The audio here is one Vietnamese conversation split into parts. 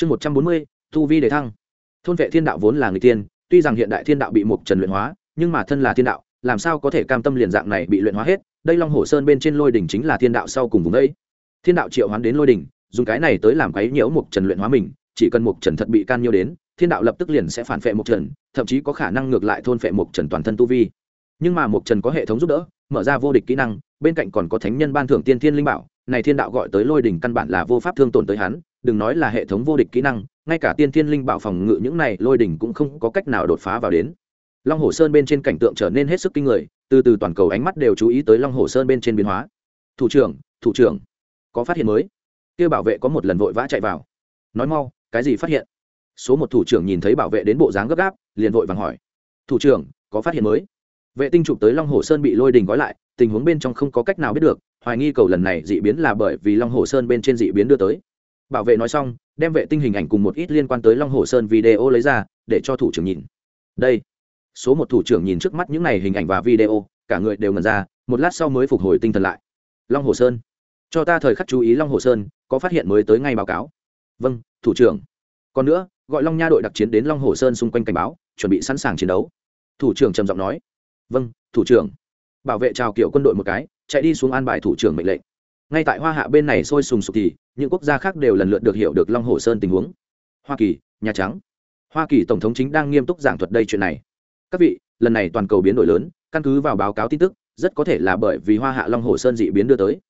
chương một trăm bốn mươi, tu vi đề thăng. Thôn vệ thiên đạo vốn là người tiên, tuy rằng hiện đại thiên đạo bị mục trần luyện hóa, nhưng mà thân là thiên đạo, làm sao có thể cam tâm liền dạng này bị luyện hóa hết? Đây long hồ sơn bên trên lôi đỉnh chính là thiên đạo sau cùng vùng đây thiên đạo triệu hoán đến lôi đỉnh, dùng cái này tới làm quấy nhiễu mục trần luyện hóa mình, chỉ cần mục trần thật bị can nhiêu đến, thiên đạo lập tức liền sẽ phản phệ mục trần, thậm chí có khả năng ngược lại thôn phệ mục trần toàn thân tu vi. Nhưng mà mục trần có hệ thống giúp đỡ, mở ra vô địch kỹ năng, bên cạnh còn có thánh nhân ban thưởng tiên thiên linh bảo, này thiên đạo gọi tới lôi đỉnh căn bản là vô pháp thương tổn tới hắn đừng nói là hệ thống vô địch kỹ năng, ngay cả tiên thiên linh bảo phòng ngự những này lôi đỉnh cũng không có cách nào đột phá vào đến. Long hồ sơn bên trên cảnh tượng trở nên hết sức kinh người, từ từ toàn cầu ánh mắt đều chú ý tới long hồ sơn bên trên biến hóa. Thủ trưởng thủ trưởng, có phát hiện mới. Kia bảo vệ có một lần vội vã chạy vào. Nói mau, cái gì phát hiện? Số một thủ trưởng nhìn thấy bảo vệ đến bộ dáng gấp gáp, liền vội vàng hỏi. Thủ trưởng, có phát hiện mới? Vệ tinh chụp tới long hồ sơn bị lôi đình gói lại, tình huống bên trong không có cách nào biết được, hoài nghi cầu lần này dị biến là bởi vì long hồ sơn bên trên dị biến đưa tới bảo vệ nói xong, đem vệ tinh hình ảnh cùng một ít liên quan tới long hồ sơn video lấy ra, để cho thủ trưởng nhìn. Đây, số một thủ trưởng nhìn trước mắt những này hình ảnh và video, cả người đều ngần ra, một lát sau mới phục hồi tinh thần lại. Long hồ sơn. Cho ta thời khắc chú ý long hồ sơn, có phát hiện mới tới ngay báo cáo. Vâng thủ trưởng. Còn nữa, gọi long nha đội đặc chiến đến long hồ sơn xung quanh cảnh báo, chuẩn bị sẵn sàng chiến đấu. Thủ trưởng trầm giọng nói. Vâng thủ trưởng. Bảo vệ chào kiểu quân đội một cái, chạy đi xuống an bài thủ trưởng mệnh lệnh ngay tại hoa hạ bên này sôi sùng sục thì, những quốc gia khác đều lần lượt được hiểu được long hồ sơn tình huống. Hoa kỳ, nhà trắng. Hoa kỳ tổng thống chính đang nghiêm túc giảng thuật đây chuyện này. Các vị, lần này toàn cầu biến đổi lớn, căn cứ vào báo cáo tin tức, rất có thể là bởi vì hoa hạ long hồ sơn dị biến đưa tới.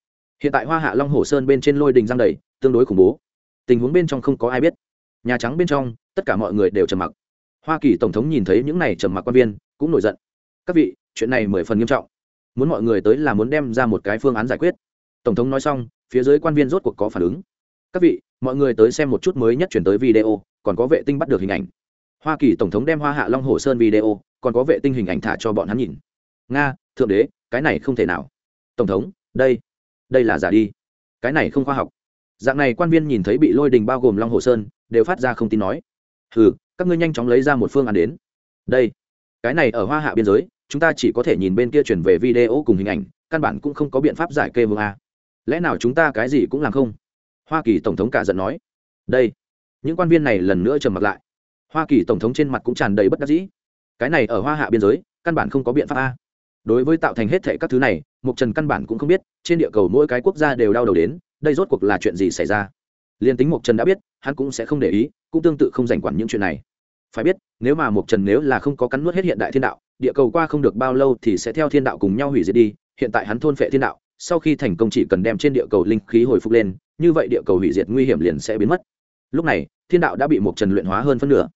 Hiện tại hoa hạ long hồ sơn bên trên lôi đình giang đầy, tương đối khủng bố. Tình huống bên trong không có ai biết. Nhà trắng bên trong, tất cả mọi người đều trầm mặc. Hoa kỳ tổng thống nhìn thấy những này trầm mặc quan viên, cũng nổi giận. Các vị, chuyện này mười phần nghiêm trọng. Muốn mọi người tới là muốn đem ra một cái phương án giải quyết tổng thống nói xong, phía dưới quan viên rốt cuộc có phản ứng. Các vị, mọi người tới xem một chút mới nhất chuyển tới video, còn có vệ tinh bắt được hình ảnh. Hoa kỳ tổng thống đem hoa hạ long hồ sơn video, còn có vệ tinh hình ảnh thả cho bọn hắn nhìn. Nga, thượng đế, cái này không thể nào. Tổng thống, đây đây là giả đi. Cái này không khoa học. Dạng này quan viên nhìn thấy bị lôi đình bao gồm long hồ sơn, đều phát ra không tin nói. Ừ các ngươi nhanh chóng lấy ra một phương án đến. Đây, cái này ở hoa hạ biên giới, chúng ta chỉ có thể nhìn bên kia chuyển về video cùng hình ảnh, căn bản cũng không có biện pháp giải kê vương a lẽ nào chúng ta cái gì cũng làm không? Hoa kỳ tổng thống cả giận nói. Đây, những quan viên này lần nữa trầm mặt lại. Hoa kỳ tổng thống trên mặt cũng tràn đầy bất đắc dĩ. Cái này ở hoa hạ biên giới, căn bản không có biện pháp a. Đối với tạo thành hết thệ các thứ này mục trần căn bản cũng không biết, trên địa cầu mỗi cái quốc gia đều đau đầu đến, đây rốt cuộc là chuyện gì xảy ra? Liền tính mục trần đã biết, hắn cũng sẽ không để ý, cũng tương tự không giành quản những chuyện này. Phải biết, nếu mà mục trần nếu là không có cắn nuốt hết hiện đại thiên đạo, địa cầu qua không được bao lâu thì sẽ theo thiên đạo cùng nhau hủy diệt đi, hiện tại hắn thôn phệ thiên đạo sau khi thành công chỉ cần đem trên địa cầu linh khí hồi phục lên, như vậy địa cầu hủy diệt nguy hiểm liền sẽ biến mất. Lúc này, thiên đạo đã bị mục trần luyện hóa hơn phân nửa.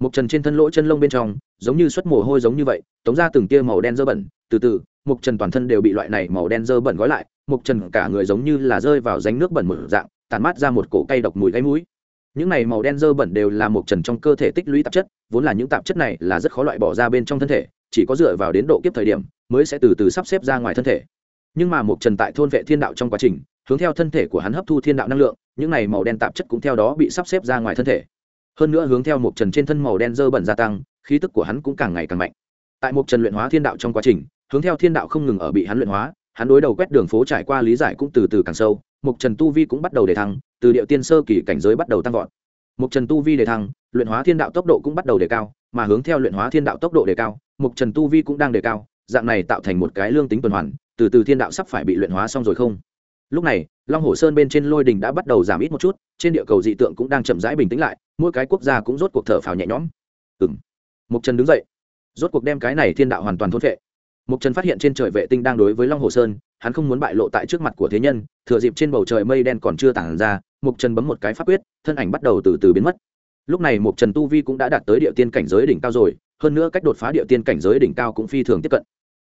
Mục trần trên thân lỗ chân lông bên trong, giống như xuất mồ hôi giống như vậy, tống ra từng tia màu đen dơ bẩn. Từ từ mục trần toàn thân đều bị loại này màu đen dơ bẩn gói lại mục trần cả người giống như là rơi vào ránh nước bẩn mở dạng tàn mát ra một cổ cây độc mùi gáy mũi. Những này màu đen dơ bẩn đều là mục trần trong cơ thể tích lũy tạp chất, vốn là những tạp chất này là rất khó loại bỏ ra bên trong thân thể, chỉ có dựa vào đến độ kiếp thời điểm, mới sẽ từ từ sắp xếp ra ngoài thân thể nhưng mà mục trần tại thôn vệ thiên đạo trong quá trình, hướng theo thân thể của hắn hấp thu thiên đạo năng lượng, những này màu đen tạp chất cũng theo đó bị sắp xếp ra ngoài thân thể. Hơn nữa hướng theo mục trần trên thân màu đen dơ bẩn gia tăng, khí tức của hắn cũng càng ngày càng mạnh. Tại mục trần luyện hóa thiên đạo trong quá trình, hướng theo thiên đạo không ngừng ở bị hắn luyện hóa, hắn đối đầu quét đường phố trải qua lý giải cũng từ từ càng sâu mục trần tu vi cũng bắt đầu để thăng, từ điệu tiên sơ kỳ cảnh giới bắt đầu tăng vọt. Mục trần tu vi đề thăng, luyện hóa thiên đạo tốc độ cũng bắt đầu đề cao, mà hướng theo luyện hóa thiên đạo tốc độ đề cao mục trần tu vi cũng đang đề cao dạng này tạo thành một cái lương tính tuần hoàn, từ từ thiên đạo sắp phải bị luyện hóa xong rồi không? Lúc này, long hồ sơn bên trên lôi đình đã bắt đầu giảm ít một chút, trên địa cầu dị tượng cũng đang chậm rãi bình tĩnh lại, mỗi cái quốc gia cũng rốt cuộc thở phào nhẹ nhõm. Ừ m mục trần đứng dậy. Rốt cuộc đem cái này thiên đạo hoàn toàn thôn vệ mục trần phát hiện trên trời vệ tinh đang đối với long hồ sơn, hắn không muốn bại lộ tại trước mặt của thế nhân, thừa dịp trên bầu trời mây đen còn chưa tản ra mục trần bấm một cái pháp quyết, thân ảnh bắt đầu từ từ biến mất. Lúc này mục trần tu vi cũng đã đạt tới địa tiên cảnh giới đỉnh cao rồi, hơn nữa cách đột phá địa tiên cảnh giới đỉnh cao cũng phi thường tiếp cận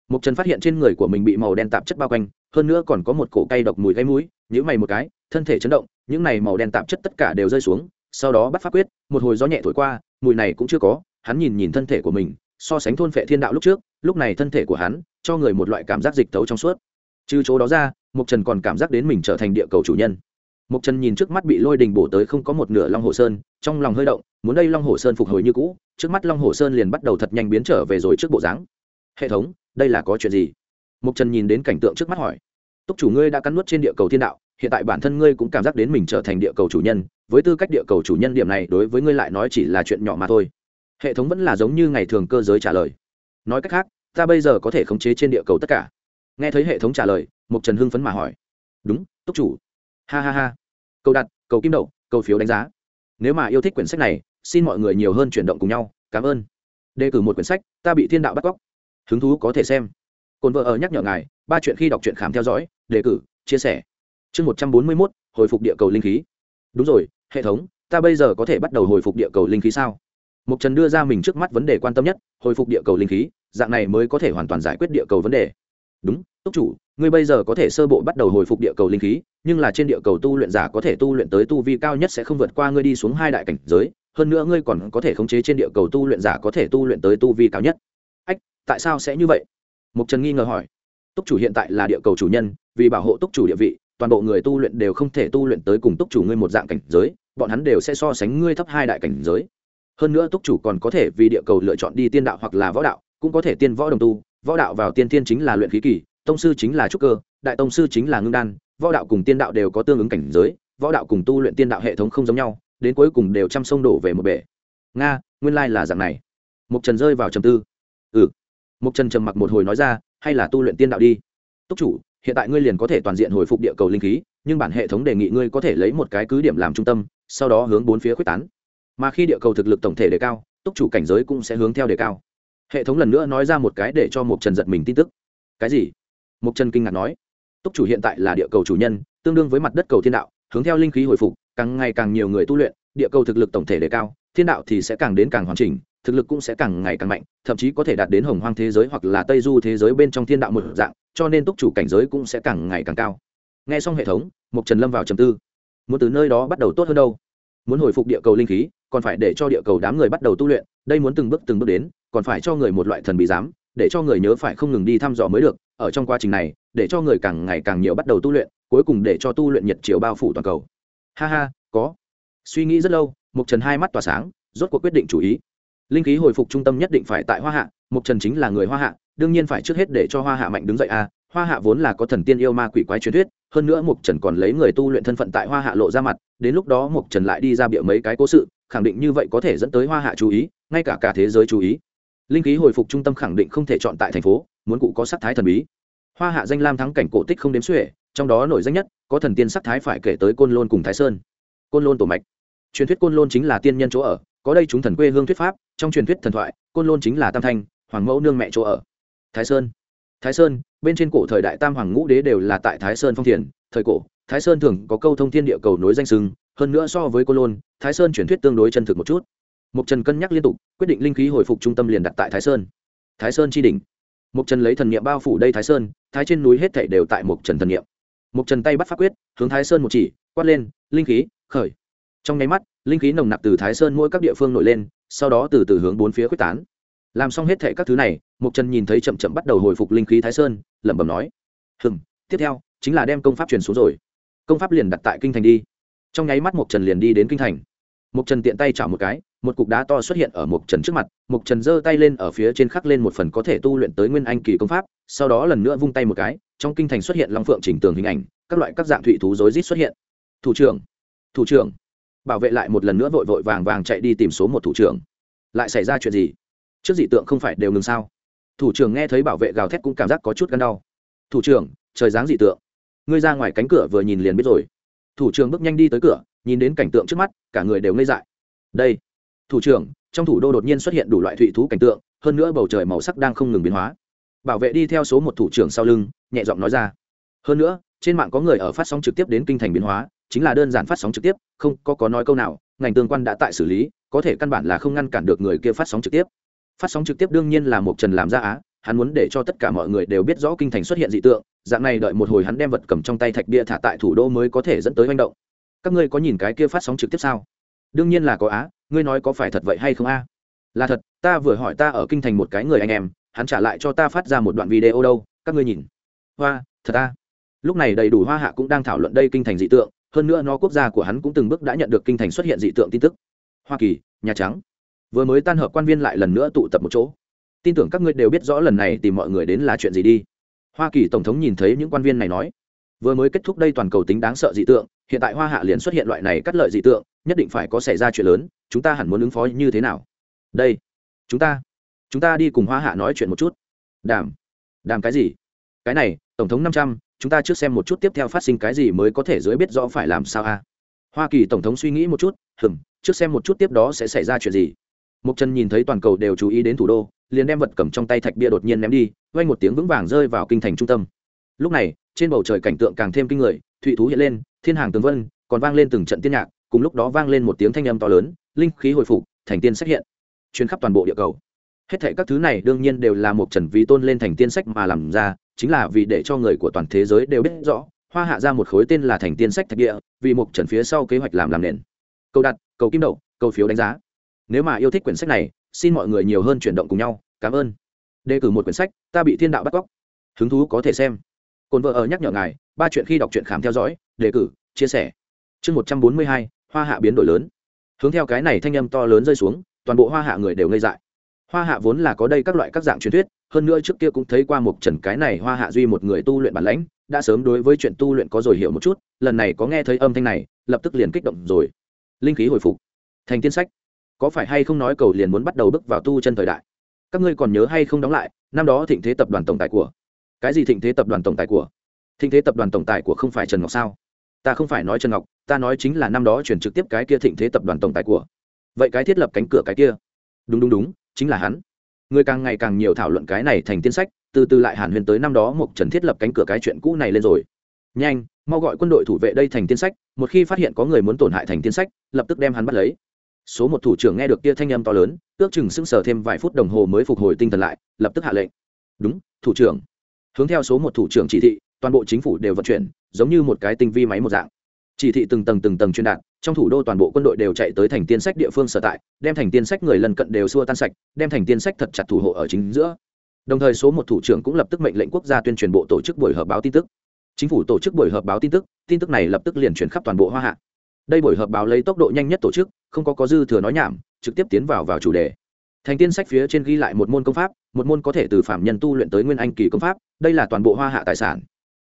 mục trần phát hiện trên người của mình bị màu đen tạp chất bao quanh, hơn nữa còn có một cổ cay độc mùi gây mũi nhữ mày một cái, thân thể chấn động, những này màu đen tạp chất tất cả đều rơi xuống, sau đó bắt pháp quyết, một hồi gió nhẹ thổi qua, mùi này cũng chưa có, hắn nhìn nhìn thân thể của mình, so sánh thôn phệ thiên đạo lúc trước, lúc này thân thể của hắn, cho người một loại cảm giác dịch tấu trong suốt. Trừ chỗ đó ra mục trần còn cảm giác đến mình trở thành địa cầu chủ nhân. Mục trần nhìn trước mắt bị lôi đình bổ tới không có một nửa long hồ sơn, trong lòng hơi động, muốn đây long hồ sơn phục hồi như cũ, trước mắt long hồ sơn liền bắt đầu thật nhanh biến trở về rồi trước bộ dáng hệ thống, đây là có chuyện gì? Mục trần nhìn đến cảnh tượng trước mắt hỏi. Túc chủ ngươi đã cắn nuốt trên địa cầu thiên đạo, hiện tại bản thân ngươi cũng cảm giác đến mình trở thành địa cầu chủ nhân, với tư cách địa cầu chủ nhân điểm này đối với ngươi lại nói chỉ là chuyện nhỏ mà thôi. Hệ thống vẫn là giống như ngày thường cơ giới trả lời. Nói cách khác, ta bây giờ có thể khống chế trên địa cầu tất cả. Nghe thấy hệ thống trả lời, mục trần hưng phấn mà hỏi. Đúng, túc chủ. Ha ha ha. Cầu đặt, cầu kim đậu, cầu phiếu đánh giá. Nếu mà yêu thích quyển sách này, xin mọi người nhiều hơn chuyển động cùng nhau. Cảm ơn. Đề cử một quyển sách, ta bị thiên đạo bắt cóc hứng thú có thể xem. Cồn vợ ở nhắc nhở ngài, ba chuyện khi đọc truyện khám theo dõi, đề cử, chia sẻ. Chương một trăm bốn mươi mốt, hồi phục địa cầu linh khí. Đúng rồi, hệ thống, ta bây giờ có thể bắt đầu hồi phục địa cầu linh khí sao? Mục trần đưa ra mình trước mắt vấn đề quan tâm nhất, hồi phục địa cầu linh khí, dạng này mới có thể hoàn toàn giải quyết địa cầu vấn đề. Đúng, túc chủ, ngươi bây giờ có thể sơ bộ bắt đầu hồi phục địa cầu linh khí, nhưng là trên địa cầu tu luyện giả có thể tu luyện tới tu vi cao nhất sẽ không vượt qua ngươi đi xuống hai đại cảnh giới, hơn nữa ngươi còn có thể khống chế trên địa cầu tu luyện giả có thể tu luyện tới tu vi cao nhất tại sao sẽ như vậy? Mục trần nghi ngờ hỏi. Túc chủ hiện tại là địa cầu chủ nhân, vì bảo hộ túc chủ địa vị, toàn bộ người tu luyện đều không thể tu luyện tới cùng túc chủ ngươi một dạng cảnh giới, bọn hắn đều sẽ so sánh ngươi thấp hai đại cảnh giới. Hơn nữa túc chủ còn có thể vì địa cầu lựa chọn đi tiên đạo hoặc là võ đạo, cũng có thể tiên võ đồng tu, võ đạo vào tiên tiên chính là luyện khí kỳ, tông sư chính là trúc cơ, đại tông sư chính là ngưng đan, võ đạo cùng tiên đạo đều có tương ứng cảnh giới, võ đạo cùng tu luyện tiên đạo hệ thống không giống nhau, đến cuối cùng đều chăm sông đổ về một bể. Nga, nguyên lai là dạng này. Mục trần rơi vào trầm tư. Ừ mục trần trầm mặc một hồi nói ra, hay là tu luyện tiên đạo đi. Túc chủ, hiện tại ngươi liền có thể toàn diện hồi phục địa cầu linh khí, nhưng bản hệ thống đề nghị ngươi có thể lấy một cái cứ điểm làm trung tâm, sau đó hướng bốn phía quyết tán. Mà khi địa cầu thực lực tổng thể đề cao, túc chủ cảnh giới cũng sẽ hướng theo đề cao. Hệ thống lần nữa nói ra một cái để cho mục trần giật mình tin tức. Cái gì? Mục trần kinh ngạc nói. Túc chủ hiện tại là địa cầu chủ nhân, tương đương với mặt đất cầu thiên đạo, hướng theo linh khí hồi phục, càng ngày càng nhiều người tu luyện, địa cầu thực lực tổng thể đề cao, thiên đạo thì sẽ càng đến càng hoàn chỉnh thực lực cũng sẽ càng ngày càng mạnh, thậm chí có thể đạt đến hồng hoang thế giới hoặc là tây du thế giới bên trong thiên đạo một dạng, cho nên túc chủ cảnh giới cũng sẽ càng ngày càng cao. Nghe xong hệ thống mục trần lâm vào trầm tư. Muốn từ nơi đó bắt đầu tốt hơn đâu? Muốn hồi phục địa cầu linh khí, còn phải để cho địa cầu đám người bắt đầu tu luyện, đây muốn từng bước từng bước đến, còn phải cho người một loại thần bí giám, để cho người nhớ phải không ngừng đi thăm dò mới được, ở trong quá trình này, để cho người càng ngày càng nhiều bắt đầu tu luyện, cuối cùng để cho tu luyện nhiệt chiều bao phủ toàn cầu. Ha ha, có. Suy nghĩ rất lâu mục trần hai mắt tỏa sáng, rốt cuộc quyết định chủ ý linh khí hồi phục trung tâm nhất định phải tại hoa hạ mục trần chính là người hoa hạ, đương nhiên phải trước hết để cho hoa hạ mạnh đứng dậy a. Hoa hạ vốn là có thần tiên yêu ma quỷ quái truyền thuyết, hơn nữa mục trần còn lấy người tu luyện thân phận tại hoa hạ lộ ra mặt, đến lúc đó mục trần lại đi ra bịa mấy cái cố sự, khẳng định như vậy có thể dẫn tới hoa hạ chú ý, ngay cả cả thế giới chú ý. Linh khí hồi phục trung tâm khẳng định không thể chọn tại thành phố, muốn cụ có sắc thái thần bí. Hoa hạ danh lam thắng cảnh cổ tích không đếm xuể, trong đó nổi danh nhất, có thần tiên sắc thái phải kể tới côn lôn cùng thái sơn. Côn lôn tổ mạch. Truyền thuyết côn lôn chính là tiên nhân chỗ ở có đây chúng thần quê hương thuyết pháp, trong truyền thuyết thần thoại, côn lôn chính là tam thanh, hoàng mẫu nương mẹ chỗ ở. Thái sơn. Thái sơn, bên trên cổ thời đại tam hoàng ngũ đế đều là tại thái sơn phong thiền, thời cổ, thái sơn thường có câu thông thiên địa cầu nối danh sưng hơn nữa so với côn lôn, thái sơn truyền thuyết tương đối chân thực một chút. Mục trần cân nhắc liên tục, quyết định linh khí hồi phục trung tâm liền đặt tại thái sơn. Thái sơn tri đỉnh. Mục trần lấy thần niệm bao phủ đây thái sơn, thái trên núi hết thảy đều tại mục trần thần niệm. Mục trần tay bắt pháp quyết, hướng thái sơn một chỉ, quát lên, linh khí, khởi trong nháy mắt, linh khí nồng nặc từ thái sơn mỗi các địa phương nổi lên, sau đó từ từ hướng bốn phía quyết tán. Làm xong hết thệ các thứ này mục trần nhìn thấy chậm chậm bắt đầu hồi phục linh khí thái sơn, lẩm bẩm nói, hừm, tiếp theo, chính là đem công pháp truyền xuống rồi. Công pháp liền đặt tại kinh thành đi. Trong nháy mắt mục trần liền đi đến kinh thành. Mục trần tiện tay chảo một cái, một cục đá to xuất hiện ở mục trần trước mặt. Mục trần giơ tay lên ở phía trên khắc lên một phần có thể tu luyện tới nguyên anh kỳ công pháp, sau đó lần nữa vung tay một cái, trong kinh thành xuất hiện long phượng chỉnh tường hình ảnh, các loại các dạng thủy thú rối rít xuất hiện. Thủ trưởng thủ trưởng bảo vệ lại một lần nữa vội vội vàng vàng chạy đi tìm số một thủ trưởng. Lại xảy ra chuyện gì? Trước dị tượng không phải đều ngừng sao? Thủ trưởng nghe thấy bảo vệ gào thét cũng cảm giác có chút gắn đau. Thủ trưởng, trời dáng dị tượng. Ngươi ra ngoài cánh cửa vừa nhìn liền biết rồi. Thủ trưởng bước nhanh đi tới cửa, nhìn đến cảnh tượng trước mắt, cả người đều ngây dại. Đây. Thủ trưởng, trong thủ đô đột nhiên xuất hiện đủ loại thụy thú cảnh tượng, hơn nữa bầu trời màu sắc đang không ngừng biến hóa. Bảo vệ đi theo số một thủ trưởng sau lưng, nhẹ giọng nói ra. Hơn nữa, trên mạng có người ở phát sóng trực tiếp đến kinh thành biến hóa chính là đơn giản phát sóng trực tiếp, không có có nói câu nào, ngành tương quan đã tại xử lý, có thể căn bản là không ngăn cản được người kia phát sóng trực tiếp. Phát sóng trực tiếp đương nhiên là một trần làm ra á, hắn muốn để cho tất cả mọi người đều biết rõ kinh thành xuất hiện dị tượng, dạng này đợi một hồi hắn đem vật cầm trong tay thạch bia thả tại thủ đô mới có thể dẫn tới manh động. Các ngươi có nhìn cái kia phát sóng trực tiếp sao? Đương nhiên là có á, ngươi nói có phải thật vậy hay không a là thật, ta vừa hỏi ta ở kinh thành một cái người anh em, hắn trả lại cho ta phát ra một đoạn video đâu, các ngươi nhìn. Hoa, thật a lúc này đầy đủ hoa hạ cũng đang thảo luận đây kinh thành dị tượng hơn nữa nó quốc gia của hắn cũng từng bước đã nhận được kinh thành xuất hiện dị tượng tin tức. Hoa kỳ, nhà trắng. Vừa mới tan hợp quan viên lại lần nữa tụ tập một chỗ. Tin tưởng các ngươi đều biết rõ lần này tìm mọi người đến là chuyện gì đi. Hoa kỳ tổng thống nhìn thấy những quan viên này nói. Vừa mới kết thúc đây toàn cầu tính đáng sợ dị tượng, hiện tại hoa hạ liền xuất hiện loại này cắt lợi dị tượng, nhất định phải có xảy ra chuyện lớn, chúng ta hẳn muốn ứng phó như thế nào? Đây, chúng ta chúng ta đi cùng hoa hạ nói chuyện một chút. Đàm đàm cái gì? Cái này, tổng thống năm trăm chúng ta trước xem một chút tiếp theo phát sinh cái gì mới có thể dưới biết rõ phải làm sao a. Hoa kỳ tổng thống suy nghĩ một chút hừng trước xem một chút tiếp đó sẽ xảy ra chuyện gì. Mục trần nhìn thấy toàn cầu đều chú ý đến thủ đô, liền đem vật cầm trong tay thạch bia đột nhiên ném đi, vang một tiếng vững vàng rơi vào kinh thành trung tâm. Lúc này, trên bầu trời cảnh tượng càng thêm kinh người thụy thú hiện lên, thiên hàng tường vân, còn vang lên từng trận tiên nhạc, cùng lúc đó vang lên một tiếng thanh âm to lớn, linh khí hồi phục, thành tiên xuất hiện chuyến khắp toàn bộ địa cầu. Hết thệ các thứ này đương nhiên đều là một trần vì tôn lên thành tiên sách mà làm ra chính là vì để cho người của toàn thế giới đều biết rõ, hoa hạ ra một khối tên là thành tiên sách thạch địa, vì mục trần phía sau kế hoạch làm làm nền. Câu đặt, cầu kim đậu, cầu phiếu đánh giá. Nếu mà yêu thích quyển sách này, xin mọi người nhiều hơn chuyển động cùng nhau. Cảm ơn. Đề cử một quyển sách, ta bị thiên đạo bắt cóc. Hứng thú có thể xem. Cồn vợ ở nhắc nhở ngài, ba chuyện khi đọc truyện khám theo dõi, đề cử, chia sẻ. Chương một trăm bốn mươi hai, hoa hạ biến đổi lớn. Hướng theo cái này thanh âm to lớn rơi xuống, toàn bộ hoa hạ người đều ngây dại hoa hạ vốn là có đây các loại các dạng truyền thuyết, hơn nữa trước kia cũng thấy qua một trần cái này hoa hạ duy một người tu luyện bản lãnh, đã sớm đối với chuyện tu luyện có rồi hiểu một chút, lần này có nghe thấy âm thanh này, lập tức liền kích động rồi. Linh khí hồi phục. Thành tiên sách. Có phải hay không nói cầu liền muốn bắt đầu bước vào tu chân thời đại? Các ngươi còn nhớ hay không đóng lại, năm đó thịnh thế tập đoàn tổng tài của cái gì thịnh thế tập đoàn tổng tài của? Thịnh thế tập đoàn tổng tài của không phải trần ngọc sao? Ta không phải nói trần ngọc, ta nói chính là năm đó chuyển trực tiếp cái kia thịnh thế tập đoàn tổng tài của. Vậy cái thiết lập cánh cửa cái kia. Đúng đúng đúng chính là hắn. Người càng ngày càng nhiều thảo luận cái này thành tiên sách, từ từ lại hàn huyền tới năm đó một trần thiết lập cánh cửa cái chuyện cũ này lên rồi. Nhanh, mau gọi quân đội thủ vệ đây thành tiên sách, một khi phát hiện có người muốn tổn hại thành tiên sách, lập tức đem hắn bắt lấy. Số một thủ trưởng nghe được kia thanh âm to lớn, ước chừng sững sờ thêm vài phút đồng hồ mới phục hồi tinh thần lại, lập tức hạ lệnh. Đúng, thủ trưởng. Hướng theo số một thủ trưởng chỉ thị, toàn bộ chính phủ đều vận chuyển, giống như một cái tinh vi máy một dạng chỉ thị từng tầng từng tầng truyền đạt, trong thủ đô toàn bộ quân đội đều chạy tới thành tiên sách địa phương sở tại, đem thành tiên sách người lần cận đều xua tan sạch, đem thành tiên sách thật chặt thủ hộ ở chính giữa. Đồng thời số một thủ trưởng cũng lập tức mệnh lệnh quốc gia tuyên truyền bộ tổ chức buổi họp báo tin tức. Chính phủ tổ chức buổi họp báo tin tức tin tức này lập tức liền chuyển khắp toàn bộ hoa hạ. Đây buổi họp báo lấy tốc độ nhanh nhất tổ chức, không có có dư thừa nói nhảm, trực tiếp tiến vào vào chủ đề. Thành tiên sách phía trên ghi lại một môn công pháp, một môn có thể từ phạm nhân tu luyện tới nguyên anh kỳ công pháp, đây là toàn bộ hoa hạ tài sản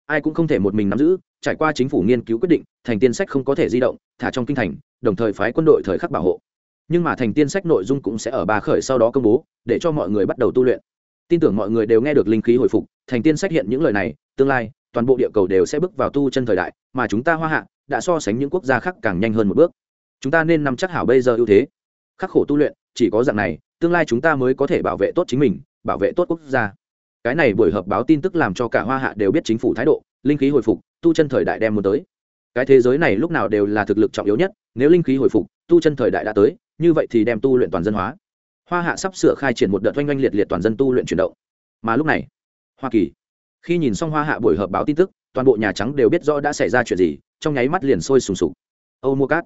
ai cũng không thể một mình nắm giữ, trải qua chính phủ nghiên cứu quyết định, thành tiên sách không có thể di động, thả trong kinh thành, đồng thời phái quân đội thời khắc bảo hộ. Nhưng mà thành tiên sách nội dung cũng sẽ ở ba khởi sau đó công bố, để cho mọi người bắt đầu tu luyện. Tin tưởng mọi người đều nghe được linh khí hồi phục, thành tiên sách hiện những lời này, tương lai, toàn bộ địa cầu đều sẽ bước vào tu chân thời đại, mà chúng ta hoa hạ, đã so sánh những quốc gia khác càng nhanh hơn một bước. Chúng ta nên nắm chắc hảo bây giờ ưu thế. Khắc khổ tu luyện, chỉ có dạng này, tương lai chúng ta mới có thể bảo vệ tốt chính mình, bảo vệ tốt quốc gia cái này buổi họp báo tin tức làm cho cả hoa hạ đều biết chính phủ thái độ, linh khí hồi phục, tu chân thời đại đem muốn tới. Cái thế giới này lúc nào đều là thực lực trọng yếu nhất, nếu linh khí hồi phục, tu chân thời đại đã tới, như vậy thì đem tu luyện toàn dân hóa. Hoa hạ sắp sửa khai triển một đợt oanh oanh liệt liệt toàn dân tu luyện chuyển động. Mà lúc này, hoa kỳ, khi nhìn xong hoa hạ buổi họp báo tin tức, toàn bộ nhà trắng đều biết rõ đã xảy ra chuyện gì, trong nháy mắt liền sôi sùng sục. Âu mua cát,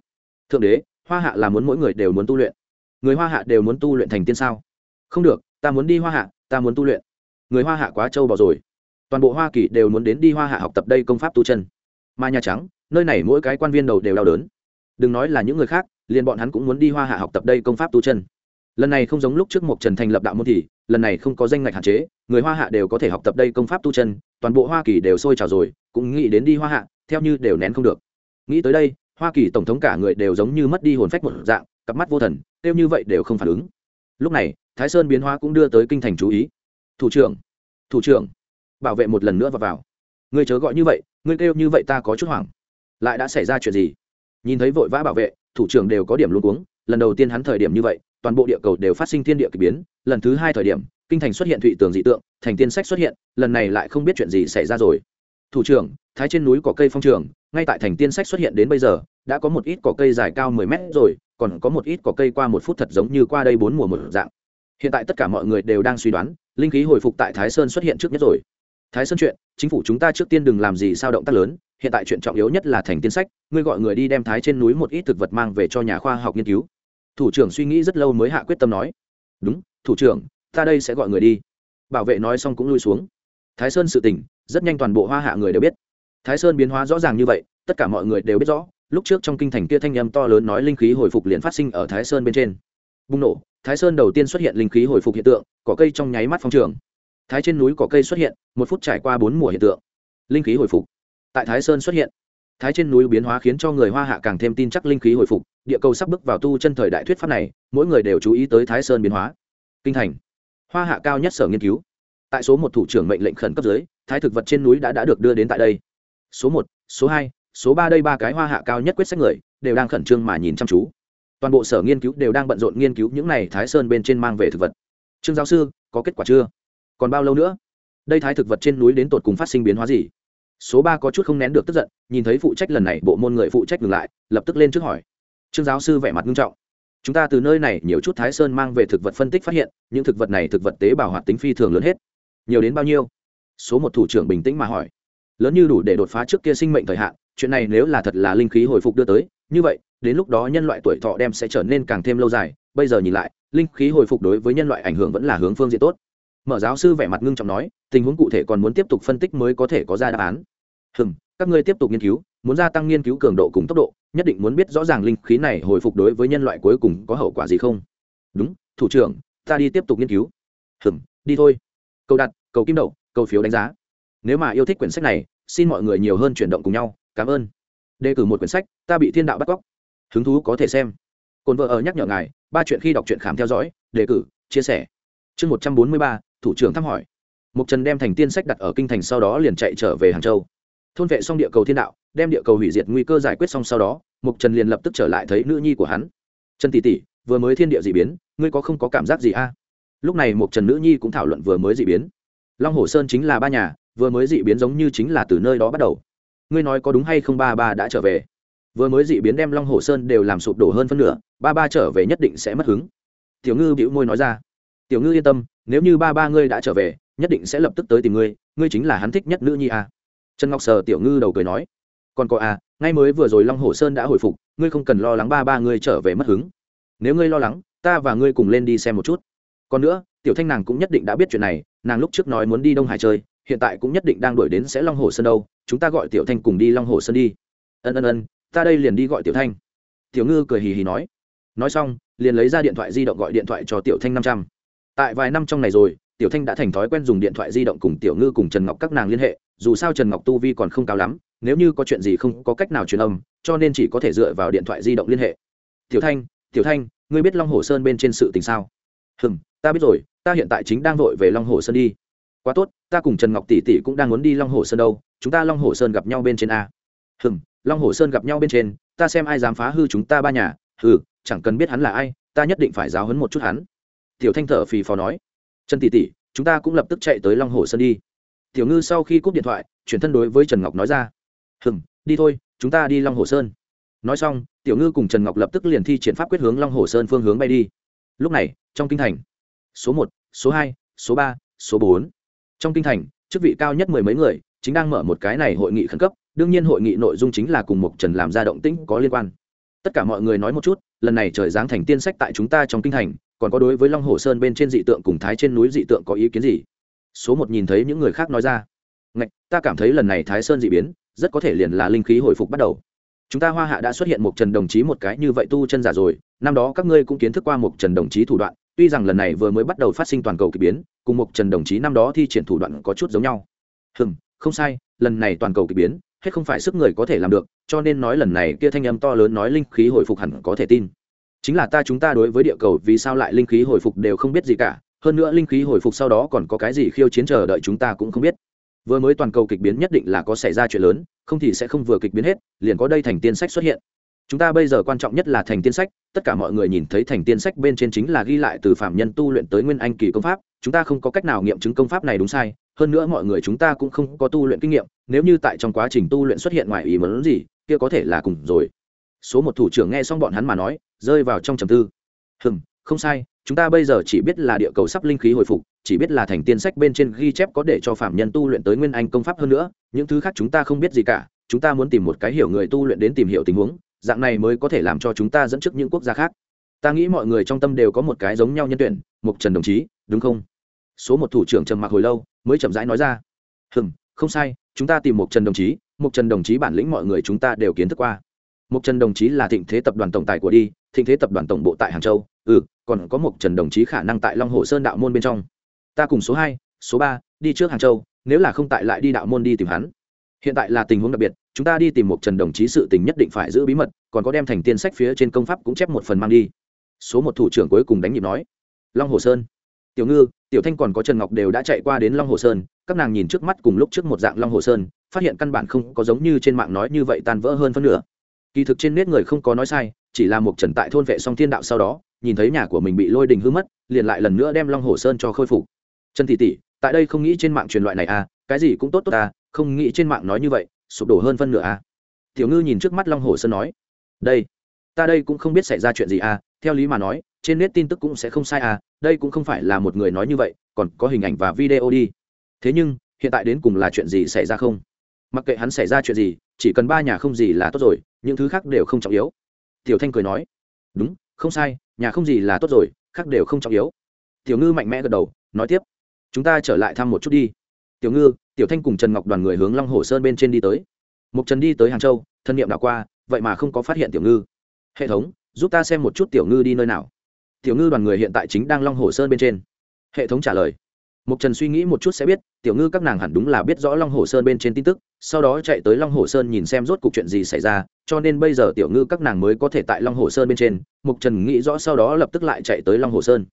thượng đế, hoa hạ là muốn mỗi người đều muốn tu luyện. Người hoa hạ đều muốn tu luyện thành tiên sao? Không được, ta muốn đi hoa hạ, ta muốn tu luyện người hoa hạ quá trâu bò rồi. Toàn bộ hoa kỳ đều muốn đến đi hoa hạ học tập đây công pháp tu chân. Mà nhà trắng, nơi này mỗi cái quan viên đầu đều đau đớn. Đừng nói là những người khác, liền bọn hắn cũng muốn đi hoa hạ học tập đây công pháp tu chân. Lần này không giống lúc trước một trần thành lập đạo môn thì, lần này không có danh ngạch hạn chế, người hoa hạ đều có thể học tập đây công pháp tu chân, toàn bộ hoa kỳ đều sôi trào rồi, cũng nghĩ đến đi hoa hạ, theo như đều nén không được. Nghĩ tới đây, hoa kỳ tổng thống cả người đều giống như mất đi hồn phách một dạng, cặp mắt vô thần, kêu như vậy đều không phản ứng. Lúc này, thái sơn biến hóa cũng đưa tới kinh thành chú ý thủ trưởng thủ trưởng, bảo vệ một lần nữa vào vào. Ngươi chớ gọi như vậy, ngươi kêu như vậy ta có chút hoảng. Lại đã xảy ra chuyện gì? Nhìn thấy vội vã bảo vệ, thủ trưởng đều có điểm luôn cuống, lần đầu tiên hắn thời điểm như vậy, toàn bộ địa cầu đều phát sinh thiên địa k ỳ biến, lần thứ hai thời điểm, kinh thành xuất hiện thụy tường dị tượng, thành tiên sách xuất hiện, lần này lại không biết chuyện gì xảy ra rồi. Thủ trưởng, thái trên núi có cây phong trường, ngay tại thành tiên sách xuất hiện đến bây giờ, đã có một ít cỏ cây dài cao mười mét rồi, còn có một ít cỏ cây qua một phút thật giống như qua đây bốn mùa một dạng. Hiện tại tất cả mọi người đều đang suy đoán linh khí hồi phục tại thái sơn xuất hiện trước nhất rồi. Thái sơn chuyện, chính phủ chúng ta trước tiên đừng làm gì sao động tác lớn, hiện tại chuyện trọng yếu nhất là thành tiên sách, ngươi gọi người đi đem thái trên núi một ít thực vật mang về cho nhà khoa học nghiên cứu. Thủ trưởng suy nghĩ rất lâu mới hạ quyết tâm nói. Đúng, thủ trưởng, ta đây sẽ gọi người đi. Bảo vệ nói xong cũng lui xuống. Thái sơn sự tình, rất nhanh toàn bộ hoa hạ người đều biết. Thái sơn biến hóa rõ ràng như vậy, tất cả mọi người đều biết rõ, lúc trước trong kinh thành kia thanh âm to lớn nói linh khí hồi phục liền phát sinh ở thái sơn bên trên. Bùng nổ thái sơn đầu tiên xuất hiện linh khí hồi phục hiện tượng cỏ cây trong nháy mắt phong trường. Thái trên núi cỏ cây xuất hiện một phút trải qua bốn mùa hiện tượng. Linh khí hồi phục. Tại thái sơn xuất hiện thái trên núi biến hóa khiến cho người hoa hạ càng thêm tin chắc linh khí hồi phục địa cầu sắp bước vào tu chân thời đại thuyết pháp này mỗi người đều chú ý tới thái sơn biến hóa. Kinh thành. Hoa hạ cao nhất sở nghiên cứu. Tại số một thủ trưởng mệnh lệnh khẩn cấp dưới thái thực vật trên núi đã, đã được đưa đến tại đây. Số một số hai số ba đây ba cái hoa hạ cao nhất quyết sách người đều đang khẩn trương mà nhìn chăm chú toàn bộ sở nghiên cứu đều đang bận rộn nghiên cứu những này thái sơn bên trên mang về thực vật. Trương giáo sư, có kết quả chưa? Còn bao lâu nữa? Đây thái thực vật trên núi đến tột cùng phát sinh biến hóa gì? Số ba có chút không nén được tức giận, nhìn thấy phụ trách lần này, bộ môn người phụ trách ngừng lại, lập tức lên trước hỏi. Trương giáo sư vẻ mặt nghiêm trọng. Chúng ta từ nơi này nhiều chút thái sơn mang về thực vật phân tích phát hiện, những thực vật này thực vật tế bào hoạt tính phi thường lớn hết. Nhiều đến bao nhiêu? Số một thủ trưởng bình tĩnh mà hỏi. Lớn như đủ để đột phá trước kia sinh mệnh thời hạn, chuyện này nếu là thật là linh khí hồi phục đưa tới, như vậy đến lúc đó nhân loại tuổi thọ đem sẽ trở nên càng thêm lâu dài. Bây giờ nhìn lại, linh khí hồi phục đối với nhân loại ảnh hưởng vẫn là hướng phương diện tốt. Mở giáo sư vẻ mặt ngưng trọng nói, tình huống cụ thể còn muốn tiếp tục phân tích mới có thể có ra đáp án. Hừng các ngươi tiếp tục nghiên cứu, muốn gia tăng nghiên cứu cường độ cùng tốc độ, nhất định muốn biết rõ ràng linh khí này hồi phục đối với nhân loại cuối cùng có hậu quả gì không. Đúng, thủ trưởng, ta đi tiếp tục nghiên cứu. Hừng đi thôi. Câu đặt, cầu kim đậu, cầu phiếu đánh giá. Nếu mà yêu thích quyển sách này, xin mọi người nhiều hơn chuyển động cùng nhau. Cảm ơn. Đề cử một quyển sách, ta bị thiên đạo bắt cóc hứng thú có thể xem. Cồn vợ ở nhắc nhở ngài, ba chuyện khi đọc truyện khám theo dõi, đề cử, chia sẻ. Chương một trăm bốn mươi ba, thủ trưởng thăm hỏi. Mục trần đem thành tiên sách đặt ở kinh thành sau đó liền chạy trở về hàng châu. Thôn vệ xong địa cầu thiên đạo, đem địa cầu hủy diệt nguy cơ giải quyết xong sau đó, mục trần liền lập tức trở lại thấy nữ nhi của hắn. Trần tỷ tỷ, vừa mới thiên địa d ị biến, ngươi có không có cảm giác gì a? Lúc này mục trần nữ nhi cũng thảo luận vừa mới d ị biến. Long hồ sơn chính là ba nhà, vừa mới d ị biến giống như chính là từ nơi đó bắt đầu. Ngươi nói có đúng hay không ba ba đã trở về? Vừa mới dị biến đem long hồ sơn đều làm sụp đổ hơn phân nửa, ba ba trở về nhất định sẽ mất hứng. Tiểu ngư bĩu môi nói ra. Tiểu ngư yên tâm, nếu như ba ba ngươi đã trở về, nhất định sẽ lập tức tới tìm ngươi ngươi chính là hắn thích nhất nữ nhi à? trần ngọc sờ tiểu ngư đầu cười nói. Còn có à ngay mới vừa rồi long hồ sơn đã hồi phục, ngươi không cần lo lắng ba ba ngươi trở về mất hứng. Nếu ngươi lo lắng, ta và ngươi cùng lên đi xem một chút. Còn nữa, tiểu thanh nàng cũng nhất định đã biết chuyện này, nàng lúc trước nói muốn đi đông hải chơi, hiện tại cũng nhất định đang đuổi đến sẽ long hồ sơn đâu, chúng ta gọi tiểu thanh cùng đi long hồ sơn đi. Ân ân ân ta đây liền đi gọi tiểu thanh. Tiểu ngư cười hì hì nói. Nói xong, liền lấy ra điện thoại di động gọi điện thoại cho tiểu thanh năm trăm. Tại vài năm trong này rồi, tiểu thanh đã thành thói quen dùng điện thoại di động cùng tiểu ngư cùng trần ngọc các nàng liên hệ, dù sao trần ngọc tu vi còn không cao lắm, nếu như có chuyện gì không có cách nào truyền âm, cho nên chỉ có thể dựa vào điện thoại di động liên hệ. Tiểu thanh tiểu thanh, ngươi biết long hồ sơn bên trên sự tình sao? Hừm, ta biết rồi, ta hiện tại chính đang vội về long hồ sơn đi. Quá tốt, ta cùng trần ngọc tỷ tỷ cũng đang muốn đi long hồ sơn đâu, chúng ta long hồ sơn gặp nhau bên trên a hừm, long hồ sơn gặp nhau bên trên, ta xem ai dám phá hư chúng ta ba nhà. Hừ, chẳng cần biết hắn là ai, ta nhất định phải giáo hấn một chút hắn. Tiểu thanh thở phì phò nói. Trần tỷ tỷ, chúng ta cũng lập tức chạy tới long hồ sơn đi. Tiểu ngư sau khi cúp điện thoại, chuyển thân đối với trần ngọc nói ra. Hừm, đi thôi, chúng ta đi long hồ sơn. Nói xong, tiểu ngư cùng trần ngọc lập tức liền thi triển pháp quyết hướng long hồ sơn phương hướng bay đi. Lúc này, trong kinh thành, số một, số hai, số ba, số bốn. Trong kinh thành, chức vị cao nhất mười mấy người, chính đang mở một cái này hội nghị khẩn cấp đương nhiên hội nghị nội dung chính là cùng mục trần làm ra động tĩnh có liên quan. Tất cả mọi người nói một chút, lần này trời giáng thành tiên sách tại chúng ta trong kinh thành, còn có đối với long hồ sơn bên trên dị tượng cùng thái trên núi dị tượng có ý kiến gì? Số một nhìn thấy những người khác nói ra. Ngạch, ta cảm thấy lần này thái sơn dị biến, rất có thể liền là linh khí hồi phục bắt đầu. Chúng ta hoa hạ đã xuất hiện một trần đồng chí một cái như vậy tu chân giả rồi, năm đó các ngươi cũng kiến thức qua một trần đồng chí thủ đoạn, tuy rằng lần này vừa mới bắt đầu phát sinh toàn cầu k ỳ biến, cùng một trần đồng chí năm đó thi triển thủ đoạn có chút giống nhau. Hừm, không sai, lần này toàn cầu k ỳ biến hết không phải sức người có thể làm được, cho nên nói lần này kia thanh âm to lớn nói linh khí hồi phục hẳn có thể tin. Chính là ta chúng ta đối với địa cầu vì sao lại linh khí hồi phục đều không biết gì cả, hơn nữa linh khí hồi phục sau đó còn có cái gì khiêu chiến chờ đợi chúng ta cũng không biết. Vừa mới toàn cầu kịch biến nhất định là có xảy ra chuyện lớn, không thì sẽ không vừa kịch biến hết, liền có đây thành tiên sách xuất hiện. Chúng ta bây giờ quan trọng nhất là thành tiên sách, tất cả mọi người nhìn thấy thành tiên sách bên trên chính là ghi lại từ phạm nhân tu luyện tới nguyên anh kỳ công pháp, chúng ta không có cách nào nghiệm chứng công pháp này đúng sai hơn nữa mọi người chúng ta cũng không có tu luyện kinh nghiệm, nếu như tại trong quá trình tu luyện xuất hiện ngoài ý muốn gì, kia có thể là cùng rồi. Số một thủ trưởng nghe xong bọn hắn mà nói, rơi vào trong trầm tư. Hừm, không sai, chúng ta bây giờ chỉ biết là địa cầu sắp linh khí hồi phục, chỉ biết là thành tiên sách bên trên ghi chép có để cho phạm nhân tu luyện tới nguyên anh công pháp hơn nữa, những thứ khác chúng ta không biết gì cả, chúng ta muốn tìm một cái hiểu người tu luyện đến tìm hiểu tình huống, dạng này mới có thể làm cho chúng ta dẫn trước những quốc gia khác. Ta nghĩ mọi người trong tâm đều có một cái giống nhau nhân tuyển mục trần đồng chí, đúng không? Số một thủ trưởng trầm mặc hồi lâu, mới chậm rãi nói ra. Hừm, không sai, chúng ta tìm một trần đồng chí một trần đồng chí bản lĩnh mọi người chúng ta đều kiến thức qua. Một trần đồng chí là thịnh thế tập đoàn tổng tài của đi, thịnh thế tập đoàn tổng bộ tại hàng châu ừ còn có một trần đồng chí khả năng tại long hồ sơn đạo môn bên trong. Ta cùng số hai, số ba, đi trước hàng châu, nếu là không tại lại đi đạo môn đi tìm hắn. Hiện tại là tình huống đặc biệt, chúng ta đi tìm một trần đồng chí sự tình nhất định phải giữ bí mật, còn có đem thành tiên sách phía trên công pháp cũng chép một phần mang đi. Số một thủ trưởng cuối cùng đánh nhịp nói. Long hồ sơn tiểu ngư, tiểu thanh còn có trần ngọc đều đã chạy qua đến long hồ sơn, các nàng nhìn trước mắt cùng lúc trước một dạng long hồ sơn, phát hiện căn bản không có giống như trên mạng nói như vậy tan vỡ hơn phân nửa. Kỳ thực trên nết người không có nói sai, chỉ là một trần tại thôn vệ song thiên đạo sau đó, nhìn thấy nhà của mình bị lôi đình hư mất, liền lại lần nữa đem long hồ sơn cho khôi phục. Trần tỷ tỷ, tại đây không nghĩ trên mạng truyền loại này à cái gì cũng tốt tốt à không nghĩ trên mạng nói như vậy, sụp đổ hơn phân nửa à. Tiểu ngư nhìn trước mắt long hồ sơn nói, đây, ta đây cũng không biết xảy ra chuyện gì à theo lý mà nói, trên nét tin tức cũng sẽ không sai à đây cũng không phải là một người nói như vậy, còn có hình ảnh và video đi. Thế nhưng, hiện tại đến cùng là chuyện gì xảy ra không? Mặc kệ hắn xảy ra chuyện gì, chỉ cần ba nhà không gì là tốt rồi, những thứ khác đều không trọng yếu. Tiểu thanh cười nói, đúng, không sai, nhà không gì là tốt rồi, khác đều không trọng yếu. Tiểu ngư mạnh mẽ gật đầu, nói tiếp, chúng ta trở lại thăm một chút đi. Tiểu ngư, tiểu thanh cùng trần ngọc đoàn người hướng long hồ sơn bên trên đi tới. Mục trần đi tới hàng châu, thân nhiệm đảo qua, vậy mà không có phát hiện tiểu ngư. Hệ thống, giúp ta xem một chút tiểu ngư đi nơi nào tiểu ngư đoàn người hiện tại chính đang long hồ sơn bên trên. Hệ thống trả lời. Mục trần suy nghĩ một chút sẽ biết, tiểu ngư các nàng hẳn đúng là biết rõ long hồ sơn bên trên tin tức, sau đó chạy tới long hồ sơn nhìn xem rốt cuộc chuyện gì xảy ra, cho nên bây giờ tiểu ngư các nàng mới có thể tại long hồ sơn bên trên, mục trần nghĩ rõ sau đó lập tức lại chạy tới long hồ sơn.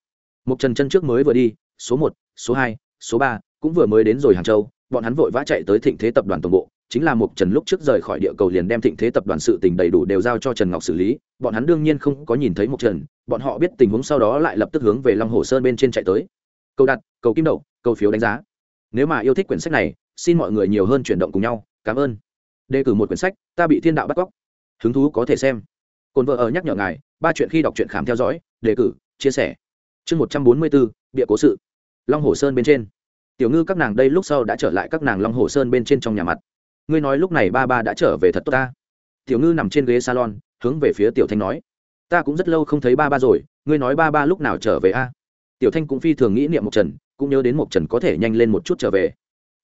Mục trần chân trước mới vừa đi, số một, số hai, số ba, cũng vừa mới đến rồi hàng châu bọn hắn vội vã chạy tới thịnh thế tập đoàn tổng bộ, chính là mục trần lúc trước rời khỏi địa cầu liền đem thịnh thế tập đoàn sự tình đầy đủ đều giao cho trần ngọc xử lý, bọn hắn đương nhiên không có nhìn thấy mục trần, bọn họ biết tình huống sau đó lại lập tức hướng về long hồ sơn bên trên chạy tới. Câu đặt, cầu kim đậu, cầu phiếu đánh giá. Nếu mà yêu thích quyển sách này, xin mọi người nhiều hơn chuyển động cùng nhau, cảm ơn. Đề cử một quyển sách, ta bị thiên đạo bắt cóc. Hứng thú có thể xem. Cồn vợ ở nhắc nhở ngài, ba chuyện khi đọc truyện khám theo dõi, đề cử, chia sẻ. Chương một trăm bốn mươi bốn, bịa cố sự. Long hồ sơn bên trên tiểu ngư các nàng đây lúc sau đã trở lại các nàng long hồ sơn bên trên trong nhà mặt. Ngươi nói lúc này ba ba đã trở về thật tốt ta. Tiểu ngư nằm trên ghế salon, hướng về phía tiểu thanh nói. Ta cũng rất lâu không thấy ba ba rồi, ngươi nói ba ba lúc nào trở về a? Tiểu thanh cũng phi thường nghĩ niệm một trần, cũng nhớ đến Mộc trần có thể nhanh lên một chút trở về.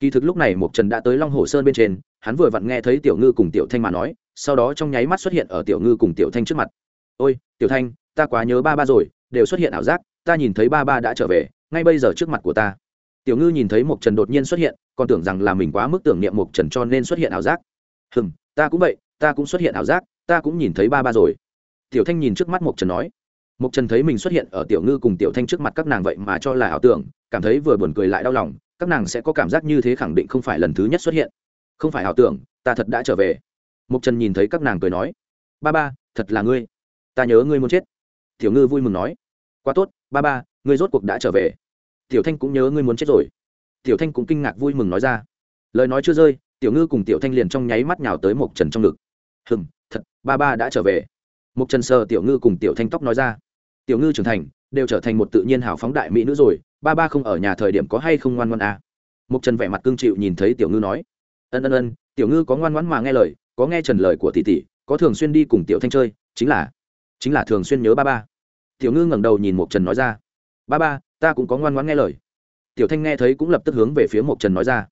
Kỳ thực lúc này Mộc trần đã tới long hồ sơn bên trên, hắn vừa vặn nghe thấy tiểu ngư cùng tiểu thanh mà nói, sau đó trong nháy mắt xuất hiện ở tiểu ngư cùng tiểu thanh trước mặt. Ôi, tiểu thanh, ta quá nhớ ba ba rồi, đều xuất hiện ảo giác, ta nhìn thấy ba ba đã trở về, ngay bây giờ trước mặt của ta tiểu ngư nhìn thấy Mộc trần đột nhiên xuất hiện, còn tưởng rằng là mình quá mức tưởng niệm Mộc trần cho nên xuất hiện ảo giác. Hừm, ta cũng vậy, ta cũng xuất hiện ảo giác, ta cũng nhìn thấy ba ba rồi. Tiểu thanh nhìn trước mắt Mộc trần nói. Mộc trần thấy mình xuất hiện ở tiểu ngư cùng tiểu thanh trước mặt các nàng vậy mà cho là ảo tưởng, cảm thấy vừa buồn cười lại đau lòng, các nàng sẽ có cảm giác như thế khẳng định không phải lần thứ nhất xuất hiện. Không phải ảo tưởng, ta thật đã trở về. Mộc trần nhìn thấy các nàng cười nói. Ba ba, thật là ngươi. Ta nhớ ngươi muốn chết. Tiểu ngư vui mừng nói. Quá tốt, ba ba, ngươi rốt cuộc đã trở về tiểu thanh cũng nhớ ngươi muốn chết rồi. Tiểu thanh cũng kinh ngạc vui mừng nói ra. Lời nói chưa rơi, tiểu ngư cùng tiểu thanh liền trong nháy mắt nhào tới mộc trần trong ngực. Hừng thật, ba ba đã trở về. Mộc trần sờ tiểu ngư cùng tiểu thanh tóc nói ra. Tiểu ngư trưởng thành, đều trở thành một tự nhiên hào phóng đại mỹ nữ rồi, ba ba không ở nhà thời điểm có hay không ngoan ngoan à. mộc trần vẻ mặt cương chịu nhìn thấy tiểu ngư nói. Ân ân ân, tiểu ngư có ngoan ngoãn mà nghe lời, có nghe trần lời của tỷ tỷ, có thường xuyên đi cùng tiểu thanh chơi, chính là chính là thường xuyên nhớ ba ba. Tiểu ngư ngẩng đầu nhìn mộc trần nói ra. Ba ba ta cũng có ngoan ngoãn nghe lời. Tiểu thanh nghe thấy cũng lập tức hướng về phía mộc trần nói ra.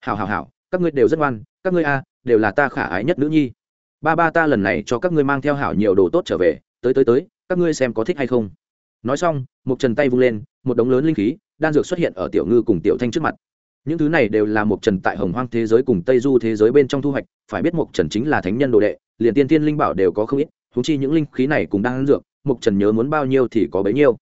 Hảo hảo hảo, các ngươi đều rất ngoan, các ngươi a, đều là ta khả ái nhất nữ nhi. Ba ba ta lần này cho các ngươi mang theo hảo nhiều đồ tốt trở về, tới tới tới, các ngươi xem có thích hay không. Nói xong, mộc trần tay vung lên, một đống lớn linh khí, đan dược xuất hiện ở tiểu ngư cùng tiểu thanh trước mặt. Những thứ này đều là mộc trần tại hồng hoang thế giới cùng tây du thế giới bên trong thu hoạch, phải biết mộc trần chính là thánh nhân đồ đệ, liền tiên tiên linh bảo đều có không ít thú chi những linh khí này cùng đan dược, mộc trần nhớ muốn bao nhiêu thì có bấy nhiêu.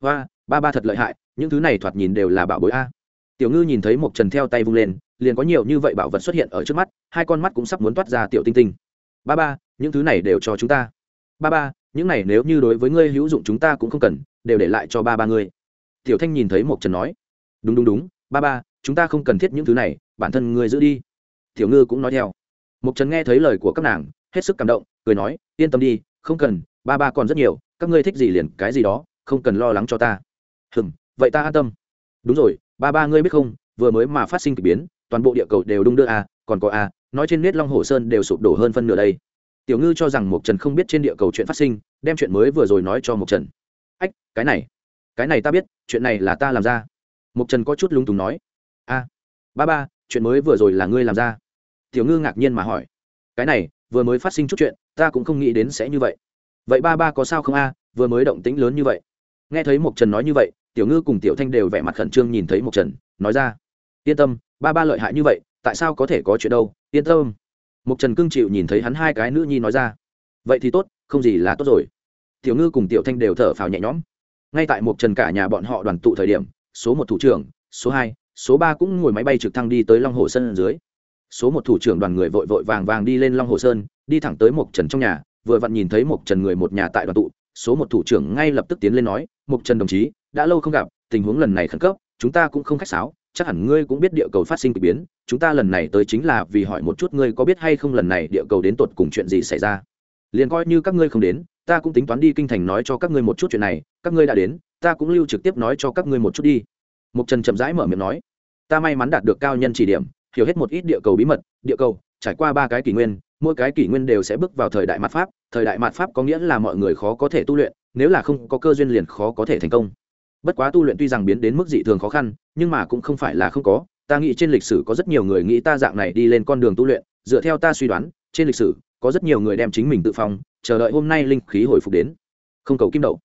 Và ba ba thật lợi hại, những thứ này thoạt nhìn đều là bảo bối a. Tiểu ngư nhìn thấy mộc trần theo tay vung lên, liền có nhiều như vậy bảo vật xuất hiện ở trước mắt, hai con mắt cũng sắp muốn toát ra tiểu tinh tinh. Ba ba, những thứ này đều cho chúng ta. Ba ba, những này nếu như đối với ngươi hữu dụng chúng ta cũng không cần, đều để lại cho ba ba ngươi. Tiểu thanh nhìn thấy mộc trần nói, đúng đúng đúng, ba ba, chúng ta không cần thiết những thứ này, bản thân ngươi giữ đi. Tiểu ngư cũng nói theo. Mộc trần nghe thấy lời của các nàng, hết sức cảm động, cười nói, yên tâm đi, không cần, ba ba còn rất nhiều, các ngươi thích gì liền cái gì đó, không cần lo lắng cho ta hừm vậy ta an tâm. Đúng rồi ba ba ngươi biết không vừa mới mà phát sinh k ỳ biến toàn bộ địa cầu đều đung đưa a à, còn có a à, nói trên nét long hồ sơn đều sụp đổ hơn phân nửa đây. Tiểu ngư cho rằng mộc trần không biết trên địa cầu chuyện phát sinh đem chuyện mới vừa rồi nói cho mộc trần. Ách cái này cái này ta biết chuyện này là ta làm ra. Mộc trần có chút lung túng nói. A ba ba chuyện mới vừa rồi là ngươi làm ra. Tiểu ngư ngạc nhiên mà hỏi. Cái này vừa mới phát sinh chút chuyện ta cũng không nghĩ đến sẽ như vậy. Vậy ba ba có sao không a vừa mới động tĩnh lớn như vậy. Nghe thấy mộc trần nói như vậy tiểu ngư cùng tiểu thanh đều vẻ mặt khẩn trương nhìn thấy mộc trần, nói ra, yên tâm, ba ba lợi hại như vậy, tại sao có thể có chuyện đâu, yên tâm. Mục trần cưng chịu nhìn thấy hắn hai cái nữ nhi nói ra, vậy thì tốt, không gì là tốt rồi. Tiểu ngư cùng tiểu thanh đều thở phào nhẹ nhõm. Ngay tại mục trần cả nhà bọn họ đoàn tụ thời điểm, số một thủ trưởng, số hai, số ba cũng ngồi máy bay trực thăng đi tới long hồ sơn dưới. Số một thủ trưởng đoàn người vội vội vàng vàng đi lên long hồ sơn, đi thẳng tới mục trần trong nhà, vừa vặn nhìn thấy mục trần người một nhà tại đoàn tụ, số một thủ trưởng ngay lập tức tiến lên nói mục trần đồng chí đã lâu không gặp, tình huống lần này khẩn cấp, chúng ta cũng không khách sáo, chắc hẳn ngươi cũng biết địa cầu phát sinh k ỳ biến, chúng ta lần này tới chính là vì hỏi một chút ngươi có biết hay không lần này địa cầu đến tột cùng chuyện gì xảy ra. Liền coi như các ngươi không đến, ta cũng tính toán đi kinh thành nói cho các ngươi một chút chuyện này, các ngươi đã đến, ta cũng lưu trực tiếp nói cho các ngươi một chút đi. Mục trần chậm rãi mở miệng nói, ta may mắn đạt được cao nhân chỉ điểm, hiểu hết một ít địa cầu bí mật, địa cầu, trải qua ba cái kỷ nguyên, mỗi cái kỷ nguyên đều sẽ bước vào thời đại mạt pháp, thời đại mạt pháp có nghĩa là mọi người khó có thể tu luyện, nếu là không có cơ duyên liền khó có thể thành công bất quá tu luyện tuy rằng biến đến mức dị thường khó khăn, nhưng mà cũng không phải là không có. Ta nghĩ trên lịch sử có rất nhiều người nghĩ ta dạng này đi lên con đường tu luyện. Dựa theo ta suy đoán, trên lịch sử, có rất nhiều người đem chính mình tự phong, chờ đợi hôm nay linh khí hồi phục đến. Không cầu kim đậu.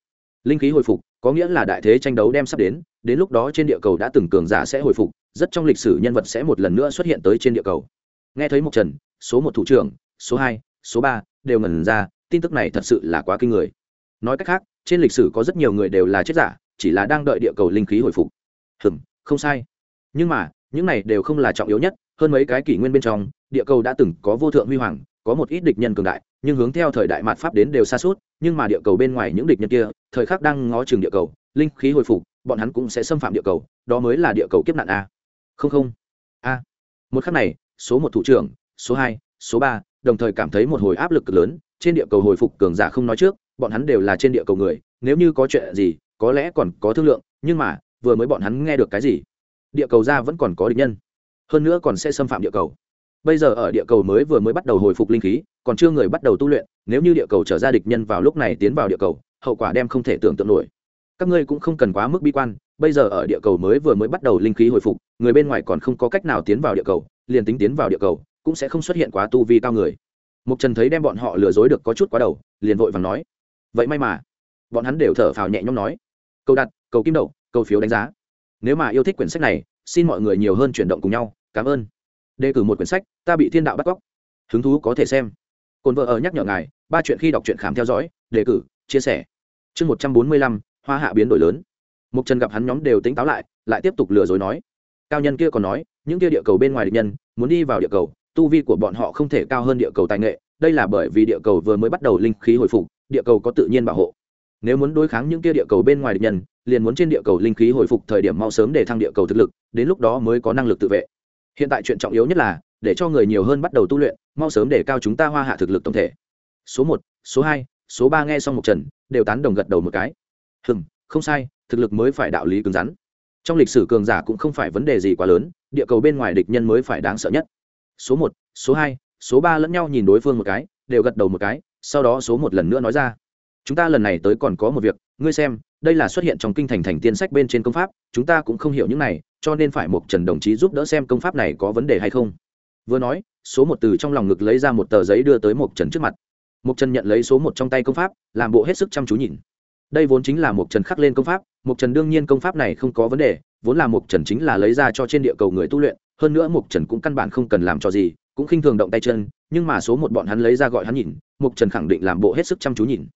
Linh khí hồi phục, có nghĩa là đại thế tranh đấu đem sắp đến đến lúc đó trên địa cầu đã từng cường giả sẽ hồi phục, rất trong lịch sử nhân vật sẽ một lần nữa xuất hiện tới trên địa cầu. Nghe thấy một trần, số một thủ trưởng, số hai, số ba đều ngẩn ra, tin tức này thật sự là quá kinh người. Nói cách khác, trên lịch sử có rất nhiều người đều là chết giả chỉ là đang đợi địa cầu linh khí hồi phục. Hừm, không sai. Nhưng mà, những này đều không là trọng yếu nhất, hơn mấy cái kỷ nguyên bên trong, địa cầu đã từng có vô thượng huy hoàng, có một ít địch nhân cường đại, nhưng hướng theo thời đại mạt pháp đến đều xa suốt, nhưng mà địa cầu bên ngoài những địch nhân kia, thời khắc đang ngó chừng địa cầu, linh khí hồi phục, bọn hắn cũng sẽ xâm phạm địa cầu, đó mới là địa cầu kiếp nạn a. Không không. A. Một khắc này, số một thủ trưởng, số hai, số ba, đồng thời cảm thấy một hồi áp lực cực lớn, trên địa cầu hồi phục cường giả không nói trước, bọn hắn đều là trên địa cầu người, nếu như có chuyện gì có lẽ còn có thương lượng, nhưng mà, vừa mới bọn hắn nghe được cái gì, địa cầu ra vẫn còn có địch nhân. Hơn nữa còn sẽ xâm phạm địa cầu. Bây giờ ở địa cầu mới vừa mới bắt đầu hồi phục linh khí, còn chưa người bắt đầu tu luyện, nếu như địa cầu trở ra địch nhân vào lúc này tiến vào địa cầu, hậu quả đem không thể tưởng tượng nổi. Các ngươi cũng không cần quá mức bi quan, bây giờ ở địa cầu mới vừa mới bắt đầu linh khí hồi phục, người bên ngoài còn không có cách nào tiến vào địa cầu, liền tính tiến vào địa cầu, cũng sẽ không xuất hiện quá tu vi cao người. Mục trần thấy đem bọn họ lừa dối được có chút quá đầu, liền vội vàng nói, vậy may mà. Bọn hắn đều thở phào nhẹ nhõm nói Cầu đặt, cầu kim đậu, cầu phiếu đánh giá. Nếu mà yêu thích quyển sách này, xin mọi người nhiều hơn chuyển động cùng nhau. Cảm ơn. Đề cử một quyển sách, ta bị thiên đạo bắt cóc. Hứng thú có thể xem. Cồn vợ ở nhắc nhở ngài, ba chuyện khi đọc truyện khám theo dõi, đề cử, chia sẻ. Chương một trăm bốn mươi lăm, hoa hạ biến đổi lớn. Mục trần gặp hắn nhóm đều tính táo lại lại tiếp tục lừa dối nói. Cao nhân kia còn nói, những kia địa cầu bên ngoài địch nhân, muốn đi vào địa cầu, tu vi của bọn họ không thể cao hơn địa cầu tài nghệ. Đây là bởi vì địa cầu vừa mới bắt đầu linh khí hồi phục, địa cầu có tự nhiên bảo hộ nếu muốn đối kháng những kia địa cầu bên ngoài địch nhân, liền muốn trên địa cầu linh khí hồi phục thời điểm mau sớm để thăng địa cầu thực lực, đến lúc đó mới có năng lực tự vệ. Hiện tại chuyện trọng yếu nhất là, để cho người nhiều hơn bắt đầu tu luyện, mau sớm để cao chúng ta hoa hạ thực lực tổng thể. Số một, số hai, số ba nghe xong một trần đều tán đồng gật đầu một cái. Hừng không sai, thực lực mới phải đạo lý cứng rắn. Trong lịch sử cường giả cũng không phải vấn đề gì quá lớn, địa cầu bên ngoài địch nhân mới phải đáng sợ nhất. Số một, số hai, số ba lẫn nhau nhìn đối phương một cái, đều gật đầu một cái, sau đó số một lần nữa nói ra chúng ta lần này tới còn có một việc, ngươi xem, đây là xuất hiện trong kinh thành thành tiên sách bên trên công pháp, chúng ta cũng không hiểu những này, cho nên phải một trần đồng chí giúp đỡ xem công pháp này có vấn đề hay không. Vừa nói, số một từ trong lòng ngực lấy ra một tờ giấy đưa tới một trần trước mặt. Một trần nhận lấy số một trong tay công pháp, làm bộ hết sức chăm chú nhìn. Đây vốn chính là một trần khắc lên công pháp, một trần đương nhiên công pháp này không có vấn đề, vốn là một trần chính là lấy ra cho trên địa cầu người tu luyện, hơn nữa một trần cũng căn bản không cần làm cho gì, cũng khinh thường động tay chân, nhưng mà số một bọn hắn lấy ra gọi hắn nhìn, một trần khẳng định làm bộ hết sức chăm chú nhìn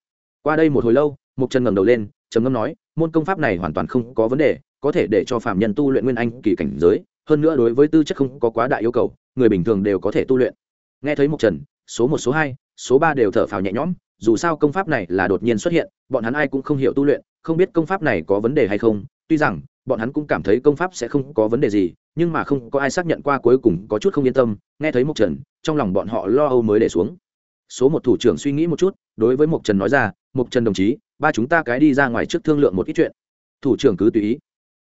qua đây một hồi lâu, Mục trần ngẩng đầu lên, trầm ngâm nói, môn công pháp này hoàn toàn không có vấn đề, có thể để cho phạm nhân tu luyện nguyên anh kỳ cảnh giới, hơn nữa đối với tư chất không có quá đại yêu cầu, người bình thường đều có thể tu luyện. Nghe thấy Mục trần, số một, số hai, số ba đều thở phào nhẹ nhõm, dù sao công pháp này là đột nhiên xuất hiện, bọn hắn ai cũng không hiểu tu luyện, không biết công pháp này có vấn đề hay không, tuy rằng, bọn hắn cũng cảm thấy công pháp sẽ không có vấn đề gì, nhưng mà không có ai xác nhận qua cuối cùng có chút không yên tâm, nghe thấy Mục trần, trong lòng bọn họ lo âu mới để xuống số một thủ trưởng suy nghĩ một chút, đối với mộc trần nói ra, mộc trần đồng chí, ba chúng ta cái đi ra ngoài trước thương lượng một ít chuyện. Thủ trưởng cứ tùy ý.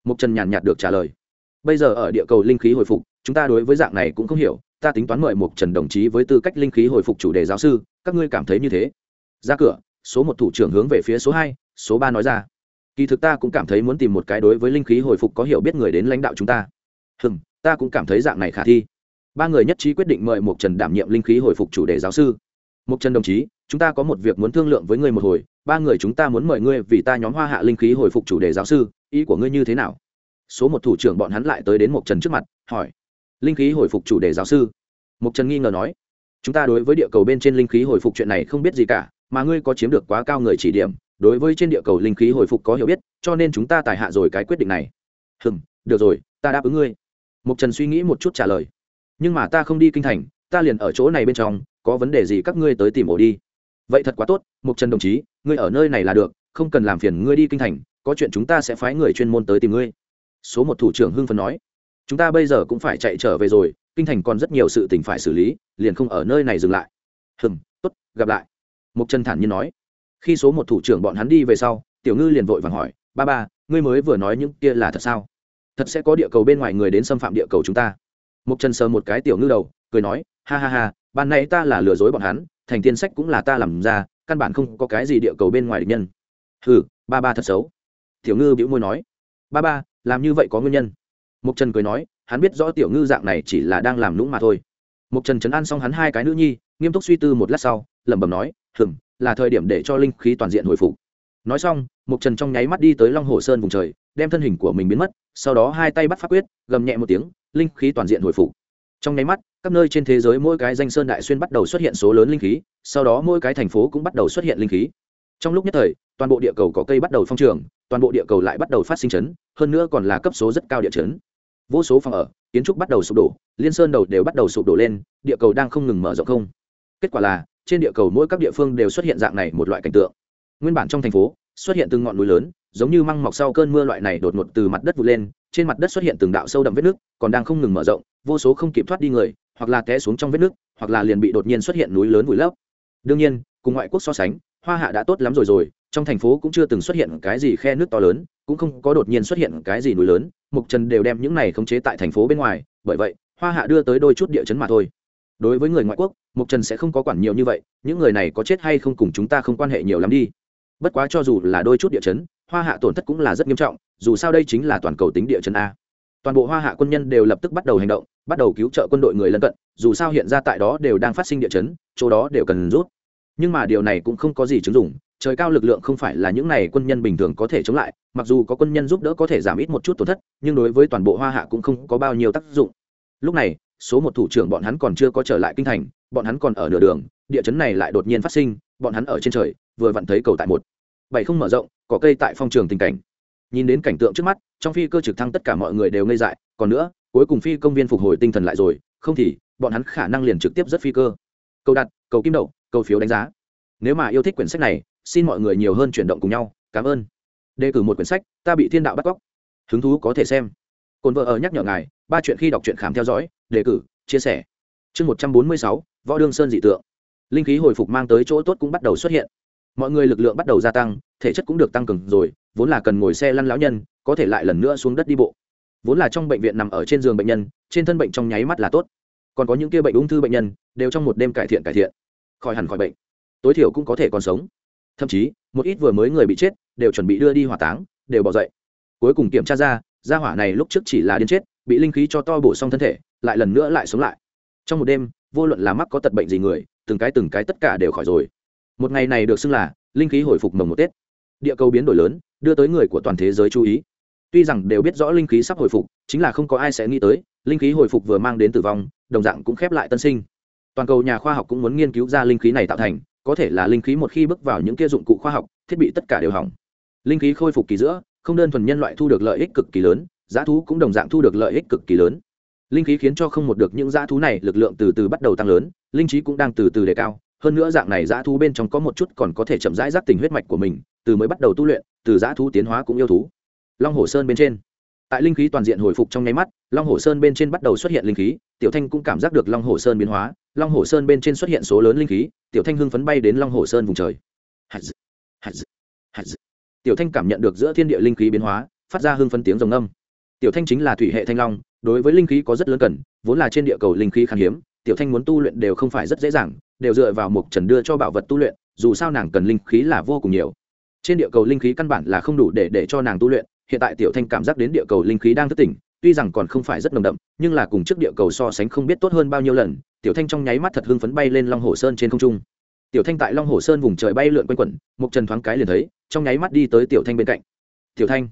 Mộc trần nhàn nhạt được trả lời. Bây giờ ở địa cầu linh khí hồi phục, chúng ta đối với dạng này cũng không hiểu, ta tính toán mời mộc trần đồng chí với tư cách linh khí hồi phục chủ đề giáo sư, các ngươi cảm thấy như thế? Ra cửa, số một thủ trưởng hướng về phía số hai, số ba nói ra. Kỳ thực ta cũng cảm thấy muốn tìm một cái đối với linh khí hồi phục có hiểu biết người đến lãnh đạo chúng ta. Hừm, ta cũng cảm thấy dạng này khả thi. Ba người nhất trí quyết định mời mộc trần đảm nhiệm linh khí hồi phục chủ đề giáo sư. Mục trần đồng chí, chúng ta có một việc muốn thương lượng với ngươi một hồi. Ba người chúng ta muốn mời ngươi vì ta nhóm hoa hạ linh khí hồi phục chủ đề giáo sư. Ý của ngươi như thế nào? Số một thủ trưởng bọn hắn lại tới đến Mục trần trước mặt, hỏi. Linh khí hồi phục chủ đề giáo sư. Mục trần nghi ngờ nói. Chúng ta đối với địa cầu bên trên linh khí hồi phục chuyện này không biết gì cả, mà ngươi có chiếm được quá cao người chỉ điểm. Đối với trên địa cầu linh khí hồi phục có hiểu biết, cho nên chúng ta tài hạ rồi cái quyết định này. Hừm, được rồi, ta đáp ứng ngươi. Mục trần suy nghĩ một chút trả lời. Nhưng mà ta không đi kinh thành ta liền ở chỗ này bên trong, có vấn đề gì các ngươi tới tìm ổ đi. Vậy thật quá tốt, mục trần đồng chí, ngươi ở nơi này là được, không cần làm phiền ngươi đi kinh thành, có chuyện chúng ta sẽ phái người chuyên môn tới tìm ngươi. Số một thủ trưởng hưng phấn nói. Chúng ta bây giờ cũng phải chạy trở về rồi, kinh thành còn rất nhiều sự tình phải xử lý, liền không ở nơi này dừng lại. Hừm, tốt, gặp lại. Mục trần thản nhiên nói. Khi số một thủ trưởng bọn hắn đi về sau, tiểu ngư liền vội vàng hỏi, ba ba, ngươi mới vừa nói những kia là thật sao? Thật sẽ có địa cầu bên ngoài người đến xâm phạm địa cầu chúng ta. Mục trần sờ một cái tiểu ngư đầu, cười nói ha ha ha ban nãy ta là lừa dối bọn hắn thành tiên sách cũng là ta làm ra căn bản không có cái gì địa cầu bên ngoài địch nhân. Hừ, ba ba thật xấu. Tiểu ngư bĩu môi nói. Ba ba làm như vậy có nguyên nhân? Mục trần cười nói hắn biết rõ tiểu ngư dạng này chỉ là đang làm lũng mà thôi. Mục trần chấn an xong hắn hai cái nữ nhi nghiêm túc suy tư một lát sau lẩm bẩm nói hừm, là thời điểm để cho linh khí toàn diện hồi phục. Nói xong mục trần trong nháy mắt đi tới long hồ sơn vùng trời đem thân hình của mình biến mất sau đó hai tay bắt pháp quyết gầm nhẹ một tiếng linh khí toàn diện hồi phục. Trong nháy mắt các nơi trên thế giới mỗi cái danh sơn đại xuyên bắt đầu xuất hiện số lớn linh khí, sau đó mỗi cái thành phố cũng bắt đầu xuất hiện linh khí. Trong lúc nhất thời, toàn bộ địa cầu có cây bắt đầu phong trường, toàn bộ địa cầu lại bắt đầu phát sinh chấn, hơn nữa còn là cấp số rất cao địa chấn. Vô số phòng ở, kiến trúc bắt đầu sụp đổ, liên sơn đầu đều bắt đầu sụp đổ lên, địa cầu đang không ngừng mở rộng không. Kết quả là, trên địa cầu mỗi các địa phương đều xuất hiện dạng này một loại cảnh tượng. Nguyên bản trong thành phố, xuất hiện từng ngọn núi lớn, giống như măng mọc sau cơn mưa loại này đột ngột từ mặt đất vụt lên, trên mặt đất xuất hiện từng đạo sâu đậm vết nước, còn đang không ngừng mở rộng, vô số không kịp thoát đi người hoặc là té xuống trong vết nước, hoặc là liền bị đột nhiên xuất hiện núi lớn vùi lấp. Đương nhiên, cùng ngoại quốc so sánh, hoa hạ đã tốt lắm rồi rồi, trong thành phố cũng chưa từng xuất hiện cái gì khe nước to lớn, cũng không có đột nhiên xuất hiện cái gì núi lớn mục trần đều đem những này khống chế tại thành phố bên ngoài, bởi vậy, hoa hạ đưa tới đôi chút địa chấn mà thôi. Đối với người ngoại quốc mục trần sẽ không có quản nhiều như vậy, những người này có chết hay không cùng chúng ta không quan hệ nhiều lắm đi. Bất quá cho dù là đôi chút địa chấn, hoa hạ tổn thất cũng là rất nghiêm trọng, dù sao đây chính là toàn cầu tính địa chấn a toàn bộ hoa hạ quân nhân đều lập tức bắt đầu hành động, bắt đầu cứu trợ quân đội người lân cận, dù sao hiện ra tại đó đều đang phát sinh địa chấn, chỗ đó đều cần rút. Nhưng mà điều này cũng không có gì chứng dụng, trời cao lực lượng không phải là những này quân nhân bình thường có thể chống lại, mặc dù có quân nhân giúp đỡ có thể giảm ít một chút tổn thất, nhưng đối với toàn bộ hoa hạ cũng không có bao nhiêu tác dụng. Lúc này, số một thủ trưởng bọn hắn còn chưa có trở lại kinh thành, bọn hắn còn ở nửa đường, địa chấn này lại đột nhiên phát sinh, bọn hắn ở trên trời, vừa vặn thấy cầu tại một. Bảy không mở rộng, có cây tại phong trường tình cảnh. Nhìn đến cảnh tượng trước mắt trong phi cơ trực thăng tất cả mọi người đều ngây dại, còn nữa, cuối cùng phi công viên phục hồi tinh thần lại rồi, không thì, bọn hắn khả năng liền trực tiếp rất phi cơ. Câu đặt, cầu kim đậu, cầu phiếu đánh giá. Nếu mà yêu thích quyển sách này, xin mọi người nhiều hơn chuyển động cùng nhau. Cảm ơn. Đề cử một quyển sách, ta bị thiên đạo bắt cóc. Hứng thú có thể xem. Cồn vợ ở nhắc nhở ngài, ba chuyện khi đọc truyện khám theo dõi, đề cử, chia sẻ. Chương một trăm bốn mươi sáu, võ đương sơn dị tượng. Linh khí hồi phục mang tới chỗ tốt cũng bắt đầu xuất hiện. Mọi người lực lượng bắt đầu gia tăng, thể chất cũng được tăng cường rồi, vốn là cần ngồi xe lăn lão nhân có thể lại lần nữa xuống đất đi bộ. Vốn là trong bệnh viện nằm ở trên giường bệnh nhân, trên thân bệnh trong nháy mắt là tốt. Còn có những kia bệnh ung thư bệnh nhân, đều trong một đêm cải thiện cải thiện. Khỏi hẳn khỏi bệnh. Tối thiểu cũng có thể còn sống. Thậm chí, một ít vừa mới người bị chết, đều chuẩn bị đưa đi hỏa táng, đều bỏ dậy. Cuối cùng kiểm tra ra gia hỏa này lúc trước chỉ là điên chết, bị linh khí cho to bổ xong thân thể, lại lần nữa lại sống lại. Trong một đêm, vô luận là mắc có tật bệnh gì người, từng cái từng cái tất cả đều khỏi rồi. Một ngày này được xưng là linh khí hồi phục mồng một tết. Địa cầu biến đổi lớn, đưa tới người của toàn thế giới chú ý tuy rằng đều biết rõ linh khí sắp hồi phục, chính là không có ai sẽ nghĩ tới, linh khí hồi phục vừa mang đến tử vong, đồng dạng cũng khép lại tân sinh. Toàn cầu nhà khoa học cũng muốn nghiên cứu ra linh khí này tạo thành, có thể là linh khí một khi bước vào những kia dụng cụ khoa học, thiết bị tất cả đều hỏng. Linh khí khôi phục kỳ giữa, không đơn thuần nhân loại thu được lợi ích cực kỳ lớn, giá thú cũng đồng dạng thu được lợi ích cực kỳ lớn. Linh khí khiến cho không một được những giá thú này lực lượng từ từ bắt đầu tăng lớn, linh trí cũng đang từ từ đề cao, hơn nữa dạng này giá thú bên trong có một chút còn có thể chậm rãi giác tình huyết mạch của mình, từ mới bắt đầu tu luyện, từ giá thú tiến hóa cũng yêu thú long hồ sơn bên trên. Tại linh khí toàn diện hồi phục trong nháy mắt, long hồ sơn bên trên bắt đầu xuất hiện linh khí, tiểu thanh cũng cảm giác được long hồ sơn biến hóa. Long hồ sơn bên trên xuất hiện số lớn linh khí, tiểu thanh hưng phấn bay đến long hồ sơn vùng trời. Tiểu thanh cảm nhận được giữa thiên địa linh khí biến hóa, phát ra hưng phấn tiếng rồng âm tiểu thanh chính là thủy hệ thanh long, đối với linh khí có rất lớn cần, vốn là trên địa cầu linh khí khan hiếm, tiểu thanh muốn tu luyện đều không phải rất dễ dàng, đều dựa vào một trần đưa cho bảo vật tu luyện, dù sao nàng cần linh khí là vô cùng nhiều. Trên địa cầu linh khí căn bản là không đủ để để cho nàng tu luyện hiện tại tiểu thanh cảm giác đến địa cầu linh khí đang thức tỉnh, tuy rằng còn không phải rất nồng đậm, nhưng là cùng trước địa cầu so sánh không biết tốt hơn bao nhiêu lần, tiểu thanh trong nháy mắt thật hưng phấn bay lên long hồ sơn trên không trung. Tiểu thanh tại long hồ sơn vùng trời bay lượn quanh quẩn mục trần thoáng cái liền thấy, trong nháy mắt đi tới tiểu thanh bên cạnh. Tiểu thanh.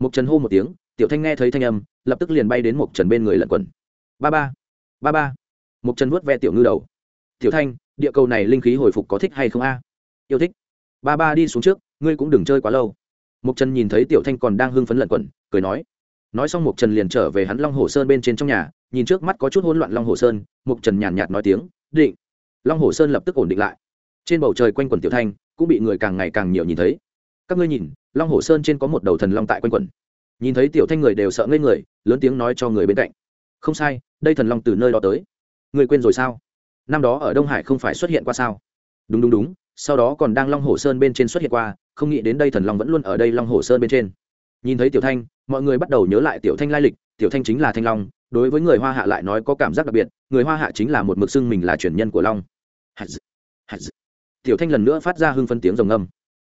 Mục trần hô một tiếng, tiểu thanh nghe thấy thanh âm, lập tức liền bay đến mục trần bên người lẩn quẩn. Ba ba ba ba. Mục trần vuốt ve tiểu ngư đầu. Tiểu thanh, địa cầu này linh khí hồi phục có thích hay không a? Yêu thích. Ba ba đi xuống trước, ngươi cũng đừng chơi quá lâu mục trần nhìn thấy tiểu thanh còn đang hưng phấn lẩn quẩn, cười nói. Nói xong mục trần liền trở về hắn long hồ sơn bên trên trong nhà, nhìn trước mắt có chút hỗn loạn long hồ sơn mục trần nhàn nhạt nói tiếng, định. Long hồ sơn lập tức ổn định lại. Trên bầu trời quanh quần tiểu thanh cũng bị người càng ngày càng nhiều nhìn thấy. Các ngươi nhìn, long hồ sơn trên có một đầu thần long tại quanh quần. Nhìn thấy tiểu thanh người đều sợ ngây người, lớn tiếng nói cho người bên cạnh. Không sai, đây thần long từ nơi đó tới. Người quên rồi sao? Năm đó ở đông hải không phải xuất hiện qua sao? Đúng đúng đúng sau đó còn đang long hồ sơn bên trên xuất hiện qua, không nghĩ đến đây thần long vẫn luôn ở đây long hồ sơn bên trên. Nhìn thấy tiểu thanh, mọi người bắt đầu nhớ lại tiểu thanh lai lịch, tiểu thanh chính là thanh long, đối với người hoa hạ lại nói có cảm giác đặc biệt, người hoa hạ chính là một mực xưng mình là truyền nhân của long. Tiểu thanh lần nữa phát ra hưng phân tiếng rồng âm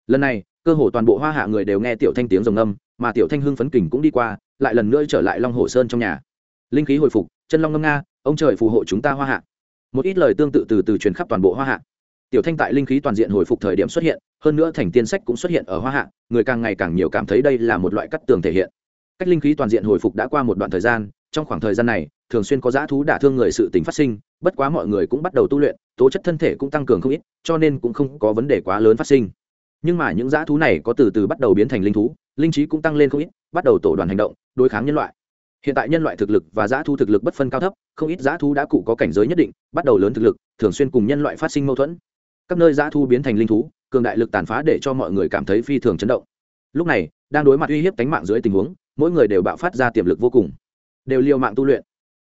lần này, cơ hồ toàn bộ hoa hạ người đều nghe tiểu thanh tiếng rồng âm mà tiểu thanh hưng phấn kình cũng đi qua, lại lần nữa trở lại long hồ sơn trong nhà. Linh khí hồi phục, chân long ngâm nga, ông trời phù hộ chúng ta hoa hạ. Một ít lời tương tự từ từ truyền khắp toàn bộ hoa hạ tiểu thanh tại linh khí toàn diện hồi phục thời điểm xuất hiện, hơn nữa thành tiên sách cũng xuất hiện ở hoa hạ, người càng ngày càng nhiều cảm thấy đây là một loại cắt tường thể hiện. Cách linh khí toàn diện hồi phục đã qua một đoạn thời gian, trong khoảng thời gian này, thường xuyên có dã thú đả thương người sự tình phát sinh, bất quá mọi người cũng bắt đầu tu luyện, tố chất thân thể cũng tăng cường không ít, cho nên cũng không có vấn đề quá lớn phát sinh. Nhưng mà những dã thú này có từ từ bắt đầu biến thành linh thú, linh trí cũng tăng lên không ít, bắt đầu tổ đoàn hành động, đối kháng nhân loại. Hiện tại nhân loại thực lực và dã thú thực lực bất phân cao thấp, không ít dã thú đã cụ có cảnh giới nhất định, bắt đầu lớn thực lực, thường xuyên cùng nhân loại phát sinh mâu thuẫn các nơi dã thu biến thành linh thú, cường đại lực tàn phá để cho mọi người cảm thấy phi thường chấn động. Lúc này, đang đối mặt uy hiếp cánh mạng dưới tình huống, mỗi người đều bạo phát ra tiềm lực vô cùng. Đều liều mạng tu luyện.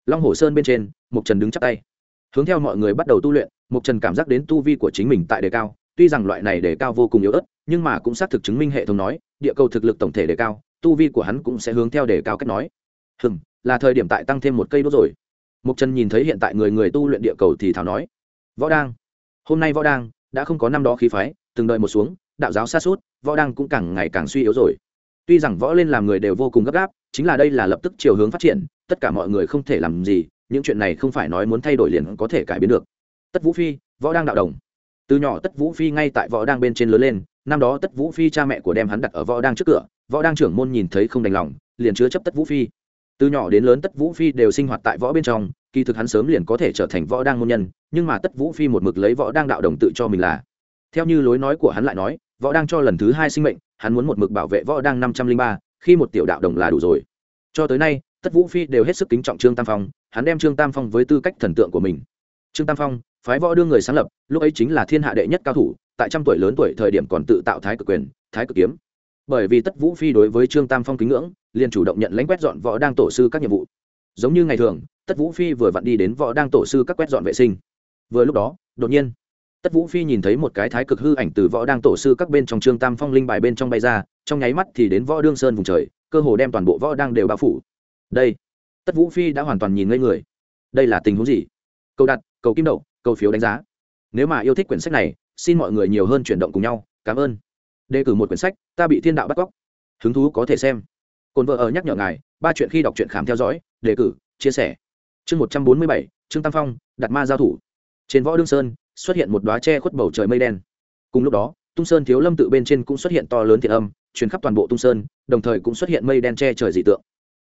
Long hồ sơn bên trên mục trần đứng chắp tay. Hướng theo mọi người bắt đầu tu luyện mục trần cảm giác đến tu vi của chính mình tại đề cao, tuy rằng loại này đề cao vô cùng yếu ớt, nhưng mà cũng xác thực chứng minh hệ thống nói, địa cầu thực lực tổng thể đề cao, tu vi của hắn cũng sẽ hướng theo đề cao cách nói. Hừm, là thời điểm tại tăng thêm một cây đốt rồi. Mục trần nhìn thấy hiện tại người người tu luyện địa cầu thì thảo nói. Võ đang. Hôm nay võ đang đã không có năm đó khí phái, từng đợi một xuống, đạo giáo xa suốt, võ đăng cũng càng ngày càng suy yếu rồi. Tuy rằng võ lên làm người đều vô cùng gấp gáp, chính là đây là lập tức chiều hướng phát triển, tất cả mọi người không thể làm gì, những chuyện này không phải nói muốn thay đổi liền có thể cải biến được. Tất vũ phi, võ đang đạo đồng. Từ nhỏ tất vũ phi ngay tại võ đang bên trên lớn lên, năm đó tất vũ phi cha mẹ của đem hắn đặt ở võ đang trước cửa, võ đang trưởng môn nhìn thấy không đành lòng, liền chứa chấp tất vũ phi từ nhỏ đến lớn tất vũ phi đều sinh hoạt tại võ bên trong, kỳ thực hắn sớm liền có thể trở thành võ đang môn nhân, nhưng mà tất vũ phi một mực lấy võ đang đạo đồng tự cho mình là. Theo như lối nói của hắn lại nói, võ đang cho lần thứ hai sinh mệnh, hắn muốn một mực bảo vệ võ đang năm trăm linh ba, khi một tiểu đạo đồng là đủ rồi. Cho tới nay, tất vũ phi đều hết sức kính trọng trương tam phong, hắn đem trương tam phong với tư cách thần tượng của mình. Trương tam phong, phái võ đưa người sáng lập, lúc ấy chính là thiên hạ đệ nhất cao thủ, tại trăm tuổi lớn tuổi thời điểm còn tự tạo thái cực quyền, thái cực kiếm. Bởi vì tất vũ phi đối với trương tam phong kính ngưỡng liền chủ động nhận lãnh quét dọn võ đang tổ sư các nhiệm vụ. Giống như ngày thường, tất vũ phi vừa vặn đi đến võ đang tổ sư các quét dọn vệ sinh. Vừa lúc đó, đột nhiên, tất vũ phi nhìn thấy một cái thái cực hư ảnh từ võ đang tổ sư các bên trong trương tam phong linh bài bên trong bay ra, trong nháy mắt thì đến võ đương sơn vùng trời, cơ hồ đem toàn bộ võ đang đều bao phủ. Đây, tất vũ phi đã hoàn toàn nhìn ngây người. Đây là tình huống gì? Câu đặt, cầu kim đậu, cầu phiếu đánh giá. Nếu mà yêu thích quyển sách này, xin mọi người nhiều hơn chuyển động cùng nhau. Cảm ơn. Đề cử một quyển sách, ta bị thiên đạo bắt cóc. Hứng thú có thể xem cồn vợ ở nhắc nhở ngài, ba chuyện khi đọc truyện khám theo dõi, đề cử, chia sẻ. Chương một trăm bốn mươi bảy, trương tam phong đặt ma giao thủ. Trên võ đương sơn, xuất hiện một đoá tre khuất bầu trời mây đen. Cùng lúc đó, tung sơn thiếu lâm tự bên trên cũng xuất hiện to lớn thiệt âm, truyền khắp toàn bộ tung sơn, đồng thời cũng xuất hiện mây đen che trời dị tượng.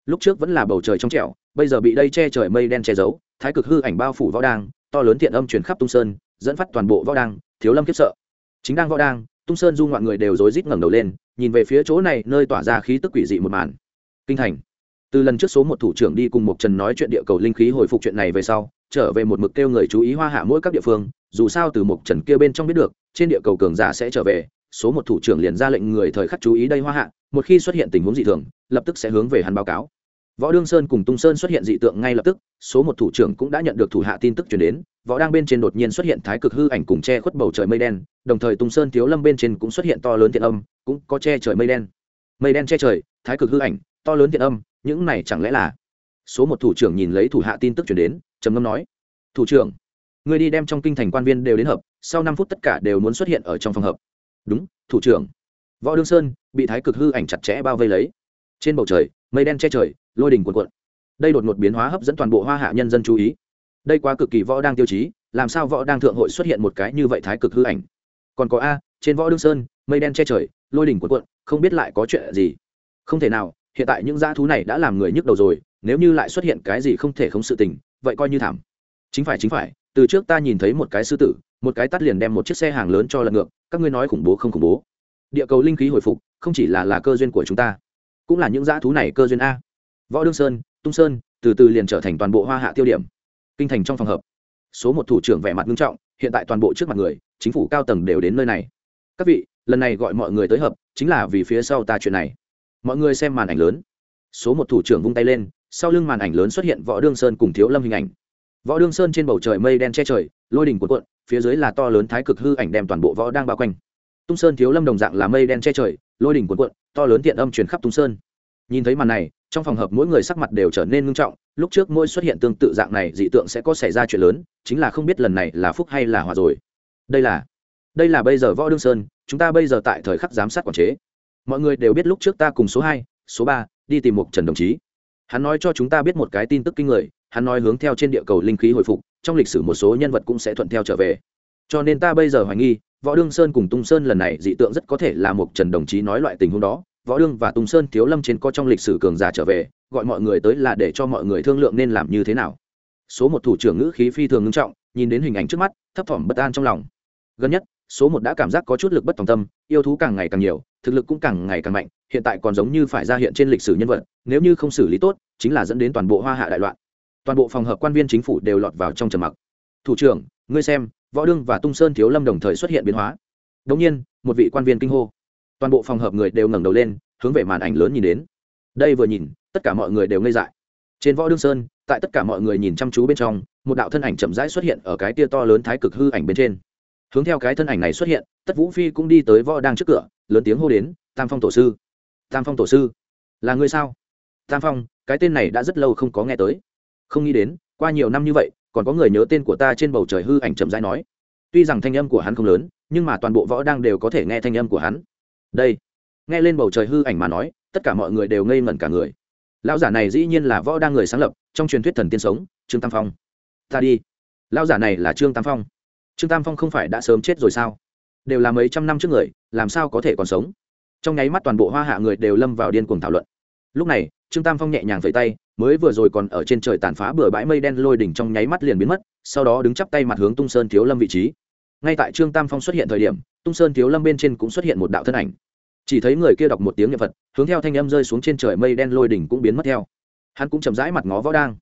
Lúc trước vẫn là bầu trời trong trẻo, bây giờ bị đây che trời mây đen che giấu, thái cực hư ảnh bao phủ võ đang to lớn thiện âm chuyển khắp tung sơn, dẫn phát toàn bộ võ đang thiếu lâm kiếp sợ. Chính đang võ đang tung sơn du ngoạn người đều rối rít ngẩng đầu lên, nhìn về phía chỗ này, nơi tỏa ra khí tức quỷ dị một màn kinh thành. Từ lần trước số một thủ trưởng đi cùng một trần nói chuyện địa cầu linh khí hồi phục chuyện này về sau, trở về một mực kêu người chú ý hoa hạ mỗi các địa phương, dù sao từ một trần kia bên trong biết được, trên địa cầu cường giả sẽ trở về, số một thủ trưởng liền ra lệnh người thời khắc chú ý đây hoa hạ, một khi xuất hiện tình huống dị thường, lập tức sẽ hướng về hắn báo cáo. Võ đương sơn cùng tung sơn xuất hiện dị tượng ngay lập tức, số một thủ trưởng cũng đã nhận được thủ hạ tin tức chuyển đến, võ đang bên trên đột nhiên xuất hiện thái cực hư ảnh cùng che khuất bầu trời mây đen, đồng thời tung sơn thiếu lâm bên trên cũng xuất hiện to lớn thiện âm, cũng có che trời mây đen. Mây đen che trời, thái cực hư ảnh to lớn thiện âm, những này chẳng lẽ là? Số một thủ trưởng nhìn lấy thủ hạ tin tức chuyển đến, trầm ngâm nói, thủ trưởng, người đi đem trong kinh thành quan viên đều đến hợp, sau năm phút tất cả đều muốn xuất hiện ở trong phòng hợp. Đúng, thủ trưởng. Võ đương sơn bị thái cực hư ảnh chặt chẽ bao vây lấy. Trên bầu trời, mây đen che trời, lôi đình cuộn cuộn. Đây đột ngột biến hóa hấp dẫn toàn bộ hoa hạ nhân dân chú ý. Đây quá cực kỳ võ đang tiêu chí, làm sao võ đang thượng hội xuất hiện một cái như vậy thái cực hư ảnh? Còn có a, trên võ đương sơn, mây đen che trời, lôi đỉnh cuộn cuộn, không biết lại có chuyện gì. Không thể nào hiện tại những dã thú này đã làm người nhức đầu rồi, nếu như lại xuất hiện cái gì không thể không sự tình, vậy coi như thảm. Chính phải chính phải, từ trước ta nhìn thấy một cái sư tử, một cái tắt liền đem một chiếc xe hàng lớn cho lật ngược, các ngươi nói khủng bố không khủng bố. Địa cầu linh khí hồi phục, không chỉ là là cơ duyên của chúng ta, cũng là những dã thú này cơ duyên a. Võ đương sơn, tung sơn, từ từ liền trở thành toàn bộ hoa hạ tiêu điểm. Kinh thành trong phòng hợp, số một thủ trưởng vẻ mặt nghiêm trọng, hiện tại toàn bộ trước mặt người, chính phủ cao tầng đều đến nơi này. Các vị, lần này gọi mọi người tới hợp, chính là vì phía sau ta chuyện này mọi người xem màn ảnh lớn. Số một thủ trưởng vung tay lên, sau lưng màn ảnh lớn xuất hiện võ đương sơn cùng thiếu lâm hình ảnh. Võ đương sơn trên bầu trời mây đen che trời, lôi đỉnh cuộn cuộn, phía dưới là to lớn thái cực hư ảnh đem toàn bộ võ đang bao quanh. Tung sơn thiếu lâm đồng dạng là mây đen che trời, lôi đỉnh cuộn cuộn, to lớn tiện âm truyền khắp tung sơn. Nhìn thấy màn này, trong phòng hợp mỗi người sắc mặt đều trở nên ngưng trọng, lúc trước mỗi xuất hiện tương tự dạng này, dị tượng sẽ có xảy ra chuyện lớn, chính là không biết lần này là phúc hay là hòa rồi. Đây là đây là bây giờ võ đương sơn, chúng ta bây giờ tại thời khắc giám sát quản chế mọi người đều biết lúc trước ta cùng số hai, số ba đi tìm một trần đồng chí. Hắn nói cho chúng ta biết một cái tin tức kinh người, hắn nói hướng theo trên địa cầu linh khí hồi phục, trong lịch sử một số nhân vật cũng sẽ thuận theo trở về. Cho nên ta bây giờ hoài nghi, võ đương sơn cùng tung sơn lần này dị tượng rất có thể là một trần đồng chí nói loại tình huống đó. Võ đương và tung sơn thiếu lâm trên có trong lịch sử cường giả trở về, gọi mọi người tới là để cho mọi người thương lượng nên làm như thế nào. Số một thủ trưởng ngữ khí phi thường ngưng trọng, nhìn đến hình ảnh trước mắt, thấp thỏm bất an trong lòng. Gần nhất số một đã cảm giác có chút lực bất tòng tâm, yêu thú càng ngày càng nhiều, thực lực cũng càng ngày càng mạnh, hiện tại còn giống như phải ra hiện trên lịch sử nhân vật, nếu như không xử lý tốt, chính là dẫn đến toàn bộ hoa hạ đại loạn. Toàn bộ phòng hợp quan viên chính phủ đều lọt vào trong trầm mặc. Thủ trưởng, ngươi xem, võ đương và tung sơn thiếu lâm đồng thời xuất hiện biến hóa. Đống nhiên, một vị quan viên kinh hô. Toàn bộ phòng hợp người đều ngẩng đầu lên, hướng về màn ảnh lớn nhìn đến. Đây vừa nhìn, tất cả mọi người đều ngây dại. Trên võ đương sơn, tại tất cả mọi người nhìn chăm chú bên trong, một đạo thân ảnh chậm rãi xuất hiện ở cái tia to lớn thái cực hư ảnh bên trên hướng theo cái thân ảnh này xuất hiện, tất vũ phi cũng đi tới võ đang trước cửa, lớn tiếng hô đến, tam phong tổ sư, tam phong tổ sư, là người sao? Tam phong, cái tên này đã rất lâu không có nghe tới. Không nghĩ đến, qua nhiều năm như vậy, còn có người nhớ tên của ta trên bầu trời hư ảnh chậm rãi nói. Tuy rằng thanh âm của hắn không lớn, nhưng mà toàn bộ võ đang đều có thể nghe thanh âm của hắn. Đây. Nghe lên bầu trời hư ảnh mà nói, tất cả mọi người đều ngây ngẩn cả người. Lão giả này dĩ nhiên là võ đang người sáng lập, trong truyền thuyết thần tiên sống, trương tam phong. Ta đi. Lão giả này là trương tam phong trương tam phong không phải đã sớm chết rồi sao? Đều là mấy trăm năm trước người, làm sao có thể còn sống? Trong nháy mắt toàn bộ hoa hạ người đều lâm vào điên cuồng thảo luận. Lúc này, trương tam phong nhẹ nhàng vẫy tay, mới vừa rồi còn ở trên trời tàn phá bừa bãi mây đen lôi đỉnh trong nháy mắt liền biến mất, sau đó đứng chắp tay mặt hướng tung sơn thiếu lâm vị trí. Ngay tại trương tam phong xuất hiện thời điểm, tung sơn thiếu lâm bên trên cũng xuất hiện một đạo thân ảnh. Chỉ thấy người kia đọc một tiếng niệm phật, hướng theo thanh âm rơi xuống trên trời mây đen lôi đỉnh cũng biến mất theo. Hắn cũng chậm rãi mặt ngó võ đang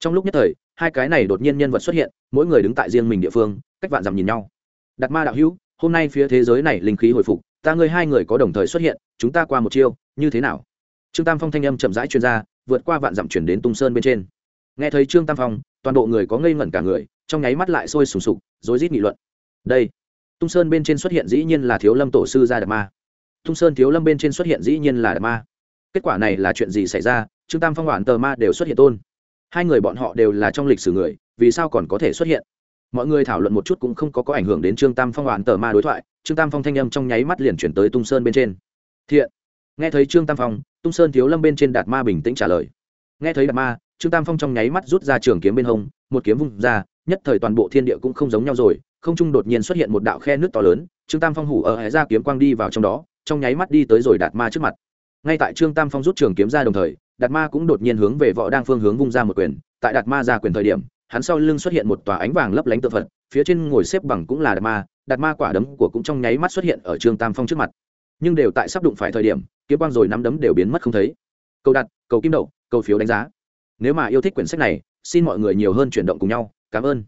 trong lúc nhất thời, hai cái này đột nhiên nhân vật xuất hiện, mỗi người đứng tại riêng mình địa phương, cách vạn dặm nhìn nhau. Đặt ma đạo hữu, hôm nay phía thế giới này linh khí hồi phục, ta ngươi hai người có đồng thời xuất hiện, chúng ta qua một chiêu, như thế nào? Trương tam phong thanh âm chậm rãi chuyên gia vượt qua vạn dặm chuyển đến tung sơn bên trên. Nghe thấy trương tam phong, toàn bộ người có ngây ngẩn cả người, trong nháy mắt lại sôi sùng sục, rối rít nghị luận. Đây, tung sơn bên trên xuất hiện dĩ nhiên là thiếu lâm tổ sư gia đạt ma. Tung sơn thiếu lâm bên trên xuất hiện dĩ nhiên là đạt ma. Kết quả này là chuyện gì xảy ra? Trương tam phong hoàn tờ ma đều xuất hiện tôn hai người bọn họ đều là trong lịch sử người, vì sao còn có thể xuất hiện? Mọi người thảo luận một chút cũng không có có ảnh hưởng đến trương tam phong hoạn tờ ma đối thoại, trương tam phong thanh âm trong nháy mắt liền chuyển tới tung sơn bên trên. Thiện. Nghe thấy trương tam phong, tung sơn thiếu lâm bên trên đạt ma bình tĩnh trả lời. Nghe thấy đạt ma, trương tam phong trong nháy mắt rút ra trường kiếm bên hông, một kiếm vung ra, nhất thời toàn bộ thiên địa cũng không giống nhau rồi, không trung đột nhiên xuất hiện một đạo khe nước to lớn, trương tam phong hủ ở hé ra kiếm quang đi vào trong đó, trong nháy mắt đi tới rồi đạt ma trước mặt. Ngay tại trương tam phong rút trường kiếm ra đồng thời đạt ma cũng đột nhiên hướng về võ đang phương hướng vung ra một quyền, tại đạt ma ra quyền thời điểm, hắn sau lưng xuất hiện một tòa ánh vàng lấp lánh tự phật, phía trên ngồi xếp bằng cũng là đạt ma đạt ma quả đấm của cũng trong nháy mắt xuất hiện ở trương tam phong trước mặt. Nhưng đều tại sắp đụng phải thời điểm, kiếm quang rồi nắm đấm đều biến mất không thấy. Câu đặt cầu kim đậu, cầu phiếu đánh giá. Nếu mà yêu thích quyển sách này, xin mọi người nhiều hơn chuyển động cùng nhau. Cảm ơn.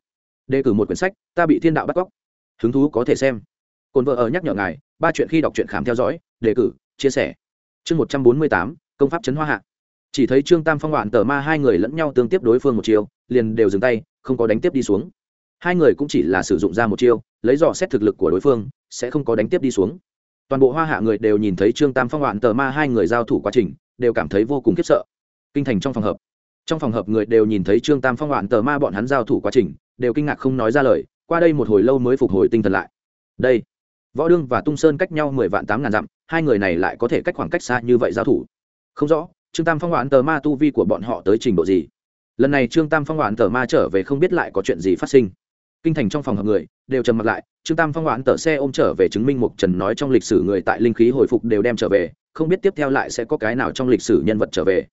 Đề cử một quyển sách, ta bị thiên đạo bắt cóc. Hứng thú có thể xem. Cồn vợ ở nhắc nhở ngài, ba chuyện khi đọc truyện khám theo dõi, đề cử, chia sẻ. Chương một trăm bốn mươi tám, công pháp chấn hoa hạ chỉ thấy trương tam phong đoạn tờ ma hai người lẫn nhau tương tiếp đối phương một chiều liền đều dừng tay, không có đánh tiếp đi xuống. Hai người cũng chỉ là sử dụng ra một chiêu, lấy dò xét thực lực của đối phương, sẽ không có đánh tiếp đi xuống. Toàn bộ hoa hạ người đều nhìn thấy trương tam phong đoạn tờ ma hai người giao thủ quá trình, đều cảm thấy vô cùng khiếp sợ. Kinh thành trong phòng hợp trong phòng hợp người đều nhìn thấy trương tam phong đoạn tờ ma bọn hắn giao thủ quá trình, đều kinh ngạc không nói ra lời, qua đây một hồi lâu mới phục hồi tinh thần lại. Đây, võ đương và tung sơn cách nhau mười vạn tám ngàn dặm, hai người này lại có thể cách khoảng cách xa như vậy giao thủ. Không rõ trương tam phong hoãn tờ ma tu vi của bọn họ tới trình độ gì? Lần này trương tam phong hoãn tờ ma trở về không biết lại có chuyện gì phát sinh. Kinh thành trong phòng hợp người đều trầm mặt lại, trương tam phong hoãn tờ xe ôm trở về chứng minh mục trần nói trong lịch sử người tại linh khí hồi phục đều đem trở về, không biết tiếp theo lại sẽ có cái nào trong lịch sử nhân vật trở về.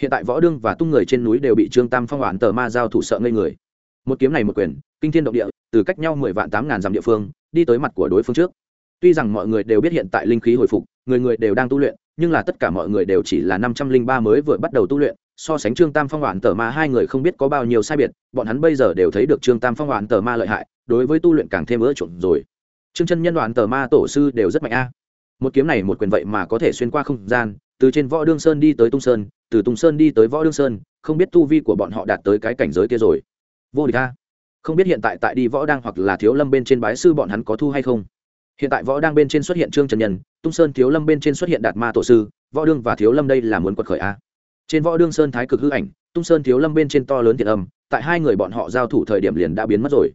Hiện tại võ đương và tung người trên núi đều bị trương tam phong hoãn tờ ma giao thủ sợ ngây người. Một kiếm này một quyền, kinh thiên động địa, từ cách nhau mười vạn tám ngàn dặm địa phương, đi tới mặt của đối phương trước. Tuy rằng mọi người đều biết hiện tại linh khí hồi phục, người người đều đang tu luyện nhưng là tất cả mọi người đều chỉ là năm trăm linh ba mới vừa bắt đầu tu luyện, so sánh trương tam phong hoạn tờ ma hai người không biết có bao nhiêu sai biệt, bọn hắn bây giờ đều thấy được trương tam phong hoạn tờ ma lợi hại, đối với tu luyện càng thêm ưa chuộng rồi. Trương chân nhân đoàn tờ ma tổ sư đều rất mạnh a. Một kiếm này một quyền vậy mà có thể xuyên qua không gian, từ trên võ đương sơn đi tới tung sơn, từ tung sơn đi tới võ đương sơn, không biết tu vi của bọn họ đạt tới cái cảnh giới kia rồi. Vô địch a. Không biết hiện tại tại đi võ đang hoặc là thiếu lâm bên trên bái sư bọn hắn có thu hay không hiện tại võ đang bên trên xuất hiện trương trần nhân, tung sơn thiếu lâm bên trên xuất hiện đạt ma tổ sư, võ đương và thiếu lâm đây là muốn quật khởi a. Trên võ đương sơn thái cực hư ảnh, tung sơn thiếu lâm bên trên to lớn thiện âm, tại hai người bọn họ giao thủ thời điểm liền đã biến mất rồi.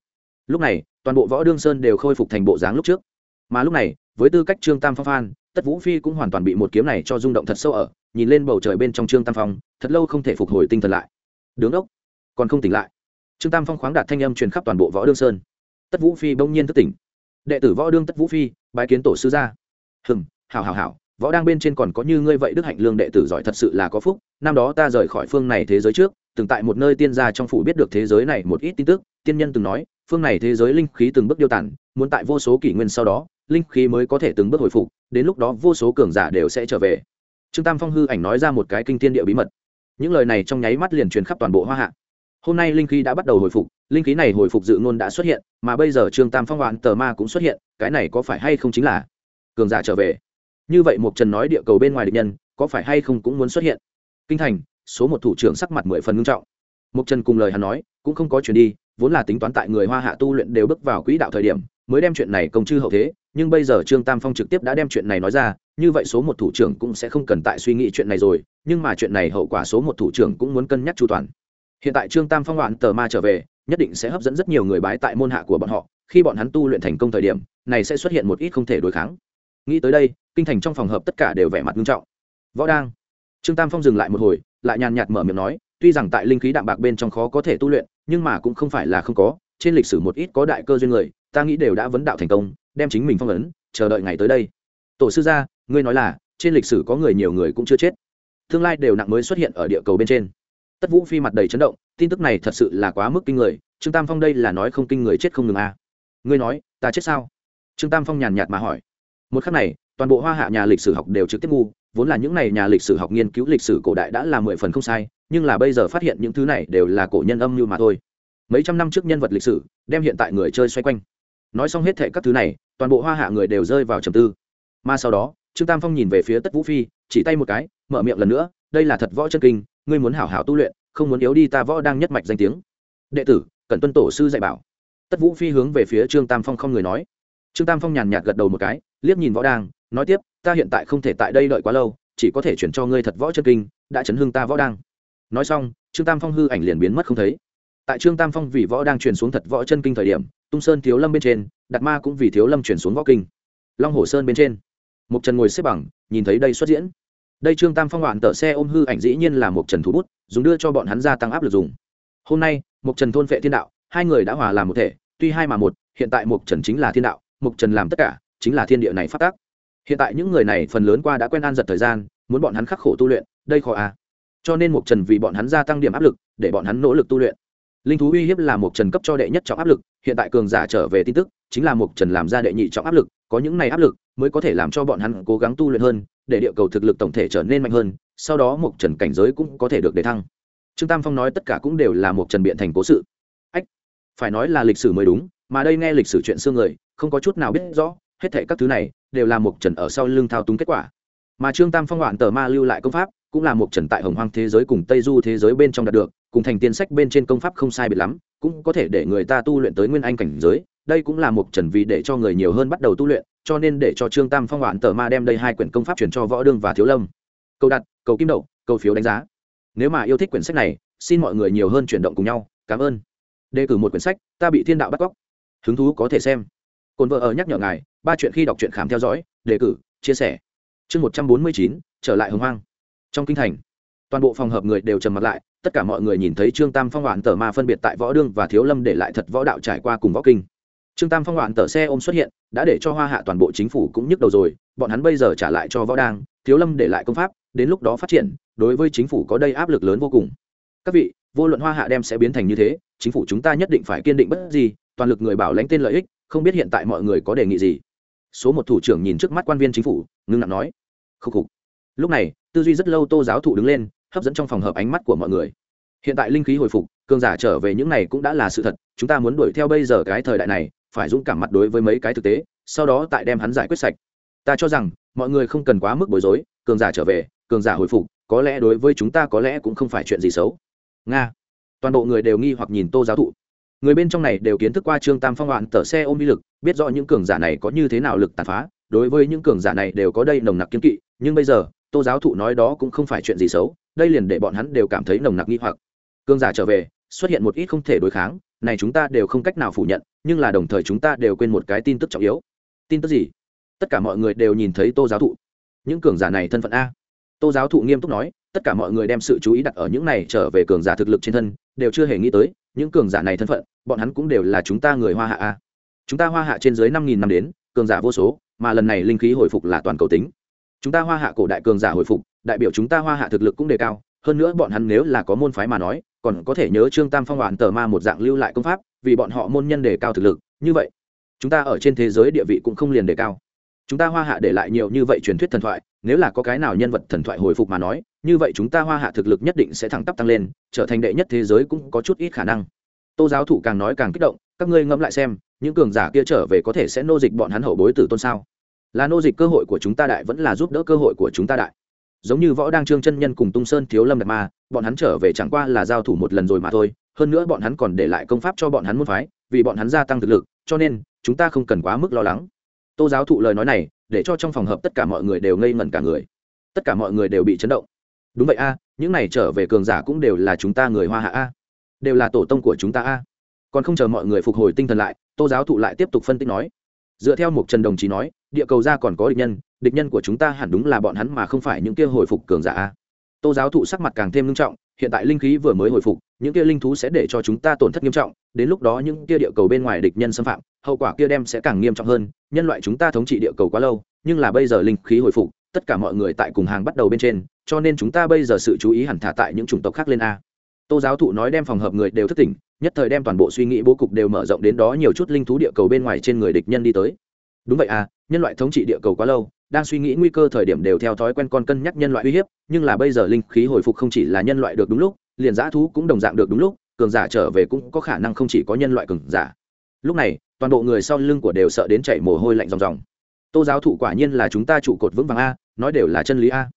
Lúc này, toàn bộ võ đương sơn đều khôi phục thành bộ dáng lúc trước. Mà lúc này, với tư cách trương tam phong phan tất vũ phi cũng hoàn toàn bị một kiếm này cho rung động thật sâu ở, nhìn lên bầu trời bên trong trương tam phong, thật lâu không thể phục hồi tinh thần lại. Đứng ốc, còn không tỉnh lại. Trương tam phong khoáng đạt thanh âm truyền khắp toàn bộ võ đương sơn. Tất vũ phi bỗng nhiên thất tỉnh đệ tử võ đương tất vũ phi, bái kiến tổ sư gia. Hừm, hảo hảo hảo, võ đang bên trên còn có như ngươi vậy đức hạnh lương đệ tử giỏi thật sự là có phúc, năm đó ta rời khỏi phương này thế giới trước, từng tại một nơi tiên gia trong phủ biết được thế giới này một ít tin tức, tiên nhân từng nói, phương này thế giới linh khí từng bước điêu tản muốn tại vô số kỷ nguyên sau đó, linh khí mới có thể từng bước hồi phục, đến lúc đó vô số cường giả đều sẽ trở về. Trương tam phong hư ảnh nói ra một cái kinh thiên địa bí mật. Những lời này trong nháy mắt liền truyền khắp toàn bộ hoa hạ. Hôm nay linh khí đã bắt đầu hồi phục linh khí này hồi phục dự ngôn đã xuất hiện, mà bây giờ trương tam phong hoạn tờ ma cũng xuất hiện, cái này có phải hay không chính là cường giả trở về? Như vậy một trần nói địa cầu bên ngoài địch nhân, có phải hay không cũng muốn xuất hiện? Kinh thành, số một thủ trưởng sắc mặt mười phần ngưng trọng. Một trần cùng lời hắn nói, cũng không có chuyển đi, vốn là tính toán tại người hoa hạ tu luyện đều bước vào quỹ đạo thời điểm, mới đem chuyện này công chư hậu thế, nhưng bây giờ trương tam phong trực tiếp đã đem chuyện này nói ra, như vậy số một thủ trưởng cũng sẽ không cần tại suy nghĩ chuyện này rồi, nhưng mà chuyện này hậu quả số một thủ trưởng cũng muốn cân nhắc chu toàn hiện tại trương tam phong đoạn tờ ma trở về, nhất định sẽ hấp dẫn rất nhiều người bái tại môn hạ của bọn họ, khi bọn hắn tu luyện thành công thời điểm, này sẽ xuất hiện một ít không thể đối kháng. Nghĩ tới đây, kinh thành trong phòng hợp tất cả đều vẻ mặt nghiêm trọng. Võ đang. Trương tam phong dừng lại một hồi, lại nhàn nhạt mở miệng nói, tuy rằng tại linh khí đạm bạc bên trong khó có thể tu luyện, nhưng mà cũng không phải là không có, trên lịch sử một ít có đại cơ duyên người, ta nghĩ đều đã vấn đạo thành công, đem chính mình phong ấn, chờ đợi ngày tới đây. Tổ sư gia, ngươi nói là, trên lịch sử có người nhiều người cũng chưa chết. Tương lai đều nặng mới xuất hiện ở địa cầu bên trên tất vũ phi mặt đầy chấn động, tin tức này thật sự là quá mức kinh người, trương tam phong đây là nói không kinh người chết không ngừng à. ngươi nói, ta chết sao? Trương tam phong nhàn nhạt mà hỏi. Một khắc này, toàn bộ hoa hạ nhà lịch sử học đều trực tiếp ngu, vốn là những n à y nhà lịch sử học nghiên cứu lịch sử cổ đại đã là mười phần không sai, nhưng là bây giờ phát hiện những thứ này đều là cổ nhân âm như mà thôi. Mấy trăm năm trước nhân vật lịch sử, đem hiện tại người chơi xoay quanh. Nói xong hết thệ các thứ này, toàn bộ hoa hạ người đều rơi vào trầm tư. Mà sau đó, trương tam phong nhìn về phía tất vũ phi, chỉ tay một cái, mở miệng lần nữa, đây là thật võ chân kinh ngươi muốn hảo hảo tu luyện, không muốn yếu đi ta võ đang nhất mạch danh tiếng. Đệ tử cần tuân tổ sư dạy bảo. Tất vũ phi hướng về phía trương tam phong không người nói. Trương tam phong nhàn nhạt gật đầu một cái, liếc nhìn võ đang, nói tiếp, ta hiện tại không thể tại đây đợi quá lâu, chỉ có thể chuyển cho ngươi thật võ chân kinh, đã chấn hương ta võ đang. Nói xong, trương tam phong hư ảnh liền biến mất không thấy. Tại trương tam phong vì võ đang truyền xuống thật võ chân kinh thời điểm, tung sơn thiếu lâm bên trên, đạt ma cũng vì thiếu lâm chuyển xuống võ kinh. Long hồ sơn bên trên. Một trần ngồi xếp bằng, nhìn thấy đây xuất diễn đây trương tam phong hoạn tờ xe ôm hư ảnh dĩ nhiên là một trần thủ bút, dùng đưa cho bọn hắn gia tăng áp lực dùng. Hôm nay một trần thôn vệ thiên đạo, hai người đã hòa làm một thể, tuy hai mà một, hiện tại một trần chính là thiên đạo một trần làm tất cả, chính là thiên địa này phát tác. Hiện tại những người này phần lớn qua đã quen an giật thời gian, muốn bọn hắn khắc khổ tu luyện, đây khó à. Cho nên một trần vì bọn hắn gia tăng điểm áp lực, để bọn hắn nỗ lực tu luyện. Linh thú uy hiếp là một trần cấp cho đệ nhất trọng áp lực, hiện tại cường giả trở về tin tức, chính là một trần làm ra đệ nhị trọng áp lực có những này áp lực mới có thể làm cho bọn hắn cố gắng tu luyện hơn, để địa cầu thực lực tổng thể trở nên mạnh hơn, sau đó một trần cảnh giới cũng có thể được đề thăng. Trương tam phong nói tất cả cũng đều là một trần biện thành cố sự. Ách, phải nói là lịch sử mới đúng, mà đây nghe lịch sử chuyện xương người, không có chút nào biết rõ, hết thảy các thứ này đều là một trần ở sau lưng thao túng kết quả. Mà trương tam phong hoạn tờ ma lưu lại công pháp, cũng là một trần tại hồng hoang thế giới cùng tây du thế giới bên trong đạt được, cùng thành tiên sách bên trên công pháp không sai biệt lắm, cũng có thể để người ta tu luyện tới nguyên anh cảnh giới đây cũng là một trần vì để cho người nhiều hơn bắt đầu tu luyện, cho nên để cho trương tam phong hoạn tờ ma đem đây hai quyển công pháp chuyển cho võ đương và thiếu lâm. Câu đặt, cầu kim đậu, cầu phiếu đánh giá. Nếu mà yêu thích quyển sách này, xin mọi người nhiều hơn chuyển động cùng nhau. Cảm ơn. Đề cử một quyển sách, ta bị thiên đạo bắt cóc. Hứng thú có thể xem. Cồn vợ ở nhắc nhở ngài, ba chuyện khi đọc truyện khám theo dõi, đề cử, chia sẻ. Chương một trăm bốn mươi chín, trở lại hồng hoang. Trong kinh thành, toàn bộ phòng hợp người đều trầm mặt lại, tất cả mọi người nhìn thấy trương tam phong hoạn tờ ma phân biệt tại võ đương và thiếu lâm để lại thật võ đạo trải qua cùng võ kinh trương tam phong hoạn tờ xe ôm xuất hiện, đã để cho hoa hạ toàn bộ chính phủ cũng nhức đầu rồi, bọn hắn bây giờ trả lại cho võ đang, thiếu lâm để lại công pháp, đến lúc đó phát triển, đối với chính phủ có đây áp lực lớn vô cùng. Các vị, vô luận hoa hạ đem sẽ biến thành như thế, chính phủ chúng ta nhất định phải kiên định bất gì toàn lực người bảo lãnh tên lợi ích, không biết hiện tại mọi người có đề nghị gì. Số một thủ trưởng nhìn trước mắt quan viên chính phủ, ngưng nặng nói. Khúc khục. Lúc này, tư duy rất lâu tô giáo thụ đứng lên, hấp dẫn trong phòng hợp ánh mắt của mọi người. Hiện tại linh khí hồi phục, cường giả trở về những này cũng đã là sự thật, chúng ta muốn đuổi theo bây giờ cái thời đại này phải dũng cảm mặt đối với mấy cái thực tế, sau đó tại đem hắn giải quyết sạch. Ta cho rằng, mọi người không cần quá mức bối rối, cường giả trở về, cường giả hồi phục, có lẽ đối với chúng ta có lẽ cũng không phải chuyện gì xấu. Nga. Toàn bộ người đều nghi hoặc nhìn tô giáo thụ. Người bên trong này đều kiến thức qua trương tam phong đoạn tở xe ôm vi lực, biết rõ những cường giả này có như thế nào lực tàn phá, đối với những cường giả này đều có đây nồng nặc kiến kỵ, nhưng bây giờ, tô giáo thụ nói đó cũng không phải chuyện gì xấu, đây liền để bọn hắn đều cảm thấy nồng nặc nghi hoặc. Cường giả trở về, xuất hiện một ít không thể đối kháng, này chúng ta đều không cách nào phủ nhận nhưng là đồng thời chúng ta đều quên một cái tin tức trọng yếu. Tin tức gì? Tất cả mọi người đều nhìn thấy tô giáo thụ. Những cường giả này thân phận a. Tô giáo thụ nghiêm túc nói, tất cả mọi người đem sự chú ý đặt ở những này trở về cường giả thực lực trên thân, đều chưa hề nghĩ tới, những cường giả này thân phận, bọn hắn cũng đều là chúng ta người hoa hạ a. Chúng ta hoa hạ trên dưới năm nghìn năm đến, cường giả vô số, mà lần này linh khí hồi phục là toàn cầu tính. Chúng ta hoa hạ cổ đại cường giả hồi phục, đại biểu chúng ta hoa hạ thực lực cũng đề cao, hơn nữa bọn hắn nếu là có môn phái mà nói còn có thể nhớ trương tam phong hoàn tờ ma một dạng lưu lại công pháp, vì bọn họ môn nhân đề cao thực lực, như vậy, chúng ta ở trên thế giới địa vị cũng không liền đề cao. Chúng ta hoa hạ để lại nhiều như vậy truyền thuyết thần thoại, nếu là có cái nào nhân vật thần thoại hồi phục mà nói, như vậy chúng ta hoa hạ thực lực nhất định sẽ thẳng tắp tăng lên, trở thành đệ nhất thế giới cũng có chút ít khả năng. Tô giáo thụ càng nói càng kích động, các ngươi ngẫm lại xem, những cường giả kia trở về có thể sẽ nô dịch bọn hắn hậu bối tử tôn sao? Là nô dịch cơ hội của chúng ta đại vẫn là giúp đỡ cơ hội của chúng ta đại? Giống như võ đang trương chân nhân cùng tung sơn thiếu lâm đạt ma, bọn hắn trở về chẳng qua là giao thủ một lần rồi mà thôi, hơn nữa bọn hắn còn để lại công pháp cho bọn hắn môn phái, vì bọn hắn gia tăng thực lực, cho nên, chúng ta không cần quá mức lo lắng. Tô giáo thụ lời nói này, để cho trong phòng hợp tất cả mọi người đều ngây ngẩn cả người. Tất cả mọi người đều bị chấn động. Đúng vậy a, những này trở về cường giả cũng đều là chúng ta người hoa hạ a. Đều là tổ tông của chúng ta a. Còn không chờ mọi người phục hồi tinh thần lại, tô giáo thụ lại tiếp tục phân tích nói dựa theo một trần đồng chí nói, địa cầu ra còn có địch nhân địch nhân của chúng ta hẳn đúng là bọn hắn mà không phải những kia hồi phục cường giả tô giáo thụ sắc mặt càng thêm nghiêm trọng, hiện tại linh khí vừa mới hồi phục, những kia linh thú sẽ để cho chúng ta tổn thất nghiêm trọng, đến lúc đó những kia địa cầu bên ngoài địch nhân xâm phạm, hậu quả kia đem sẽ càng nghiêm trọng hơn, nhân loại chúng ta thống trị địa cầu quá lâu, nhưng là bây giờ linh khí hồi phục, tất cả mọi người tại cùng hàng bắt đầu bên trên, cho nên chúng ta bây giờ sự chú ý hẳn thả tại những chủng tộc khác lên a. Tô giáo thụ nói đem phòng hợp người đều thất tỉnh nhất thời đem toàn bộ suy nghĩ bố cục đều mở rộng đến đó nhiều chút linh thú địa cầu bên ngoài trên người địch nhân đi tới. Đúng vậy à nhân loại thống trị địa cầu quá lâu, đang suy nghĩ nguy cơ thời điểm đều theo thói quen con cân nhắc nhân loại uy hiếp, nhưng là bây giờ linh khí hồi phục không chỉ là nhân loại được đúng lúc, liền giã thú cũng đồng dạng được đúng lúc, cường giả trở về cũng có khả năng không chỉ có nhân loại cường giả. Lúc này, toàn bộ người sau lưng của đều sợ đến chảy mồ hôi lạnh ròng ròng. Tô giáo thụ quả nhiên là chúng ta trụ cột vững vàng a, nói đều là chân lý a.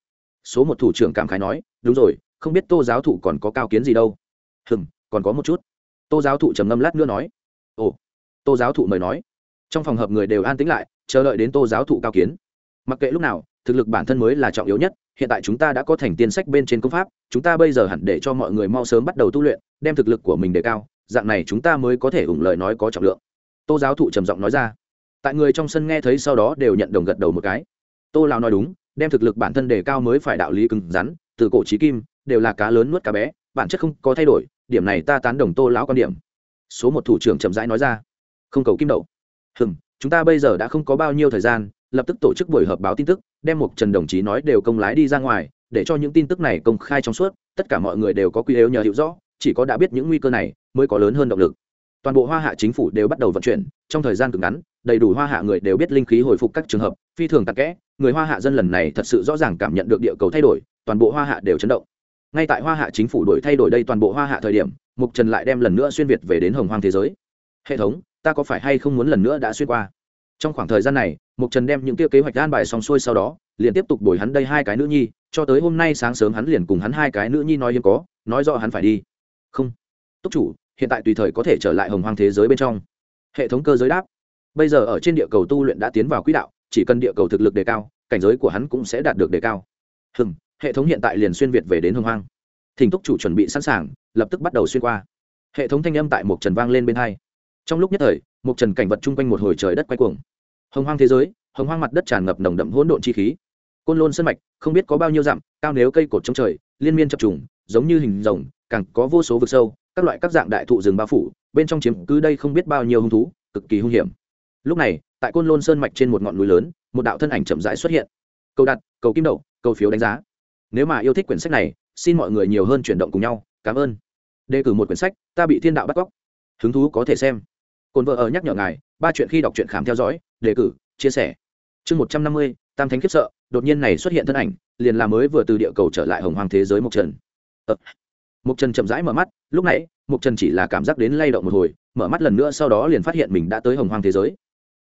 Số một thủ trưởng cảm khái nói, đúng rồi, không biết tô giáo thụ còn có cao kiến gì đâu. Hừm, còn có một chút tô giáo thụ trầm ngâm lát nữa nói. Ồ, tô giáo thụ mời nói. Trong phòng hợp người đều an tĩnh lại, chờ đợi đến tô giáo thụ cao kiến. Mặc kệ lúc nào, thực lực bản thân mới là trọng yếu nhất, hiện tại chúng ta đã có thành tiên sách bên trên công pháp, chúng ta bây giờ hẳn để cho mọi người mau sớm bắt đầu tu luyện, đem thực lực của mình đề cao, dạng này chúng ta mới có thể ủng lời nói có trọng lượng. Tô giáo thụ trầm giọng nói ra. Tại người trong sân nghe thấy sau đó đều nhận đồng gật đầu một cái. Tô lào nói đúng, đem thực lực bản thân đề cao mới phải đạo lý cứng rắn, từ cổ trí kim, đều là cá lớn nuốt cá bé, bản chất không có thay đổi điểm này ta tán đồng tô lão quan điểm. Số một thủ trưởng chậm rãi nói ra. Không cầu kim đậu. Hừm, chúng ta bây giờ đã không có bao nhiêu thời gian, lập tức tổ chức buổi họp báo tin tức, đem một trần đồng chí nói đều công lái đi ra ngoài, để cho những tin tức này công khai trong suốt, tất cả mọi người đều có quy yếu nhờ hiểu rõ, chỉ có đã biết những nguy cơ này mới có lớn hơn động lực. Toàn bộ hoa hạ chính phủ đều bắt đầu vận chuyển, trong thời gian cực ngắn, đầy đủ hoa hạ người đều biết linh khí hồi phục các trường hợp, phi thường tắc kẽ, người hoa hạ dân lần này thật sự rõ ràng cảm nhận được địa cầu thay đổi, toàn bộ hoa hạ đều chấn động ngay tại hoa hạ chính phủ đổi thay đổi đây toàn bộ hoa hạ thời điểm, mục trần lại đem lần nữa xuyên việt về đến hồng hoang thế giới. Hệ thống, ta có phải hay không muốn lần nữa đã xuyên qua? Trong khoảng thời gian này, mục trần đem những kia kế hoạch an bài xong xuôi sau đó, liền tiếp tục đổi hắn đây hai cái nữ nhi, cho tới hôm nay sáng sớm hắn liền cùng hắn hai cái nữ nhi nói hiếm có, nói rõ hắn phải đi. Không. Túc chủ, hiện tại tùy thời có thể trở lại hồng hoang thế giới bên trong. Hệ thống cơ giới đáp. Bây giờ ở trên địa cầu tu luyện đã tiến vào quỹ đạo, chỉ cần địa cầu thực lực đề cao, cảnh giới của hắn cũng sẽ đạt được đề cao. Hừm hệ thống hiện tại liền xuyên việt về đến hồng hoang. Thỉnh túc chủ chuẩn bị sẵn sàng, lập tức bắt đầu xuyên qua. Hệ thống thanh âm tại một trần vang lên bên hai. Trong lúc nhất thời, một trần cảnh vật chung quanh một hồi trời đất quay cuồng. Hồng hoang thế giới, hồng hoang mặt đất tràn ngập nồng đậm hỗn độn chi khí. Côn lôn sân mạch, không biết có bao nhiêu dặm, cao nếu cây cột trong trời, liên miên chập trùng, giống như hình rồng, càng có vô số vực sâu, các loại các dạng đại thụ rừng bao phủ, bên trong chiếm cứ đây không biết bao nhiêu hung thú, cực kỳ hung hiểm. Lúc này, tại côn lôn sơn mạch trên một ngọn núi lớn, một đạo thân ảnh chậm rãi xuất hiện. Cầu đặt, cầu kim đậu, cầu phiếu đánh giá nếu mà yêu thích quyển sách này, xin mọi người nhiều hơn chuyển động cùng nhau. Cảm ơn. Đề cử một quyển sách, ta bị thiên đạo bắt cóc. Hứng thú có thể xem. Cồn vợ ở nhắc nhở ngài, ba chuyện khi đọc truyện khám theo dõi, đề cử, chia sẻ. Chương một trăm năm mươi, tam thánh khiếp sợ, đột nhiên này xuất hiện thân ảnh, liền là mới vừa từ địa cầu trở lại hồng hoàng thế giới mộc trần. Ờ. mộc trần chậm rãi mở mắt, lúc nãy, mộc trần chỉ là cảm giác đến lay động một hồi, mở mắt lần nữa sau đó liền phát hiện mình đã tới hồng hoàng thế giới.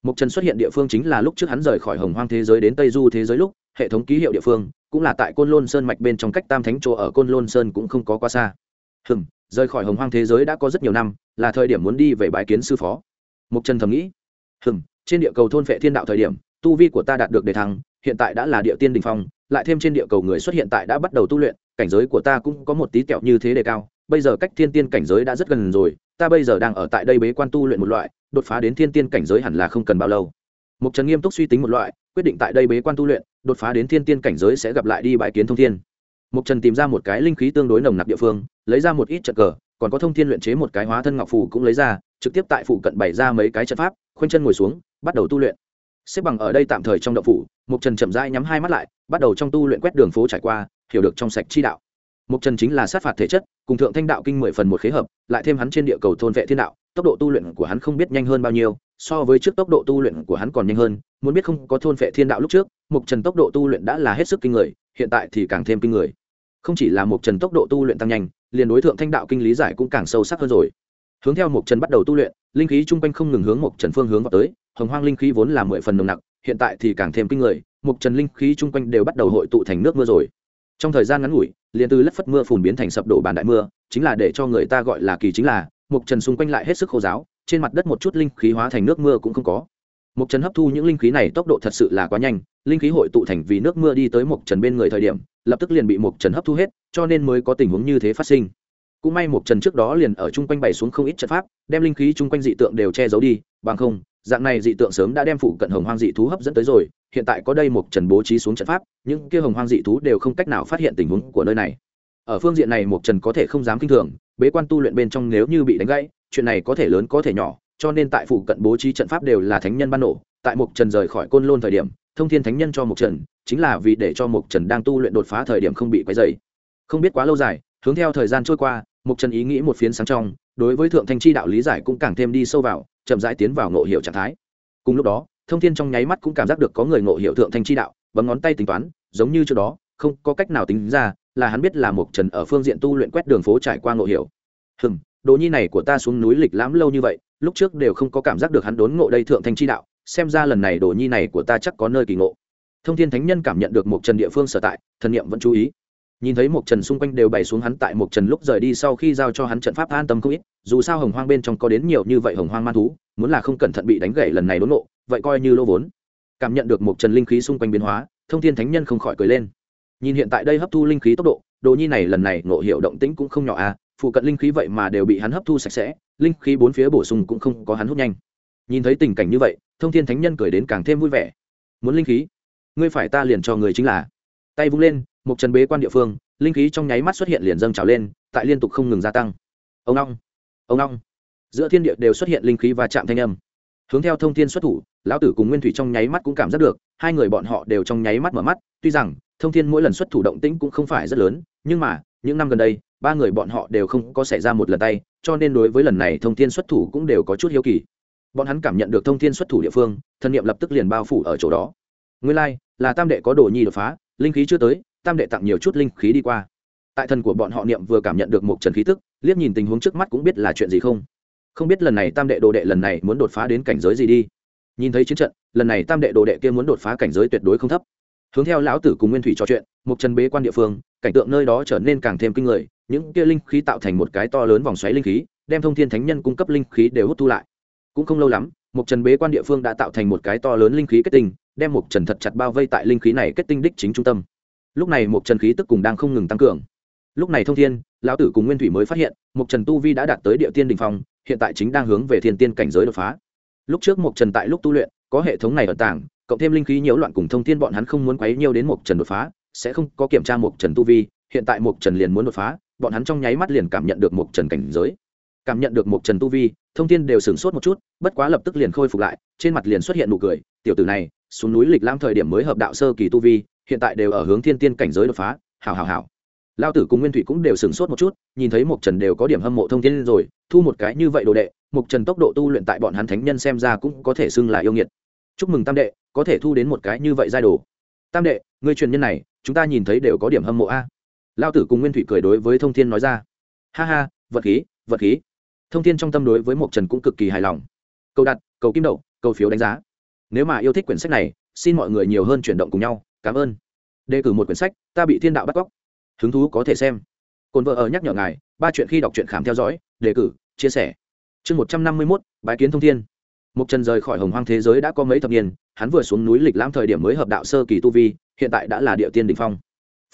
Mộc trần xuất hiện địa phương chính là lúc trước hắn rời khỏi hồng hoàng thế giới đến tây du thế giới lúc hệ thống ký hiệu địa phương, cũng là tại côn lôn sơn mạch bên trong cách tam thánh chỗ ở côn lôn sơn cũng không có quá xa. Hừm, rời khỏi hồng hoang thế giới đã có rất nhiều năm, là thời điểm muốn đi về bái kiến sư phó. Mục trần thầm nghĩ. Hừm, trên địa cầu thôn vệ thiên đạo thời điểm, tu vi của ta đạt được đề thăng, hiện tại đã là địa tiên đình phong, lại thêm trên địa cầu người xuất hiện tại đã bắt đầu tu luyện, cảnh giới của ta cũng có một tí kẹo như thế đề cao. Bây giờ cách thiên tiên cảnh giới đã rất gần rồi, ta bây giờ đang ở tại đây bế quan tu luyện một loại, đột phá đến thiên tiên cảnh giới hẳn là không cần bao lâu mục trần nghiêm túc suy tính một loại, quyết định tại đây bế quan tu luyện, đột phá đến thiên tiên cảnh giới sẽ gặp lại đi bãi kiến thông thiên. Mục trần tìm ra một cái linh khí tương đối nồng nặc địa phương, lấy ra một ít trận cờ, còn có thông thiên luyện chế một cái hóa thân ngọc phù cũng lấy ra, trực tiếp tại phụ cận bày ra mấy cái trận pháp, khoanh chân ngồi xuống, bắt đầu tu luyện. Xếp bằng ở đây tạm thời trong động phủ mục trần chậm rãi nhắm hai mắt lại, bắt đầu trong tu luyện quét đường phố trải qua, hiểu được trong sạch chi đạo. Mục trần chính là sát phạt thể chất, cùng thượng thanh đạo kinh mười phần một khế hợp, lại thêm hắn trên địa cầu thôn vệ thiên đạo, tốc độ tu luyện của hắn không biết nhanh hơn bao nhiêu so với trước tốc độ tu luyện của hắn còn nhanh hơn, muốn biết không có thôn vệ thiên đạo lúc trước mục trần tốc độ tu luyện đã là hết sức kinh người, hiện tại thì càng thêm kinh người. Không chỉ là mục trần tốc độ tu luyện tăng nhanh, liền đối tượng thanh đạo kinh lý giải cũng càng sâu sắc hơn rồi. Hướng theo mục trần bắt đầu tu luyện, linh khí chung quanh không ngừng hướng mục trần phương hướng vào tới, hồng hoang linh khí vốn là mười phần nồng nặc, hiện tại thì càng thêm kinh người mục trần linh khí chung quanh đều bắt đầu hội tụ thành nước mưa rồi. Trong thời gian ngắn ngủi, liền từ lất phất mưa phùn biến thành sập đổ bàn đại mưa, chính là để cho người ta gọi là kỳ chính là mục trần xung quanh lại hết sức khô giáo trên mặt đất một chút linh khí hóa thành nước mưa cũng không có. Mục trần hấp thu những linh khí này tốc độ thật sự là quá nhanh, linh khí hội tụ thành vì nước mưa đi tới mục trần bên người thời điểm, lập tức liền bị mục trần hấp thu hết, cho nên mới có tình huống như thế phát sinh. Cũng may mục trần trước đó liền ở chung quanh bày xuống không ít trận pháp, đem linh khí chung quanh dị tượng đều che giấu đi, bằng không, dạng này dị tượng sớm đã đem phụ cận hồng hoang dị thú hấp dẫn tới rồi, hiện tại có đây mục trần bố trí xuống trận pháp, những kia hồng hoang dị thú đều không cách nào phát hiện tình huống của nơi này. Ở phương diện này mục trần có thể không dám kinh thường, bế quan tu luyện bên trong nếu như bị đánh gãy chuyện này có thể lớn có thể nhỏ, cho nên tại phụ cận bố trí trận pháp đều là thánh nhân ban nổ. Tại mục trần rời khỏi côn lôn thời điểm, thông thiên thánh nhân cho mục trần, chính là vì để cho mục trần đang tu luyện đột phá thời điểm không bị quấy dày không biết quá lâu dài, hướng theo thời gian trôi qua mục trần ý nghĩ một phiến sáng trong, đối với thượng thanh chi đạo lý giải cũng càng thêm đi sâu vào, chậm rãi tiến vào ngộ hiệu trạng thái. Cùng lúc đó, thông thiên trong nháy mắt cũng cảm giác được có người ngộ hiệu thượng thanh chi đạo, bấm ngón tay tính toán, giống như trước đó, không có cách nào tính ra, là hắn biết là mục trần ở phương diện tu luyện quét đường phố trải qua ngộ hiệu hừm đồ nhi này của ta xuống núi lịch lãm lâu như vậy, lúc trước đều không có cảm giác được hắn đốn ngộ đây thượng thanh chi đạo, xem ra lần này đồ nhi này của ta chắc có nơi kỳ ngộ. Thông thiên thánh nhân cảm nhận được một trần địa phương sở tại, thần niệm vẫn chú ý. Nhìn thấy một trần xung quanh đều bày xuống hắn tại một trần lúc rời đi sau khi giao cho hắn trận pháp an tâm không ít, dù sao hồng hoang bên trong có đến nhiều như vậy hồng hoang man thú, muốn là không cẩn thận bị đánh gãy lần này đốn nộ vậy coi như lô vốn. Cảm nhận được một trần linh khí xung quanh biến hóa, thông thiên thánh nhân không khỏi cười lên. Nhìn hiện tại đây hấp thu linh khí tốc độ, đồ nhi này lần này ngộ hiệu động tĩnh cũng không nhỏ à phụ cận linh khí vậy mà đều bị hắn hấp thu sạch sẽ, linh khí bốn phía bổ sung cũng không có hắn hút nhanh. Nhìn thấy tình cảnh như vậy, thông thiên thánh nhân cười đến càng thêm vui vẻ. Muốn linh khí? Ngươi phải ta liền cho người chính là. Tay vung lên, một trần bế quan địa phương, linh khí trong nháy mắt xuất hiện liền dâng trào lên, tại liên tục không ngừng gia tăng. Ông long ông long giữa thiên địa đều xuất hiện linh khí và chạm thanh âm. Hướng theo thông thiên xuất thủ, lão tử cùng nguyên thủy trong nháy mắt cũng cảm giác được, hai người bọn họ đều trong nháy mắt mở mắt. Tuy rằng, thông thiên mỗi lần xuất thủ động tĩnh cũng không phải rất lớn, nhưng mà, những năm gần đây ba người bọn họ đều không có xảy ra một lần tay cho nên đối với lần này thông thiên xuất thủ cũng đều có chút hiếu kỳ. Bọn hắn cảm nhận được thông thiên xuất thủ địa phương thân nhiệm lập tức liền bao phủ ở chỗ đó. Nguyên lai、like, là tam đệ có đồ nhi đột phá linh khí chưa tới tam đệ tặng nhiều chút linh khí đi qua. Tại thần của bọn họ niệm vừa cảm nhận được một trần khí tức liếc nhìn tình huống trước mắt cũng biết là chuyện gì không. Không biết lần này tam đệ đồ đệ lần này muốn đột phá đến cảnh giới gì đi. Nhìn thấy chiến trận lần này tam đệ đồ đệ kia muốn đột phá cảnh giới tuyệt đối không thấp. Hướng theo lão tử cùng nguyên thủy trò chuyện một trần bế quan địa phương cảnh tượng nơi đó trở nên càng thêm kinh người những kia linh khí tạo thành một cái to lớn vòng xoáy linh khí, đem thông thiên thánh nhân cung cấp linh khí đều hút thu lại. Cũng không lâu lắm một trần bế quan địa phương đã tạo thành một cái to lớn linh khí kết tinh, đem một trần thật chặt bao vây tại linh khí này kết tinh đích chính trung tâm. Lúc này một trần khí tức cùng đang không ngừng tăng cường. Lúc này thông thiên, lão tử cùng nguyên thủy mới phát hiện một trần tu vi đã đạt tới địa tiên đình phong, hiện tại chính đang hướng về thiên tiên cảnh giới đột phá. Lúc trước một trần tại lúc tu luyện, có hệ thống này ở tảng cộng thêm linh khí nhiễu loạn cùng thông thiên bọn hắn không muốn quấy nhiều đến một trần đột phá, sẽ không có kiểm tra một trần tu vi, hiện tại một trần liền muốn đột phá bọn hắn trong nháy mắt liền cảm nhận được một trần cảnh giới. Cảm nhận được một trần tu vi, thông tin đều sửng sốt một chút, bất quá lập tức liền khôi phục lại, trên mặt liền xuất hiện nụ cười, tiểu tử này, xuống núi lịch lam thời điểm mới hợp đạo sơ kỳ tu vi, hiện tại đều ở hướng thiên tiên cảnh giới đột phá, hảo hảo hảo. Lao tử cùng nguyên thủy cũng đều sửng sốt một chút, nhìn thấy mộc trần đều có điểm hâm mộ thông tin rồi, thu một cái như vậy đồ đệ mộc trần tốc độ tu luyện tại bọn hắn thánh nhân xem ra cũng có thể xưng là yêu nghiệt. Chúc mừng tam đệ, có thể thu đến một cái như vậy giai đồ. Tam đệ người truyền nhân này, chúng ta nhìn thấy đều có điểm hâm mộ a lao tử cùng nguyên thủy cười đối với thông thiên nói ra. Ha ha, vật khí vật khí. Thông thiên trong tâm đối với mộc trần cũng cực kỳ hài lòng. Cầu đặt, cầu kim đậu, cầu phiếu đánh giá. Nếu mà yêu thích quyển sách này, xin mọi người nhiều hơn chuyển động cùng nhau. Cảm ơn. Đề cử một quyển sách, ta bị thiên đạo bắt cóc. Hứng thú có thể xem. Cồn vợ ở nhắc nhở ngài, ba chuyện khi đọc truyện khám theo dõi, đề cử, chia sẻ. Chương một trăm năm mươi mốt, bái kiến thông thiên. Mục trần rời khỏi hồng hoang thế giới đã có mấy thập niên, hắn vừa xuống núi lịch lãm thời điểm mới hợp đạo sơ kỳ tu vi, hiện tại đã là địa tiên đỉnh phong.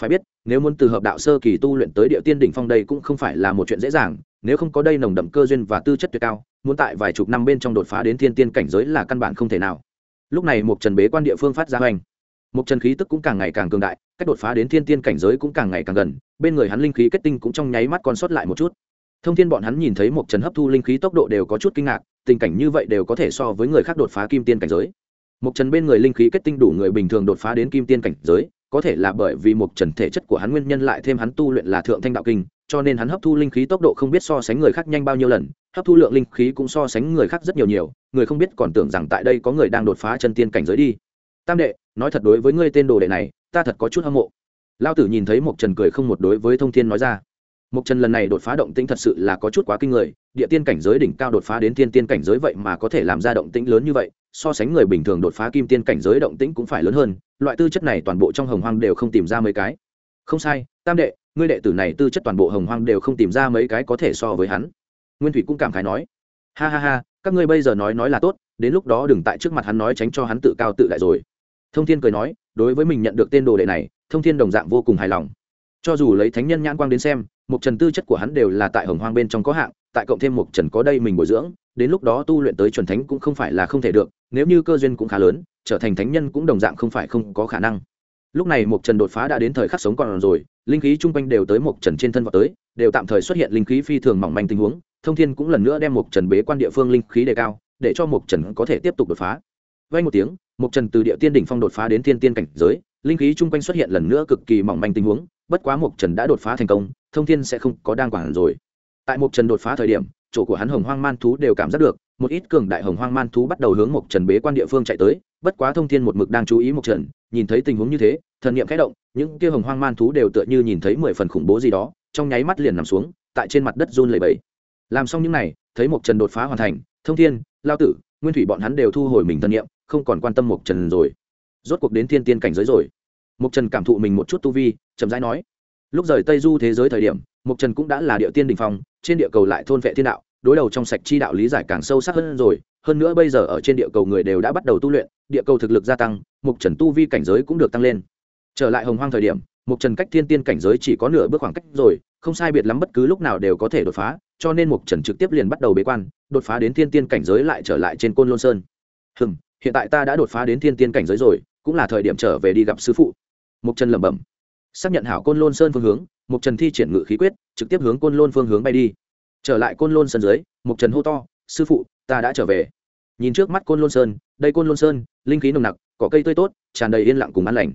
Phải biết nếu muốn từ hợp đạo sơ kỳ tu luyện tới địa tiên đỉnh phong đây cũng không phải là một chuyện dễ dàng, nếu không có đây nồng đậm cơ duyên và tư chất tuyệt cao, muốn tại vài chục năm bên trong đột phá đến thiên tiên cảnh giới là căn bản không thể nào. Lúc này một trần bế quan địa phương phát ra hoành. Một trần khí tức cũng càng ngày càng cường đại, cách đột phá đến thiên tiên cảnh giới cũng càng ngày càng gần, bên người hắn linh khí kết tinh cũng trong nháy mắt còn sót lại một chút. Thông thiên bọn hắn nhìn thấy một trần hấp thu linh khí tốc độ đều có chút kinh ngạc, tình cảnh như vậy đều có thể so với người khác đột phá kim tiên cảnh giới. Một trần bên người linh khí kết tinh đủ người bình thường đột phá đến kim tiên cảnh giới có thể là bởi vì một trần thể chất của hắn nguyên nhân lại thêm hắn tu luyện là thượng thanh đạo kinh, cho nên hắn hấp thu linh khí tốc độ không biết so sánh người khác nhanh bao nhiêu lần, hấp thu lượng linh khí cũng so sánh người khác rất nhiều nhiều, người không biết còn tưởng rằng tại đây có người đang đột phá chân tiên cảnh giới đi. Tam đệ, nói thật đối với ngươi tên đồ đệ này, ta thật có chút hâm mộ. Lao tử nhìn thấy một trần cười không một đối với thông thiên nói ra. Một trần lần này đột phá động tĩnh thật sự là có chút quá kinh người, địa tiên cảnh giới đỉnh cao đột phá đến tiên tiên cảnh giới vậy mà có thể làm ra động tĩnh lớn như vậy so sánh người bình thường đột phá kim tiên cảnh giới động tĩnh cũng phải lớn hơn, loại tư chất này toàn bộ trong hồng hoang đều không tìm ra mấy cái. Không sai, tam đệ, ngươi đệ tử này tư chất toàn bộ hồng hoang đều không tìm ra mấy cái có thể so với hắn. Nguyên thủy cũng cảm khái nói, ha ha ha, các ngươi bây giờ nói nói là tốt, đến lúc đó đừng tại trước mặt hắn nói tránh cho hắn tự cao tự đại rồi. Thông thiên cười nói, đối với mình nhận được tên đồ đệ này, thông thiên đồng dạng vô cùng hài lòng. Cho dù lấy thánh nhân nhãn quang đến xem một trần tư chất của hắn đều là tại hồng hoang bên trong có hạng, tại cộng thêm một trần có đây mình bồi dưỡng, đến lúc đó tu luyện tới chuẩn thánh cũng không phải là không thể được nếu như cơ duyên cũng khá lớn, trở thành thánh nhân cũng đồng dạng không phải không có khả năng. Lúc này một trần đột phá đã đến thời khắc sống còn rồi, linh khí chung quanh đều tới một trần trên thân vào tới, đều tạm thời xuất hiện linh khí phi thường mỏng manh tình huống, thông thiên cũng lần nữa đem một trần bế quan địa phương linh khí đề cao, để cho một trần có thể tiếp tục đột phá. Vay một tiếng một trần từ địa tiên đỉnh phong đột phá đến thiên tiên cảnh giới, linh khí chung quanh xuất hiện lần nữa cực kỳ mỏng manh tình huống, bất quá một trần đã đột phá thành công, thông thiên sẽ không có đang quản rồi. Tại một trần đột phá thời điểm, chỗ của hắn hồng hoang man thú đều cảm giác được một ít cường đại hồng hoang man thú bắt đầu hướng Mộc trần bế quan địa phương chạy tới, bất quá thông thiên một mực đang chú ý Mộc trần, nhìn thấy tình huống như thế, thần niệm khẽ động, những kia hồng hoang man thú đều tựa như nhìn thấy mười phần khủng bố gì đó, trong nháy mắt liền nằm xuống, tại trên mặt đất run lẩy bẩy. Làm xong những này, thấy Mộc trần đột phá hoàn thành, thông thiên, lao tử, nguyên thủy bọn hắn đều thu hồi mình thần niệm, không còn quan tâm Mộc trần rồi. Rốt cuộc đến thiên tiên cảnh giới rồi. Mộc trần cảm thụ mình một chút tu vi, chậm rãi nói, lúc rời tây du thế giới thời điểm Mộc trần cũng đã là địa tiên đình phong, trên địa cầu lại thôn vệ thiên đạo đối đầu trong sạch chi đạo lý giải càng sâu sắc hơn rồi. Hơn nữa bây giờ ở trên địa cầu người đều đã bắt đầu tu luyện, địa cầu thực lực gia tăng, mục trần tu vi cảnh giới cũng được tăng lên. Trở lại hồng hoang thời điểm, mục trần cách thiên tiên cảnh giới chỉ có nửa bước khoảng cách rồi, không sai biệt lắm bất cứ lúc nào đều có thể đột phá, cho nên mục trần trực tiếp liền bắt đầu bế quan, đột phá đến thiên tiên cảnh giới lại trở lại trên côn lôn sơn. Hừm, hiện tại ta đã đột phá đến thiên tiên cảnh giới rồi, cũng là thời điểm trở về đi gặp sư phụ. Mục trần lẩm bẩm. Xác nhận hảo côn lôn sơn phương hướng, mục trần thi triển ngự khí quyết, trực tiếp hướng côn lôn phương hướng bay đi trở lại côn lôn sơn dưới mục trần hô to, sư phụ, ta đã trở về. Nhìn trước mắt côn lôn sơn, đây côn lôn sơn, linh khí nồng nặc có cây tươi tốt, tràn đầy yên lặng cùng an lành.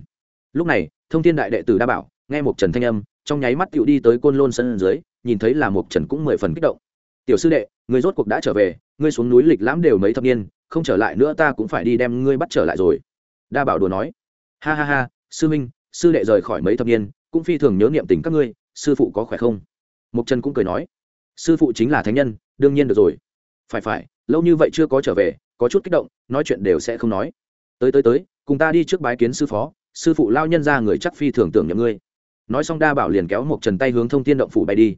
Lúc này, thông thiên đại đệ tử đa bảo, nghe mục trần thanh âm, trong nháy mắt tựu đi tới côn lôn sơn dưới, nhìn thấy là mục trần cũng mười phần kích động. Tiểu sư đệ, người rốt cuộc đã trở về, ngươi xuống núi lịch lãm đều mấy thập niên, không trở lại nữa ta cũng phải đi đem ngươi bắt trở lại rồi. Đa bảo đùa nói. Ha ha ha, sư minh, sư đệ rời khỏi mấy thập niên, cũng phi thường nhớ niệm tình các ngươi, sư phụ có khỏe không? Mục trần cũng cười nói sư phụ chính là thánh nhân, đương nhiên được rồi. Phải phải, lâu như vậy chưa có trở về, có chút kích động, nói chuyện đều sẽ không nói. Tới tới tới, cùng ta đi trước bái kiến sư phó, sư phụ lao nhân ra người chắc phi thường tưởng nhầm ngươi. Nói xong đa bảo liền kéo một trần tay hướng thông thiên động phủ bay đi.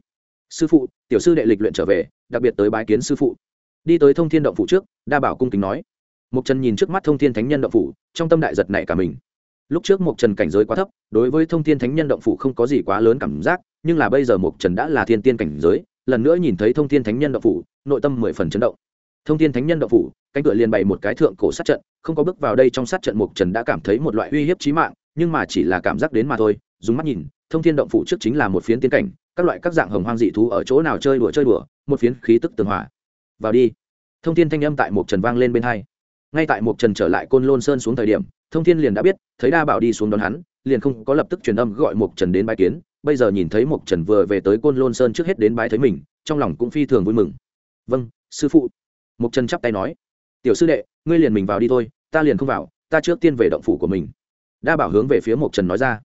Sư phụ, tiểu sư đệ lịch luyện trở về, đặc biệt tới bái kiến sư phụ. Đi tới thông thiên động phủ trước, đa bảo cung kính nói. Một trần nhìn trước mắt thông thiên thánh nhân động phủ, trong tâm đại giật này cả mình. Lúc trước một trần cảnh giới quá thấp, đối với thông thiên thánh nhân động phủ không có gì quá lớn cảm giác, nhưng là bây giờ một trần đã là thiên tiên cảnh giới lần nữa nhìn thấy thông thiên thánh nhân động phủ, nội tâm mười phần chấn động. Thông thiên thánh nhân động phủ, cánh cửa liền bày một cái thượng cổ sát trận, không có bước vào đây trong sát trận mục trần đã cảm thấy một loại uy hiếp trí mạng, nhưng mà chỉ là cảm giác đến mà thôi, dùng mắt nhìn, thông thiên động phủ trước chính là một phiến tiên cảnh, các loại các dạng hồng hoang dị thú ở chỗ nào chơi đùa chơi đùa, một phiến khí tức tường hòa. Vào đi. Thông thiên thanh âm tại mục trần vang lên bên hai. Ngay tại mục trần trở lại côn lôn sơn xuống thời điểm, thông thiên liền đã biết, thấy đa bảo đi xuống đón hắn, liền không có lập tức truyền âm gọi mục trần đến bái kiến bây giờ nhìn thấy mục trần vừa về tới côn lôn sơn trước hết đến bái thấy mình, trong lòng cũng phi thường vui mừng. Vâng sư phụ. Mục trần chắp tay nói, tiểu sư đệ, ngươi liền mình vào đi thôi, ta liền không vào, ta trước tiên về động phủ của mình. Đa bảo hướng về phía mục trần nói ra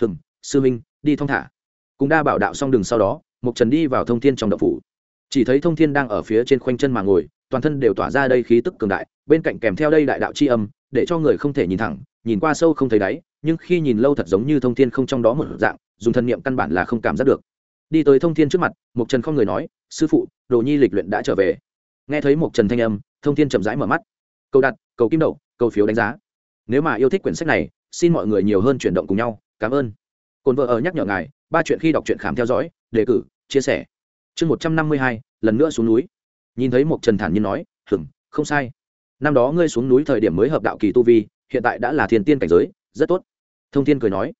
hừng sư minh đi thong thả. Cùng đa bảo đạo xong đường sau đó mục trần đi vào thông thiên trong động phủ. Chỉ thấy thông thiên đang ở phía trên khoanh chân mà ngồi, toàn thân đều tỏa ra đây khí tức cường đại, bên cạnh kèm theo đây đại đạo c h i âm, để cho người không thể nhìn thẳng, nhìn qua sâu không thấy đáy, nhưng khi nhìn lâu thật giống như thông thiên không trong đó một dạng dùng thân niệm căn bản là không cảm giác được. Đi tới thông thiên trước mặt mục trần không người nói, sư phụ, đồ nhi lịch luyện đã trở về. Nghe thấy mục trần thanh âm, thông thiên chậm rãi mở mắt. Câu đặt, cầu kim đậu, cầu phiếu đánh giá. Nếu mà yêu thích quyển sách này, xin mọi người nhiều hơn chuyển động cùng nhau. Cảm ơn. Cồn vợ ở nhắc nhở ngài, ba chuyện khi đọc truyện khám theo dõi, đề cử, chia sẻ. Chương một trăm năm mươi hai, lần nữa xuống núi. Nhìn thấy một trần thản nhiên nói hừng không sai. Năm đó ngươi xuống núi thời điểm mới hợp đạo kỳ tu vi, hiện tại đã là thiên tiên cảnh giới, rất tốt. Thông thiên cười nói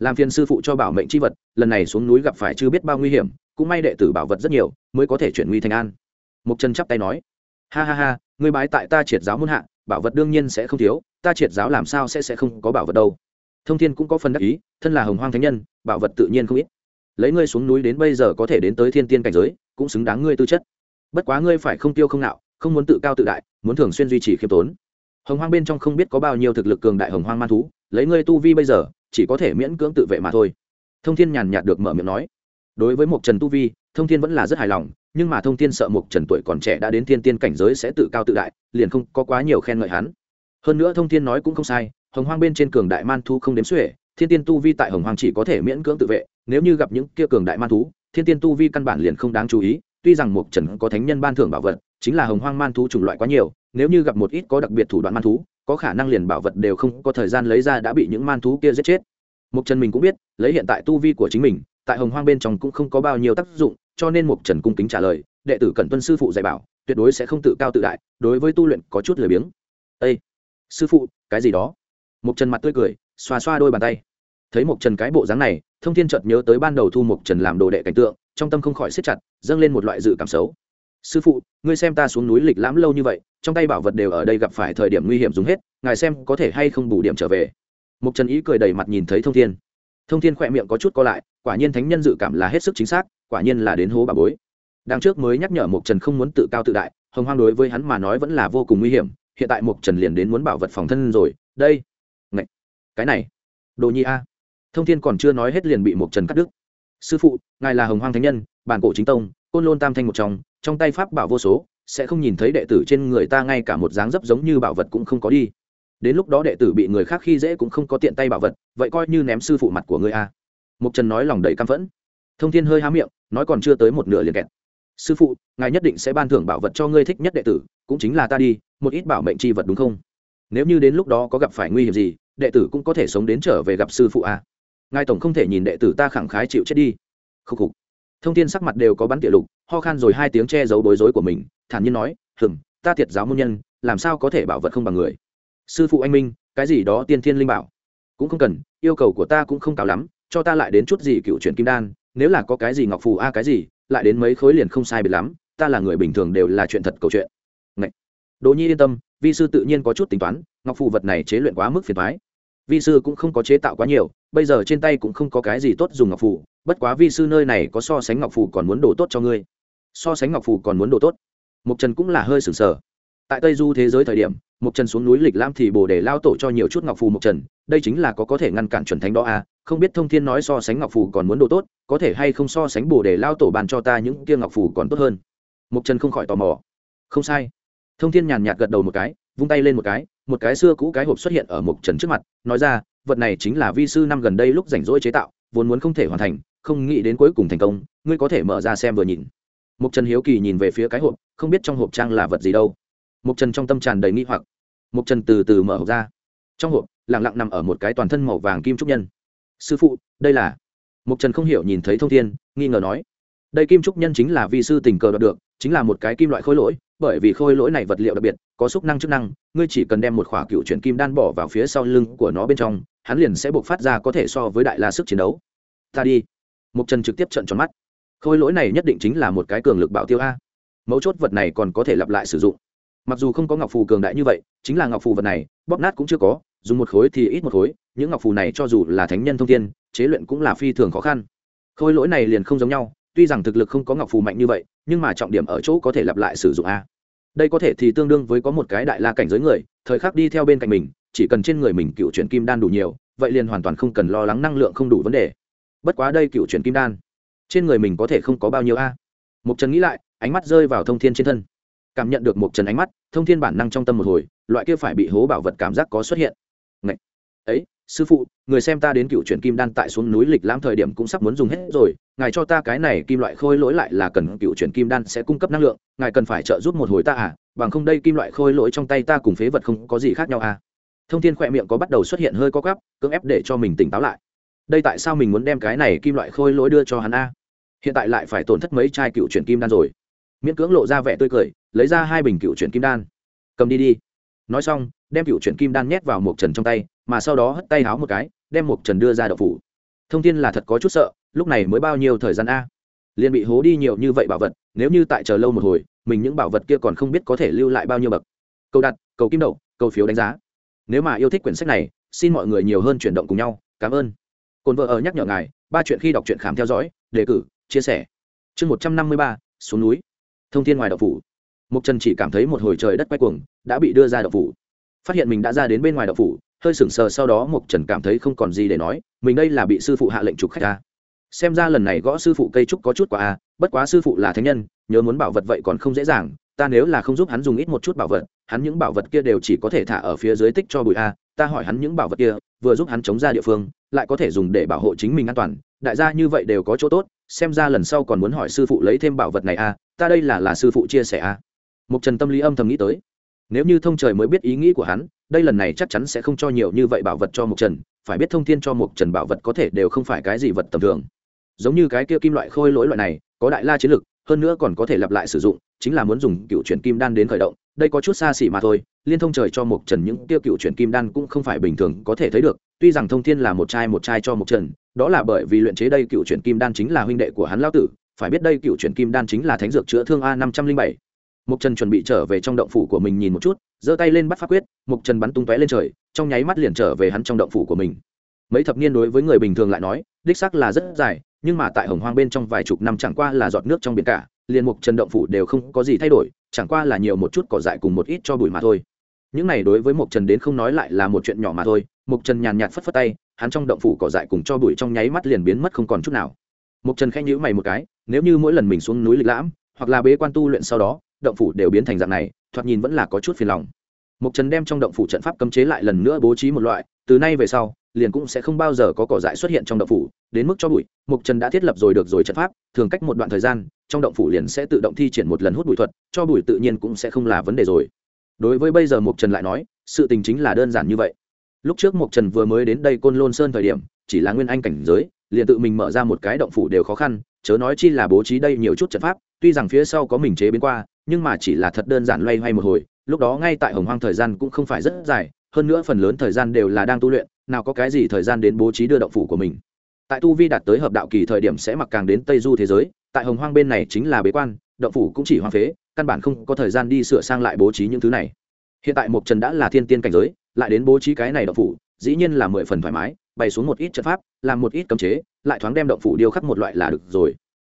làm phiền sư phụ cho bảo mệnh c h i vật, lần này xuống núi gặp phải chưa biết bao nguy hiểm, cũng may đệ tử bảo vật rất nhiều, mới có thể chuyển nguy thành an. Mục trần chắp tay nói. Ha ha ha, ngươi bái tại ta triệt giáo muôn hạ, bảo vật đương nhiên sẽ không thiếu, ta triệt giáo làm sao sẽ sẽ không có bảo vật đâu. Thông thiên cũng có phần đắc ý, thân là hồng hoang thánh nhân, bảo vật tự nhiên không ít. Lấy ngươi xuống núi đến bây giờ có thể đến tới thiên tiên cảnh giới, cũng xứng đáng ngươi tư chất. Bất quá ngươi phải không tiêu không nạo, không muốn tự cao tự đại, muốn thường xuyên duy trì khiêm tốn. Hồng hoang bên trong không biết có bao nhiêu thực lực cường đại hồng hoang man thú, lấy ngươi tu vi bây giờ chỉ có thể miễn cưỡng tự vệ mà thôi. Thông thiên nhàn nhạt được mở miệng nói. Đối với mộc trần tu vi, thông thiên vẫn là rất hài lòng, nhưng mà thông thiên sợ mộc trần tuổi còn trẻ đã đến thiên tiên cảnh giới sẽ tự cao tự đại, liền không có quá nhiều khen ngợi hắn. Hơn nữa thông thiên nói cũng không sai, hồng hoang bên trên cường đại man thu không đếm xuể, thiên tiên tu vi tại hồng hoang chỉ có thể miễn cưỡng tự vệ, nếu như gặp những kia cường đại man thú, thiên tiên tu vi căn bản liền không đáng chú ý, tuy rằng mục trần có thánh nhân ban thưởng bảo vật, chính là hồng hoang man thú chủng loại quá nhiều, nếu như gặp một ít có đặc biệt thủ đoạn man thú có khả năng liền bảo vật đều không có thời gian lấy ra đã bị những man thú kia giết chết. Mục trần mình cũng biết, lấy hiện tại tu vi của chính mình, tại hồng hoang bên trong cũng không có bao nhiêu tác dụng, cho nên mục trần cung kính trả lời, đệ tử cần tuân sư phụ dạy bảo, tuyệt đối sẽ không tự cao tự đại, đối với tu luyện có chút lười biếng. Ê! sư phụ, cái gì đó? Mục trần mặt tươi cười, xoa xoa đôi bàn tay. Thấy mục trần cái bộ dáng này, thông thiên chợt nhớ tới ban đầu thu mục trần làm đồ đệ cảnh tượng, trong tâm không khỏi siết chặt, dâng lên một loại dự cảm xấu sư phụ, ngươi xem ta xuống núi lịch lãm lâu như vậy, trong tay bảo vật đều ở đây gặp phải thời điểm nguy hiểm dùng hết, ngài xem có thể hay không bù điểm trở về. Mục trần ý cười đầy mặt nhìn thấy thông thiên. Thông thiên khỏe miệng có chút co lại, quả nhiên thánh nhân dự cảm là hết sức chính xác, quả nhiên là đến hố bà bối. Đằng trước mới nhắc nhở mục trần không muốn tự cao tự đại, hồng hoang đối với hắn mà nói vẫn là vô cùng nguy hiểm, hiện tại mục trần liền đến muốn bảo vật phòng thân rồi, đây. Ngậy. cái này, đồ nhi a. Thông thiên còn chưa nói hết liền bị mục trần cắt đứt. Sư phụ, ngài là hồng hoang thánh nhân, bản cổ chính tông, côn lôn tam thanh một trong trong tay pháp bảo vô số, sẽ không nhìn thấy đệ tử trên người ta ngay cả một dáng dấp giống như bảo vật cũng không có đi. Đến lúc đó đệ tử bị người khác khi dễ cũng không có tiện tay bảo vật, vậy coi như ném sư phụ mặt của ngươi a. Mục trần nói lòng đầy căm phẫn. Thông thiên hơi há miệng, nói còn chưa tới một nửa liền kẹt. Sư phụ, ngài nhất định sẽ ban thưởng bảo vật cho ngươi thích nhất đệ tử, cũng chính là ta đi, một ít bảo mệnh c h i vật đúng không? Nếu như đến lúc đó có gặp phải nguy hiểm gì, đệ tử cũng có thể sống đến trở về gặp sư phụ a. Ngài tổng không thể nhìn đệ tử ta khẳng khái chịu chết đi. Khúc khục thông tin sắc mặt đều có bắn tiểu lục, ho khan rồi hai tiếng che giấu bối rối của mình, thản nhiên nói hừng ta thiệt giáo môn nhân, làm sao có thể bảo vật không bằng người? Sư phụ anh minh, cái gì đó tiên thiên linh bảo? Cũng không cần, yêu cầu của ta cũng không cao lắm, cho ta lại đến chút gì cựu chuyện kim đan, nếu là có cái gì ngọc phù a cái gì, lại đến mấy khối liền không sai biệt lắm, ta là người bình thường đều là chuyện thật câu chuyện. Ngậy. đỗ nhi yên tâm, vi sư tự nhiên có chút tính toán, ngọc phù vật này chế luyện quá mức phiền thoái vi sư cũng không có chế tạo quá nhiều, bây giờ trên tay cũng không có cái gì tốt dùng ngọc phù bất quá vi sư nơi này có so sánh ngọc phù còn muốn đồ tốt cho ngươi. So sánh ngọc phù còn muốn đồ tốt. Mục trần cũng là hơi sừng sờ. Tại tây du thế giới thời điểm mục trần xuống núi lịch lam thì bồ đề lao tổ cho nhiều chút ngọc phù mục trần, đây chính là có có thể ngăn cản chuẩn thánh đó à không biết thông thiên nói so sánh ngọc phù còn muốn đồ tốt, có thể hay không so sánh bồ đề lao tổ bàn cho ta những kia ngọc phù còn tốt hơn. Mục trần không khỏi tò mò. Không sai. Thông thiên nhàn nhạt gật đầu một cái, vung tay lên một cái một cái xưa cũ cái hộp xuất hiện ở mục trần trước mặt, nói ra, vật này chính là vi sư năm gần đây lúc rảnh rỗi chế tạo, vốn muốn không thể hoàn thành không nghĩ đến cuối cùng thành công, ngươi có thể mở ra xem vừa nhìn. Mục trần hiếu kỳ nhìn về phía cái hộp, không biết trong hộp trang là vật gì đâu. Mục trần trong tâm tràn đầy nghi hoặc. Mục trần từ từ mở hộp ra. Trong hộp, lặng lặng nằm ở một cái toàn thân màu vàng kim trúc nhân. Sư phụ, đây là mục trần không hiểu nhìn thấy thông thiên, nghi ngờ nói. Đây kim trúc nhân chính là vi sư tình cờ đoạt được, chính là một cái kim loại khối lỗi, bởi vì khôi lỗi này vật liệu đặc biệt, có xúc năng chức năng, ngươi chỉ cần đem một khỏa cựu chuyển kim đan bỏ vào phía sau lưng của nó bên trong, hắn liền sẽ buộc phát ra có thể so với đại la sức chiến đấu. Ta đi mục trần trực tiếp trận tròn mắt. Khôi lỗi này nhất định chính là một cái cường lực bảo tiêu a. Mấu chốt vật này còn có thể lặp lại sử dụng. Mặc dù không có ngọc phù cường đại như vậy, chính là ngọc phù vật này, bóp nát cũng chưa có, dùng một khối thì ít một khối, những ngọc phù này cho dù là thánh nhân thông tiên chế luyện cũng là phi thường khó khăn. Khôi lỗi này liền không giống nhau, tuy rằng thực lực không có ngọc phù mạnh như vậy, nhưng mà trọng điểm ở chỗ có thể lặp lại sử dụng a. Đây có thể thì tương đương với có một cái đại la cảnh giới người, thời khắc đi theo bên cạnh mình, chỉ cần trên người mình cựu chuyển kim đan đủ nhiều, vậy liền hoàn toàn không cần lo lắng năng lượng không đủ vấn đề bất quá đây cựu truyền kim đan, trên người mình có thể không có bao nhiêu a. Mục trần nghĩ lại, ánh mắt rơi vào thông thiên trên thân. Cảm nhận được mục trần ánh mắt, thông thiên bản năng trong tâm một hồi, loại kia phải bị hố bảo vật cảm giác có xuất hiện. Ngậy! ấy, sư phụ, người xem ta đến cựu truyền kim đan tại xuống núi lịch lãm thời điểm cũng sắp muốn dùng hết rồi, ngài cho ta cái này kim loại khôi lỗi lại là cần cựu truyền kim đan sẽ cung cấp năng lượng, ngài cần phải trợ giúp một hồi ta à bằng không đây kim loại khôi lỗi trong tay ta cùng phế vật không có gì khác nhau à. Thông thiên khỏe miệng có bắt đầu xuất hiện hơi có gắp cưỡng ép để cho mình tỉnh táo lại đây tại sao mình muốn đem cái này kim loại khôi lỗi đưa cho hắn a? Hiện tại lại phải tổn thất mấy chai cựu chuyển kim đan rồi. Miễn cưỡng lộ ra vẻ tươi cười, lấy ra hai bình cựu chuyển kim đan. Cầm đi đi. Nói xong, đem cựu chuyển kim đan nhét vào một trần trong tay, mà sau đó hất tay háo một cái, đem một trần đưa ra đậu phủ. Thông tin là thật có chút sợ, lúc này mới bao nhiêu thời gian a? Liền bị hố đi nhiều như vậy bảo vật, nếu như tại chờ lâu một hồi, mình những bảo vật kia còn không biết có thể lưu lại bao nhiêu bậc. Câu đặt, cầu kim đậu, cầu phiếu đánh giá. Nếu mà yêu thích quyển sách này, xin mọi người nhiều hơn chuyển động cùng nhau. Cảm ơn cồn vợ ở nhắc nhở ngài, ba chuyện khi đọc truyện khám theo dõi, đề cử, chia sẻ. Chương một trăm năm mươi ba, xuống núi. Thông tin ngoài đậu phủ. Mục trần chỉ cảm thấy một hồi trời đất quay cuồng, đã bị đưa ra đậu phủ. Phát hiện mình đã ra đến bên ngoài đậu phủ, hơi sững sờ sau đó mục trần cảm thấy không còn gì để nói, mình đây là bị sư phụ hạ lệnh trục khách ta xem ra lần này gõ sư phụ cây trúc có chút quá a bất quá sư phụ là thánh nhân, nhớ muốn bảo vật vậy còn không dễ dàng, ta nếu là không giúp hắn dùng ít một chút bảo vật, hắn những bảo vật kia đều chỉ có thể thả ở phía dưới tích cho bụi a ta hỏi hắn những bảo vật kia vừa giúp hắn chống ra địa phương, lại có thể dùng để bảo hộ chính mình an toàn. Đại gia như vậy đều có chỗ tốt, xem ra lần sau còn muốn hỏi sư phụ lấy thêm bảo vật này a ta đây là là sư phụ chia sẻ a mục trần tâm lý âm thầm nghĩ tới. Nếu như thông trời mới biết ý nghĩ của hắn, đây lần này chắc chắn sẽ không cho nhiều như vậy bảo vật cho mục trần, phải biết thông thiên cho mục trần bảo vật có thể đều không phải cái gì vật tầm thường. Giống như cái kia kim loại khôi lỗi loại này, có đại la chiến lực, hơn nữa còn có thể lặp lại sử dụng chính là muốn dùng cựu chuyển kim đan đến khởi động, đây có chút xa xỉ mà thôi, liên thông trời cho mộc trần những tiêu cựu chuyển kim đan cũng không phải bình thường có thể thấy được, tuy rằng thông thiên là một trai một trai cho mộc trần, đó là bởi vì luyện chế đây cựu chuyển kim đan chính là huynh đệ của hắn lao tử, phải biết đây cựu chuyển kim đan chính là thánh dược chữa thương a năm trăm linh bảy. Mục trần chuẩn bị trở về trong động phủ của mình nhìn một chút, giơ tay lên bắt pháp quyết mục trần bắn tung tóe lên trời, trong nháy mắt liền trở về hắn trong động phủ của mình. Mấy thập niên đối với người bình thường lại nói, đích sắc là rất dài, nhưng mà tại hồng hoang bên trong vài chục năm chẳng qua là giọt nước trong biển cả liền mục trần động phủ đều không có gì thay đổi, chẳng qua là nhiều một chút cỏ dại cùng một ít cho bụi mà thôi. Những này đối với mục trần đến không nói lại là một chuyện nhỏ mà thôi, mục trần nhàn nhạt phất phất tay, hắn trong động phủ cỏ dại cùng cho bụi trong nháy mắt liền biến mất không còn chút nào. Mục trần khẽ nhữ mày một cái, nếu như mỗi lần mình xuống núi lịch lãm, hoặc là bế quan tu luyện sau đó, động phủ đều biến thành dạng này, thoạt nhìn vẫn là có chút phiền lòng. Mục trần đem trong động phủ trận pháp cấm chế lại lần nữa bố trí một loại, từ nay về sau, liền cũng sẽ không bao giờ có cỏ dại xuất hiện trong động phủ, đến mức cho bụi, mục trần đã thiết lập rồi được rồi trận pháp, thường cách một đoạn thời gian trong động phủ liền sẽ tự động thi triển một lần hút bụi thuật, cho bụi tự nhiên cũng sẽ không là vấn đề rồi. Đối với bây giờ mục trần lại nói, sự tình chính là đơn giản như vậy. Lúc trước mục trần vừa mới đến đây côn lôn sơn thời điểm, chỉ là nguyên anh cảnh giới, liền tự mình mở ra một cái động phủ đều khó khăn, chớ nói chi là bố trí đây nhiều chút trận pháp, tuy rằng phía sau có mình chế biến qua, nhưng mà chỉ là thật đơn giản loay hoay một hồi, lúc đó ngay tại hồng hoang thời gian cũng không phải rất dài, hơn nữa phần lớn thời gian đều là đang tu luyện, nào có cái gì thời gian đến bố trí đưa động phủ của mình. Tại tu vi đạt tới hợp đạo kỳ thời điểm sẽ mặc càng đến tây du thế giới tại hồng hoang bên này chính là bế quan, động phủ cũng chỉ hoang phế, căn bản không có thời gian đi sửa sang lại bố trí những thứ này. Hiện tại mộc trần đã là thiên tiên cảnh giới, lại đến bố trí cái này động phủ, dĩ nhiên là mười phần thoải mái, bày xuống một ít trận pháp, làm một ít cấm chế, lại thoáng đem động phủ điêu khắc một loại là được rồi.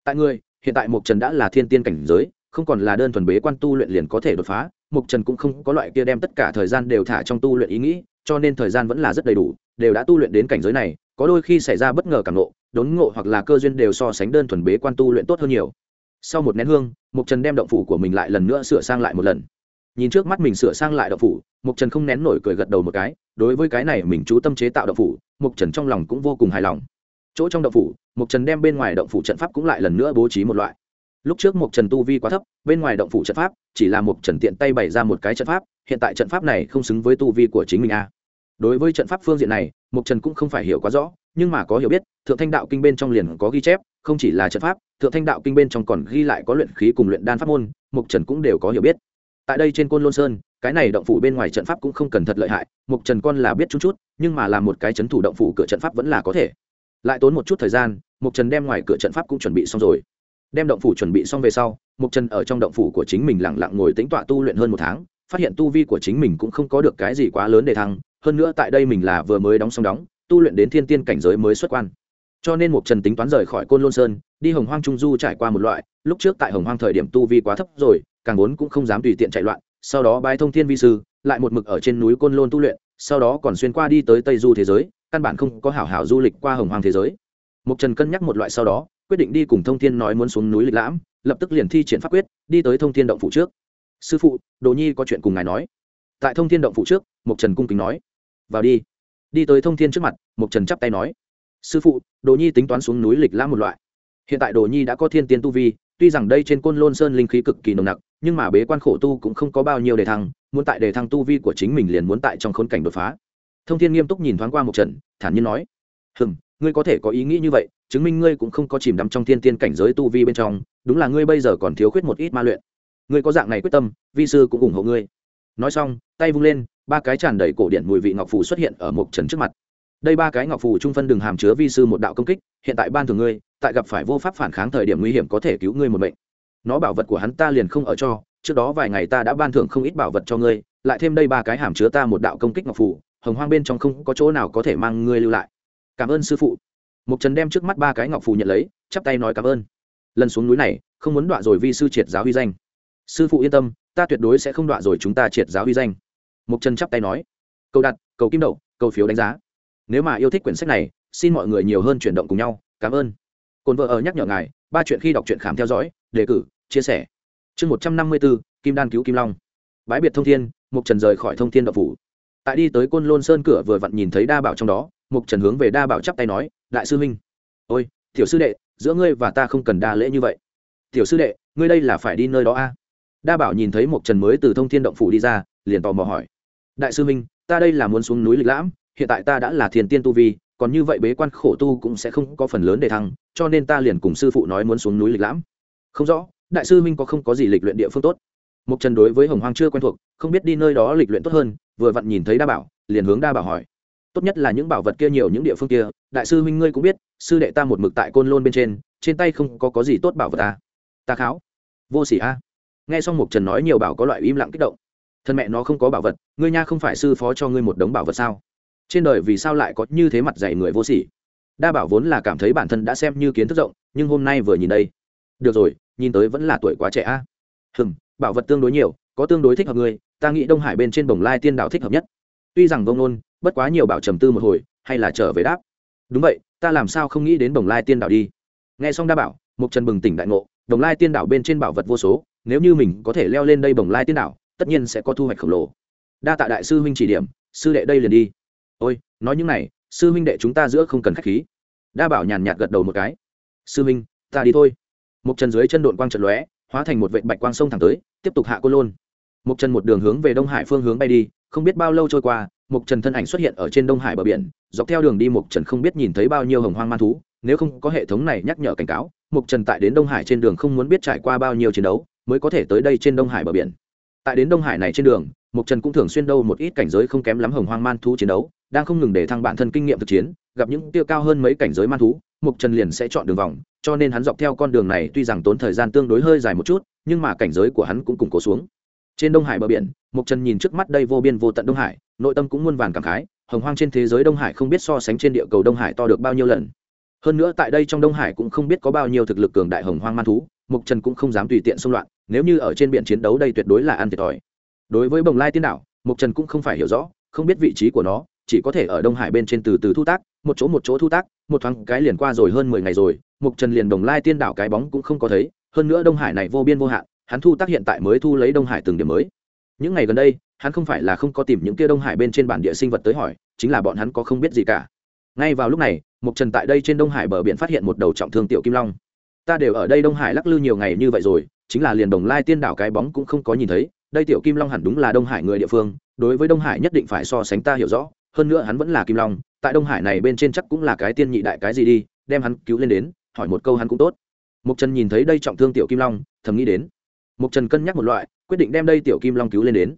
Tại người hiện tại mộc trần đã là thiên tiên cảnh giới, không còn là đơn thuần bế quan tu luyện liền có thể đột phá, mộc trần cũng không có loại kia đem tất cả thời gian đều thả trong tu luyện ý nghĩ, cho nên thời gian vẫn là rất đầy đủ, đều đã tu luyện đến cảnh giới này có đôi khi xảy ra bất ngờ cảm nộ, đốn ngộ hoặc là cơ duyên đều so sánh đơn thuần bế quan tu luyện tốt hơn nhiều. Sau một nén hương mục trần đem động phủ của mình lại lần nữa sửa sang lại một lần. Nhìn trước mắt mình sửa sang lại động phủ mục trần không nén nổi cười gật đầu một cái, đối với cái này mình chú tâm chế tạo động phủ mục trần trong lòng cũng vô cùng hài lòng. Chỗ trong động phủ mục trần đem bên ngoài động phủ trận pháp cũng lại lần nữa bố trí một loại. Lúc trước mục trần tu vi quá thấp, bên ngoài động phủ trận pháp chỉ là mục trần tiện tay bày ra một cái trận pháp, hiện tại trận pháp này không xứng với tu vi của chính mình a đối với trận pháp phương diện này, mộc trần cũng không phải hiểu quá rõ, nhưng mà có hiểu biết, thượng thanh đạo kinh bên trong liền có ghi chép, không chỉ là trận pháp, thượng thanh đạo kinh bên trong còn ghi lại có luyện khí cùng luyện đan pháp môn, mộc trần cũng đều có hiểu biết. Tại đây trên côn lôn sơn, cái này động phủ bên ngoài trận pháp cũng không cần thật lợi hại, mộc trần con là biết chút chút, nhưng mà làm một cái c thủ động phủ cửa trận pháp vẫn là có thể. Lại tốn một chút thời gian, mộc trần đem ngoài cửa trận pháp cũng chuẩn bị xong rồi. Đem động phủ chuẩn bị xong về sau mục trần ở trong động phủ của chính mình lẳng lặng ngồi tĩnh tọa tu luyện hơn một tháng, phát hiện tu vi của chính mình cũng không có được cái gì quá lớn để thăng hơn nữa tại đây mình là vừa mới đóng xong đóng, tu luyện đến thiên tiên cảnh giới mới xuất quan. Cho nên mục trần tính toán rời khỏi côn lôn sơn, đi hồng hoang trung du trải qua một loại, lúc trước tại hồng hoang thời điểm tu vi quá thấp rồi, càng vốn cũng không dám tùy tiện chạy loạn, sau đó bái thông thiên vi sư, lại một mực ở trên núi côn lôn tu luyện, sau đó còn xuyên qua đi tới tây du thế giới, căn bản không có hảo hảo du lịch qua hồng hoang thế giới. Mục trần cân nhắc một loại sau đó, quyết định đi cùng thông thiên nói muốn xuống núi lịch lãm, lập tức liền thi triển pháp quyết, đi tới thông thiên động phủ trước. Sư phụ, đồ nhi có chuyện cùng ngài nói. Tại thông thiên động phủ trước mục trần cung kính nói vào đi. Đi tới thông thiên trước mặt mục trần chắp tay nói, sư phụ, đồ nhi tính toán xuống núi lịch lãm một loại. Hiện tại đồ nhi đã có thiên tiên tu vi, tuy rằng đây trên côn lôn sơn linh khí cực kỳ nồng nặc, nhưng mà bế quan khổ tu cũng không có bao nhiêu đề thăng, muốn tại đề thăng tu vi của chính mình liền muốn tại trong khốn cảnh đột phá. Thông thiên nghiêm túc nhìn thoáng qua một trận thản nhiên nói hừng ngươi có thể có ý nghĩ như vậy, chứng minh ngươi cũng không có chìm đắm trong thiên tiên cảnh giới tu vi bên trong, đúng là ngươi bây giờ còn thiếu khuyết một ít ma luyện. Ngươi có dạng này quyết tâm, vi sư cũng ủng hộ ngươi. Nói xong, tay vung lên ba cái tràn đầy cổ điện mùi vị ngọc phù xuất hiện ở một trần trước mặt. Đây ba cái ngọc phù trung phân đường hàm chứa vi sư một đạo công kích, hiện tại ban thường ngươi, tại gặp phải vô pháp phản kháng thời điểm nguy hiểm có thể cứu ngươi một mệnh. Nó bảo vật của hắn ta liền không ở cho, trước đó vài ngày ta đã ban thưởng không ít bảo vật cho ngươi, lại thêm đây ba cái hàm chứa ta một đạo công kích ngọc phù, hồng hoang bên trong không có chỗ nào có thể mang ngươi lưu lại. Cảm ơn sư phụ. Mục trần đem trước mắt ba cái ngọc phù nhận lấy, chắp tay nói cảm ơn. Lần xuống núi này, không muốn đọa rồi vi sư triệt giáo huy danh. Sư phụ yên tâm, ta tuyệt đối sẽ không đọa rồi chúng ta triệt giáo huy danh mục trần chắp tay nói, cầu đặt, cầu kim đậu, cầu phiếu đánh giá. Nếu mà yêu thích quyển sách này, xin mọi người nhiều hơn chuyển động cùng nhau. Cảm ơn. Cồn vợ ở nhắc nhở ngài, ba chuyện khi đọc truyện khám theo dõi, đề cử, chia sẻ. Chương một trăm năm mươi bốn kim đan cứu kim long. Bãi biệt thông thiên mục trần rời khỏi thông thiên đậu phủ. Tại đi tới côn lôn sơn cửa vừa vặn nhìn thấy đa bảo trong đó mục trần hướng về đa bảo chắp tay nói, đại sư minh ôi, tiểu sư đệ, giữa ngươi và ta không cần đa lễ như vậy. Tiểu sư đệ, ngươi đây là phải đi nơi đó a? À? đa bảo nhìn thấy mục trần mới từ thông thiên động phủ đi ra, liền tò mò hỏi đại sư minh, ta đây là muốn xuống núi lịch lãm, hiện tại ta đã là thiền tiên tu vi, còn như vậy bế quan khổ tu cũng sẽ không có phần lớn để thăng, cho nên ta liền cùng sư phụ nói muốn xuống núi lịch lãm. Không rõ, đại sư minh có không có gì lịch luyện địa phương tốt? Mục trần đối với hồng hoang chưa quen thuộc, không biết đi nơi đó lịch luyện tốt hơn, vừa vặn nhìn thấy đa bảo, liền hướng đa bảo hỏi. Tốt nhất là những bảo vật kia nhiều những địa phương kia, đại sư Minh ngươi cũng biết, sư đệ ta một mực tại côn lôn bên trên trên tay không có có gì tốt bảo vật ta ta kháo. Vô s ỉ a. Nghe xong mục trần nói nhiều bảo có loại im lặng kích động thân mẹ nó không có bảo vật, ngươi nha không phải sư phó cho ngươi một đống bảo vật sao? Trên đời vì sao lại có như thế mặt dạy người vô sỉ? Đa bảo vốn là cảm thấy bản thân đã xem như kiến thức rộng, nhưng hôm nay vừa nhìn đây. Được rồi, nhìn tới vẫn là tuổi quá trẻ a. À? hừng bảo vật tương đối nhiều, có tương đối thích hợp ngươi, ta nghĩ đông hải bên trên bồng lai tiên đạo thích hợp nhất. Tuy rằng vông nôn bất quá nhiều bảo trầm tư một hồi, hay là trở về đáp. Đúng vậy, ta làm sao không nghĩ đến bồng lai tiên đạo đi. Nghe xong đa bảo, mục trần bừng tỉnh đại ngộ, bồng lai tiên đạo bên trên bảo vật vô số, nếu như mình có thể leo lên đây bồng lai tiên đạo tất nhiên sẽ có thu hoạch khổng lồ. Đa tạ đại sư huynh chỉ điểm, sư đệ đây liền đi. Ôi, nói những này, sư huynh đệ chúng ta giữa không cần khách khí. Đa bảo nhàn nhạt gật đầu một cái. Sư huynh, ta đi thôi. Một chân dưới chân đội quang trận lóe, hóa thành một vệ bạch quang sông thẳng tới, tiếp tục hạ côn lôn. Một chân một đường hướng về đông hải phương hướng bay đi, không biết bao lâu trôi qua một trần thân ảnh xuất hiện ở trên đông hải bờ biển, dọc theo đường đi một trần không biết nhìn thấy bao nhiêu hồng hoang man thú, nếu không có hệ thống này nhắc nhở cảnh cáo một trần tại đến đông hải trên đường không muốn biết trải qua bao nhiêu chiến đấu, mới có thể tới đây trên đông hải bờ biển tại đến đông hải này trên đường Mục trần cũng thường xuyên đâu một ít cảnh giới không kém lắm hồng hoang man thú chiến đấu, đang không ngừng để thăng bản thân kinh nghiệm thực chiến, gặp những tiêu cao hơn mấy cảnh giới man thú mục trần liền sẽ chọn đường vòng, cho nên hắn dọc theo con đường này tuy rằng tốn thời gian tương đối hơi dài một chút, nhưng mà cảnh giới của hắn cũng củng cố xuống. Trên đông hải bờ biển mục trần nhìn trước mắt đây vô biên vô tận đông hải, nội tâm cũng muôn vàn cảm khái, hồng hoang trên thế giới đông hải không biết so sánh trên địa cầu đông hải to được bao nhiêu lần. Hơn nữa tại đây trong đông hải cũng không biết có bao nhiêu thực lực cường đại hồng hoang man thú mục trần cũng không dám tùy tiện xung loạn nếu như ở trên biển chiến đấu đây tuyệt đối là ăn thiệt thòi. Đối với bồng lai tiên đảo mục trần cũng không phải hiểu rõ, không biết vị trí của nó, chỉ có thể ở đông hải bên trên từ từ thu tác, một chỗ một chỗ thu tác, một thoáng cái liền qua rồi hơn mười ngày rồi mục trần liền đồng lai tiên đảo cái bóng cũng không có thấy, hơn nữa đông hải này vô biên vô hạn, hắn thu tác hiện tại mới thu lấy đông hải từng điểm mới. Những ngày gần đây, hắn không phải là không có tìm những kia đông hải bên trên bản địa sinh vật tới hỏi, chính là bọn hắn có không biết gì cả. Ngay vào lúc này mục trần tại đây trên đông hải bờ biển phát hiện một đầu trọng thương tiểu kim long. Ta đều ở đây đông hải lắc lư nhiều ngày như vậy rồi chính là liền đồng lai tiên đảo cái bóng cũng không có nhìn thấy, đây tiểu kim long hẳn đúng là đông hải người địa phương, đối với đông hải nhất định phải so sánh ta hiểu rõ, hơn nữa hắn vẫn là kim long, tại đông hải này bên trên chắc cũng là cái tiên nhị đại cái gì đi, đem hắn cứu lên đến, hỏi một câu hắn cũng tốt. Mục trần nhìn thấy đây trọng thương tiểu kim long, thầm nghĩ đến. Mục trần cân nhắc một loại, quyết định đem đây tiểu kim long cứu lên đến.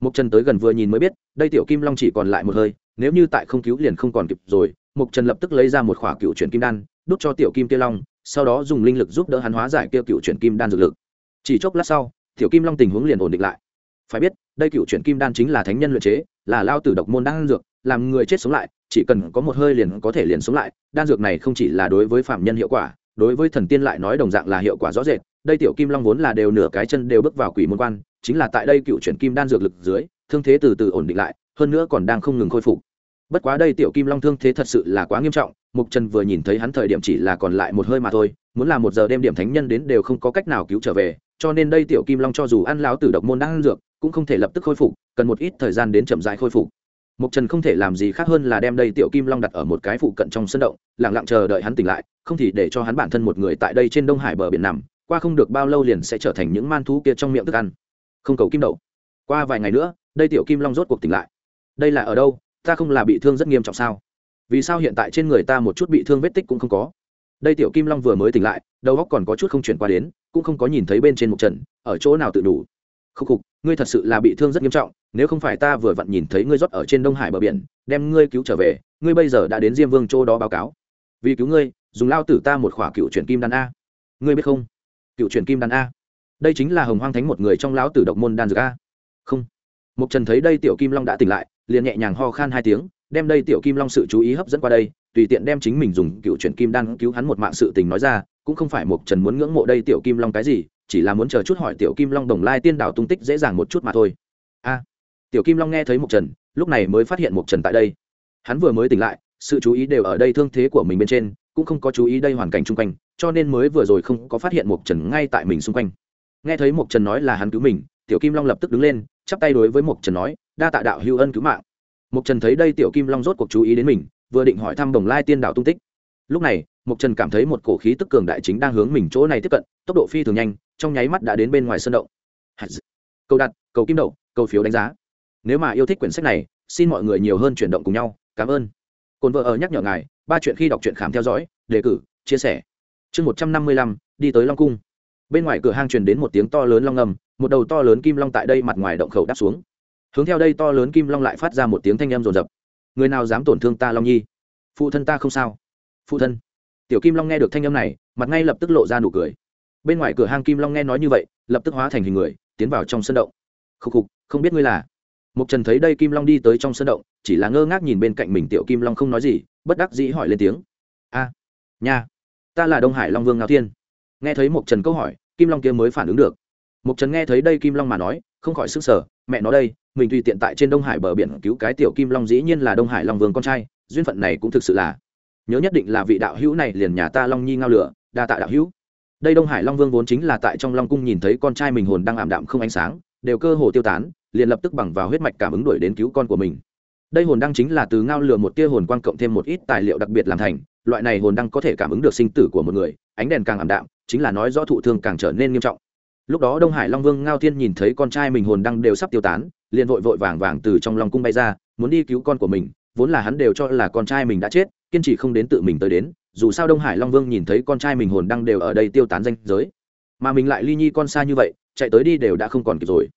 Mục trần tới gần vừa nhìn mới biết, đây tiểu kim long chỉ còn lại một hơi, nếu như tại không cứu liền không còn kịp rồi mục trần lập tức lấy ra một khỏa cựu chuyển kim đan, đút cho tiểu kim kia long, sau đó dùng linh lực giúp đỡ hắn hóa giải kia cựu chuyển kim đan dược lực chỉ chốc lát sau, tiểu kim long tình huống liền ổn định lại. Phải biết, đây cựu chuyển kim đan chính là thánh nhân luyện chế, là lao tử độc môn đan dược, làm người chết sống lại, chỉ cần có một hơi liền có thể liền sống lại, đan dược này không chỉ là đối với phạm nhân hiệu quả, đối với thần tiên lại nói đồng dạng là hiệu quả rõ rệt. Đây tiểu kim long vốn là đều nửa cái chân đều bước vào quỷ môn quan, chính là tại đây cựu chuyển kim đan dược lực dưới, thương thế từ từ ổn định lại, hơn nữa còn đang không ngừng khôi phục. Bất quá đây tiểu kim long thương thế thật sự là quá nghiêm trọng, mục trần vừa nhìn thấy hắn thời điểm chỉ là còn lại một hơi mà thôi, muốn là một giờ đêm điểm thánh nhân đến đều không có cách nào cứu trở về cho nên đây tiểu kim long cho dù ăn láo tử độc môn đang ăn dược, cũng không thể lập tức khôi phục, cần một ít thời gian đến chậm rãi khôi phục. Mục trần không thể làm gì khác hơn là đem đây tiểu kim long đặt ở một cái phụ cận trong sân động, lặng lặng chờ đợi hắn tỉnh lại, không thì để cho hắn bản thân một người tại đây trên đông hải bờ biển nằm, qua không được bao lâu liền sẽ trở thành những man thú kia trong miệng thức ăn. Không cầu kim đậu. Qua vài ngày nữa, đây tiểu kim long rốt cuộc tỉnh lại. Đây là ở đâu? Ta không là bị thương rất nghiêm trọng sao? Vì sao hiện tại trên người ta một chút bị thương vết tích cũng không có? Đây tiểu kim long vừa mới tỉnh lại, đầu óc còn có chút không chuyển qua đến, cũng không có nhìn thấy bên trên một trận, ở chỗ nào tự đủ. Khúc khục, ngươi thật sự là bị thương rất nghiêm trọng, nếu không phải ta vừa vặn nhìn thấy ngươi rót ở trên đông hải bờ biển, đem ngươi cứu trở về, ngươi bây giờ đã đến diêm vương châu đó báo cáo. Vì cứu ngươi, dùng lao tử ta một khỏa cựu chuyển kim đan a. Ngươi biết không? Cựu chuyển kim đan a. Đây chính là hồng hoang thánh một người trong lão tử độc môn đan dược a. Không. Mục trần thấy đây tiểu kim long đã tỉnh lại, liền nhẹ nhàng ho khan hai tiếng, đem đây tiểu kim long sự chú ý hấp dẫn qua đây tùy tiện đem chính mình dùng cựu chuyển kim đan cứu hắn một mạng sự tình nói ra, cũng không phải mục trần muốn ngưỡng mộ đây tiểu kim long cái gì, chỉ là muốn chờ chút hỏi tiểu kim long đồng lai tiên đảo tung tích dễ dàng một chút mà thôi. A, tiểu kim long nghe thấy mục trần, lúc này mới phát hiện mục trần tại đây. Hắn vừa mới tỉnh lại, sự chú ý đều ở đây thương thế của mình bên trên, cũng không có chú ý đây hoàn cảnh chung quanh, cho nên mới vừa rồi không có phát hiện mục trần ngay tại mình xung quanh. Nghe thấy mục trần nói là hắn cứu mình, tiểu kim long lập tức đứng lên, chắp tay đối với mục trần nói, đa tạ đạo hữu ân cứu mạng. Mục trần thấy đây tiểu kim long rốt cuộc chú ý đến mình vừa định hỏi thăm đồng lai tiên đạo tung tích. Lúc này mục trần cảm thấy một cổ khí tức cường đại chính đang hướng mình chỗ này tiếp cận, tốc độ phi thường nhanh, trong nháy mắt đã đến bên ngoài sân động. Cầu đặt, cầu kim đậu, cầu phiếu đánh giá. Nếu mà yêu thích quyển sách này, xin mọi người nhiều hơn chuyển động cùng nhau. Cảm ơn. Cồn vợ ở nhắc nhở ngài, ba chuyện khi đọc truyện khám theo dõi, đề cử, chia sẻ. Chương một trăm năm mươi lăm, đi tới long cung. Bên ngoài cửa hang truyền đến một tiếng to lớn long ngầm, một đầu to lớn kim long tại đây mặt ngoài động khẩu đáp xuống. Hướng theo đây to lớn kim long lại phát ra một tiếng thanh âm rồn rập người nào dám tổn thương ta long nhi? Phụ thân ta không sao. Phụ thân. Tiểu kim long nghe được thanh âm này, mặt ngay lập tức lộ ra nụ cười. Bên ngoài cửa hang kim long nghe nói như vậy, lập tức hóa thành hình người, tiến vào trong sân động. Khúc khục, không biết ngươi là? Mục trần thấy đây kim long đi tới trong sân động, chỉ là ngơ ngác nhìn bên cạnh mình tiểu kim long không nói gì, bất đắc dĩ hỏi lên tiếng. A, nha, ta là đông hải long vương ngao thiên. Nghe thấy mục trần câu hỏi, kim long kia mới phản ứng được. Mục trần nghe thấy đây kim long mà nói, không khỏi sức sở mẹ nó đây mình tùy tiện tại trên đông hải bờ biển cứu cái tiểu kim long dĩ nhiên là đông hải long vương con trai, duyên phận này cũng thực sự là. Nhớ nhất định là vị đạo hữu này liền nhà ta long nhi ngao lửa, đa tạ đạo hữu. Đây đông hải long vương vốn chính là tại trong long cung nhìn thấy con trai mình hồn đang ảm đạm không ánh sáng, đều cơ hồ tiêu tán, liền lập tức bằng vào huyết mạch cảm ứng đuổi đến cứu con của mình. Đây hồn đăng chính là từ ngao lửa một tia hồn quang cộng thêm một ít tài liệu đặc biệt làm thành, loại này hồn đăng có thể cảm ứng được sinh tử của một người, ánh đèn càng ảm đạm, chính là nói rõ thụ thương càng trở nên nghiêm trọng. Lúc đó đông hải long vương ngao thiên nhìn thấy con trai mình hồn đăng đều sắp tiêu tán liền vội vội vàng vàng từ trong long cung bay ra, muốn đi cứu con của mình, vốn là hắn đều cho là con trai mình đã chết, kiên trì không đến tự mình tới đến, dù sao đông hải long vương nhìn thấy con trai mình hồn đăng đều ở đây tiêu tán danh giới. Mà mình lại ly nhi con xa như vậy, chạy tới đi đều đã không còn kịp rồi.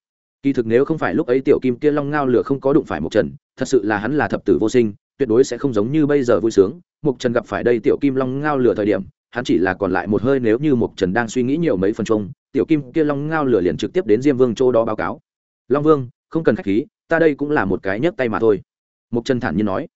Kỳ thực nếu không phải lúc ấy tiểu kim kia long ngao lửa không có đụng phải mộc trần, thật sự là hắn là thập tử vô sinh, tuyệt đối sẽ không giống như bây giờ vui sướng. Mục trần gặp phải đây tiểu kim long ngao lửa thời điểm, hắn chỉ là còn lại một hơi nếu như mục trần đang suy nghĩ nhiều mấy phần chung, tiểu kim kia long ngao lửa liền trực tiếp đến diêm vương châu đó báo cáo. Long vương không cần khách khí, ta đây cũng là một cái nhấc tay mà thôi. Mục trần thản nhiên nói.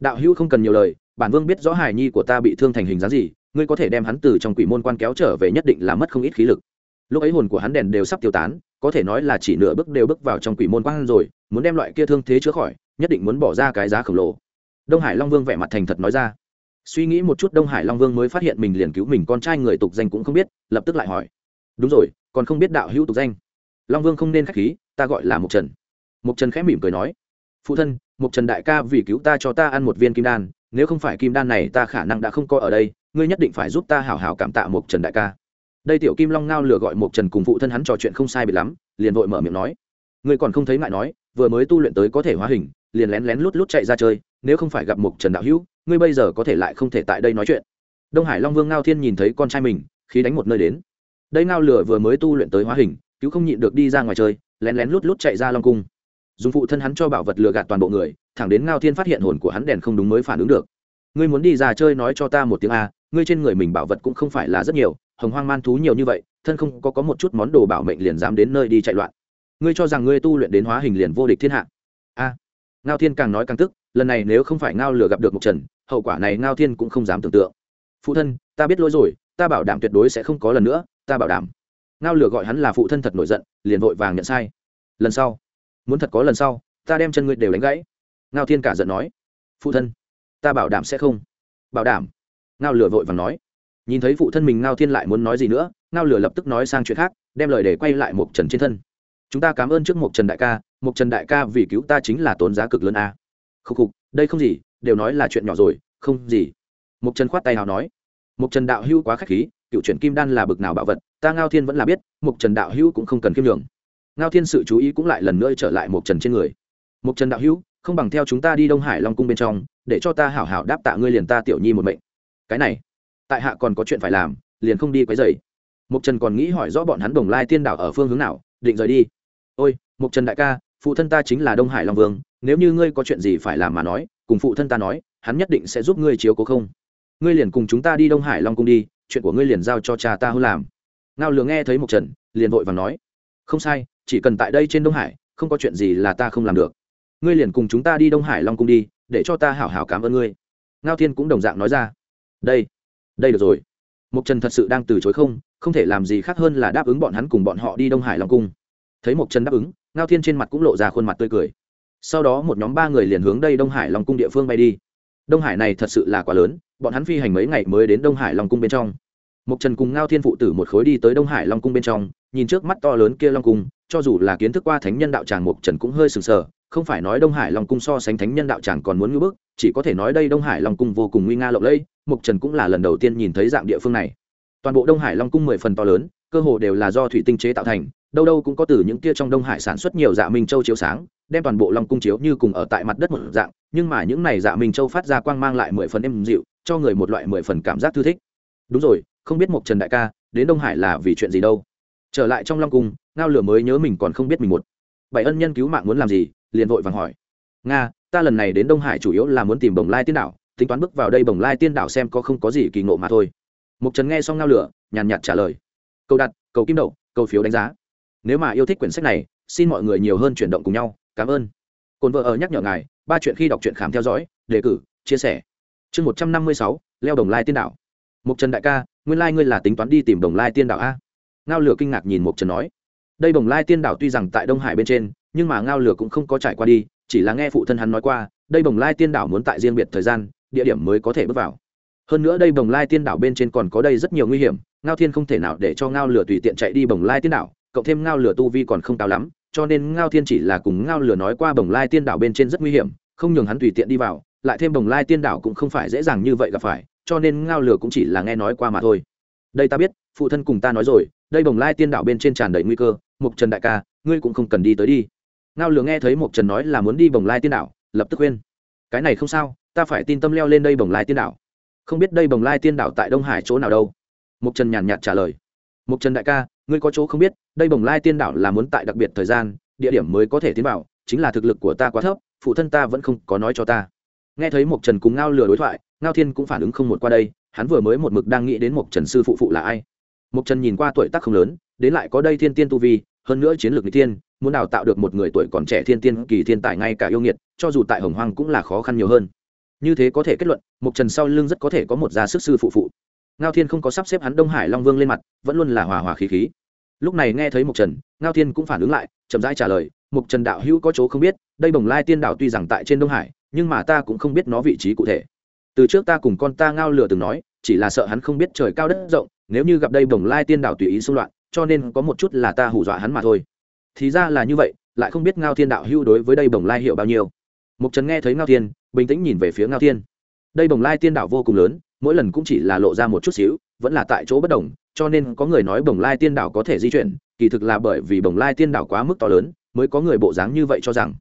Đạo hữu không cần nhiều lời, bản vương biết rõ hài nhi của ta bị thương thành hình dáng gì, ngươi có thể đem hắn từ trong quỷ môn quan kéo trở về nhất định là mất không ít khí lực. Lúc ấy hồn của hắn đèn đều sắp tiêu tán, có thể nói là chỉ nửa bước đều bước vào trong quỷ môn quan rồi, muốn đem loại kia thương thế chữa khỏi, nhất định muốn bỏ ra cái giá khổng lồ. Đông hải long vương vẻ mặt thành thật nói ra. Suy nghĩ một chút đông hải long vương mới phát hiện mình liền cứu mình con trai người tục danh cũng không biết, lập tức lại hỏi. Đúng rồi, còn không biết đạo hữu tục danh. Long vương không nên k h á c h khí, ta gọi là mục trần mục trần khẽ mỉm cười nói, phụ thân mục trần đại ca vì cứu ta cho ta ăn một viên kim đan, nếu không phải kim đan này ta khả năng đã không có ở đây, ngươi nhất định phải giúp ta hảo hảo cảm tạ mục trần đại ca. Đây tiểu kim long ngao lừa gọi mục trần cùng phụ thân hắn trò chuyện không sai biệt lắm, liền vội mở miệng nói, ngươi còn không thấy ngại nói, vừa mới tu luyện tới có thể hóa hình, liền lén lén lút lút chạy ra chơi, nếu không phải gặp mục trần đạo hữu, ngươi bây giờ có thể lại không thể tại đây nói chuyện. Đông hải long vương ngao thiên nhìn thấy con trai mình khi đánh một nơi đến. Đây ngao lửa vừa mới tu luyện tới hóa hình, cứu không nhịn được đi ra ngoài chơi, lén lén lút lút chạy ra long cung dùng phụ thân hắn cho bảo vật lừa gạt toàn bộ người, thẳng đến ngao thiên phát hiện hồn của hắn đèn không đúng mới phản ứng được. Ngươi muốn đi ra chơi nói cho ta một tiếng a, ngươi trên người mình bảo vật cũng không phải là rất nhiều, hồng hoang man thú nhiều như vậy, thân không có có một chút món đồ bảo mệnh liền dám đến nơi đi chạy loạn. Ngươi cho rằng ngươi tu luyện đến hóa hình liền vô địch thiên hạ. A. Ngao thiên càng nói càng tức, lần này nếu không phải ngao lửa gặp được một trần, hậu quả này ngao thiên cũng không dám tưởng tượng. Phụ thân, ta biết lỗi rồi, ta bảo đảm tuyệt đối sẽ không có lần nữa, ta bảo đảm. Ngao lửa gọi hắn là phụ thân thật nổi giận, liền vội vàng nhận sai. Lần sau muốn thật có lần sau, ta đem chân ngươi đều đánh gãy. Ngao thiên cả giận nói. Phụ thân, ta bảo đảm sẽ không. Bảo đảm? Ngao lửa vội vàng nói. Nhìn thấy phụ thân mình, ngao thiên lại muốn nói gì nữa, ngao lửa lập tức nói sang chuyện khác, đem lời để quay lại một trần trên thân. Chúng ta cảm ơn trước một trần đại ca một trần đại ca vì cứu ta chính là tốn giá cực lớn a. Khúc khục, đây không gì, đều nói là chuyện nhỏ rồi, không gì. Một trần khoát tay hào nói. Một trần đạo hữu quá k h á c h khí, cựu chuyện kim đan là bực nào bảo vật, ta ngao thiên vẫn là biết một trần đạo hữu cũng không cần kiêm lượng ngao thiên sự chú ý cũng lại lần nữa trở lại một trần trên người. Một trần đạo hữu, không bằng theo chúng ta đi đông hải long cung bên trong, để cho ta hảo hảo đáp tạ ngươi liền ta tiểu nhi một mệnh. Cái này, tại hạ còn có chuyện phải làm, liền không đi quấy dày mục trần còn nghĩ hỏi rõ bọn hắn đồng lai tiên đảo ở phương hướng nào, định rời đi. Ôi mục trần đại ca, phụ thân ta chính là đông hải long vương, nếu như ngươi có chuyện gì phải làm mà nói, cùng phụ thân ta nói, hắn nhất định sẽ giúp ngươi chiếu cố không. Ngươi liền cùng chúng ta đi đông hải long cung đi, chuyện của ngươi liền giao cho cha ta hơn làm. Ngao lường nghe thấy mục trần, liền vội và nói không sai, chỉ cần tại đây trên đông hải, không có chuyện gì là ta không làm được. Ngươi liền cùng chúng ta đi đông hải long cung đi, để cho ta hảo hảo cảm ơn ngươi. Ngao thiên cũng đồng dạng nói ra. Đây đây được rồi. Mục trần thật sự đang từ chối không không thể làm gì khác hơn là đáp ứng bọn hắn cùng bọn họ đi đông hải long cung. Thấy mục trần đáp ứng, ngao thiên trên mặt cũng lộ ra khuôn mặt tươi cười. Sau đó một nhóm ba người liền hướng đây đông hải long cung địa phương bay đi. Đông hải này thật sự là quá lớn, bọn hắn phi hành mấy ngày mới đến đông hải long cung bên trong mục trần cùng ngao thiên phụ tử một khối đi tới đông hải long cung bên trong nhìn trước mắt to lớn kia long cung cho dù là kiến thức qua thánh nhân đạo tràng mục trần cũng hơi sửng sờ không phải nói đông hải long cung so sánh thánh nhân đạo tràng còn muốn ngưỡng bước, chỉ có thể nói đây đông hải long cung vô cùng nguy nga lộng lẫy mục trần cũng là lần đầu tiên nhìn thấy dạng địa phương này. Toàn bộ đông hải long cung mười phần to lớn cơ hồ đều là do thủy tinh chế tạo thành đâu đâu cũng có từ những kia trong đông hải sản xuất nhiều dạ minh châu chiếu sáng đem toàn bộ long cung chiếu như cùng ở tại mặt đất một dạng nhưng mà những này dạ minh châu phát ra quang mang lại mười phần êm dịu cho người một loại mười phần cảm giác thư thích. Đúng rồi không biết mục trần đại ca, đến đông hải là vì chuyện gì đâu. Trở lại trong long cung, ngao lửa mới nhớ mình còn không biết mình một. Bảy ân nhân cứu mạng muốn làm gì, liền vội vàng hỏi. Nga, ta lần này đến đông hải chủ yếu là muốn tìm bồng lai tiên đảo, tính toán bước vào đây bồng lai tiên đảo xem có không có gì kỳ ngộ mà thôi. Mục trần nghe xong ngao lửa, nhàn nhạt trả lời. Câu đặt, cầu kim đậu, cầu phiếu đánh giá. Nếu mà yêu thích quyển sách này, xin mọi người nhiều hơn chuyển động cùng nhau. Cảm ơn. Cồn vợ ở nhắc nhở ngài, ba chuyện khi đọc truyện khám theo dõi, đề cử, chia sẻ. Chương một trăm năm mươi sáu, leo đồng lai tiên đảo mục trần đại ca, nguyên lai ngươi là tính toán đi tìm đồng lai tiên đảo a? Ngao lửa kinh ngạc nhìn mục trần nói. Đây đồng lai tiên đảo tuy rằng tại đông hải bên trên, nhưng mà ngao lửa cũng không có trải qua đi, chỉ là nghe phụ thân hắn nói qua, đây đồng lai tiên đảo muốn tại riêng biệt thời gian, địa điểm mới có thể bước vào. Hơn nữa đây bồng lai tiên đảo bên trên còn có đây rất nhiều nguy hiểm, ngao thiên không thể nào để cho ngao lửa tùy tiện chạy đi bồng lai tiên đảo, cộng thêm ngao lửa tu vi còn không cao lắm, cho nên ngao thiên chỉ là cùng ngao lửa nói qua bồng lai tiên đảo bên trên rất nguy hiểm, không nhường hắn tùy tiện đi vào lại thêm bồng lai tiên đảo cũng không phải dễ dàng như vậy gặp phải, cho nên ngao lửa cũng chỉ là nghe nói qua mà thôi. Đây ta biết, phụ thân cùng ta nói rồi, đây bồng lai tiên đảo bên trên tràn đầy nguy cơ mục trần đại ca, ngươi cũng không cần đi tới đi. Ngao lửa nghe thấy mục trần nói là muốn đi bồng lai tiên đảo, lập tức khuyên. Cái này không sao, ta phải tin tâm leo lên đây bồng lai tiên đảo. Không biết đây bồng lai tiên đảo tại đông hải chỗ nào đâu. Mục trần nhàn nhạt trả lời. Mục trần đại ca, ngươi có chỗ không biết, đây bồng lai tiên đảo là muốn tại đặc biệt thời gian, địa điểm mới có thể tiến vào, chính là thực lực của ta quá thấp, phụ thân ta vẫn không có nói cho ta nghe thấy một trần cùng ngao lừa đối thoại, ngao thiên cũng phản ứng không một qua đây, hắn vừa mới một mực đang nghĩ đến một trần sư phụ phụ là ai. Một trần nhìn qua tuổi tác không lớn, đến lại có đây thiên tiên tu vi, hơn nữa chiến lược n tiên muốn đào tạo được một người tuổi còn trẻ thiên tiên kỳ thiên tài ngay cả yêu nghiệt, cho dù tại hồng hoang cũng là khó khăn nhiều hơn. Như thế có thể kết luận một trần sau lưng rất có thể có một gia sức sư phụ phụ. Ngao thiên không có sắp xếp hắn đông hải long vương lên mặt, vẫn luôn là hòa hòa khí khí. Lúc này nghe thấy Mộc trần, ngao thiên cũng phản ứng lại, chậm rãi trả lời, Mộc trần đạo hữu có chỗ không biết, đây bồng lai tiên đạo tuy rằng tại trên đông hải nhưng mà ta cũng không biết nó vị trí cụ thể. Từ trước ta cùng con ta ngao lừa từng nói, chỉ là sợ hắn không biết trời cao đất rộng, nếu như gặp đây bồng lai tiên đảo tùy ý xung loạn, cho nên có một chút là ta hù dọa hắn mà thôi. Thì ra là như vậy, lại không biết ngao thiên đạo hưu đối với đây bồng lai hiểu bao nhiêu. Mục trần nghe thấy ngao thiên, bình tĩnh nhìn về phía ngao thiên. Đây bồng lai tiên đảo vô cùng lớn, mỗi lần cũng chỉ là lộ ra một chút xíu, vẫn là tại chỗ bất đồng, cho nên có người nói bồng lai tiên đảo có thể di chuyển, kỳ thực là bởi vì bồng lai tiên đảo quá mức to lớn, mới có người bộ dáng như vậy cho rằng.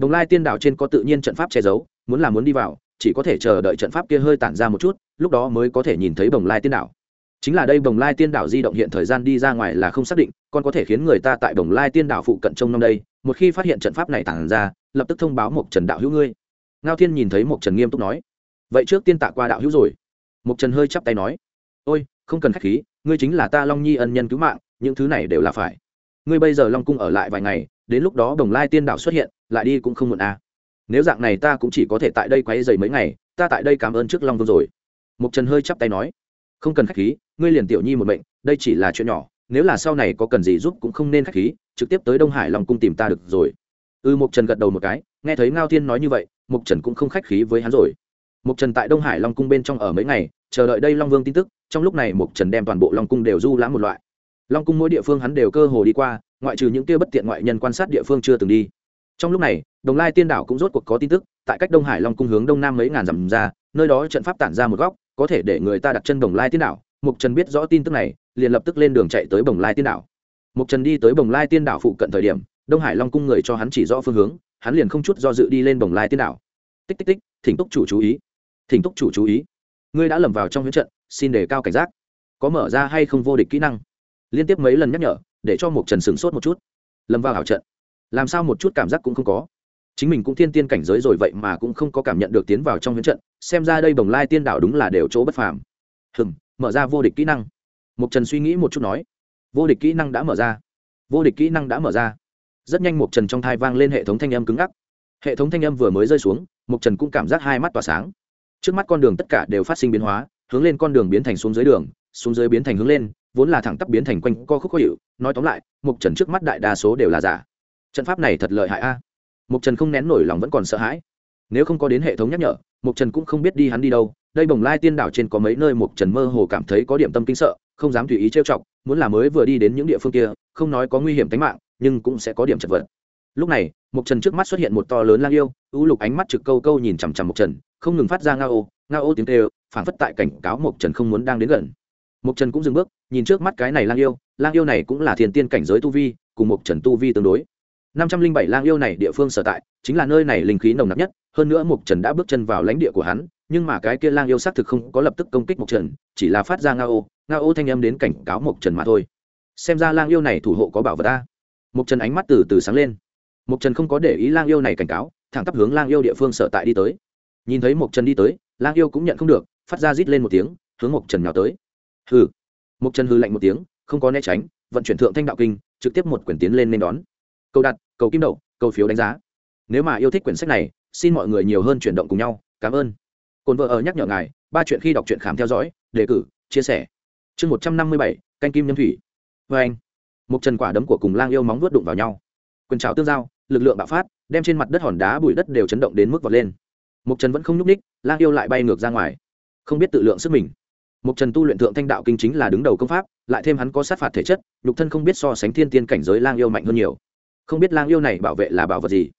Đồng lai tiên đảo trên có tự nhiên trận pháp che giấu, muốn là muốn đi vào, chỉ có thể chờ đợi trận pháp kia hơi tản ra một chút, lúc đó mới có thể nhìn thấy bồng lai tiên đảo. Chính là đây bồng lai tiên đảo di động hiện thời gian đi ra ngoài là không xác định, còn có thể khiến người ta tại bồng lai tiên đảo phụ cận trong năm đây, một khi phát hiện trận pháp này tản ra, lập tức thông báo một trần đạo hữu ngươi. Ngao thiên nhìn thấy một trần nghiêm túc nói, vậy trước tiên tạ qua đạo hữu rồi. Một trần hơi chắp tay nói, ôi, không cần khách khí, ngươi chính là ta long nhi ân nhân cứu mạng, những thứ này đều là phải. Ngươi bây giờ long cung ở lại vài ngày đến lúc đó đồng lai tiên đảo xuất hiện lại đi cũng không muộn à. nếu dạng này ta cũng chỉ có thể tại đây quấy dày mấy ngày ta tại đây cảm ơn trước long vương rồi. Mục trần hơi chắp tay nói không cần khách khí ngươi liền tiểu nhi một mệnh đây chỉ là chuyện nhỏ nếu là sau này có cần gì giúp cũng không nên khách khí trực tiếp tới đông hải long cung tìm ta được rồi. Ư ừ, mục trần gật đầu một cái nghe thấy ngao thiên nói như vậy mục trần cũng không khách khí với hắn rồi. Mục trần tại đông hải long cung bên trong ở mấy ngày chờ đợi đây long vương tin tức trong lúc này mục trần đem toàn bộ long cung đều du lãm một loại. Long cung mỗi địa phương hắn đều cơ hồ đi qua ngoại trừ những kia bất tiện ngoại nhân quan sát địa phương chưa từng đi. Trong lúc này, đồng lai tiên đảo cũng rốt cuộc có tin tức, tại cách đông hải long cung hướng đông nam mấy ngàn dặm ra, nơi đó trận pháp tản ra một góc, có thể để người ta đặt chân đồng lai tiên đảo. Mục trần biết rõ tin tức này, liền lập tức lên đường chạy tới bồng lai tiên đảo. Mục trần đi tới bồng lai tiên đảo phụ cận thời điểm, đông hải long cung người cho hắn chỉ rõ phương hướng, hắn liền không chút do dự đi lên bồng lai tiên đảo. Tích tích tích, thỉnh túc chủ chú ý. Thỉnh túc chủ chú ý. Ngươi đã lầm vào trong huyễn trận, xin đề cao cảnh giác. Có mở ra hay không vô địch kỹ năng? Liên tiếp mấy lần nhắc nhở để cho một trần sửng sốt một chút. Lâm vào ảo trận. Làm sao một chút cảm giác cũng không có. Chính mình cũng thiên tiên cảnh giới rồi vậy mà cũng không có cảm nhận được tiến vào trong huyễn trận, xem ra đây bồng lai tiên đảo đúng là đều chỗ bất phàm. Hừng mở ra vô địch kỹ năng. Mục trần suy nghĩ một chút nói. Vô địch kỹ năng đã mở ra. Vô địch kỹ năng đã mở ra. Rất nhanh mục trần trong thai vang lên hệ thống thanh âm cứng ngắc. Hệ thống thanh âm vừa mới rơi xuống mục trần cũng cảm giác hai mắt tỏa sáng. Trước mắt con đường tất cả đều phát sinh biến hóa, hướng lên con đường biến thành xuống dưới đường, xuống dưới biến thành hướng lên vốn là thẳng tắp biến thành quanh co khúc khó hiệu, nói tóm lại, mục trần trước mắt đại đa số đều là giả. Trận pháp này thật lợi hại a. Mục trần không nén nổi lòng vẫn còn sợ hãi. Nếu không có đến hệ thống nhắc nhở, mục trần cũng không biết đi hắn đi đâu. Đây bồng lai tiên đảo trên có mấy nơi mục trần mơ hồ cảm thấy có điểm tâm kinh sợ, không dám tùy ý trêu chọc, muốn là mới vừa đi đến những địa phương kia, không nói có nguy hiểm tính mạng, nhưng cũng sẽ có điểm chật vật. Lúc này, mục trần trước mắt xuất hiện một to lớn lang yêu u lục ánh mắt trực câu câu nhìn chằm chằm mục trần, không ngừng phát ra nga ô nga ô tiếng tê phảng phất tại cảnh cáo mục trần không muốn đang đến gần mục trần cũng dừng bước, nhìn trước mắt cái này lang yêu lang yêu này cũng là thiền tiên cảnh giới tu vi, cùng mục trần tu vi tương đối. Năm trăm linh bảy lang yêu này địa phương sở tại, chính là nơi này linh khí nồng nặc nhất, hơn nữa mục trần đã bước chân vào lãnh địa của hắn, nhưng mà cái kia lang yêu xác thực không có lập tức công kích mục trần, chỉ là phát ra nga ô nga ô thanh âm đến cảnh cáo mục trần mà thôi. Xem ra lang yêu này thủ hộ có bảo vật ta. Mục trần ánh mắt từ từ sáng lên. Mục trần không có để ý lang yêu này cảnh cáo, thẳng tắp hướng lang yêu địa phương sở tại đi tới. Nhìn thấy mục trần đi tới, lang yêu cũng nhận không được, phát ra rít lên một tiếng, hướng mục trần nhào tới hừ. Mục trần hư lạnh một tiếng, không có né tránh, vận chuyển thượng thanh đạo kinh, trực tiếp một quyển tiến lên nên đón. Câu đặt, cầu kim đậu, cầu phiếu đánh giá. Nếu mà yêu thích quyển sách này, xin mọi người nhiều hơn chuyển động cùng nhau, cảm ơn. Cồn vợ ở nhắc nhở ngài, ba chuyện khi đọc truyện khám theo dõi, đề cử, chia sẻ. Chương một trăm năm mươi bảy, canh kim nhâm thủy. Vê anh một trần quả đấm của cùng lang yêu móng vuốt đụng vào nhau. Quyền trào tương giao, lực lượng bạo phát, đem trên mặt đất hòn đá bụi đất đều chấn động đến mức vọt lên. Một trần vẫn không nhúc ních lang yêu lại bay ngược ra ngoài. Không biết tự lượng sức mình. Mục trần tu luyện thượng thanh đạo kinh chính là đứng đầu công pháp lại thêm hắn có sát phạt thể chất nhục thân không biết so sánh thiên tiên cảnh giới lang yêu mạnh hơn nhiều. Không biết lang yêu này bảo vệ là bảo vật gì?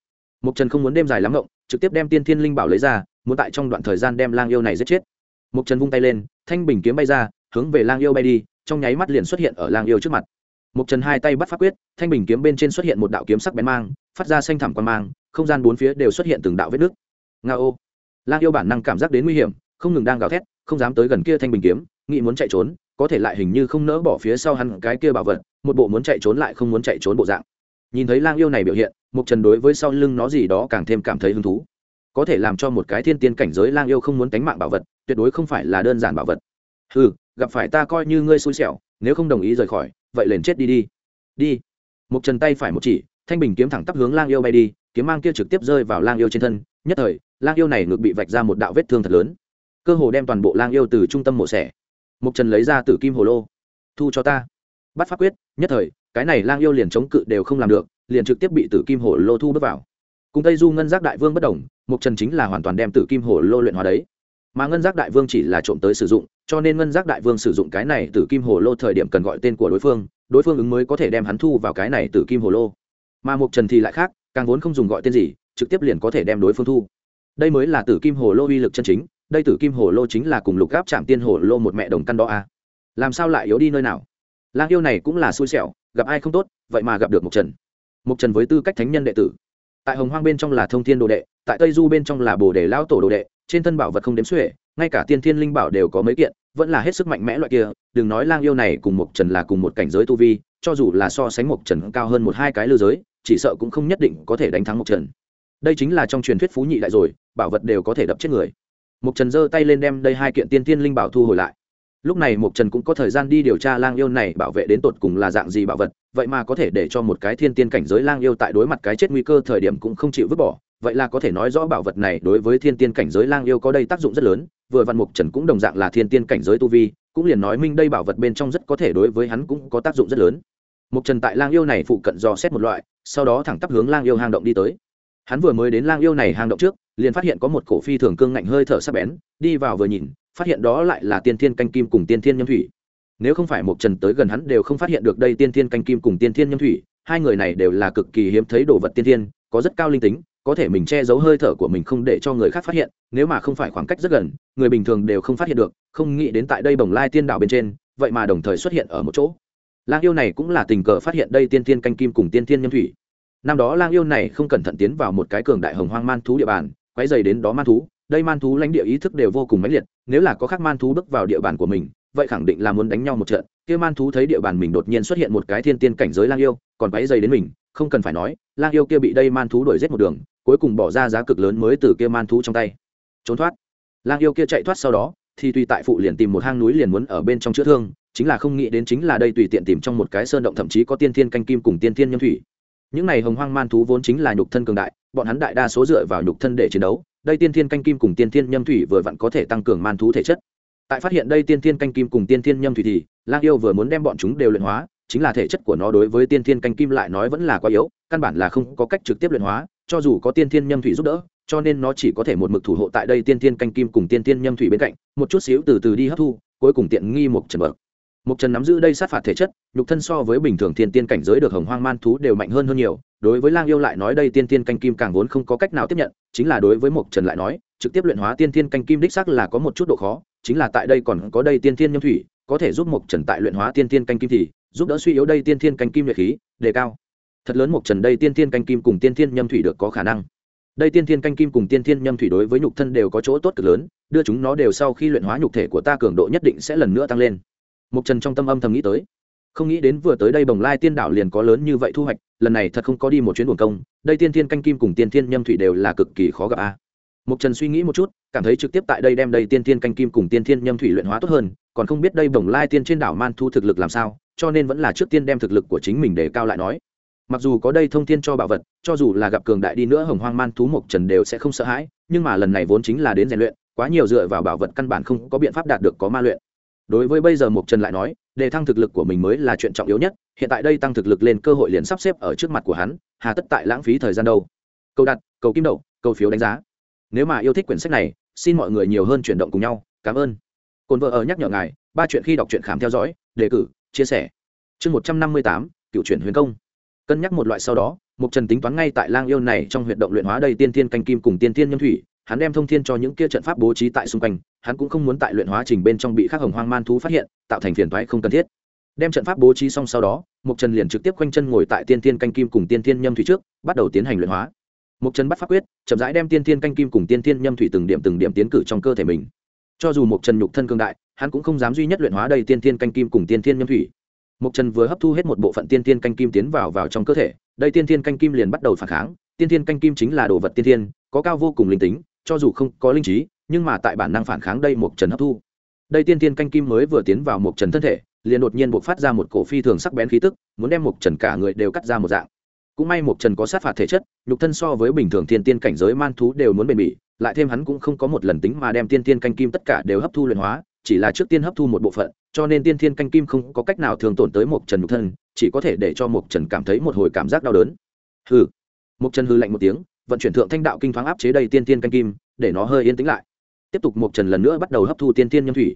Mục trần không muốn đêm dài lắm ngộng trực tiếp đem tiên thiên linh bảo lấy ra muốn tại trong đoạn thời gian đem lang yêu này giết chết. Mục trần vung tay lên thanh bình kiếm bay ra hướng về lang yêu bay đi trong nháy mắt liền xuất hiện ở lang yêu trước mặt. Mục trần hai tay bắt phát quyết thanh bình kiếm bên trên xuất hiện một đạo kiếm sắc bén mang phát ra xanh thẳm quan mang không gian bốn phía đều xuất hiện từng đạo vết nước Ngao, lang yêu bản năng cảm giác đến nguy hiểm không ngừng đang gào thét không dám tới gần kia thanh bình kiếm, nghĩ muốn chạy trốn, có thể lại hình như không nỡ bỏ phía sau hắn cái kia bảo vật, một bộ muốn chạy trốn lại không muốn chạy trốn bộ dạng. Nhìn thấy lang yêu này biểu hiện mục trần đối với sau lưng nó gì đó càng thêm cảm thấy hứng thú. Có thể làm cho một cái thiên tiên cảnh giới lang yêu không muốn tánh mạng bảo vật, tuyệt đối không phải là đơn giản bảo vật. Ừ gặp phải ta coi như ngươi xui xẻo, nếu không đồng ý rời khỏi, vậy liền chết đi đi. Đi. Mục trần tay phải một chỉ, thanh bình kiếm thẳng tắp hướng lang yêu bay đi, kiếm mang kia trực tiếp rơi vào lang yêu trên thân, nhất thời, lang yêu này ngược bị vạch ra một đạo vết thương thật lớn cơ hồ đem toàn bộ lang yêu từ trung tâm mổ xẻ. Mục trần lấy ra tử kim hồ lô. Thu cho ta. Bắt pháp quyết, nhất thời, cái này lang yêu liền chống cự đều không làm được, liền trực tiếp bị tử kim hồ lô thu bước vào. Cùng tây du ngân giác đại vương bất đồng, mục trần chính là hoàn toàn đem tử kim hồ lô luyện hóa đấy. Mà ngân giác đại vương chỉ là trộm tới sử dụng, cho nên ngân giác đại vương sử dụng cái này tử kim hồ lô thời điểm cần gọi tên của đối phương đối phương ứng mới có thể đem hắn thu vào cái này tử kim hồ lô. Mà mục trần thì lại khác, càng vốn không dùng gọi tên gì, trực tiếp liền có thể đem đối phương thu. Đây mới là tử kim hồ lô uy lực chân chính đây tử kim hồ lô chính là cùng lục gáp chạm tiên hồ lô một mẹ đồng căn đó a à. làm sao lại yếu đi nơi nào? Lang yêu này cũng là xui xẻo, gặp ai không tốt, vậy mà gặp được mục trần. Mục trần với tư cách thánh nhân đệ tử. Tại hồng hoang bên trong là thông thiên đồ đệ, tại tây du bên trong là bồ đề lão tổ đồ đệ, trên thân bảo vật không đếm xuể, ngay cả tiên thiên linh bảo đều có mấy kiện, vẫn là hết sức mạnh mẽ loại kia. Đừng nói lang yêu này cùng mục trần là cùng một cảnh giới tu vi, cho dù là so sánh mục trần cao hơn một hai cái lư giới, chỉ sợ cũng không nhất định có thể đánh thắng mục trần. Đây chính là trong truyền thuyết phú nhị đại rồi, bảo vật đều có thể đập chết người mục trần giơ tay lên đem đây hai kiện tiên thiên linh bảo thu hồi lại. Lúc này Mục trần cũng có thời gian đi điều tra lang yêu này bảo vệ đến tột cùng là dạng gì bảo vật, vậy mà có thể để cho một cái thiên tiên cảnh giới lang yêu tại đối mặt cái chết nguy cơ thời điểm cũng không chịu vứt bỏ. Vậy là có thể nói rõ bảo vật này đối với thiên tiên cảnh giới lang yêu có đây tác dụng rất lớn, vừa văn mục trần cũng đồng dạng là thiên tiên cảnh giới tu vi, cũng liền nói minh đây bảo vật bên trong rất có thể đối với hắn cũng có tác dụng rất lớn. Mục trần tại lang yêu này phụ cận dò xét một loại, sau đó thẳng tắp hướng lang yêu hang động đi tới. Hắn vừa mới đến lang yêu này hang động trước liền phát hiện có một cổ phi thường cương ngạnh hơi thở sắc bén, đi vào vừa nhìn, phát hiện đó lại là tiên thiên canh kim cùng tiên thiên nhâm thủy. Nếu không phải một trần tới gần hắn đều không phát hiện được đây tiên thiên canh kim cùng tiên thiên nhâm thủy, hai người này đều là cực kỳ hiếm thấy đồ vật tiên thiên, có rất cao linh tính, có thể mình che giấu hơi thở của mình không để cho người khác phát hiện, nếu mà không phải khoảng cách rất gần, người bình thường đều không phát hiện được, không nghĩ đến tại đây bồng lai tiên đạo bên trên, vậy mà đồng thời xuất hiện ở một chỗ. Lang yêu này cũng là tình cờ phát hiện đây tiên thiên canh kim cùng tiên thiên nhâm thủy. Năm đó lang yêu này không cẩn thận tiến vào một cái cường đại hồng hoang man thú địa bàn quấy dày đến đó man thú, đây man thú lãnh địa ý thức đều vô cùng mãnh liệt, nếu là có khác man thú bước vào địa bàn của mình, vậy khẳng định là muốn đánh nhau một trận. Kia man thú thấy địa bàn mình đột nhiên xuất hiện một cái thiên tiên cảnh giới lang yêu, còn quấy dày đến mình, không cần phải nói, lang yêu kia bị đây man thú đuổi giết một đường, cuối cùng bỏ ra giá cực lớn mới từ kia man thú trong tay. Trốn thoát. Lang yêu kia chạy thoát sau đó, thì tùy tại phụ liền tìm một hang núi liền muốn ở bên trong chữa thương, chính là không nghĩ đến chính là đây tùy tiện tìm trong một cái sơn động, thậm chí có tiên thiên canh kim cùng tiên thiên nhâm thủy những này hồng hoang man thú vốn chính là nhục thân cường đại, bọn hắn đại đa số dựa vào nhục thân để chiến đấu, đây tiên thiên canh kim cùng tiên thiên nhâm thủy vừa vặn có thể tăng cường man thú thể chất. Tại phát hiện đây tiên thiên canh kim cùng tiên thiên nhâm thủy thì, lang yêu vừa muốn đem bọn chúng đều luyện hóa, chính là thể chất của nó đối với tiên thiên canh kim lại nói vẫn là quá yếu, căn bản là không có cách trực tiếp luyện hóa, cho dù có tiên thiên nhâm thủy giúp đỡ, cho nên nó chỉ có thể một mực thủ hộ tại đây tiên thiên canh kim cùng tiên thiên nhâm thủy bên cạnh, một chút xíu từ từ đi hấp thu, cuối cùng tiện nghi một trần bậc. Mục trần nắm giữ đây sát phạt thể chất, nhục thân so với bình thường thiên tiên cảnh giới được hồng hoang man thú đều mạnh hơn hơn nhiều. Đối với lang yêu lại nói đây tiên tiên canh kim càng vốn không có cách nào tiếp nhận, chính là đối với Mục trần lại nói, trực tiếp luyện hóa tiên tiên canh kim đích xác là có một chút độ khó, chính là tại đây còn có đây tiên tiên nhâm thủy, có thể giúp Mục trần tại luyện hóa tiên tiên canh kim thì giúp đỡ suy yếu đây tiên tiên canh kim luyện khí, đề cao. Thật lớn Mục trần đây tiên tiên canh kim cùng tiên tiên nhâm thủy được có khả năng. Đây tiên tiên canh kim cùng tiên tiên nhâm thủy đối với nhục thân đều có chỗ tốt cực lớn, đưa chúng nó đều sau khi luyện hóa nhục thể của ta cường độ nhất định sẽ lần nữa tăng lên mục trần trong tâm âm thầm nghĩ tới. Không nghĩ đến vừa tới đây bồng lai tiên đảo liền có lớn như vậy thu hoạch, lần này thật không có đi một chuyến buồn công, đây tiên thiên canh kim cùng tiên thiên nhâm thủy đều là cực kỳ khó gặp a. À. mục trần suy nghĩ một chút, cảm thấy trực tiếp tại đây đem đây tiên thiên canh kim cùng tiên thiên nhâm thủy luyện hóa tốt hơn, còn không biết đây bồng lai tiên trên đảo man thu thực lực làm sao, cho nên vẫn là trước tiên đem thực lực của chính mình để cao lại nói. Mặc dù có đây thông thiên cho bảo vật, cho dù là gặp cường đại đi nữa hồng hoang man thú mộc trần đều sẽ không sợ hãi, nhưng mà lần này vốn chính là đến rèn luyện, quá nhiều dựa vào bảo vật căn bản không có biện pháp đạt được có ma luyện đối với bây giờ mộc trần lại nói, đề thăng thực lực của mình mới là chuyện trọng yếu nhất, hiện tại đây tăng thực lực lên cơ hội liền sắp xếp ở trước mặt của hắn, hà tất tại lãng phí thời gian đâu? Câu đặt, cầu kim đậu, cầu phiếu đánh giá. Nếu mà yêu thích quyển sách này, xin mọi người nhiều hơn chuyển động cùng nhau, cảm ơn. Cồn vợ ở nhắc nhở ngài, ba chuyện khi đọc truyện khám theo dõi, đề cử, chia sẻ. Chương một trăm năm mươi tám, cựu truyện huyền công. Cân nhắc một loại sau đó mục trần tính toán ngay tại lang yêu này trong huyệt động luyện hóa đầy tiên thiên canh kim cùng tiên thiên nhâm thủy, hắn đem thông thiên cho những kia trận pháp bố trí tại xung quanh hắn cũng không muốn tại luyện hóa trình bên trong bị khắc hồng hoang man thú phát hiện, tạo thành phiền toái không cần thiết. Đem trận pháp bố trí xong sau đó mục trần liền trực tiếp quanh chân ngồi tại tiên tiên canh kim cùng tiên tiên nhâm thủy trước, bắt đầu tiến hành luyện hóa. Mục trần bắt pháp quyết, chậm rãi đem tiên tiên canh kim cùng tiên tiên nhâm thủy từng điểm từng điểm tiến cử trong cơ thể mình. Cho dù mục trần nhục thân cương đại, hắn cũng không dám duy nhất luyện hóa đầy tiên tiên canh kim cùng tiên tiên nhâm thủy. Mục trần vừa hấp thu hết một bộ phận tiên tiên canh kim tiến vào vào trong cơ thể, đây tiên tiên canh kim liền bắt đầu phản kháng. Tiên tiên canh kim chính là đồ vật tiên tiên có cao vô cùng linh tính, cho dù không có linh trí nhưng mà tại bản năng phản kháng đây một trần hấp thu. Đây tiên tiên canh kim mới vừa tiến vào một trần thân thể, liền đột nhiên buộc phát ra một cổ phi thường sắc bén khí tức, muốn đem một trần cả người đều cắt ra một dạng. Cũng may một trần có sát phạt thể chất, nhục thân so với bình thường tiên tiên cảnh giới man thú đều muốn bền bỉ, lại thêm hắn cũng không có một lần tính mà đem tiên tiên canh kim tất cả đều hấp thu luyện hóa, chỉ là trước tiên hấp thu một bộ phận, cho nên tiên tiên canh kim không có cách nào thường tổn tới một trần nhục thân, chỉ có thể để cho một trần cảm thấy một hồi cảm giác đau đớn. Hừ. Một trần hư lạnh một tiếng, vận chuyển thượng thanh đạo kinh thoáng áp chế đầy tiên tiên canh kim, để nó hơi yên tĩnh lại tiếp tục một trần lần nữa bắt đầu hấp thu tiên tiên nhâm thủy.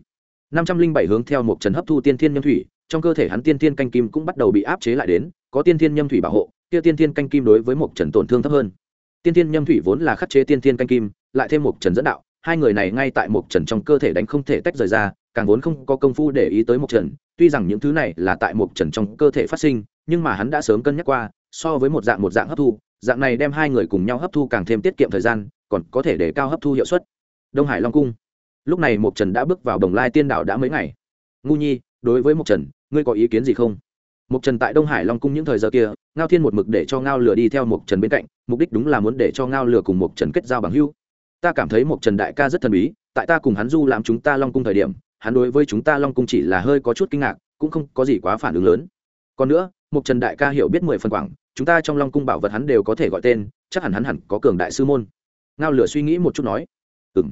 năm trăm linh bảy hướng theo một trần hấp thu tiên tiên nhâm thủy, trong cơ thể hắn tiên tiên canh kim cũng bắt đầu bị áp chế lại đến, có tiên tiên nhâm thủy bảo hộ, kia tiên tiên canh kim đối với một trần tổn thương thấp hơn. Tiên tiên nhâm thủy vốn là khắc chế tiên tiên canh kim, lại thêm một trần dẫn đạo, hai người này ngay tại một trần trong cơ thể đánh không thể tách rời ra, càng vốn không có công phu để ý tới một trần, tuy rằng những thứ này là tại một trần trong cơ thể phát sinh, nhưng mà hắn đã sớm cân nhắc qua, so với một dạng một dạng hấp thu, dạng này đem hai người cùng nhau hấp thu càng thêm tiết kiệm thời gian, còn có thể để cao hấp thu hiệu suất đông hải long cung. Lúc này mộc trần đã bước vào đồng lai tiên đảo đã mấy ngày. Ngu nhi, đối với mộc trần, ngươi có ý kiến gì không? Mộc trần tại đông hải long cung những thời giờ kia, ngao thiên một mực để cho ngao lửa đi theo mộc trần bên cạnh, mục đích đúng là muốn để cho ngao lửa cùng mộc trần kết giao bằng hưu ta cảm thấy mộc trần đại ca rất thần bí, tại ta cùng hắn du làm chúng ta long cung thời điểm, hắn đối với chúng ta long cung chỉ là hơi có chút kinh ngạc, cũng không có gì quá phản ứng lớn. Còn nữa, mộc trần đại ca hiểu biết mười phần quảng, chúng ta trong long cung bảo vật hắn đều có thể gọi tên, chắc hẳn hắn hẳn có cường đại sư môn. Ngao lửa suy nghĩ một chút nói ừ m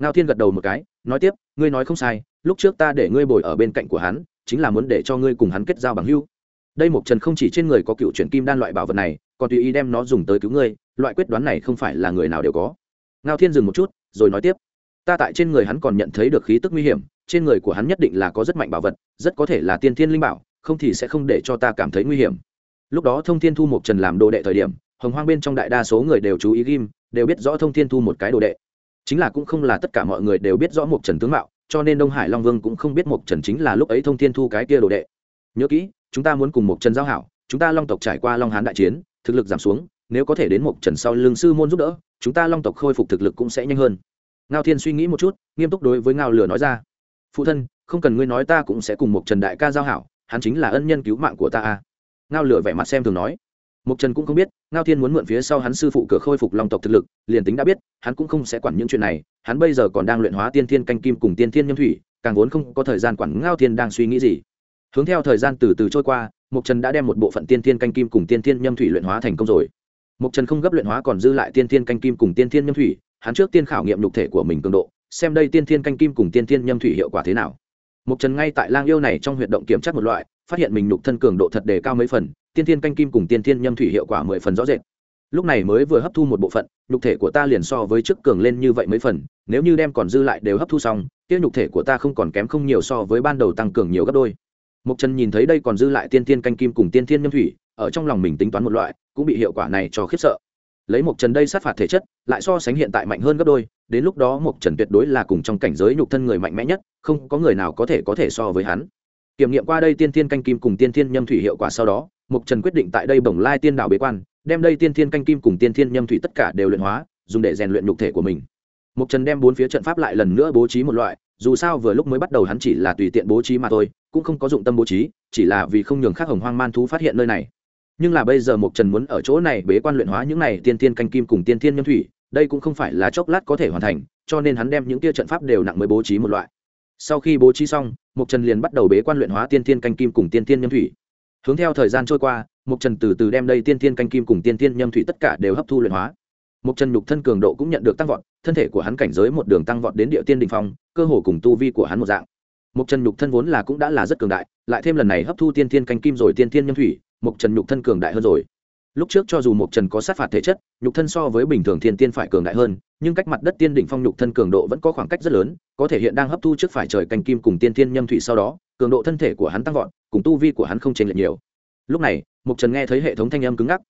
ngao thiên gật đầu một cái, nói tiếp, ngươi nói không sai, lúc trước ta để ngươi bồi ở bên cạnh của hắn, chính là muốn để cho ngươi cùng hắn kết giao bằng hưu đây Mộc trần không chỉ trên người có cựu chuyển kim đan loại bảo vật này, còn tùy ý đem nó dùng tới cứu ngươi, loại quyết đoán này không phải là người nào đều có. Ngao thiên dừng một chút, rồi nói tiếp, ta tại trên người hắn còn nhận thấy được khí tức nguy hiểm, trên người của hắn nhất định là có rất mạnh bảo vật, rất có thể là tiên thiên linh bảo, không thì sẽ không để cho ta cảm thấy nguy hiểm. Lúc đó thông thiên thu một trần làm đồ đệ thời điểm, hồng hoang bên trong đại đa số người đều chú ý ghim đều biết rõ thông thiên thu một cái đồ đệ chính là cũng không là tất cả mọi người đều biết rõ mục trần tướng mạo, cho nên đông hải long vương cũng không biết mục trần chính là lúc ấy thông thiên thu cái kia đồ đệ. Nhớ kỹ, chúng ta muốn cùng mục trần giao hảo, chúng ta long tộc trải qua long hán đại chiến, thực lực giảm xuống, nếu có thể đến mục trần sau lương sư môn giúp đỡ, chúng ta long tộc khôi phục thực lực cũng sẽ nhanh hơn. Ngao thiên suy nghĩ một chút, nghiêm túc đối với ngao lửa nói ra, phụ thân, không cần ngươi nói ta cũng sẽ cùng mục trần đại ca giao hảo, hắn chính là ân nhân cứu mạng của ta a ngao lửa vẻ mặt xem thường nói. Mục Trần cũng không biết, Ngao Thiên muốn mượn phía sau hắn sư phụ cửa khôi phục Long tộc thực lực, liền tính đã biết, hắn cũng không sẽ quản những chuyện này, hắn bây giờ còn đang luyện hóa Tiên Thiên canh kim cùng Tiên Thiên nhâm thủy, càng vốn không có thời gian quản Ngao Thiên đang suy nghĩ gì. Hướng theo thời gian từ từ trôi qua, Mục Trần đã đem một bộ phận Tiên Thiên canh kim cùng Tiên Thiên nhâm thủy luyện hóa thành công rồi. Mục Trần không gấp luyện hóa còn dư lại Tiên Thiên canh kim cùng Tiên Thiên nhâm thủy, hắn trước tiên khảo nghiệm lục thể của mình cường độ, xem đây Tiên Thiên canh kim cùng Tiên Thiên nhâm thủy hiệu quả thế nào. Mục Trần ngay tại Lang Yêu này trong huyệt động kiểm tra một loại, phát hiện mình nhục thân cường độ thật đề cao mấy phần, tiên thiên canh kim cùng tiên thiên nhâm thủy hiệu quả mười phần rõ rệt. Lúc này mới vừa hấp thu một bộ phận, nhục thể của ta liền so với trước cường lên như vậy mấy phần, nếu như đem còn dư lại đều hấp thu xong tiêu nhục thể của ta không còn kém không nhiều so với ban đầu tăng cường nhiều gấp đôi. Mục trần nhìn thấy đây còn dư lại tiên thiên canh kim cùng tiên thiên nhâm thủy, ở trong lòng mình tính toán một loại, cũng bị hiệu quả này cho khiếp sợ. Lấy mục trần đây sát phạt thể chất, lại so sánh hiện tại mạnh hơn gấp đôi, đến lúc đó mục trần tuyệt đối là cùng trong cảnh giới nhục thân người mạnh mẽ nhất, không có người nào có thể có thể so với hắn. Kiểm nghiệm qua đây tiên thiên canh kim cùng tiên thiên nhâm thủy hiệu quả sau đó mục trần quyết định tại đây bồng lai tiên đảo bế quan, đem đây tiên thiên canh kim cùng tiên thiên nhâm thủy tất cả đều luyện hóa, dùng để rèn luyện nhục thể của mình. Mục trần đem bốn phía trận pháp lại lần nữa bố trí một loại, dù sao vừa lúc mới bắt đầu hắn chỉ là tùy tiện bố trí mà thôi, cũng không có dụng tâm bố trí, chỉ là vì không nhường khác hồng hoang man thú phát hiện nơi này. Nhưng là bây giờ mục trần muốn ở chỗ này bế quan luyện hóa những này tiên thiên canh kim cùng tiên thiên nhâm thủy, đây cũng không phải là chốc lát có thể hoàn thành, cho nên hắn đem những tia trận pháp đều nặng mới bố trí một loại. Sau khi bố trí xong mục trần liền bắt đầu bế quan luyện hóa tiên thiên canh kim cùng tiên thiên nhâm thủy hướng theo thời gian trôi qua mục trần từ từ đem đây tiên thiên canh kim cùng tiên thiên nhâm thủy tất cả đều hấp thu luyện hóa. Mục trần nhục thân cường độ cũng nhận được tăng vọt, thân thể của hắn cảnh giới một đường tăng vọt đến địa tiên đình phong, cơ hồ cùng tu vi của hắn một dạng. Mục trần nhục thân vốn là cũng đã là rất cường đại, lại thêm lần này hấp thu tiên thiên canh kim rồi tiên thiên nhâm thủy mục trần nhục thân cường đại hơn rồi. Lúc trước cho dù mục trần có sát phạt thể chất, nhục thân so với bình thường thiên tiên phải cường đại hơn, nhưng cách mặt đất tiên đỉnh phong nhục thân cường độ vẫn có khoảng cách rất lớn, có thể hiện đang hấp thu trước phải trời canh kim cùng tiên thiên nhâm thủy sau đó cường độ thân thể của hắn tăng vọt, cùng tu vi của hắn không chênh lệch nhiều. Lúc này mục trần nghe thấy hệ thống thanh âm cứng ngắc.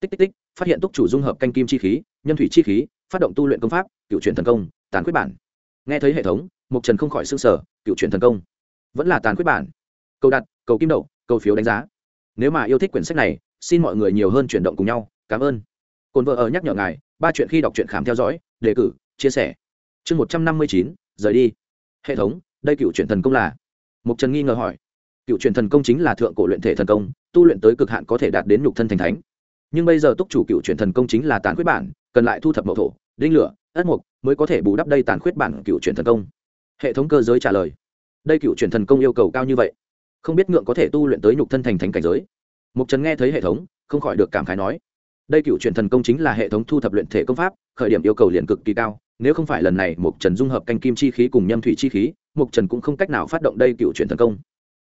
Tích tích tích, phát hiện túc chủ dung hợp canh kim chi khí, nhân thủy chi khí, phát động tu luyện công pháp, cựu truyền thần công, tàn quyết bản. Nghe thấy hệ thống mục trần không khỏi s ư n g sở cựu truyền thần công. Vẫn là tàn quyết bản. Cầu đặt, cầu kim đậu, cầu phiếu đánh giá. Nếu mà yêu thích quyển sách này, xin mọi người nhiều hơn chuyển động cùng nhau. Cảm ơn. Cồn vợ ở nhắc nhở ngài, ba chuyện khi đọc truyện khám theo dõi, đề cử, chia sẻ. Chương một trăm năm mươi chín, rời đi. Hệ thống, đây cựu truyền thần công là mục trần nghi ngờ hỏi, cựu truyền thần công chính là thượng cổ luyện thể thần công, tu luyện tới cực hạn có thể đạt đến nhục thân thành thánh. Nhưng bây giờ túc chủ cựu truyền thần công chính là tàn khuyết bản, cần lại thu thập mậu thổ, đinh lửa, ất mục mới có thể bù đắp đây tàn khuyết bản cựu truyền thần công. Hệ thống cơ giới trả lời, đây cựu truyền thần công yêu cầu cao như vậy, không biết ngượng có thể tu luyện tới nhục thân thành thánh cảnh giới. Mục trần nghe thấy hệ thống, không khỏi được cảm khái nói, đây cựu truyền thần công chính là hệ thống thu thập luyện thể công pháp, khởi điểm yêu cầu liền cực kỳ cao, nếu không phải lần này mục trần dung hợp canh kim chi khí cùng nhâm thủy chi khí mục trần cũng không cách nào phát động đây cựu truyền thần công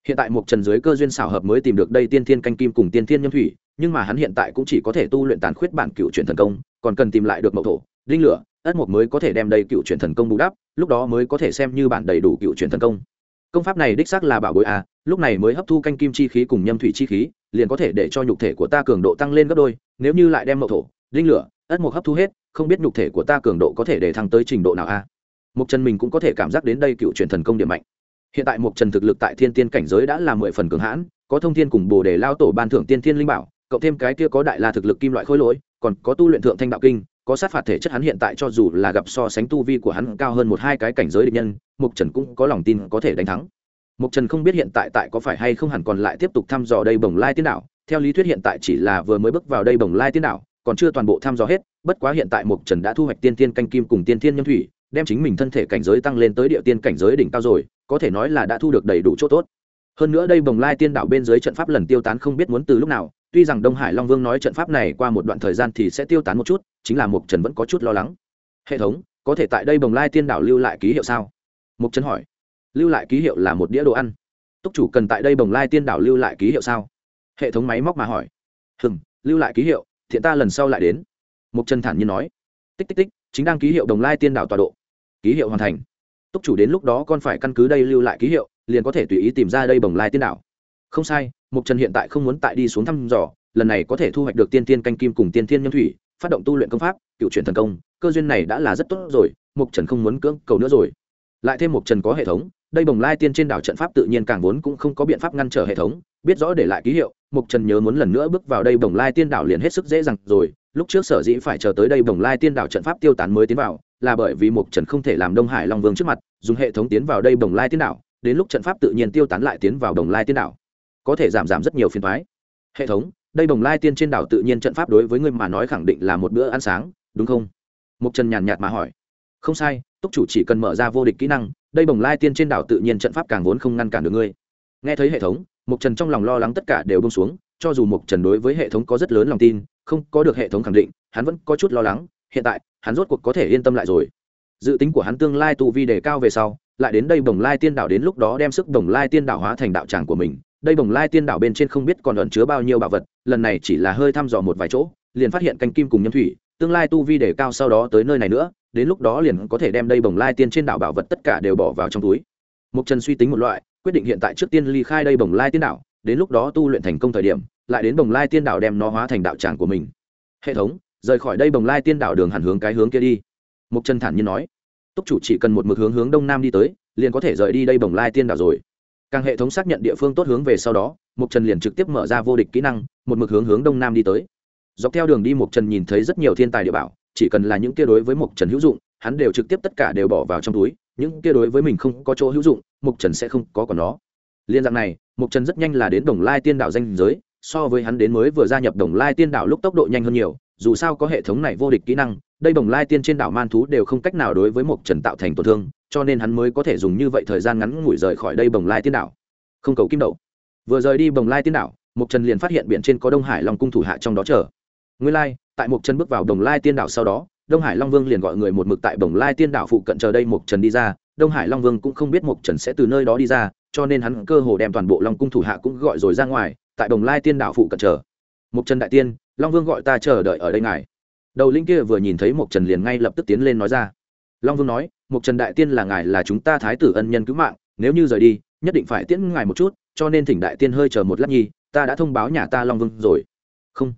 hiện tại mục trần dưới cơ duyên xảo hợp mới tìm được đây tiên thiên canh kim cùng tiên thiên nhâm thủy, nhưng mà hắn hiện tại cũng chỉ có thể tu luyện tàn khuyết bản cựu truyền thần công, còn cần tìm lại được mậu thổ, đinh lửa, ất mục mới có thể đem đây cựu truyền thần công bù đắp, lúc đó mới có thể xem như bản đầy đủ cựu truyền thần công công pháp này đích xác là bảo bối à lúc này mới hấp thu canh kim chi khí cùng nhâm thủy chi khí, liền có thể để cho nhục thể của ta cường độ tăng lên gấp đôi, nếu như lại đem mậu thổ, đinh lửa, ất mục hấp thu hết, không biết nhục thể của ta cường độ có thể để thăng tới trình độ nào a à? Mục trần mình cũng có thể cảm giác đến đây cựu truyền thần công điểm mạnh. Hiện tại mục trần thực lực tại thiên tiên cảnh giới đã là mười phần cường hãn, có thông thiên cùng bồ đề lao tổ ban thưởng tiên thiên linh bảo, cộng thêm cái kia có đại la thực lực kim loại khối lỗi, còn có tu luyện thượng thanh đạo kinh, có sát phạt thể chất hắn hiện tại cho dù là gặp so sánh tu vi của hắn cao hơn một hai cái cảnh giới địch nhân mục trần cũng có lòng tin có thể đánh thắng. Mục trần không biết hiện tại tại có phải hay không hẳn còn lại tiếp tục thăm dò đây bồng lai tiên đảo theo lý thuyết hiện tại chỉ là vừa mới bước vào đây bồng lai tiên đảo còn chưa toàn bộ thăm dò hết, bất quá hiện tại mục trần đã thu hoạch tiên tiên canh kim cùng tiên tiên nhâm thủy đem chính mình thân thể cảnh giới tăng lên tới địa tiên cảnh giới đỉnh cao rồi, có thể nói là đã thu được đầy đủ chỗ tốt. Hơn nữa đây bồng lai tiên đảo bên dưới trận pháp lần tiêu tán không biết muốn từ lúc nào, tuy rằng đông hải long vương nói trận pháp này qua một đoạn thời gian thì sẽ tiêu tán một chút, chính là mục trần vẫn có chút lo lắng. Hệ thống, có thể tại đây bồng lai tiên đảo lưu lại ký hiệu sao? Mục trần hỏi. Lưu lại ký hiệu là một đĩa đồ ăn. Túc chủ cần tại đây bồng lai tiên đảo lưu lại ký hiệu sao? Hệ thống máy móc mà hỏi. Hừng lưu lại ký hiệu, thiện ta lần sau lại đến. Mục trần thản nhiên nói. Tích tích tích, chính đang ký hiệu đồng lai tiên đảo tọa độ ký hiệu hoàn thành. Túc chủ đến lúc đó con phải căn cứ đây lưu lại ký hiệu, liền có thể tùy ý tìm ra đây bồng lai tiên đảo. Không sai mục trần hiện tại không muốn tại đi xuống thăm dò, lần này có thể thu hoạch được tiên tiên canh kim cùng tiên tiên nhân thủy, phát động tu luyện công pháp, cựu chuyển thần công, cơ duyên này đã là rất tốt rồi mục trần không muốn cưỡng cầu nữa rồi. Lại thêm mục trần có hệ thống, đây bồng lai tiên trên đảo trận pháp tự nhiên càng vốn cũng không có biện pháp ngăn trở hệ thống, biết rõ để lại ký hiệu mục trần nhớ muốn lần nữa bước vào đây bồng lai tiên đảo liền hết sức dễ dàng rồi, lúc trước sở dĩ phải chờ tới đây bồng lai tiên đảo trận pháp tiêu tán mới tiến vào là bởi vì mục trần không thể làm đông hải long vương trước mặt, dùng hệ thống tiến vào đây Đồng lai tiên đảo, đến lúc trận pháp tự nhiên tiêu tán lại tiến vào đồng lai tiên đảo. Có thể giảm giảm rất nhiều phiền thoái hệ thống, đây đồng lai tiên trên đảo tự nhiên trận pháp đối với ngươi mà nói khẳng định là một bữa ăn sáng, đúng không? Mục trần nhàn nhạt mà hỏi. Không sai, túc chủ chỉ cần mở ra vô địch kỹ năng, đây bồng lai tiên trên đảo tự nhiên trận pháp càng vốn không ngăn cản được ngươi. Nghe thấy hệ thống mục trần trong lòng lo lắng tất cả đều bông xuống, cho dù mục trần đối với hệ thống có rất lớn lòng tin, không có được hệ thống khẳng định, hắn vẫn có chút lo lắng hiện tại, hắn rốt cuộc có thể yên tâm lại rồi. Dự tính của hắn tương lai tu vi đề cao về sau, lại đến đây bồng lai tiên đảo đến lúc đó đem sức bồng lai tiên đảo hóa thành đạo tràng của mình. Đây bồng lai tiên đảo bên trên không biết còn ẩn chứa bao nhiêu bảo vật, lần này chỉ là hơi thăm dò một vài chỗ, liền phát hiện canh kim cùng nhâm thủy, tương lai tu vi đề cao sau đó tới nơi này nữa, đến lúc đó liền có thể đem đây bồng lai tiên trên đảo bảo vật tất cả đều bỏ vào trong túi. Mục trần suy tính một loại, quyết định hiện tại trước tiên ly khai đây bồng lai tiên đảo, đến lúc đó tu luyện thành công thời điểm, lại đến bồng lai tiên đảo đem nó hóa thành đạo tràng của mình. Hệ thống rời khỏi đây bồng lai tiên đảo đường hẳn hướng cái hướng kia đi. Mục trần thản nhiên nói, túc chủ chỉ cần một mực hướng hướng đông nam đi tới, liền có thể rời đi đây bồng lai tiên đảo rồi. Càng hệ thống xác nhận địa phương tốt hướng về sau đó, mục trần liền trực tiếp mở ra vô địch kỹ năng, một mực hướng hướng đông nam đi tới. Dọc theo đường đi mục trần nhìn thấy rất nhiều thiên tài địa bảo, chỉ cần là những kia đối với mục trần hữu dụng, hắn đều trực tiếp tất cả đều bỏ vào trong túi, những kia đối với mình không có chỗ hữu dụng, mục trần sẽ không có còn nó. Liên dạng này, mục trần rất nhanh là đến đồng lai tiên đảo danh giới, so với hắn đến mới vừa gia nhập đồng lai tiên đảo lúc tốc độ nhanh hơn nhiều dù sao có hệ thống này vô địch kỹ năng, đây bồng lai tiên trên đảo man thú đều không cách nào đối với mộc trần tạo thành tổn thương, cho nên hắn mới có thể dùng như vậy thời gian ngắn ngủi rời khỏi đây bồng lai tiên đảo. Không cầu kim đậu. Vừa rời đi bồng lai tiên đảo, mộc trần liền phát hiện biển trên có đông hải long cung thủ hạ trong đó chờ. Nguyên lai, tại mộc trần bước vào Bồng lai tiên đảo sau đó, đông hải long vương liền gọi người một mực tại bồng lai tiên đảo phụ cận chờ đây mộc trần đi ra, đông hải long vương cũng không biết mộc trần sẽ từ nơi đó đi ra, cho nên hắn cơ hồ đem toàn bộ long cung thủ hạ cũng gọi rồi ra ngoài, tại bồng lai tiên đảo phụ cận chờ. Mộc trần đại tiên long vương gọi ta chờ đợi ở đây ngài. Đầu linh kia vừa nhìn thấy mộc trần liền ngay lập tức tiến lên nói ra. Long vương nói, mộc trần đại tiên là ngài là chúng ta thái tử ân nhân cứu mạng, nếu như rời đi, nhất định phải tiễn ngài một chút, cho nên thỉnh đại tiên hơi chờ một lát nhi, ta đã thông báo nhà ta long vương rồi. Không.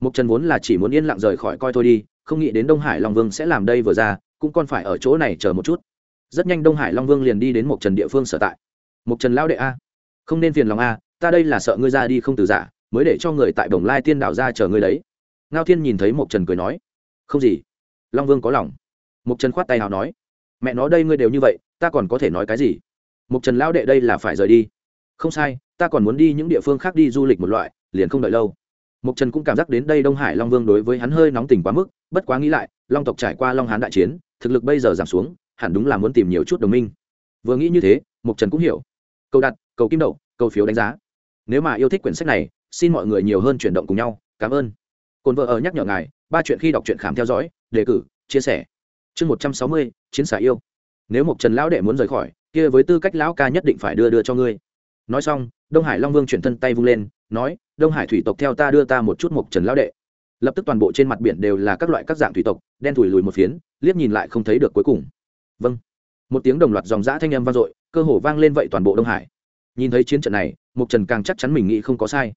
Mộc trần vốn là chỉ muốn yên lặng rời khỏi coi thôi đi, không nghĩ đến đông hải long vương sẽ làm đây vừa ra, cũng còn phải ở chỗ này chờ một chút. Rất nhanh đông hải long vương liền đi đến mộc trần địa phương sở tại. Mộc trần lao đệ a. Không nên phiền lòng a, ta đây là sợ ngươi ra đi không từ giả mới để cho người tại đồng lai tiên đảo ra chờ ngươi đấy. Ngao thiên nhìn thấy mộc trần cười nói, không gì. Long vương có lòng. Mộc trần khoát tay nào nói, mẹ nói đây ngươi đều như vậy, ta còn có thể nói cái gì? Mộc trần lão đệ đây là phải rời đi. Không sai, ta còn muốn đi những địa phương khác đi du lịch một loại, liền không đợi lâu. Mộc trần cũng cảm giác đến đây đông hải long vương đối với hắn hơi nóng tình quá mức, bất quá nghĩ lại, long tộc trải qua long hán đại chiến, thực lực bây giờ giảm xuống, hẳn đúng là muốn tìm nhiều chút đồng minh. Vừa nghĩ như thế, mộc trần cũng hiểu. Câu đặt, cầu kim đậu, cầu phiếu đánh giá. Nếu mà yêu thích quyển sách này xin mọi người nhiều hơn chuyển động cùng nhau, cảm ơn. Cồn vợ ở nhắc nhở ngài, ba chuyện khi đọc truyện khám theo dõi, đề cử, chia sẻ. Chương một trăm sáu mươi, chiến xả yêu. Nếu một trần lão đệ muốn rời khỏi, kia với tư cách lão ca nhất định phải đưa đưa cho ngươi. Nói xong, đông hải long vương chuyển thân tay vung lên, nói, đông hải thủy tộc theo ta đưa ta một chút mộc trần lão đệ. Lập tức toàn bộ trên mặt biển đều là các loại các dạng thủy tộc, đen thùi lùi một phiến, liếc nhìn lại không thấy được cuối cùng. Vâng. Một tiếng đồng loạt dòng dã thanh âm vang dội, cơ hồ vang lên vậy toàn bộ đông hải. Nhìn thấy chiến trận này mục trần càng chắc chắn mình nghĩ không có sai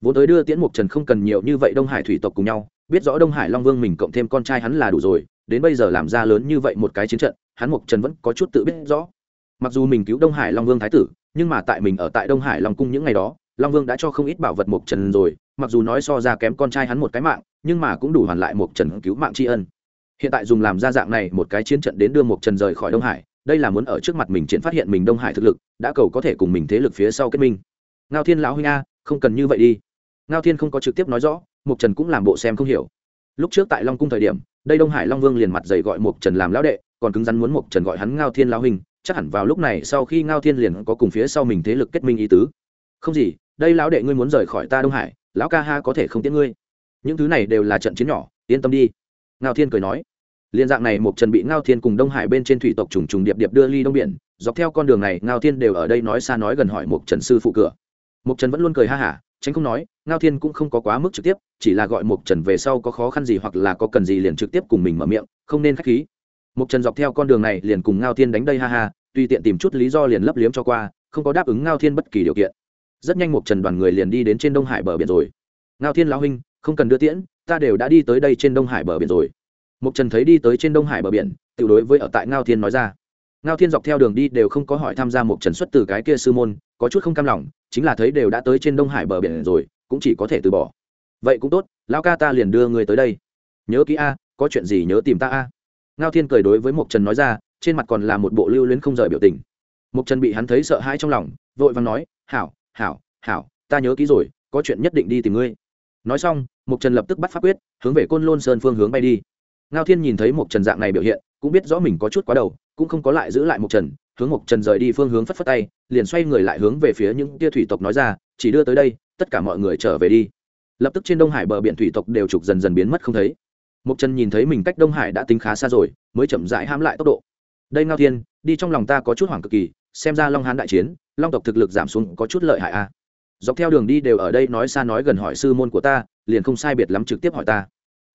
vốn tới đưa tiễn mục trần không cần nhiều như vậy đông hải thủy tộc cùng nhau, biết rõ đông hải long vương mình cộng thêm con trai hắn là đủ rồi, đến bây giờ làm ra lớn như vậy một cái chiến trận, hắn mục trần vẫn có chút tự biết rõ. Mặc dù mình cứu đông hải long vương thái tử, nhưng mà tại mình ở tại đông hải long cung những ngày đó, long vương đã cho không ít bảo vật mục trần rồi, mặc dù nói so ra kém con trai hắn một cái mạng, nhưng mà cũng đủ hoàn lại mục trần cứu mạng tri ân. Hiện tại dùng làm ra dạng này một cái chiến trận đến đưa mục trần rời khỏi đông hải, đây là muốn ở trước mặt mình triển phát hiện mình đông hải thực lực, đã cầu có thể cùng mình thế lực phía sau kết minh. Ngao thiên lão huynh a không cần như vậy đi. Ngao thiên không có trực tiếp nói rõ mục trần cũng làm bộ xem không hiểu. Lúc trước tại long cung thời điểm, đây đông hải long vương liền mặt dày gọi mục trần làm lão đệ, còn cứng rắn muốn mục trần gọi hắn ngao thiên lão hình chắc hẳn vào lúc này sau khi ngao thiên liền có cùng phía sau mình thế lực kết minh ý tứ. Không gì, đây lão đệ ngươi muốn rời khỏi ta đông hải, lão ca ha có thể không tiễn ngươi. Những thứ này đều là trận chiến nhỏ, yên tâm đi. Ngao thiên cười nói. Liên dạng này Mục trần bị ngao thiên cùng đông hải bên trên thủy tộc trùng trùng điệp điệp đưa ly đông biển, dọc theo con đường này ngao thiên đều ở đây nói xa nói gần hỏi Mục trần sư phụ cửa. Mục trần vẫn luôn cười ha hả, tránh không nói, ngao thiên cũng không có quá mức trực tiếp, chỉ là gọi Mục trần về sau có khó khăn gì hoặc là có cần gì liền trực tiếp cùng mình mở miệng, không nên k h á c h khí. Mục trần dọc theo con đường này liền cùng ngao thiên đánh đây ha ha tùy tiện tìm chút lý do liền lấp liếm cho qua, không có đáp ứng ngao thiên bất kỳ điều kiện. Rất nhanh Mục trần đoàn người liền đi đến trên đông hải bờ biển rồi. Ngao thiên lão huynh, không cần đưa tiễn, ta đều đã đi tới đây trên đông hải bờ biển rồi. Mục trần thấy đi tới trên đông hải bờ biển, tự đối với ở tại ngao thiên nói ra. Ngao thiên dọc theo đường đi đều không có hỏi tham gia Mục trần xuất từ cái kia sư môn, có chút không cam lòng chính là thấy đều đã tới trên đông hải bờ biển rồi, cũng chỉ có thể từ bỏ. Vậy cũng tốt, lão ca ta liền đưa người tới đây. Nhớ kỹ a, có chuyện gì nhớ tìm ta a. Ngao thiên cười đối với mộc trần nói ra, trên mặt còn là một bộ lưu luyến không rời biểu tình. Mộc trần bị hắn thấy sợ hãi trong lòng, vội vàng nói, hảo hảo hảo, ta nhớ kỹ rồi, có chuyện nhất định đi tìm ngươi. Nói xong, mộc trần lập tức bắt pháp quyết, hướng về côn lôn sơn phương hướng bay đi. Ngao thiên nhìn thấy mộc trần dạng này biểu hiện, cũng biết rõ mình có chút quá đầu cũng không có lại giữ lại một trần, hướng một trần rời đi phương hướng phất phất tay, liền xoay người lại hướng về phía những tia thủy tộc nói ra, chỉ đưa tới đây, tất cả mọi người trở về đi. Lập tức trên đông hải bờ biển thủy tộc đều trục dần dần biến mất không thấy. Một trần nhìn thấy mình cách đông hải đã tính khá xa rồi, mới chậm rãi hãm lại tốc độ. Đây ngao thiên, đi trong lòng ta có chút hoảng cực kỳ, xem ra long hán đại chiến, long tộc thực lực giảm xuống có chút lợi hại a à. dọc theo đường đi đều ở đây nói xa nói gần hỏi sư môn của ta, liền không sai biệt lắm trực tiếp hỏi ta.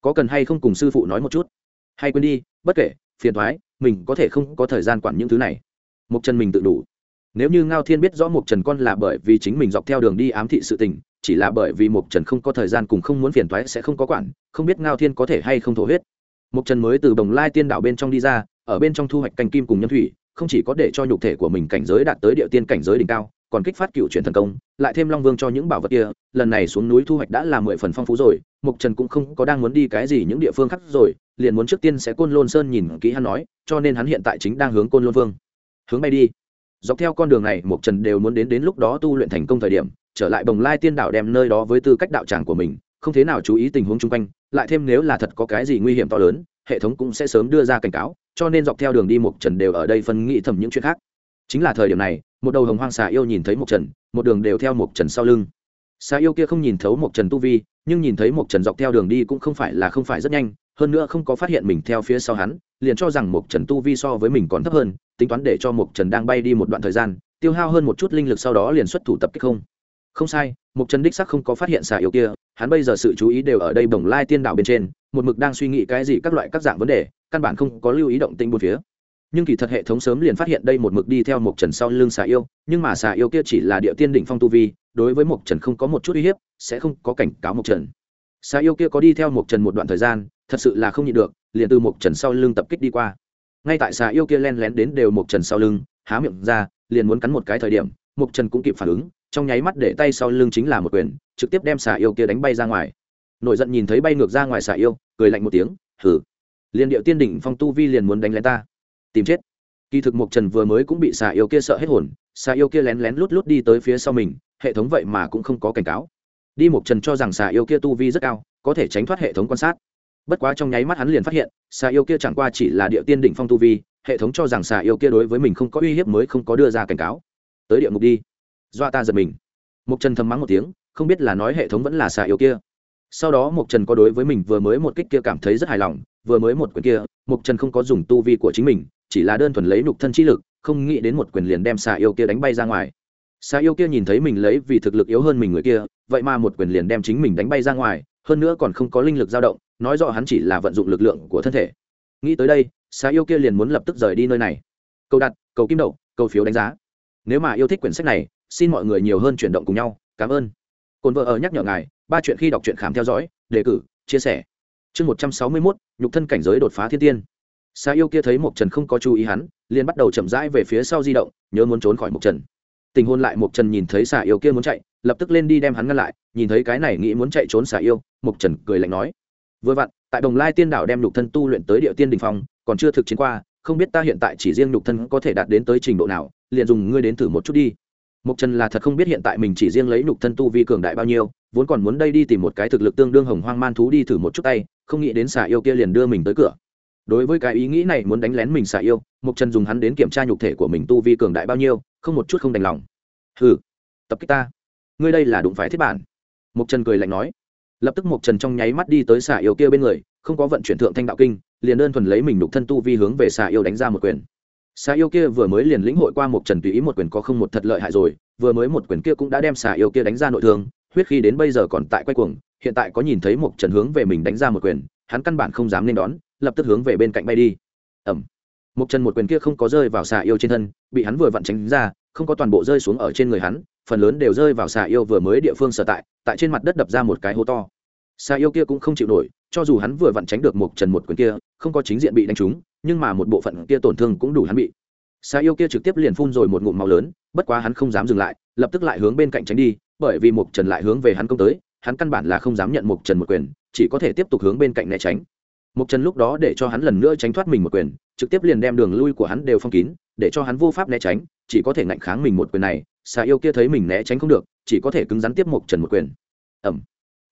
Có cần hay không cùng sư phụ nói một chút? Hay quên đi, bất kể, phiền thoái mình có thể không có thời gian quản những thứ này. Mục trần mình tự đủ. Nếu như ngao thiên biết rõ mục trần con là bởi vì chính mình dọc theo đường đi ám thị sự tình, chỉ là bởi vì mục trần không có thời gian cùng không muốn phiền thoái sẽ không có quản, không biết ngao thiên có thể hay không thổ huyết. Mục trần mới từ bồng lai tiên đảo bên trong đi ra, ở bên trong thu hoạch canh kim cùng nhân thủy, không chỉ có để cho nhục thể của mình cảnh giới đạt tới địa tiên cảnh giới đỉnh cao còn kích phát cựu chuyển thần công, lại thêm long vương cho những bảo vật kia, lần này xuống núi thu hoạch đã là mười phần phong phú rồi mục trần cũng không có đang muốn đi cái gì những địa phương khác rồi, liền muốn trước tiên sẽ côn lôn sơn nhìn kỹ hắn nói, cho nên hắn hiện tại chính đang hướng côn lôn vương. Hướng bay đi. Dọc theo con đường này mục trần đều muốn đến đến lúc đó tu luyện thành công thời điểm, trở lại bồng lai tiên đảo đem nơi đó với tư cách đạo tràng của mình, không thế nào chú ý tình huống chung quanh, lại thêm nếu là thật có cái gì nguy hiểm to lớn, hệ thống cũng sẽ sớm đưa ra cảnh cáo, cho nên dọc theo đường đi mục trần đều ở đây phân nghĩ thầm những chuyện khác. Chính là thời điểm này một đầu hồng hoang xà yêu nhìn thấy mộc trần, một đường đều theo mộc trần sau lưng. Xà yêu kia không nhìn thấu mộc trần tu vi, nhưng nhìn thấy mộc trần dọc theo đường đi cũng không phải là không phải rất nhanh, hơn nữa không có phát hiện mình theo phía sau hắn, liền cho rằng mộc trần tu vi so với mình còn thấp hơn, tính toán để cho mộc trần đang bay đi một đoạn thời gian, tiêu hao hơn một chút linh lực sau đó liền xuất thủ tập kích không. Không sai mộc trần đích sắc không có phát hiện xà yêu kia, hắn bây giờ sự chú ý đều ở đây bồng lai tiên đảo bên trên, một mực đang suy nghĩ cái gì các loại các dạng vấn đề, căn bản không có lưu ý động tĩnh bốn phía nhưng kỳ thật hệ thống sớm liền phát hiện đây một mực đi theo mộc trần sau lưng xà yêu, nhưng mà xà yêu kia chỉ là địa tiên đỉnh phong tu vi, đối với mộc trần không có một chút uy hiếp, sẽ không có cảnh cáo mộc trần. Xà yêu kia có đi theo mộc trần một đoạn thời gian, thật sự là không nhịn được, liền từ mộc trần sau lưng tập kích đi qua. Ngay tại xà yêu kia len lén đến đều mộc trần sau lưng, há miệng ra, liền muốn cắn một cái thời điểm, mộc trần cũng kịp phản ứng, trong nháy mắt để tay sau lưng chính là một quyền, trực tiếp đem xà yêu kia đánh bay ra ngoài. Nổi giận nhìn thấy bay ngược ra ngoài xà yêu, cười lạnh một tiếng hử liền điệu tiên đỉnh phong tu vi liền muốn đánh lén ta tìm chết. Kỳ thực mộc trần vừa mới cũng bị xà yêu kia sợ hết hồn, xà yêu kia lén lén lút lút đi tới phía sau mình, hệ thống vậy mà cũng không có cảnh cáo. Đi mộc trần cho rằng xà yêu kia tu vi rất cao, có thể tránh thoát hệ thống quan sát. Bất quá trong nháy mắt hắn liền phát hiện, xà yêu kia chẳng qua chỉ là địa tiên đỉnh phong tu vi, hệ thống cho rằng xà yêu kia đối với mình không có uy hiếp mới không có đưa ra cảnh cáo. Tới địa ngục đi. Dọa ta giật mình. Mộc trần thầm mắng một tiếng, không biết là nói hệ thống vẫn là xà yêu kia. Sau đó mộc trần có đối với mình vừa mới một kích kia cảm thấy rất hài lòng, vừa mới một quyền kia, mộc trần không có dùng tu vi của chính mình chỉ là đơn thuần lấy nục thân chi lực, không nghĩ đến một quyền liền đem xà yêu kia đánh bay ra ngoài. Xà yêu kia nhìn thấy mình lấy vì thực lực yếu hơn mình người kia, vậy mà một quyền liền đem chính mình đánh bay ra ngoài, hơn nữa còn không có linh lực dao động, nói rõ hắn chỉ là vận dụng lực lượng của thân thể. Nghĩ tới đây xà yêu kia liền muốn lập tức rời đi nơi này. Câu đặt, cầu kim đậu, cầu phiếu đánh giá. Nếu mà yêu thích quyển sách này, xin mọi người nhiều hơn chuyển động cùng nhau. Cảm ơn. Cồn vợ ở nhắc nhở ngài, ba chuyện khi đọc truyện khám theo dõi, đề cử, chia sẻ. Chương một trăm sáu mươi mốt, nhục thân cảnh giới đột phá thiên tiên xa yêu kia thấy mộc trần không có chú ý hắn, liền bắt đầu chậm rãi về phía sau di động, nhớ muốn trốn khỏi mộc trần. Tình hôn lại mộc trần nhìn thấy xà yêu kia muốn chạy, lập tức lên đi đem hắn ngăn lại, nhìn thấy cái này nghĩ muốn chạy trốn xà yêu, mộc trần cười lạnh nói. Vừa vặn, tại đồng lai tiên đảo đem nhục thân tu luyện tới địa tiên đình phong, còn chưa thực chiến qua, không biết ta hiện tại chỉ riêng nhục thân có thể đạt đến tới trình độ nào, liền dùng ngươi đến thử một chút đi. Mộc trần là thật không biết hiện tại mình chỉ riêng lấy nhục thân tu vi cường đại bao nhiêu, vốn còn muốn đây đi tìm một cái thực lực tương đương hồng hoang man thú đi thử một chút tay, không nghĩ đến xà yêu kia liền đưa mình tới cửa đối với cái ý nghĩ này muốn đánh lén mình xạ yêu mục trần dùng hắn đến kiểm tra nhục thể của mình tu vi cường đại bao nhiêu, không một chút không đành lòng. Hừ, tập kích ta. Ngươi đây là đụng phải thiết bản. Mục trần cười lạnh nói. Lập tức mục trần trong nháy mắt đi tới xạ yêu kia bên người, không có vận chuyển thượng thanh đạo kinh, liền đơn thuần lấy mình đục thân tu vi hướng về xạ yêu đánh ra một quyền. Xạ yêu kia vừa mới liền lĩnh hội qua mục trần tùy ý một quyền có không một thật lợi hại rồi, vừa mới một quyền kia cũng đã đem xạ yêu kia đánh ra nội thương, huyết khi đến bây giờ còn tại quay cuồng, hiện tại có nhìn thấy mục trần hướng về mình đánh ra một quyền, hắn căn bản không dám nên đón lập tức hướng về bên cạnh bay đi. Ẩm một chân một quyền kia không có rơi vào xà yêu trên thân, bị hắn vừa vặn tránh ra, không có toàn bộ rơi xuống ở trên người hắn, phần lớn đều rơi vào xà yêu vừa mới địa phương sở tại tại trên mặt đất đập ra một cái hố to. Xà yêu kia cũng không chịu nổi, cho dù hắn vừa vặn tránh được một trần một quyền kia, không có chính diện bị đánh trúng, nhưng mà một bộ phận kia tổn thương cũng đủ hắn bị. Xà yêu kia trực tiếp liền phun rồi một ngụm màu lớn, bất quá hắn không dám dừng lại, lập tức lại hướng bên cạnh tránh đi, bởi vì một trần lại hướng về hắn công tới, hắn căn bản là không dám nhận một trần một quyền, chỉ có thể tiếp tục hướng bên cạnh né tránh. Mục trần lúc đó để cho hắn lần nữa tránh thoát mình một quyền trực tiếp liền đem đường lui của hắn đều phong kín để cho hắn vô pháp né tránh chỉ có thể ngạnh kháng mình một quyền này xà yêu kia thấy mình né tránh không được chỉ có thể cứng rắn tiếp Mục trần một quyền. Ầm,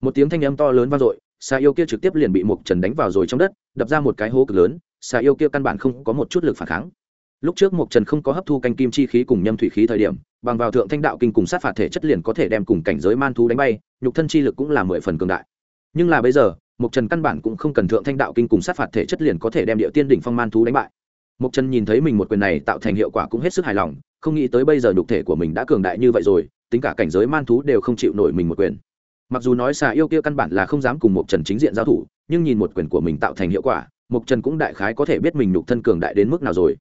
một tiếng thanh âm to lớn vang dội xà yêu kia trực tiếp liền bị Mục trần đánh vào rồi trong đất đập ra một cái hố cực lớn xà yêu kia căn bản không có một chút lực phản kháng. Lúc trước Mục trần không có hấp thu canh kim chi khí cùng nhâm thủy khí thời điểm bằng vào thượng thanh đạo kinh cùng sát phạt thể chất liền có thể đem cùng cảnh giới man thú đánh bay nhục thân chi lực cũng là mười phần cường đại. Nhưng là bây giờ Mộc trần căn bản cũng không cần thượng thanh đạo kinh cùng sát phạt thể chất liền có thể đem địa tiên đỉnh phong man thú đánh bại. Mộc trần nhìn thấy mình một quyền này tạo thành hiệu quả cũng hết sức hài lòng, không nghĩ tới bây giờ nhục thể của mình đã cường đại như vậy rồi, tính cả cảnh giới man thú đều không chịu nổi mình một quyền. Mặc dù nói xà yêu kia căn bản là không dám cùng Mộc trần chính diện giao thủ, nhưng nhìn một quyền của mình tạo thành hiệu quả, Mộc trần cũng đại khái có thể biết mình nhục thân cường đại đến mức nào rồi.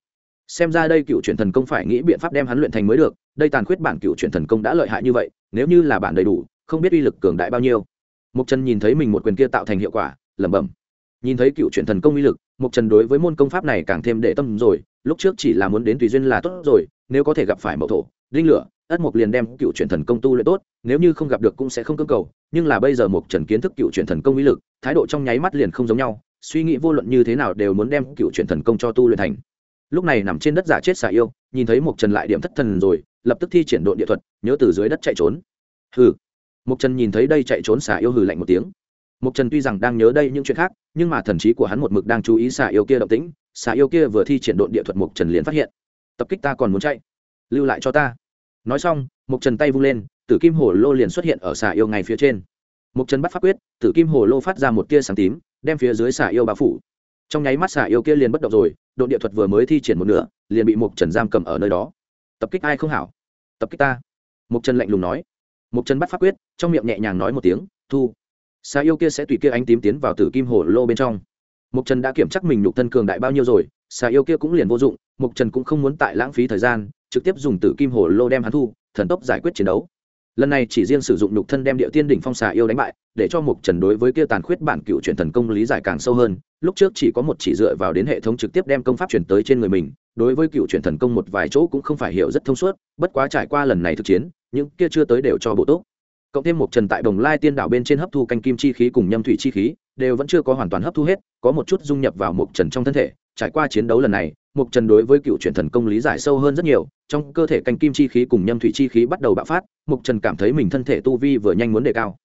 Xem ra đây cựu truyền thần công phải nghĩ biện pháp đem hắn luyện thành mới được, đây tàn khuyết bản cựu truyền thần công đã lợi hại như vậy, nếu như là bản đầy đủ, không biết uy lực cường đại bao nhiêu. Mục trần nhìn thấy mình một quyền kia tạo thành hiệu quả, lẩm bẩm. Nhìn thấy cựu truyền thần công uy lực Mục trần đối với môn công pháp này càng thêm để tâm rồi, lúc trước chỉ là muốn đến tùy duyên là tốt rồi, nếu có thể gặp phải mậu thổ, đinh lửa, ất mục liền đem cựu truyền thần công tu luyện tốt, nếu như không gặp được cũng sẽ không cơ cầu, nhưng là bây giờ mục trần kiến thức cựu truyền thần công uy lực, thái độ trong nháy mắt liền không giống nhau, suy nghĩ vô luận như thế nào đều muốn đem cựu truyền thần công cho tu luyện thành. Lúc này nằm trên đất giả chết xả yêu, nhìn thấy mục trần lại điểm thất thần rồi, lập tức thi triển đội địa thuật, nhớ từ dưới đất chạy trốn. Hừ mục trần nhìn thấy đây chạy trốn xà yêu hừ lạnh một tiếng. Mục trần tuy rằng đang nhớ đây những chuyện khác, nhưng mà thần trí của hắn một mực đang chú ý xà yêu kia động tĩnh, xà yêu kia vừa thi triển độn địa thuật mục trần liền phát hiện. Tập kích ta còn muốn chạy. Lưu lại cho ta. Nói xong mục trần tay vung lên, tử kim hồ lô liền xuất hiện ở xà yêu ngay phía trên. Mục trần bắt pháp quyết, tử kim hồ lô phát ra một tia sáng tím, đem phía dưới xà yêu bao phủ. Trong nháy mắt xà yêu kia liền bất động rồi, độn địa thuật vừa mới thi triển một nửa, liền bị mục trần giam cầm ở nơi đó. Tập kích ai không hảo? Tập kích ta. Mục trần lạnh lùng nói mục trần bắt pháp quyết, trong miệng nhẹ nhàng nói một tiếng, thu xà yêu kia sẽ tùy kia ánh tím tiến vào tử kim hồ lô bên trong. Mục trần đã kiểm chắc mình nhục thân cường đại bao nhiêu rồi xà yêu kia cũng liền vô dụng mục trần cũng không muốn tại lãng phí thời gian, trực tiếp dùng tử kim hồ lô đem hắn thu, thần tốc giải quyết chiến đấu lần này chỉ riêng sử dụng nhục thân đem địa tiên đỉnh phong xà yêu đánh bại, để cho mục trần đối với kia tàn khuyết bản cựu truyền thần công lý giải càng sâu hơn. Lúc trước chỉ có một chỉ dựa vào đến hệ thống trực tiếp đem công pháp chuyển tới trên người mình, đối với cựu truyền thần công một vài chỗ cũng không phải hiểu rất thông suốt, bất quá trải qua lần này thực chiến, những kia chưa tới đều cho bộ tốt. Cộng thêm một trần tại đồng lai tiên đảo bên trên hấp thu canh kim chi khí cùng nhâm thủy chi khí, đều vẫn chưa có hoàn toàn hấp thu hết, có một chút dung nhập vào một trần trong thân thể trải qua chiến đấu lần này Mục trần đối với cựu truyền thần công lý giải sâu hơn rất nhiều trong cơ thể canh kim chi khí cùng nhâm thủy chi khí bắt đầu bạo phát Mục trần cảm thấy mình thân thể tu vi vừa nhanh muốn đề cao.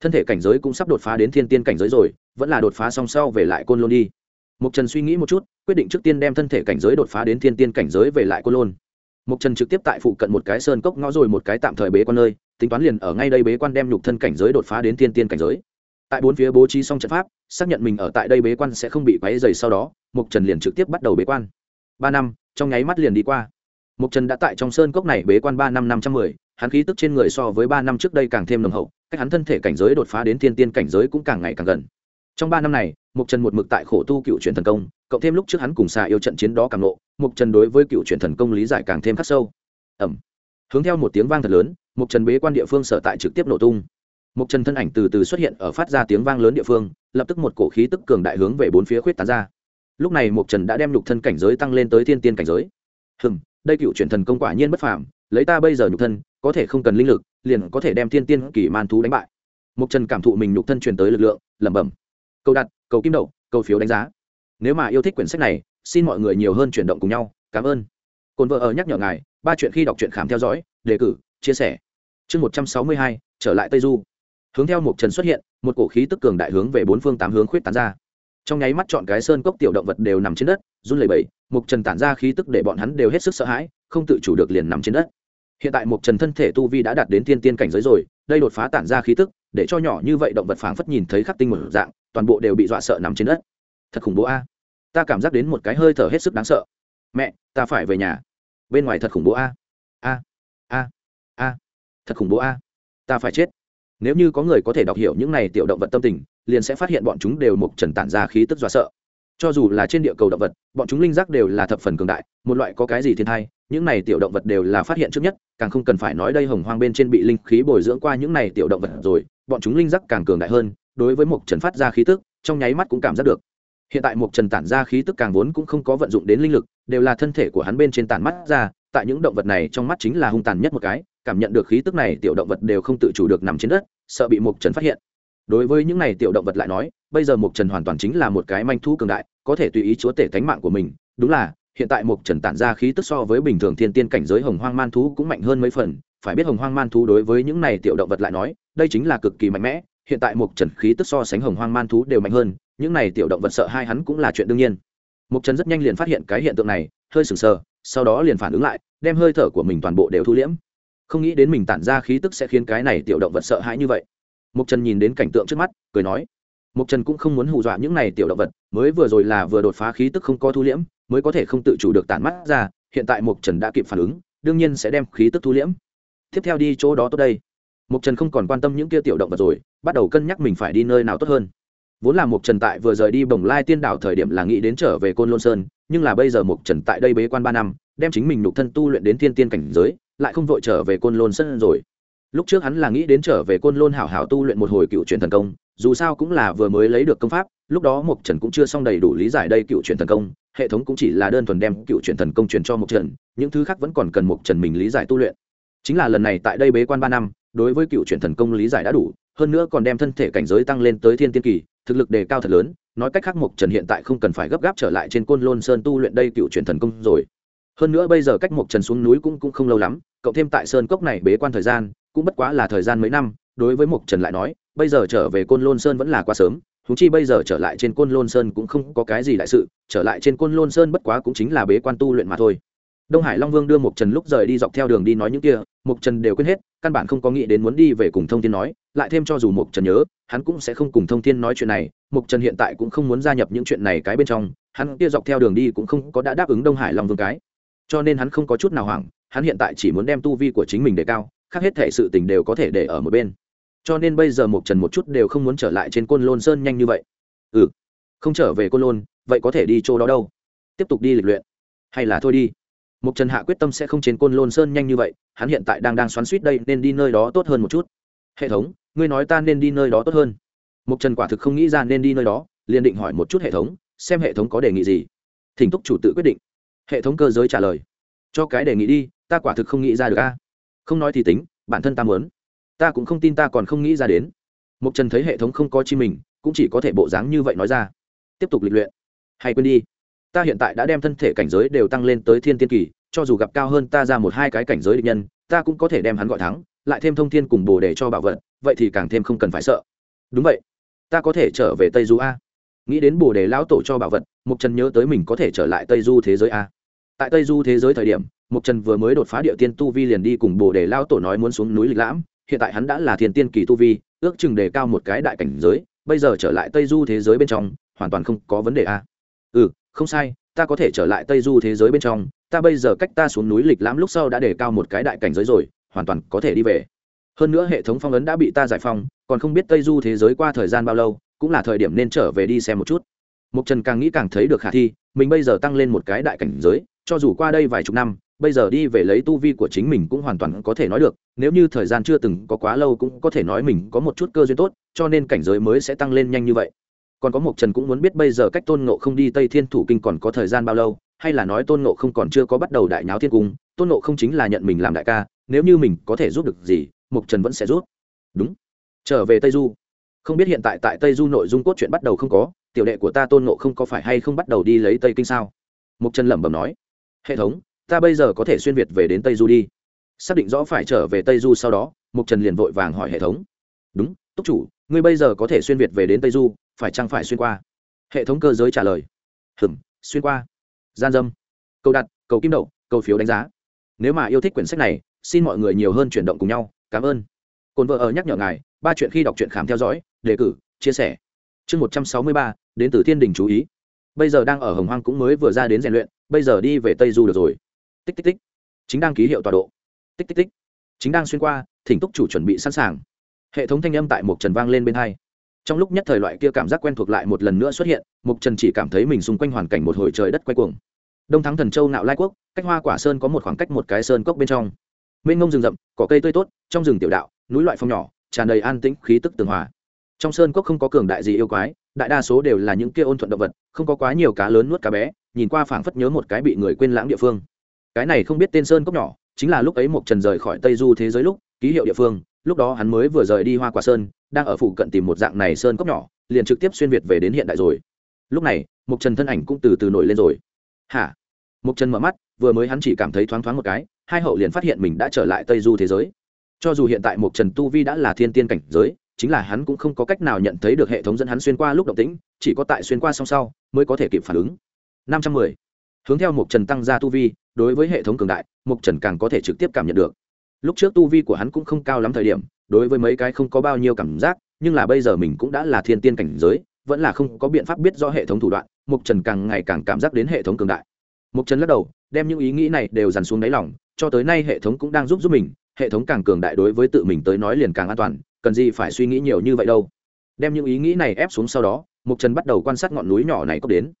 Thân thể cảnh giới cũng sắp đột phá đến thiên tiên cảnh giới rồi vẫn là đột phá song sau về lại côn lôn đi. Mục trần suy nghĩ một chút quyết định trước tiên đem thân thể cảnh giới đột phá đến thiên tiên cảnh giới về lại côn lôn. Mục Trần trực tiếp tại phụ cận một cái sơn cốc ngõ rồi một cái tạm thời bế quan nơi, tính toán liền ở ngay đây bế quan đem nhục thân cảnh giới đột phá đến thiên tiên cảnh giới. Tại bốn phía bố trí xong trận pháp, xác nhận mình ở tại đây bế quan sẽ không bị quấy dày sau đó, Mục Trần liền trực tiếp bắt đầu bế quan. Ba năm, trong nháy mắt liền đi qua. Mục Trần đã tại trong sơn cốc này bế quan ba năm năm trăm mười, hắn khí tức trên người so với ba năm trước đây càng thêm nồng hậu, cách hắn thân thể cảnh giới đột phá đến thiên tiên cảnh giới cũng càng ngày càng gần. Trong ba năm này, Mục Trần một mực tại khổ tu cựu truyền thần công, cộng thêm lúc trước hắn cùng xà yêu trận chiến đó càng nộ mục trần đối với cựu truyền thần công lý giải càng thêm khắc sâu ẩm hướng theo một tiếng vang thật lớn mục trần bế quan địa phương sở tại trực tiếp nổ tung mục trần thân ảnh từ từ xuất hiện ở phát ra tiếng vang lớn địa phương lập tức một cổ khí tức cường đại hướng về bốn phía khuyết tán ra lúc này mục trần đã đem nhục thân cảnh giới tăng lên tới thiên tiên cảnh giới. Hừm, đây cựu truyền thần công quả nhiên bất phàm, lấy ta bây giờ nhục thân, có thể không cần linh lực, liền có thể đem thiên tiên kỳ man thú đánh bại. Mục trần cảm thụ mình nhục thân truyền tới lực lượng, lẩm bẩm. Câu đặt, cầu kim đậu, cầu phiếu đánh giá. Nếu mà yêu thích quyển sách này, xin mọi người nhiều hơn chuyển động cùng nhau. Cảm ơn. Cồn vợ ở nhắc nhở ngài, ba chuyện khi đọc truyện khám theo dõi, đề cử, chia sẻ. Chương một trăm sáu mươi hai, trở lại tây du. Hướng theo mục trần xuất hiện, một cổ khí tức cường đại hướng về bốn phương tám hướng khuyết tán ra trong nháy mắt chọn cái sơn cốc tiểu động vật đều nằm trên đất, run lẩy bẩy mục trần tản ra khí tức để bọn hắn đều hết sức sợ hãi, không tự chủ được liền nằm trên đất. Hiện tại mục trần thân thể tu vi đã đạt đến tiên tiên cảnh giới rồi, đây đột phá tản ra khí tức, để cho nhỏ như vậy động vật phảng phất nhìn thấy khắc tinh một dạng, toàn bộ đều bị dọa sợ nằm trên đất. Thật khủng bố a. Ta cảm giác đến một cái hơi thở hết sức đáng sợ. Mẹ, ta phải về nhà. Bên ngoài thật khủng bố a. A a a. Thật khủng bố a. Ta phải chết. Nếu như có người có thể đọc hiểu những này tiểu động vật tâm tình liền sẽ phát hiện bọn chúng đều mục trần tản ra khí tức dọa sợ. Cho dù là trên địa cầu động vật, bọn chúng linh giác đều là thập phần cường đại, một loại có cái gì thiên thai những này tiểu động vật đều là phát hiện trước nhất, càng không cần phải nói đây hồng hoang bên trên bị linh khí bồi dưỡng qua những này tiểu động vật rồi, bọn chúng linh giác càng cường đại hơn, đối với mục trần phát ra khí tức, trong nháy mắt cũng cảm giác được. Hiện tại mục trần tản ra khí tức càng vốn cũng không có vận dụng đến linh lực, đều là thân thể của hắn bên trên tản mắt ra, tại những động vật này trong mắt chính là hung tàn nhất một cái, cảm nhận được khí tức này tiểu động vật đều không tự chủ được nằm trên đất, sợ bị mục trần phát hiện đối với những này tiểu động vật lại nói, bây giờ mục trần hoàn toàn chính là một cái manh thu cường đại, có thể tùy ý chúa tể thánh mạng của mình. Đúng là, hiện tại mục trần tản ra khí tức so với bình thường thiên tiên cảnh giới hồng hoang man thú cũng mạnh hơn mấy phần. Phải biết hồng hoang man thú đối với những này tiểu động vật lại nói, đây chính là cực kỳ mạnh mẽ. Hiện tại mục trần khí tức so sánh hồng hoang man thú đều mạnh hơn, những này tiểu động vật sợ hai hắn cũng là chuyện đương nhiên. Mục trần rất nhanh liền phát hiện cái hiện tượng này, hơi sừng sờ, sau đó liền phản ứng lại, đem hơi thở của mình toàn bộ đều thu liễm. Không nghĩ đến mình tản ra khí tức sẽ khiến cái này tiểu động vật sợ hãi như vậy mục trần nhìn đến cảnh tượng trước mắt, cười nói mục trần cũng không muốn hù dọa những này tiểu động vật, mới vừa rồi là vừa đột phá khí tức không có thu liễm, mới có thể không tự chủ được tản mắt ra, hiện tại mục trần đã kịp phản ứng, đương nhiên sẽ đem khí tức thu liễm. Tiếp theo đi chỗ đó tốt đây. Mục trần không còn quan tâm những kia tiểu động vật rồi, bắt đầu cân nhắc mình phải đi nơi nào tốt hơn. Vốn là mục trần tại vừa rời đi bồng lai tiên đảo thời điểm là nghĩ đến trở về côn lôn sơn, nhưng là bây giờ mục trần tại đây bế quan ba năm, đem chính mình nhục thân tu luyện đến thiên tiên cảnh giới, lại không vội trở về côn lôn sơn rồi lúc trước hắn là nghĩ đến trở về côn lôn hảo hảo tu luyện một hồi cựu truyền thần công, dù sao cũng là vừa mới lấy được công pháp, lúc đó mộc trần cũng chưa xong đầy đủ lý giải đây cựu truyền thần công, hệ thống cũng chỉ là đơn thuần đem cựu truyền thần công truyền cho mộc trần, những thứ khác vẫn còn cần mộc trần mình lý giải tu luyện. Chính là lần này tại đây bế quan ba năm, đối với cựu truyền thần công lý giải đã đủ, hơn nữa còn đem thân thể cảnh giới tăng lên tới thiên tiên kỳ, thực lực đề cao thật lớn, nói cách khác mục trần hiện tại không cần phải gấp gáp trở lại trên côn lôn sơn tu luyện đây cựu truyền thần công rồi. Hơn nữa bây giờ cách mục trần xuống núi cũng cũng không lâu lắm, cộng thêm tại sơn cốc này bế quan thời gian cũng bất quá là thời gian mấy năm, đối với mục trần lại nói, bây giờ trở về côn lôn sơn vẫn là quá sớm húng chi bây giờ trở lại trên côn lôn sơn cũng không có cái gì đại sự, trở lại trên côn lôn sơn bất quá cũng chính là bế quan tu luyện mà thôi. Đông hải long vương đưa mục trần lúc rời đi dọc theo đường đi nói những kia mục trần đều quên hết, căn bản không có nghĩ đến muốn đi về cùng thông thiên nói, lại thêm cho dù mục trần nhớ, hắn cũng sẽ không cùng thông thiên nói chuyện này mục trần hiện tại cũng không muốn gia nhập những chuyện này cái bên trong, hắn kia dọc theo đường đi cũng không có đã đáp ứng đông hải long vương cái. Cho nên hắn không có chút nào hoảng, hắn hiện tại chỉ muốn đem tu vi của chính mình đề cao khác hết thể sự tình đều có thể để ở một bên. Cho nên bây giờ mục trần một chút đều không muốn trở lại trên côn lôn sơn nhanh như vậy. Ừ không trở về côn lôn, vậy có thể đi chỗ đó đâu. Tiếp tục đi lịch luyện. Hay là thôi đi. Mục trần hạ quyết tâm sẽ không trên côn lôn sơn nhanh như vậy, hắn hiện tại đang đang xoắn suýt đây, nên đi nơi đó tốt hơn một chút. Hệ thống, ngươi nói ta nên đi nơi đó tốt hơn. Mục trần quả thực không nghĩ ra nên đi nơi đó, liền định hỏi một chút hệ thống, xem hệ thống có đề nghị gì. Thỉnh thúc chủ tự quyết định. Hệ thống cơ giới trả lời. Cho cái đề nghị đi, ta quả thực không nghĩ ra được a không nói thì tính, bản thân ta muốn. Ta cũng không tin ta còn không nghĩ ra đến. Mục trần thấy hệ thống không có chi mình, cũng chỉ có thể bộ dáng như vậy nói ra. Tiếp tục lịch luyện. Hay quên đi. Ta hiện tại đã đem thân thể cảnh giới đều tăng lên tới thiên tiên kỳ, cho dù gặp cao hơn ta ra một hai cái cảnh giới địch nhân, ta cũng có thể đem hắn gọi thắng, lại thêm thông thiên cùng bồ để cho bảo vật, vậy thì càng thêm không cần phải sợ. Đúng vậy. Ta có thể trở về tây du a. Nghĩ đến bồ đề lão tổ cho bảo vật mục trần nhớ tới mình có thể trở lại tây du thế giới a tại tây du thế giới thời điểm mục trần vừa mới đột phá địa tiên tu vi liền đi cùng bồ đề lao tổ nói muốn xuống núi lịch lãm. Hiện tại hắn đã là thiên tiên kỳ tu vi, ước chừng đề cao một cái đại cảnh giới. Bây giờ trở lại tây du thế giới bên trong, hoàn toàn không có vấn đề a ừ không sai, ta có thể trở lại tây du thế giới bên trong. Ta bây giờ cách ta xuống núi lịch lãm lúc sau đã đề cao một cái đại cảnh giới rồi, hoàn toàn có thể đi về. Hơn nữa hệ thống phong ấn đã bị ta giải phong còn không biết tây du thế giới qua thời gian bao lâu, cũng là thời điểm nên trở về đi xem một chút. Mục trần càng nghĩ càng thấy được khả thi, mình bây giờ tăng lên một cái đại cảnh giới cho dù qua đây vài chục năm, bây giờ đi về lấy tu vi của chính mình cũng hoàn toàn có thể nói được, nếu như thời gian chưa từng có quá lâu cũng có thể nói mình có một chút cơ duyên tốt, cho nên cảnh giới mới sẽ tăng lên nhanh như vậy. Còn có một trần cũng muốn biết bây giờ cách tôn ngộ không đi tây thiên thủ kinh còn có thời gian bao lâu, hay là nói tôn ngộ không còn chưa có bắt đầu đại nháo thiên cung, tôn ngộ không chính là nhận mình làm đại ca, nếu như mình có thể giúp được gì mục trần vẫn sẽ giúp. Đúng. Trở về tây du. Không biết hiện tại tại tây du nội dung cốt truyện bắt đầu không có, tiểu đệ của ta tôn ngộ không có phải hay không bắt đầu đi lấy tây kinh sao? Mục trần lẩm bẩm nói hệ thống, ta bây giờ có thể xuyên việt về đến tây du đi. Xác định rõ phải trở về tây du sau đó, mục trần liền vội vàng hỏi hệ thống. Đúng, túc chủ, ngươi bây giờ có thể xuyên việt về đến tây du, phải chăng phải xuyên qua? Hệ thống cơ giới trả lời. Hừm xuyên qua. Gian dâm. Cầu đặt, cầu kim đậu, cầu phiếu đánh giá. Nếu mà yêu thích quyển sách này, xin mọi người nhiều hơn chuyển động cùng nhau. Cảm ơn. Cồn vợ ở nhắc nhở ngài, ba chuyện khi đọc truyện khám theo dõi, đề cử, chia sẻ. Chương một trăm sáu mươi ba, đến từ thiên đình chú ý. Bây giờ đang ở hồng hoang cũng mới vừa ra đến rèn luyện bây giờ đi về tây du được rồi. Tích tích tích. Chính đang ký hiệu tọa độ. Tích tích tích. Chính đang xuyên qua, thỉnh túc chủ chuẩn bị sẵn sàng. Hệ thống thanh âm tại Mục trần vang lên bên hai. Trong lúc nhất thời loại kia cảm giác quen thuộc lại một lần nữa xuất hiện mục trần chỉ cảm thấy mình xung quanh hoàn cảnh một hồi trời đất quay cuồng. Đông thắng thần châu nạo lai quốc, cách hoa quả sơn có một khoảng cách một cái sơn cốc bên trong. Mênh ngông rừng rậm cỏ cây tươi tốt, trong rừng tiểu đạo, núi loại phong nhỏ, tràn đầy an tĩnh, khí tức tường hòa. Trong sơn cốc không có cường đại gì yêu quái, đại đa số đều là những kia ôn thuận động vật, không có quá nhiều cá lớn nuốt cá bé nhìn qua phảng phất nhớ một cái bị người quên lãng địa phương. Cái này không biết tên sơn cốc nhỏ, chính là lúc ấy một trần rời khỏi tây du thế giới lúc, ký hiệu địa phương, lúc đó hắn mới vừa rời đi hoa quả sơn, đang ở phụ cận tìm một dạng này sơn cốc nhỏ, liền trực tiếp xuyên việt về đến hiện đại rồi. Lúc này một trần thân ảnh cũng từ từ nổi lên rồi. Hả? Một trần mở mắt, vừa mới hắn chỉ cảm thấy thoáng thoáng một cái, hai hậu liền phát hiện mình đã trở lại tây du thế giới. Cho dù hiện tại một trần tu vi đã là thiên tiên cảnh giới, chính là hắn cũng không có cách nào nhận thấy được hệ thống dẫn hắn xuyên qua lúc động tĩnh, chỉ có tại xuyên qua song sau, mới có thể kịp phản ứng năm trăm mười. Hướng theo mục trần tăng gia tu vi, đối với hệ thống cường đại mục trần càng có thể trực tiếp cảm nhận được. Lúc trước tu vi của hắn cũng không cao lắm thời điểm, đối với mấy cái không có bao nhiêu cảm giác, nhưng là bây giờ mình cũng đã là thiên tiên cảnh giới, vẫn là không có biện pháp biết do hệ thống thủ đoạn mục trần càng ngày càng cảm giác đến hệ thống cường đại. Mục trần lắc đầu, đem những ý nghĩ này đều dằn xuống đáy lòng, cho tới nay hệ thống cũng đang giúp giúp mình, hệ thống càng cường đại đối với tự mình tới nói liền càng an toàn, cần gì phải suy nghĩ nhiều như vậy đâu. Đem những ý nghĩ này ép xuống sau đó mục trần bắt đầu quan sát ngọn núi nhỏ này cốc đến.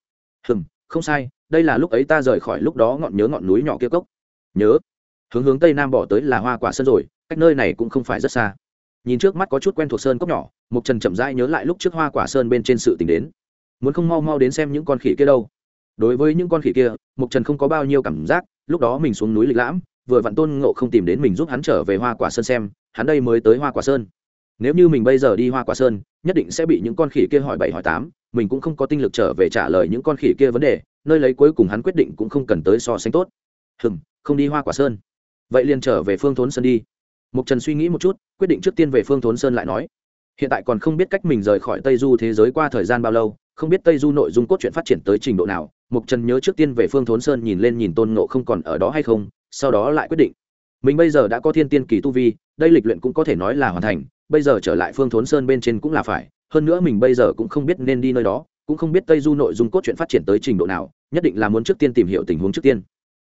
Hừm không sai, đây là lúc ấy ta rời khỏi lúc đó ngọn nhớ ngọn núi nhỏ kia cốc. Nhớ. Hướng hướng tây nam bỏ tới là hoa quả sơn rồi, cách nơi này cũng không phải rất xa. Nhìn trước mắt có chút quen thuộc sơn cốc nhỏ mục trần chậm rãi nhớ lại lúc trước hoa quả sơn bên trên sự t đến. Muốn không mau mau đến xem những con khỉ kia đâu. Đối với những con khỉ kia mục trần không có bao nhiêu cảm giác, lúc đó mình xuống núi lịch lãm, vừa vặn tôn ngộ không tìm đến mình giúp hắn trở về hoa quả sơn xem, hắn đây mới tới hoa quả sơn. Nếu như mình bây giờ đi hoa quả sơn, nhất định sẽ bị những con khỉ kia hỏi bảy hỏi tám mình cũng không có tinh lực trở về trả lời những con khỉ kia vấn đề, nơi lấy cuối cùng hắn quyết định cũng không cần tới so sánh tốt. Hừng không đi hoa quả sơn. Vậy liền trở về phương thốn sơn đi. Mục trần suy nghĩ một chút, quyết định trước tiên về phương thốn sơn lại nói. Hiện tại còn không biết cách mình rời khỏi tây du thế giới qua thời gian bao lâu, không biết tây du nội dung cốt truyện phát triển tới trình độ nào. Mục trần nhớ trước tiên về phương thốn sơn nhìn lên nhìn tôn ngộ không còn ở đó hay không, sau đó lại quyết định. Mình bây giờ đã có thiên tiên kỳ tu vi, đây lịch luyện cũng có thể nói là hoàn thành, bây giờ trở lại phương thốn sơn bên trên cũng là phải hơn nữa mình bây giờ cũng không biết nên đi nơi đó, cũng không biết tây du nội dung cốt truyện phát triển tới trình độ nào, nhất định là muốn trước tiên tìm hiểu tình huống trước tiên.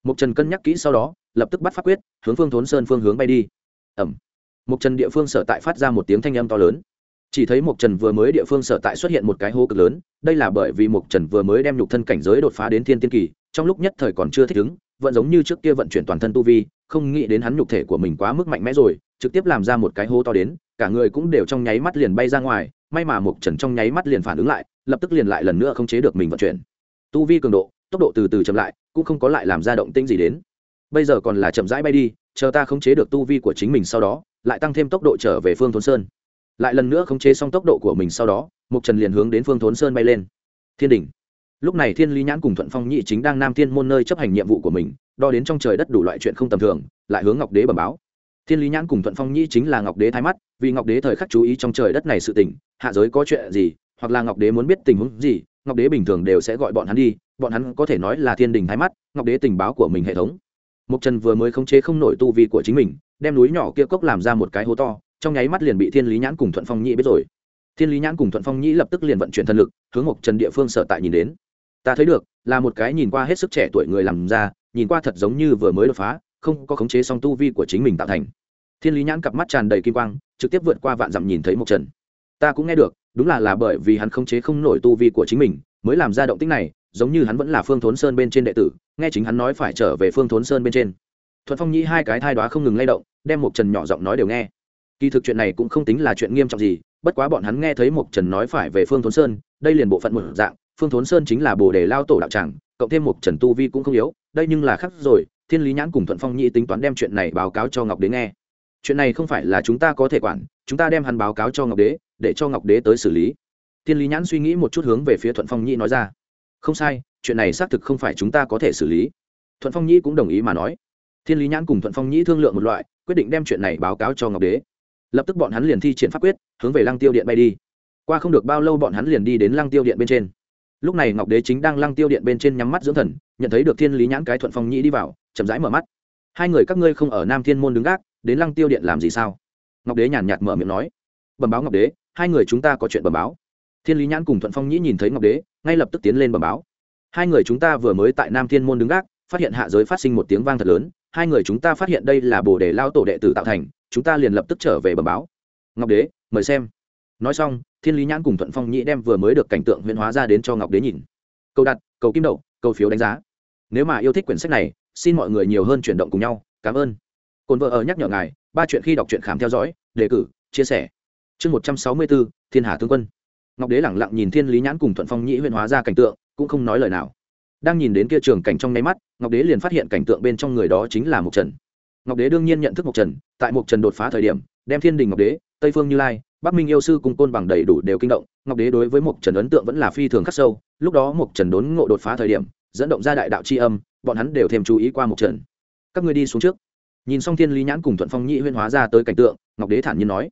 Mục trần cân nhắc kỹ sau đó, lập tức bắt phát quyết, hướng phương thốn sơn phương hướng bay đi. Ẩm. Mục trần địa phương sở tại phát ra một tiếng thanh âm to lớn. Chỉ thấy mục trần vừa mới địa phương sở tại xuất hiện một cái hố cực lớn, đây là bởi vì mục trần vừa mới đem nhục thân cảnh giới đột phá đến thiên tiên kỳ, trong lúc nhất thời còn chưa thích ứng, vẫn giống như trước kia vận chuyển toàn thân tu vi, không nghĩ đến hắn nhục thể của mình quá mức mạnh mẽ rồi, trực tiếp làm ra một cái hố to đến cả người cũng đều trong nháy mắt liền bay ra ngoài, may mà mục trần trong nháy mắt liền phản ứng lại, lập tức liền lại lần nữa không chế được mình vận chuyển. Tu vi cường độ, tốc độ từ từ chậm lại, cũng không có lại làm ra động tĩnh gì đến. Bây giờ còn là chậm rãi bay đi, chờ ta khống chế được tu vi của chính mình sau đó, lại tăng thêm tốc độ trở về phương thốn sơn. Lại lần nữa khống chế xong tốc độ của mình sau đó mục trần liền hướng đến phương thốn sơn bay lên. Thiên đình lúc này thiên lý nhãn cùng thuận phong nhị chính đang nam thiên môn nơi chấp hành nhiệm vụ của mình, đo đến trong trời đất đủ loại chuyện không tầm thường, lại hướng ngọc đế bẩm báo thiên lý nhãn cùng thuận phong Nhĩ chính là ngọc đế thái mắt, vì ngọc đế thời khắc chú ý trong trời đất này sự tình, hạ giới có chuyện gì, hoặc là ngọc đế muốn biết tình huống gì, ngọc đế bình thường đều sẽ gọi bọn hắn đi, bọn hắn có thể nói là thiên đình thái mắt, ngọc đế tình báo của mình hệ thống. Mục trần vừa mới khống chế không nổi tu vi của chính mình, đem núi nhỏ kia cốc làm ra một cái hố to, trong nháy mắt liền bị thiên lý nhãn cùng thuận phong nhĩ biết rồi. Thiên lý nhãn cùng thuận phong nhĩ lập tức liền vận chuyển thân lực, hướng mục trần địa phương sở tại nhìn đến. Ta thấy được, là một cái nhìn qua hết sức trẻ tuổi người làm ra, nhìn qua thật giống như vừa mới đột phá không có khống chế song tu vi của chính mình tạo thành. Thiên lý nhãn cặp mắt tràn đầy kim quang, trực tiếp vượt qua vạn dặm nhìn thấy mục trần. Ta cũng nghe được, đúng là là bởi vì hắn khống chế không nổi tu vi của chính mình, mới làm ra động tích này, giống như hắn vẫn là phương thốn sơn bên trên đệ tử, nghe chính hắn nói phải trở về phương thốn sơn bên trên. Thuận phong nhĩ hai cái thai đoá không ngừng lay động, đem mộc trần nhỏ giọng nói đều nghe. Kỳ thực chuyện này cũng không tính là chuyện nghiêm trọng gì, bất quá bọn hắn nghe thấy mộc trần nói phải về phương thốn sơn, đây liền bộ phận một dạng, phương thốn sơn chính là bồ đề lao tổ đạo tràng, cộng thêm mộc trần tu vi cũng không yếu, đây nhưng là khác rồi thiên lý nhãn cùng thuận phong nhĩ tính toán đem chuyện này báo cáo cho ngọc đế nghe. Chuyện này không phải là chúng ta có thể quản, chúng ta đem hắn báo cáo cho ngọc đế, để cho ngọc đế tới xử lý. Thiên lý nhãn suy nghĩ một chút hướng về phía thuận phong nhĩ nói ra. Không sai, chuyện này xác thực không phải chúng ta có thể xử lý. Thuận phong nhĩ cũng đồng ý mà nói. Thiên lý nhãn cùng thuận phong nhĩ thương lượng một loại, quyết định đem chuyện này báo cáo cho ngọc đế. Lập tức bọn hắn liền thi triển pháp quyết, hướng về lăng tiêu điện bay đi. Qua không được bao lâu bọn hắn liền đi đến lăng tiêu điện bên trên. Lúc này ngọc đế chính đang lăng tiêu điện bên trên nhắm mắt dưỡng thần, nhận thấy được thiên lý nhãn cái thuận phong nhĩ đi vào chậm rãi mở mắt. Hai người các ngươi không ở nam thiên môn đứng gác, đến lăng tiêu điện làm gì sao? Ngọc đế nhàn nhạt mở miệng nói. Bẩm báo ngọc đế, hai người chúng ta có chuyện bẩm báo. Thiên lý nhãn cùng thuận phong nhĩ nhìn thấy ngọc đế, ngay lập tức tiến lên bẩm báo. Hai người chúng ta vừa mới tại nam thiên môn đứng gác, phát hiện hạ giới phát sinh một tiếng vang thật lớn. Hai người chúng ta phát hiện đây là bồ đề lao tổ đệ tử tạo thành, chúng ta liền lập tức trở về bẩm báo. Ngọc đế, mời xem. Nói xong, thiên lý nhãn cùng thuận phong nhĩ đem vừa mới được cảnh tượng huyễn hóa ra đến cho ngọc đế nhìn. Câu đặt, cầu kim đậu, cầu phiếu đánh giá. Nếu mà yêu thích quyển sách này xin mọi người nhiều hơn chuyển động cùng nhau, cảm ơn. Cồn vợ ở nhắc nhở ngài, ba chuyện khi đọc truyện khám theo dõi, đề cử, chia sẻ. Chương một trăm sáu mươi bốn, thiên hà tướng quân. Ngọc đế lẳng lặng nhìn thiên lý nhãn cùng thuận phong nhĩ huyện hóa ra cảnh tượng, cũng không nói lời nào. Đang nhìn đến kia trường cảnh trong nháy mắt, ngọc đế liền phát hiện cảnh tượng bên trong người đó chính là mộc trần. Ngọc đế đương nhiên nhận thức mộc trần, tại mộc trần đột phá thời điểm, đem thiên đình ngọc đế, tây phương như lai, bắc minh yêu sư cùng côn bằng đầy đủ đều kinh động, ngọc đế đối với mộc trần ấn tượng vẫn là phi thường khắc sâu. Lúc đó mộc trần đốn ngộ đột phá thời điểm, dẫn động ra đại đạo c âm bọn hắn đều thêm chú ý qua một trận, các ngươi đi xuống trước. Nhìn xong thiên lý nhãn cùng thuận phong nhị huyên hóa ra tới cảnh tượng ngọc đế thản nhiên nói.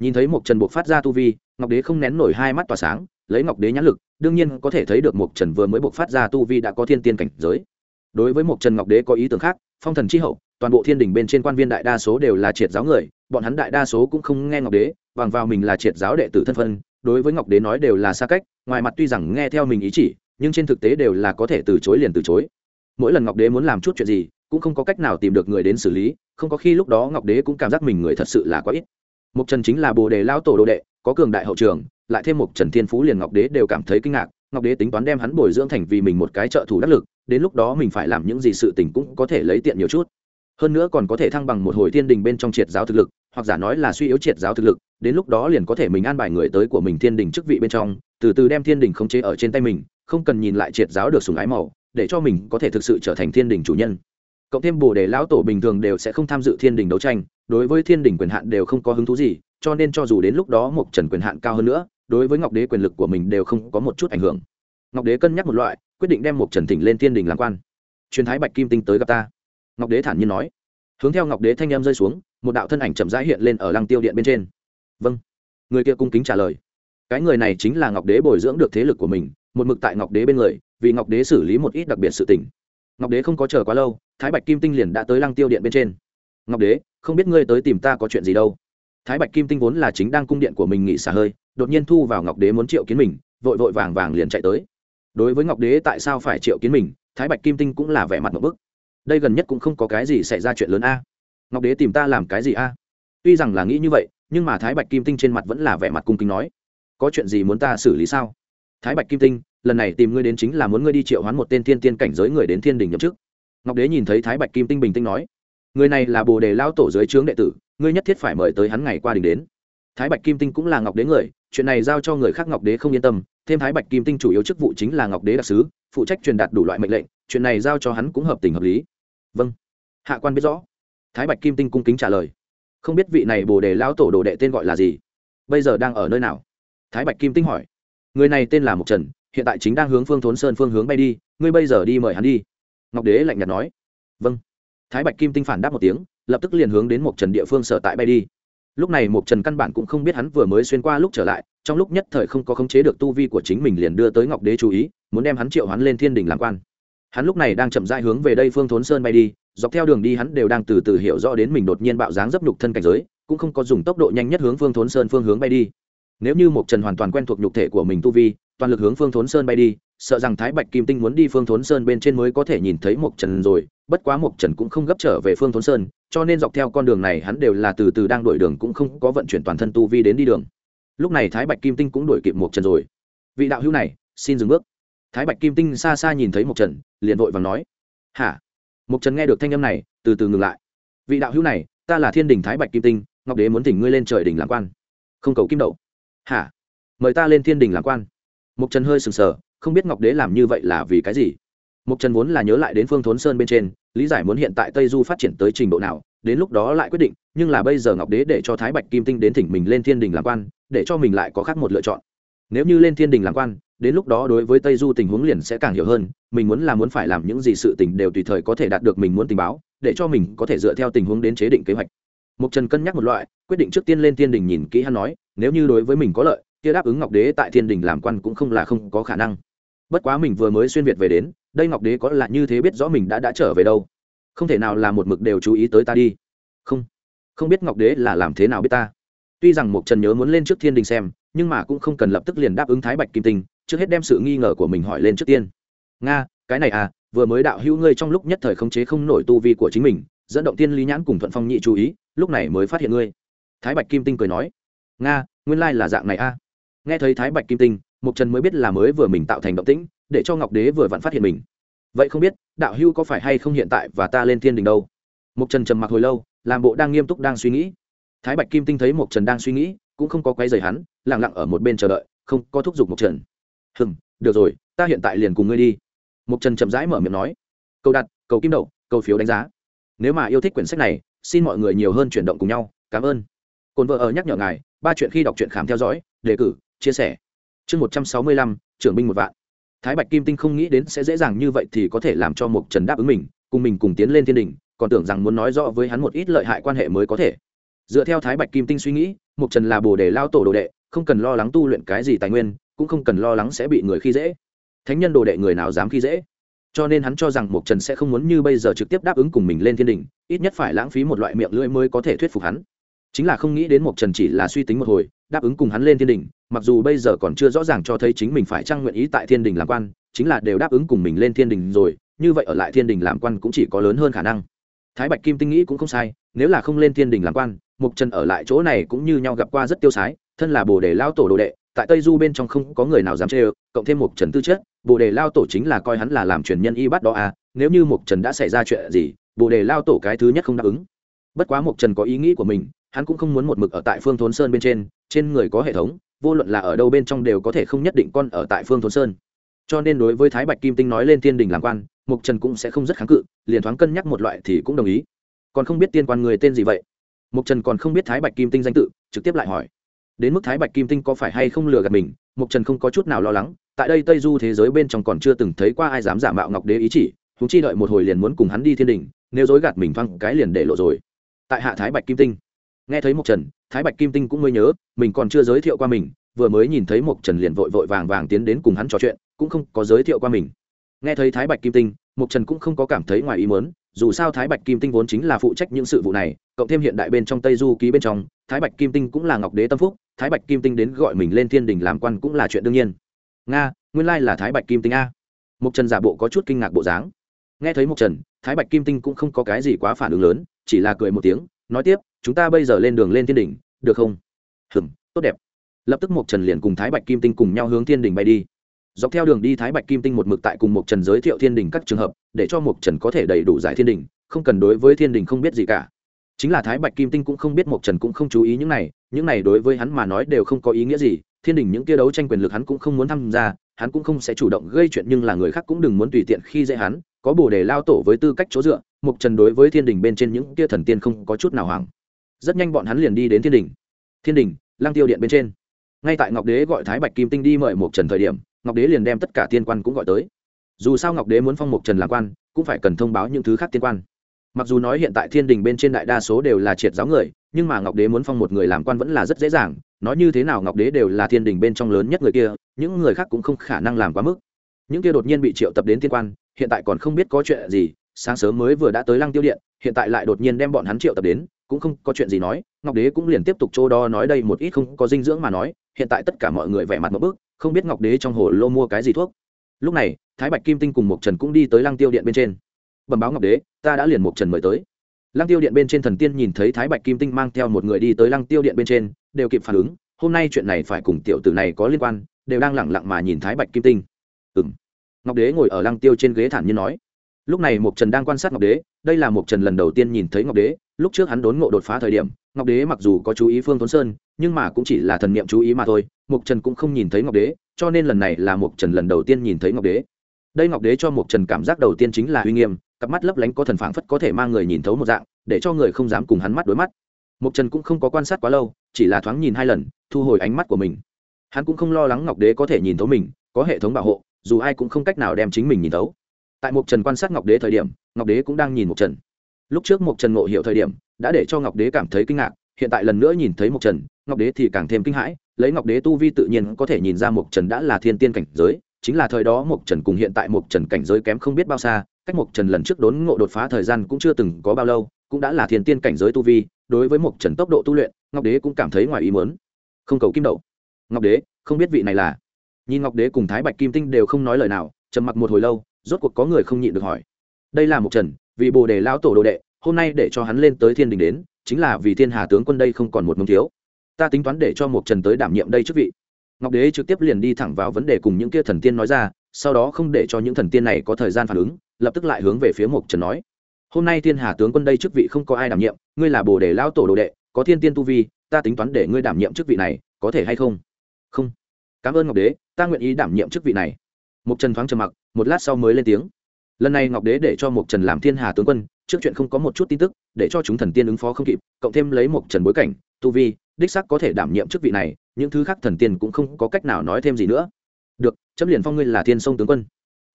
Nhìn thấy mộc trần buộc phát ra tu vi ngọc đế không nén nổi hai mắt tỏa sáng lấy ngọc đế nhãn lực đương nhiên có thể thấy được mộc trần vừa mới buộc phát ra tu vi đã có thiên tiên cảnh giới. Đối với mộc trần ngọc đế có ý tưởng khác phong thần Chi hậu toàn bộ thiên đình bên trên quan viên đại đa số đều là triệt giáo người bọn hắn đại đa số cũng không nghe ngọc đế bằng vào mình là triệt giáo đệ tử thân phân đối với ngọc đế nói đều là xa cách ngoài mặt tuy rằng nghe theo mình ý chỉ nhưng trên thực tế đều là có thể từ chối liền từ chối mỗi lần ngọc đế muốn làm chút chuyện gì, cũng không có cách nào tìm được người đến xử lý, không có khi lúc đó ngọc đế cũng cảm giác mình người thật sự là quá ít. Mục trần chính là bồ đề lao tổ đồ đệ, có cường đại hậu trường, lại thêm một trần thiên phú liền ngọc đế đều cảm thấy kinh ngạc, ngọc đế tính toán đem hắn bồi dưỡng thành vì mình một cái trợ thủ đắc lực, đến lúc đó mình phải làm những gì sự tình cũng có thể lấy tiện nhiều chút. Hơn nữa còn có thể thăng bằng một hồi thiên đình bên trong triệt giáo thực lực, hoặc giả nói là suy yếu triệt giáo thực lực, đến lúc đó liền có thể mình an bài người tới của mình thiên đình chức vị bên trong, từ từ đem thiên đình khống chế ở trên tay mình, không cần nhìn lại triệt giáo được sùng ái màu để cho mình có thể thực sự trở thành thiên đình chủ nhân. Cộng thêm bồ đề lão tổ bình thường đều sẽ không tham dự thiên đình đấu tranh, đối với thiên đình quyền hạn đều không có hứng thú gì, cho nên cho dù đến lúc đó một trần quyền hạn cao hơn nữa, đối với ngọc đế quyền lực của mình đều không có một chút ảnh hưởng. Ngọc đế cân nhắc một loại, quyết định đem một trần thỉnh lên thiên đình làm quan. Truyền thái bạch kim tinh tới gặp ta. Ngọc đế thản nhiên nói. Hướng theo ngọc đế thanh em rơi xuống, một đạo thân ảnh chậm rãi hiện lên ở lăng tiêu điện bên trên. Vâng. Người kia cung kính trả lời. Cái người này chính là ngọc đế bồi dưỡng được thế lực của mình, một mực tại ngọc đế bên người vì ngọc đế xử lý một ít đặc biệt sự tình. Ngọc đế không có chờ quá lâu, thái bạch kim tinh liền đã tới lăng tiêu điện bên trên. Ngọc đế, không biết ngươi tới tìm ta có chuyện gì đâu. Thái bạch kim tinh vốn là chính đang cung điện của mình nghỉ xả hơi, đột nhiên thu vào ngọc đế muốn triệu kiến mình, vội vội vàng vàng liền chạy tới. Đối với ngọc đế tại sao phải triệu kiến mình, thái bạch kim tinh cũng là vẻ mặt một bức. Đây gần nhất cũng không có cái gì xảy ra chuyện lớn a. Ngọc đế tìm ta làm cái gì a? Tuy rằng là nghĩ như vậy, nhưng mà thái bạch kim tinh trên mặt vẫn là vẻ mặt cung kính nói. Có chuyện gì muốn ta xử lý sao? Thái bạch kim tinh lần này tìm ngươi đến chính là muốn ngươi đi triệu hoán một tên thiên tiên cảnh giới người đến thiên đình nhậm chức. Ngọc đế nhìn thấy thái bạch kim tinh bình tĩnh nói, người này là bồ đề lao tổ dưới trướng đệ tử, ngươi nhất thiết phải mời tới hắn ngày qua đình đến. Thái bạch kim tinh cũng là ngọc đế người, chuyện này giao cho người khác ngọc đế không yên tâm, thêm thái bạch kim tinh chủ yếu chức vụ chính là ngọc đế đặc sứ, phụ trách truyền đạt đủ loại mệnh lệnh, chuyện này giao cho hắn cũng hợp tình hợp lý. Vâng. Hạ quan biết rõ. Thái bạch kim tinh cung kính trả lời, không biết vị này bồ đề lao tổ đồ đệ tên gọi là gì? Bây giờ đang ở nơi nào? Thái bạch kim tinh hỏi, người này tên là mộc trần hiện tại chính đang hướng phương thốn sơn phương hướng bay đi, ngươi bây giờ đi mời hắn đi. Ngọc đế lạnh nhạt nói. Vâng. Thái bạch kim tinh phản đáp một tiếng, lập tức liền hướng đến một trần địa phương sở tại bay đi. Lúc này một trần căn bản cũng không biết hắn vừa mới xuyên qua lúc trở lại, trong lúc nhất thời không có khống chế được tu vi của chính mình liền đưa tới ngọc đế chú ý, muốn đem hắn triệu hắn lên thiên đình làm quan. Hắn lúc này đang chậm rãi hướng về đây phương thốn sơn bay đi, dọc theo đường đi hắn đều đang từ từ hiểu rõ đến mình đột nhiên bạo dáng dấp nhục thân cảnh giới, cũng không có dùng tốc độ nhanh nhất hướng phương thốn sơn phương hướng bay đi. Nếu như một trần hoàn toàn quen thuộc nhục thể của mình tu vi toàn lực hướng phương thốn sơn bay đi, sợ rằng thái bạch kim tinh muốn đi phương thốn sơn bên trên mới có thể nhìn thấy Mộc trần rồi, bất quá Mộc trần cũng không gấp trở về phương thốn sơn, cho nên dọc theo con đường này hắn đều là từ từ đang đổi đường cũng không có vận chuyển toàn thân tu vi đến đi đường. Lúc này thái bạch kim tinh cũng đổi kịp Mộc trần rồi. Vị đạo hữu này, xin dừng bước. Thái bạch kim tinh xa xa nhìn thấy Mộc trần, liền vội và nói, hả? Mộc trần nghe được thanh âm này, từ từ ngừng lại. Vị đạo hữu này, ta là thiên đình thái bạch kim tinh, ngọc đế muốn thỉnh ngươi lên trời đình làm quan. Không cầu kim đậu. Hả? Mời ta lên thiên đình làm quan mục trần hơi sừng sờ, không biết ngọc đế làm như vậy là vì cái gì. Mục trần vốn là nhớ lại đến phương thốn sơn bên trên, lý giải muốn hiện tại tây du phát triển tới trình độ nào, đến lúc đó lại quyết định, nhưng là bây giờ ngọc đế để cho thái bạch kim tinh đến thỉnh mình lên thiên đình làm quan, để cho mình lại có khác một lựa chọn. Nếu như lên thiên đình làm quan, đến lúc đó đối với tây du tình huống liền sẽ càng hiểu hơn, mình muốn là muốn phải làm những gì sự tình đều tùy thời có thể đạt được mình muốn tình báo, để cho mình có thể dựa theo tình huống đến chế định kế hoạch. Mục trần cân nhắc một loại, quyết định trước tiên lên thiên đình nhìn kỹ hắn nói, nếu như đối với mình có lợi kia đáp ứng ngọc đế tại thiên đình làm quan cũng không là không có khả năng. Bất quá mình vừa mới xuyên việt về đến, đây ngọc đế có là như thế biết rõ mình đã đã trở về đâu. Không thể nào là một mực đều chú ý tới ta đi. Không. Không biết ngọc đế là làm thế nào biết ta. Tuy rằng mục trần nhớ muốn lên trước thiên đình xem, nhưng mà cũng không cần lập tức liền đáp ứng thái bạch kim tinh, trước hết đem sự nghi ngờ của mình hỏi lên trước tiên. Nga, cái này à vừa mới đạo hữu ngươi trong lúc nhất thời khống chế không nổi tu vi của chính mình, dẫn động tiên lý nhãn cùng thuận phong nhị chú ý, lúc này mới phát hiện ngươi. Thái bạch kim tinh cười nói, nga, nguyên lai là dạng này a nghe thấy thái bạch kim tinh mục trần mới biết là mới vừa mình tạo thành động tĩnh, để cho ngọc đế vừa vặn phát hiện mình. Vậy không biết, đạo Hưu có phải hay không hiện tại và ta lên thiên đình đâu? Mục trần trầm mặc hồi lâu, làm bộ đang nghiêm túc đang suy nghĩ. Thái bạch kim tinh thấy mục trần đang suy nghĩ, cũng không có quấy rầy hắn, lặng lặng ở một bên chờ đợi, không có thúc giục mục trần. Hừm, được rồi, ta hiện tại liền cùng ngươi đi. Mục trần chậm rãi mở miệng nói. Câu đặt, cầu kim đậu, cầu phiếu đánh giá. Nếu mà yêu thích quyển sách này, xin mọi người nhiều hơn chuyển động cùng nhau. Cảm ơn. Cồn vợ ở nhắc nhở ngài, ba chuyện khi đọc truyện khám theo dõi, đề cử chia sẻ. Chương một trăm sáu mươi lăm, trưởng binh một vạn. Thái bạch kim tinh không nghĩ đến sẽ dễ dàng như vậy thì có thể làm cho mục trần đáp ứng mình, cùng mình cùng tiến lên thiên đình còn tưởng rằng muốn nói rõ với hắn một ít lợi hại quan hệ mới có thể. Dựa theo thái bạch kim tinh suy nghĩ mục trần là bồ đề lao tổ đồ đệ, không cần lo lắng tu luyện cái gì tài nguyên, cũng không cần lo lắng sẽ bị người khi dễ. Thánh nhân đồ đệ người nào dám khi dễ? Cho nên hắn cho rằng mục trần sẽ không muốn như bây giờ trực tiếp đáp ứng cùng mình lên thiên đình ít nhất phải lãng phí một loại miệng lưỡi mới có thể thuyết phục hắn. Chính là không nghĩ đến mục trần chỉ là suy tính một hồi đáp ứng cùng hắn lên thiên đình, mặc dù bây giờ còn chưa rõ ràng cho thấy chính mình phải trang nguyện ý tại thiên đình làm quan, chính là đều đáp ứng cùng mình lên thiên đình rồi, như vậy ở lại thiên đình làm quan cũng chỉ có lớn hơn khả năng. Thái bạch kim tinh nghĩ cũng không sai, nếu là không lên thiên đình làm quan mục trần ở lại chỗ này cũng như nhau gặp qua rất tiêu sái, thân là bồ đề lao tổ đồ đệ, tại tây du bên trong không có người nào dám chê ơ, cộng thêm mục trần tư chất, bồ đề lao tổ chính là coi hắn là làm truyền nhân y bắt đó à nếu như mục trần đã xảy ra chuyện gì, bồ đề lao tổ cái thứ nhất không đáp ứng bất quá mục trần có ý nghĩ của mình, hắn cũng không muốn một mực ở tại phương thốn sơn bên trên trên người có hệ thống, vô luận là ở đâu bên trong đều có thể không nhất định con ở tại phương thốn sơn. Cho nên đối với thái bạch kim tinh nói lên thiên đình làm quan mục trần cũng sẽ không rất kháng cự, liền thoáng cân nhắc một loại thì cũng đồng ý. Còn không biết tiên quan người tên gì vậy? Mục trần còn không biết thái bạch kim tinh danh tự, trực tiếp lại hỏi. Đến mức thái bạch kim tinh có phải hay không lừa gạt mình mục trần không có chút nào lo lắng, tại đây tây du thế giới bên trong còn chưa từng thấy qua ai dám giả mạo ngọc đế ý chỉ chúng chi đợi một hồi liền muốn cùng hắn đi thiên đình, nếu dối gạt mình thoáng cái liền để lộ rồi tại hạ thái bạch kim tinh. Nghe thấy mục trần, thái bạch kim tinh cũng mới nhớ, mình còn chưa giới thiệu qua mình, vừa mới nhìn thấy mục trần liền vội vội vàng vàng tiến đến cùng hắn trò chuyện, cũng không có giới thiệu qua mình. Nghe thấy thái bạch kim tinh mục trần cũng không có cảm thấy ngoài ý mớn dù sao thái bạch kim tinh vốn chính là phụ trách những sự vụ này, cộng thêm hiện đại bên trong tây du ký bên trong, thái bạch kim tinh cũng là ngọc đế tâm phúc, thái bạch kim tinh đến gọi mình lên thiên đình làm quan cũng là chuyện đương nhiên. Nga, nguyên lai là thái bạch kim tinh a. Mục trần giả bộ có chút kinh ngạc bộ dáng. Nghe thấy mục trần, thái bạch kim tinh cũng không có cái gì quá phản ứng lớn chỉ là cười một tiếng nói tiếp chúng ta bây giờ lên đường lên thiên đỉnh, được không? Hừng tốt đẹp. Lập tức Mộc trần liền cùng thái bạch kim tinh cùng nhau hướng thiên đình bay đi. Dọc theo đường đi thái bạch kim tinh một mực tại cùng Mộc trần giới thiệu thiên đình các trường hợp để cho Mộc trần có thể đầy đủ giải thiên đình không cần đối với thiên đình không biết gì cả. Chính là thái bạch kim tinh cũng không biết Mộc trần cũng không chú ý những này những này đối với hắn mà nói đều không có ý nghĩa gì thiên đình những kia đấu tranh quyền lực hắn cũng không muốn tham gia hắn cũng không sẽ chủ động gây chuyện nhưng là người khác cũng đừng muốn tùy tiện khi dễ hắn có bồ đề lao tổ với tư cách chỗ dựa mục trần đối với thiên đình bên trên những kia thần tiên không có chút nào hoảng. Rất nhanh bọn hắn liền đi đến thiên đình. Thiên đình lang tiêu điện bên trên. Ngay tại ngọc đế gọi thái bạch kim tinh đi mời mục trần thời điểm, ngọc đế liền đem tất cả tiên quan cũng gọi tới. Dù sao ngọc đế muốn phong mục trần làm quan, cũng phải cần thông báo những thứ khác tiên quan. Mặc dù nói hiện tại thiên đình bên trên đại đa số đều là triệt giáo người, nhưng mà ngọc đế muốn phong một người làm quan vẫn là rất dễ dàng, nói như thế nào ngọc đế đều là thiên đình bên trong lớn nhất người kia, những người khác cũng không khả năng làm quá mức. Những kia đột nhiên bị triệu tập đến tiên quan, hiện tại còn không biết có chuyện gì sáng sớm mới vừa đã tới lăng tiêu điện, hiện tại lại đột nhiên đem bọn hắn triệu tập đến, cũng không có chuyện gì nói, ngọc đế cũng liền tiếp tục chỗ đo nói đây một ít không có dinh dưỡng mà nói, hiện tại tất cả mọi người vẻ mặt một bức không biết ngọc đế trong hồ lô mua cái gì thuốc. Lúc này, thái bạch kim tinh cùng mộc trần cũng đi tới lăng tiêu điện bên trên. Bẩm báo ngọc đế, ta đã liền mộc trần mời tới. Lăng tiêu điện bên trên thần tiên nhìn thấy thái bạch kim tinh mang theo một người đi tới lăng tiêu điện bên trên, đều kịp phản ứng, hôm nay chuyện này phải cùng tiểu tử này có liên quan, đều đang lẳng lặng mà nhìn thái bạch kim tinh. Ừ m ngọc đế ngồi ở lăng tiêu trên ghế thản nhiên nói lúc này mộc trần đang quan sát ngọc đế, đây là mộc trần lần đầu tiên nhìn thấy ngọc đế. Lúc trước hắn đốn ngộ đột phá thời điểm, ngọc đế mặc dù có chú ý phương tuấn sơn, nhưng mà cũng chỉ là thần niệm chú ý mà thôi. Mộc trần cũng không nhìn thấy ngọc đế, cho nên lần này là mộc trần lần đầu tiên nhìn thấy ngọc đế. Đây ngọc đế cho mộc trần cảm giác đầu tiên chính là uy nghiêm, cặp mắt lấp lánh có thần phảng phất có thể mang người nhìn thấu một dạng, để cho người không dám cùng hắn mắt đối mắt. Mộc trần cũng không có quan sát quá lâu, chỉ là thoáng nhìn hai lần, thu hồi ánh mắt của mình. Hắn cũng không lo lắng ngọc đế có thể nhìn thấu mình, có hệ thống bảo hộ, dù ai cũng không cách nào đem chính mình nhìn thấu tại mục trần quan sát ngọc đế thời điểm, ngọc đế cũng đang nhìn mục trần. Lúc trước mục trần ngộ hiểu thời điểm, đã để cho ngọc đế cảm thấy kinh ngạc, hiện tại lần nữa nhìn thấy mục trần, ngọc đế thì càng thêm kinh hãi, lấy ngọc đế tu vi tự nhiên có thể nhìn ra mục trần đã là thiên tiên cảnh giới, chính là thời đó mục trần cùng hiện tại mục trần cảnh giới kém không biết bao xa, cách mục trần lần trước đốn ngộ đột phá thời gian cũng chưa từng có bao lâu, cũng đã là thiên tiên cảnh giới tu vi, đối với mục trần tốc độ tu luyện, ngọc đế cũng cảm thấy ngoài ý muốn. Không cầu kim đậu. Ngọc đế, không biết vị này là. Nhìn ngọc đế cùng thái bạch kim tinh đều không nói lời nào, trầm mặc một hồi lâu rốt cuộc có người không nhịn được hỏi. Đây là mục trần, vì bồ đề lão tổ đồ đệ, hôm nay để cho hắn lên tới thiên đình đến, chính là vì thiên hà tướng quân đây không còn một mông thiếu. Ta tính toán để cho mục trần tới đảm nhiệm đây chức vị. Ngọc đế trực tiếp liền đi thẳng vào vấn đề cùng những kia thần tiên nói ra, sau đó không để cho những thần tiên này có thời gian phản ứng, lập tức lại hướng về phía mục trần nói. Hôm nay thiên hà tướng quân đây chức vị không có ai đảm nhiệm, ngươi là bồ đề lão tổ đồ đệ, có thiên tiên tu vi, ta tính toán để ngươi đảm nhiệm chức vị này, có thể hay không? Không. Cảm ơn ngọc đế, ta nguyện ý đảm nhiệm chức vị này mục trần thoáng trầm mặc, một lát sau mới lên tiếng. Lần này ngọc đế để cho mục trần làm thiên hà tướng quân, trước chuyện không có một chút tin tức, để cho chúng thần tiên ứng phó không kịp, cộng thêm lấy mục trần bối cảnh, tu vi, đích sắc có thể đảm nhiệm chức vị này, những thứ khác thần tiên cũng không có cách nào nói thêm gì nữa. Được chấm liền phong ngươi là thiên sông tướng quân.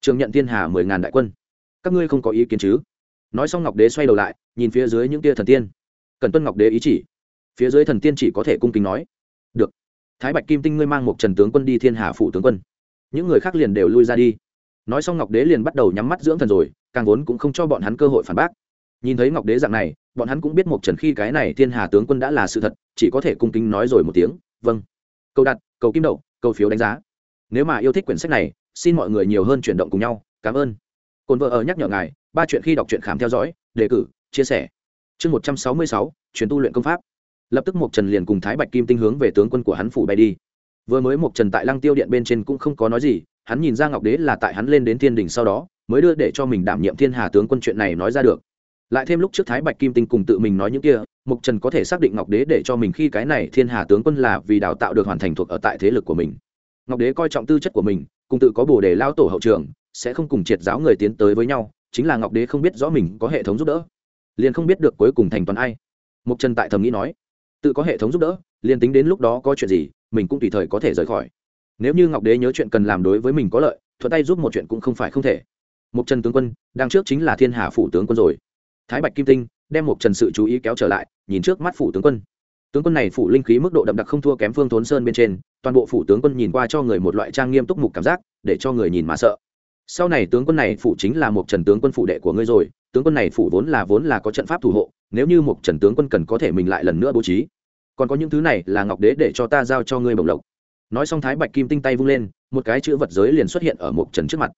Trường nhận thiên hà mười ngàn đại quân. Các ngươi không có ý kiến chứ? Nói xong ngọc đế xoay đầu lại, nhìn phía dưới những tia thần tiên. Cần tuân ngọc đế ý chỉ. Phía dưới thần tiên chỉ có thể cung kính nói. Được. Thái bạch kim tinh ngươi mang một trần tướng quân đi thiên hà phủ tướng quân những người khác liền đều lui ra đi. Nói xong ngọc đế liền bắt đầu nhắm mắt dưỡng thần rồi, càng vốn cũng không cho bọn hắn cơ hội phản bác. Nhìn thấy ngọc đế dạng này, bọn hắn cũng biết một trần khi cái này thiên hà tướng quân đã là sự thật, chỉ có thể cung kính nói rồi một tiếng vâng. Câu đặt, cầu kim đậu, cầu phiếu đánh giá. Nếu mà yêu thích quyển sách này, xin mọi người nhiều hơn chuyển động cùng nhau. Cảm ơn. Cồn vợ ở nhắc nhở ngài, ba chuyện khi đọc truyện khám theo dõi, đề cử, chia sẻ. Chương một trăm sáu mươi sáu chuyến tu luyện công pháp. Lập tức một trần liền cùng thái bạch kim tinh hướng về tướng quân của hắn phủ bay đi vừa mới một trần tại lăng tiêu điện bên trên cũng không có nói gì, hắn nhìn ra ngọc đế là tại hắn lên đến thiên đình sau đó, mới đưa để cho mình đảm nhiệm thiên hà tướng quân chuyện này nói ra được. Lại thêm lúc trước thái bạch kim tinh cùng tự mình nói những kia mục trần có thể xác định ngọc đế để cho mình khi cái này thiên hà tướng quân là vì đào tạo được hoàn thành thuộc ở tại thế lực của mình. Ngọc đế coi trọng tư chất của mình, cùng tự có bồ đề lao tổ hậu trường, sẽ không cùng triệt giáo người tiến tới với nhau, chính là ngọc đế không biết rõ mình có hệ thống giúp đỡ. Liền không biết được cuối cùng thành toàn ai. Mục trần tại thầm nghĩ nói, tự có hệ thống giúp đỡ liền tính đến lúc đó có chuyện gì, mình cũng tùy thời có thể rời khỏi. Nếu như ngọc đế nhớ chuyện cần làm đối với mình có lợi, thuận tay giúp một chuyện cũng không phải không thể. Mục trần tướng quân đang trước chính là thiên hà phủ tướng quân rồi. Thái bạch kim tinh, đem một trần sự chú ý kéo trở lại, nhìn trước mắt phủ tướng quân. Tướng quân này phủ linh khí mức độ đậm đặc không thua kém phương thốn sơn bên trên, toàn bộ phủ tướng quân nhìn qua cho người một loại trang nghiêm túc mục cảm giác, để cho người nhìn mà sợ. Sau này tướng quân này phủ chính là một trần tướng quân phủ đệ của ngươi rồi, tướng quân này phủ vốn là vốn là có trận pháp thủ hộ, nếu như một trần tướng quân cần có thể mình lại lần nữa bố trí còn có những thứ này là ngọc đế để cho ta giao cho ngươi bồng lộc. Nói xong thái bạch kim tinh tay vung lên một cái chữ vật giới liền xuất hiện ở mục trần trước mặt.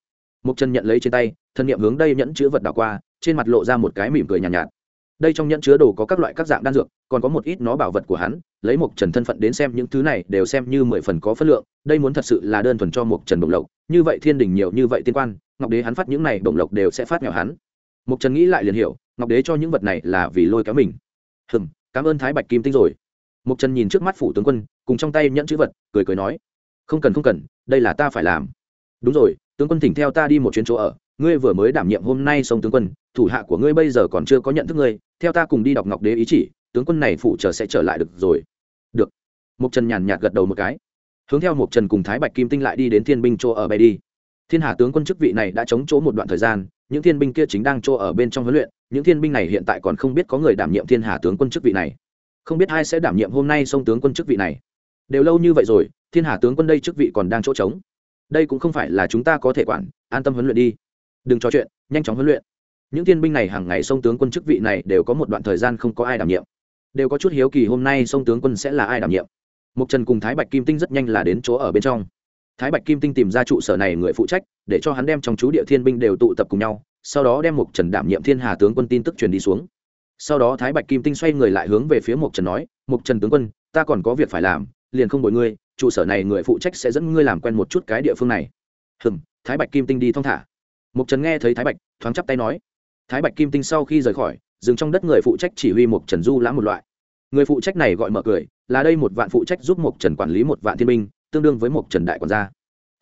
Mục trần nhận lấy trên tay thân nhiệm hướng đây nhẫn chữ vật đảo qua trên mặt lộ ra một cái mỉm cười nhàn nhạt, nhạt. Đây trong nhẫn chứa đồ có các loại các dạng đan dược còn có một ít nó bảo vật của hắn lấy mục trần thân phận đến xem những thứ này đều xem như mười phần có phất lượng đây muốn thật sự là đơn thuần cho mục trần bồng lộc như vậy thiên đình nhiều như vậy tiên quan ngọc đế hắn phát những này bồng lộc đều sẽ phát nghèo hắn. Mục trần nghĩ lại liền hiểu ngọc đế cho những vật này là vì lôi kéo mình. Hừm cảm ơn thái bạch kim tinh rồi. Mục trần nhìn trước mắt phủ tướng quân, cùng trong tay nhận chữ vật, cười cười nói, không cần không cần, đây là ta phải làm. Đúng rồi, tướng quân thỉnh theo ta đi một chuyến chỗ ở, ngươi vừa mới đảm nhiệm hôm nay sông tướng quân, thủ hạ của ngươi bây giờ còn chưa có nhận thức ngươi, theo ta cùng đi đọc ngọc đế ý chỉ, tướng quân này phụ trợ sẽ trở lại được rồi. Được. Mục trần nhàn nhạt gật đầu một cái. Hướng theo mục trần cùng thái bạch kim tinh lại đi đến thiên binh chỗ ở bay đi. Thiên hà tướng quân chức vị này đã chống chỗ một đoạn thời gian, những thiên binh kia chính đang chỗ ở bên trong huấn luyện, những thiên binh này hiện tại còn không biết có người đảm nhiệm thiên hà tướng quân chức vị này không biết ai sẽ đảm nhiệm hôm nay sông tướng quân chức vị này. Đều lâu như vậy rồi, thiên hà tướng quân đây chức vị còn đang chỗ trống. Đây cũng không phải là chúng ta có thể quản, an tâm huấn luyện đi. Đừng trò chuyện, nhanh chóng huấn luyện. Những thiên binh này hàng ngày sông tướng quân chức vị này đều có một đoạn thời gian không có ai đảm nhiệm. Đều có chút hiếu kỳ hôm nay sông tướng quân sẽ là ai đảm nhiệm. Mục trần cùng thái bạch kim tinh rất nhanh là đến chỗ ở bên trong. Thái bạch kim tinh tìm ra trụ sở này người phụ trách, để cho hắn đem trong chú địa thiên binh đều tụ tập cùng nhau, sau đó đem mục trần đảm nhiệm thiên hà tướng quân tin tức truyền đi xuống sau đó thái bạch kim tinh xoay người lại hướng về phía mục trần nói mục trần tướng quân, ta còn có việc phải làm, liền không bội ngươi, trụ sở này người phụ trách sẽ dẫn ngươi làm quen một chút cái địa phương này. Hừm, thái bạch kim tinh đi thong thả. Mục trần nghe thấy thái bạch, thoáng chắp tay nói. Thái bạch kim tinh sau khi rời khỏi, dừng trong đất người phụ trách chỉ huy mục trần du lãm một loại. Người phụ trách này gọi mở cười, là đây một vạn phụ trách giúp mục trần quản lý một vạn thiên binh, tương đương với mục trần đại quản gia.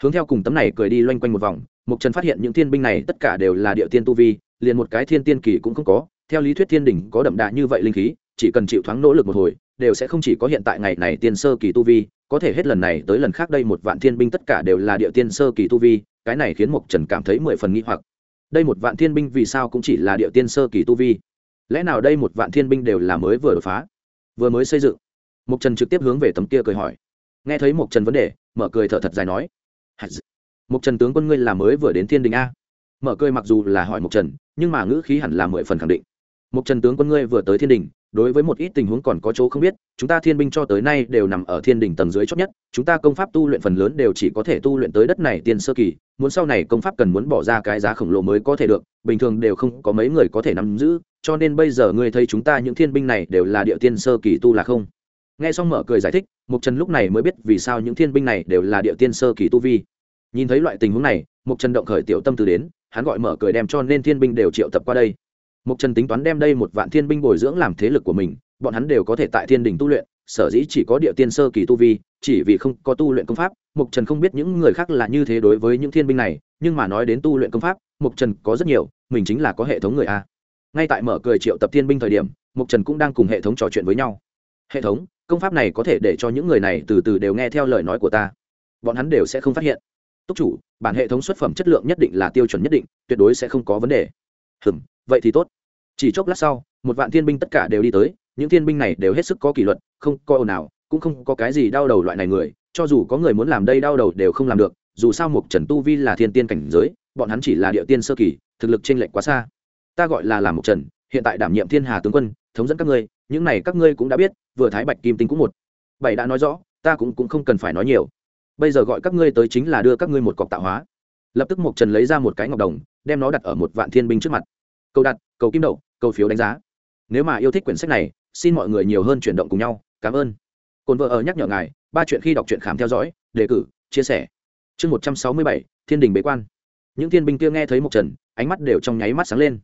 Hướng theo cùng tấm này cười đi loanh quanh một vòng mục trần phát hiện những thiên binh này tất cả đều là địa tiên tu vi, liền một cái thiên tiên kỳ cũng không có theo lý thuyết thiên đỉnh có đậm đà như vậy linh khí, chỉ cần chịu thoáng nỗ lực một hồi, đều sẽ không chỉ có hiện tại ngày này tiên sơ kỳ tu vi, có thể hết lần này tới lần khác đây một vạn thiên binh tất cả đều là địa tiên sơ kỳ tu vi, cái này khiến mục trần cảm thấy mười phần nghi hoặc. Đây một vạn thiên binh vì sao cũng chỉ là địa tiên sơ kỳ tu vi? Lẽ nào đây một vạn thiên binh đều là mới vừa đột phá, vừa mới xây dựng? Mục trần trực tiếp hướng về tấm kia cười hỏi. Nghe thấy mục trần vấn đề, mở cười thở thật dài nói. Mục trần tướng quân ngươi là mới vừa đến thiên đình a. Mở cười mặc dù là hỏi mục trần, nhưng mà ngữ khí hẳn là mười phần khẳng định mục trần tướng quân ngươi vừa tới thiên đình, đối với một ít tình huống còn có chỗ không biết, chúng ta thiên binh cho tới nay đều nằm ở thiên đình tầng dưới chót nhất, chúng ta công pháp tu luyện phần lớn đều chỉ có thể tu luyện tới đất này tiên sơ kỳ, muốn sau này công pháp cần muốn bỏ ra cái giá khổng lồ mới có thể được, bình thường đều không có mấy người có thể nắm giữ, cho nên bây giờ ngươi thấy chúng ta những thiên binh này đều là địa tiên sơ kỳ tu là không? Nghe xong mở cười giải thích, mục trần lúc này mới biết vì sao những thiên binh này đều là địa tiên sơ kỳ tu vi. Nhìn thấy loại tình huống này, mục trần động khởi tiểu tâm từ đến, hắn gọi mở cười đem cho nên thiên binh đều triệu tập qua đây mục trần tính toán đem đây một vạn thiên binh bồi dưỡng làm thế lực của mình, bọn hắn đều có thể tại thiên đình tu luyện, sở dĩ chỉ có địa tiên sơ kỳ tu vi, chỉ vì không có tu luyện công pháp, mục trần không biết những người khác là như thế đối với những thiên binh này, nhưng mà nói đến tu luyện công pháp, mục trần có rất nhiều, mình chính là có hệ thống người a. Ngay tại mở cười triệu tập thiên binh thời điểm, mục trần cũng đang cùng hệ thống trò chuyện với nhau. Hệ thống, công pháp này có thể để cho những người này từ từ đều nghe theo lời nói của ta. Bọn hắn đều sẽ không phát hiện. Túc chủ, bản hệ thống xuất phẩm chất lượng nhất định là tiêu chuẩn nhất định, tuyệt đối sẽ không có vấn đề. Hừm, vậy thì tốt chỉ chốc lát sau một vạn thiên binh tất cả đều đi tới những thiên binh này đều hết sức có kỷ luật không có ồn nào cũng không có cái gì đau đầu loại này người cho dù có người muốn làm đây đau đầu đều không làm được dù sao mục trần tu vi là thiên tiên cảnh giới bọn hắn chỉ là địa tiên sơ kỳ thực lực t r ê n lệch quá xa. Ta gọi là làm mục trần hiện tại đảm nhiệm thiên hà tướng quân thống dẫn các ngươi những này các ngươi cũng đã biết vừa thái bạch kim tinh cũng một. Bảy đã nói rõ ta cũng, cũng không cần phải nói nhiều. Bây giờ gọi các ngươi tới chính là đưa các ngươi một cọc tạo hóa. Lập tức mục trần lấy ra một cái ngọc đồng đem nó đặt ở một vạn thiên binh trước mặt. Cầu đặt cầu kim đậu cầu phiếu đánh giá. Nếu mà yêu thích quyển sách này, xin mọi người nhiều hơn chuyển động cùng nhau. Cảm ơn. Cồn vợ ở nhắc nhở ngài, ba chuyện khi đọc truyện khám theo dõi, đề cử, chia sẻ. Chương một trăm sáu mươi bảy, thiên đình bế quan. Những thiên binh kia nghe thấy một trần ánh mắt đều trong nháy mắt sáng lên.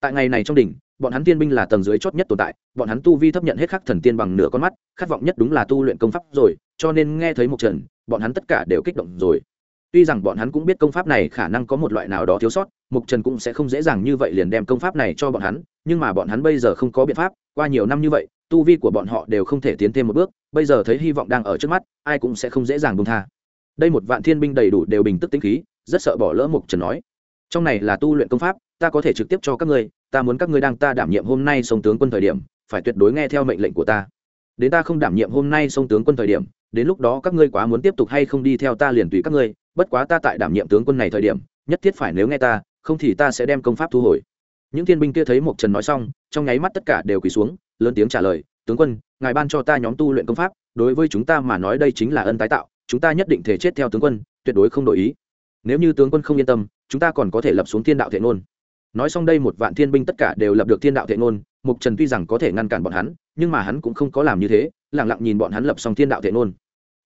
Tại ngày này trong đỉnh, bọn hắn tiên binh là tầng dưới chót nhất tồn tại, bọn hắn tu vi thấp nhận hết khắc thần tiên bằng nửa con mắt, khát vọng nhất đúng là tu luyện công pháp rồi, cho nên nghe thấy một trần bọn hắn tất cả đều kích động rồi. Tuy rằng bọn hắn cũng biết công pháp này khả năng có một loại nào đó thiếu sót, mục trần cũng sẽ không dễ dàng như vậy liền đem công pháp này cho bọn hắn nhưng mà bọn hắn bây giờ không có biện pháp, qua nhiều năm như vậy, tu vi của bọn họ đều không thể tiến thêm một bước, bây giờ thấy hy vọng đang ở trước mắt, ai cũng sẽ không dễ dàng buông tha. Đây một vạn thiên binh đầy đủ đều bình tức tĩnh khí, rất sợ bỏ lỡ mục trần nói. Trong này là tu luyện công pháp, ta có thể trực tiếp cho các ngươi, ta muốn các ngươi đang ta đảm nhiệm hôm nay sông tướng quân thời điểm, phải tuyệt đối nghe theo mệnh lệnh của ta. Đến ta không đảm nhiệm hôm nay sông tướng quân thời điểm, đến lúc đó các ngươi quá muốn tiếp tục hay không đi theo ta liền tùy các ngươi, bất quá ta tại đảm nhiệm tướng quân này thời điểm, nhất thiết phải nếu nghe ta, không thì ta sẽ đem công pháp thu hồi những thiên binh kia thấy mộc trần nói xong, trong nháy mắt tất cả đều quỳ xuống, lớn tiếng trả lời, tướng quân, ngài ban cho ta nhóm tu luyện công pháp, đối với chúng ta mà nói đây chính là ân tái tạo, chúng ta nhất định thể chết theo tướng quân, tuyệt đối không đổi ý. Nếu như tướng quân không yên tâm, chúng ta còn có thể lập xuống thiên đạo thệ ngôn. Nói xong đây một vạn thiên binh tất cả đều lập được thiên đạo thệ ngôn mục trần tuy rằng có thể ngăn cản bọn hắn, nhưng mà hắn cũng không có làm như thế lẳng lặng nhìn bọn hắn lập xong thiên đạo thệ ngôn.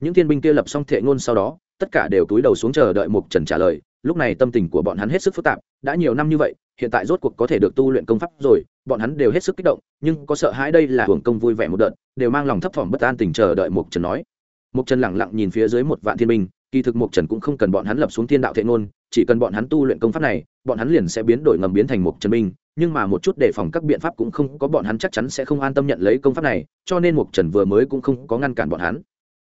Những thiên binh kia lập xong thệ ngôn sau đó, tất cả đều túi đầu xuống chờ đợi mục trần trả lời, lúc này tâm tình của bọn hắn hết sức phức tạp, đã nhiều năm như vậy hiện tại rốt cuộc có thể được tu luyện công pháp rồi bọn hắn đều hết sức kích động nhưng có sợ hãi đây là hưởng công vui vẻ một đợt đều mang lòng thấp thỏm bất an tình chờ đợi mục trần nói. Mục trần lẳng lặng nhìn phía dưới một vạn thiên minh, kỳ thực mục trần cũng không cần bọn hắn lập xuống thiên đạo thệ ngôn chỉ cần bọn hắn tu luyện công pháp này bọn hắn liền sẽ biến đổi ngầm biến thành mục trần minh, nhưng mà một chút đề phòng các biện pháp cũng không có bọn hắn chắc chắn sẽ không an tâm nhận lấy công pháp này cho nên mục trần vừa mới cũng không có ngăn cản bọn hắn.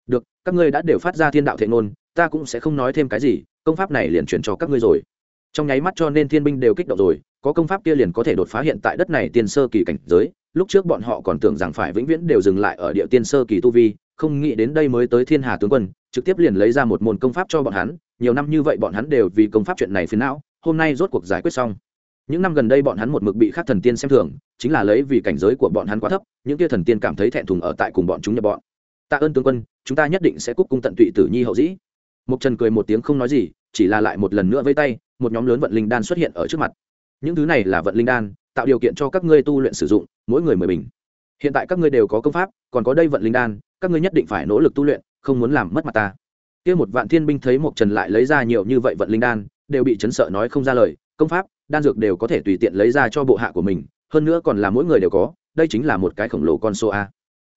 Được các ngươi đã đều phát ra thiên đạo thệ ngôn ta cũng sẽ không nói thêm cái gì công pháp này liền chuyển cho các ngươi rồi trong nháy mắt cho nên thiên binh đều kích động rồi, có công pháp kia liền có thể đột phá hiện tại đất này tiên sơ kỳ cảnh giới, lúc trước bọn họ còn tưởng rằng phải vĩnh viễn đều dừng lại ở địa tiên sơ kỳ tu vi, không nghĩ đến đây mới tới thiên hà tướng quân, trực tiếp liền lấy ra một môn công pháp cho bọn hắn, nhiều năm như vậy bọn hắn đều vì công pháp chuyện này phiền não, hôm nay rốt cuộc giải quyết xong. Những năm gần đây bọn hắn một mực bị khác thần tiên xem thường, chính là lấy vì cảnh giới của bọn hắn quá thấp, những kia thần tiên cảm thấy thẹn thùng ở tại cùng bọn chúng nhập bọn. Tạ ơn tướng quân, chúng ta nhất định sẽ cúc cung tận tụy tử nhi hậu dĩ. Mục trần cười một tiếng không nói gì, chỉ là lại một lần nữa với tay một nhóm lớn vận linh đan xuất hiện ở trước mặt. Những thứ này là vận linh đan, tạo điều kiện cho các ngươi tu luyện sử dụng, mỗi người mười bình. Hiện tại các ngươi đều có công pháp, còn có đây vận linh đan, các ngươi nhất định phải nỗ lực tu luyện, không muốn làm mất mặt ta. Kia một vạn thiên binh thấy mộc trần lại lấy ra nhiều như vậy vận linh đan, đều bị chấn sợ nói không ra lời, công pháp, đan dược đều có thể tùy tiện lấy ra cho bộ hạ của mình, hơn nữa còn là mỗi người đều có, đây chính là một cái khổng lồ con số a.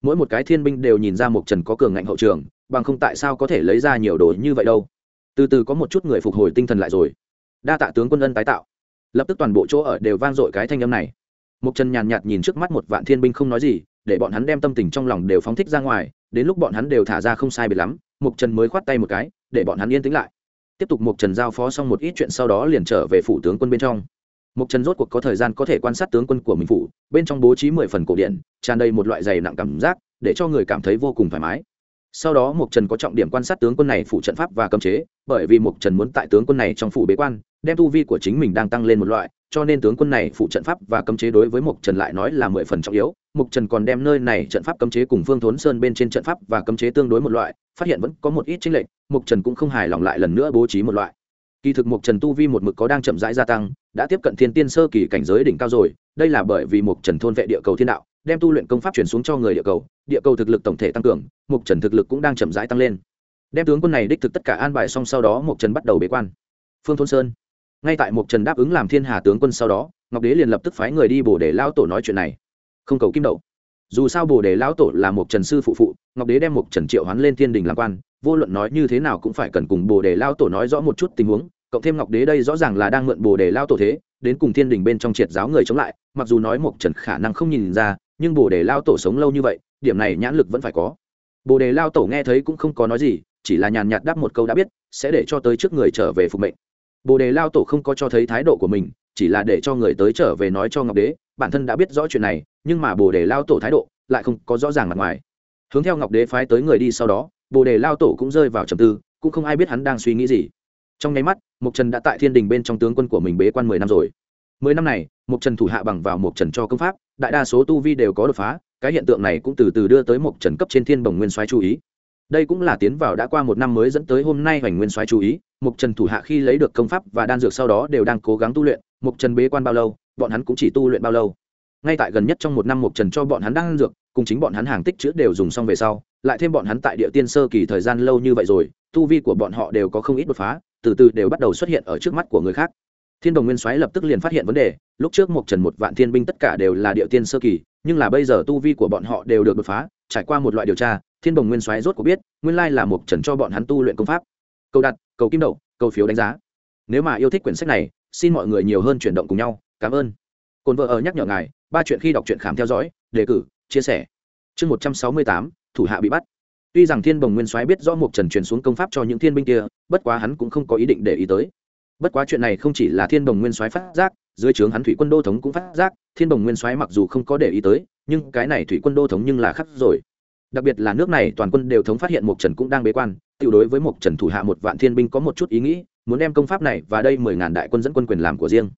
Mỗi một cái thiên binh đều nhìn ra mộc trần có cường ngạnh hậu trường, bằng không tại sao có thể lấy ra nhiều đồ như vậy đâu. Từ từ có một chút người phục hồi tinh thần lại rồi đa tạ tướng quân ân tái tạo. Lập tức toàn bộ chỗ ở đều vang dội cái thanh âm này. Mục trần nhàn nhạt nhìn trước mắt một vạn thiên binh không nói gì, để bọn hắn đem tâm tình trong lòng đều phóng thích ra ngoài, đến lúc bọn hắn đều thả ra không sai biệt lắm Mục trần mới khoát tay một cái, để bọn hắn yên tĩnh lại. Tiếp tục Mục trần giao phó xong một ít chuyện sau đó liền trở về phủ tướng quân bên trong. Mục trần rốt cuộc có thời gian có thể quan sát tướng quân của mình phủ, bên trong bố trí mười phần cổ điện, tràn đầy một loại dày nặng cảm giác, để cho người cảm thấy vô cùng thoải mái. Sau đó mục trần có trọng điểm quan sát tướng quân này phủ trận pháp và cấm chế, bởi vì mục trần muốn tại tướng quân này trong phủ bế quan đem tu vi của chính mình đang tăng lên một loại, cho nên tướng quân này phụ trận pháp và cấm chế đối với mục trần lại nói là mười phần trọng yếu. Mục trần còn đem nơi này trận pháp cấm chế cùng phương thốn sơn bên trên trận pháp và cấm chế tương đối một loại, phát hiện vẫn có một ít chênh lệch mục trần cũng không hài lòng lại lần nữa bố trí một loại. Kỳ thực mục trần tu vi một mực có đang chậm rãi gia tăng, đã tiếp cận thiên tiên sơ kỳ cảnh giới đỉnh cao rồi, đây là bởi vì mục trần thôn vệ địa cầu thiên đạo, đem tu luyện công pháp chuyển xuống cho người địa cầu địa cầu thực lực tổng thể tăng cường mục trần thực lực cũng đang chậm rãi tăng lên. Đem tướng quân này đích thực tất cả an bài xong sau đó mục trần bắt đầu bế quan. Phương thôn sơn ngay tại mục trần đáp ứng làm thiên hà tướng quân sau đó, ngọc đế liền lập tức phái người đi bổ để lao tổ nói chuyện này. Không cầu kim đậu. Dù sao bồ đề lão tổ là một trần sư phụ phụ, ngọc đế đem một trần triệu hoán lên thiên đình làm quan, vô luận nói như thế nào cũng phải cần cùng bồ đề lao tổ nói rõ một chút tình huống, cộng thêm ngọc đế đây rõ ràng là đang mượn bồ đề lao tổ thế, đến cùng thiên đình bên trong triệt giáo người chống lại, mặc dù nói một trần khả năng không nhìn ra, nhưng bồ đề lao tổ sống lâu như vậy, điểm này nhãn lực vẫn phải có. Bồ đề lao tổ nghe thấy cũng không có nói gì, chỉ là nhàn nhạt đáp một câu đã biết, sẽ để cho tới trước người trở về phục mệnh bồ đề lao tổ không có cho thấy thái độ của mình, chỉ là để cho người tới trở về nói cho ngọc đế, bản thân đã biết rõ chuyện này, nhưng mà bồ đề lao tổ thái độ lại không có rõ ràng mặt ngoài. Hướng theo ngọc đế phái tới người đi sau đó, bồ đề lao tổ cũng rơi vào trầm tư, cũng không ai biết hắn đang suy nghĩ gì. Trong nháy mắt mục trần đã tại thiên đình bên trong tướng quân của mình bế quan mười năm rồi. Mười năm này mục trần thủ hạ bằng vào mục trần cho công pháp, đại đa số tu vi đều có đột phá, cái hiện tượng này cũng từ từ đưa tới mục trần cấp trên thiên bồng nguyên soái chú ý đây cũng là tiến vào đã qua một năm mới dẫn tới hôm nay hoành nguyên soái chú ý mục trần thủ hạ khi lấy được công pháp và đan dược sau đó đều đang cố gắng tu luyện mục trần bế quan bao lâu, bọn hắn cũng chỉ tu luyện bao lâu. Ngay tại gần nhất trong một năm mục trần cho bọn hắn đan dược, cùng chính bọn hắn hàng tích chữ đều dùng xong về sau, lại thêm bọn hắn tại địa tiên sơ kỳ thời gian lâu như vậy rồi, tu vi của bọn họ đều có không ít đột phá, từ từ đều bắt đầu xuất hiện ở trước mắt của người khác. Thiên đồng nguyên soái lập tức liền phát hiện vấn đề, lúc trước Mục trần một vạn thiên binh tất cả đều là địa tiên sơ kỳ, nhưng là bây giờ tu vi của bọn họ đều được đột phá, trải qua một loại điều tra thiên đồng nguyên soái rốt cuộc biết, nguyên lai là một trần cho bọn hắn tu luyện công pháp. Câu đặt, cầu kim đậu, cầu phiếu đánh giá. Nếu mà yêu thích quyển sách này, xin mọi người nhiều hơn chuyển động cùng nhau. Cảm ơn. Cồn vợ ở nhắc nhở ngài, ba chuyện khi đọc truyện khám theo dõi, đề cử, chia sẻ. Chương một trăm sáu mươi tám, thủ hạ bị bắt. Tuy rằng thiên bồng nguyên soái biết rõ mục trần truyền xuống công pháp cho những thiên binh kia, bất quá hắn cũng không có ý định để ý tới. Bất quá chuyện này không chỉ là thiên bồng nguyên soái phát giác, dưới trướng hắn thủy quân đô thống cũng phát giác, thiên bồng nguyên soái mặc dù không có để ý tới, nhưng cái này thủy quân đô thống nhưng là khắc rồi đặc biệt là nước này toàn quân đều thống phát hiện mục trần cũng đang bế quan tự đối với mục trần thủ hạ một vạn thiên binh có một chút ý nghĩ, muốn đem công pháp này và đây mười ngàn đại quân dẫn quân quyền làm của riêng.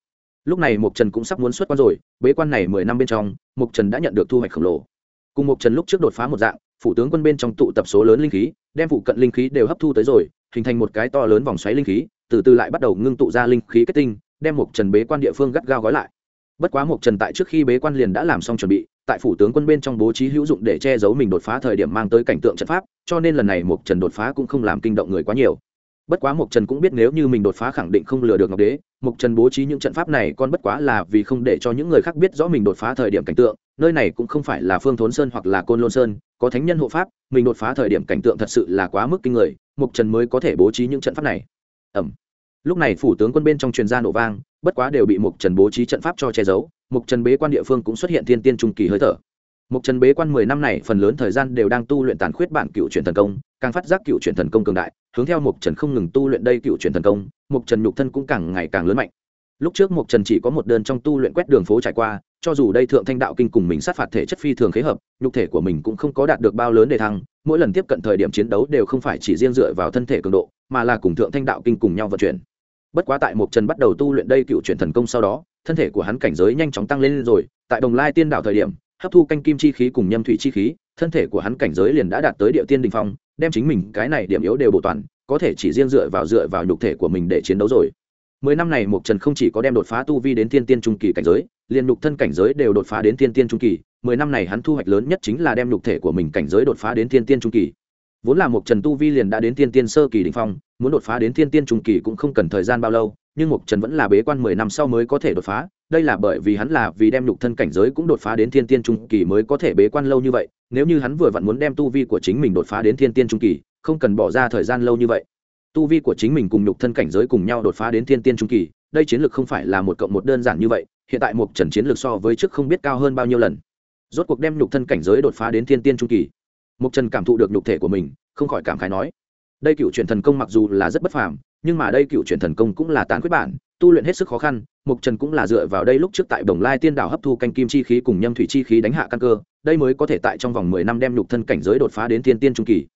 Lúc này mục trần cũng sắp muốn xuất quan rồi, bế quan này mười năm bên trong mục trần đã nhận được thu hoạch khổng lồ. Cùng mục trần lúc trước đột phá một dạng, phủ tướng quân bên trong tụ tập số lớn linh khí, đem phụ cận linh khí đều hấp thu tới rồi, hình thành một cái to lớn vòng xoáy linh khí, từ từ lại bắt đầu ngưng tụ ra linh khí kết tinh, đem mục trần bế quan địa phương gắt gao gói lại. Bất quá mục trần tại trước khi bế quan liền đã làm xong chuẩn bị tại phủ tướng quân bên trong bố trí hữu dụng để che giấu mình đột phá thời điểm mang tới cảnh tượng trận pháp, cho nên lần này mục trần đột phá cũng không làm kinh động người quá nhiều. Bất quá mục trần cũng biết nếu như mình đột phá khẳng định không lừa được ngọc đế mục trần bố trí những trận pháp này còn bất quá là vì không để cho những người khác biết rõ mình đột phá thời điểm cảnh tượng, nơi này cũng không phải là phương thốn sơn hoặc là côn lôn sơn, có thánh nhân hộ pháp, mình đột phá thời điểm cảnh tượng thật sự là quá mức kinh người mục trần mới có thể bố trí những trận pháp này. Ẩm lúc này phủ tướng quân bên trong truyền gia nổ vang, bất quá đều bị mục trần bố trí trận pháp cho che giấu mục trần bế quan địa phương cũng xuất hiện thiên tiên trung kỳ hơi thở. Mục trần bế quan mười năm này phần lớn thời gian đều đang tu luyện tàn khuyết bản cựu truyền thần công, càng phát giác cựu truyền thần công cường đại, hướng theo mục trần không ngừng tu luyện đây cựu truyền thần công mục trần nhục thân cũng càng ngày càng lớn mạnh. Lúc trước mục trần chỉ có một đơn trong tu luyện quét đường phố trải qua, cho dù đây thượng thanh đạo kinh cùng mình sát phạt thể chất phi thường khế hợp, nhục thể của mình cũng không có đạt được bao lớn đề thăng, mỗi lần tiếp cận thời điểm chiến đấu đều không phải chỉ riêng dựa vào thân thể cường độ, mà là cùng thượng thanh đạo kinh cùng nhau vận chuyển. Bất quá tại mục trần bắt đầu tu luyện đây cựu truyền thần công sau đó thân thể của hắn cảnh giới nhanh chóng tăng lên rồi, tại đồng lai tiên Đảo thời điểm, hấp thu canh kim chi khí cùng nhâm thủy chi khí, thân thể của hắn cảnh giới liền đã đạt tới địa tiên đình phong, đem chính mình cái này điểm yếu đều bổ toàn, có thể chỉ riêng dựa vào dựa vào nhục thể của mình để chiến đấu rồi. Mười năm này mục trần không chỉ có đem đột phá tu vi đến thiên tiên trung kỳ cảnh giới, liền nhục thân cảnh giới đều đột phá đến thiên tiên trung kỳ. Mười năm này hắn thu hoạch lớn nhất chính là đem nhục thể của mình cảnh giới đột phá đến thiên tiên trung kỳ vốn là một trần tu vi liền đã đến thiên tiên sơ kỳ đỉnh phong, muốn đột phá đến thiên tiên trung kỳ cũng không cần thời gian bao lâu, nhưng mục trần vẫn là bế quan mười năm sau mới có thể đột phá. Đây là bởi vì hắn là vì đem nhục thân cảnh giới cũng đột phá đến thiên tiên trung kỳ mới có thể bế quan lâu như vậy. Nếu như hắn vừa vặn muốn đem tu vi của chính mình đột phá đến thiên tiên trung kỳ, không cần bỏ ra thời gian lâu như vậy. Tu vi của chính mình cùng nhục thân cảnh giới cùng nhau đột phá đến thiên tiên trung kỳ, đây chiến lược không phải là một cộng một đơn giản như vậy, hiện tại mục trần chiến lược so với trước không biết cao hơn bao nhiêu lần. Rốt cuộc đem nhục thân cảnh giới đột phá đến thiên tiên trung kỳ mục trần cảm thụ được nhục thể của mình, không khỏi cảm khái nói, đây cựu truyền thần công mặc dù là rất bất phàm, nhưng mà đây cựu truyền thần công cũng là tàn quyết bản, tu luyện hết sức khó khăn mục trần cũng là dựa vào đây lúc trước tại bồng lai tiên đảo hấp thu canh kim chi khí cùng nhâm thủy chi khí đánh hạ căn cơ, đây mới có thể tại trong vòng mười năm đem nhục thân cảnh giới đột phá đến thiên tiên trung kỳ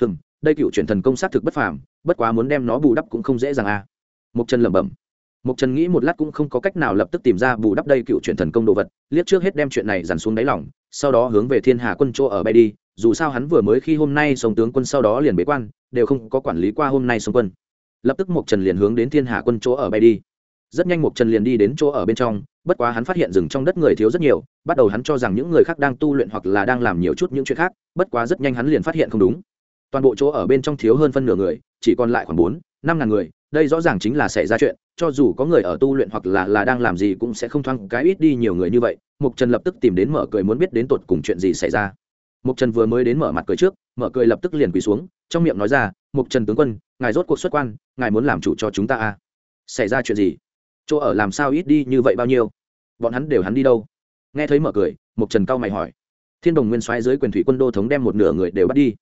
hừm, đây cựu truyền thần công xác thực bất phàm, bất quá muốn đem nó bù đắp cũng không dễ dàng a à. mục trần lẩm bẩm mục trần nghĩ một lát cũng không có cách nào lập tức tìm ra bù đắp đây cựu truyền thần công đồ vật, liếc trước hết đem chuyện này dàn xuống đáy lòng, sau đó hướng về thiên hà quân chỗ ở bay đi dù sao hắn vừa mới khi hôm nay sống tướng quân sau đó liền bế quan, đều không có quản lý qua hôm nay sống quân. Lập tức mộc trần liền hướng đến thiên hà quân chỗ ở bay đi. Rất nhanh mộc trần liền đi đến chỗ ở bên trong, bất quá hắn phát hiện rừng trong đất người thiếu rất nhiều, bắt đầu hắn cho rằng những người khác đang tu luyện hoặc là đang làm nhiều chút những chuyện khác, bất quá rất nhanh hắn liền phát hiện không đúng. Toàn bộ chỗ ở bên trong thiếu hơn phân nửa người, chỉ còn lại khoảng bốn, năm ngàn người, đây rõ ràng chính là xảy ra chuyện, cho dù có người ở tu luyện hoặc là là đang làm gì cũng sẽ không thoáng cái ít đi nhiều người như vậy. Mục trần lập tức tìm đến mở cười muốn biết đến tột cùng chuyện gì xảy ra mục trần vừa mới đến mở mặt cười trước, mở cười lập tức liền quỳ xuống, trong miệng nói ra mục trần tướng quân, ngài rốt cuộc xuất quan, ngài muốn làm chủ cho chúng ta à? Xảy ra chuyện gì? Chỗ ở làm sao ít đi như vậy bao nhiêu? Bọn hắn đều hắn đi đâu? Nghe thấy mở cười mục trần cao mày hỏi. Thiên đồng nguyên soái dưới quyền thủy quân đô thống đem một nửa người đều bắt đi.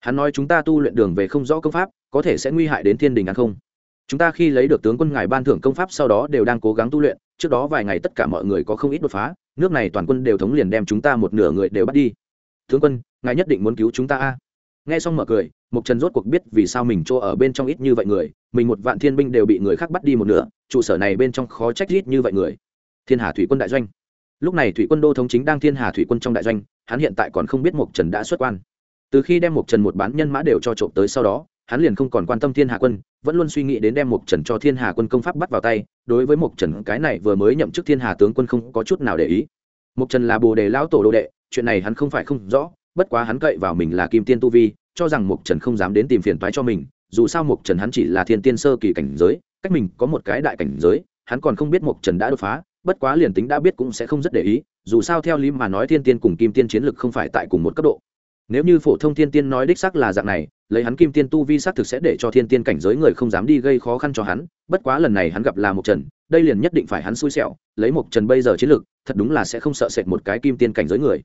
Hắn nói chúng ta tu luyện đường về không rõ công pháp, có thể sẽ nguy hại đến thiên đình ăn không? Chúng ta khi lấy được tướng quân ngài ban thưởng công pháp sau đó đều đang cố gắng tu luyện, trước đó vài ngày tất cả mọi người có không ít đột phá, nước này toàn quân đều thống liền đem chúng ta một nửa người đều bắt đi tướng quân, ngài nhất định muốn cứu chúng ta a. Nghe xong mở cười mục trần rốt cuộc biết vì sao mình chỗ ở bên trong ít như vậy người, mình một vạn thiên binh đều bị người khác bắt đi một nửa, trụ sở này bên trong khó trách ít như vậy người. Thiên hà thủy quân đại doanh. Lúc này thủy quân đô thống chính đang thiên hà thủy quân trong đại doanh, hắn hiện tại còn không biết mục trần đã xuất quan. Từ khi đem mục trần một bán nhân mã đều cho trộm tới sau đó, hắn liền không còn quan tâm thiên hà quân, vẫn luôn suy nghĩ đến đem mục trần cho thiên hà quân công pháp bắt vào tay, đối với mục trần cái này vừa mới nhậm chức thiên hà tướng quân không có chút nào để ý. Mục trần là bồ đề lão tổ đồ đệ chuyện này hắn không phải không rõ, bất quá hắn cậy vào mình là kim tiên tu vi, cho rằng mục trần không dám đến tìm phiền toái cho mình, dù sao mục trần hắn chỉ là thiên tiên sơ kỳ cảnh giới, cách mình có một cái đại cảnh giới, hắn còn không biết mục trần đã đột phá, bất quá liền tính đã biết cũng sẽ không rất để ý, dù sao theo lý mà nói thiên tiên cùng kim tiên chiến lực không phải tại cùng một cấp độ. Nếu như phổ thông thiên tiên nói đích xác là dạng này, lấy hắn kim tiên tu vi xác thực sẽ để cho thiên tiên cảnh giới người không dám đi gây khó khăn cho hắn, bất quá lần này hắn gặp là Mục trần, đây liền nhất định phải hắn xui xẻo, lấy Mục trần bây giờ chiến lực, thật đúng là sẽ không sợ sệt một cái kim tiên cảnh giới người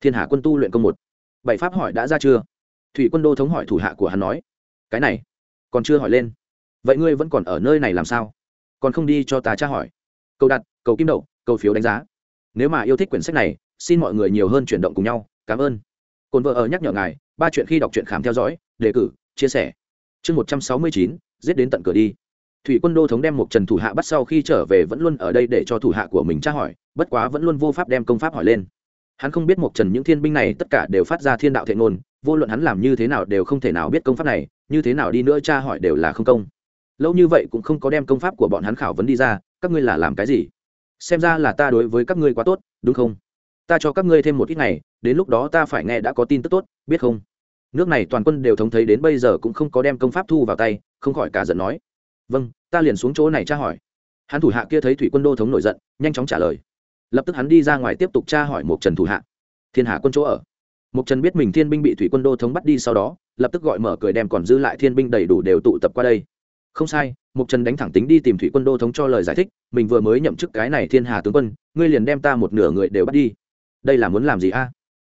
thiên hà quân tu luyện công một. Bảy pháp hỏi đã ra chưa? Thủy quân đô thống hỏi thủ hạ của hắn nói. Cái này, còn chưa hỏi lên. Vậy ngươi vẫn còn ở nơi này làm sao? Còn không đi cho ta tra hỏi. Câu đặt, cầu kim đậu, cầu phiếu đánh giá. Nếu mà yêu thích quyển sách này, xin mọi người nhiều hơn chuyển động cùng nhau. Cảm ơn. Cồn vợ ở nhắc nhở ngài, ba chuyện khi đọc truyện khám theo dõi, đề cử, chia sẻ. Chương một trăm sáu mươi chín, giết đến tận cửa đi. Thủy quân đô thống đem một trần thủ hạ bắt sau khi trở về vẫn luôn ở đây để cho thủ hạ của mình tra hỏi, bất quá vẫn luôn vô pháp đem công pháp hỏi lên hắn không biết một trần những thiên binh này tất cả đều phát ra thiên đạo thiện ngôn, vô luận hắn làm như thế nào đều không thể nào biết công pháp này, như thế nào đi nữa tra hỏi đều là không công. Lâu như vậy cũng không có đem công pháp của bọn hắn khảo vấn đi ra, các ngươi là làm cái gì? Xem ra là ta đối với các ngươi quá tốt, đúng không? Ta cho các ngươi thêm một ít ngày, đến lúc đó ta phải nghe đã có tin tức tốt, biết không? Nước này toàn quân đều thống thấy đến bây giờ cũng không có đem công pháp thu vào tay, không khỏi cả giận nói. Vâng ta liền xuống chỗ này tra hỏi. Hắn thủ hạ kia thấy thủy quân đô thống nổi giận, nhanh chóng trả lời lập tức hắn đi ra ngoài tiếp tục tra hỏi một trần thủ hạ. Thiên Hà quân chỗ ở. Một trần biết mình thiên binh bị thủy quân đô thống bắt đi sau đó, lập tức gọi mở cười đem còn dư lại thiên binh đầy đủ đều tụ tập qua đây. Không sai, một trần đánh thẳng tính đi tìm thủy quân đô thống cho lời giải thích, mình vừa mới nhậm chức cái này thiên hà tướng quân, ngươi liền đem ta một nửa người đều bắt đi. Đây là muốn làm gì a? À?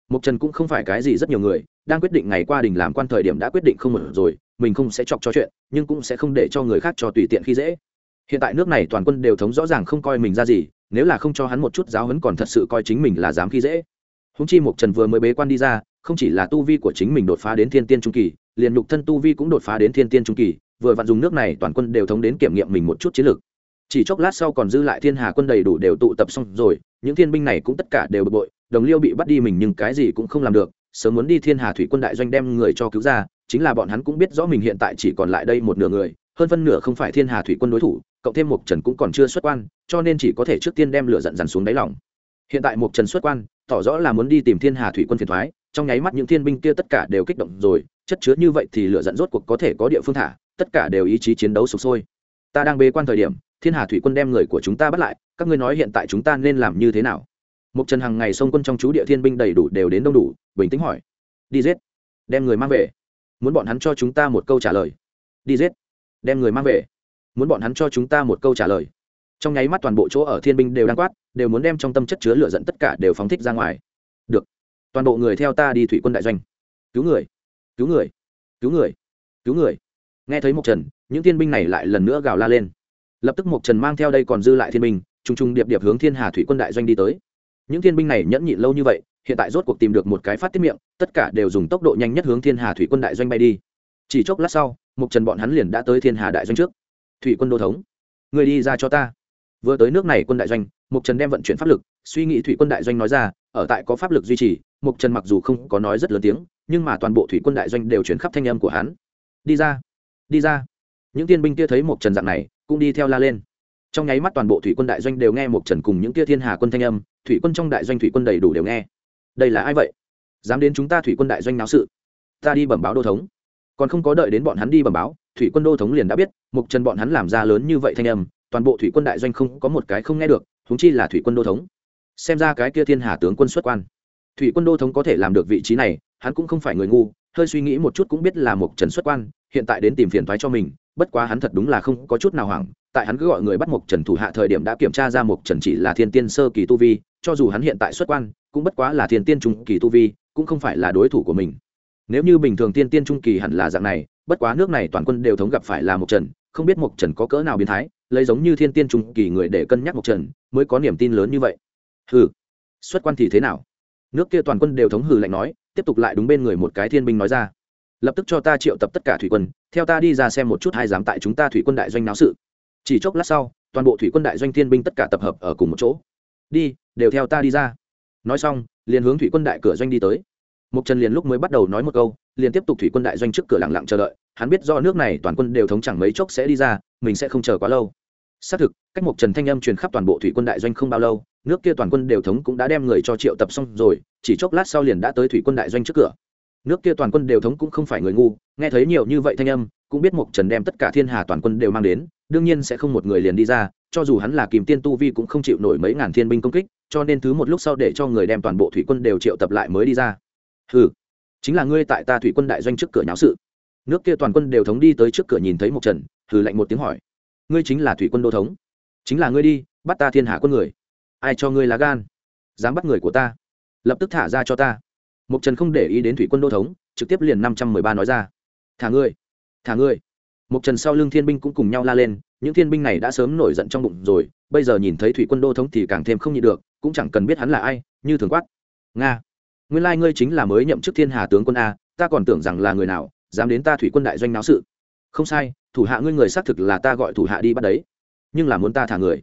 mục trần cũng không phải cái gì rất nhiều người, đang quyết định ngày qua đình làm quan thời điểm đã quyết định không mở rồi, mình không sẽ chọc cho chuyện, nhưng cũng sẽ không để cho người khác cho tùy tiện khi dễ. Hiện tại nước này toàn quân đều thống rõ ràng không coi mình ra gì nếu là không cho hắn một chút giáo huấn còn thật sự coi chính mình là dám khi dễ. Húng chi mục trần vừa mới bế quan đi ra, không chỉ là tu vi của chính mình đột phá đến thiên tiên trung kỳ, liền nhục thân tu vi cũng đột phá đến thiên tiên trung kỳ, vừa vặn dùng nước này toàn quân đều thống đến kiểm nghiệm mình một chút chiến lược. Chỉ chốc lát sau còn dư lại thiên hà quân đầy đủ đều tụ tập xong rồi, những thiên binh này cũng tất cả đều bực bội, đồng liêu bị bắt đi mình nhưng cái gì cũng không làm được, sớm muốn đi thiên hà thủy quân đại doanh đem người cho cứu ra, chính là bọn hắn cũng biết rõ mình hiện tại chỉ còn lại đây một nửa người, hơn phân nửa không phải thiên hà thủy quân đối thủ cộng thêm một trần cũng còn chưa xuất quan cho nên chỉ có thể trước tiên đem lửa giận dằn xuống đáy lòng hiện tại một trần xuất quan tỏ rõ là muốn đi tìm thiên hà thủy quân phiền thoái trong nháy mắt những thiên binh kia tất cả đều kích động rồi chất chứa như vậy thì lửa giận rốt cuộc có thể có địa phương thả tất cả đều ý chí chiến đấu sụp sôi ta đang bế quan thời điểm thiên hà thủy quân đem người của chúng ta bắt lại các ngươi nói hiện tại chúng ta nên làm như thế nào Mục Trần hàng ngày xông quân trong chú địa thiên binh đầy đủ đều đến đông đủ, bình tĩnh hỏi: "Đi giết, đem người mang về." Muốn bọn hắn cho chúng ta một câu trả lời. "Đi giết, đem người mang về." Muốn bọn hắn cho chúng ta một câu trả lời. Trong nháy mắt toàn bộ chỗ ở thiên binh đều đang quát, đều muốn đem trong tâm chất chứa lửa giận tất cả đều phóng thích ra ngoài. "Được, toàn bộ người theo ta đi thủy quân đại doanh." "Cứu người, cứu người, cứu người, cứu người." Nghe thấy mộc Trần, những thiên binh này lại lần nữa gào la lên. Lập tức mộc Trần mang theo đây còn dư lại thiên binh, trùng trùng điệp điệp hướng Thiên Hà thủy quân đại doanh đi tới những thiên binh này nhẫn nhịn lâu như vậy hiện tại rốt cuộc tìm được một cái phát tiết miệng tất cả đều dùng tốc độ nhanh nhất hướng thiên hà thủy quân đại doanh bay đi chỉ chốc lát sau mộc trần bọn hắn liền đã tới thiên hà đại doanh trước thủy quân đô thống. Người đi ra cho ta. Vừa tới nước này quân đại doanh, mục trần đem vận chuyển pháp lực, suy nghĩ thủy quân đại doanh nói ra, ở tại có pháp lực duy trì, mục trần mặc dù không có nói rất lớn tiếng, nhưng mà toàn bộ thủy quân đại doanh đều chuyển khắp thanh âm của hắn. Đi ra đi ra. Những tiên binh kia thấy mục trần dạng này, cũng đi theo la lên. Trong nháy mắt toàn bộ thủy quân đại doanh đều nghe mục trần cùng những kia thiên hà quân thanh âm, thủy quân trong đại doanh thủy quân đầy đủ đều nghe. Đây là ai vậy? Dám đến chúng ta thủy quân đại doanh náo sự? Ta đi bẩm báo đô thống còn không có đợi đến bọn hắn đi bẩm báo, thủy quân đô thống liền đã biết, mục trần bọn hắn làm ra lớn như vậy thanh âm, toàn bộ thủy quân đại doanh không có một cái không nghe được thúng chi là thủy quân đô thống. Xem ra cái kia thiên hà tướng quân xuất quan. Thủy quân đô thống có thể làm được vị trí này, hắn cũng không phải người ngu, hơi suy nghĩ một chút cũng biết là mục trần xuất quan, hiện tại đến tìm phiền thoái cho mình, bất quá hắn thật đúng là không có chút nào hoảng, tại hắn cứ gọi người bắt mục trần thủ hạ thời điểm đã kiểm tra ra mục trần chỉ là thiên tiên sơ kỳ tu vi, cho dù hắn hiện tại xuất quan, cũng bất quá là thiên tiên trung kỳ tu vi, cũng không phải là đối thủ của mình nếu như bình thường tiên tiên trung kỳ hẳn là dạng này, bất quá nước này toàn quân đều thống gặp phải là mộc trần, không biết mộc trần có cỡ nào biến thái, lấy giống như thiên tiên trung kỳ người để cân nhắc mộc trần, mới có niềm tin lớn như vậy. Hừ, xuất quan thì thế nào? Nước kia toàn quân đều thống hừ lạnh nói, tiếp tục lại đúng bên người một cái thiên binh nói ra. Lập tức cho ta triệu tập tất cả thủy quân, theo ta đi ra xem một chút hai dám tại chúng ta thủy quân đại doanh náo sự. Chỉ chốc lát sau, toàn bộ thủy quân đại doanh thiên binh tất cả tập hợp ở cùng một chỗ. Đi, đều theo ta đi ra. Nói xong, liền hướng thủy quân đại cửa doanh đi tới mục trần liền lúc mới bắt đầu nói một câu, liền tiếp tục thủy quân đại doanh trước cửa lặng lặng chờ đợi. Hắn biết do nước này toàn quân đều thống chẳng mấy chốc sẽ đi ra, mình sẽ không chờ quá lâu. Xác thực, cách mục trần thanh âm truyền khắp toàn bộ thủy quân đại doanh không bao lâu, nước kia toàn quân đều thống cũng đã đem người cho triệu tập xong rồi, chỉ chốc lát sau liền đã tới thủy quân đại doanh trước cửa. Nước kia toàn quân đều thống cũng không phải người ngu, nghe thấy nhiều như vậy thanh âm, cũng biết mục trần đem tất cả thiên hà toàn quân đều mang đến, đương nhiên sẽ không một người liền đi ra, cho dù hắn là kìm tiên tu vi cũng không chịu nổi mấy ngàn thiên binh công kích, cho nên thứ một lúc sau để cho người đem toàn bộ thủy quân đều triệu tập lại mới đi ra ừ chính là ngươi tại ta thủy quân đại doanh trước cửa nháo sự. Nước kia toàn quân đều thống đi tới trước cửa nhìn thấy mục trần hừ lạnh một tiếng hỏi. Ngươi chính là thủy quân đô thống. Chính là ngươi đi, bắt ta thiên hạ quân người. Ai cho ngươi lá gan? Dám bắt người của ta. Lập tức thả ra cho ta. Mục trần không để ý đến thủy quân đô thống, trực tiếp liền năm trăm mười ba nói ra. Thả ngươi thả ngươi. Mục trần sau lưng thiên binh cũng cùng nhau la lên, những thiên binh này đã sớm nổi giận trong bụng rồi, bây giờ nhìn thấy thủy quân đô thống thì càng thêm không nhịn được, cũng chẳng cần biết hắn là ai, như thường quát. Nga nguyên lai ngươi chính là mới nhậm chức thiên hà tướng quân a, ta còn tưởng rằng là người nào, dám đến ta thủy quân đại doanh náo sự. Không sai, thủ hạ ngươi người xác thực là ta gọi thủ hạ đi bắt đấy. Nhưng là muốn ta thả người.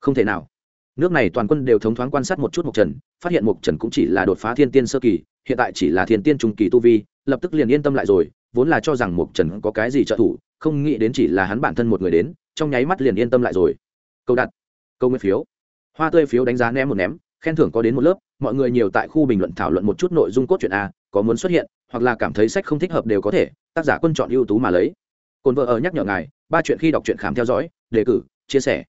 Không thể nào. Nước này toàn quân đều thống thoáng quan sát một chút mộc trần, phát hiện mộc trần cũng chỉ là đột phá thiên tiên sơ kỳ, hiện tại chỉ là thiên tiên trung kỳ tu vi, lập tức liền yên tâm lại rồi, vốn là cho rằng mộc trần có cái gì trợ thủ, không nghĩ đến chỉ là hắn bản thân một người đến, trong nháy mắt liền yên tâm lại rồi. Câu đặt. Câu nguyên phiếu. Hoa tươi phiếu đánh giá ném một ném khen thưởng có đến một lớp, mọi người nhiều tại khu bình luận thảo luận một chút nội dung cốt truyện a, có muốn xuất hiện, hoặc là cảm thấy sách không thích hợp đều có thể, tác giả quân chọn ưu tú mà lấy. Cồn vợ ở nhắc nhở ngài, ba chuyện khi đọc truyện khám theo dõi, đề cử, chia sẻ.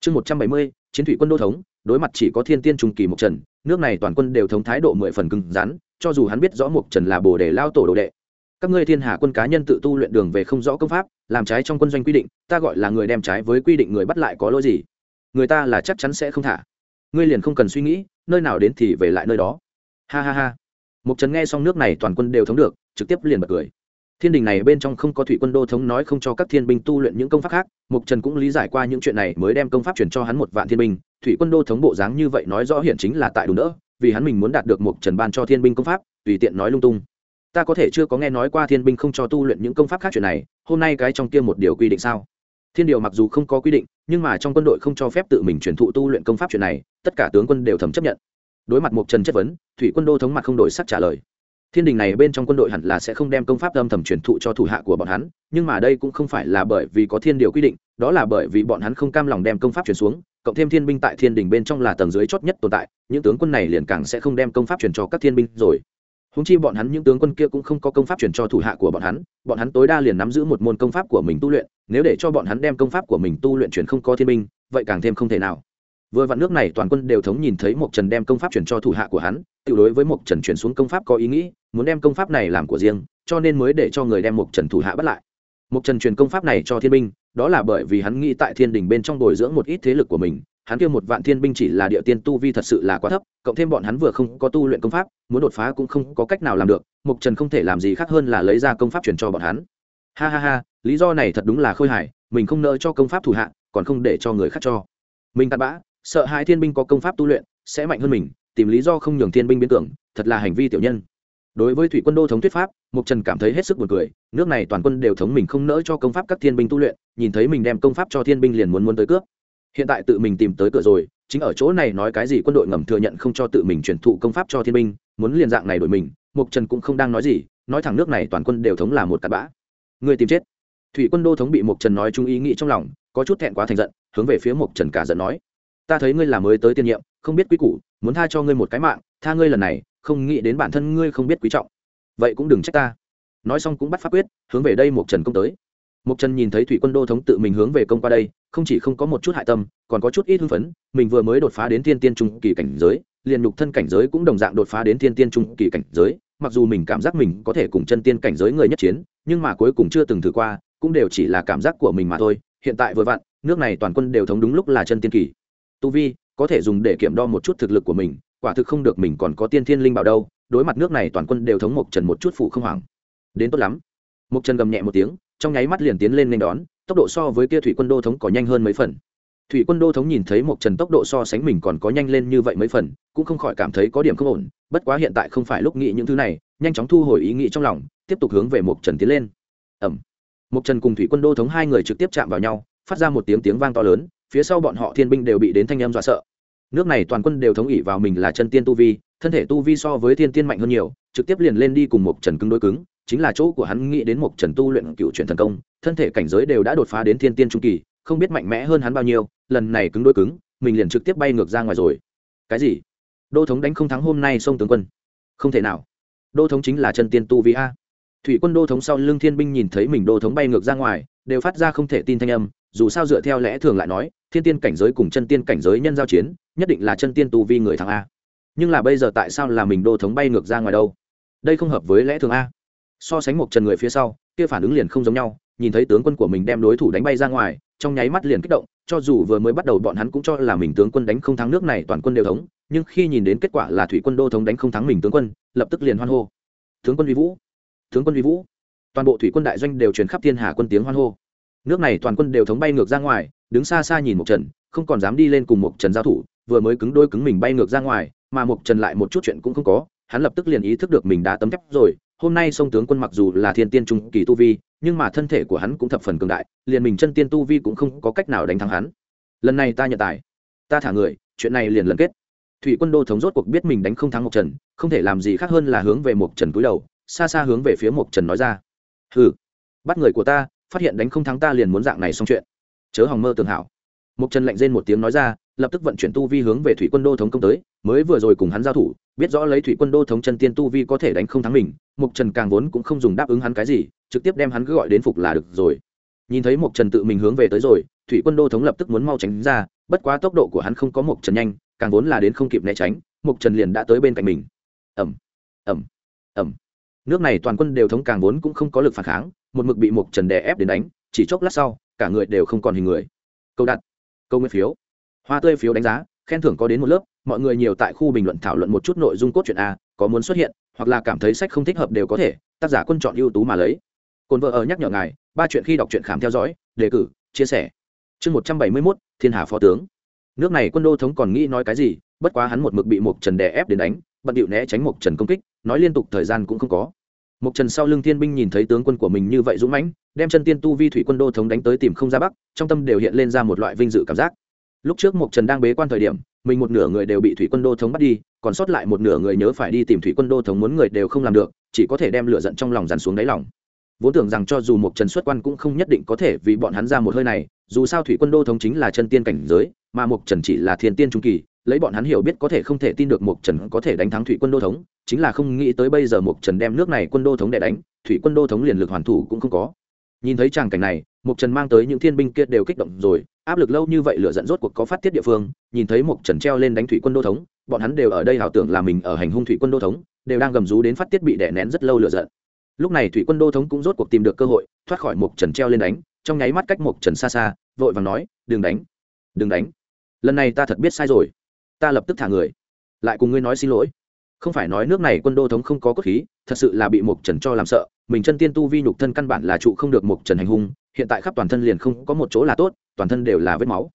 Chương một trăm bảy mươi, chiến thủy quân đô thống, đối mặt chỉ có thiên tiên trung kỳ mục trần, nước này toàn quân đều thống thái độ mười phần cứng rắn, cho dù hắn biết rõ mục trần là bồ đề lao tổ đồ đệ. Các ngươi thiên hà quân cá nhân tự tu luyện đường về không rõ công pháp, làm trái trong quân doanh quy định, ta gọi là người đem trái với quy định người bắt lại có lỗi gì? Người ta là chắc chắn sẽ không thả ngươi liền không cần suy nghĩ, nơi nào đến thì về lại nơi đó. Ha ha ha. Mục trần nghe xong nước này toàn quân đều thống được, trực tiếp liền bật cười. Thiên đình này bên trong không có thủy quân đô thống nói không cho các thiên binh tu luyện những công pháp khác mục trần cũng lý giải qua những chuyện này mới đem công pháp chuyển cho hắn một vạn thiên binh. Thủy quân đô thống bộ dáng như vậy nói rõ hiện chính là tại đủ nữa vì hắn mình muốn đạt được mục trần ban cho thiên binh công pháp, tùy tiện nói lung tung. Ta có thể chưa có nghe nói qua thiên binh không cho tu luyện những công pháp khác chuyện này, hôm nay cái trong kia một điều quy định sao? Thiên điều mặc dù không có quy định, nhưng mà trong quân đội không cho phép tự mình truyền thụ tu luyện công pháp chuyện này, tất cả tướng quân đều thầm chấp nhận. Đối mặt một trần chất vấn, thủy quân đô thống mặt không đổi sắc trả lời. Thiên đình này bên trong quân đội hẳn là sẽ không đem công pháp âm thầm truyền thụ cho thủ hạ của bọn hắn, nhưng mà đây cũng không phải là bởi vì có thiên điều quy định, đó là bởi vì bọn hắn không cam lòng đem công pháp truyền xuống, cộng thêm thiên binh tại thiên đình bên trong là tầng dưới chót nhất tồn tại, những tướng quân này liền càng sẽ không đem công pháp truyền cho các thiên binh rồi húng chi bọn hắn những tướng quân kia cũng không có công pháp truyền cho thủ hạ của bọn hắn bọn hắn tối đa liền nắm giữ một môn công pháp của mình tu luyện nếu để cho bọn hắn đem công pháp của mình tu luyện truyền không có thiên minh, vậy càng thêm không thể nào. Vừa vạn nước này toàn quân đều thống nhìn thấy một trần đem công pháp truyền cho thủ hạ của hắn tự đối với một trần chuyển xuống công pháp có ý nghĩ muốn đem công pháp này làm của riêng cho nên mới để cho người đem một trần thủ hạ bắt lại. Một trần truyền công pháp này cho thiên minh, đó là bởi vì hắn nghĩ tại thiên đình bên trong bồi dưỡng một ít thế lực của mình hắn kêu một vạn thiên binh chỉ là địa tiên tu vi thật sự là quá thấp, cộng thêm bọn hắn vừa không có tu luyện công pháp, muốn đột phá cũng không có cách nào làm được mục trần không thể làm gì khác hơn là lấy ra công pháp truyền cho bọn hắn. Ha ha ha, lý do này thật đúng là khôi hài, mình không nỡ cho công pháp thủ hạ, còn không để cho người khác cho. Mình tạt bã, sợ hai thiên binh có công pháp tu luyện, sẽ mạnh hơn mình, tìm lý do không nhường thiên binh biến tưởng thật là hành vi tiểu nhân. Đối với thủy quân đô thống thuyết pháp mục trần cảm thấy hết sức buồn cười, nước này toàn quân đều thống mình không nỡ cho công pháp các thiên binh tu luyện, nhìn thấy mình đem công pháp cho thiên binh liền muốn muốn tới cướp hiện tại tự mình tìm tới cửa rồi, chính ở chỗ này nói cái gì quân đội ngầm thừa nhận không cho tự mình truyền thụ công pháp cho thiên binh, muốn liền dạng này đổi mình mục trần cũng không đang nói gì, nói thẳng nước này toàn quân đều thống là một cặn bã. Người tìm chết. Thủy quân đô thống bị mục trần nói chung ý nghĩ trong lòng, có chút thẹn quá thành giận, hướng về phía mục trần cả giận nói. Ta thấy ngươi là mới tới tiên nhiệm, không biết quý củ, muốn tha cho ngươi một cái mạng, tha ngươi lần này, không nghĩ đến bản thân ngươi không biết quý trọng. Vậy cũng đừng trách ta. Nói xong cũng bắt pháp quyết, hướng về đây mục trần công tới mục trần nhìn thấy thủy quân đô thống tự mình hướng về công qua đây, không chỉ không có một chút hại tâm, còn có chút ít hưng phấn, mình vừa mới đột phá đến thiên tiên trung kỳ cảnh giới, liền nhục thân cảnh giới cũng đồng dạng đột phá đến thiên tiên trung kỳ cảnh giới, mặc dù mình cảm giác mình có thể cùng chân tiên cảnh giới người nhất chiến, nhưng mà cuối cùng chưa từng thử qua, cũng đều chỉ là cảm giác của mình mà thôi, hiện tại vừa vặn, nước này toàn quân đều thống đúng lúc là chân tiên kỳ. Tu vi, có thể dùng để kiểm đo một chút thực lực của mình, quả thực không được mình còn có tiên thiên linh bảo đâu, đối mặt nước này toàn quân đều thống mộc trần một chút phụ không hoảng. Đến tốt lắm. Mộc trần gầm nhẹ một tiếng trong nháy mắt liền tiến lên nên đón, tốc độ so với kia thủy quân đô thống có nhanh hơn mấy phần. Thủy quân đô thống nhìn thấy mộc trần tốc độ so sánh mình còn có nhanh lên như vậy mấy phần, cũng không khỏi cảm thấy có điểm không ổn, bất quá hiện tại không phải lúc nghĩ những thứ này, nhanh chóng thu hồi ý nghĩ trong lòng, tiếp tục hướng về mộc trần tiến lên. Ẩm mộc trần cùng thủy quân đô thống hai người trực tiếp chạm vào nhau, phát ra một tiếng tiếng vang to lớn, phía sau bọn họ thiên binh đều bị đến thanh em dọa sợ. Nước này toàn quân đều thống ỉ vào mình là chân tiên tu vi, thân thể tu vi so với thiên tiên mạnh hơn nhiều, trực tiếp liền lên đi cùng một trần cứng đối cứng chính là chỗ của hắn nghĩ đến một trần tu luyện cựu truyền thần công, thân thể cảnh giới đều đã đột phá đến thiên tiên trung kỳ, không biết mạnh mẽ hơn hắn bao nhiêu, lần này cứng đôi cứng, mình liền trực tiếp bay ngược ra ngoài rồi. Cái gì? Đô thống đánh không thắng hôm nay sông tướng quân. Không thể nào. Đô thống chính là chân tiên tu vi a. Thủy quân đô thống sau lưng thiên binh nhìn thấy mình đô thống bay ngược ra ngoài, đều phát ra không thể tin thanh âm, dù sao dựa theo lẽ thường lại nói, thiên tiên cảnh giới cùng chân tiên cảnh giới nhân giao chiến, nhất định là chân tiên tu vi người thắng a. Nhưng là bây giờ tại sao là mình đô thống bay ngược ra ngoài đâu? Đây không hợp với lẽ thường a so sánh một trần người phía sau, kia phản ứng liền không giống nhau, nhìn thấy tướng quân của mình đem đối thủ đánh bay ra ngoài, trong nháy mắt liền kích động, cho dù vừa mới bắt đầu bọn hắn cũng cho là mình tướng quân đánh không thắng nước này, toàn quân đều thống, nhưng khi nhìn đến kết quả là thủy quân đô thống đánh không thắng mình tướng quân, lập tức liền hoan hô. Tướng quân vi vũ! Tướng quân vi vũ! Toàn bộ thủy quân đại doanh đều truyền khắp thiên hà quân tiếng hoan hô. Nước này toàn quân đều thống bay ngược ra ngoài, đứng xa xa nhìn một trần, không còn dám đi lên cùng một trần giao thủ, vừa mới cứng đôi cứng mình bay ngược ra ngoài, mà một trần lại một chút chuyện cũng không có, hắn lập tức liền ý thức được mình đã tấm thép rồi hôm nay sông tướng quân mặc dù là thiên tiên trung kỳ tu vi, nhưng mà thân thể của hắn cũng thập phần cường đại, liền mình chân tiên tu vi cũng không có cách nào đánh thắng hắn. Lần này ta nhận tài. Ta thả người, chuyện này liền lần kết. Thủy quân đô thống rốt cuộc biết mình đánh không thắng mộc trần, không thể làm gì khác hơn là hướng về mộc trần cúi đầu, xa xa hướng về phía mộc trần nói ra. Hừ, bắt người của ta, phát hiện đánh không thắng ta liền muốn dạng này xong chuyện. Chớ hòng mơ tường hảo. Mộc trần lạnh rên một tiếng nói ra lập tức vận chuyển tu vi hướng về thủy quân đô thống công tới, mới vừa rồi cùng hắn giao thủ, biết rõ lấy thủy quân đô thống chân tiên tu vi có thể đánh không thắng mình mục trần càng vốn cũng không dùng đáp ứng hắn cái gì, trực tiếp đem hắn cứ gọi đến phục là được rồi. Nhìn thấy mục trần tự mình hướng về tới rồi, thủy quân đô thống lập tức muốn mau tránh ra, bất quá tốc độ của hắn không có mục trần nhanh, càng vốn là đến không kịp né tránh mục trần liền đã tới bên cạnh mình. Ẩm ẩm ẩm nước này toàn quân đều thống càng vốn cũng không có lực phản kháng, một mực bị mục trần đè ép đến đánh, chỉ chốc lát sau, cả người đều không còn hình người. Câu đặt, câu nguyên phiếu hoa tươi phiếu đánh giá, khen thưởng có đến một lớp, mọi người nhiều tại khu bình luận thảo luận một chút nội dung cốt truyện a, có muốn xuất hiện, hoặc là cảm thấy sách không thích hợp đều có thể, tác giả quân chọn ưu tú mà lấy. Cồn vợ ở nhắc nhở ngài, ba chuyện khi đọc truyện khám theo dõi, đề cử, chia sẻ. Chương một trăm bảy mươi mốt, thiên hà phó tướng. Nước này quân đô thống còn nghĩ nói cái gì, bất quá hắn một mực bị Mục trần đè ép đến đánh, bận điệu né tránh Mục trần công kích, nói liên tục thời gian cũng không có. Mục trần sau lưng thiên binh nhìn thấy tướng quân của mình như vậy dũng mãnh, đem chân tiên tu vi thủy quân đô thống đánh tới tìm không ra bắc, trong tâm đều hiện lên ra một loại vinh dự cảm giác lúc trước mộc trần đang bế quan thời điểm, mình một nửa người đều bị thủy quân đô thống bắt đi, còn sót lại một nửa người nhớ phải đi tìm thủy quân đô thống muốn người đều không làm được, chỉ có thể đem lửa giận trong lòng dàn xuống đáy lòng. Vốn tưởng rằng cho dù một trần xuất quan cũng không nhất định có thể vì bọn hắn ra một hơi này, dù sao thủy quân đô thống chính là chân tiên cảnh giới, mà một trần chỉ là thiên tiên trung kỳ, lấy bọn hắn hiểu biết có thể không thể tin được một trần có thể đánh thắng thủy quân đô thống, chính là không nghĩ tới bây giờ một trần đem nước này quân đô thống để đánh, thủy quân đô thống liền lực hoàn thủ cũng không có. Nhìn thấy tràng cảnh này một trần mang tới những thiên binh kia đều kích động rồi áp lực lâu như vậy lửa giận rốt cuộc có phát tiết địa phương, nhìn thấy một trần treo lên đánh thủy quân đô thống, bọn hắn đều ở đây hào tưởng là mình ở hành hung thủy quân đô thống, đều đang gầm rú đến phát tiết bị đè nén rất lâu lửa giận. Lúc này thủy quân đô thống cũng rốt cuộc tìm được cơ hội, thoát khỏi một trần treo lên đánh, trong nháy mắt cách một trần xa xa, vội vàng nói, đừng đánh đừng đánh. Lần này ta thật biết sai rồi. Ta lập tức thả người. Lại cùng ngươi nói xin lỗi. Không phải nói nước này quân đô thống không có cốt khí, thật sự là bị Mục trần cho làm sợ, mình chân tiên tu vi nhục thân căn bản là trụ không được Mục trần hành hung hiện tại khắp toàn thân liền không có một chỗ là tốt, toàn thân đều là vết máu.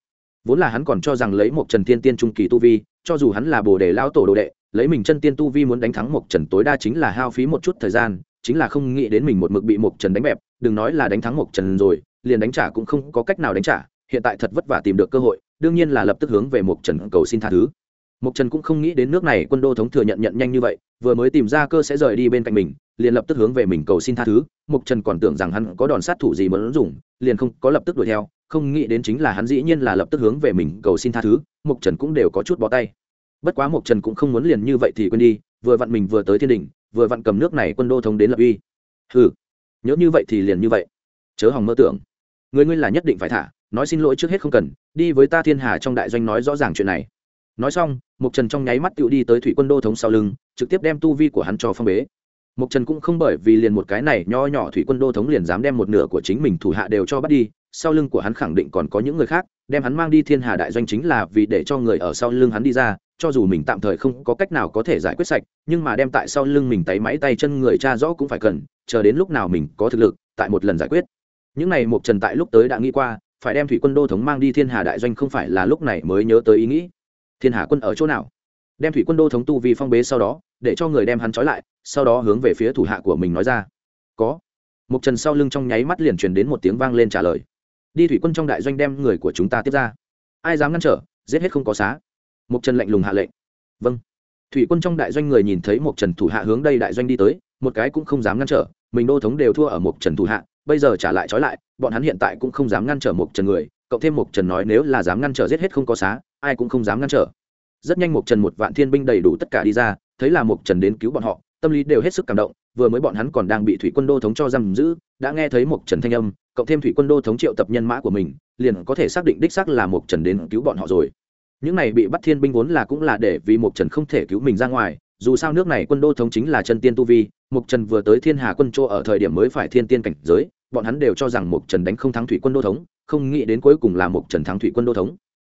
Vốn là hắn còn cho rằng lấy một trần tiên tiên trung kỳ tu vi, cho dù hắn là bồ đề lao tổ đồ đệ, lấy mình chân tiên tu vi muốn đánh thắng một trần tối đa chính là hao phí một chút thời gian, chính là không nghĩ đến mình một mực bị một trần đánh bẹp, đừng nói là đánh thắng một trần rồi, liền đánh trả cũng không có cách nào đánh trả, hiện tại thật vất vả tìm được cơ hội, đương nhiên là lập tức hướng về một trần cầu xin tha thứ. Một trần cũng không nghĩ đến nước này quân đô thống thừa nhận nhận nhanh như vậy, vừa mới tìm ra cơ sẽ rời đi bên cạnh mình liền lập tức hướng về mình cầu xin tha thứ mục trần còn tưởng rằng hắn có đòn sát thủ gì muốn dùng, liền không có lập tức đuổi theo, không nghĩ đến chính là hắn dĩ nhiên là lập tức hướng về mình cầu xin tha thứ mục trần cũng đều có chút bó tay. Bất quá mục trần cũng không muốn liền như vậy thì quên đi, vừa vặn mình vừa tới thiên đình vừa vặn cầm nước này quân đô thống đến lập uy. Ừ nhớ như vậy thì liền như vậy. Chớ hòng mơ tưởng. Người ngươi là nhất định phải thả, nói xin lỗi trước hết không cần, đi với ta thiên hà trong đại doanh nói rõ ràng chuyện này. Nói xong mục trần trong nháy mắt tựu đi tới thủy quân đô thống sau lưng, trực tiếp đem tu vi của hắn cho phong bế mục trần cũng không bởi vì liền một cái này nho nhỏ thủy quân đô thống liền dám đem một nửa của chính mình thủ hạ đều cho bắt đi, sau lưng của hắn khẳng định còn có những người khác, đem hắn mang đi thiên hà đại doanh chính là vì để cho người ở sau lưng hắn đi ra, cho dù mình tạm thời không có cách nào có thể giải quyết sạch, nhưng mà đem tại sau lưng mình tay máy tay chân người cha rõ cũng phải cần, chờ đến lúc nào mình có thực lực, tại một lần giải quyết. Những này mục trần tại lúc tới đã nghĩ qua, phải đem thủy quân đô thống mang đi thiên hà đại doanh không phải là lúc này mới nhớ tới ý nghĩ. Thiên hà quân ở chỗ nào? Đem thủy quân đô thống tu vi phong bế sau đó, để cho người đem hắn trói lại, sau đó hướng về phía thủ hạ của mình nói ra. Có. Mục trần sau lưng trong nháy mắt liền truyền đến một tiếng vang lên trả lời. Đi thủy quân trong đại doanh đem người của chúng ta tiếp ra. Ai dám ngăn trở, giết hết không có xá. Mục trần lạnh lùng hạ lệnh. Vâng. Thủy quân trong đại doanh người nhìn thấy mục trần thủ hạ hướng đây đại doanh đi tới, một cái cũng không dám ngăn trở, mình đô thống đều thua ở mục trần thủ hạ, bây giờ trả lại trói lại, bọn hắn hiện tại cũng không dám ngăn trở mục trần người, cộng thêm mục trần nói nếu là dám ngăn trở giết hết không có xá, ai cũng không dám ngăn trở rất nhanh mục trần một vạn thiên binh đầy đủ tất cả đi ra, thấy là mục trần đến cứu bọn họ, tâm lý đều hết sức cảm động, vừa mới bọn hắn còn đang bị thủy quân đô thống cho giam giữ, đã nghe thấy mục trần thanh âm, cộng thêm thủy quân đô thống triệu tập nhân mã của mình, liền có thể xác định đích xác là mục trần đến cứu bọn họ rồi. Những này bị bắt thiên binh vốn là cũng là để vì mục trần không thể cứu mình ra ngoài, dù sao nước này quân đô thống chính là chân tiên tu vi mục trần vừa tới thiên hà quân chỗ ở thời điểm mới phải thiên tiên cảnh giới, bọn hắn đều cho rằng mục trần đánh không thắng thủy quân đô thống, không nghĩ đến cuối cùng là mục trần thắng thủy quân đô thống.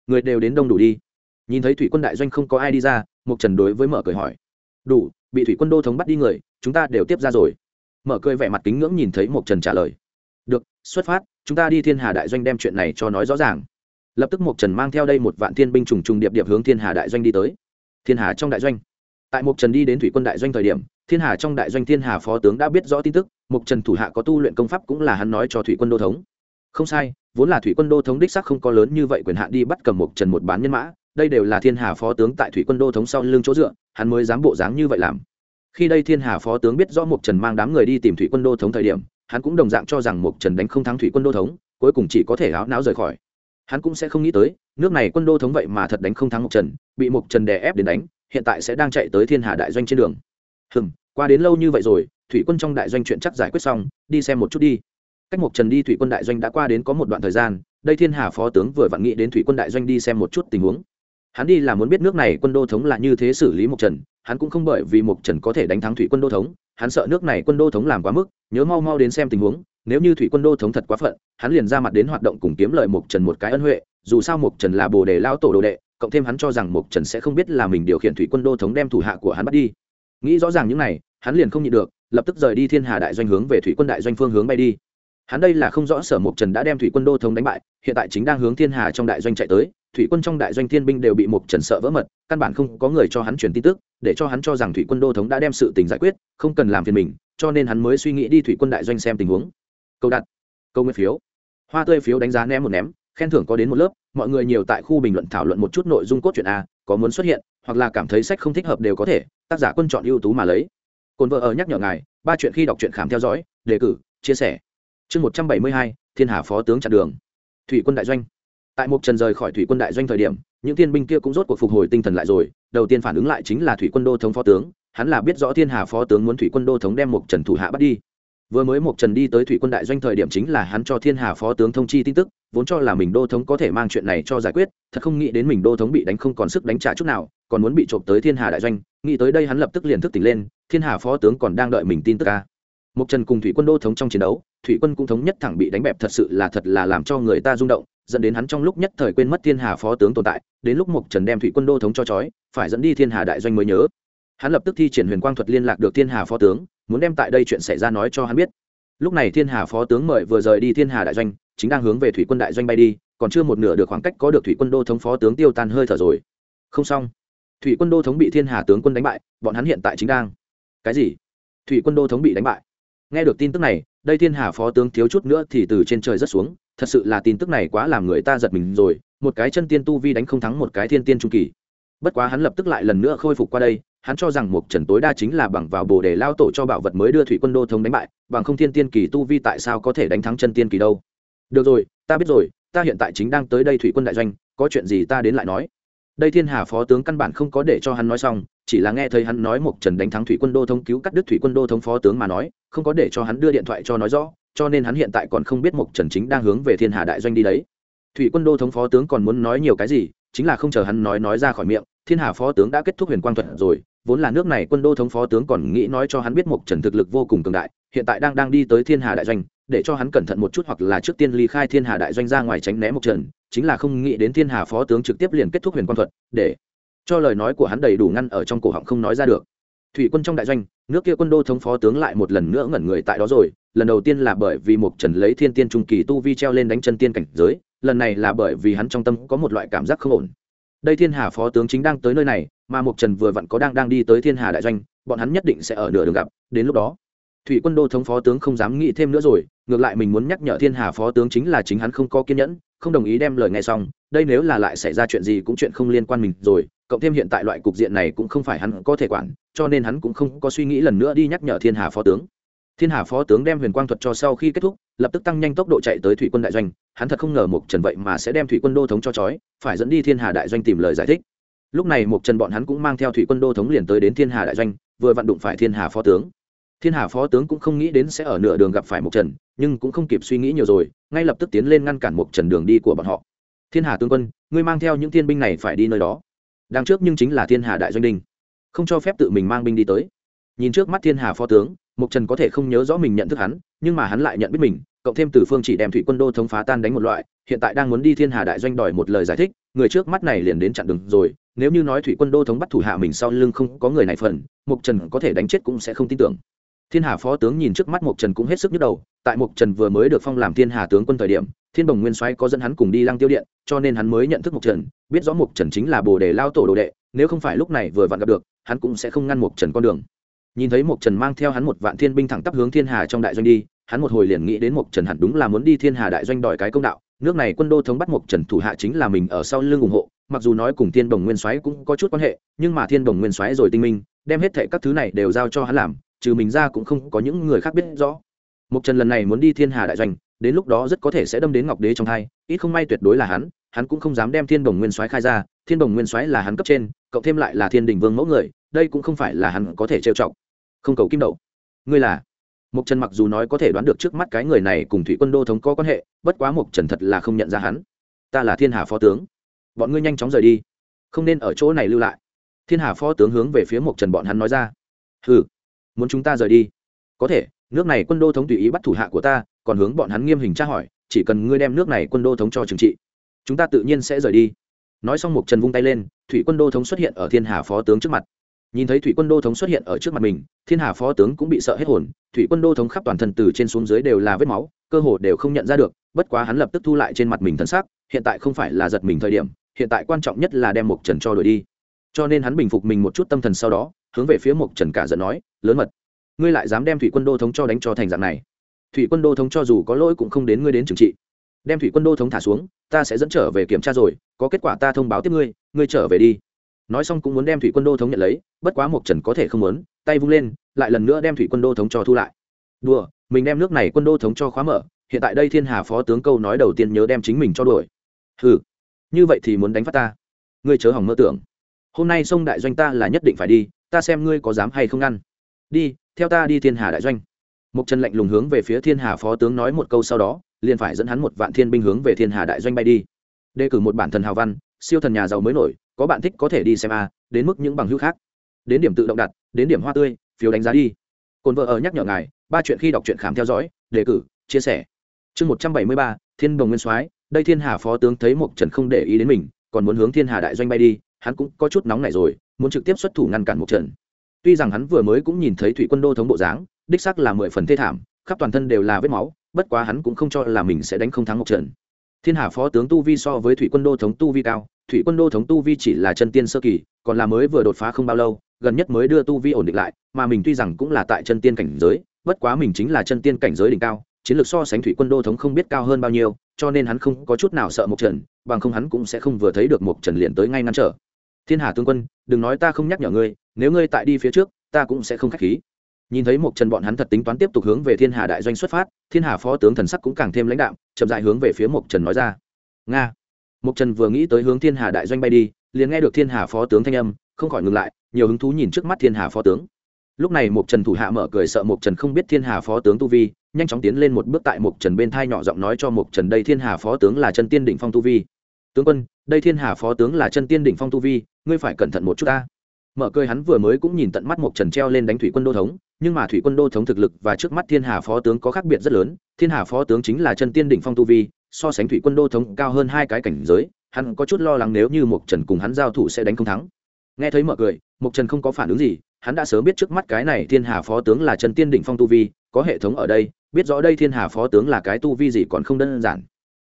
Người đều đến đông đủ đi nhìn thấy thủy quân đại doanh không có ai đi ra mục trần đối với mở cười hỏi. Đủ, bị thủy quân đô thống bắt đi người, chúng ta đều tiếp ra rồi. Mở cười vẻ mặt kính ngưỡng nhìn thấy mục trần trả lời. Được, xuất phát, chúng ta đi thiên hà đại doanh đem chuyện này cho nói rõ ràng. Lập tức mục trần mang theo đây một vạn thiên binh trùng trùng điệp điệp hướng thiên hà đại doanh đi tới. Thiên hà trong đại doanh. Tại mục trần đi đến thủy quân đại doanh thời điểm, thiên hà trong đại doanh thiên hà phó tướng đã biết rõ tin tức mục trần thủ hạ có tu luyện công pháp cũng là hắn nói cho thủy quân đô thống. Không sai, vốn là thủy quân đô thống đích sắc không có lớn như vậy quyền hạn đi bắt cầm mục trần một bán nhân mã đây đều là thiên hà phó tướng tại thủy quân đô thống sau lưng chỗ dựa, hắn mới dám bộ dáng như vậy làm. Khi đây thiên hà phó tướng biết rõ mục trần mang đám người đi tìm thủy quân đô thống thời điểm, hắn cũng đồng dạng cho rằng mục trần đánh không thắng thủy quân đô thống, cuối cùng chỉ có thể áo não rời khỏi. Hắn cũng sẽ không nghĩ tới, nước này quân đô thống vậy mà thật đánh không thắng mục trần, bị mục trần đè ép đến đánh, hiện tại sẽ đang chạy tới thiên hà đại doanh trên đường. Hừng qua đến lâu như vậy rồi, thủy quân trong đại doanh chuyện chắc giải quyết xong, đi xem một chút đi. Cách mục trần đi thủy quân đại doanh đã qua đến có một đoạn thời gian, đây thiên hà phó tướng vừa vặn nghĩ đến thủy quân đại doanh đi xem một chút tình huống hắn đi là muốn biết nước này quân đô thống là như thế xử lý mục trần, hắn cũng không bởi vì mục trần có thể đánh thắng thủy quân đô thống, hắn sợ nước này quân đô thống làm quá mức, nhớ mau mau đến xem tình huống, nếu như thủy quân đô thống thật quá phận, hắn liền ra mặt đến hoạt động cùng kiếm lợi mục trần một cái ân huệ, dù sao mục trần là bồ đề lao tổ đồ đệ, cộng thêm hắn cho rằng mục trần sẽ không biết là mình điều khiển thủy quân đô thống đem thủ hạ của hắn bắt đi. Nghĩ rõ ràng những này, hắn liền không nhịn được, lập tức rời đi thiên hà đại doanh hướng về thủy quân đại doanh phương hướng bay đi. Hắn đây là không rõ sở mục trần đã đem thủy quân đô thống đánh bại, hiện tại chính đang hướng thiên hà trong đại doanh chạy tới thủy quân trong đại doanh thiên binh đều bị mục trần sợ vỡ mật, căn bản không có người cho hắn truyền tin tức, để cho hắn cho rằng thủy quân đô thống đã đem sự tình giải quyết, không cần làm phiền mình, cho nên hắn mới suy nghĩ đi thủy quân đại doanh xem tình huống. Câu đặt, câu nguyên phiếu. Hoa tươi phiếu đánh giá ném một ném, khen thưởng có đến một lớp, mọi người nhiều tại khu bình luận thảo luận một chút nội dung cốt truyện a, có muốn xuất hiện, hoặc là cảm thấy sách không thích hợp đều có thể, tác giả quân chọn ưu tú mà lấy. Cồn vợ ở nhắc nhở ngài, ba chuyện khi đọc truyện khám theo dõi, đề cử, chia sẻ. Chương một trăm bảy mươi hai, thiên hà phó tướng chặn đường. Thủy quân đại doanh tại mục trần rời khỏi thủy quân đại doanh thời điểm, những thiên binh kia cũng rốt cuộc phục hồi tinh thần lại rồi. Đầu tiên phản ứng lại chính là thủy quân đô thống phó tướng, hắn là biết rõ thiên hà phó tướng muốn thủy quân đô thống đem mục trần thủ hạ bắt đi. Vừa mới mục trần đi tới thủy quân đại doanh thời điểm chính là hắn cho thiên hà phó tướng thông chi tin tức, vốn cho là mình đô thống có thể mang chuyện này cho giải quyết, thật không nghĩ đến mình đô thống bị đánh không còn sức đánh trả chút nào, còn muốn bị trộm tới thiên hà đại doanh. Nghĩ tới đây hắn lập tức liền thức tỉnh lên, thiên hà phó tướng còn đang đợi mình tin tức ca mục trần cùng thủy quân đô thống trong chiến đấu, thủy quân cũng thống nhất thẳng bị đánh bẹp thật sự là thật là làm cho người ta rung động, dẫn đến hắn trong lúc nhất thời quên mất thiên hà phó tướng tồn tại, đến lúc mục trần đem thủy quân đô thống cho chói phải dẫn đi thiên hà đại doanh mới nhớ. Hắn lập tức thi triển huyền quang thuật liên lạc được thiên hà phó tướng, muốn đem tại đây chuyện xảy ra nói cho hắn biết. Lúc này thiên hà phó tướng mời vừa rời đi thiên hà đại doanh, chính đang hướng về thủy quân đại doanh bay đi, còn chưa một nửa được khoảng cách có được thủy quân đô thống phó tướng tiêu tan hơi thở rồi. Không xong. Thủy quân đô thống bị thiên hà tướng quân đánh bại, bọn hắn hiện tại chính đang. Cái gì? Thủy quân đô thống bị đánh bại nghe được tin tức này, đây thiên hà phó tướng thiếu chút nữa thì từ trên trời rất xuống, thật sự là tin tức này quá làm người ta giật mình rồi, một cái chân tiên tu vi đánh không thắng một cái thiên tiên trung kỳ. Bất quá hắn lập tức lại lần nữa khôi phục qua đây, hắn cho rằng một trần tối đa chính là bằng vào bồ để lao tổ cho bảo vật mới đưa thủy quân đô thống đánh bại, bằng không thiên tiên kỳ tu vi tại sao có thể đánh thắng chân tiên kỳ đâu. Được rồi, ta biết rồi, ta hiện tại chính đang tới đây thủy quân đại doanh, có chuyện gì ta đến lại nói đây thiên hà phó tướng căn bản không có để cho hắn nói xong, chỉ là nghe thấy hắn nói một trần đánh thắng thủy quân đô thống cứu cắt đứt thủy quân đô thống phó tướng mà nói, không có để cho hắn đưa điện thoại cho nói rõ, cho nên hắn hiện tại còn không biết một trần chính đang hướng về thiên hà đại doanh đi đấy. Thủy quân đô thống phó tướng còn muốn nói nhiều cái gì, chính là không chờ hắn nói nói ra khỏi miệng, thiên hà phó tướng đã kết thúc huyền quang thuật rồi, vốn là nước này quân đô thống phó tướng còn nghĩ nói cho hắn biết một trần thực lực vô cùng cường đại, hiện tại đang đang đi tới thiên hà đại doanh, để cho hắn cẩn thận một chút hoặc là trước tiên ly khai thiên hà đại doanh ra ngoài tránh né một trần chính là không nghĩ đến thiên hà phó tướng trực tiếp liền kết thúc huyền quang thuật, để cho lời nói của hắn đầy đủ ngăn ở trong cổ họng không nói ra được. Thủy quân trong đại doanh, nước kia quân đô thống phó tướng lại một lần nữa ngẩn người tại đó rồi, lần đầu tiên là bởi vì một trần lấy thiên tiên trung kỳ tu vi treo lên đánh chân tiên cảnh giới, lần này là bởi vì hắn trong tâm có một loại cảm giác không ổn. Đây thiên hà phó tướng chính đang tới nơi này, mà một trần vừa vặn có đang đang đi tới thiên hà đại doanh, bọn hắn nhất định sẽ ở nửa đường gặp, đến lúc đó, thủy quân đô thống phó tướng không dám nghĩ thêm nữa rồi, ngược lại mình muốn nhắc nhở thiên hà phó tướng chính là chính hắn không có kiên nhẫn không đồng ý đem lời nghe xong, đây nếu là lại xảy ra chuyện gì cũng chuyện không liên quan mình rồi, cộng thêm hiện tại loại cục diện này cũng không phải hắn có thể quản, cho nên hắn cũng không có suy nghĩ lần nữa đi nhắc nhở thiên hà phó tướng. Thiên hà phó tướng đem huyền quang thuật cho sau khi kết thúc, lập tức tăng nhanh tốc độ chạy tới thủy quân đại doanh, hắn thật không ngờ Mục trần vậy mà sẽ đem thủy quân đô thống cho chói phải dẫn đi thiên hà đại doanh tìm lời giải thích. Lúc này Mục trần bọn hắn cũng mang theo thủy quân đô thống liền tới đến thiên hà đại doanh, vừa vặn đụng phải thiên hà phó tướng thiên hà phó tướng cũng không nghĩ đến sẽ ở nửa đường gặp phải một trần, nhưng cũng không kịp suy nghĩ nhiều rồi, ngay lập tức tiến lên ngăn cản một trần đường đi của bọn họ. Thiên hà tướng quân, ngươi mang theo những thiên binh này phải đi nơi đó. Đằng trước nhưng chính là thiên hà đại doanh đinh, không cho phép tự mình mang binh đi tới. Nhìn trước mắt thiên hà phó tướng mục trần có thể không nhớ rõ mình nhận thức hắn, nhưng mà hắn lại nhận biết mình, cộng thêm từ phương chỉ đem thủy quân đô thống phá tan đánh một loại, hiện tại đang muốn đi thiên hà đại doanh đòi một lời giải thích, người trước mắt này liền đến chặn đường rồi, nếu như nói thủy quân đô thống bắt thủ hạ mình sau lưng không có người này phần mục trần có thể đánh chết cũng sẽ không tin tưởng thiên hà phó tướng nhìn trước mắt mục trần cũng hết sức nhức đầu, tại mục trần vừa mới được phong làm thiên hà tướng quân thời điểm, thiên bồng nguyên soái có dẫn hắn cùng đi lăng tiêu điện, cho nên hắn mới nhận thức mục trần, biết rõ mục trần chính là bồ đề lao tổ đồ đệ, nếu không phải lúc này vừa vặn gặp được, hắn cũng sẽ không ngăn mục trần con đường. Nhìn thấy mục trần mang theo hắn một vạn thiên binh thẳng tắp hướng thiên hà trong đại doanh đi, hắn một hồi liền nghĩ đến mục trần hẳn đúng là muốn đi thiên hà đại doanh đòi cái công đạo, nước này quân đô thống bắt mục trần thủ hạ chính là mình ở sau lưng ủng hộ, mặc dù nói cùng thiên đồng nguyên soái cũng có chút quan hệ, nhưng mà thiên đồng nguyên soái rồi tinh minh, đem hết thệ các thứ này đều giao cho hắn làm trừ mình ra cũng không có những người khác biết rõ. Mục trần lần này muốn đi thiên hà đại doanh, đến lúc đó rất có thể sẽ đâm đến ngọc đế trong thai, ít không may tuyệt đối là hắn hắn cũng không dám đem thiên đồng nguyên soái khai ra, thiên đồng nguyên soái là hắn cấp trên, cộng thêm lại là thiên đình vương mẫu người, đây cũng không phải là hắn có thể trêu chọc. Không cầu kim đậu. Ngươi là? Mục trần mặc dù nói có thể đoán được trước mắt cái người này cùng thủy quân đô thống có quan hệ, bất quá mục trần thật là không nhận ra hắn. Ta là thiên hà phó tướng. Bọn ngươi nhanh chóng rời đi. Không nên ở chỗ này lưu lại. Thiên hà phó tướng hướng về phía mục trần bọn hắn nói ra. Ừ muốn chúng ta rời đi. Có thể, nước này quân đô thống tùy ý bắt thủ hạ của ta, còn hướng bọn hắn nghiêm hình tra hỏi, chỉ cần ngươi đem nước này quân đô thống cho trừng trị, chúng ta tự nhiên sẽ rời đi. Nói xong mục trần vung tay lên, thủy quân đô thống xuất hiện ở thiên hà phó tướng trước mặt. Nhìn thấy thủy quân đô thống xuất hiện ở trước mặt mình, thiên hà phó tướng cũng bị sợ hết hồn, thủy quân đô thống khắp toàn thân từ trên xuống dưới đều là vết máu, cơ hồ đều không nhận ra được, bất quá hắn lập tức thu lại trên mặt mình thân xác hiện tại không phải là giật mình thời điểm, hiện tại quan trọng nhất là đem mục trần cho đuổi đi. Cho nên hắn bình phục mình một chút tâm thần sau đó hướng về phía mục trần cả giận nói, lớn mật, ngươi lại dám đem thủy quân đô thống cho đánh cho thành dạng này. Thủy quân đô thống cho dù có lỗi cũng không đến ngươi đến trừng trị. Đem thủy quân đô thống thả xuống, ta sẽ dẫn trở về kiểm tra rồi, có kết quả ta thông báo tiếp ngươi ngươi trở về đi. Nói xong cũng muốn đem thủy quân đô thống nhận lấy, bất quá mộc trần có thể không muốn, tay vung lên, lại lần nữa đem thủy quân đô thống cho thu lại. Đùa, mình đem nước này quân đô thống cho khóa mở, hiện tại đây thiên hà phó tướng câu nói đầu tiên nhớ đem chính mình cho đuổi. Ừ như vậy thì muốn đánh phát ta. Ngươi chớ hỏng mơ tưởng. Hôm nay sông đại doanh ta là nhất định phải đi ta xem ngươi có dám hay không ngăn đi theo ta đi thiên hà đại doanh Mục Trần lạnh lùng hướng về phía Thiên Hà phó tướng nói một câu sau đó, liền phải dẫn hắn một vạn thiên binh hướng về Thiên Hà đại doanh bay đi. Đề cử một bản thần hào văn, siêu thần nhà giàu mới nổi, có bạn thích có thể đi xem a, đến mức những bằng hữu khác. Đến điểm tự động đặt, đến điểm hoa tươi, phiếu đánh giá đi. Côn vợ ở nhắc nhở ngài, ba chuyện khi đọc truyện khám theo dõi, đề cử, chia sẻ. Chương một trăm bảy mươi ba, Thiên Đồng Nguyên Soái, đây Thiên Hà phó tướng thấy Mục Trần không để ý đến mình, còn muốn hướng Thiên Hà đại doanh bay đi, hắn cũng có chút nóng này rồi, muốn trực tiếp xuất thủ ngăn cản một trận. Tuy rằng hắn vừa mới cũng nhìn thấy Thủy Quân Đô thống bộ dáng, đích xác là mười phần thê thảm khắp toàn thân đều là vết máu bất quá hắn cũng không cho là mình sẽ đánh không thắng một trận thiên hà phó tướng tu vi so với thủy quân đô thống tu vi cao thủy quân đô thống tu vi chỉ là chân tiên sơ kỳ còn là mới vừa đột phá không bao lâu gần nhất mới đưa tu vi ổn định lại mà mình tuy rằng cũng là tại chân tiên cảnh giới bất quá mình chính là chân tiên cảnh giới đỉnh cao chiến lược so sánh thủy quân đô thống không biết cao hơn bao nhiêu cho nên hắn không có chút nào sợ một trần bằng không hắn cũng sẽ không vừa thấy được một trần liền tới ngay ngăn trở thiên hà tướng quân, đừng nói ta không nhắc nhở ngươi, nếu ngươi tại đi phía trước, ta cũng sẽ không k h á c h khí. Nhìn thấy một trần bọn hắn thật tính toán tiếp tục hướng về thiên hà đại doanh xuất phát, thiên hà phó tướng thần sắc cũng càng thêm lãnh đạo chậm dại hướng về phía một trần nói ra. Nga. Một trần vừa nghĩ tới hướng thiên hà đại doanh bay đi, liền nghe được thiên hà phó tướng thanh âm, không khỏi ngừng lại, nhiều hứng thú nhìn trước mắt thiên hà phó tướng. Lúc này một trần thủ hạ mở cười sợ một trần không biết thiên hà phó tướng tu vi, nhanh chóng tiến lên một bước tại một trần bên thai nhỏ giọng nói cho một trần đây thiên hà phó tướng là chân tiên đỉnh phong tu vi. Tướng quân, đây thiên hà phó tướng là chân tiên đỉnh phong tu vi ngươi phải cẩn thận một chút ta. Mở cười hắn vừa mới cũng nhìn tận mắt một trần treo lên đánh thủy quân đô thống, nhưng mà thủy quân đô thống thực lực và trước mắt thiên hà phó tướng có khác biệt rất lớn, thiên hà phó tướng chính là chân tiên đỉnh phong tu vi, so sánh thủy quân đô thống cao hơn hai cái cảnh giới, hắn có chút lo lắng nếu như một trần cùng hắn giao thủ sẽ đánh không thắng. Nghe thấy mở cười một trần không có phản ứng gì, hắn đã sớm biết trước mắt cái này thiên hà phó tướng là chân tiên đỉnh phong tu vi, có hệ thống ở đây, biết rõ đây thiên hà phó tướng là cái tu vi gì còn không đơn giản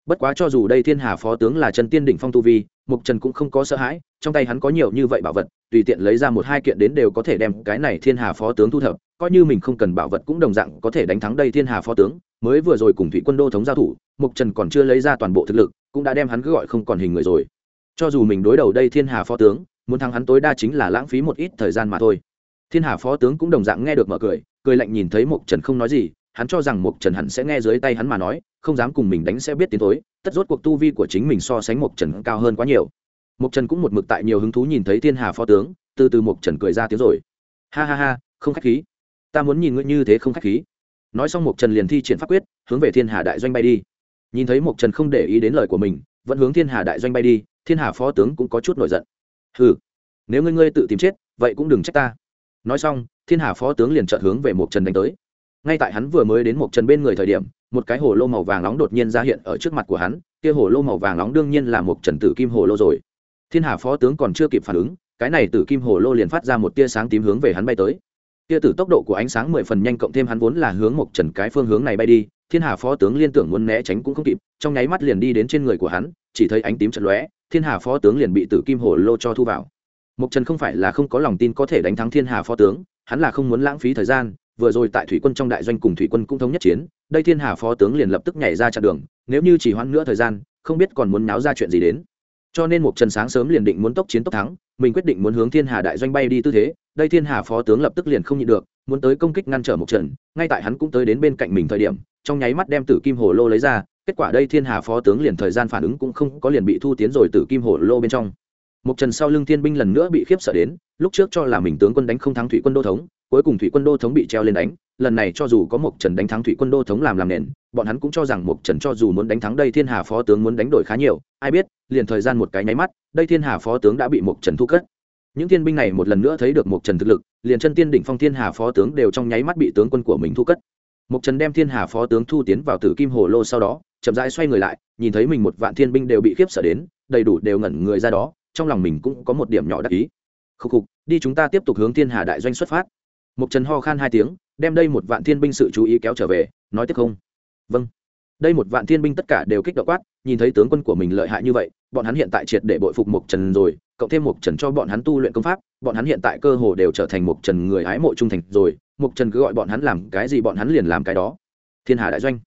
bất quá cho dù đây thiên hà phó tướng là chân tiên đỉnh phong tu vi, mục trần cũng không có sợ hãi, trong tay hắn có nhiều như vậy bảo vật, tùy tiện lấy ra một hai kiện đến đều có thể đem cái này thiên hà phó tướng thu thập, coi như mình không cần bảo vật cũng đồng dạng có thể đánh thắng đây thiên hà phó tướng. Mới vừa rồi cùng thủy quân đô thống giao thủ, mục trần còn chưa lấy ra toàn bộ thực lực, cũng đã đem hắn cứ gọi không còn hình người rồi. Cho dù mình đối đầu đây thiên hà phó tướng, muốn thắng hắn tối đa chính là lãng phí một ít thời gian mà thôi. Thiên hà phó tướng cũng đồng dạng nghe được mở cười cười lạnh nhìn thấy mục trần không nói gì hắn cho rằng mục trần hẳn sẽ nghe dưới tay hắn mà nói, không dám cùng mình đánh sẽ biết tiến tối tất rốt cuộc tu vi của chính mình so sánh mục trần cao hơn quá nhiều. Mục trần cũng một mực tại nhiều hứng thú nhìn thấy thiên hà phó tướng, từ từ mục trần cười ra tiếng rồi. Ha ha ha, không khách khí. Ta muốn nhìn ngươi như thế không khách khí. Nói xong mục trần liền thi triển pháp quyết, hướng về thiên hà đại doanh bay đi. Nhìn thấy mục trần không để ý đến lời của mình, vẫn hướng thiên hà đại doanh bay đi, thiên hà phó tướng cũng có chút nổi giận. Hừ, nếu ngươi ngươi tự tìm chết, vậy cũng đừng trách ta. Nói xong, thiên hà phó tướng liền chợt hướng về mục trần đánh tới ngay tại hắn vừa mới đến một trần bên người thời điểm, một cái hồ lô màu vàng nóng đột nhiên ra hiện ở trước mặt của hắn, kia hồ lô màu vàng nóng đương nhiên là một trần tử kim hồ lô rồi. Thiên hà phó tướng còn chưa kịp phản ứng, cái này tử kim hồ lô liền phát ra một tia sáng tím hướng về hắn bay tới. Tia tử tốc độ của ánh sáng mười phần nhanh cộng thêm hắn vốn là hướng một trần cái phương hướng này bay đi, thiên hà phó tướng liên tưởng muốn né tránh cũng không kịp, trong nháy mắt liền đi đến trên người của hắn, chỉ thấy ánh tím chật lóe, thiên hà phó tướng liền bị tử kim hồ lô cho thu vào. Mục trần không phải là không có lòng tin có thể đánh thắng thiên hà phó tướng, hắn là không muốn lãng phí thời gian vừa rồi tại thủy quân trong đại doanh cùng thủy quân cũng thống nhất chiến, đây thiên hà phó tướng liền lập tức nhảy ra chặn đường, nếu như chỉ hoãn nữa thời gian, không biết còn muốn náo ra chuyện gì đến. Cho nên một trần sáng sớm liền định muốn tốc chiến tốc thắng, mình quyết định muốn hướng thiên hà đại doanh bay đi tư thế, đây thiên hà phó tướng lập tức liền không nhịn được, muốn tới công kích ngăn trở một trần ngay tại hắn cũng tới đến bên cạnh mình thời điểm, trong nháy mắt đem tử kim hồ lô lấy ra, kết quả đây thiên hà phó tướng liền thời gian phản ứng cũng không có liền bị thu tiến rồi tử kim hồ lô bên trong một trần sau lưng thiên binh lần nữa bị khiếp sợ đến, lúc trước cho là mình tướng quân đánh không thắng thủy quân đô thống, cuối cùng thủy quân đô thống bị treo lên đánh, lần này cho dù có một trần đánh thắng thủy quân đô thống làm làm nền, bọn hắn cũng cho rằng một trần cho dù muốn đánh thắng đây thiên hà phó tướng muốn đánh đổi khá nhiều, ai biết, liền thời gian một cái nháy mắt, đây thiên hà phó tướng đã bị một trần thu cất. Những thiên binh này một lần nữa thấy được một trần thực lực, liền chân tiên đỉnh phong thiên hà phó tướng đều trong nháy mắt bị tướng quân của mình thu cất. Một trần đem thiên hà phó tướng thu tiến vào tử kim hồ lô sau đó, chậm rãi xoay người lại, nhìn thấy mình một vạn thiên binh đều bị khiếp sợ đến, đầy đủ đều ngẩn người ra đó trong lòng mình cũng có một điểm nhỏ đắc ý. Khúc khục, đi chúng ta tiếp tục hướng thiên hà đại doanh xuất phát. Một trần ho khan hai tiếng, đem đây một vạn thiên binh sự chú ý kéo trở về, nói tiếp không? Vâng. Đây một vạn thiên binh tất cả đều kích động quát, nhìn thấy tướng quân của mình lợi hại như vậy, bọn hắn hiện tại triệt để bội phục một trần rồi, cộng thêm một trần cho bọn hắn tu luyện công pháp, bọn hắn hiện tại cơ hồ đều trở thành một trần người hái mộ trung thành rồi một trần cứ gọi bọn hắn làm cái gì bọn hắn liền làm cái đó. Thiên hà đại doanh.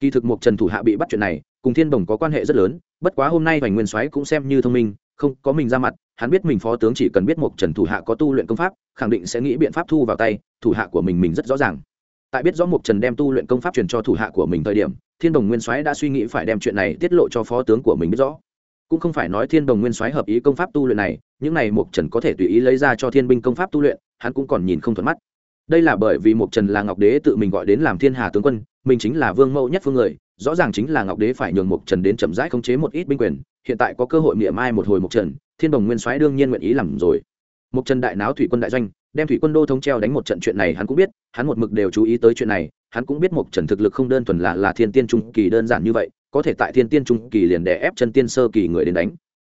Kỳ thực một trần thủ hạ bị bắt chuyện này, cùng thiên đồng có quan hệ rất lớn, bất quá hôm nay hoành nguyên soái cũng xem như thông minh không có mình ra mặt, hắn biết mình phó tướng chỉ cần biết một trần thủ hạ có tu luyện công pháp, khẳng định sẽ nghĩ biện pháp thu vào tay, thủ hạ của mình mình rất rõ ràng. Tại biết rõ một trần đem tu luyện công pháp truyền cho thủ hạ của mình thời điểm, thiên đồng nguyên soái đã suy nghĩ phải đem chuyện này tiết lộ cho phó tướng của mình biết rõ. Cũng không phải nói thiên đồng nguyên soái hợp ý công pháp tu luyện này, những này một trần có thể tùy ý lấy ra cho thiên binh công pháp tu luyện, hắn cũng còn nhìn không thuận mắt đây là bởi vì một trần là ngọc đế tự mình gọi đến làm thiên hà tướng quân, mình chính là vương mẫu nhất phương người, rõ ràng chính là ngọc đế phải nhường một trần đến chậm rãi khống chế một ít binh quyền, hiện tại có cơ hội miệng mai một hồi một trần, thiên đồng nguyên soái đương nhiên nguyện ý làm rồi. Một trần đại náo thủy quân đại doanh, đem thủy quân đô thống treo đánh một trận chuyện này hắn cũng biết, hắn một mực đều chú ý tới chuyện này, hắn cũng biết một trần thực lực không đơn thuần là là thiên tiên trung kỳ đơn giản như vậy, có thể tại thiên tiên trung kỳ liền đè ép chân tiên sơ kỳ người đến đánh.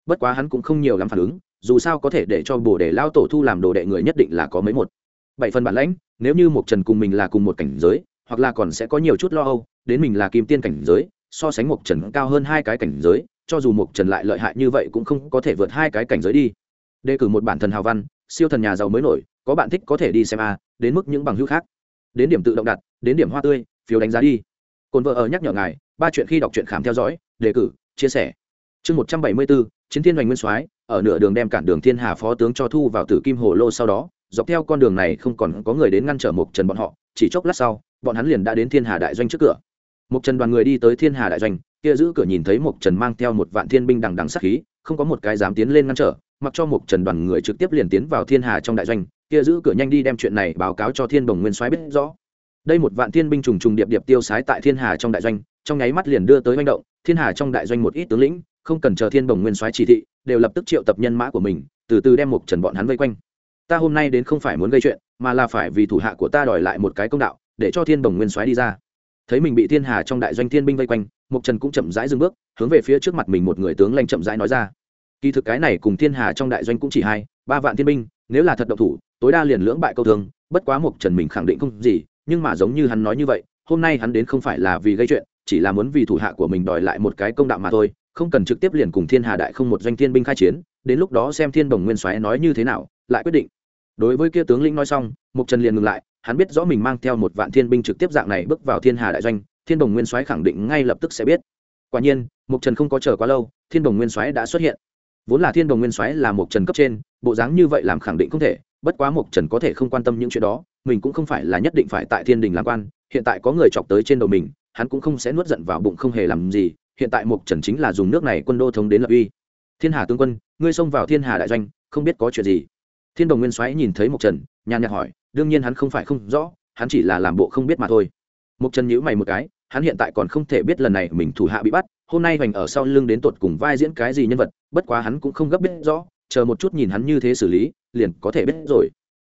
Bất quá hắn cũng không nhiều lắm phản ứng, dù sao có thể để cho bồ để lao tổ thu làm đồ đệ người nhất định là có mấy một bảy phần bản lãnh, nếu như một trần cùng mình là cùng một cảnh giới, hoặc là còn sẽ có nhiều chút lo âu, đến mình là kim tiên cảnh giới, so sánh một trần cao hơn hai cái cảnh giới, cho dù mục trần lại lợi hại như vậy cũng không có thể vượt hai cái cảnh giới đi. Đề cử một bản thần hào văn, siêu thần nhà giàu mới nổi, có bạn thích có thể đi xem a, đến mức những bằng hữu khác. Đến điểm tự động đặt, đến điểm hoa tươi, phiếu đánh giá đi. Cồn vợ ở nhắc nhở ngài, ba chuyện khi đọc truyện khám theo dõi, đề cử, chia sẻ. Chương một trăm bảy mươi bốn, chiến thiên hoành nguyên soái, ở nửa đường đem cản đường thiên hà phó tướng cho thu vào tử kim hồ lô sau đó dọc theo con đường này không còn có người đến ngăn trở mục trần bọn họ, chỉ chốc lát sau, bọn hắn liền đã đến thiên hà đại doanh trước cửa. Mục trần đoàn người đi tới thiên hà đại doanh, kia giữ cửa nhìn thấy mục trần mang theo một vạn thiên binh đằng đằng sát khí, không có một cái dám tiến lên ngăn trở, mặc cho mục trần đoàn người trực tiếp liền tiến vào thiên hà trong đại doanh, kia giữ cửa nhanh đi đem chuyện này báo cáo cho thiên đồng nguyên soái biết rõ. Đây một vạn thiên binh trùng trùng điệp điệp tiêu sái tại thiên hà trong đại doanh, trong nháy mắt liền đưa tới manh động, thiên hà trong đại doanh một ít tướng lĩnh, không cần chờ thiên đồng nguyên soái chỉ thị, đều lập tức triệu tập nhân mã của mình, từ từ đem mục trần bọn hắn vây quanh ta hôm nay đến không phải muốn gây chuyện, mà là phải vì thủ hạ của ta đòi lại một cái công đạo, để cho thiên đồng nguyên soái đi ra. Thấy mình bị thiên hà trong đại doanh thiên binh vây quanh mục trần cũng chậm rãi dừng bước, hướng về phía trước mặt mình một người tướng lanh chậm rãi nói ra. Kỳ thực cái này cùng thiên hà trong đại doanh cũng chỉ hai, ba vạn thiên binh, nếu là thật độc thủ, tối đa liền lưỡng bại câu thương bất quá mục trần mình khẳng định không gì, nhưng mà giống như hắn nói như vậy, hôm nay hắn đến không phải là vì gây chuyện, chỉ là muốn vì thủ hạ của mình đòi lại một cái công đạo mà thôi, không cần trực tiếp liền cùng thiên hà đại không một doanh thiên binh khai chiến, đến lúc đó xem thiên đồng nguyên soái nói như thế nào lại quyết định. Đối với kia tướng lĩnh nói xong, mục trần liền ngừng lại, hắn biết rõ mình mang theo một vạn thiên binh trực tiếp dạng này bước vào thiên hà đại doanh, thiên bồng nguyên soái khẳng định ngay lập tức sẽ biết. Quả nhiên, mục trần không có chờ quá lâu, thiên bồng nguyên soái đã xuất hiện. Vốn là thiên bồng nguyên soái là mục trần cấp trên, bộ dáng như vậy làm khẳng định không thể, bất quá mục trần có thể không quan tâm những chuyện đó, mình cũng không phải là nhất định phải tại thiên đình làm quan, hiện tại có người chọc tới trên đầu mình, hắn cũng không sẽ nuốt giận vào bụng không hề làm gì, hiện tại mục trần chính là dùng nước này quân đô thống đến lập uy. Thiên hà tướng quân, ngươi xông vào thiên hà đại doanh, không biết có chuyện gì thiên đồng nguyên soái nhìn thấy mục trần, nhàn nhạt hỏi, đương nhiên hắn không phải không rõ, hắn chỉ là làm bộ không biết mà thôi. Mục trần nhíu mày một cái, hắn hiện tại còn không thể biết lần này mình thủ hạ bị bắt, hôm nay hoành ở sau lưng đến tột cùng vai diễn cái gì nhân vật, bất quá hắn cũng không gấp biết rõ, chờ một chút nhìn hắn như thế xử lý, liền có thể biết rồi.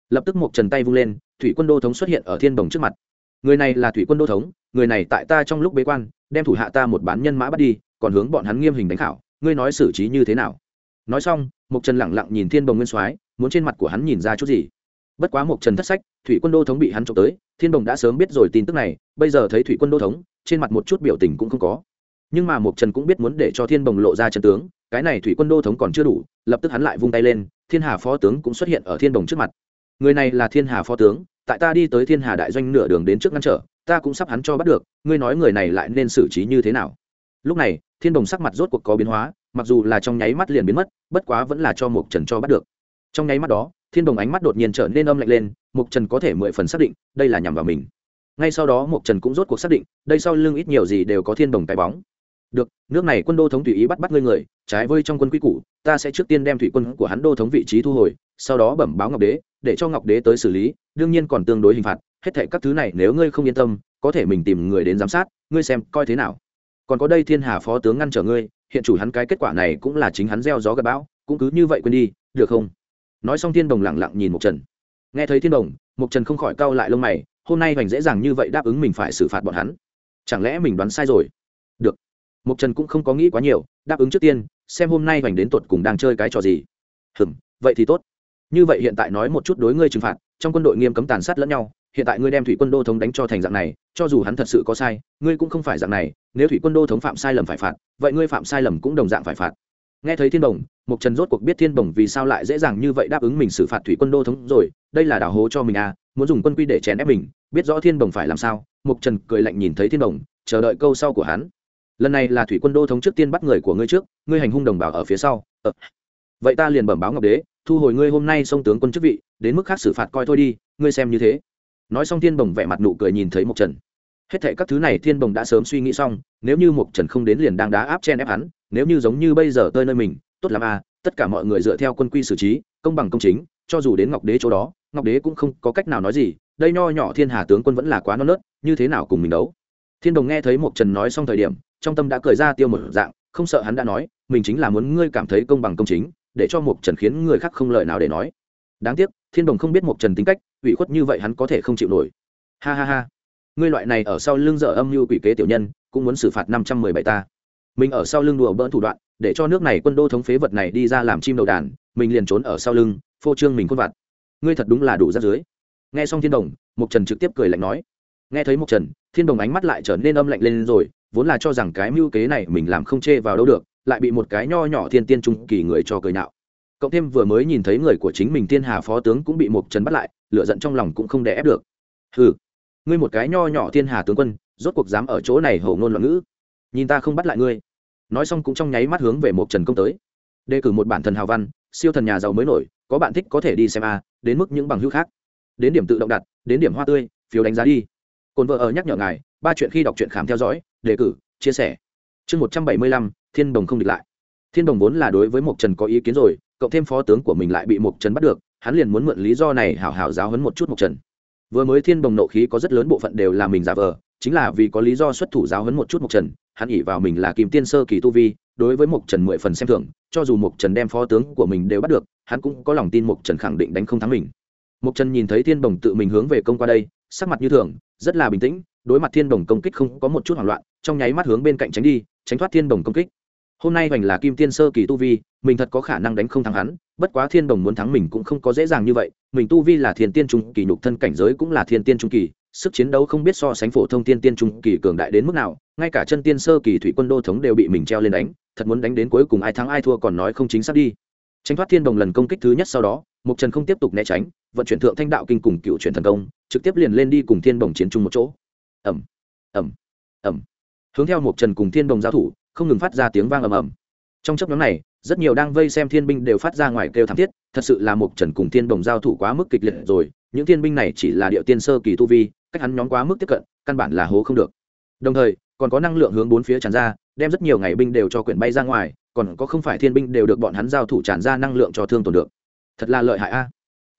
Lập tức mục trần tay vung lên, thủy quân đô thống xuất hiện ở thiên đồng trước mặt. Người này là thủy quân đô thống, người này tại ta trong lúc bế quan, đem thủ hạ ta một bán nhân mã bắt đi, còn hướng bọn hắn nghiêm hình đánh khảo, ngươi nói xử trí như thế nào? Nói xong mục trần lẳng lặng nhìn thiên bồng nguyên soái, muốn trên mặt của hắn nhìn ra chút gì. Bất quá mục trần thất sách, thủy quân đô thống bị hắn trộm tới, thiên bồng đã sớm biết rồi tin tức này, bây giờ thấy thủy quân đô thống, trên mặt một chút biểu tình cũng không có. Nhưng mà mục trần cũng biết muốn để cho thiên bồng lộ ra chân tướng, cái này thủy quân đô thống còn chưa đủ, lập tức hắn lại vung tay lên, thiên hà phó tướng cũng xuất hiện ở thiên bồng trước mặt. Người này là thiên hà phó tướng, tại ta đi tới thiên hà đại doanh nửa đường đến trước ngăn trở, ta cũng sắp hắn cho bắt được, ngươi nói người này lại nên xử trí như thế nào? Lúc này, thiên đồng sắc mặt rốt cuộc có biến hóa mặc dù là trong nháy mắt liền biến mất, bất quá vẫn là cho mục trần cho bắt được. Trong nháy mắt đó, thiên đồng ánh mắt đột nhiên trở nên âm lạnh lên mục trần có thể mười phần xác định, đây là nhằm vào mình. Ngay sau đó mục trần cũng rốt cuộc xác định, đây sau lưng ít nhiều gì đều có thiên đồng cái bóng. Được, nước này quân đô thống tùy ý bắt bắt ngươi người, trái với trong quân quy củ, ta sẽ trước tiên đem thủy quân của hắn đô thống vị trí thu hồi, sau đó bẩm báo ngọc đế, để cho ngọc đế tới xử lý, đương nhiên còn tương đối hình phạt, hết thệ các thứ này nếu ngươi không yên tâm, có thể mình tìm người đến giám sát, ngươi xem coi thế nào. Còn có đây thiên hà phó tướng ngăn trở ngươi hiện chủ hắn cái kết quả này cũng là chính hắn gieo gió gặp bão, cũng cứ như vậy quên đi, được không? Nói xong thiên đồng lẳng lặng nhìn mục trần. Nghe thấy thiên đồng mục trần không khỏi cau lại lông mày, hôm nay hoành dễ dàng như vậy đáp ứng mình phải xử phạt bọn hắn. Chẳng lẽ mình đoán sai rồi? Được. Mục trần cũng không có nghĩ quá nhiều, đáp ứng trước tiên, xem hôm nay hoành đến tột cùng đang chơi cái trò gì. Hừm, vậy thì tốt. Như vậy hiện tại nói một chút đối ngươi trừng phạt, trong quân đội nghiêm cấm tàn sát lẫn nhau, hiện tại ngươi đem thủy quân đô thống đánh cho thành dạng này, cho dù hắn thật sự có sai, ngươi cũng không phải dạng này nếu thủy quân đô thống phạm sai lầm phải phạt, vậy ngươi phạm sai lầm cũng đồng dạng phải phạt. Nghe thấy thiên đồng mục trần rốt cuộc biết thiên đồng vì sao lại dễ dàng như vậy đáp ứng mình xử phạt thủy quân đô thống rồi, đây là đảo hố cho mình à muốn dùng quân quy để chèn ép mình, biết rõ thiên đồng phải làm sao mục trần cười lạnh nhìn thấy thiên đồng chờ đợi câu sau của hắn. Lần này là thủy quân đô thống trước tiên bắt người của ngươi trước, ngươi hành hung đồng bào ở phía sau. Ờ. vậy ta liền bẩm báo ngọc đế, thu hồi ngươi hôm nay sông tướng quân chức vị, đến mức khác xử phạt coi thôi đi, ngươi xem như thế. Nói xong thiên bồng vẻ mặt nụ cười nhìn thấy mục trần hết thệ các thứ này thiên bồng đã sớm suy nghĩ xong, nếu như mục trần không đến liền đang đá áp chen ép hắn, nếu như giống như bây giờ tơi nơi mình, tốt lắm à tất cả mọi người dựa theo quân quy xử trí, công bằng công chính, cho dù đến ngọc đế chỗ đó, ngọc đế cũng không có cách nào nói gì, đây nho nhỏ thiên hà tướng quân vẫn là quá non nớt, như thế nào cùng mình đấu? Thiên đồng nghe thấy mục trần nói xong thời điểm, trong tâm đã cười ra tiêu một dạng, không sợ hắn đã nói, mình chính là muốn ngươi cảm thấy công bằng công chính, để cho mục trần khiến người khác không lời nào để nói. Đáng tiếc, thiên đồng không biết mục trần tính cách, ủy khuất như vậy hắn có thể không chịu nổi. Ha ha ha ngươi loại này ở sau lưng dở âm mưu quỷ kế tiểu nhân, cũng muốn xử phạt năm trăm mười bảy ta. Mình ở sau lưng đùa bỡn thủ đoạn, để cho nước này quân đô thống phế vật này đi ra làm chim đầu đàn, mình liền trốn ở sau lưng, phô trương mình khuôn vặt. Ngươi thật đúng là đủ ra dưới nghe xong thiên đồng mục trần trực tiếp cười lạnh nói. Nghe thấy mục trần, thiên đồng ánh mắt lại trở nên âm lạnh lên rồi, vốn là cho rằng cái mưu kế này mình làm không chê vào đâu được, lại bị một cái nho nhỏ thiên tiên trung kỳ người cho cười nạo. Cộng thêm vừa mới nhìn thấy người của chính mình thiên hà phó tướng cũng bị Mục trần bắt lại lựa giận trong lòng cũng không đè ép được. Hừ ngươi một cái nho nhỏ thiên hà tướng quân, rốt cuộc dám ở chỗ này hầu ngôn loạn ngữ. Nhìn ta không bắt lại ngươi. Nói xong cũng trong nháy mắt hướng về một trần công tới. Đề cử một bản thần hào văn, siêu thần nhà giàu mới nổi, có bạn thích có thể đi xem a, đến mức những bằng hữu khác. Đến điểm tự động đặt, đến điểm hoa tươi, phiếu đánh giá đi. Cồn vợ ở nhắc nhở ngài, ba chuyện khi đọc truyện khám theo dõi, đề cử, chia sẻ. Chương một trăm bảy mươi lăm, thiên đồng không địch lại. Thiên đồng vốn là đối với mộc trần có ý kiến rồi, cộng thêm phó tướng của mình lại bị mộc trần bắt được, hắn liền muốn mượn lý do này hảo hảo giáo hấn một chút mộc trần vừa mới thiên đồng nộ khí có rất lớn bộ phận đều là mình giả vờ, chính là vì có lý do xuất thủ giáo hấn một chút mộc trần, hắn ỉ vào mình là kim tiên sơ kỳ tu vi, đối với mộc trần mười phần xem thường, cho dù mộc trần đem phó tướng của mình đều bắt được, hắn cũng có lòng tin mộc trần khẳng định đánh không thắng mình. Mộc trần nhìn thấy thiên đồng tự mình hướng về công qua đây, sắc mặt như thường, rất là bình tĩnh, đối mặt thiên đồng công kích không có một chút hoảng loạn, trong nháy mắt hướng bên cạnh tránh đi, tránh thoát thiên đồng công kích hôm nay hoành là kim tiên sơ kỳ tu vi, mình thật có khả năng đánh không thắng hắn, bất quá thiên đồng muốn thắng mình cũng không có dễ dàng như vậy, mình tu vi là thiên tiên trung kỳ, nhục thân cảnh giới cũng là thiên tiên trung kỳ, sức chiến đấu không biết so sánh phổ thông tiên tiên trung kỳ cường đại đến mức nào, ngay cả chân tiên sơ kỳ thủy quân đô thống đều bị mình treo lên đánh, thật muốn đánh đến cuối cùng ai thắng ai thua còn nói không chính xác đi. Tránh thoát thiên đồng lần công kích thứ nhất sau đó mục trần không tiếp tục né tránh, vận chuyển thượng thanh đạo kinh cùng cựu chuyển thần công, trực tiếp liền lên đi cùng thiên đồng chiến chung một chỗ. Ẩm ẩm ẩm hướng theo mục trần cùng thiên đồng giao thủ không ngừng phát ra tiếng vang ầm ầm. Trong chấp nhóm này, rất nhiều đang vây xem thiên binh đều phát ra ngoài kêu thảm thiết, thật sự là mục trần cùng thiên đồng giao thủ quá mức kịch liệt rồi, những thiên binh này chỉ là điệu tiên sơ kỳ tu vi, cách hắn nhóm quá mức tiếp cận, căn bản là hố không được. Đồng thời, còn có năng lượng hướng bốn phía tràn ra, đem rất nhiều ngày binh đều cho quyển bay ra ngoài, còn có không phải thiên binh đều được bọn hắn giao thủ tràn ra năng lượng cho thương tổn được. Thật là lợi hại a.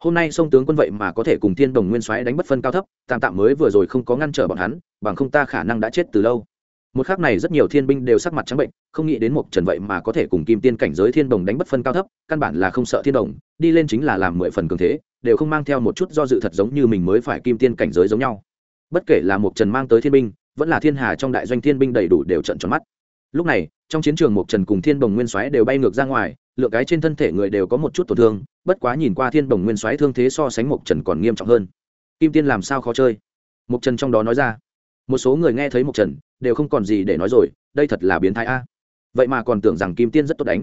Hôm nay sông tướng quân vậy mà có thể cùng thiên đồng nguyên soái đánh bất phân cao thấp, tạm tạm mới vừa rồi không có ngăn trở bọn hắn, bằng không ta khả năng đã chết từ lâu một khác này rất nhiều thiên binh đều sắc mặt trắng bệnh, không nghĩ đến một trần vậy mà có thể cùng kim tiên cảnh giới thiên đồng đánh bất phân cao thấp, căn bản là không sợ thiên đồng, đi lên chính là làm mười phần cường thế, đều không mang theo một chút do dự thật giống như mình mới phải kim tiên cảnh giới giống nhau. Bất kể là một trần mang tới thiên binh, vẫn là thiên hà trong đại doanh thiên binh đầy đủ đều trận tròn mắt. Lúc này, trong chiến trường một trần cùng thiên đồng nguyên soái đều bay ngược ra ngoài, lượng cái trên thân thể người đều có một chút tổn thương, bất quá nhìn qua thiên đồng nguyên soái thương thế so sánh một trần còn nghiêm trọng hơn. Kim tiên làm sao khó chơi? Một trần trong đó nói ra. Một số người nghe thấy một trần đều không còn gì để nói rồi, đây thật là biến thái a. Vậy mà còn tưởng rằng kim tiên rất tốt đánh.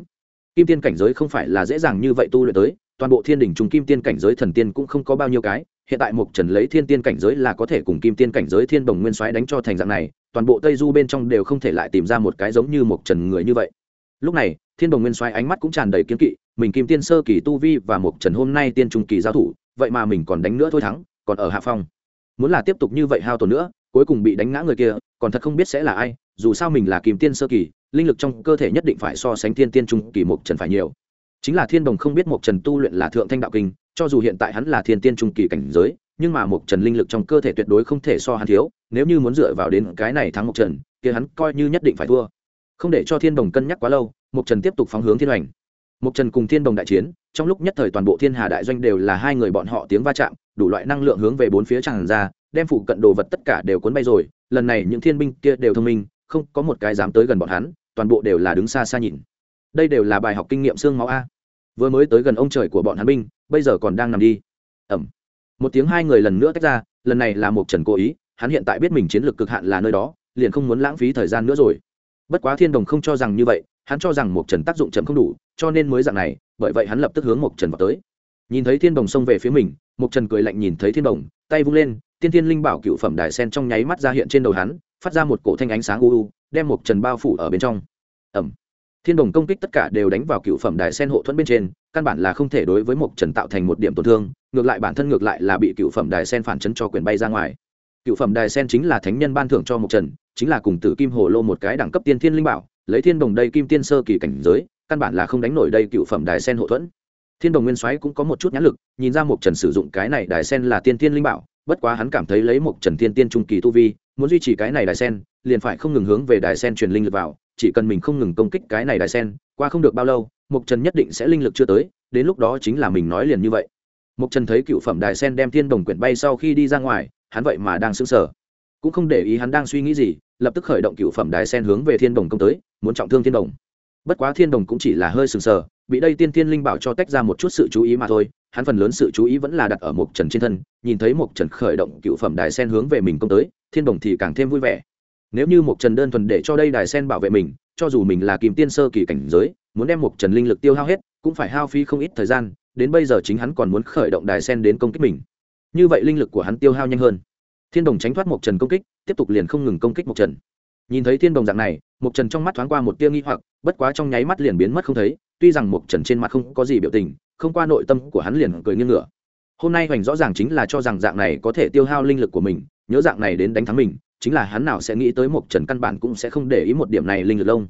Kim tiên cảnh giới không phải là dễ dàng như vậy tu luyện tới, toàn bộ thiên đỉnh trùng kim tiên cảnh giới thần tiên cũng không có bao nhiêu cái, hiện tại mục trần lấy thiên tiên cảnh giới là có thể cùng kim tiên cảnh giới thiên đồng nguyên soái đánh cho thành dạng này, toàn bộ tây du bên trong đều không thể lại tìm ra một cái giống như mục trần người như vậy. Lúc này, thiên đồng nguyên soái ánh mắt cũng tràn đầy kiên kỵ, mình kim tiên sơ kỳ tu vi và mục trần hôm nay tiên trung kỳ giao thủ, vậy mà mình còn đánh nữa thôi thắng, còn ở hạ phong. Muốn là tiếp tục như vậy hao tổn nữa cuối cùng bị đánh ngã người kia, còn thật không biết sẽ là ai, dù sao mình là kim tiên sơ kỳ, linh lực trong cơ thể nhất định phải so sánh thiên tiên trung kỳ mục trần phải nhiều. Chính là thiên đồng không biết mục trần tu luyện là thượng thanh đạo kinh, cho dù hiện tại hắn là thiên tiên trung kỳ cảnh giới, nhưng mà mục trần linh lực trong cơ thể tuyệt đối không thể so hắn thiếu, nếu như muốn dựa vào đến cái này thắng mục trần, kia hắn coi như nhất định phải thua. Không để cho thiên đồng cân nhắc quá lâu mục trần tiếp tục phóng hướng thiên hoành. Mục trần cùng thiên đồng đại chiến, trong lúc nhất thời toàn bộ thiên hà đại doanh đều là hai người bọn họ tiếng va chạm, đủ loại năng lượng hướng về bốn phía tràn ra đem phụ cận đồ vật tất cả đều cuốn bay rồi, lần này những thiên binh kia đều thông minh, không có một cái dám tới gần bọn hắn, toàn bộ đều là đứng xa xa nhìn. Đây đều là bài học kinh nghiệm xương máu a. Vừa mới tới gần ông trời của bọn hắn binh, bây giờ còn đang nằm đi. Ẩm. Một tiếng hai người lần nữa tách ra, lần này là một trần cố ý, hắn hiện tại biết mình chiến lược cực hạn là nơi đó, liền không muốn lãng phí thời gian nữa rồi. Bất quá thiên đồng không cho rằng như vậy, hắn cho rằng một trần tác dụng chậm không đủ, cho nên mới dạng này, bởi vậy hắn lập tức hướng một trần vào tới. Nhìn thấy thiên đồng xông về phía mình, một trần cười lạnh nhìn thấy thiên đồng, tay vung lên tiên thiên linh bảo cựu phẩm đài sen trong nháy mắt ra hiện trên đầu hắn, phát ra một cổ thanh ánh sáng u u, đem một trần bao phủ ở bên trong. Ẩm thiên đồng công kích tất cả đều đánh vào cựu phẩm đài sen hộ thuẫn bên trên, căn bản là không thể đối với một trần tạo thành một điểm tổn thương, ngược lại bản thân ngược lại là bị cựu phẩm đài sen phản chấn cho quyền bay ra ngoài. Cựu phẩm đài sen chính là thánh nhân ban thưởng cho một trần, chính là cùng tử kim hồ lô một cái đẳng cấp tiên thiên linh bảo, lấy thiên đồng đây kim tiên sơ kỳ cảnh giới, căn bản là không đánh nổi đây cựu phẩm đài sen hộ thuẫn. Thiên đồng nguyên soái cũng có một chút nhãn lực, nhìn ra một trần sử dụng cái này đài sen là tiên thiên linh bảo bất quá hắn cảm thấy lấy một trần Thiên tiên trung kỳ tu vi, muốn duy trì cái này đài sen, liền phải không ngừng hướng về đài sen truyền linh lực vào, chỉ cần mình không ngừng công kích cái này đài sen, qua không được bao lâu mục trần nhất định sẽ linh lực chưa tới, đến lúc đó chính là mình nói liền như vậy. Mục trần thấy cựu phẩm đài sen đem thiên đồng quyển bay sau khi đi ra ngoài, hắn vậy mà đang sững sờ. Cũng không để ý hắn đang suy nghĩ gì, lập tức khởi động cựu phẩm đài sen hướng về thiên đồng công tới, muốn trọng thương thiên đồng. Bất quá thiên đồng cũng chỉ là hơi sừng sờ, bị đây tiên thiên linh bảo cho tách ra một chút sự chú ý mà thôi hắn phần lớn sự chú ý vẫn là đặt ở mục trần trên thân, nhìn thấy mục trần khởi động cựu phẩm đài sen hướng về mình công tới, thiên đồng thì càng thêm vui vẻ. Nếu như mục trần đơn thuần để cho đây đài sen bảo vệ mình, cho dù mình là kìm tiên sơ kỳ cảnh giới, muốn đem mục trần linh lực tiêu hao hết, cũng phải hao phí không ít thời gian, đến bây giờ chính hắn còn muốn khởi động đài sen đến công kích mình. Như vậy linh lực của hắn tiêu hao nhanh hơn. Thiên đồng tránh thoát mục trần công kích, tiếp tục liền không ngừng công kích mục trần. Nhìn thấy thiên đồng dạng này mục trần trong mắt thoáng qua một tia nghi hoặc, bất quá trong nháy mắt liền biến mất không thấy, tuy rằng mục trần trên mặt không có gì biểu tình không qua nội tâm của hắn liền cười nghiêng ngửa hôm nay hoành rõ ràng chính là cho rằng dạng này có thể tiêu hao linh lực của mình, nhớ dạng này đến đánh thắng mình, chính là hắn nào sẽ nghĩ tới một trần căn bản cũng sẽ không để ý một điểm này linh lực lông.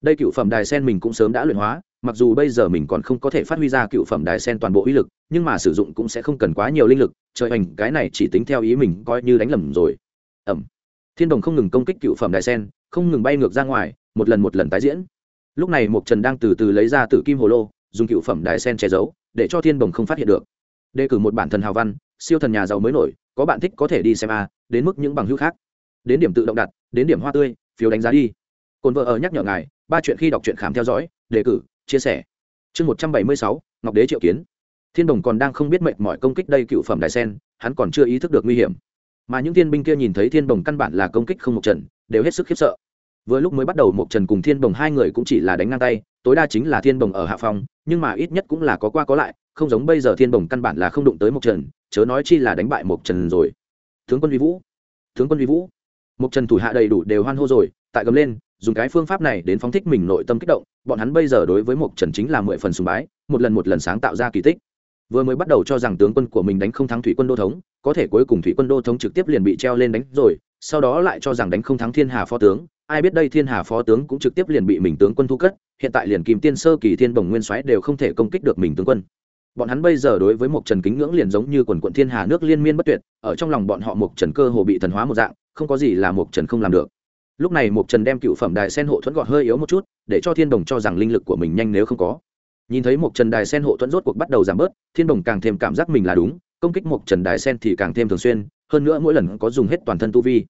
Đây cựu phẩm đài sen mình cũng sớm đã luyện hóa, mặc dù bây giờ mình còn không có thể phát huy ra cựu phẩm đài sen toàn bộ uy lực, nhưng mà sử dụng cũng sẽ không cần quá nhiều linh lực, trời hành cái này chỉ tính theo ý mình coi như đánh lầm rồi. Ẩm. Thiên đồng không ngừng công kích cựu phẩm đài sen, không ngừng bay ngược ra ngoài, một lần một lần tái diễn. Lúc này mộc trần đang từ từ lấy ra tử kim hồ lô dùng cựu phẩm đài sen che giấu, để cho thiên đồng không phát hiện được. Đề cử một bản thần hào văn, siêu thần nhà giàu mới nổi, có bạn thích có thể đi xem a, đến mức những bằng hữu khác. Đến điểm tự động đặt, đến điểm hoa tươi, phiếu đánh giá đi. Cồn vợ ở nhắc nhở ngài, ba chuyện khi đọc truyện khám theo dõi, đề cử, chia sẻ. Chương một trăm bảy mươi sáu, ngọc đế triệu kiến. Thiên đồng còn đang không biết mệnh mọi công kích đây cựu phẩm đại sen, hắn còn chưa ý thức được nguy hiểm. Mà những thiên binh kia nhìn thấy thiên đồng căn bản là công kích không một trần đều hết sức khiếp sợ vừa lúc mới bắt đầu một trần cùng thiên đồng hai người cũng chỉ là đánh ngang tay, tối đa chính là thiên đồng ở hạ phòng, nhưng mà ít nhất cũng là có qua có lại, không giống bây giờ thiên đồng căn bản là không đụng tới một trần, chớ nói chi là đánh bại một trần rồi. Tướng quân vi vũ, tướng quân vi vũ. Một trần thủ hạ đầy đủ đều hoan hô rồi, tại gầm lên, dùng cái phương pháp này đến phóng thích mình nội tâm kích động, bọn hắn bây giờ đối với một trần chính là mười phần sùng bái, một lần một lần sáng tạo ra kỳ tích. Vừa mới bắt đầu cho rằng tướng quân của mình đánh không thắng thủy quân đô thống, có thể cuối cùng thủy quân đô thống trực tiếp liền bị treo lên đánh rồi, sau đó lại cho rằng đánh không thắng thiên hà phó tướng ai biết đây thiên hà phó tướng cũng trực tiếp liền bị mình tướng quân thu cất, hiện tại liền kìm tiên sơ kỳ thiên bồng nguyên soái đều không thể công kích được mình tướng quân. Bọn hắn bây giờ đối với một trần kính ngưỡng liền giống như quần quận thiên hà nước liên miên bất tuyệt, ở trong lòng bọn họ một trần cơ hồ bị thần hóa một dạng, không có gì là một trần không làm được. Lúc này một trần đem cựu phẩm đài sen hộ thuẫn gọt hơi yếu một chút, để cho thiên đồng cho rằng linh lực của mình nhanh nếu không có. Nhìn thấy một trần đài sen hộ thuẫn rốt cuộc bắt đầu giảm bớt, thiên đồng càng thêm cảm giác mình là đúng, công kích một trần đài sen thì càng thêm thường xuyên, hơn nữa mỗi lần có dùng hết toàn thân tu vi.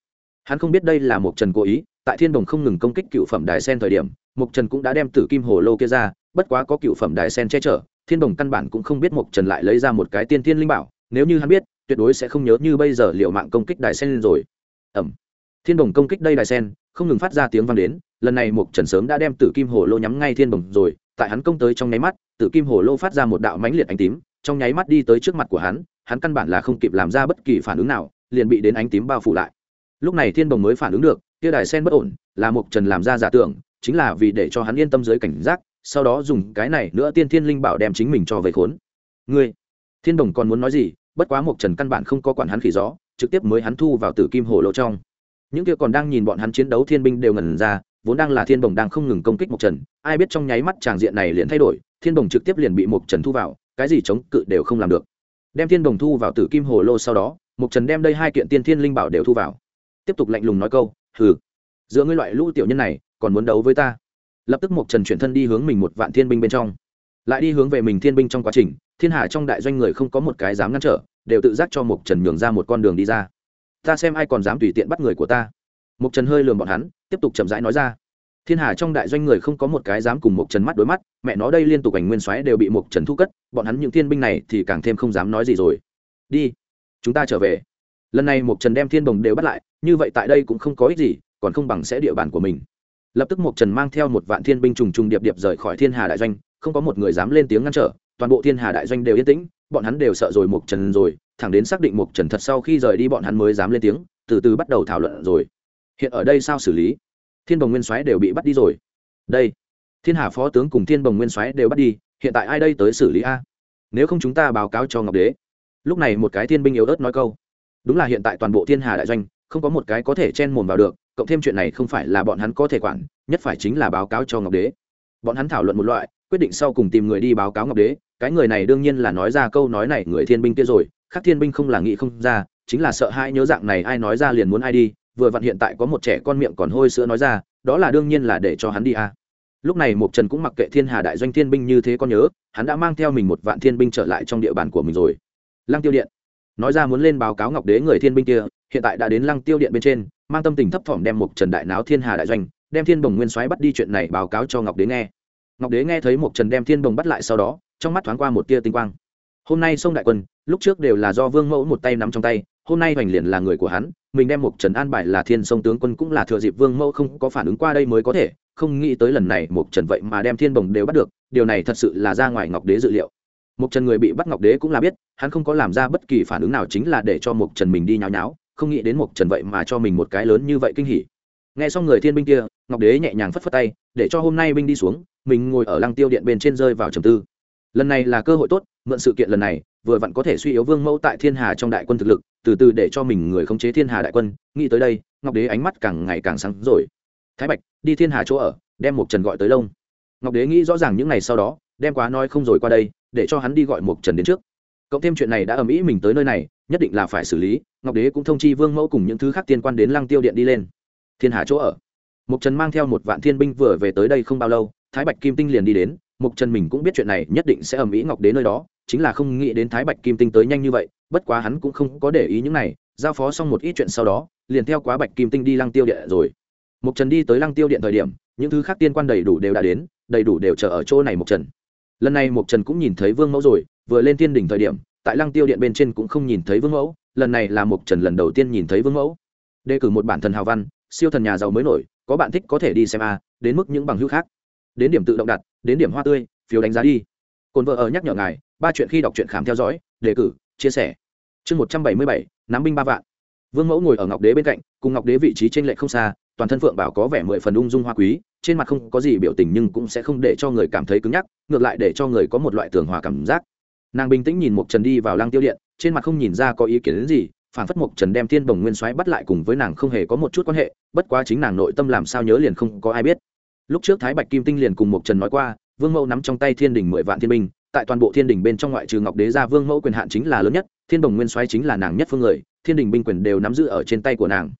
Hắn không biết đây là một trần cố ý tại thiên đồng không ngừng công kích cựu phẩm đài sen thời điểm Mục trần cũng đã đem tử kim hồ lô kia ra, bất quá có cựu phẩm đài sen che chở, thiên đồng căn bản cũng không biết Mục trần lại lấy ra một cái tiên thiên linh bảo, nếu như hắn biết, tuyệt đối sẽ không nhớ như bây giờ liệu mạng công kích đài sen lên rồi. Ẩm thiên đồng công kích đây đài sen, không ngừng phát ra tiếng vang đến, lần này Mục trần sớm đã đem tử kim hồ lô nhắm ngay thiên đồng rồi, tại hắn công tới trong nháy mắt, tử kim hồ lô phát ra một đạo mãnh liệt ánh tím, trong nháy mắt đi tới trước mặt của hắn hắn căn bản là không kịp làm ra bất kỳ phản ứng nào, liền bị đến ánh tím bao phủ lại lúc này thiên đồng mới phản ứng được, kia đài sen bất ổn, là mục trần làm ra giả tưởng, chính là vì để cho hắn yên tâm dưới cảnh giác, sau đó dùng cái này nữa tiên thiên linh bảo đem chính mình cho về khốn. Ngươi! Thiên đồng còn muốn nói gì, bất quá mục trần căn bản không có quản hắn khỉ gió, trực tiếp mới hắn thu vào tử kim hồ lô trong. Những kia còn đang nhìn bọn hắn chiến đấu thiên binh đều ngẩn ra, vốn đang là thiên bồng đang không ngừng công kích mục trần, ai biết trong nháy mắt tràng diện này liền thay đổi, thiên bồng trực tiếp liền bị mục trần thu vào, cái gì chống cự đều không làm được. Đem thiên bồng thu vào tử kim hồ lô sau đó mục trần đem đây hai kiện tiên thiên linh bảo đều thu vào tiếp tục lạnh lùng nói câu, hừ, giữa ngươi loại lũ tiểu nhân này, còn muốn đấu với ta? Lập tức một trần chuyển thân đi hướng mình một vạn thiên binh bên trong. Lại đi hướng về mình thiên binh trong quá trình, thiên hà trong đại doanh người không có một cái dám ngăn trở, đều tự giác cho một trần nhường ra một con đường đi ra. Ta xem ai còn dám tùy tiện bắt người của ta. Mục trần hơi lườm bọn hắn, tiếp tục chậm rãi nói ra. Thiên hà trong đại doanh người không có một cái dám cùng mục trần mắt đối mắt, mẹ nó đây liên tục ảnh nguyên soái đều bị mục trần thu cất, bọn hắn những thiên binh này thì càng thêm không dám nói gì rồi. Đi, chúng ta trở về. Lần này mục trần đem thiên đồng đều bắt lại như vậy tại đây cũng không có ích gì, còn không bằng sẽ địa bàn của mình. Lập tức mục trần mang theo một vạn thiên binh trùng trùng điệp điệp rời khỏi thiên hà đại doanh, không có một người dám lên tiếng ngăn trở, toàn bộ thiên hà đại doanh đều yên tĩnh, bọn hắn đều sợ rồi mục trần rồi, thẳng đến xác định mục trần thật sau khi rời đi bọn hắn mới dám lên tiếng, từ từ bắt đầu thảo luận rồi. Hiện ở đây sao xử lý? Thiên bồng nguyên soái đều bị bắt đi rồi. Đây, thiên hà phó tướng cùng thiên bồng nguyên soái đều bắt đi, hiện tại ai đây tới xử lý a? Nếu không chúng ta báo cáo cho ngọc đế. Lúc này một cái thiên binh yếu ớt nói câu. Đúng là hiện tại toàn bộ thiên hà đại doanh không có một cái có thể chen mồm vào được, cộng thêm chuyện này không phải là bọn hắn có thể quản, nhất phải chính là báo cáo cho ngọc đế bọn hắn thảo luận một loại, quyết định sau cùng tìm người đi báo cáo ngọc đế, cái người này đương nhiên là nói ra câu nói này, người thiên binh kia rồi, khác thiên binh không là nghĩ không ra, chính là sợ hãi nhớ dạng này ai nói ra liền muốn ai đi, vừa vặn hiện tại có một trẻ con miệng còn hôi sữa nói ra, đó là đương nhiên là để cho hắn đi à. lúc này mục trần cũng mặc kệ thiên hà đại doanh thiên binh như thế con nhớ, hắn đã mang theo mình một vạn thiên binh trở lại trong địa bàn của mình rồi lăng tiêu điện, nói ra muốn lên báo cáo ngọc đế người thiên binh kia hiện tại đã đến lăng tiêu điện bên trên, mang tâm tình thấp thỏm đem một trần đại náo thiên hà đại doanh, đem thiên bồng nguyên soái bắt đi chuyện này báo cáo cho ngọc đế nghe. Ngọc đế nghe thấy một trần đem thiên bồng bắt lại sau đó, trong mắt thoáng qua một tia tinh quang. Hôm nay sông đại quân, lúc trước đều là do vương mẫu một tay nắm trong tay, hôm nay hoành liền là người của hắn, mình đem một trần an bài là thiên sông tướng quân cũng là thừa dịp vương mẫu không có phản ứng qua đây mới có thể, không nghĩ tới lần này một trần vậy mà đem thiên bồng đều bắt được, điều này thật sự là ra ngoài ngọc đế dự liệu. Một trần người bị bắt ngọc đế cũng là biết, hắn không có làm ra bất kỳ phản ứng nào chính là để cho một trần mình đi nháo nháo không nghĩ đến một trần vậy mà cho mình một cái lớn như vậy kinh hỉ. Nghe xong người thiên binh kia, ngọc đế nhẹ nhàng phất phất tay, để cho hôm nay binh đi xuống, mình ngồi ở lăng tiêu điện bên trên rơi vào trầm tư. Lần này là cơ hội tốt, mượn sự kiện lần này, vừa vặn có thể suy yếu vương mẫu tại thiên hà trong đại quân thực lực, từ từ để cho mình người khống chế thiên hà đại quân. Nghĩ tới đây, ngọc đế ánh mắt càng ngày càng sáng rồi. Thái bạch, đi thiên hà chỗ ở, đem một trần gọi tới lông. Ngọc đế nghĩ rõ ràng những ngày sau đó, đem quá nói không rồi qua đây, để cho hắn đi gọi một trần đến trước. Cộng thêm chuyện này đã ầm ĩ mình tới nơi này nhất định là phải xử lý, ngọc đế cũng thông chi vương mẫu cùng những thứ khác tiên quan đến lăng tiêu điện đi lên. Thiên hà chỗ ở. Mục trần mang theo một vạn thiên binh vừa về tới đây không bao lâu, thái bạch kim tinh liền đi đến. Mục trần mình cũng biết chuyện này, nhất định sẽ ầm ĩ ngọc đế nơi đó, chính là không nghĩ đến thái bạch kim tinh tới nhanh như vậy, bất quá hắn cũng không có để ý những này. Giao phó xong một ít chuyện sau đó, liền theo quá bạch kim tinh đi lăng tiêu điện rồi. Mục trần đi tới lăng tiêu điện thời điểm, những thứ khác tiên quan đầy đủ đều đã đến, đầy đủ đều chờ ở chỗ này mục trần. Lần này mục trần cũng nhìn thấy vương mẫu rồi, vừa lên thiên đỉnh thời điểm tại lăng tiêu điện bên trên cũng không nhìn thấy vương mẫu, lần này là mục trần lần đầu tiên nhìn thấy vương mẫu. Đề cử một bản thần hào văn, siêu thần nhà giàu mới nổi, có bạn thích có thể đi xem a, đến mức những bằng hữu khác. Đến điểm tự động đặt, đến điểm hoa tươi, phiếu đánh giá đi. Cồn vợ ở nhắc nhở ngài, ba chuyện khi đọc truyện khám theo dõi, đề cử, chia sẻ. Chương một trăm bảy mươi bảy, nắm binh ba vạn. Vương mẫu ngồi ở ngọc đế bên cạnh, cùng ngọc đế vị trí t r ê n lệch không xa, toàn thân phượng bảo có vẻ mười phần ung dung hoa quý, trên mặt không có gì biểu tình nhưng cũng sẽ không để cho người cảm thấy cứng nhắc, ngược lại để cho người có một loại tường hòa cảm giác nàng bình tĩnh nhìn mục trần đi vào lăng tiêu điện, trên mặt không nhìn ra có ý kiến đến gì phản phất mục trần đem thiên bồng nguyên soái bắt lại cùng với nàng không hề có một chút quan hệ, bất quá chính nàng nội tâm làm sao nhớ liền không có ai biết. Lúc trước thái bạch kim tinh liền cùng mục trần nói qua, vương mẫu nắm trong tay thiên đình mười vạn thiên binh, tại toàn bộ thiên đình bên trong ngoại trừ ngọc đế gia vương mẫu quyền hạn chính là lớn nhất, thiên bồng nguyên soái chính là nàng nhất phương người, thiên đình binh quyền đều nắm giữ ở trên tay của nàng.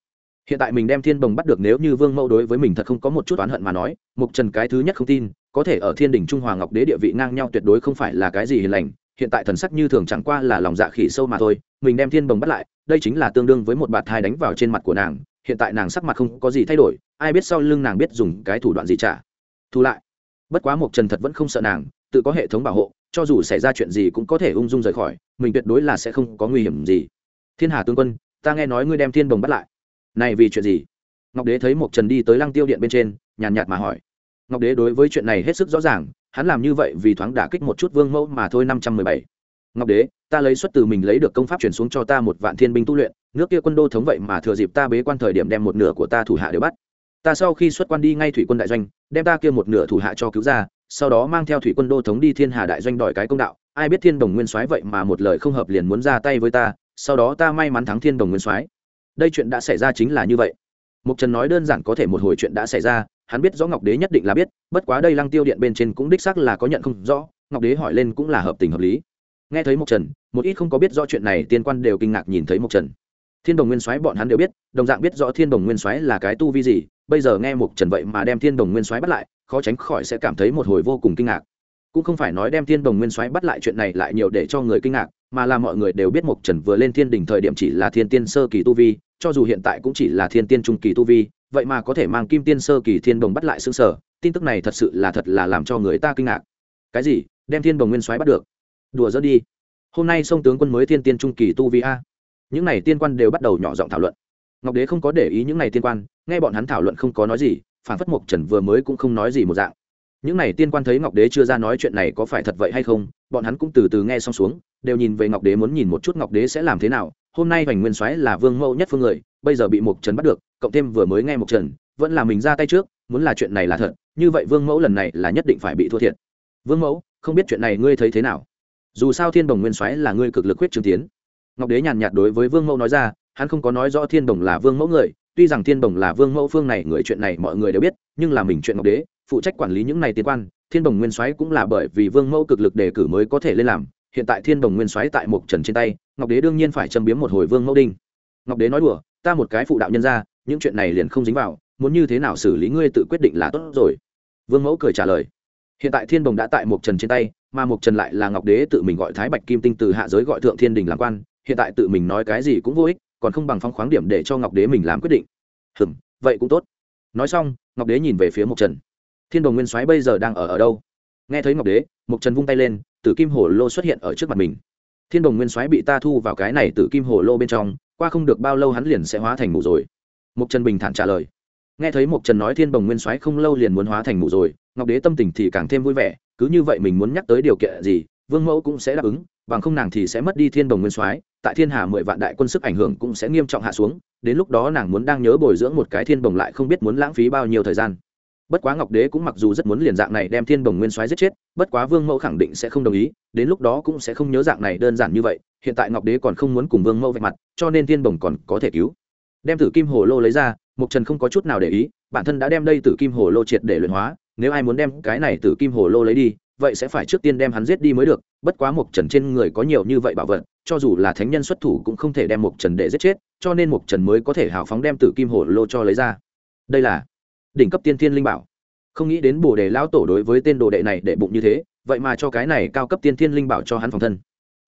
Hiện tại mình đem thiên bồng bắt được nếu như vương mẫu đối với mình thật không có một chút oán hận mà nói mục trần cái thứ nhất không tin, có thể ở thiên đình trung hòa ngọc đế địa vị ngang nhau tuyệt đối không phải là cái gì hiền lành hiện tại thần sắc như thường chẳng qua là lòng dạ khỉ sâu mà thôi, mình đem thiên bồng bắt lại, đây chính là tương đương với một bạt thai đánh vào trên mặt của nàng, hiện tại nàng sắc mặt không có gì thay đổi, ai biết sau lưng nàng biết dùng cái thủ đoạn gì trả thu lại. Bất quá một trần thật vẫn không sợ nàng, tự có hệ thống bảo hộ, cho dù xảy ra chuyện gì cũng có thể ung dung rời khỏi, mình tuyệt đối là sẽ không có nguy hiểm gì. Thiên hà tướng quân, ta nghe nói ngươi đem thiên bồng bắt lại. Này vì chuyện gì? Ngọc đế thấy một trần đi tới lăng tiêu điện bên trên, nhàn nhạt mà hỏi. Ngọc đế đối với chuyện này hết sức rõ ràng hắn làm như vậy vì thoáng đả kích một chút vương mẫu mà thôi năm trăm mười bảy. Ngọc đế, ta lấy xuất từ mình lấy được công pháp chuyển xuống cho ta một vạn thiên binh tu luyện, nước kia quân đô thống vậy mà thừa dịp ta bế quan thời điểm đem một nửa của ta thủ hạ đều bắt. Ta sau khi xuất quan đi ngay thủy quân đại doanh, đem ta kia một nửa thủ hạ cho cứu ra, sau đó mang theo thủy quân đô thống đi thiên hà đại doanh đòi cái công đạo. Ai biết thiên đồng nguyên soái vậy mà một lời không hợp liền muốn ra tay với ta, sau đó ta may mắn thắng thiên đồng nguyên soái. Đây chuyện đã xảy ra chính là như vậy. Mục trần nói đơn giản có thể một hồi chuyện đã xảy ra hắn biết rõ ngọc đế nhất định là biết, bất quá đây lăng tiêu điện bên trên cũng đích xác là có nhận không rõ, ngọc đế hỏi lên cũng là hợp tình hợp lý. Nghe thấy mộc trần, một ít không có biết rõ chuyện này tiên quan đều kinh ngạc nhìn thấy mộc trần. Thiên đồng nguyên soái bọn hắn đều biết, đồng dạng biết rõ thiên đồng nguyên soái là cái tu vi gì, bây giờ nghe mộc trần vậy mà đem thiên đồng nguyên soái bắt lại, khó tránh khỏi sẽ cảm thấy một hồi vô cùng kinh ngạc. Cũng không phải nói đem thiên đồng nguyên soái bắt lại chuyện này lại nhiều để cho người kinh ngạc, mà là mọi người đều biết mộc trần vừa lên thiên đỉnh thời điểm chỉ là thiên tiên sơ kỳ tu vi, cho dù hiện tại cũng chỉ là thiên tiên trung kỳ tu vi vậy mà có thể mang kim tiên sơ kỳ thiên đồng bắt lại xương sở, tin tức này thật sự là thật là làm cho người ta kinh ngạc. Cái gì? Đem thiên đồng nguyên soái bắt được? Đùa dỡ đi. Hôm nay sông tướng quân mới thiên tiên trung kỳ tu vi a. Những n à y tiên quan đều bắt đầu nhỏ giọng thảo luận. Ngọc đế không có để ý những n à y tiên quan, nghe bọn hắn thảo luận không có nói gì, phản phất mộc trần vừa mới cũng không nói gì một dạng. Những n à y tiên quan thấy ngọc đế chưa ra nói chuyện này có phải thật vậy hay không, bọn hắn cũng từ từ nghe xong xuống, đều nhìn về ngọc đế muốn nhìn một chút ngọc đế sẽ làm thế nào hôm nay hoành nguyên soái là vương mẫu nhất phương người, bây giờ bị Mục trần bắt được, cộng thêm vừa mới nghe Mục trần, vẫn là mình ra tay trước, muốn là chuyện này là thật, như vậy vương mẫu lần này là nhất định phải bị thua thiệt. Vương mẫu, không biết chuyện này ngươi thấy thế nào? Dù sao thiên đồng nguyên soái là ngươi cực lực huyết trường tiến. Ngọc đế nhàn nhạt đối với vương mẫu nói ra, hắn không có nói rõ thiên đồng là vương mẫu người, tuy rằng thiên đồng là vương mẫu phương này người chuyện này mọi người đều biết, nhưng là mình chuyện ngọc đế, phụ trách quản lý những này tiên quan, thiên đồng nguyên soái cũng là bởi vì vương mẫu cực lực đề cử mới có thể lên làm hiện tại thiên đồng nguyên xoáy tại mục trần trên tay, ngọc đế đương nhiên phải châm biếm một hồi vương mẫu đinh. Ngọc đế nói đùa, ta một cái phụ đạo nhân ra, những chuyện này liền không dính vào, muốn như thế nào xử lý ngươi tự quyết định là tốt rồi. Vương mẫu cười trả lời, hiện tại thiên đồng đã tại mục trần trên tay, mà mục trần lại là ngọc đế tự mình gọi thái bạch kim tinh từ hạ giới gọi thượng thiên đình làm quan, hiện tại tự mình nói cái gì cũng vô ích, còn không bằng phong khoáng điểm để cho ngọc đế mình làm quyết định. Hừm, vậy cũng tốt. Nói xong, ngọc đế nhìn về phía mục trần. Thiên đồng nguyên soái bây giờ đang ở ở đâu? Nghe thấy ngọc đế Mục trần vung tay lên, tử kim hổ lô xuất hiện ở trước mặt mình. Thiên đồng nguyên soái bị ta thu vào cái này Tử kim hồ lô bên trong, qua không được bao lâu hắn liền sẽ hóa thành mù rồi. Mục trần bình thản trả lời. Nghe thấy mục trần nói thiên Đồng nguyên soái không lâu liền muốn hóa thành mù rồi, ngọc đế tâm tình thì càng thêm vui vẻ, cứ như vậy mình muốn nhắc tới điều kiện gì, vương mẫu cũng sẽ đáp ứng, bằng không nàng thì sẽ mất đi thiên Đồng nguyên soái, tại thiên hà mười vạn đại quân sức ảnh hưởng cũng sẽ nghiêm trọng hạ xuống, đến lúc đó nàng muốn đang nhớ bồi dưỡng một cái thiên bồng lại không biết muốn lãng phí bao nhiêu thời gian bất quá ngọc đế cũng mặc dù rất muốn liền dạng này đem thiên bồng nguyên soái giết chết, bất quá vương mẫu khẳng định sẽ không đồng ý, đến lúc đó cũng sẽ không nhớ dạng này đơn giản như vậy, hiện tại ngọc đế còn không muốn cùng vương mẫu vạch mặt, cho nên thiên bồng còn có thể cứu. Đem tử kim hồ lô lấy ra, mục trần không có chút nào để ý, bản thân đã đem đây tử kim hồ lô triệt để luyện hóa, nếu ai muốn đem cái này tử kim hồ lô lấy đi, vậy sẽ phải trước tiên đem hắn giết đi mới được, bất quá mục trần trên người có nhiều như vậy bảo vật, cho dù là thánh nhân xuất thủ cũng không thể đem mục trần để giết chết, cho nên mục trần mới có thể hào phóng đem tử kim hồ lô cho lấy ra. Đây là đỉnh cấp tiên thiên linh bảo. Không nghĩ đến bồ đề lão tổ đối với tên đồ đệ này để bụng như thế, vậy mà cho cái này cao cấp tiên thiên linh bảo cho hắn phòng thân.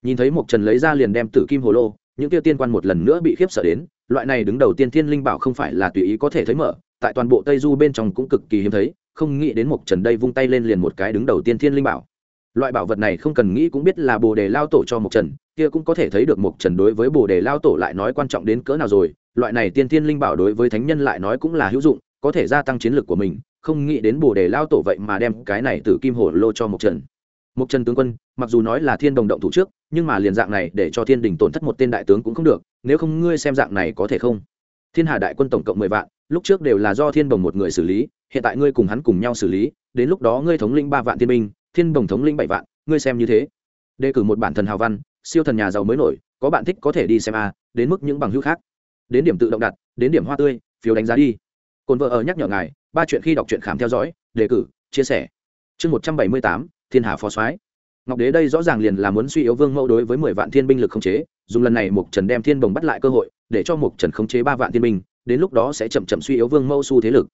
Nhìn thấy mục trần lấy ra liền đem tử kim hồ lô, những tiêu tiên quan một lần nữa bị khiếp sợ đến, loại này đứng đầu tiên thiên linh bảo không phải là tùy ý có thể thấy mở, tại toàn bộ tây du bên trong cũng cực kỳ hiếm thấy, không nghĩ đến mục trần đây vung tay lên liền một cái đứng đầu tiên thiên linh bảo. Loại bảo vật này không cần nghĩ cũng biết là bồ đề lao tổ cho mục trần, kia cũng có thể thấy được mục trần đối với bồ đề lao tổ lại nói quan trọng đến cỡ nào rồi, loại này tiên thiên linh bảo đối với thánh nhân lại nói cũng là hữu dụng có thể gia tăng chiến lược của mình, không nghĩ đến bồ đề lao tổ vậy mà đem cái này từ kim hổ lô cho mộc trần. Mộc trần tướng quân, mặc dù nói là thiên đồng động thủ trước, nhưng mà liền dạng này để cho thiên đình tổn thất một tên đại tướng cũng không được, nếu không ngươi xem dạng này có thể không? Thiên hà đại quân tổng cộng mười vạn, lúc trước đều là do thiên đồng một người xử lý, hiện tại ngươi cùng hắn cùng nhau xử lý, đến lúc đó ngươi thống lĩnh ba vạn thiên binh, thiên đồng thống lĩnh bảy vạn, ngươi xem như thế. Đề cử một bản thần hào văn, siêu thần nhà giàu mới nổi, có bạn thích có thể đi xem a, đến mức những bằng hữu khác. Đến điểm tự động đặt, đến điểm hoa tươi, phiếu đánh giá đi cồn vợ ở nhắc nhở ngài, ba chuyện khi đọc truyện khám theo dõi, đề cử, chia sẻ. Chương một trăm bảy mươi tám, thiên hà phó soái. Ngọc đế đây rõ ràng liền là muốn suy yếu vương mẫu đối với mười vạn thiên binh lực không chế, dùng lần này mục trần đem thiên bồng bắt lại cơ hội, để cho mục trần khống chế ba vạn thiên binh, đến lúc đó sẽ chậm chậm suy yếu vương mẫu xu thế lực.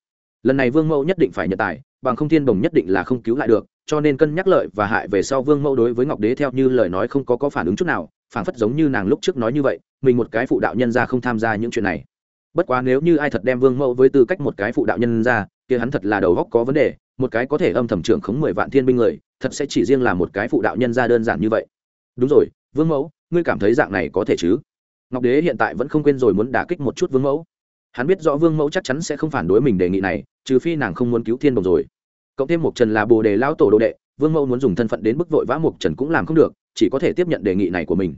Lần này vương mẫu nhất định phải nhận tài, bằng không thiên bồng nhất định là không cứu lại được, cho nên cân nhắc lợi và hại về sau vương mẫu đối với ngọc đế theo như lời nói không có có phản ứng chút nào phản phất giống như nàng lúc trước nói như vậy, mình một cái phụ đạo nhân ra không tham gia những chuyện này bất quá nếu như ai thật đem vương mẫu với tư cách một cái phụ đạo nhân ra, kia hắn thật là đầu góc có vấn đề, một cái có thể âm thầm trưởng khống mười vạn thiên binh người, thật sẽ chỉ riêng là một cái phụ đạo nhân ra đơn giản như vậy. Đúng rồi, vương mẫu, ngươi cảm thấy dạng này có thể chứ? Ngọc đế hiện tại vẫn không quên rồi muốn đả kích một chút vương mẫu. Hắn biết rõ vương mẫu chắc chắn sẽ không phản đối mình đề nghị này, trừ phi nàng không muốn cứu thiên đồng rồi. Cộng thêm một trần là bồ đề lao tổ đồ đệ, vương mẫu muốn dùng thân phận đến bức vội vã một trần cũng làm không được, chỉ có thể tiếp nhận đề nghị này của mình.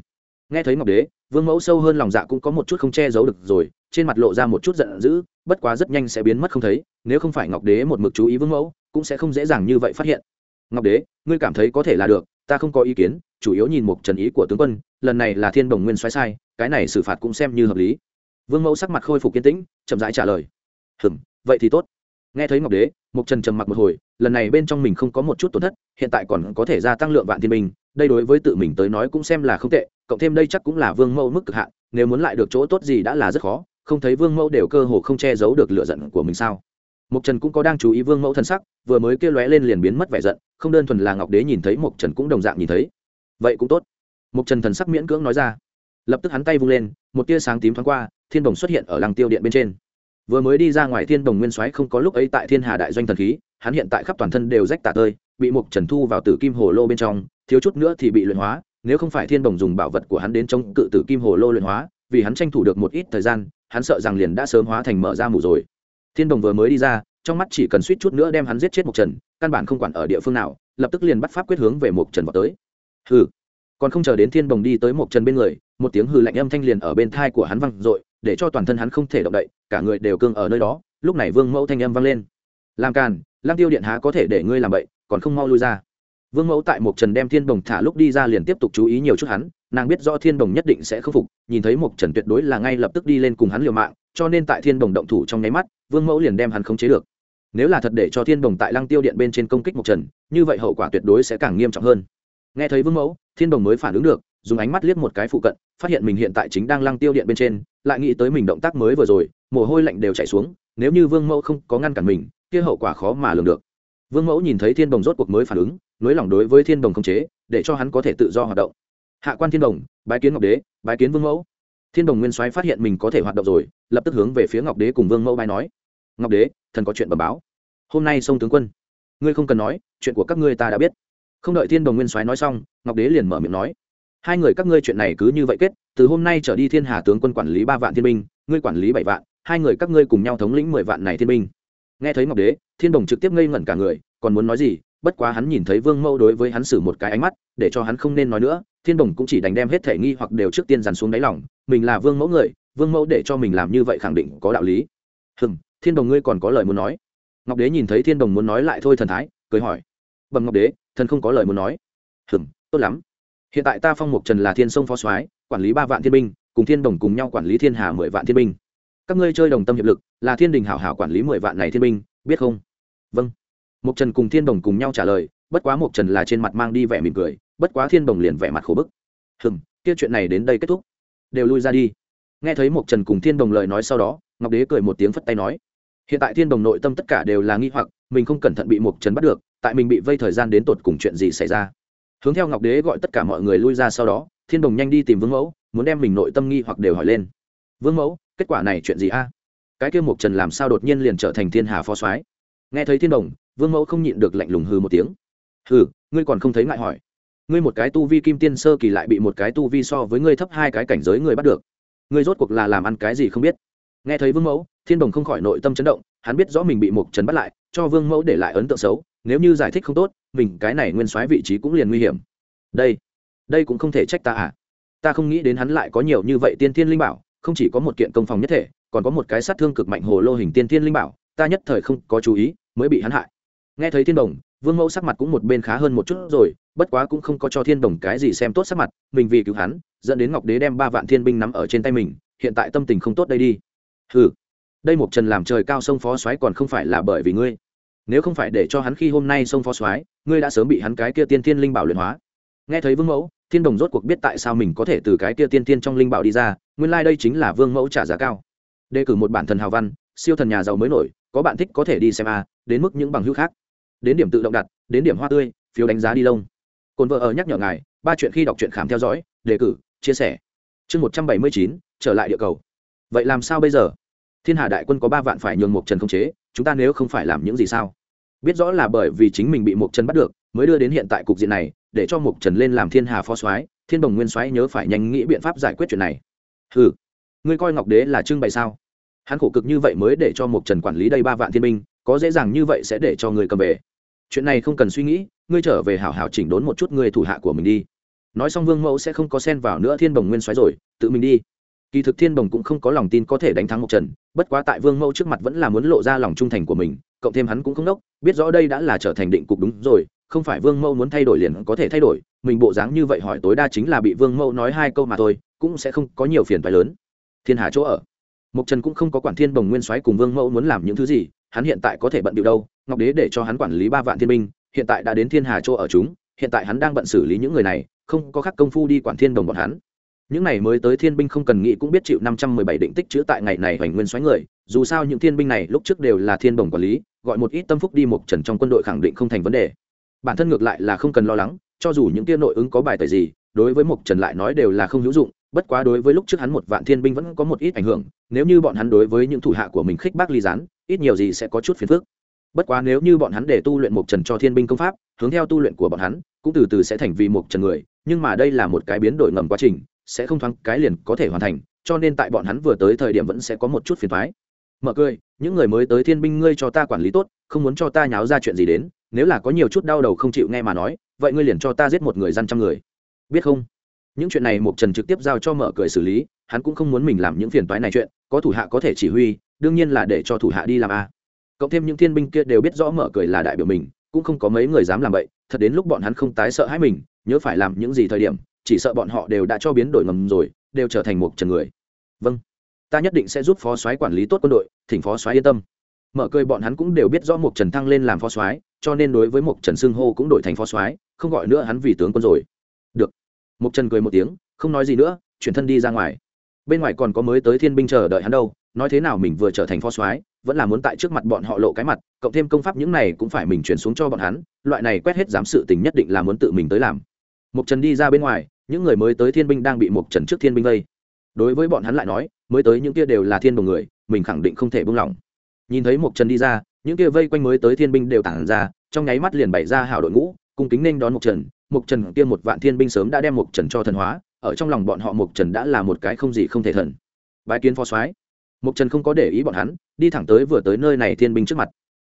Nghe thấy ngọc đế, vương mẫu sâu hơn lòng dạ cũng có một chút không che giấu được rồi trên mặt lộ ra một chút giận dữ, bất quá rất nhanh sẽ biến mất không thấy, nếu không phải ngọc đế một mực chú ý vương mẫu, cũng sẽ không dễ dàng như vậy phát hiện. Ngọc đế, ngươi cảm thấy có thể là được, ta không có ý kiến, chủ yếu nhìn một trần ý của tướng quân, lần này là thiên đồng nguyên xoáy sai, cái này xử phạt cũng xem như hợp lý. Vương mẫu sắc mặt khôi phục kiên tĩnh, chậm rãi trả lời. Hừm, vậy thì tốt. Nghe thấy ngọc đế mục trần trầm mặc một hồi, lần này bên trong mình không có một chút tổn thất, hiện tại còn có thể gia tăng lượng vạn thiên binh đây đối với tự mình tới nói cũng xem là không tệ, cộng thêm đây chắc cũng là vương mẫu mức cực hạn, nếu muốn lại được chỗ tốt gì đã là rất khó không thấy vương mẫu đều cơ hồ không che giấu được lựa giận của mình sao? Mục trần cũng có đang chú ý vương mẫu thân sắc, vừa mới kêu lóe lên liền biến mất vẻ giận, không đơn thuần là ngọc đế nhìn thấy mục trần cũng đồng dạng nhìn thấy. Vậy cũng tốt. Mục trần thần sắc miễn cưỡng nói ra. Lập tức hắn tay vung lên, một tia sáng tím thoáng qua, thiên đồng xuất hiện ở làng tiêu điện bên trên. Vừa mới đi ra ngoài thiên đồng nguyên soái không có lúc ấy tại thiên hà đại doanh thần khí, hắn hiện tại khắp toàn thân đều rách tả tơi, bị mục trần thu vào tử kim hồ lô bên trong, thiếu chút nữa thì bị luyện hóa, nếu không phải thiên đồng dùng bảo vật của hắn đến chống cự tử kim hồ lô luyện hóa vì hắn tranh thủ được một ít thời gian, hắn sợ rằng liền đã sớm hóa thành mở ra mù rồi. Thiên đồng vừa mới đi ra, trong mắt chỉ cần suýt chút nữa đem hắn giết chết mục trần căn bản không quản ở địa phương nào, lập tức liền bắt pháp quyết hướng về mục trần vào tới. Hừ. Còn không chờ đến thiên đồng đi tới mục trần bên người, một tiếng hừ lạnh âm thanh liền ở bên thai của hắn văng r để cho toàn thân hắn không thể động đậy, cả người đều cương ở nơi đó, lúc này vương mẫu thanh âm vang lên. Làm càn lang tiêu điện há có thể để ngươi làm vậy còn không mau lui ra. Vương mẫu tại mục trần đem thiên đồng thả lúc đi ra liền tiếp tục chú ý nhiều chút hắn nàng biết rõ thiên đồng nhất định sẽ khâm phục, nhìn thấy một trần tuyệt đối là ngay lập tức đi lên cùng hắn liều mạng, cho nên tại thiên đồng động thủ trong nháy mắt, vương mẫu liền đem hắn khống chế được. Nếu là thật để cho thiên đồng tại lăng tiêu điện bên trên công kích một trần, như vậy hậu quả tuyệt đối sẽ càng nghiêm trọng hơn. Nghe thấy vương mẫu, thiên đồng mới phản ứng được, dùng ánh mắt liếc một cái phụ cận, phát hiện mình hiện tại chính đang lăng tiêu điện bên trên, lại nghĩ tới mình động tác mới vừa rồi, mồ hôi lạnh đều chảy xuống, nếu như vương mẫu không có ngăn cản mình, kia hậu quả khó mà lường được. Vương mẫu nhìn thấy thiên đồng rốt cuộc mới phản ứng, nới lỏng đối với thiên đồng không chế, để cho hắn có thể tự do hoạt động hạ quan thiên đồng, bái kiến ngọc đế, bái kiến vương mẫu. Thiên đồng nguyên soái phát hiện mình có thể hoạt động rồi, lập tức hướng về phía ngọc đế cùng vương mẫu bái nói. Ngọc đế, thần có chuyện bẩm báo. Hôm nay sông tướng quân, ngươi không cần nói, chuyện của các ngươi ta đã biết. Không đợi thiên đồng nguyên soái nói xong, ngọc đế liền mở miệng nói. Hai người các ngươi chuyện này cứ như vậy kết, từ hôm nay trở đi thiên hà tướng quân quản lý ba vạn thiên binh, ngươi quản lý bảy vạn, hai người các ngươi cùng nhau thống lĩnh mười vạn này thiên binh. Nghe thấy ngọc đế, thiên đồng trực tiếp ngây ngẩn cả người, còn muốn nói gì, bất quá hắn nhìn thấy vương mẫu đối với hắn xử một cái ánh mắt, để cho hắn không nên nói nữa thiên đồng cũng chỉ đành đem hết thể nghi hoặc đều trước tiên dàn xuống đáy lòng, mình là vương mẫu người, vương mẫu để cho mình làm như vậy khẳng định có đạo lý. Hừng thiên đồng ngươi còn có lời muốn nói. Ngọc đế nhìn thấy thiên đồng muốn nói lại thôi thần thái, cười hỏi. Bẩm ngọc đế, thần không có lời muốn nói. Hừng tốt lắm. Hiện tại ta phong mục trần là thiên sông phó soái, quản lý ba vạn thiên binh, cùng thiên đồng cùng nhau quản lý thiên hà mười vạn thiên binh. Các ngươi chơi đồng tâm hiệp lực, là thiên đình hảo hảo quản lý mười vạn này thiên binh, biết không? Vâng. Mục trần cùng thiên đồng cùng nhau trả lời, bất quá mục trần là trên mặt mang đi vẻ mỉm cười bất quá thiên đồng liền vẻ mặt khổ bức. Hừng kia chuyện này đến đây kết thúc. Đều lui ra đi. Nghe thấy mục trần cùng thiên đồng lời nói sau đó, ngọc đế cười một tiếng phất tay nói, hiện tại thiên đồng nội tâm tất cả đều là nghi hoặc, mình không cẩn thận bị mục trần bắt được, tại mình bị vây thời gian đến tột cùng chuyện gì xảy ra? Hướng theo ngọc đế gọi tất cả mọi người lui ra sau đó, thiên đồng nhanh đi tìm vương mẫu, muốn đem mình nội tâm nghi hoặc đều hỏi lên. Vương mẫu, kết quả này chuyện gì a? Cái kia mục trần làm sao đột nhiên liền trở thành thiên hà phó soái? Nghe thấy thiên đồng, vương mẫu không nhịn được lạnh lùng hư một tiếng. Hừ, ngươi còn không thấy ngại hỏi ngươi một cái tu vi kim tiên sơ kỳ lại bị một cái tu vi so với ngươi thấp hai cái cảnh giới người bắt được. Ngươi rốt cuộc là làm ăn cái gì không biết. Nghe thấy vương mẫu, thiên đồng không khỏi nội tâm chấn động, hắn biết rõ mình bị mục trần bắt lại, cho vương mẫu để lại ấn tượng xấu, nếu như giải thích không tốt, mình cái này nguyên soái vị trí cũng liền nguy hiểm. Đây đây cũng không thể trách ta à. Ta không nghĩ đến hắn lại có nhiều như vậy tiên thiên linh bảo, không chỉ có một kiện công phòng nhất thể, còn có một cái sát thương cực mạnh hồ lô hình tiên thiên linh bảo, ta nhất thời không có chú ý, mới bị hắn hại. Nghe thấy thiên đồng vương mẫu sắc mặt cũng một bên khá hơn một chút rồi, bất quá cũng không có cho thiên đồng cái gì xem tốt sắc mặt, mình vì cứu hắn, dẫn đến ngọc đế đem ba vạn thiên binh nắm ở trên tay mình, hiện tại tâm tình không tốt đây đi. Ừ đây một trần làm trời cao sông phó soái còn không phải là bởi vì ngươi. Nếu không phải để cho hắn khi hôm nay sông phó soái, ngươi đã sớm bị hắn cái kia tiên thiên linh bảo luyện hóa. Nghe thấy vương mẫu, thiên đồng rốt cuộc biết tại sao mình có thể từ cái kia tiên thiên trong linh bảo đi ra, nguyên lai、like、đây chính là vương mẫu trả giá cao. Đề cử một bản thần hào văn, siêu thần nhà giàu mới nổi, có bạn thích có thể đi xem a, đến mức những bằng hữu khác đến điểm tự động đặt, đến điểm hoa tươi, phiếu đánh giá đi lông. Cồn vợ ở nhắc nhở ngài, ba chuyện khi đọc truyện khám theo dõi, đề cử, chia sẻ. Chương một trăm bảy mươi chín, trở lại địa cầu. Vậy làm sao bây giờ? Thiên hà đại quân có ba vạn phải nhường Mục trần không chế, chúng ta nếu không phải làm những gì sao? Biết rõ là bởi vì chính mình bị Mục trần bắt được, mới đưa đến hiện tại cục diện này, để cho Mục trần lên làm thiên hà phó soái, thiên đồng nguyên soái nhớ phải nhanh nghĩ biện pháp giải quyết chuyện này. Ừ ngươi coi ngọc đế là trưng bày sao? Hắn khổ cực như vậy mới để cho Mục trần quản lý đây ba vạn thiên binh, có dễ dàng như vậy sẽ để cho người cầm về chuyện này không cần suy nghĩ, ngươi trở về hảo hảo chỉnh đốn một chút người thủ hạ của mình đi. Nói xong vương mẫu sẽ không có xen vào nữa thiên bồng nguyên soái rồi, tự mình đi. Kỳ thực thiên bồng cũng không có lòng tin có thể đánh thắng mộc trần, bất quá tại vương mẫu trước mặt vẫn là muốn lộ ra lòng trung thành của mình, cộng thêm hắn cũng không đốc, biết rõ đây đã là trở thành định cục đúng rồi, không phải vương mẫu muốn thay đổi liền có thể thay đổi, mình bộ dáng như vậy hỏi tối đa chính là bị vương mẫu nói hai câu mà thôi, cũng sẽ không có nhiều phiền phái lớn. Thiên hà chỗ ở. Mộc trần cũng không có quản thiên bồng nguyên soái cùng vương mẫu muốn làm những thứ gì hắn hiện tại có thể bận điệu đâu, ngọc đế để cho hắn quản lý ba vạn thiên binh, hiện tại đã đến thiên hà chỗ ở chúng, hiện tại hắn đang bận xử lý những người này, không có khắc công phu đi quản thiên đồng bọn hắn. Những này mới tới thiên binh không cần nghĩ cũng biết chịu năm trăm mười bảy định tích chữ tại ngày này hoành nguyên xoáy người, dù sao những thiên binh này lúc trước đều là thiên đồng quản lý, gọi một ít tâm phúc đi một trần trong quân đội khẳng định không thành vấn đề. Bản thân ngược lại là không cần lo lắng, cho dù những tiên nội ứng có bài tời gì, đối với một trần lại nói đều là không hữu dụng bất quá đối với lúc trước hắn một vạn thiên binh vẫn có một ít ảnh hưởng, nếu như bọn hắn đối với những thủ hạ của mình khích bác ly gián, ít nhiều gì sẽ có chút phiền phức. Bất quá nếu như bọn hắn để tu luyện một trần cho thiên binh công pháp, hướng theo tu luyện của bọn hắn, cũng từ từ sẽ thành vì một trần người, nhưng mà đây là một cái biến đổi ngầm quá trình, sẽ không thoáng cái liền có thể hoàn thành, cho nên tại bọn hắn vừa tới thời điểm vẫn sẽ có một chút phiền thoái mở cười, những người mới tới thiên binh ngươi cho ta quản lý tốt, không muốn cho ta nháo ra chuyện gì đến, nếu là có nhiều chút đau đầu không chịu nghe mà nói, vậy ngươi liền cho ta giết một người dân trăm người. Biết không? Những chuyện này Mục trần trực tiếp giao cho mở cười xử lý, hắn cũng không muốn mình làm những phiền toái này chuyện, có thủ hạ có thể chỉ huy, đương nhiên là để cho thủ hạ đi làm a. Cộng thêm những thiên binh kia đều biết rõ mở cười là đại biểu mình, cũng không có mấy người dám làm vậy thật đến lúc bọn hắn không tái sợ hãi mình, nhớ phải làm những gì thời điểm, chỉ sợ bọn họ đều đã cho biến đổi ngầm rồi, đều trở thành một trần người. Vâng ta nhất định sẽ giúp phó soái quản lý tốt quân đội, thỉnh phó soái yên tâm. Mở cười bọn hắn cũng đều biết rõ một trần thăng lên làm phó soái, cho nên đối với một trần xưng hô cũng đổi thành phó soái, không gọi nữa hắn vì tướng quân rồi. Mục trần cười một tiếng, không nói gì nữa, chuyển thân đi ra ngoài. Bên ngoài còn có mới tới thiên binh chờ đợi hắn đâu, nói thế nào mình vừa trở thành phó soái, vẫn là muốn tại trước mặt bọn họ lộ cái mặt, cộng thêm công pháp những này cũng phải mình chuyển xuống cho bọn hắn, loại này quét hết giám sự tình nhất định là muốn tự mình tới làm. Mục trần đi ra bên ngoài, những người mới tới thiên binh đang bị mục trần trước thiên binh vây. Đối với bọn hắn lại nói, mới tới những kia đều là thiên đồng người, mình khẳng định không thể buông lỏng. Nhìn thấy mục trần đi ra, những kia vây quanh mới tới thiên binh đều tản ra, trong nháy mắt liền bày ra hảo đội ngũ, cung kính nên đón mục trần mục trần kia một vạn thiên binh sớm đã đem mục trần cho thần hóa, ở trong lòng bọn họ mục trần đã là một cái không gì không thể thần. Bái kiến phó soái. Mục trần không có để ý bọn hắn, đi thẳng tới vừa tới nơi này thiên binh trước mặt.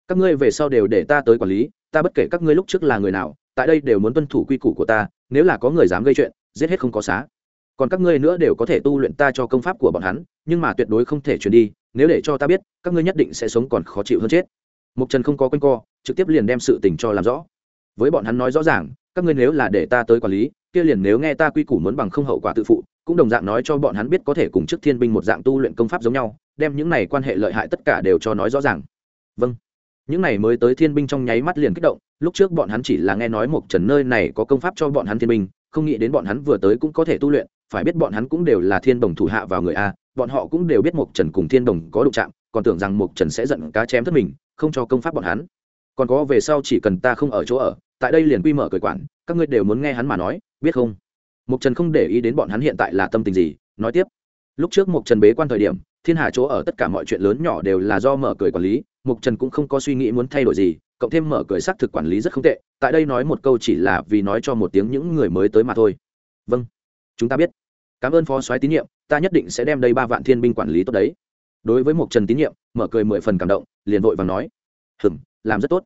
Các ngươi về sau đều để ta tới quản lý, ta bất kể các ngươi lúc trước là người nào, tại đây đều muốn tuân thủ quy củ của ta, nếu là có người dám gây chuyện, giết hết không có xá. Còn các ngươi nữa đều có thể tu luyện ta cho công pháp của bọn hắn, nhưng mà tuyệt đối không thể truyền đi, nếu để cho ta biết, các ngươi nhất định sẽ sống còn khó chịu hơn chết. Mục trần không có quanh co, trực tiếp liền đem sự tình cho làm rõ. Với bọn hắn nói rõ ràng các ngươi nếu là để ta tới quản lý, kia liền nếu nghe ta quy củ muốn bằng không hậu quả tự phụ, cũng đồng dạng nói cho bọn hắn biết có thể cùng trước thiên binh một dạng tu luyện công pháp giống nhau, đem những này quan hệ lợi hại tất cả đều cho nói rõ ràng. Vâng. Những này mới tới thiên binh trong nháy mắt liền kích động, lúc trước bọn hắn chỉ là nghe nói một trần nơi này có công pháp cho bọn hắn thiên binh, không nghĩ đến bọn hắn vừa tới cũng có thể tu luyện, phải biết bọn hắn cũng đều là thiên đồng thủ hạ vào người a, bọn họ cũng đều biết một trần cùng thiên đồng có đụng chạm, còn tưởng rằng một trần sẽ giận cá chém thất mình, không cho công pháp bọn hắn. Còn có về sau chỉ cần ta không ở chỗ ở tại đây liền quy mở cởi quản, các ngươi đều muốn nghe hắn mà nói, biết không? Mục trần không để ý đến bọn hắn hiện tại là tâm tình gì, nói tiếp. Lúc trước mục trần bế quan thời điểm, thiên hà chỗ ở tất cả mọi chuyện lớn nhỏ đều là do mở cười quản lý, mục trần cũng không có suy nghĩ muốn thay đổi gì, cộng thêm mở cười xác thực quản lý rất không tệ, tại đây nói một câu chỉ là vì nói cho một tiếng những người mới tới mà thôi. Vâng chúng ta biết. Cảm ơn phó soái tín nhiệm, ta nhất định sẽ đem đây ba vạn thiên binh quản lý tốt đấy. Đối với mục trần tín nhiệm, mở cười mười phần cảm động, liền vội và nói. Hừm, làm rất tốt.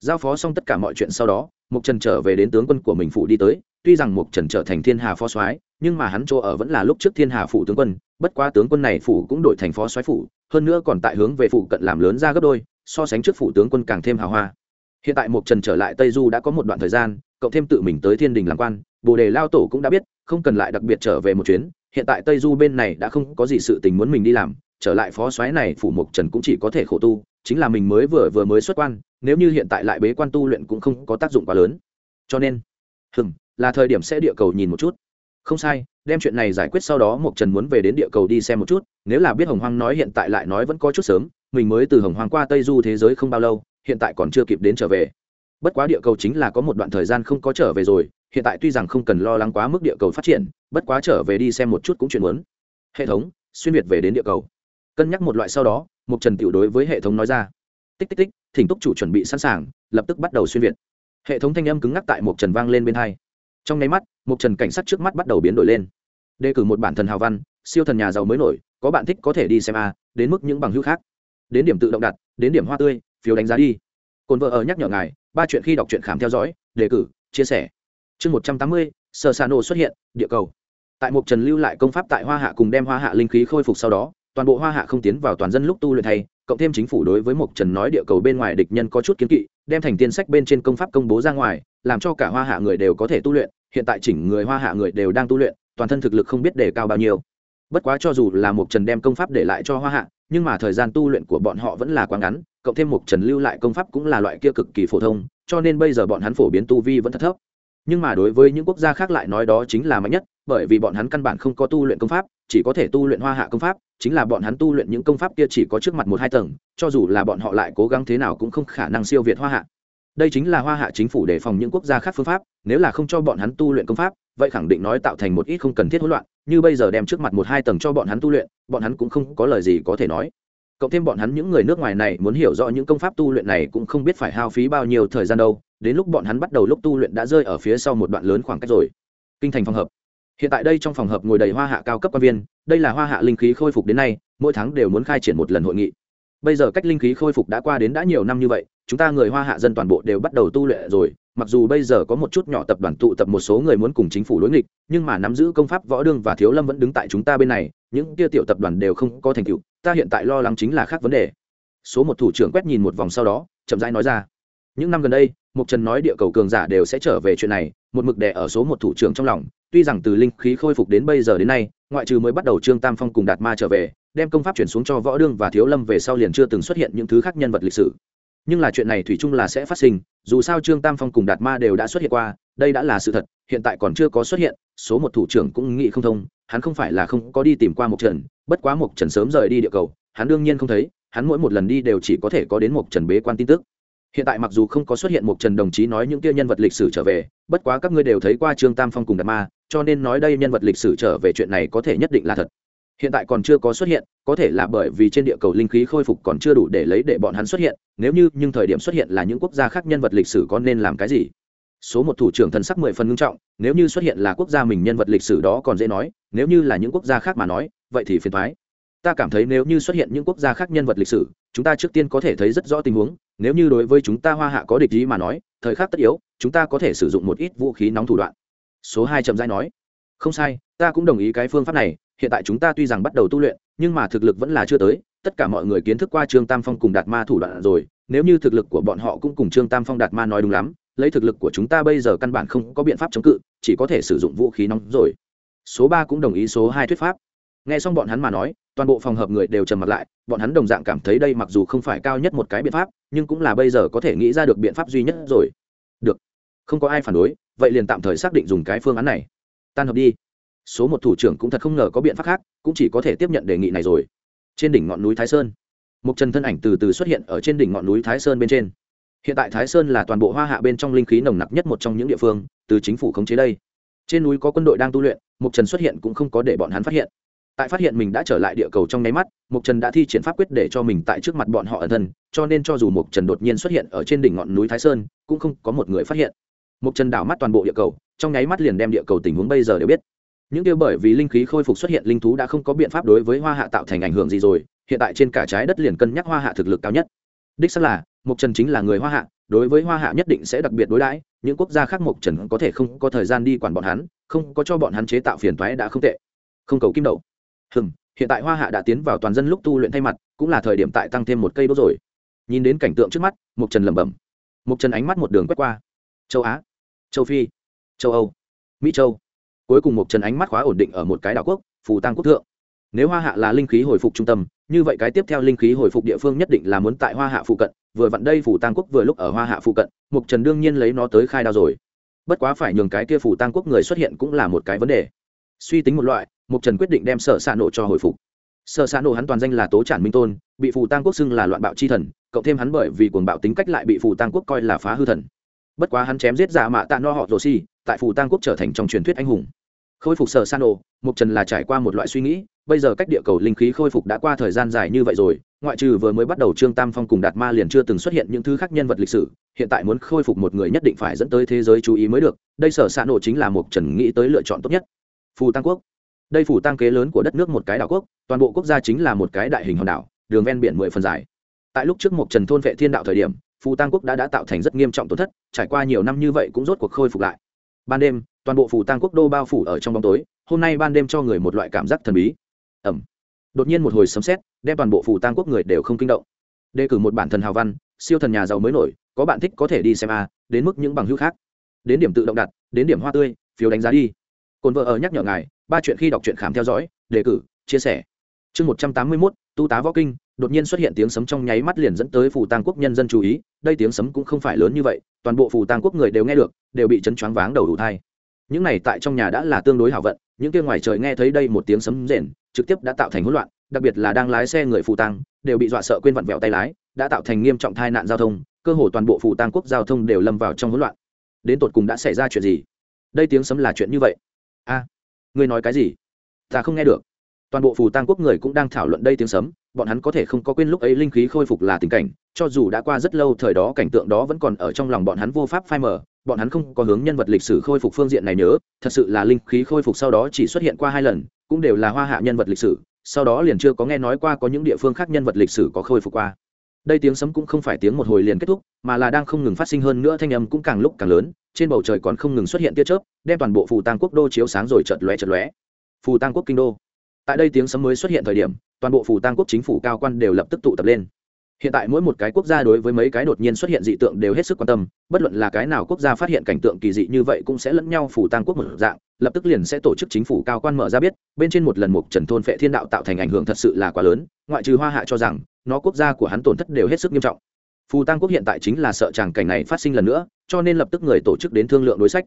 Giao phó xong tất cả mọi chuyện sau đó mục trần trở về đến tướng quân của mình phụ đi tới, tuy rằng mục trần trở thành thiên hà phó soái, nhưng mà hắn chỗ ở vẫn là lúc trước thiên hà phủ tướng quân, bất quá tướng quân này phủ cũng đổi thành phó soái phủ, hơn nữa còn tại hướng về phủ cận làm lớn ra gấp đôi, so sánh trước phủ tướng quân càng thêm hào hoa. Hiện tại mục trần trở lại tây du đã có một đoạn thời gian cộng thêm tự mình tới thiên đình làm quan, bồ đề lao tổ cũng đã biết, không cần lại đặc biệt trở về một chuyến, hiện tại tây du bên này đã không có gì sự tình muốn mình đi làm, trở lại phó soái này phủ mục trần cũng chỉ có thể khổ tu, chính là mình mới vừa vừa mới xuất quan nếu như hiện tại lại bế quan tu luyện cũng không có tác dụng quá lớn. Cho nên hừng là thời điểm sẽ địa cầu nhìn một chút. Không sai, đem chuyện này giải quyết sau đó mộc trần muốn về đến địa cầu đi xem một chút, nếu là biết hồng hoang nói hiện tại lại nói vẫn có chút sớm, mình mới từ hồng hoang qua tây du thế giới không bao lâu, hiện tại còn chưa kịp đến trở về. Bất quá địa cầu chính là có một đoạn thời gian không có trở về rồi, hiện tại tuy rằng không cần lo lắng quá mức địa cầu phát triển, bất quá trở về đi xem một chút cũng chuyện muốn. Hệ thống, xuyên việt về đến địa cầu. Cân nhắc một loại sau đó mục trần tiểu đối với hệ thống nói ra tích tích tích, thỉnh túc chủ chuẩn bị sẵn sàng, lập tức bắt đầu xuyên việt. Hệ thống thanh âm cứng ngắc tại mục trần vang lên bên hai. Trong nháy mắt mục trần cảnh sát trước mắt bắt đầu biến đổi lên. Đề cử một bản thần hào văn, siêu thần nhà giàu mới nổi, có bạn thích có thể đi xem a, đến mức những bằng hữu khác. Đến điểm tự động đặt, đến điểm hoa tươi, phiếu đánh giá đi. Cồn vợ ở nhắc nhở ngài, ba chuyện khi đọc truyện khám theo dõi, đề cử, chia sẻ. Chương một trăm tám mươi sơ sa nổ xuất hiện, địa cầu. Tại mục trần lưu lại công pháp tại hoa hạ cùng đem hoa hạ linh khí khôi phục sau đó toàn bộ hoa hạ không tiến vào toàn dân lúc tu luyện thay, cộng thêm chính phủ đối với mộc trần nói địa cầu bên ngoài địch nhân có chút kiến kỵ, đem thành tiên sách bên trên công pháp công bố ra ngoài, làm cho cả hoa hạ người đều có thể tu luyện. Hiện tại chỉnh người hoa hạ người đều đang tu luyện, toàn thân thực lực không biết đề cao bao nhiêu. Bất quá cho dù là mộc trần đem công pháp để lại cho hoa hạ, nhưng mà thời gian tu luyện của bọn họ vẫn là quá ngắn, cộng thêm mộc trần lưu lại công pháp cũng là loại kia cực kỳ phổ thông, cho nên bây giờ bọn hắn phổ biến tu vi vẫn thật thấp. Nhưng mà đối với những quốc gia khác lại nói đó chính là mạnh nhất, bởi vì bọn hắn căn bản không có tu luyện công pháp chỉ có thể tu luyện hoa hạ công pháp, chính là bọn hắn tu luyện những công pháp kia chỉ có trước mặt một hai tầng, cho dù là bọn họ lại cố gắng thế nào cũng không khả năng siêu việt hoa hạ. Đây chính là hoa hạ chính phủ đề phòng những quốc gia khác phương pháp, nếu là không cho bọn hắn tu luyện công pháp, vậy khẳng định nói tạo thành một ít không cần thiết hỗn loạn, như bây giờ đem trước mặt một hai tầng cho bọn hắn tu luyện, bọn hắn cũng không có lời gì có thể nói. Cộng thêm bọn hắn những người nước ngoài này muốn hiểu rõ những công pháp tu luyện này cũng không biết phải hao phí bao nhiêu thời gian đâu, đến lúc bọn hắn bắt đầu lúc tu luyện đã rơi ở phía sau một đoạn lớn khoảng cách rồi. Kinh thành phòng hợp hiện tại đây trong phòng hợp ngồi đầy hoa hạ cao cấp quan viên, đây là hoa hạ linh khí khôi phục đến nay, mỗi tháng đều muốn khai triển một lần hội nghị. Bây giờ cách linh khí khôi phục đã qua đến đã nhiều năm như vậy, chúng ta người hoa hạ dân toàn bộ đều bắt đầu tu luyện rồi, mặc dù bây giờ có một chút nhỏ tập đoàn tụ tập một số người muốn cùng chính phủ đối nghịch, nhưng mà nắm giữ công pháp võ đương và thiếu lâm vẫn đứng tại chúng ta bên này, những kia tiểu tập đoàn đều không có thành tựu, ta hiện tại lo lắng chính là khác vấn đề. Số một thủ trưởng quét nhìn một vòng sau đó, chậm rãi nói ra. Những năm gần đây mục trần nói địa cầu cường giả đều sẽ trở về chuyện này, một mực đè ở số một thủ trưởng trong lòng tuy rằng từ linh khí khôi phục đến bây giờ đến nay, ngoại trừ mới bắt đầu trương tam phong cùng đạt ma trở về, đem công pháp chuyển xuống cho võ đương và thiếu lâm về sau liền chưa từng xuất hiện những thứ khác nhân vật lịch sử. Nhưng là chuyện này thủy chung là sẽ phát sinh, dù sao trương tam phong cùng đạt ma đều đã xuất hiện qua, đây đã là sự thật, hiện tại còn chưa có xuất hiện, số một thủ trưởng cũng nghĩ không thông, hắn không phải là không có đi tìm qua một trần, bất quá một trần sớm rời đi địa cầu, hắn đương nhiên không thấy, hắn mỗi một lần đi đều chỉ có thể có đến một trần bế quan tin tức. Hiện tại mặc dù không có xuất hiện một trần đồng chí nói những kia nhân vật lịch sử trở về, bất quá các ngươi đều thấy qua trương tam phong cùng đạt ma cho nên nói đây nhân vật lịch sử trở về chuyện này có thể nhất định là thật. Hiện tại còn chưa có xuất hiện, có thể là bởi vì trên địa cầu linh khí khôi phục còn chưa đủ để lấy để bọn hắn xuất hiện, nếu như, nhưng thời điểm xuất hiện là những quốc gia khác nhân vật lịch sử có nên làm cái gì? Số một thủ trưởng thần sắc mười phần ngưng trọng, nếu như xuất hiện là quốc gia mình nhân vật lịch sử đó còn dễ nói, nếu như là những quốc gia khác mà nói, vậy thì phiền thoái ta cảm thấy nếu như xuất hiện những quốc gia khác nhân vật lịch sử, chúng ta trước tiên có thể thấy rất rõ tình huống, nếu như đối với chúng ta hoa hạ có địch ý mà nói, thời khắc tất yếu, chúng ta có thể sử dụng một ít vũ khí nóng thủ đoạn số hai chậm rãi nói, không sai, ta cũng đồng ý cái phương pháp này. Hiện tại chúng ta tuy rằng bắt đầu tu luyện, nhưng mà thực lực vẫn là chưa tới. Tất cả mọi người kiến thức qua trương tam phong cùng đạt ma thủ đoạn rồi. Nếu như thực lực của bọn họ cũng cùng trương tam phong, đạt ma nói đúng lắm, lấy thực lực của chúng ta bây giờ căn bản không có biện pháp chống cự, chỉ có thể sử dụng vũ khí nóng rồi. Số ba cũng đồng ý số hai thuyết pháp. Nghe xong bọn hắn mà nói, toàn bộ phòng hợp người đều trầm mặt lại. Bọn hắn đồng dạng cảm thấy đây mặc dù không phải cao nhất một cái biện pháp, nhưng cũng là bây giờ có thể nghĩ ra được biện pháp duy nhất rồi không có ai phản đối, vậy liền tạm thời xác định dùng cái phương án này. Tan hợp đi. Số một thủ trưởng cũng thật không ngờ có biện pháp khác, cũng chỉ có thể tiếp nhận đề nghị này rồi. Trên đỉnh ngọn núi thái sơn. Một trần thân ảnh từ từ xuất hiện ở trên đỉnh ngọn núi thái sơn bên trên. Hiện tại thái sơn là toàn bộ hoa hạ bên trong linh khí nồng nặc nhất một trong những địa phương, từ chính phủ khống chế đây. Trên núi có quân đội đang tu luyện, mục trần xuất hiện cũng không có để bọn hắn phát hiện. Tại phát hiện mình đã trở lại địa cầu trong nháy mắt, mục trần đã thi triển pháp quyết để cho mình tại trước mặt bọn họ ẩn thân, cho nên cho dù mục trần đột nhiên xuất hiện ở trên đỉnh ngọn núi thái sơn, cũng không có một người phát hiện mục trần đảo mắt toàn bộ địa cầu, trong nháy mắt liền đem địa cầu tình huống bây giờ đều biết. Những kia bởi vì linh khí khôi phục xuất hiện linh thú đã không có biện pháp đối với hoa hạ tạo thành ảnh hưởng gì rồi, hiện tại trên cả trái đất liền cân nhắc hoa hạ thực lực cao nhất. Đích xác là mục trần chính là người hoa hạ, đối với hoa hạ nhất định sẽ đặc biệt đối đãi, những quốc gia khác mục trần có thể không có thời gian đi quản bọn hắn, không có cho bọn hắn chế tạo phiền toái đã không tệ. Không cầu kim đậu hừm, hiện tại hoa hạ đã tiến vào toàn dân lúc tu luyện thay mặt, cũng là thời điểm tại tăng thêm một cây đốt rồi. Nhìn đến cảnh tượng trước mắt mục trần lẩm bẩm. Mục trần ánh mắt một đường quét qua. Châu á châu phi châu âu mỹ châu cuối cùng một trần ánh mắt khóa ổn định ở một cái đảo quốc phù tăng quốc thượng nếu hoa hạ là linh khí hồi phục trung tâm như vậy cái tiếp theo linh khí hồi phục địa phương nhất định là muốn tại hoa hạ phụ cận vừa vặn đây phủ tăng quốc vừa lúc ở hoa hạ phụ cận mục trần đương nhiên lấy nó tới khai đao rồi bất quá phải nhường cái kia phủ tăng quốc người xuất hiện cũng là một cái vấn đề suy tính một loại mục trần quyết định đem sở xạ nộ cho hồi phục sở xạ nộ hắn toàn danh là tố trản minh tôn bị phủ tăng quốc xưng là loạn bạo chi thần cộng thêm hắn bởi vì cuồng bạo tính cách lại bị phủ tăng quốc coi là phá hư thần bất quá hắn chém giết giả mạ tạ no họ rồ si tại phủ Tang quốc trở thành trong truyền thuyết anh hùng. Khôi phục sở san ồ mục trần là trải qua một loại suy nghĩ, bây giờ cách địa cầu linh khí khôi phục đã qua thời gian dài như vậy rồi, ngoại trừ vừa mới bắt đầu trương tam phong cùng đạt ma liền chưa từng xuất hiện những thứ khác nhân vật lịch sử, hiện tại muốn khôi phục một người nhất định phải dẫn tới thế giới chú ý mới được, đây sở san ồ chính là một trần nghĩ tới lựa chọn tốt nhất. Phù tăng quốc. Đây phủ tăng kế lớn của đất nước một cái đảo quốc, toàn bộ quốc gia chính là một cái đại hình hòn đảo, đường ven biển mười phần dài. Tại lúc trước một trần thôn vệ thiên đạo thời điểm phù tăng quốc đã đã tạo thành rất nghiêm trọng tổn thất, trải qua nhiều năm như vậy cũng rốt cuộc khôi phục lại. Ban đêm, toàn bộ phù tăng quốc đô bao phủ ở trong bóng tối, hôm nay ban đêm cho người một loại cảm giác thần bí. Ẩm đột nhiên một hồi sấm xét đem toàn bộ phù tăng quốc người đều không kinh động. Đề cử một bản thần hào văn, siêu thần nhà giàu mới nổi, có bạn thích có thể đi xem a, đến mức những bằng hữu khác. Đến điểm tự động đặt, đến điểm hoa tươi, phiếu đánh giá đi. Cồn vợ ở nhắc nhở ngài, ba chuyện khi đọc truyện khám theo dõi, đề cử, chia sẻ. Chương một trăm tám mươi mốt, tu tá võ kinh đột nhiên xuất hiện tiếng sấm trong nháy mắt liền dẫn tới phù tăng quốc nhân dân chú ý đây tiếng sấm cũng không phải lớn như vậy toàn bộ phù tăng quốc người đều nghe được đều bị chấn choáng váng đầu đủ thai. Những này tại trong nhà đã là tương đối hảo vận những kia ngoài trời nghe thấy đây một tiếng sấm rền trực tiếp đã tạo thành hỗn loạn đặc biệt là đang lái xe người phù tăng đều bị dọa sợ quên vặn vẹo tay lái đã tạo thành nghiêm trọng tai nạn giao thông cơ hồ toàn bộ phù tăng quốc giao thông đều lâm vào trong hỗn loạn. Đến tột cùng đã xảy ra chuyện gì? Đây tiếng sấm là chuyện như vậy. A à, ngươi nói cái gì? Ta không nghe được. Toàn bộ phù tăng quốc người cũng đang thảo luận đây tiếng sấm bọn hắn có thể không có quên lúc ấy linh khí khôi phục là tình cảnh, cho dù đã qua rất lâu thời đó cảnh tượng đó vẫn còn ở trong lòng bọn hắn vô pháp phai mờ, bọn hắn không có hướng nhân vật lịch sử khôi phục phương diện này nhớ, thật sự là linh khí khôi phục sau đó chỉ xuất hiện qua hai lần, cũng đều là hoa hạ nhân vật lịch sử, sau đó liền chưa có nghe nói qua có những địa phương khác nhân vật lịch sử có khôi phục qua. Đây tiếng sấm cũng không phải tiếng một hồi liền kết thúc, mà là đang không ngừng phát sinh hơn nữa thanh âm cũng càng lúc càng lớn, trên bầu trời còn không ngừng xuất hiện tia chớp, đem toàn bộ phù tăng quốc đô chiếu sáng rồi chợt lóe chợt lóe. Phù tăng quốc kinh đô. Tại đây tiếng sấm mới xuất hiện thời điểm toàn bộ phù tăng quốc chính phủ cao quan đều lập tức tụ tập lên. Hiện tại mỗi một cái quốc gia đối với mấy cái đột nhiên xuất hiện dị tượng đều hết sức quan tâm, bất luận là cái nào quốc gia phát hiện cảnh tượng kỳ dị như vậy cũng sẽ lẫn nhau phủ tăng quốc một dạng, lập tức liền sẽ tổ chức chính phủ cao quan mở ra biết, bên trên một lần mục trần thôn phệ thiên đạo tạo thành ảnh hưởng thật sự là quá lớn, ngoại trừ hoa hạ cho rằng, nó quốc gia của hắn tổn thất đều hết sức nghiêm trọng. Phù tăng quốc hiện tại chính là sợ chàng cảnh này phát sinh lần nữa, cho nên lập tức người tổ chức đến thương lượng đối sách.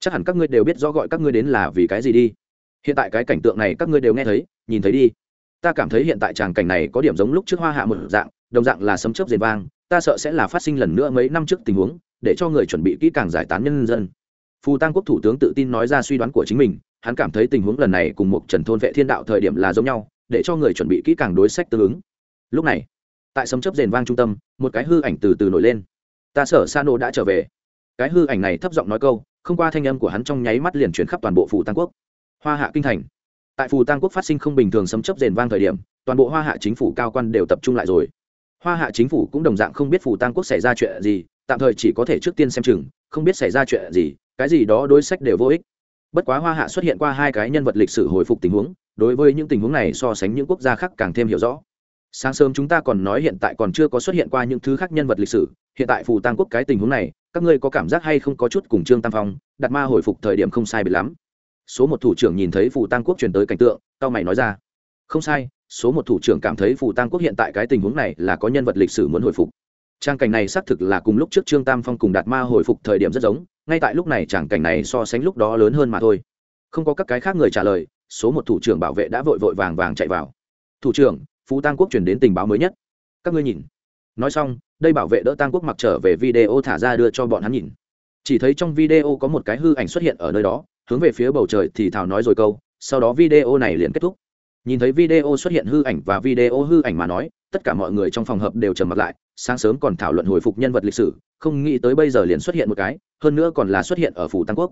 Chắc hẳn các ngươi đều biết rõ gọi các ngươi đến là vì cái gì đi. Hiện tại cái cảnh tượng này các ngươi đều nghe thấy, nhìn thấy đi ta cảm thấy hiện tại tràng cảnh này có điểm giống lúc trước hoa hạ một dạng, đồng dạng là sấm chớp rền vang, ta sợ sẽ là phát sinh lần nữa mấy năm trước tình huống, để cho người chuẩn bị kỹ càng giải tán nhân dân. Phù tăng quốc thủ tướng tự tin nói ra suy đoán của chính mình, hắn cảm thấy tình huống lần này cùng một trần thôn vệ thiên đạo thời điểm là giống nhau, để cho người chuẩn bị kỹ càng đối sách tương ứng. Lúc này, tại sấm chớp rền vang trung tâm, một cái hư ảnh từ từ nổi lên. Ta sở sa nô đã trở về. Cái hư ảnh này thấp giọng nói câu, không qua thanh âm của hắn trong nháy mắt liền chuyển khắp toàn bộ phủ tăng quốc. Hoa hạ kinh thành tại phủ tăng quốc phát sinh không bình thường sấm chấp rền vang thời điểm, toàn bộ hoa hạ chính phủ cao quan đều tập trung lại rồi. Hoa hạ chính phủ cũng đồng dạng không biết phủ tăng quốc xảy ra chuyện gì, tạm thời chỉ có thể trước tiên xem chừng, không biết xảy ra chuyện gì, cái gì đó đối sách đều vô ích. Bất quá hoa hạ xuất hiện qua hai cái nhân vật lịch sử hồi phục tình huống, đối với những tình huống này so sánh những quốc gia khác càng thêm hiểu rõ. Sáng sớm chúng ta còn nói hiện tại còn chưa có xuất hiện qua những thứ khác nhân vật lịch sử, hiện tại phù tăng quốc cái tình huống này, các ngươi có cảm giác hay không có chút cùng trương tam phong đặt ma hồi phục thời điểm không sai bị lắm số một thủ trưởng nhìn thấy phù tăng quốc truyền tới cảnh tượng, cao mày nói ra. Không sai, số một thủ trưởng cảm thấy phù tăng quốc hiện tại cái tình huống này là có nhân vật lịch sử muốn hồi phục. Trang cảnh này xác thực là cùng lúc trước trương tam phong cùng đạt ma hồi phục thời điểm rất giống, ngay tại lúc này tràng cảnh này so sánh lúc đó lớn hơn mà thôi. Không có các cái khác người trả lời, số một thủ trưởng bảo vệ đã vội vội vàng vàng chạy vào. Thủ trưởng phú tăng quốc chuyển đến tình báo mới nhất. Các ngươi nhìn. Nói xong, đây bảo vệ đỡ tăng quốc mặc trở về video thả ra đưa cho bọn hắn nhìn. Chỉ thấy trong video có một cái hư ảnh xuất hiện ở nơi đó hướng về phía bầu trời thì thào nói rồi câu, sau đó video này liền kết thúc. Nhìn thấy video xuất hiện hư ảnh và video hư ảnh mà nói, tất cả mọi người trong phòng hợp đều trầm mặt lại, sáng sớm còn thảo luận hồi phục nhân vật lịch sử, không nghĩ tới bây giờ liền xuất hiện một cái, hơn nữa còn là xuất hiện ở phủ tăng quốc.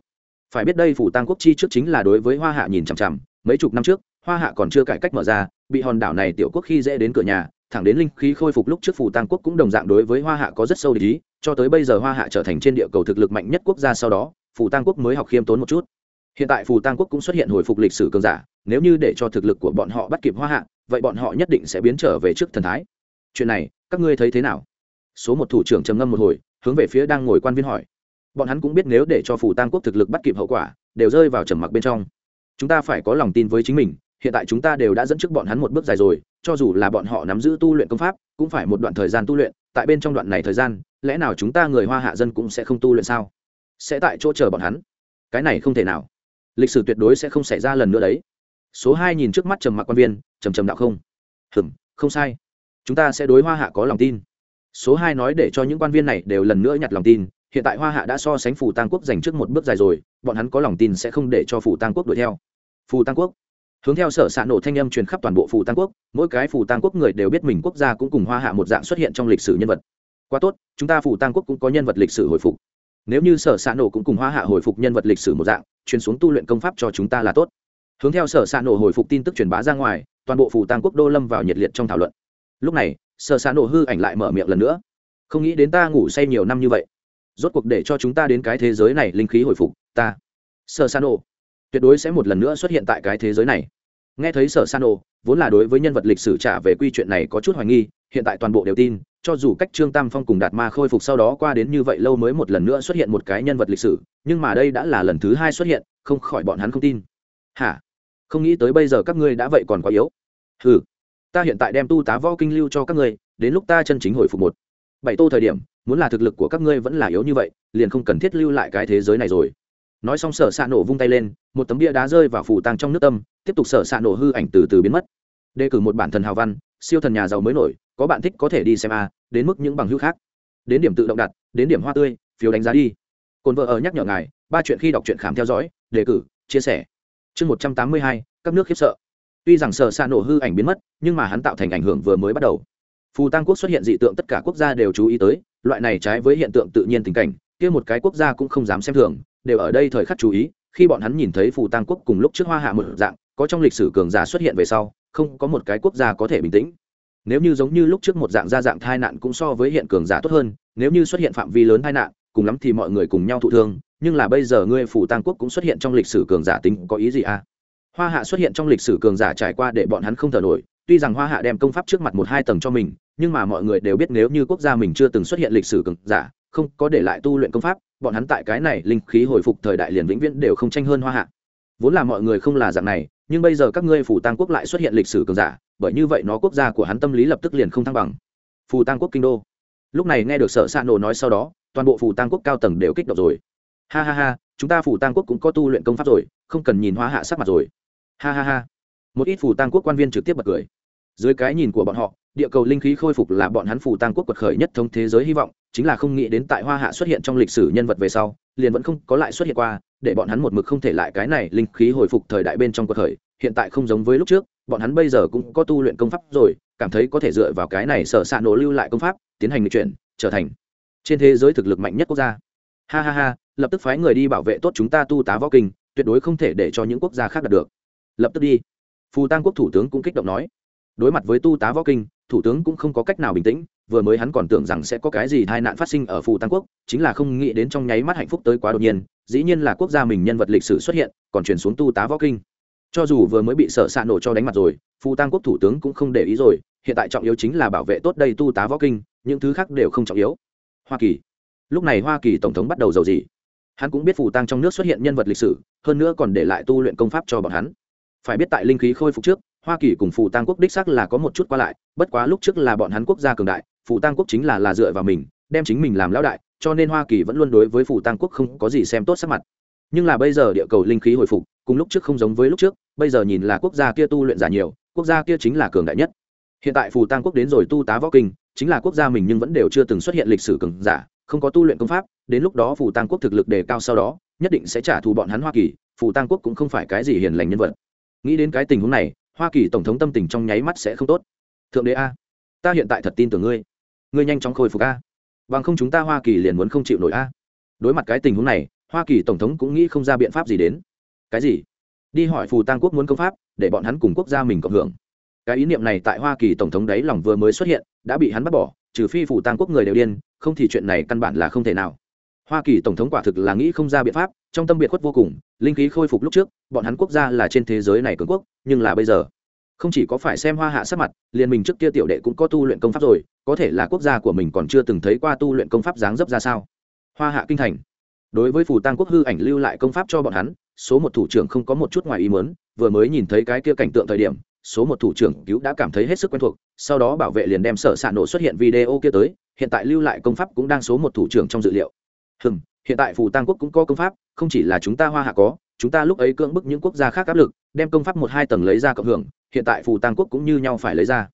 Phải biết đây phủ tăng quốc chi trước chính là đối với hoa hạ nhìn chằm chằm, mấy chục năm trước, hoa hạ còn chưa cải cách mở ra, bị hòn đảo này tiểu quốc khi dễ đến cửa nhà, thẳng đến linh khí khôi phục lúc trước phủ tăng quốc cũng đồng dạng đối với hoa hạ có rất sâu lý cho tới bây giờ hoa hạ trở thành trên địa cầu thực lực mạnh nhất quốc gia sau đó, phủ tăng quốc mới học khiêm tốn một chút hiện tại phù tăng quốc cũng xuất hiện hồi phục lịch sử cường giả, nếu như để cho thực lực của bọn họ bắt kịp hoa hạ, vậy bọn họ nhất định sẽ biến trở về trước thần thái. Chuyện này, các ngươi thấy thế nào? Số một thủ trưởng trầm ngâm một hồi, hướng về phía đang ngồi quan viên hỏi. Bọn hắn cũng biết nếu để cho phù tăng quốc thực lực bắt kịp hậu quả, đều rơi vào trầm mặc bên trong. Chúng ta phải có lòng tin với chính mình, hiện tại chúng ta đều đã dẫn trước bọn hắn một bước dài rồi, cho dù là bọn họ nắm giữ tu luyện công pháp, cũng phải một đoạn thời gian tu luyện, tại bên trong đoạn này thời gian, lẽ nào chúng ta người hoa hạ dân cũng sẽ không tu luyện sao? Sẽ tại chỗ chờ bọn hắn. Cái này không thể nào lịch sử tuyệt đối sẽ không xảy ra lần nữa đấy. Số hai nhìn trước mắt trầm mặc quan viên, trầm trầm đạo không. Hừm, không sai. Chúng ta sẽ đối hoa hạ có lòng tin. Số hai nói để cho những quan viên này đều lần nữa nhặt lòng tin, hiện tại hoa hạ đã so sánh phù tăng quốc dành trước một bước dài rồi, bọn hắn có lòng tin sẽ không để cho phù tăng quốc đuổi theo. Phù tăng quốc. Hướng theo sở s ạ nổ thanh âm truyền khắp toàn bộ phù tăng quốc, mỗi cái phù tăng quốc người đều biết mình quốc gia cũng cùng hoa hạ một dạng xuất hiện trong lịch sử nhân vật. Quá tốt, chúng ta phù tăng quốc cũng có nhân vật lịch sử hồi phục nếu như sở s ạ nổ cũng cùng hoa hạ hồi phục nhân vật lịch sử một dạng truyền xuống tu luyện công pháp cho chúng ta là tốt. Hướng theo sở s ạ nổ hồi phục tin tức truyền bá ra ngoài, toàn bộ Phủ tăng quốc đô lâm vào nhiệt liệt trong thảo luận. Lúc này, sở s ạ nổ hư ảnh lại mở miệng lần nữa. Không nghĩ đến ta ngủ say nhiều năm như vậy. Rốt cuộc để cho chúng ta đến cái thế giới này linh khí hồi phục, ta. Sở s ạ nổ. Tuyệt đối sẽ một lần nữa xuất hiện tại cái thế giới này. Nghe thấy sở Sàn Nổ, vốn là đối với nhân vật lịch sử trả về quy chuyện này có chút hoài nghi, hiện tại toàn bộ đều tin cho dù cách trương tam phong cùng đạt ma khôi phục sau đó qua đến như vậy lâu mới một lần nữa xuất hiện một cái nhân vật lịch sử, nhưng mà đây đã là lần thứ hai xuất hiện, không khỏi bọn hắn không tin. Hả? Không nghĩ tới bây giờ các ngươi đã vậy còn quá yếu. Ừ ta hiện tại đem tu tá võ kinh lưu cho các ngươi, đến lúc ta chân chính hồi phục một. Bảy tô thời điểm, muốn là thực lực của các ngươi vẫn là yếu như vậy, liền không cần thiết lưu lại cái thế giới này rồi. Nói xong sở xạ nổ vung tay lên, một tấm bia đá rơi vào phủ tàng trong nước tâm, tiếp tục sở xạ nổ hư ảnh từ từ biến mất. Đề cử một bản thần hào văn, siêu thần nhà giàu mới nổi có bạn thích có thể đi xem a, đến mức những bằng hữu khác. Đến điểm tự động đặt, đến điểm hoa tươi, phiếu đánh giá đi. Cồn vợ ở nhắc nhở ngài, ba chuyện khi đọc truyện khám theo dõi, đề cử, chia sẻ. Chương một trăm tám mươi hai, các nước khiếp sợ. Tuy rằng sở xa nổ hư ảnh biến mất, nhưng mà hắn tạo thành ảnh hưởng vừa mới bắt đầu. Phù tăng quốc xuất hiện dị tượng tất cả quốc gia đều chú ý tới, loại này trái với hiện tượng tự nhiên tình cảnh, kia một cái quốc gia cũng không dám xem thường, đều ở đây thời khắc chú ý, khi bọn hắn nhìn thấy phù tăng quốc cùng lúc trước hoa hạ một dạng, có trong lịch sử cường giả xuất hiện về sau, không có một cái quốc gia có thể bình tĩnh nếu như giống như lúc trước một dạng gia dạng tai nạn cũng so với hiện cường giả tốt hơn, nếu như xuất hiện phạm vi lớn tai nạn, cùng lắm thì mọi người cùng nhau thụ thương, nhưng là bây giờ ngươi phủ tăng quốc cũng xuất hiện trong lịch sử cường giả tính có ý gì à? Hoa hạ xuất hiện trong lịch sử cường giả trải qua để bọn hắn không thở nổi, tuy rằng hoa hạ đem công pháp trước mặt một hai tầng cho mình, nhưng mà mọi người đều biết nếu như quốc gia mình chưa từng xuất hiện lịch sử cường giả, không có để lại tu luyện công pháp, bọn hắn tại cái này linh khí hồi phục thời đại liền vĩnh viễn đều không tranh hơn hoa hạ. Vốn là mọi người không là dạng này, nhưng bây giờ các ngươi phủ tăng quốc lại xuất hiện lịch sử cường giả bởi như vậy nó quốc gia của hắn tâm lý lập tức liền không thăng bằng. Phù tăng quốc kinh đô. Lúc này nghe được sở s ạ nổ nói sau đó, toàn bộ phù tăng quốc cao tầng đều kích động rồi. Ha ha ha, chúng ta phù tăng quốc cũng có tu luyện công pháp rồi, không cần nhìn hoa hạ sắc mặt rồi. Ha ha ha. Một ít phù tăng quốc quan viên trực tiếp bật cười. Dưới cái nhìn của bọn họ, địa cầu linh khí khôi phục là bọn hắn phù tăng quốc quật khởi nhất thống thế giới hy vọng, chính là không nghĩ đến tại hoa hạ xuất hiện trong lịch sử nhân vật về sau, liền vẫn không có lại xuất hiện qua, để bọn hắn một mực không thể lại cái này linh khí hồi phục thời đại bên trong quật khởi, hiện tại không giống với lúc trước bọn hắn bây giờ cũng có tu luyện công pháp rồi, cảm thấy có thể dựa vào cái này sở s ạ nổ lưu lại công pháp, tiến hành lịch chuyển, trở thành trên thế giới thực lực mạnh nhất quốc gia. Ha ha ha, lập tức phái người đi bảo vệ tốt chúng ta tu tá võ kinh, tuyệt đối không thể để cho những quốc gia khác đạt được. Lập tức đi. Phù tăng quốc thủ tướng cũng kích động nói. Đối mặt với tu tá võ kinh, thủ tướng cũng không có cách nào bình tĩnh, vừa mới hắn còn tưởng rằng sẽ có cái gì tai nạn phát sinh ở phù tăng quốc, chính là không nghĩ đến trong nháy mắt hạnh phúc tới quá đột nhiên, dĩ nhiên là quốc gia mình nhân vật lịch sử xuất hiện, còn chuyển xuống tu tá võ kinh cho dù vừa mới bị sở s ạ nổ cho đánh mặt rồi phù tăng quốc thủ tướng cũng không để ý rồi, hiện tại trọng yếu chính là bảo vệ tốt đây tu tá võ kinh, những thứ khác đều không trọng yếu. Hoa kỳ. Lúc này hoa kỳ tổng thống bắt đầu giàu gì? Hắn cũng biết phù tăng trong nước xuất hiện nhân vật lịch sử, hơn nữa còn để lại tu luyện công pháp cho bọn hắn. Phải biết tại linh khí khôi phục trước, hoa kỳ cùng phù tăng quốc đích sắc là có một chút qua lại, bất quá lúc trước là bọn hắn quốc gia cường đại phù tăng quốc chính là là dựa vào mình, đem chính mình làm lão đại, cho nên hoa kỳ vẫn luôn đối với phù tăng quốc không có gì xem tốt sắc mặt. Nhưng là bây giờ địa cầu linh khí hồi phục, cùng lúc trước không giống với lúc trước bây giờ nhìn là quốc gia kia tu luyện giả nhiều, quốc gia kia chính là cường đại nhất. Hiện tại phù tăng quốc đến rồi tu tá võ kinh, chính là quốc gia mình nhưng vẫn đều chưa từng xuất hiện lịch sử cường giả, không có tu luyện công pháp, đến lúc đó phù tăng quốc thực lực đề cao sau đó, nhất định sẽ trả thù bọn hắn hoa kỳ, phù tăng quốc cũng không phải cái gì hiền lành nhân vật. Nghĩ đến cái tình huống này, hoa kỳ tổng thống tâm tình trong nháy mắt sẽ không tốt. Thượng đế a, ta hiện tại thật tin tưởng ngươi. Ngươi nhanh chóng khôi phục a. Bằng không chúng ta hoa kỳ liền muốn không chịu nổi a. Đối mặt cái tình huống này, hoa kỳ tổng thống cũng nghĩ không ra biện pháp gì đến. Cái gì? Đi hỏi phù tăng quốc muốn công pháp, để bọn hắn cùng quốc gia mình cộng hưởng. Cái ý niệm này tại hoa kỳ tổng thống đấy lòng vừa mới xuất hiện, đã bị hắn bắt bỏ, trừ phi phù tăng quốc người đều điên, không thì chuyện này căn bản là không thể nào. Hoa kỳ tổng thống quả thực là nghĩ không ra biện pháp, trong tâm biệt khuất vô cùng, linh khí khôi phục lúc trước, bọn hắn quốc gia là trên thế giới này cường quốc, nhưng là bây giờ, không chỉ có phải xem hoa hạ sắc mặt liền mình trước kia tiểu đệ cũng có tu luyện công pháp rồi, có thể là quốc gia của mình còn chưa từng thấy qua tu luyện công pháp dáng dấp ra sao. Hoa hạ kinh thành đối với phù tăng quốc hư ảnh lưu lại công pháp cho bọn hắn, số một thủ trưởng không có một chút ngoài ý mớn vừa mới nhìn thấy cái kia cảnh tượng thời điểm, số một thủ trưởng cứu đã cảm thấy hết sức quen thuộc, sau đó bảo vệ liền đem sở s ạ nổ xuất hiện video kia tới, hiện tại lưu lại công pháp cũng đang số một thủ trưởng trong dự liệu. Hừm, hiện tại phù tăng quốc cũng có công pháp, không chỉ là chúng ta hoa hạ có, chúng ta lúc ấy cưỡng bức những quốc gia khác áp lực, đem công pháp một hai tầng lấy ra cộng hưởng, hiện tại phù tăng quốc cũng như nhau phải lấy ra.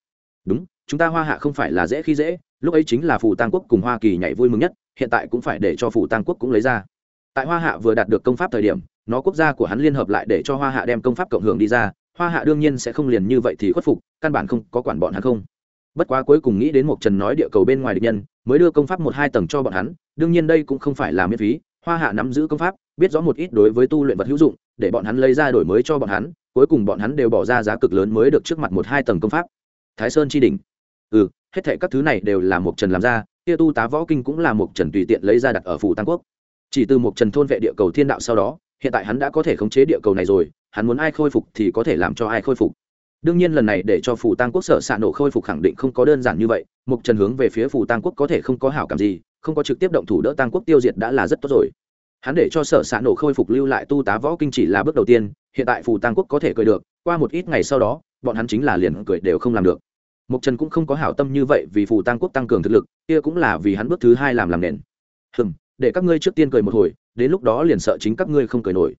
Đúng, chúng ta hoa hạ không phải là dễ khi dễ, lúc ấy chính là phù tăng quốc cùng hoa kỳ nhảy vui mừng nhất hiện tại cũng phải để cho phủ tăng quốc cũng lấy ra. Tại hoa hạ vừa đạt được công pháp thời điểm, nó quốc gia của hắn liên hợp lại để cho hoa hạ đem công pháp cộng hưởng đi ra, hoa hạ đương nhiên sẽ không liền như vậy thì khuất phục, căn bản không có quản bọn hắn không. Bất quá cuối cùng nghĩ đến một trần nói địa cầu bên ngoài địch nhân, mới đưa công pháp một hai tầng cho bọn hắn, đương nhiên đây cũng không phải là miễn phí, hoa hạ nắm giữ công pháp, biết rõ một ít đối với tu luyện vật hữu dụng, để bọn hắn lấy ra đổi mới cho bọn hắn, cuối cùng bọn hắn đều bỏ ra giá cực lớn mới được trước mặt một hai tầng công pháp. Thái sơn tri đỉnh. Ừ hết thệ các thứ này đều là một trần làm ra kia tu tá võ kinh cũng là một trần tùy tiện lấy ra đặt ở phủ tam quốc. Chỉ từ một trần thôn vệ địa cầu thiên đạo sau đó, hiện tại hắn đã có thể khống chế địa cầu này rồi, hắn muốn ai khôi phục thì có thể làm cho ai khôi phục. Đương nhiên lần này để cho phủ tăng quốc sở s ạ nổ khôi phục khẳng định không có đơn giản như vậy mục trần hướng về phía phủ tăng quốc có thể không có hảo cảm gì, không có trực tiếp động thủ đỡ tăng quốc tiêu diệt đã là rất tốt rồi. Hắn để cho sở s ạ nổ khôi phục lưu lại tu tá võ kinh chỉ là bước đầu tiên, hiện tại phủ tăng quốc có thể cười được, qua một ít ngày sau đó, bọn hắn chính là liền cười đều không làm được mục trần cũng không có hảo tâm như vậy vì phủ tăng quốc tăng cường thực lực, kia cũng là vì hắn bước thứ hai làm làm nền. Hừm, để các ngươi trước tiên cười một hồi, đến lúc đó liền sợ chính các ngươi không cười nổi.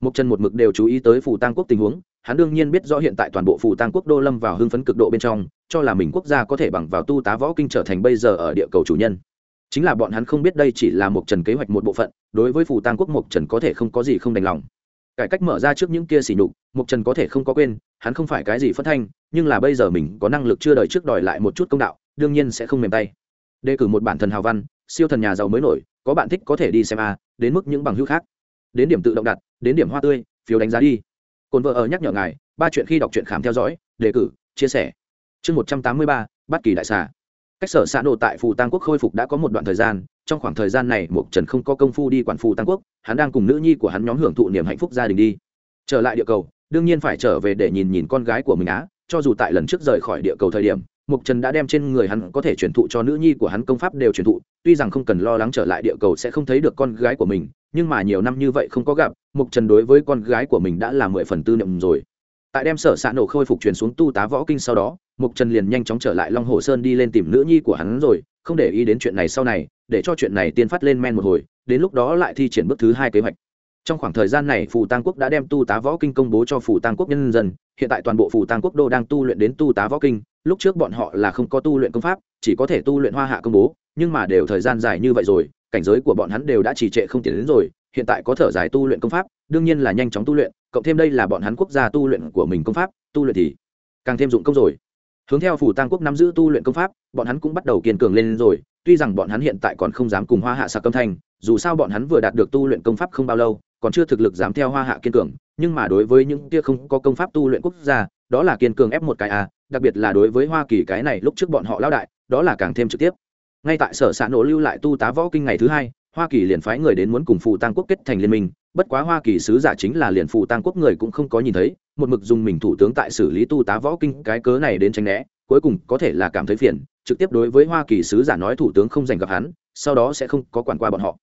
Mục trần một mực đều chú ý tới phủ tăng quốc tình huống, hắn đương nhiên biết rõ hiện tại toàn bộ phủ tăng quốc đô lâm vào hưng phấn cực độ bên trong, cho là mình quốc gia có thể bằng vào tu tá võ kinh trở thành bây giờ ở địa cầu chủ nhân. Chính là bọn hắn không biết đây chỉ là một trần kế hoạch một bộ phận, đối với phủ tăng quốc mộc trần có thể không có gì không đành lòng. Cải cách mở ra trước những kia xỉ nhục, mộc trần có thể không có quên, hắn không phải cái gì phất thanh nhưng là bây giờ mình có năng lực chưa đợi trước đòi lại một chút công đạo, đương nhiên sẽ không mềm tay. Đề cử một bản thần hào văn, siêu thần nhà giàu mới nổi, có bạn thích có thể đi xem a, đến mức những bằng hữu khác. Đến điểm tự động đặt, đến điểm hoa tươi, phiếu đánh giá đi. Cồn vợ ở nhắc nhở ngài, ba chuyện khi đọc truyện khám theo dõi, đề cử, chia sẻ. Chương một trăm tám mươi ba, bắt kỳ đại xà. Cách sở xã nổ tại phù tăng quốc khôi phục đã có một đoạn thời gian, trong khoảng thời gian này mục trần không có công phu đi quản phù tăng quốc, hắn đang cùng nữ nhi của hắn nhóm hưởng thụ niềm hạnh phúc gia đình đi. Trở lại địa cầu, đương nhiên phải trở về để nhìn nhìn con gái của mình á cho dù tại lần trước rời khỏi địa cầu thời điểm, mục trần đã đem trên người hắn có thể truyền thụ cho nữ nhi của hắn công pháp đều truyền thụ, tuy rằng không cần lo lắng trở lại địa cầu sẽ không thấy được con gái của mình, nhưng mà nhiều năm như vậy không có gặp, mục trần đối với con gái của mình đã là mười phần tư niệm rồi. Tại đem sở s nổ khôi phục truyền xuống tu tá võ kinh sau đó, mục trần liền nhanh chóng trở lại long hồ sơn đi lên tìm nữ nhi của hắn rồi, không để ý đến chuyện này sau này, để cho chuyện này tiên phát lên men một hồi, đến lúc đó lại thi triển bước thứ hai kế hoạch trong khoảng thời gian này, phù tăng quốc đã đem tu tá võ kinh công bố cho phù tăng quốc nhân dân. Hiện tại toàn bộ phù tăng quốc đô đang tu luyện đến tu tá võ kinh. Lúc trước bọn họ là không có tu luyện công pháp, chỉ có thể tu luyện hoa hạ công bố, nhưng mà đều thời gian dài như vậy rồi, cảnh giới của bọn hắn đều đã trì trệ không tiến đến rồi. Hiện tại có thở dài tu luyện công pháp, đương nhiên là nhanh chóng tu luyện, cộng thêm đây là bọn hắn quốc gia tu luyện của mình công pháp, tu luyện thì càng thêm dụng công rồi. Hướng theo phủ tăng quốc nắm giữ tu luyện công pháp, bọn hắn cũng bắt đầu kiên cường lên rồi. Tuy rằng bọn hắn hiện tại còn không dám cùng hoa hạ sạc âm thanh dù sao bọn hắn vừa đạt được tu luyện công pháp không bao lâu, còn chưa thực lực dám theo hoa hạ kiên cường, nhưng mà đối với những kia không có công pháp tu luyện quốc gia, đó là kiên cường ép một cái a đặc biệt là đối với hoa kỳ cái này lúc trước bọn họ lao đại, đó là càng thêm trực tiếp. Ngay tại sở xã nổ lưu lại tu tá võ kinh ngày thứ hai, hoa kỳ liền phái người đến muốn cùng phù tăng quốc kết thành liên minh, bất quá hoa kỳ sứ giả chính là liền phù tăng quốc người cũng không có nhìn thấy, một mực dùng mình thủ tướng tại xử lý tu tá võ kinh, cái cớ này đến tranh né, cuối cùng có thể là cảm thấy phiền, trực tiếp đối với hoa kỳ sứ giả nói thủ tướng không dành gặp hắn, sau đó sẽ không có quản qua bọn họ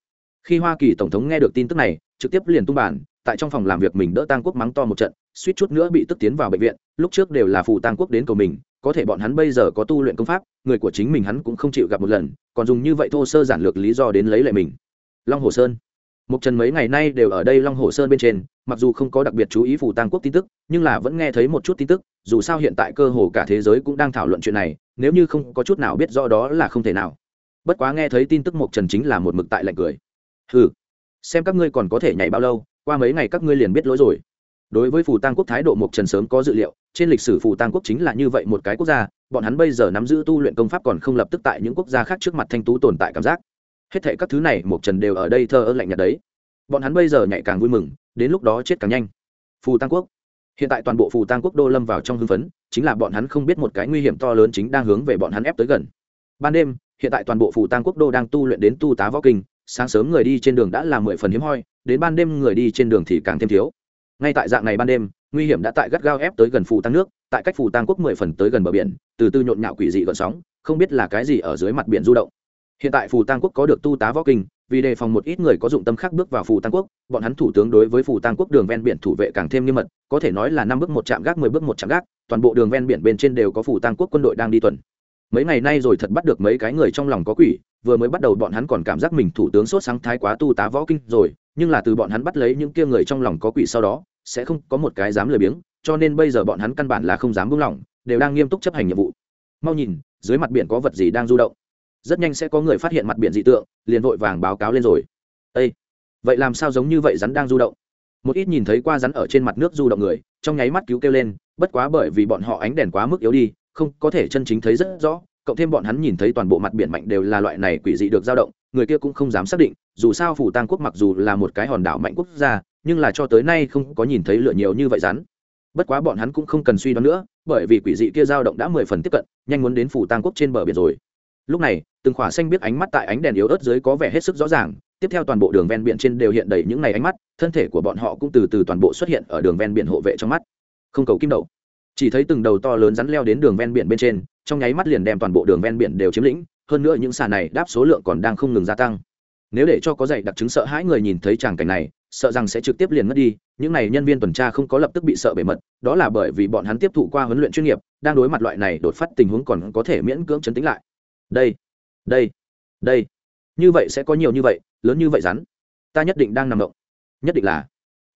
khi hoa kỳ tổng thống nghe được tin tức này trực tiếp liền tung bản tại trong phòng làm việc mình đỡ tăng quốc mắng to một trận suýt chút nữa bị tức tiến vào bệnh viện lúc trước đều là phù tăng quốc đến cầu mình có thể bọn hắn bây giờ có tu luyện công pháp người của chính mình hắn cũng không chịu gặp một lần còn dùng như vậy thô sơ giản lược lý do đến lấy lại mình long hồ sơn Mục Trần mấy ngày nay đều ở đây Long Hồ Sơn bên trên, mặc dù không có đặc biệt chú ý phủ Tăng quốc tin tức, nhưng là vẫn nghe thấy một chút tin tức, dù sao hiện tại cơ hồ cả thế giới cũng đang thảo luận chuyện này, nếu như không có chút nào biết rõ đó là không thể nào. Bất quá nghe thấy tin tức Mục Trần chính là một mực tại lạnh cười. Hừ, xem các ngươi còn có thể nhảy bao lâu, qua mấy ngày các ngươi liền biết lỗi rồi. Đối với Phù Tăng quốc thái độ Mục Trần sớm có dự liệu, trên lịch sử Phù Tăng quốc chính là như vậy một cái quốc gia, bọn hắn bây giờ nắm giữ tu luyện công pháp còn không lập tức tại những quốc gia khác trước mặt thanh tú tồn tại cảm giác. Hết thệ các thứ này mộc trần đều ở đây thơ ơ lạnh nhạt đấy. Bọn hắn bây giờ nhạy càng vui mừng đến lúc đó chết càng nhanh. Phù tăng quốc. Hiện tại toàn bộ phù tăng quốc đô lâm vào trong hưng phấn chính là bọn hắn không biết một cái nguy hiểm to lớn chính đang hướng về bọn hắn ép tới gần. Ban đêm hiện tại toàn bộ phù tăng quốc đô đang tu luyện đến tu tá võ kinh sáng sớm người đi trên đường đã là mười phần hiếm hoi, đến ban đêm người đi trên đường thì càng thêm thiếu. Ngay tại dạng này ban đêm, nguy hiểm đã tại gắt gao ép tới gần phù tăng nước, tại cách phù tăng quốc mười phần tới gần bờ biển, từ từ nhộn nhạo quỷ dị gợn sóng, không biết là cái gì ở dưới mặt biển du động. Hiện tại phù tăng quốc có được tu tá võ kinh, vì đề phòng một ít người có dụng tâm khác bước vào phù tăng quốc, bọn hắn thủ tướng đối với phù tăng quốc đường ven biển thủ vệ càng thêm nghiêm mật, có thể nói là năm bước một trạm gác, mười bước một trạm gác, toàn bộ đường ven biển bên trên đều có phù tăng quốc quân đội đang đi tuần. Mấy ngày nay rồi thật bắt được mấy cái người trong lòng có quỷ vừa mới bắt đầu bọn hắn còn cảm giác mình thủ tướng sốt sáng thái quá tu tá võ kinh rồi, nhưng là từ bọn hắn bắt lấy những kia người trong lòng có quỷ sau đó, sẽ không có một cái dám lười biếng, cho nên bây giờ bọn hắn căn bản là không dám buông lỏng, đều đang nghiêm túc chấp hành nhiệm vụ. Mau nhìn, dưới mặt biển có vật gì đang du động? Rất nhanh sẽ có người phát hiện mặt biển dị tượng, liền vội vàng báo cáo lên rồi. Ây vậy làm sao giống như vậy rắn đang du động? Một ít nhìn thấy qua rắn ở trên mặt nước du động người, trong nháy mắt cứu kêu lên, bất quá bởi vì bọn họ ánh đèn quá mức yếu đi, không có thể chân chính thấy rất rõ cộng thêm bọn hắn nhìn thấy toàn bộ mặt biển mạnh đều là loại này quỷ dị được dao động, người kia cũng không dám xác định, dù sao phủ tăng quốc mặc dù là một cái hòn đảo mạnh quốc gia, nhưng là cho tới nay không có nhìn thấy lửa nhiều như vậy rắn. Bất quá bọn hắn cũng không cần suy đoán nữa, bởi vì quỷ dị kia dao động đã mười phần tiếp cận, nhanh muốn đến phủ tăng quốc trên bờ biển rồi. Lúc này, từng khỏa xanh biết ánh mắt tại ánh đèn yếu ớt dưới có vẻ hết sức rõ ràng, tiếp theo toàn bộ đường ven biển trên đều hiện đầy những này ánh mắt, thân thể của bọn họ cũng từ từ toàn bộ xuất hiện ở đường ven biển hộ vệ trong mắt. Không cầu kim đậu chỉ thấy từng đầu to lớn rắn leo đến đường ven biển bên trên, trong nháy mắt liền đem toàn bộ đường ven biển đều chiếm lĩnh, hơn nữa những xà này đáp số lượng còn đang không ngừng gia tăng. Nếu để cho có dạy đặc chứng sợ hãi người nhìn thấy tràng cảnh này, sợ rằng sẽ trực tiếp liền mất đi, những này nhân viên tuần tra không có lập tức bị sợ bề mật, đó là bởi vì bọn hắn tiếp thụ qua huấn luyện chuyên nghiệp, đang đối mặt loại này đột phát tình huống còn có thể miễn cưỡng chấn tĩnh lại. Đây đây đây, như vậy sẽ có nhiều như vậy, lớn như vậy rắn. Ta nhất định đang nằm động. Nhất định là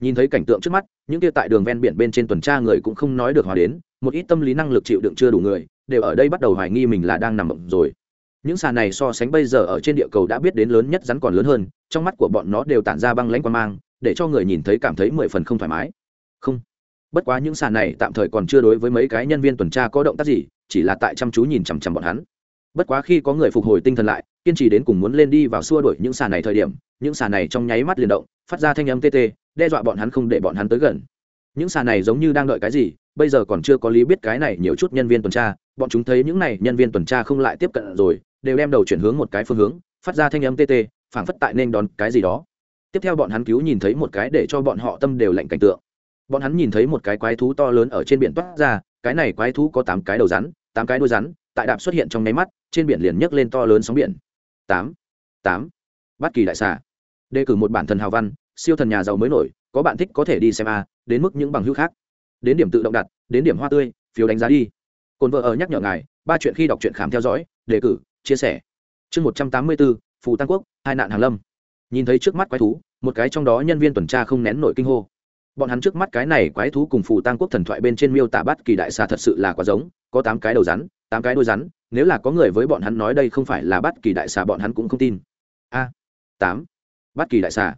nhìn thấy cảnh tượng trước mắt, những kia tại đường ven biển bên trên tuần tra người cũng không nói được hòa đến, một ít tâm lý năng lực chịu đựng chưa đủ người, đều ở đây bắt đầu hoài nghi mình là đang nằm mộng rồi. Những xà này so sánh bây giờ ở trên địa cầu đã biết đến lớn nhất rắn còn lớn hơn, trong mắt của bọn nó đều tản ra băng lãnh quan mang, để cho người nhìn thấy cảm thấy mười phần không thoải mái. Không. Bất quá những xà này tạm thời còn chưa đối với mấy cái nhân viên tuần tra có động tác gì, chỉ là tại chăm chú nhìn chằm chằm bọn hắn. Bất quá khi có người phục hồi tinh thần lại, kiên trì đến cùng muốn lên đi vào xua đuổi những xà này thời điểm, những xà này trong nháy mắt liền động, phát ra thanh âm tê tê đe dọa bọn hắn không để bọn hắn tới gần. Những xà này giống như đang đợi cái gì, bây giờ còn chưa có lý biết cái này nhiều chút nhân viên tuần tra, bọn chúng thấy những này nhân viên tuần tra không lại tiếp cận rồi, đều đem đầu chuyển hướng một cái phương hướng, phát ra thanh âm tê tê, phảng phất tại nên đón cái gì đó. Tiếp theo bọn hắn cứu nhìn thấy một cái để cho bọn họ tâm đều lạnh cảnh tượng. Bọn hắn nhìn thấy một cái quái thú to lớn ở trên biển toát ra, cái này quái thú có tám cái đầu rắn, tám cái đuôi rắn, tại đạp xuất hiện trong nháy mắt, trên biển liền nhấc lên to lớn sóng biển. Tám tám, bát kỳ đại xà. Đề cử một bản thần hào văn siêu thần nhà giàu mới nổi, có bạn thích có thể đi xem a, đến mức những bằng hữu khác. Đến điểm tự động đặt, đến điểm hoa tươi, phiếu đánh giá đi. Cồn vợ ở nhắc nhở ngài, ba chuyện khi đọc truyện khám theo dõi, đề cử, chia sẻ. Chương một trăm tám mươi bốn phù tăng quốc, hai nạn hàng lâm. Nhìn thấy trước mắt quái thú, một cái trong đó nhân viên tuần tra không nén nổi kinh hô. Bọn hắn trước mắt cái này quái thú cùng phù tăng quốc thần thoại bên trên miêu tả bát kỳ đại xà thật sự là quá giống, có tám cái đầu rắn, tám cái đôi rắn, nếu là có người với bọn hắn nói đây không phải là bát kỳ đại xà bọn hắn cũng không tin. A, tám, bát kỳ đại xà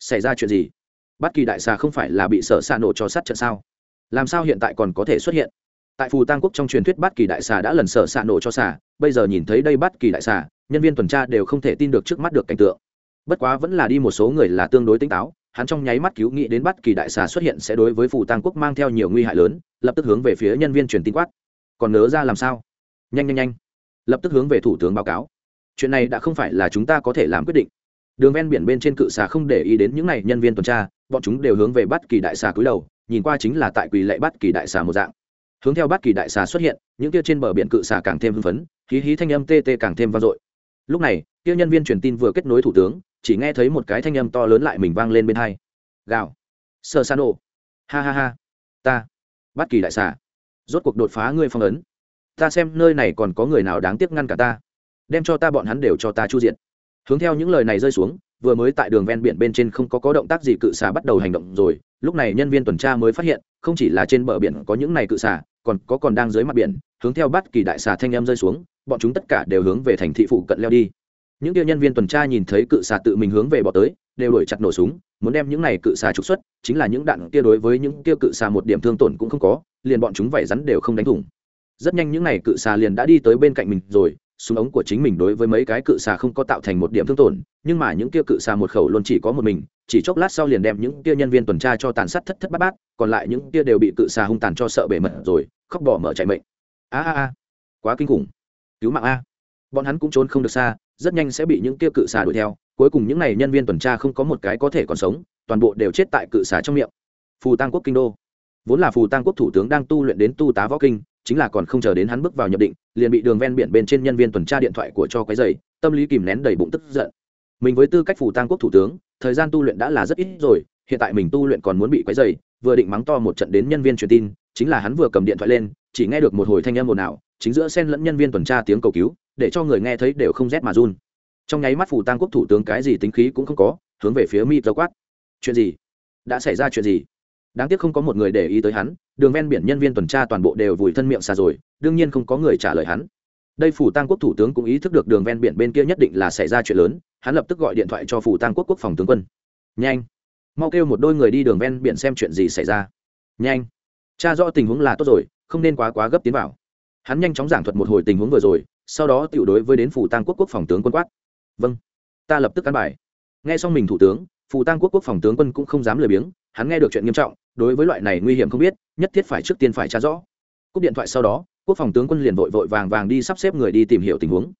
xảy ra chuyện gì? Bất kỳ đại xà không phải là bị sở xạ nổ cho sát trận sao? Làm sao hiện tại còn có thể xuất hiện? Tại phù tăng quốc trong truyền thuyết bất kỳ đại xà đã lần sở xạ nổ cho xà, bây giờ nhìn thấy đây bất kỳ đại xà, nhân viên tuần tra đều không thể tin được trước mắt được cảnh tượng. Bất quá vẫn là đi một số người là tương đối tỉnh táo, hắn trong nháy mắt cứu nghĩ đến bất kỳ đại xà xuất hiện sẽ đối với phù tăng quốc mang theo nhiều nguy hại lớn, lập tức hướng về phía nhân viên truyền tin quát. Còn nớ ra làm sao? Nhanh nhanh nhanh. Lập tức hướng về thủ tướng báo cáo. Chuyện này đã không phải là chúng ta có thể làm quyết định đường ven biển bên trên cự xà không để ý đến những n à y nhân viên tuần tra, bọn chúng đều hướng về bắt kỳ đại xà cúi đầu, nhìn qua chính là tại quỳ lệ bắt kỳ đại xà một dạng. Hướng theo bắt kỳ đại xà xuất hiện, những kia trên bờ biển cự xà càng thêm hưng phấn, khí hí thanh âm tê tê càng thêm vang dội. Lúc này, kia nhân viên truyền tin vừa kết nối thủ tướng, chỉ nghe thấy một cái thanh âm to lớn lại mình vang lên bên hai. Gào. Sơ san ô ha ha ha. Ta. Bắt kỳ đại xà. Rốt cuộc đột phá ngươi phong ấn. Ta xem nơi này còn có người nào đáng tiếc ngăn cả ta. Đem cho ta bọn hắn đều cho ta chu diện hướng theo những lời này rơi xuống, vừa mới tại đường ven biển bên trên không có có động tác gì cự xà bắt đầu hành động rồi, lúc này nhân viên tuần tra mới phát hiện, không chỉ là trên bờ biển có những này cự xà, còn có còn đang dưới mặt biển, hướng theo bắt kỳ đại xà thanh em rơi xuống, bọn chúng tất cả đều hướng về thành thị phụ cận leo đi. Những kia nhân viên tuần tra nhìn thấy cự xà tự mình hướng về bỏ tới, đều đổi chặt nổ súng, muốn đem những này cự xà trục xuất, chính là những đạn kia đối với những kia cự xà một điểm thương tổn cũng không có, liền bọn chúng vảy rắn đều không đánh thủng. Rất nhanh những này cự xà liền đã đi tới bên cạnh mình rồi súng ống của chính mình đối với mấy cái cự xà không có tạo thành một điểm thương tổn, nhưng mà những kia cự xà một khẩu luôn chỉ có một mình, chỉ chốc lát sau liền đem những kia nhân viên tuần tra cho tàn sát thất thất bát bát, còn lại những kia đều bị cự xà hung tàn cho sợ bể mật rồi, khóc bỏ mở chạy mệnh. A a a, quá kinh khủng. Cứu mạng a. Bọn hắn cũng trốn không được xa, rất nhanh sẽ bị những kia cự xà đuổi theo, cuối cùng những n à y nhân viên tuần tra không có một cái có thể còn sống, toàn bộ đều chết tại cự xà trong miệng. Phù tăng quốc kinh đô. Vốn là phù tăng quốc thủ tướng đang tu luyện đến tu tá võ kinh chính là còn không chờ đến hắn bước vào nhập định, liền bị đường ven biển bên trên nhân viên tuần tra điện thoại của cho cái giày tâm lý kìm nén đầy bụng tức giận. Mình với tư cách phủ tăng quốc thủ tướng, thời gian tu luyện đã là rất ít rồi, hiện tại mình tu luyện còn muốn bị quấy dày vừa định mắng to một trận đến nhân viên truyền tin, chính là hắn vừa cầm điện thoại lên, chỉ nghe được một hồi thanh âm ồn ào, chính giữa sen lẫn nhân viên tuần tra tiếng cầu cứu, để cho người nghe thấy đều không rét mà run. Trong nháy mắt phủ tăng quốc thủ tướng cái gì tính khí cũng không có, hướng về phía mi dơ quát. Chuyện gì? Đã xảy ra chuyện gì? Đáng tiếc không có một người để ý tới hắn đường ven biển nhân viên tuần tra toàn bộ đều vùi thân miệng xa rồi, đương nhiên không có người trả lời hắn. Đây phủ tăng quốc thủ tướng cũng ý thức được đường ven biển bên kia nhất định là xảy ra chuyện lớn, hắn lập tức gọi điện thoại cho phủ tăng quốc quốc phòng tướng quân. Nhanh, mau kêu một đôi người đi đường ven biển xem chuyện gì xảy ra. Nhanh cha rõ tình huống là tốt rồi, không nên quá quá gấp tiến vào. Hắn nhanh chóng giảng thuật một hồi tình huống vừa rồi, sau đó tiểu đối với đến phủ tăng quốc quốc phòng tướng quân quát. Vâng ta lập tức cán bài. Nghe xong mình thủ tướng, phủ tăng quốc quốc phòng tướng quân cũng không dám lười biếng, hắn nghe được chuyện nghiêm trọng, đối với loại này nguy hiểm không biết nhất thiết phải trước tiên phải tra rõ. Cúp điện thoại sau đó, quốc phòng tướng quân liền vội vội vàng vàng đi sắp xếp người đi tìm hiểu tình huống.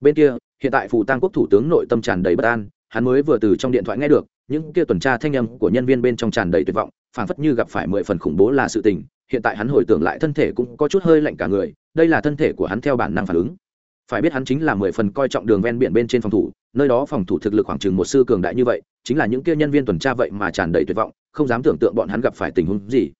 Bên kia, hiện tại phủ tăng quốc thủ tướng nội tâm tràn đầy bất an, hắn mới vừa từ trong điện thoại nghe được, những kia tuần tra thanh âm của nhân viên bên trong tràn đầy tuyệt vọng, phảng phất như gặp phải mười phần khủng bố là sự tình, hiện tại hắn hồi tưởng lại thân thể cũng có chút hơi lạnh cả người, đây là thân thể của hắn theo bản năng phản ứng. Phải biết hắn chính là mười phần coi trọng đường ven biển bên trên phòng thủ, nơi đó phòng thủ thực lực khoảng chừng một sư cường đại như vậy, chính là những kia nhân viên tuần tra vậy mà tràn đầy tuyệt vọng, không dám tưởng tượng bọn hắn gặp phải tình huống gì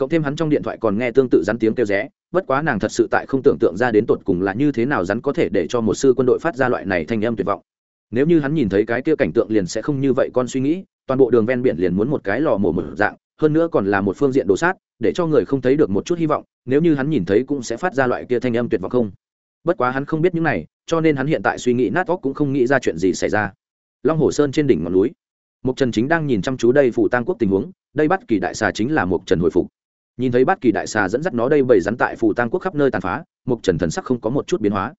cộng thêm hắn trong điện thoại còn nghe tương tự rắn tiếng kêu rẽ, bất quá nàng thật sự tại không tưởng tượng ra đến tột cùng là như thế nào rắn có thể để cho một sư quân đội phát ra loại này thanh âm tuyệt vọng. Nếu như hắn nhìn thấy cái kia cảnh tượng liền sẽ không như vậy con suy nghĩ, toàn bộ đường ven biển liền muốn một cái lò mổ mở dạng, hơn nữa còn là một phương diện đồ sát, để cho người không thấy được một chút hy vọng, nếu như hắn nhìn thấy cũng sẽ phát ra loại kia thanh âm tuyệt vọng không. Bất quá hắn không biết những này, cho nên hắn hiện tại suy nghĩ nát óc cũng không nghĩ ra chuyện gì xảy ra. Long hồ sơn trên đỉnh ngọn núi mục trần chính đang nhìn chăm chú đây phủ tăng quốc tình huống, đây bắt kỳ đại xà chính là mục trần hồi phục nhìn thấy bát kỳ đại xà dẫn dắt nó đây bầy rắn tại phủ tăng quốc khắp nơi tàn phá mục trần thần sắc không có một chút biến hóa.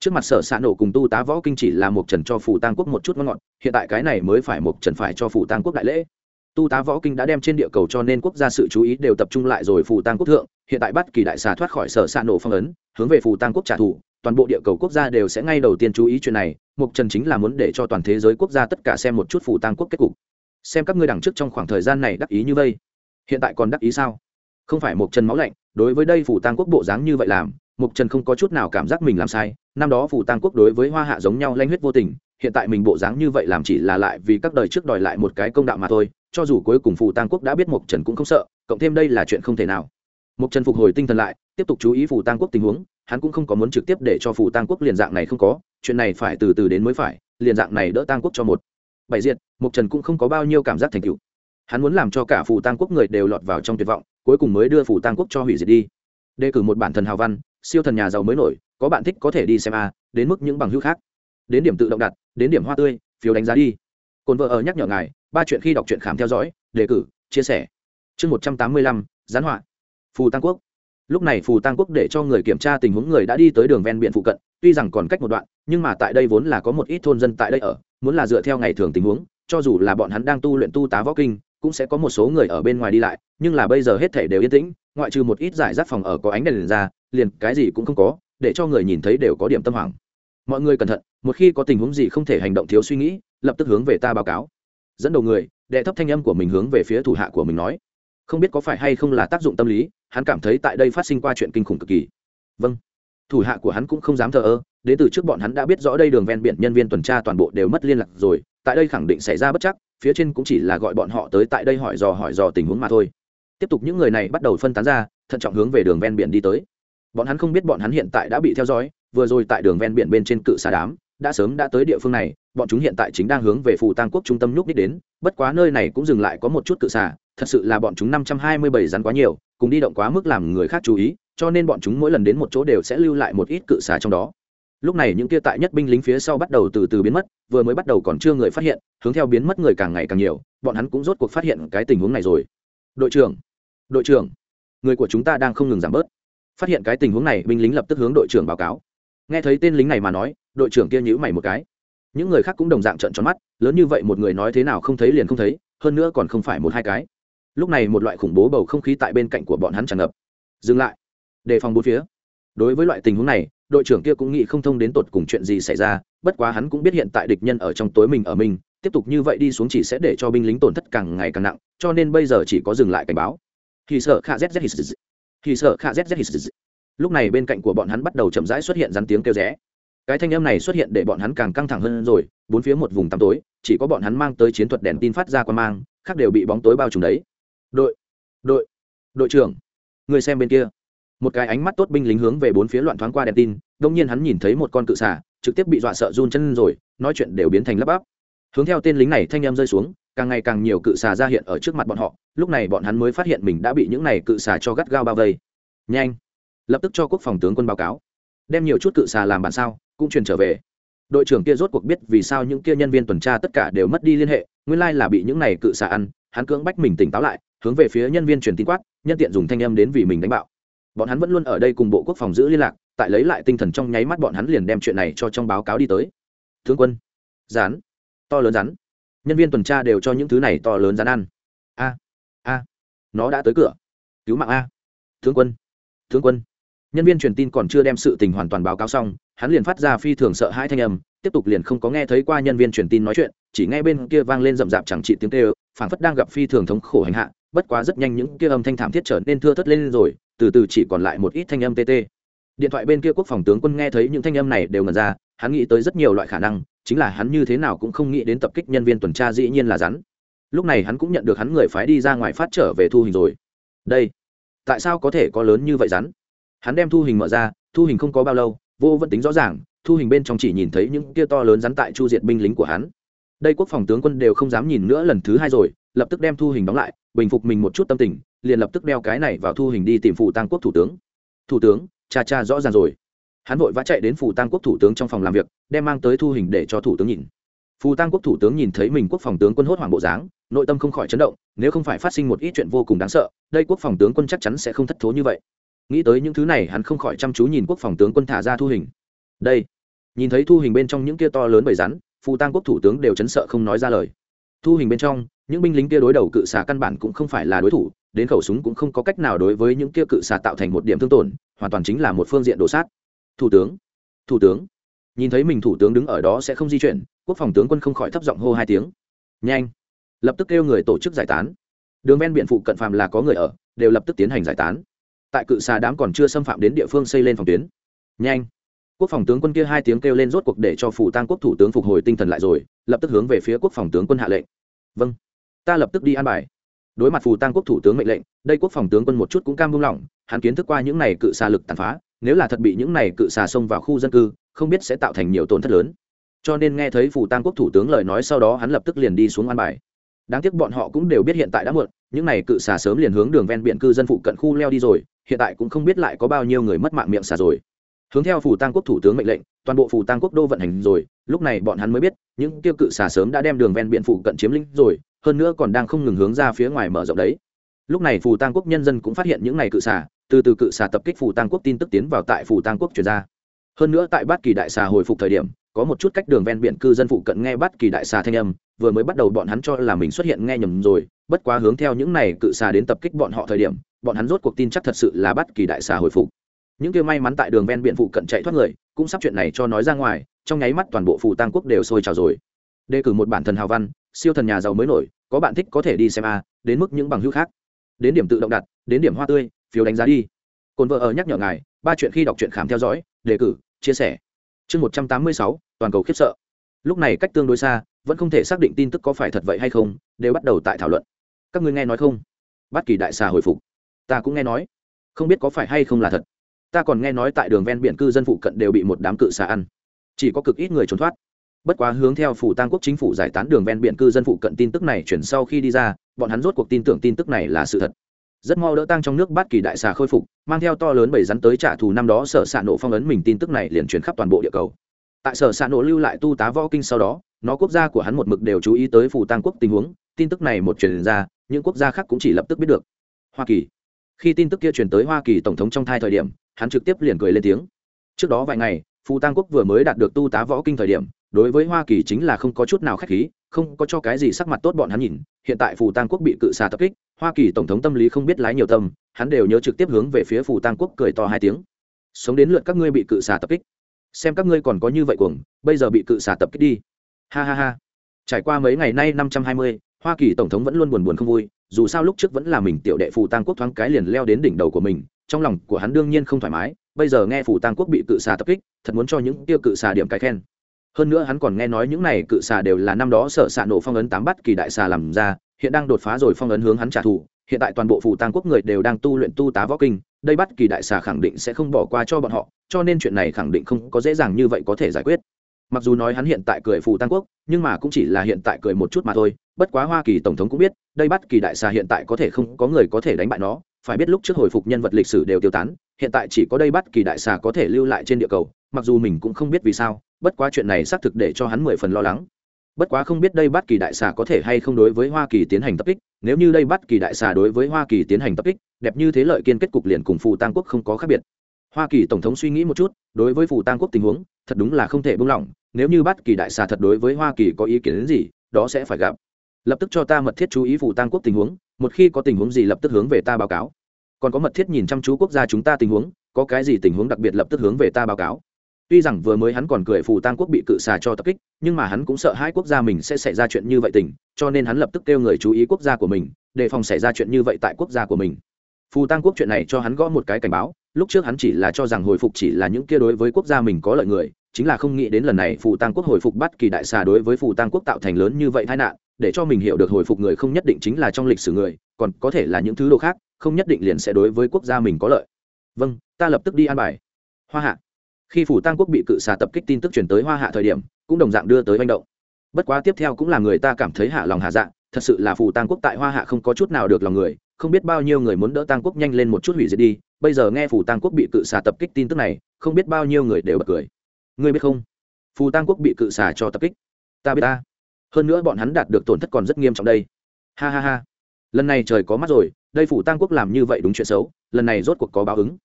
Trước mặt sở xạ nổ cùng tu tá võ kinh chỉ là mục trần cho phủ tăng quốc một chút ngon ngọt, hiện tại cái này mới phải mục trần phải cho phủ tăng quốc đại lễ. Tu tá võ kinh đã đem trên địa cầu cho nên quốc gia sự chú ý đều tập trung lại rồi phủ tăng quốc thượng, hiện tại bát kỳ đại xà thoát khỏi sở xạ nổ phong ấn, hướng về phủ tăng quốc trả thù, toàn bộ địa cầu quốc gia đều sẽ ngay đầu tiên chú ý chuyện này mục trần chính là muốn để cho toàn thế giới quốc gia tất cả xem một chút phủ tăng quốc kết cục. Xem các ngươi đằng trước trong khoảng thời gian này đắc ý như vây. Hiện tại còn đắc ý sao? Không phải mục trần máu lạnh, đối với đây phủ tăng quốc bộ dáng như vậy làm mục trần không có chút nào cảm giác mình làm sai. Năm đó phủ tăng quốc đối với hoa hạ giống nhau lanh huyết vô tình, hiện tại mình bộ dáng như vậy làm chỉ là lại vì các đời trước đòi lại một cái công đạo mà thôi. Cho dù cuối cùng phủ tăng quốc đã biết mục trần cũng không sợ, cộng thêm đây là chuyện không thể nào. Mục trần phục hồi tinh thần lại, tiếp tục chú ý phủ tăng quốc tình huống, hắn cũng không có muốn trực tiếp để cho phủ tăng quốc liền dạng này không có, chuyện này phải từ từ đến mới phải, liền dạng này đỡ tăng quốc cho một. Bảy diện mục trần cũng không có bao nhiêu cảm giác thành tựu. Hắn muốn làm cho cả phủ tăng quốc người đều lọt vào trong tuyệt vọng cuối cùng mới đưa phủ tăng quốc cho hủy diệt đi. Đề cử một bản thần hào văn, siêu thần nhà giàu mới nổi, có bạn thích có thể đi xem a, đến mức những bằng hữu khác. Đến điểm tự động đặt, đến điểm hoa tươi, phiếu đánh giá đi. Cồn vợ ở nhắc nhở ngài, ba chuyện khi đọc truyện khám theo dõi, đề cử, chia sẻ. Chương một trăm tám mươi lăm, gián họa. Phù tăng quốc. Lúc này phù tăng quốc để cho người kiểm tra tình huống người đã đi tới đường ven biển phụ cận, tuy rằng còn cách một đoạn, nhưng mà tại đây vốn là có một ít thôn dân tại đây ở, muốn là dựa theo ngày thường tình huống, cho dù là bọn hắn đang tu luyện tu tá võ kinh cũng sẽ có một số người ở bên ngoài đi lại, nhưng là bây giờ hết thể đều yên tĩnh, ngoại trừ một ít giải rác phòng ở có ánh đèn liền ra, liền cái gì cũng không có, để cho người nhìn thấy đều có điểm tâm hoảng. Mọi người cẩn thận, một khi có tình huống gì không thể hành động thiếu suy nghĩ, lập tức hướng về ta báo cáo. Dẫn đầu người, đệ thấp thanh âm của mình hướng về phía thủ hạ của mình nói. Không biết có phải hay không là tác dụng tâm lý, hắn cảm thấy tại đây phát sinh qua chuyện kinh khủng cực kỳ. Vâng. Thủ hạ của hắn cũng không dám thờ ơ, đến từ trước bọn hắn đã biết rõ đây đường ven biển nhân viên tuần tra toàn bộ đều mất liên lạc rồi, tại đây khẳng định xảy ra bất chắc phía trên cũng chỉ là gọi bọn họ tới tại đây hỏi dò hỏi dò tình huống mà thôi. Tiếp tục những người này bắt đầu phân tán ra, thận trọng hướng về đường ven biển đi tới. Bọn hắn không biết bọn hắn hiện tại đã bị theo dõi, vừa rồi tại đường ven biển bên trên cự xà đám, đã sớm đã tới địa phương này, bọn chúng hiện tại chính đang hướng về phù tăng quốc trung tâm nhúc đích đến, bất quá nơi này cũng dừng lại có một chút cự xà, thật sự là bọn chúng năm trăm hai mươi bảy rắn quá nhiều, cùng đi động quá mức làm người khác chú ý, cho nên bọn chúng mỗi lần đến một chỗ đều sẽ lưu lại một ít cự xà trong đó lúc này những kia tại nhất binh lính phía sau bắt đầu từ từ biến mất, vừa mới bắt đầu còn chưa người phát hiện, hướng theo biến mất người càng ngày càng nhiều, bọn hắn cũng rốt cuộc phát hiện cái tình huống này rồi. Đội trưởng đội trưởng, người của chúng ta đang không ngừng giảm bớt. Phát hiện cái tình huống này, binh lính lập tức hướng đội trưởng báo cáo. Nghe thấy tên lính này mà nói, đội trưởng kia nhữ mày một cái. Những người khác cũng đồng dạng trận tròn mắt, lớn như vậy một người nói thế nào không thấy liền không thấy, hơn nữa còn không phải một hai cái. Lúc này một loại khủng bố bầu không khí tại bên cạnh của bọn hắn tràn ngập. Dừng lại. Đề phòng bốn phía. Đối với loại tình huống này đội trưởng kia cũng nghĩ không thông đến tột cùng chuyện gì xảy ra, bất quá hắn cũng biết hiện tại địch nhân ở trong tối mình ở mình, tiếp tục như vậy đi xuống chỉ sẽ để cho binh lính tổn thất càng ngày càng nặng, cho nên bây giờ chỉ có dừng lại cảnh báo. Thì sợ khạ z z thì sợ khạ z z. Lúc này bên cạnh của bọn hắn bắt đầu chậm rãi xuất hiện rắn tiếng kêu rẽ. Cái thanh âm này xuất hiện để bọn hắn càng căng thẳng hơn rồi, bốn phía một vùng tăm tối, chỉ có bọn hắn mang tới chiến thuật đèn tin phát ra qua mang, khác đều bị bóng tối bao trùm đấy. Đội đội đội trưởng, người xem bên kia một cái ánh mắt tốt binh lính hướng về bốn phía loạn thoáng qua đèn tin đông nhiên hắn nhìn thấy một con cự xà, trực tiếp bị dọa sợ run chân rồi, nói chuyện đều biến thành lắp bắp. Hướng theo tên lính này thanh em rơi xuống, càng ngày càng nhiều cự xà ra hiện ở trước mặt bọn họ, lúc này bọn hắn mới phát hiện mình đã bị những này cự xà cho gắt gao bao vây. Nhanh! Lập tức cho quốc phòng tướng quân báo cáo. Đem nhiều chút cự xà làm bản sao, cũng truyền trở về. Đội trưởng kia rốt cuộc biết vì sao những kia nhân viên tuần tra tất cả đều mất đi liên hệ, nguyên lai là bị những này cự xà ăn, hắn cưỡng bách mình tỉnh táo lại, hướng về phía nhân viên truyền tin quát, nhân tiện dùng thanh âm đến vì mình đánh bạo bọn hắn vẫn luôn ở đây cùng bộ quốc phòng giữ liên lạc, tại lấy lại tinh thần trong nháy mắt bọn hắn liền đem chuyện này cho trong báo cáo đi tới. Thương quân, rán, to lớn rắn nhân viên tuần tra đều cho những thứ này to lớn rắn ăn. A a, nó đã tới cửa. Cứu mạng a. Thương quân thương quân. Nhân viên truyền tin còn chưa đem sự tình hoàn toàn báo cáo xong, hắn liền phát ra phi thường sợ hãi thanh âm, tiếp tục liền không có nghe thấy qua nhân viên truyền tin nói chuyện, chỉ nghe bên kia vang lên rậm rạp chẳng trị tiếng kêu, phảng phất đang gặp phi thường thống khổ hành hạ, bất quá rất nhanh những kia âm thanh thảm thiết trở nên thưa thất lên rồi từ từ chỉ còn lại một ít thanh âm tê tê. Điện thoại bên kia quốc phòng tướng quân nghe thấy những thanh âm này đều ngần ra, hắn nghĩ tới rất nhiều loại khả năng, chính là hắn như thế nào cũng không nghĩ đến tập kích nhân viên tuần tra dĩ nhiên là rắn. Lúc này hắn cũng nhận được hắn người phái đi ra ngoài phát trở về thu hình rồi. Đây, tại sao có thể có lớn như vậy rắn? Hắn đem thu hình mở ra, thu hình không có bao lâu, vô vẫn tính rõ ràng, thu hình bên trong chỉ nhìn thấy những kia to lớn rắn tại chu diệt binh lính của hắn. Đây quốc phòng tướng quân đều không dám nhìn nữa lần thứ hai rồi, lập tức đem thu hình đóng lại, bình phục mình một chút tâm tình liền lập tức đeo cái này vào thu hình đi tìm phủ tăng quốc thủ tướng. Thủ tướng, cha cha rõ ràng rồi. Hắn vội vã chạy đến phủ tăng quốc thủ tướng trong phòng làm việc, đem mang tới thu hình để cho thủ tướng nhìn. Phù tăng quốc thủ tướng nhìn thấy mình quốc phòng tướng quân hốt hoảng bộ dáng, nội tâm không khỏi chấn động, nếu không phải phát sinh một ít chuyện vô cùng đáng sợ, đây quốc phòng tướng quân chắc chắn sẽ không thất thố như vậy. Nghĩ tới những thứ này, hắn không khỏi chăm chú nhìn quốc phòng tướng quân thả ra thu hình. Đây, nhìn thấy thu hình bên trong những kia to lớn bầy rắn phù tăng quốc thủ tướng đều chấn sợ không nói ra lời thu hình bên trong, những binh lính kia đối đầu cự xà căn bản cũng không phải là đối thủ, đến khẩu súng cũng không có cách nào đối với những kia cự xà tạo thành một điểm thương tổn, hoàn toàn chính là một phương diện đổ sát. Thủ tướng thủ tướng. Nhìn thấy mình thủ tướng đứng ở đó sẽ không di chuyển, quốc phòng tướng quân không khỏi thấp giọng hô hai tiếng. Nhanh. Lập tức kêu người tổ chức giải tán. Đường ven biển phụ cận phàm là có người ở, đều lập tức tiến hành giải tán. Tại cự xà đám còn chưa xâm phạm đến địa phương xây lên phòng tuyến. Nhanh. Quốc phòng tướng quân kia hai tiếng kêu lên rốt cuộc để cho phủ tăng quốc thủ tướng phục hồi tinh thần lại rồi, lập tức hướng về phía quốc phòng tướng quân hạ lệnh vâng. Ta lập tức đi an bài. Đối mặt phù tăng quốc thủ tướng mệnh lệnh, đây quốc phòng tướng quân một chút cũng cam buông lỏng, hắn kiến thức qua những này cự xà lực tàn phá, nếu là thật bị những này cự xà xông vào khu dân cư, không biết sẽ tạo thành nhiều tổn thất lớn. Cho nên nghe thấy phù tăng quốc thủ tướng lời nói sau đó, hắn lập tức liền đi xuống an bài. Đáng tiếc bọn họ cũng đều biết hiện tại đã muộn, những này cự xà sớm liền hướng đường ven biển cư dân phụ cận khu leo đi rồi, hiện tại cũng không biết lại có bao nhiêu người mất mạng miệng xà rồi. Hướng theo phù tăng quốc thủ tướng mệnh lệnh, toàn bộ phù tăng quốc đô vận hành rồi lúc này bọn hắn mới biết, những tiêu cự xà sớm đã đem đường ven biển phụ cận chiếm lĩnh rồi, hơn nữa còn đang không ngừng hướng ra phía ngoài mở rộng đấy. Lúc này phù tăng quốc nhân dân cũng phát hiện những này cự xà, từ từ cự xà tập kích phù tăng quốc tin tức tiến vào tại phù tăng quốc chuyển ra. Hơn nữa tại bát kỳ đại xà hồi phục thời điểm, có một chút cách đường ven biển cư dân phụ cận nghe bát kỳ đại xà thanh âm, vừa mới bắt đầu bọn hắn cho là mình xuất hiện nghe nhầm rồi, bất quá hướng theo những này cự xà đến tập kích bọn họ thời điểm, bọn hắn rốt cuộc tin chắc thật sự là bát kỳ đại xà hồi phục. Những kia may mắn tại đường ven biển phụ cận chạy thoát người, cũng sắp chuyện này cho nói ra ngoài trong nháy mắt toàn bộ phù tăng quốc đều sôi trào rồi. Đề cử một bản thần hào văn, siêu thần nhà giàu mới nổi, có bạn thích có thể đi xem a, đến mức những bằng hữu khác. Đến điểm tự động đặt, đến điểm hoa tươi, phiếu đánh giá đi. Cồn vợ ở nhắc nhở ngài, ba chuyện khi đọc truyện khám theo dõi, đề cử, chia sẻ. Chương một trăm tám mươi sáu, toàn cầu khiếp sợ. Lúc này cách tương đối xa, vẫn không thể xác định tin tức có phải thật vậy hay không, đều bắt đầu tại thảo luận. Các ngươi nghe nói không? Bắt kỳ đại xà hồi phục. Ta cũng nghe nói. Không biết có phải hay không là thật. Ta còn nghe nói tại đường ven biển cư dân phụ cận đều bị một đám cự xà ăn chỉ có cực ít người trốn thoát. Bất quá hướng theo phủ tăng quốc chính phủ giải tán đường ven biển cư dân phụ cận tin tức này chuyển sau khi đi ra, bọn hắn rốt cuộc tin tưởng tin tức này là sự thật. Rất mau đỡ tăng trong nước bát kỳ đại xà khôi phục, mang theo to lớn bảy rắn tới trả thù năm đó sở s ạ nổ phong ấn mình tin tức này liền chuyển khắp toàn bộ địa cầu. Tại sở s ạ nổ lưu lại tu tá võ kinh sau đó, nó quốc gia của hắn một mực đều chú ý tới phủ tăng quốc tình huống, tin tức này một truyền ra, những quốc gia khác cũng chỉ lập tức biết được. Hoa kỳ. Khi tin tức kia truyền tới hoa kỳ tổng thống trong thai thời điểm, hắn trực tiếp liền cười lên tiếng. Trước đó vài ngày phù tăng quốc vừa mới đạt được tu tá võ kinh thời điểm, đối với hoa kỳ chính là không có chút nào k h á c h khí, không có cho cái gì sắc mặt tốt bọn hắn nhìn. Hiện tại phù tăng quốc bị cự xà tập kích, hoa kỳ tổng thống tâm lý không biết lái nhiều tâm, hắn đều nhớ trực tiếp hướng về phía phù tăng quốc cười to hai tiếng. Sống đến lượt các ngươi bị cự xà tập kích. Xem các ngươi còn có như vậy cuồng, bây giờ bị cự xà tập kích đi. Ha ha ha. Trải qua mấy ngày nay năm trăm hai mươi, hoa kỳ tổng thống vẫn luôn buồn buồn không vui, dù sao lúc trước vẫn là mình tiểu đệ phù tăng quốc thoáng cái liền leo đến đỉnh đầu của mình, trong lòng của hắn đương nhiên không thoải mái bây giờ nghe phủ tăng quốc bị cự xà tập kích, thật muốn cho những tiêu cự xà điểm cái khen. Hơn nữa hắn còn nghe nói những này cự xà đều là năm đó sở xạ nổ phong ấn tám bắt kỳ đại xà làm ra, hiện đang đột phá rồi phong ấn hướng hắn trả thù, hiện tại toàn bộ phủ tăng quốc người đều đang tu luyện tu tá võ kinh, đây bắt kỳ đại xà khẳng định sẽ không bỏ qua cho bọn họ, cho nên chuyện này khẳng định không có dễ dàng như vậy có thể giải quyết. Mặc dù nói hắn hiện tại cười phủ tăng quốc, nhưng mà cũng chỉ là hiện tại cười một chút mà thôi, bất quá hoa kỳ tổng thống cũng biết, đây bắt kỳ đại xà hiện tại có thể không có người có thể đánh bại nó phải biết lúc trước hồi phục nhân vật lịch sử đều tiêu tán, hiện tại chỉ có đây bắt kỳ đại xà có thể lưu lại trên địa cầu, mặc dù mình cũng không biết vì sao, bất quá chuyện này xác thực để cho hắn mười phần lo lắng. Bất quá không biết đây bắt kỳ đại xà có thể hay không đối với hoa kỳ tiến hành tập kích, nếu như đây bắt kỳ đại xà đối với hoa kỳ tiến hành tập kích, đẹp như thế lợi kiên kết cục liền cùng phù tăng quốc không có khác biệt. Hoa kỳ tổng thống suy nghĩ một chút, đối với phù tăng quốc tình huống, thật đúng là không thể buông lỏng, nếu như bắt kỳ đại xà thật đối với hoa kỳ có ý kiến đến gì, đó sẽ phải gặp. Lập tức cho ta mật thiết chú ý phù tăng quốc tình huống, một khi có tình huống gì lập tức hướng về ta báo cáo còn có mật thiết nhìn chăm chú quốc gia chúng ta tình huống, có cái gì tình huống đặc biệt lập tức hướng về ta báo cáo. Tuy rằng vừa mới hắn còn cười phù tang quốc bị cự xà cho tập kích, nhưng mà hắn cũng sợ hai quốc gia mình sẽ xảy ra chuyện như vậy tình, cho nên hắn lập tức kêu người chú ý quốc gia của mình, đề phòng xảy ra chuyện như vậy tại quốc gia của mình. Phù tang quốc chuyện này cho hắn gõ một cái cảnh báo, lúc trước hắn chỉ là cho rằng hồi phục chỉ là những kia đối với quốc gia mình có lợi người, chính là không nghĩ đến lần này phù tang quốc hồi phục bắt kỳ đại xà đối với phù tang quốc tạo thành lớn như vậy tai nạn để cho mình hiểu được hồi phục người không nhất định chính là trong lịch sử người, còn có thể là những thứ đồ khác, không nhất định liền sẽ đối với quốc gia mình có lợi. Vâng ta lập tức đi an bài. Hoa hạ. Khi phủ tăng quốc bị cự xà tập kích tin tức chuyển tới hoa hạ thời điểm, cũng đồng dạng đưa tới manh động. Bất quá tiếp theo cũng là người ta cảm thấy hạ lòng hạ dạng thật sự là phủ tăng quốc tại hoa hạ không có chút nào được lòng người, không biết bao nhiêu người muốn đỡ tăng quốc nhanh lên một chút hủy diệt đi, bây giờ nghe phủ tăng quốc bị cự xà tập kích tin tức này, không biết bao nhiêu người đều bật cười. Ngươi biết không? Phù tăng quốc bị cự xà cho tập kích. Ta biết ta hơn nữa bọn hắn đạt được tổn thất còn rất nghiêm trọng đây. Ha ha ha. Lần này trời có mắt rồi, đây phủ tăng quốc làm như vậy đúng chuyện xấu, lần này rốt cuộc có báo ứng.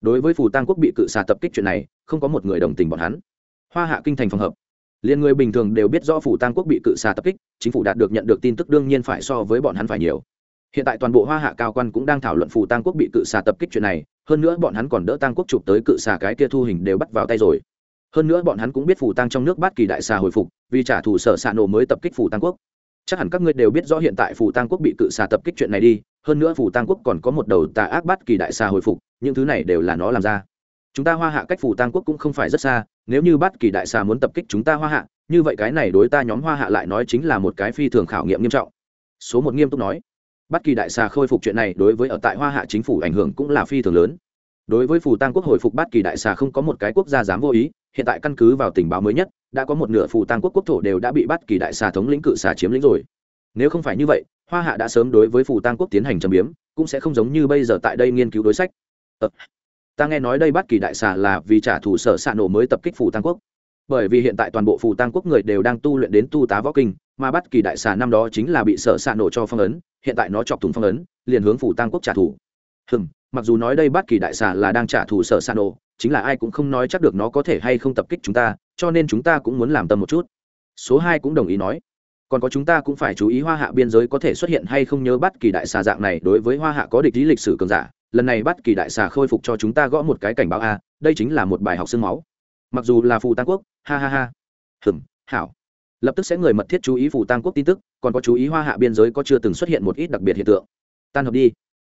Đối với phủ tăng quốc bị cự xà tập kích chuyện này, không có một người đồng tình bọn hắn. Hoa hạ kinh thành phòng hợp. Liền người bình thường đều biết rõ phủ tăng quốc bị cự xà tập kích, chính phủ đạt được nhận được tin tức đương nhiên phải so với bọn hắn phải nhiều. Hiện tại toàn bộ hoa hạ cao quan cũng đang thảo luận phủ tăng quốc bị cự xà tập kích chuyện này, hơn nữa bọn hắn còn đỡ tăng quốc chụp tới cự xà cái kia thu hình đều bắt vào tay rồi. Hơn nữa bọn hắn cũng biết phủ tăng trong nước bát kỳ đại xà hồi phục vì trả thù sở xạ nổ mới tập kích phủ tăng quốc. Chắc hẳn các ngươi đều biết rõ hiện tại phủ tăng quốc bị cự xà tập kích chuyện này đi, hơn nữa phủ tăng quốc còn có một đầu tà ác bát kỳ đại xà hồi phục, những thứ này đều là nó làm ra. Chúng ta hoa hạ cách phủ tăng quốc cũng không phải rất xa, nếu như bát kỳ đại xà muốn tập kích chúng ta hoa hạ, như vậy cái này đối ta nhóm hoa hạ lại nói chính là một cái phi thường khảo nghiệm nghiêm trọng. Số một nghiêm túc nói bát kỳ đại xà khôi phục chuyện này đối với ở tại hoa hạ chính phủ ảnh hưởng cũng là phi thường lớn. Đối với phù tăng quốc hồi phục bát kỳ đại xà không có một cái quốc gia dám vô ý, hiện tại căn cứ vào tình báo mới nhất đã có một nửa phù tăng quốc quốc thổ đều đã bị bắt kỳ đại xà thống lĩnh cự xà chiếm lĩnh rồi. Nếu không phải như vậy hoa hạ đã sớm đối với phù tăng quốc tiến hành trầm biếm cũng sẽ không giống như bây giờ tại đây nghiên cứu đối sách. Ờ, ta nghe nói đây bắt kỳ đại xà là vì trả thù sở xạ nổ mới tập kích phù tăng quốc. Bởi vì hiện tại toàn bộ phù tăng quốc người đều đang tu luyện đến tu tá võ kinh mà bắt kỳ đại xà năm đó chính là bị sở xạ nổ cho phong ấn hiện tại nó chọc thùng phong ấn liền hướng phù tăng quốc trả thù. Hừm mặc dù nói đây bắt kỳ đại xà là đang trả thù sở xạ nổ chính là ai cũng không nói chắc được nó có thể hay không tập kích chúng ta, cho nên chúng ta cũng muốn làm tâm một chút. Số hai cũng đồng ý nói. Còn có chúng ta cũng phải chú ý hoa hạ biên giới có thể xuất hiện hay không nhớ bắt kỳ đại xà dạng này đối với hoa hạ có địch lý lịch sử cường giả. Lần này bắt kỳ đại xà khôi phục cho chúng ta gõ một cái cảnh báo a, đây chính là một bài học xương máu. Mặc dù là phù tăng quốc, ha ha ha. Hừm, hảo. Lập tức sẽ người mật thiết chú ý phù tăng quốc tin tức, còn có chú ý hoa hạ biên giới có chưa từng xuất hiện một ít đặc biệt hiện tượng. Tan hợp đi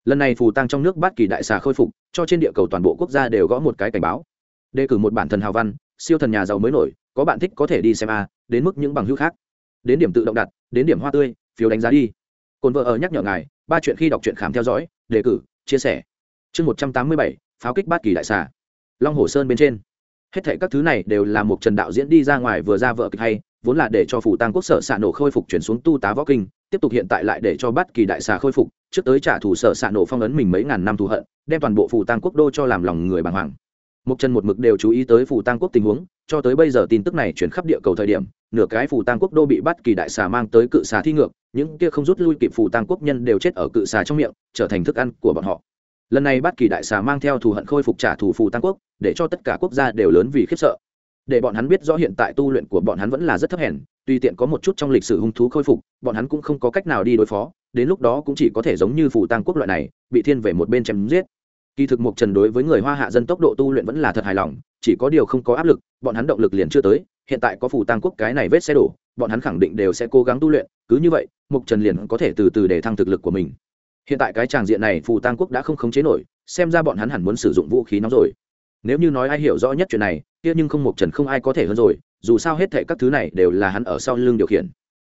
lần này phù tăng trong nước bát kỳ đại xà khôi phục, cho trên địa cầu toàn bộ quốc gia đều gõ một cái cảnh báo. Đề cử một bản thần hào văn, siêu thần nhà giàu mới nổi, có bạn thích có thể đi xem a, đến mức những bằng hữu khác. Đến điểm tự động đặt, đến điểm hoa tươi, phiếu đánh giá đi. Cồn vợ ở nhắc nhở ngài, ba chuyện khi đọc truyện khám theo dõi, đề cử, chia sẻ. Chương một trăm tám mươi bảy, pháo kích bát kỳ đại xà. Long hồ sơn bên trên. Hết thảy các thứ này đều là một trần đạo diễn đi ra ngoài vừa ra vợ kịch hay, vốn là để cho phủ tăng quốc sở xạ nổ khôi phục chuyển xuống tu tá võ kinh tiếp tục hiện tại lại để cho bát kỳ đại xà khôi phục, trước tới trả thù sở xạ nổ phong ấn mình mấy ngàn năm thù hận, đem toàn bộ phù tăng quốc đô cho làm lòng người bàng hoàng. Một chân một mực đều chú ý tới phù tăng quốc tình huống, cho tới bây giờ tin tức này chuyển khắp địa cầu thời điểm, nửa cái phù tăng quốc đô bị bắt kỳ đại xà mang tới cự xà thi ngược, những kia không rút lui kịp phù tăng quốc nhân đều chết ở cự xà trong miệng, trở thành thức ăn của bọn họ. Lần này bắt kỳ đại xà mang theo thù hận khôi phục trả thù phù tăng quốc, để cho tất cả quốc gia đều lớn vì khiếp sợ để bọn hắn biết rõ hiện tại tu luyện của bọn hắn vẫn là rất thấp hèn, tuy tiện có một chút trong lịch sử hung thú khôi phục, bọn hắn cũng không có cách nào đi đối phó, đến lúc đó cũng chỉ có thể giống như phủ tăng quốc loại này, bị thiên về một bên chém giết. Kỳ thực mục trần đối với người hoa hạ dân tốc độ tu luyện vẫn là thật hài lòng, chỉ có điều không có áp lực, bọn hắn động lực liền chưa tới, hiện tại có phủ tăng quốc cái này vết xe đổ, bọn hắn khẳng định đều sẽ cố gắng tu luyện, cứ như vậy mục trần liền có thể từ từ để thăng thực lực của mình. Hiện tại cái tràng diện này phù tăng quốc đã không khống chế nổi, xem ra bọn hắn hẳn muốn sử dụng vũ khí nóng rồi nếu như nói ai hiểu rõ nhất chuyện này, kia nhưng không mục trần không ai có thể hơn rồi, dù sao hết thệ các thứ này đều là hắn ở sau lưng điều khiển.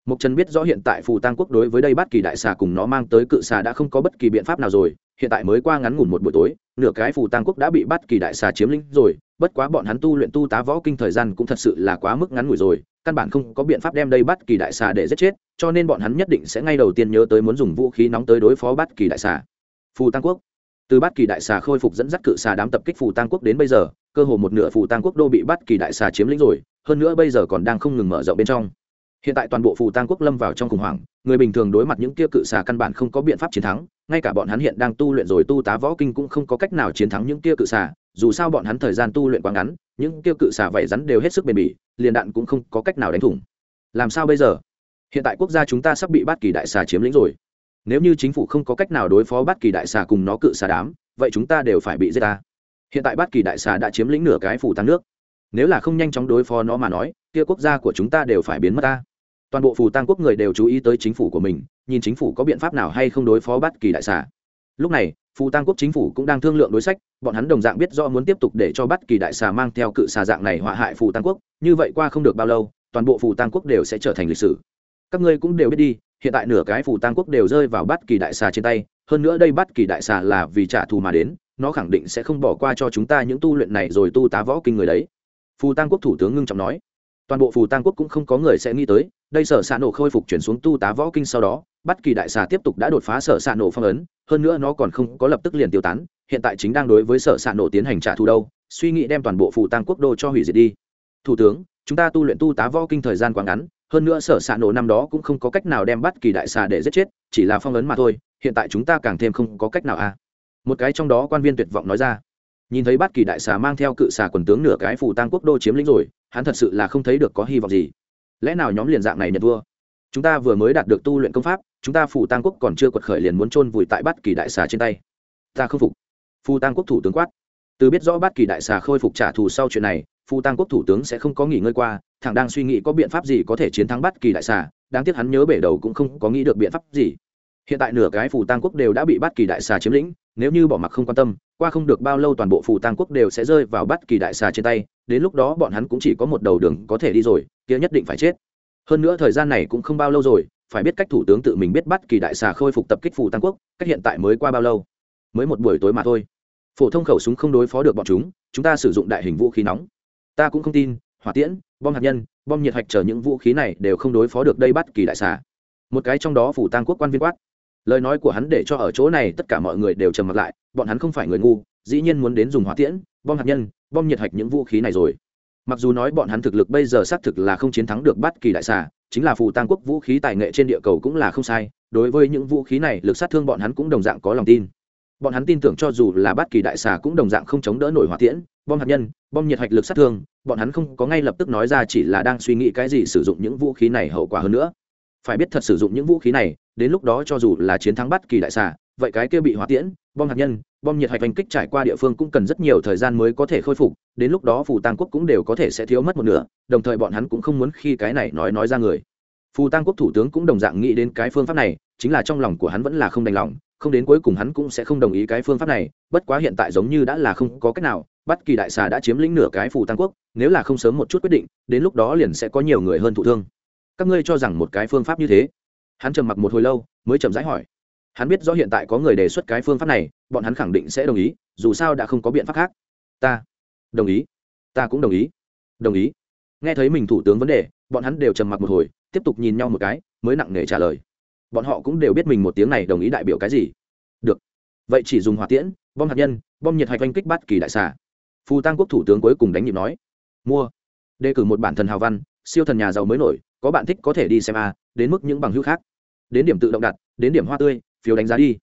Mục trần biết rõ hiện tại phù tăng quốc đối với đây bát kỳ đại xà cùng nó mang tới cự xà đã không có bất kỳ biện pháp nào rồi, hiện tại mới qua ngắn ngủn một buổi tối, nửa cái phù tăng quốc đã bị bát kỳ đại xà chiếm lĩnh rồi, bất quá bọn hắn tu luyện tu tá võ kinh thời gian cũng thật sự là quá mức ngắn ngủi rồi, căn bản không có biện pháp đem đây bắt kỳ đại xà để giết chết, cho nên bọn hắn nhất định sẽ ngay đầu tiên nhớ tới muốn dùng vũ khí nóng tới đối phó bắt kỳ đại xà. Phù tăng quốc từ bát kỳ đại xà khôi phục dẫn dắt cự xà đám tập kích phù tăng quốc đến bây giờ, cơ hồ một nửa phù tăng quốc đô bị bắt kỳ đại xà chiếm lĩnh rồi, hơn nữa bây giờ còn đang không ngừng mở rộng bên trong. Hiện tại toàn bộ phù tăng quốc lâm vào trong khủng hoảng, người bình thường đối mặt những kia cự xà căn bản không có biện pháp chiến thắng, ngay cả bọn hắn hiện đang tu luyện rồi tu tá võ kinh cũng không có cách nào chiến thắng những kia cự xà, dù sao bọn hắn thời gian tu luyện quá ngắn, những kia cự xà vảy rắn đều hết sức bền bỉ, liền đạn cũng không có cách nào đánh thủng. Làm sao bây giờ? Hiện tại quốc gia chúng ta sắp bị bát kỳ đại xà chiếm lĩnh rồi nếu như chính phủ không có cách nào đối phó bát kỳ đại xà cùng nó cự xà đám, vậy chúng ta đều phải bị giết ta. Hiện tại bát kỳ đại xà đã chiếm lĩnh nửa cái phủ tăng nước. Nếu là không nhanh chóng đối phó nó mà nói, kia quốc gia của chúng ta đều phải biến mất ta. Toàn bộ phù tăng quốc người đều chú ý tới chính phủ của mình, nhìn chính phủ có biện pháp nào hay không đối phó bát kỳ đại xà. Lúc này phù tăng quốc chính phủ cũng đang thương lượng đối sách, bọn hắn đồng dạng biết do muốn tiếp tục để cho bát kỳ đại xà mang theo cự xà dạng này họa hại phù tăng quốc, như vậy qua không được bao lâu, toàn bộ phù tăng quốc đều sẽ trở thành lịch sử. Các ngươi cũng đều biết đi hiện tại nửa cái phù tăng quốc đều rơi vào bắt kỳ đại xà trên tay, hơn nữa đây bắt kỳ đại xà là vì trả thù mà đến, nó khẳng định sẽ không bỏ qua cho chúng ta những tu luyện này rồi tu tá võ kinh người đấy. Phù tăng quốc thủ tướng ngưng trọng nói. Toàn bộ phù tăng quốc cũng không có người sẽ nghĩ tới, đây sở s ạ nổ khôi phục chuyển xuống tu tá võ kinh sau đó, bắt kỳ đại xà tiếp tục đã đột phá sở s ạ nổ phong ấn, hơn nữa nó còn không có lập tức liền tiêu tán, hiện tại chính đang đối với sở s ạ nổ tiến hành trả thù đâu, suy nghĩ đem toàn bộ phù tăng quốc đô cho hủy diệt đi. Thủ tướng, chúng ta tu luyện tu tá võ kinh thời gian quá ngắn hơn nữa sở xạ nổ năm đó cũng không có cách nào đem bắt kỳ đại xà để giết chết, chỉ là phong ấn mà thôi, hiện tại chúng ta càng thêm không có cách nào à. Một cái trong đó quan viên tuyệt vọng nói ra. Nhìn thấy bắt kỳ đại xà mang theo cự xà quần tướng nửa cái phù tăng quốc đô chiếm lĩnh rồi, hắn thật sự là không thấy được có hy vọng gì. Lẽ nào nhóm liền dạng này nhận vua? Chúng ta vừa mới đạt được tu luyện công pháp, chúng ta phù tăng quốc còn chưa quật khởi liền muốn chôn vùi tại bắt kỳ đại xà trên tay. Ta không phục. Phù tăng quốc thủ tướng quát. Từ biết rõ bắt kỳ đại xà khôi phục trả thù sau chuyện này, phù tăng quốc thủ tướng sẽ không có nghỉ ngơi qua thằng đang suy nghĩ có biện pháp gì có thể chiến thắng bất kỳ đại xà, đáng tiếc hắn nhớ bể đầu cũng không có nghĩ được biện pháp gì. Hiện tại nửa cái phù tăng quốc đều đã bị bất kỳ đại xà chiếm lĩnh, nếu như bỏ mặc không quan tâm, qua không được bao lâu toàn bộ phù tăng quốc đều sẽ rơi vào bất kỳ đại xà trên tay, đến lúc đó bọn hắn cũng chỉ có một đầu đường có thể đi rồi, kia nhất định phải chết. Hơn nữa thời gian này cũng không bao lâu rồi, phải biết cách thủ tướng tự mình biết bắt kỳ đại xà khôi phục tập kích phù tăng quốc, cách hiện tại mới qua bao lâu? Mới một buổi tối mà thôi. Phổ thông khẩu súng không đối phó được bọn chúng chúng ta sử dụng đại hình vũ khí nóng. Ta cũng không tin, hỏa tiễn bom hạt nhân, bom nhiệt hạch chở những vũ khí này đều không đối phó được đây bắt kỳ đại xà. Một cái trong đó phủ tăng quốc quan viên quát. Lời nói của hắn để cho ở chỗ này tất cả mọi người đều trầm mặt lại, bọn hắn không phải người ngu, dĩ nhiên muốn đến dùng hỏa tiễn, bom hạt nhân, bom nhiệt hạch những vũ khí này rồi. Mặc dù nói bọn hắn thực lực bây giờ xác thực là không chiến thắng được bắt kỳ đại xà, chính là phù tăng quốc vũ khí tài nghệ trên địa cầu cũng là không sai, đối với những vũ khí này lực sát thương bọn hắn cũng đồng dạng có lòng tin. Bọn hắn tin tưởng cho dù là bắt kỳ đại xà cũng đồng dạng không chống đỡ nổi hỏa tiễn, bom hạt nhân, bom nhiệt hạch lực sát thương bọn hắn không có ngay lập tức nói ra chỉ là đang suy nghĩ cái gì sử dụng những vũ khí này hậu quả hơn nữa. Phải biết thật sử dụng những vũ khí này, đến lúc đó cho dù là chiến thắng bắt kỳ đại xà, vậy cái kia bị hỏa tiễn, bom hạt nhân, bom nhiệt hạch hành kích trải qua địa phương cũng cần rất nhiều thời gian mới có thể khôi phục, đến lúc đó phù tăng quốc cũng đều có thể sẽ thiếu mất một nửa, đồng thời bọn hắn cũng không muốn khi cái này nói nói ra người. Phù tăng quốc thủ tướng cũng đồng dạng nghĩ đến cái phương pháp này, chính là trong lòng của hắn vẫn là không đành lòng, không đến cuối cùng hắn cũng sẽ không đồng ý cái phương pháp này, bất quá hiện tại giống như đã là không có cách nào bất kỳ đại xà đã chiếm lĩnh nửa cái phù tăng quốc, nếu là không sớm một chút quyết định, đến lúc đó liền sẽ có nhiều người hơn thụ thương. Các ngươi cho rằng một cái phương pháp như thế? Hắn trầm mặc một hồi lâu, mới chậm rãi hỏi. Hắn biết rõ hiện tại có người đề xuất cái phương pháp này, bọn hắn khẳng định sẽ đồng ý, dù sao đã không có biện pháp khác. Ta đồng ý. Ta cũng đồng ý. Đồng ý. Nghe thấy mình thủ tướng vấn đề, bọn hắn đều trầm mặc một hồi, tiếp tục nhìn nhau một cái, mới nặng nề trả lời. Bọn họ cũng đều biết mình một tiếng này đồng ý đại biểu cái gì. Được. Vậy chỉ dùng hỏa tiễn, bom hạt nhân, bom nhiệt hạch oanh kích bắt kỳ đại xà phù tăng quốc thủ tướng cuối cùng đánh nhịp nói, mua. Đề cử một bản thần hào văn, siêu thần nhà giàu mới nổi, có bạn thích có thể đi xem a, đến mức những bằng hữu khác. Đến điểm tự động đặt, đến điểm hoa tươi, phiếu đánh giá đi.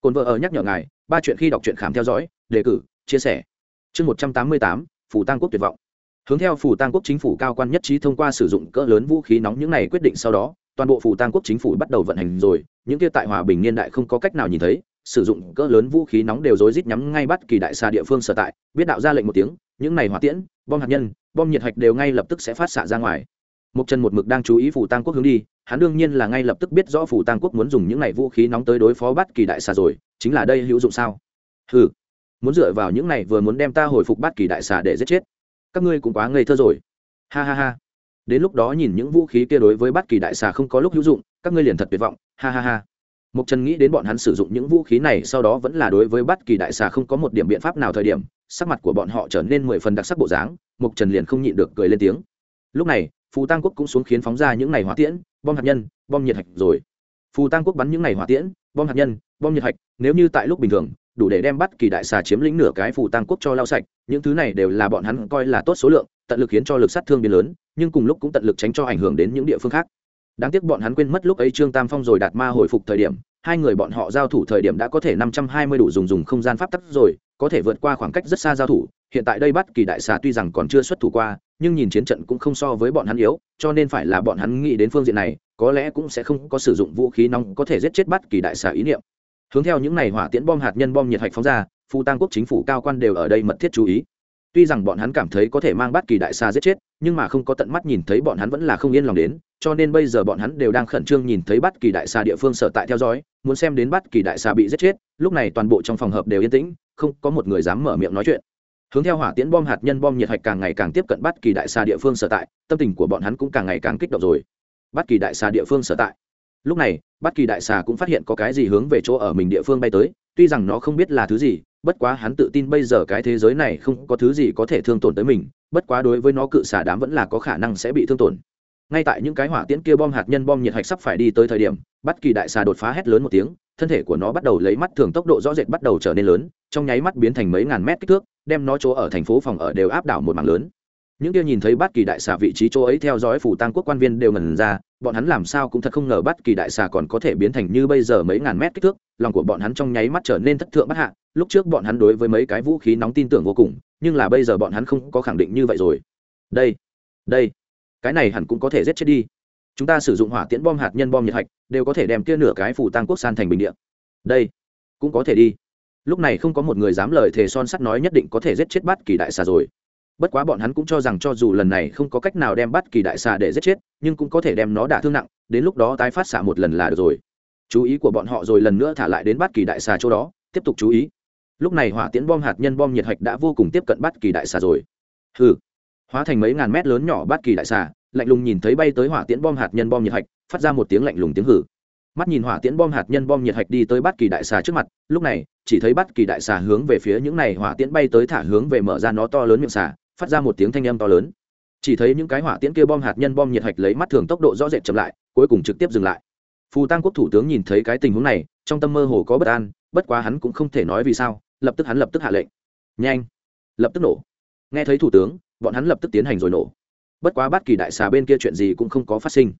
Cồn vợ ở nhắc nhở ngài, ba chuyện khi đọc truyện khám theo dõi, đề cử, chia sẻ. Chương một trăm tám mươi tám phủ tăng quốc tuyệt vọng. Hướng theo phủ tăng quốc chính phủ cao quan nhất trí thông qua sử dụng cỡ lớn vũ khí nóng những này quyết định sau đó, toàn bộ phủ tăng quốc chính phủ bắt đầu vận hành rồi, những kia tại hòa bình niên đại không có cách nào nhìn thấy sử dụng cỡ lớn vũ khí nóng đều rối rít nhắm ngay bắt kỳ đại xa địa phương sở tại, biết đạo ra lệnh một tiếng, những này hỏa tiễn, bom hạt nhân, bom nhiệt hạch đều ngay lập tức sẽ phát xạ ra ngoài. Một chân một mực đang chú ý phủ tăng quốc hướng đi, hắn đương nhiên là ngay lập tức biết rõ phủ tăng quốc muốn dùng những này vũ khí nóng tới đối phó bắt kỳ đại xà rồi, chính là đây hữu dụng sao? Hừ, muốn dựa vào những này vừa muốn đem ta hồi phục bắt kỳ đại xà để giết chết. Các ngươi cũng quá ngây thơ rồi. Ha ha ha. Đến lúc đó nhìn những vũ khí kia đối với bắt kỳ đại xà không có lúc hữu dụng, các ngươi liền thật tuyệt vọng. Ha ha ha. Mục Trần nghĩ đến bọn hắn sử dụng những vũ khí này sau đó vẫn là đối với bất kỳ đại xà không có một điểm biện pháp nào thời điểm, sắc mặt của bọn họ trở nên mười phần đặc sắc bộ dáng, Mục Trần liền không nhịn được cười lên tiếng. Lúc này, Phù Tăng quốc cũng xuống khiến phóng ra những này hỏa tiễn, bom hạt nhân, bom nhiệt hạch rồi. Phù Tăng quốc bắn những này hỏa tiễn, bom hạt nhân, bom nhiệt hạch, nếu như tại lúc bình thường, đủ để đem bất kỳ đại xà chiếm lĩnh nửa cái Phù Tăng quốc cho lao sạch, những thứ này đều là bọn hắn coi là tốt số lượng, tận lực khiến cho lực sát thương biến lớn, nhưng cùng lúc cũng tận lực tránh cho ảnh hưởng đến những địa phương khác đáng tiếc bọn hắn quên mất lúc ấy trương tam phong rồi đạt ma hồi phục thời điểm, hai người bọn họ giao thủ thời điểm đã có thể năm trăm hai mươi đủ dùng dùng không gian pháp tắc rồi, có thể vượt qua khoảng cách rất xa giao thủ. Hiện tại đây bắt kỳ đại xà tuy rằng còn chưa xuất thủ qua, nhưng nhìn chiến trận cũng không so với bọn hắn yếu, cho nên phải là bọn hắn nghĩ đến phương diện này, có lẽ cũng sẽ không có sử dụng vũ khí nóng có thể giết chết bắt kỳ đại xà ý niệm. Hướng theo những này hỏa tiễn bom hạt nhân bom nhiệt hạch phóng ra, phu tăng quốc chính phủ cao quan đều ở đây mật thiết chú ý tuy rằng bọn hắn cảm thấy có thể mang bắt kỳ đại xa giết chết, nhưng mà không có tận mắt nhìn thấy bọn hắn vẫn là không yên lòng đến, cho nên bây giờ bọn hắn đều đang khẩn trương nhìn thấy bát kỳ đại xa địa phương sở tại theo dõi, muốn xem đến bát kỳ đại xa bị giết chết, lúc này toàn bộ trong phòng hợp đều yên tĩnh, không có một người dám mở miệng nói chuyện. Hướng theo hỏa tiễn bom hạt nhân bom nhiệt hạch càng ngày càng tiếp cận bát kỳ đại xa địa phương sở tại, tâm tình của bọn hắn cũng càng ngày càng kích động rồi. Bát kỳ đại xa địa phương sở tại. Lúc này bát kỳ đại xà cũng phát hiện có cái gì hướng về chỗ ở mình địa phương bay tới, tuy rằng nó không biết là thứ gì bất quá hắn tự tin bây giờ cái thế giới này không có thứ gì có thể thương tổn tới mình, bất quá đối với nó cự xả đám vẫn là có khả năng sẽ bị thương tổn. Ngay tại những cái hỏa tiễn kia bom hạt nhân bom nhiệt hạch sắp phải đi tới thời điểm bắt kỳ đại xà đột phá hét lớn một tiếng, thân thể của nó bắt đầu lấy mắt thường tốc độ rõ rệt bắt đầu trở nên lớn, trong nháy mắt biến thành mấy ngàn mét kích thước, đem nó chỗ ở thành phố phòng ở đều áp đảo một mảng lớn những kia nhìn thấy Bát kỳ đại xà vị trí chỗ ấy theo dõi phủ tăng quốc quan viên đều ngần ra, bọn hắn làm sao cũng thật không ngờ Bát kỳ đại xà còn có thể biến thành như bây giờ mấy ngàn mét kích thước, lòng của bọn hắn trong nháy mắt trở nên thất thượng bất hạ. Lúc trước bọn hắn đối với mấy cái vũ khí nóng tin tưởng vô cùng, nhưng là bây giờ bọn hắn không có khẳng định như vậy rồi. Đây đây, cái này hẳn cũng có thể giết chết đi. Chúng ta sử dụng hỏa tiễn bom hạt nhân bom nhiệt hạch, đều có thể đem kia nửa cái phủ tăng quốc san thành bình địa. Đây, cũng có thể đi. Lúc này không có một người dám lời thề son sắt nói nhất định có thể giết chết Bát kỳ đại xà rồi bất quá bọn hắn cũng cho rằng cho dù lần này không có cách nào đem bắt kỳ đại xà để giết chết, nhưng cũng có thể đem nó đả thương nặng, đến lúc đó tái phát xạ một lần là được rồi. Chú ý của bọn họ rồi lần nữa thả lại đến bắt kỳ đại xà chỗ đó, tiếp tục chú ý. Lúc này hỏa tiễn bom hạt nhân bom nhiệt hạch đã vô cùng tiếp cận bắt kỳ đại xà rồi. Hừ. Hóa thành mấy ngàn mét lớn nhỏ bắt kỳ đại xà, lạnh lùng nhìn thấy bay tới hỏa tiễn bom hạt nhân bom nhiệt hạch, phát ra một tiếng lạnh lùng tiếng hử mắt nhìn hỏa tiễn bom hạt nhân bom nhiệt hạch đi tới bắt kỳ đại xà trước mặt, lúc này, chỉ thấy bắt kỳ đại xà hướng về phía những này hỏa tiễn bay tới thả hướng về mở ra nó to lớn miệng xà phát ra một tiếng thanh âm to lớn. Chỉ thấy những cái hỏa tiễn kia bom hạt nhân bom nhiệt hạch lấy mắt thường tốc độ rõ rệt chậm lại, cuối cùng trực tiếp dừng lại. Phù tăng quốc thủ tướng nhìn thấy cái tình huống này, trong tâm mơ hồ có bất an, bất quá hắn cũng không thể nói vì sao, lập tức hắn lập tức hạ lệnh. Nhanh! Lập tức nổ. Nghe thấy thủ tướng, bọn hắn lập tức tiến hành rồi nổ. Bất quá bất kỳ đại xà bên kia chuyện gì cũng không có phát sinh.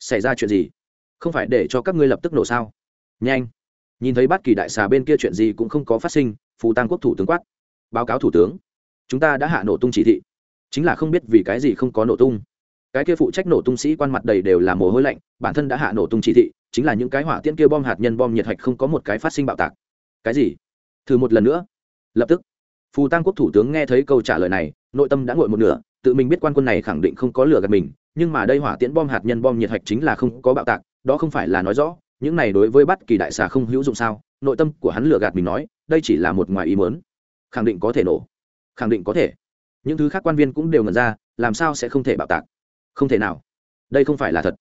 Xảy ra chuyện gì? Không phải để cho các ngươi lập tức nổ sao? Nhanh! Nhìn thấy bất kỳ đại xà bên kia chuyện gì cũng không có phát sinh, phù tăng quốc thủ tướng quát. Báo cáo thủ tướng chúng ta đã hạ nổ tung chỉ thị. Chính là không biết vì cái gì không có nổ tung. Cái kia phụ trách nổ tung sĩ quan mặt đầy đều là mồ hôi lạnh, bản thân đã hạ nổ tung chỉ thị, chính là những cái hỏa tiễn kia bom hạt nhân bom nhiệt hạch không có một cái phát sinh bạo tạc. Cái gì? Thử một lần nữa. Lập tức, phù tăng quốc thủ tướng nghe thấy câu trả lời này, nội tâm đã ngội một nửa, tự mình biết quan quân này khẳng định không có lừa gạt mình, nhưng mà đây hỏa tiễn bom hạt nhân bom nhiệt hạch chính là không có bạo tạc, đó không phải là nói rõ, những này đối với bất kỳ đại xà không hữu dụng sao? Nội tâm của hắn lừa gạt mình nói, đây chỉ là một ngoài ý muốn. Khẳng định có thể nổ khẳng định có thể. Những thứ khác quan viên cũng đều ngần ra, làm sao sẽ không thể bạo tạc? Không thể nào. Đây không phải là thật.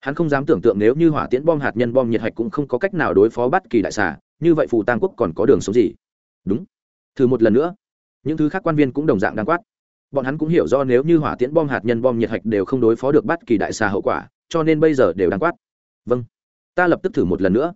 Hắn không dám tưởng tượng nếu như hỏa tiễn bom, hạt nhân bom nhiệt hạch cũng không có cách nào đối phó bất kỳ đại xà, như vậy phù tăng quốc còn có đường sống gì? Đúng. Thử một lần nữa. Những thứ khác quan viên cũng đồng dạng đang quát. Bọn hắn cũng hiểu do nếu như hỏa tiễn bom, hạt nhân bom nhiệt hạch đều không đối phó được bất kỳ đại xà hậu quả, cho nên bây giờ đều đang quát. Vâng. Ta lập tức thử một lần nữa.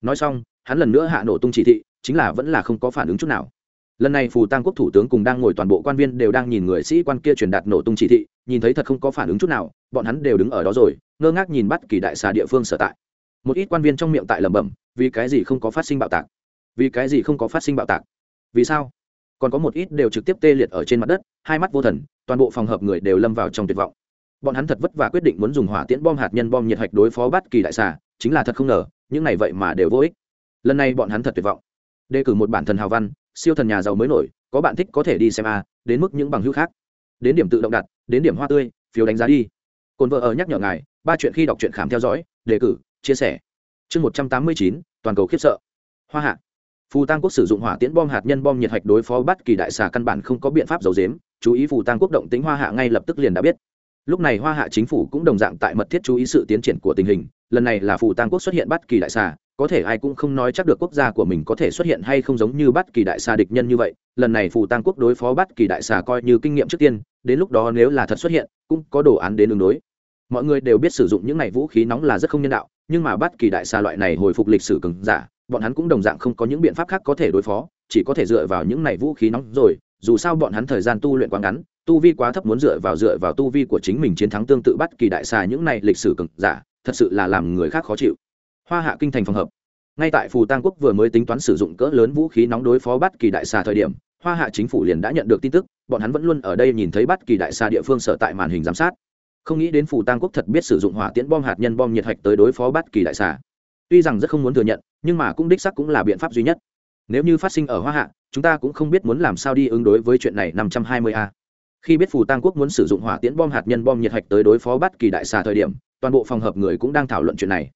Nói xong, hắn lần nữa hạ nổ tung chỉ thị, chính là vẫn là không có phản ứng chút nào lần này phù tăng quốc thủ tướng cùng đang ngồi toàn bộ quan viên đều đang nhìn người sĩ quan kia truyền đạt nổ tung chỉ thị, nhìn thấy thật không có phản ứng chút nào, bọn hắn đều đứng ở đó rồi, ngơ ngác nhìn bắt kỳ đại xà địa phương sở tại. Một ít quan viên trong miệng tại lẩm bẩm, vì cái gì không có phát sinh bạo tạc? Vì cái gì không có phát sinh bạo tạc? Vì sao? Còn có một ít đều trực tiếp tê liệt ở trên mặt đất, hai mắt vô thần, toàn bộ phòng hợp người đều lâm vào trong tuyệt vọng. Bọn hắn thật vất vả quyết định muốn dùng hỏa tiễn bom hạt nhân bom nhiệt hạch đối phó bắt kỳ đại xà, chính là thật không ngờ, những này vậy mà đều vô ích. Lần này bọn hắn thật tuyệt vọng. Đề cử một bản thần hào văn siêu thần nhà giàu mới nổi, có bạn thích có thể đi xem a, đến mức những bằng hữu khác. Đến điểm tự động đặt, đến điểm hoa tươi, phiếu đánh giá đi. Cồn vợ ở nhắc nhở ngài, ba chuyện khi đọc truyện khám theo dõi, đề cử, chia sẻ. Chương một trăm tám mươi chín, toàn cầu khiếp sợ. Hoa hạ. Phù tăng quốc sử dụng hỏa tiễn bom hạt nhân bom nhiệt hạch đối phó bất kỳ đại xà căn bản không có biện pháp giấu dếm chú ý phù tăng quốc động tính hoa hạ ngay lập tức liền đã biết. Lúc này hoa hạ chính phủ cũng đồng dạng tại mật thiết chú ý sự tiến triển của tình hình lần này là phù tăng quốc xuất hiện bất kỳ đại xà, có thể ai cũng không nói chắc được quốc gia của mình có thể xuất hiện hay không giống như bất kỳ đại xà địch nhân như vậy. Lần này phù tăng quốc đối phó bất kỳ đại xà coi như kinh nghiệm trước tiên, đến lúc đó nếu là thật xuất hiện, cũng có đồ án đến đường đối. Mọi người đều biết sử dụng những này vũ khí nóng là rất không nhân đạo, nhưng mà bất kỳ đại xà loại này hồi phục lịch sử cứng giả, bọn hắn cũng đồng dạng không có những biện pháp khác có thể đối phó, chỉ có thể dựa vào những này vũ khí nóng rồi, dù sao bọn hắn thời gian tu luyện quá ngắn, tu vi quá thấp muốn dựa vào dựa vào tu vi của chính mình chiến thắng tương tự bất kỳ đại xà những này lịch sử cực giả thật sự là làm người khác khó chịu. Hoa hạ kinh thành phòng hợp. Ngay tại phù tăng quốc vừa mới tính toán sử dụng cỡ lớn vũ khí nóng đối phó bắt kỳ đại xà thời điểm, hoa hạ chính phủ liền đã nhận được tin tức, bọn hắn vẫn luôn ở đây nhìn thấy bất kỳ đại xà địa phương sở tại màn hình giám sát. Không nghĩ đến phù tăng quốc thật biết sử dụng hỏa tiễn bom hạt nhân bom nhiệt hạch tới đối phó bắt kỳ đại xà. Tuy rằng rất không muốn thừa nhận, nhưng mà cũng đích sắc cũng là biện pháp duy nhất. Nếu như phát sinh ở hoa hạ, chúng ta cũng không biết muốn làm sao đi ứng đối với chuyện này năm trăm hai mươi a. Khi biết phù tăng quốc muốn sử dụng hỏa tiễn bom hạt nhân bom nhiệt hạch tới đối phó bắt kỳ đại xà thời điểm toàn bộ phòng hợp người cũng đang thảo luận chuyện này.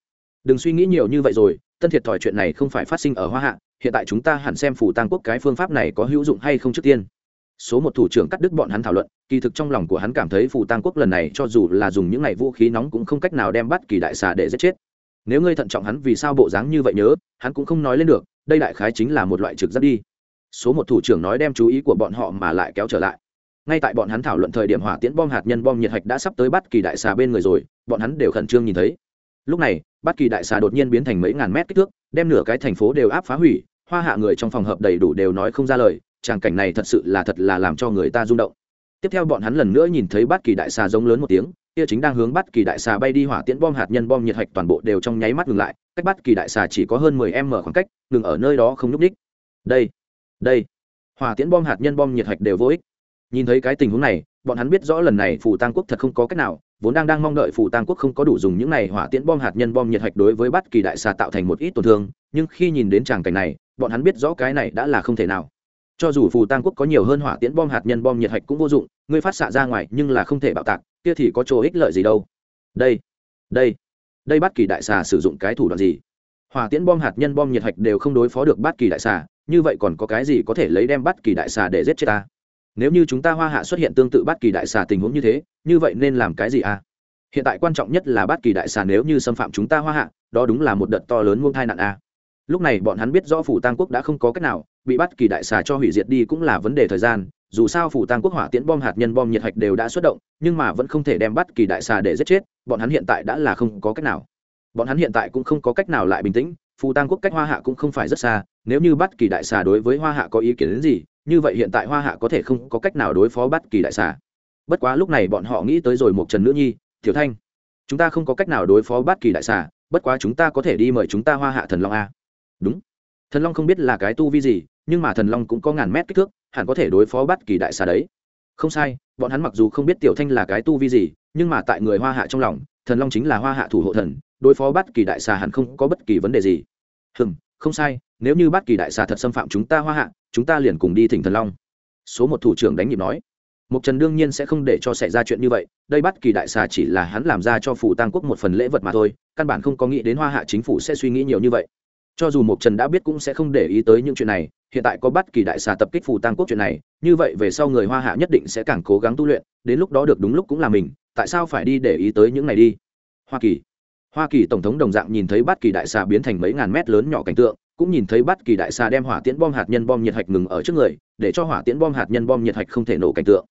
Đừng suy nghĩ nhiều như vậy rồi, tân thiệt thòi chuyện này không phải phát sinh ở hoa hạ, hiện tại chúng ta hẳn xem phù tăng quốc cái phương pháp này có hữu dụng hay không trước tiên. Số một thủ trưởng cắt đứt bọn hắn thảo luận, kỳ thực trong lòng của hắn cảm thấy phù tăng quốc lần này cho dù là dùng những ngày vũ khí nóng cũng không cách nào đem bắt kỳ đại xà để giết chết. Nếu ngươi thận trọng hắn vì sao bộ dáng như vậy nhớ, hắn cũng không nói lên được, đây đại khái chính là một loại trực giác đi. Số một thủ trưởng nói đem chú ý của bọn họ mà lại kéo trở lại ngay tại bọn hắn thảo luận thời điểm hỏa tiễn bom hạt nhân bom nhiệt hạch đã sắp tới bắt kỳ đại xà bên người rồi, bọn hắn đều khẩn trương nhìn thấy. Lúc này bắt kỳ đại xà đột nhiên biến thành mấy ngàn mét kích thước, đem nửa cái thành phố đều áp phá hủy, hoa hạ người trong phòng hợp đầy đủ đều nói không ra lời, tràng cảnh này thật sự là thật là làm cho người ta rung động. Tiếp theo bọn hắn lần nữa nhìn thấy bắt kỳ đại xà giống lớn một tiếng, kia chính đang hướng bắt kỳ đại xà bay đi hỏa tiễn bom hạt nhân bom nhiệt hạch toàn bộ đều trong nháy mắt ngừng lại, cách bắt kỳ đại xà chỉ có hơn mười m khoảng cách, ngừng ở nơi đó không nhúc ních đây đây, hỏa tiễn bom hạt nhân bom nhiệt hạch đều vô ích nhìn thấy cái tình huống này, bọn hắn biết rõ lần này phù tăng quốc thật không có cách nào, vốn đang đang mong đợi phù tăng quốc không có đủ dùng những này hỏa tiễn bom hạt nhân bom nhiệt hạch đối với bất kỳ đại xà tạo thành một ít tổn thương, nhưng khi nhìn đến tràng cảnh này, bọn hắn biết rõ cái này đã là không thể nào. Cho dù phù tăng quốc có nhiều hơn hỏa tiễn bom hạt nhân bom nhiệt hạch cũng vô dụng, ngươi phát xạ ra ngoài nhưng là không thể bạo tạc, kia thì có chỗ ích lợi gì đâu. Đây đây đây bất kỳ đại xà sử dụng cái thủ đoạn gì? Hỏa tiễn bom hạt nhân bom nhiệt hạch đều không đối phó được bất kỳ đại xà, như vậy còn có cái gì có thể lấy đem bất kỳ đại xà để giết chết ta? Nếu như chúng ta hoa hạ xuất hiện tương tự bất kỳ đại xà tình huống như thế, như vậy nên làm cái gì à? Hiện tại quan trọng nhất là bất kỳ đại xà nếu như xâm phạm chúng ta hoa hạ, đó đúng là một đợt to lớn muôn thai nạn à. Lúc này bọn hắn biết rõ phủ tăng quốc đã không có cách nào, bị bắt kỳ đại xà cho hủy diệt đi cũng là vấn đề thời gian. Dù sao phủ tăng quốc hỏa tiễn bom hạt nhân bom nhiệt hạch đều đã xuất động, nhưng mà vẫn không thể đem bắt kỳ đại xà để giết chết, bọn hắn hiện tại đã là không có cách nào. Bọn hắn hiện tại cũng không có cách nào lại bình tĩnh phù tăng quốc cách hoa hạ cũng không phải rất xa, nếu như bắt kỳ đại xà đối với hoa hạ có ý kiến đến gì như vậy hiện tại hoa hạ có thể không có cách nào đối phó bất kỳ đại xà. Bất quá lúc này bọn họ nghĩ tới rồi một trần nữ nhi, tiểu thanh. Chúng ta không có cách nào đối phó bất kỳ đại xà, bất quá chúng ta có thể đi mời chúng ta hoa hạ thần long a. Đúng. Thần long không biết là cái tu vi gì, nhưng mà thần long cũng có ngàn mét kích thước, hẳn có thể đối phó bất kỳ đại xà đấy. Không sai, bọn hắn mặc dù không biết tiểu thanh là cái tu vi gì, nhưng mà tại người hoa hạ trong lòng, thần long chính là hoa hạ thủ hộ thần, đối phó bất kỳ đại xà hẳn không có bất kỳ vấn đề gì. Hừm, không sai, nếu như bất kỳ đại xà thật xâm phạm chúng ta hoa hạ chúng ta liền cùng đi thỉnh thần long số một thủ trưởng đánh nhịp nói Mục Trần đương nhiên sẽ không để cho xảy ra chuyện như vậy, đây bắt kỳ đại xà chỉ là hắn làm ra cho phủ tăng quốc một phần lễ vật mà thôi, căn bản không có nghĩ đến Hoa Hạ chính phủ sẽ suy nghĩ nhiều như vậy. Cho dù Mục Trần đã biết cũng sẽ không để ý tới những chuyện này, hiện tại có bắt kỳ đại xà tập kích phủ tăng quốc chuyện này, như vậy về sau người Hoa Hạ nhất định sẽ càng cố gắng tu luyện, đến lúc đó được đúng lúc cũng là mình, tại sao phải đi để ý tới những này đi? Hoa Kỳ. Hoa Kỳ tổng thống đồng dạng nhìn thấy bắt kỳ đại xà biến thành mấy ngàn mét lớn nhỏ cảnh tượng, cũng nhìn thấy bắt kỳ đại xà đem hỏa tiễn bom hạt nhân bom nhiệt hạch ngừng ở trước người, để cho hỏa tiễn bom hạt nhân bom nhiệt hạch không thể nổ cảnh tượng.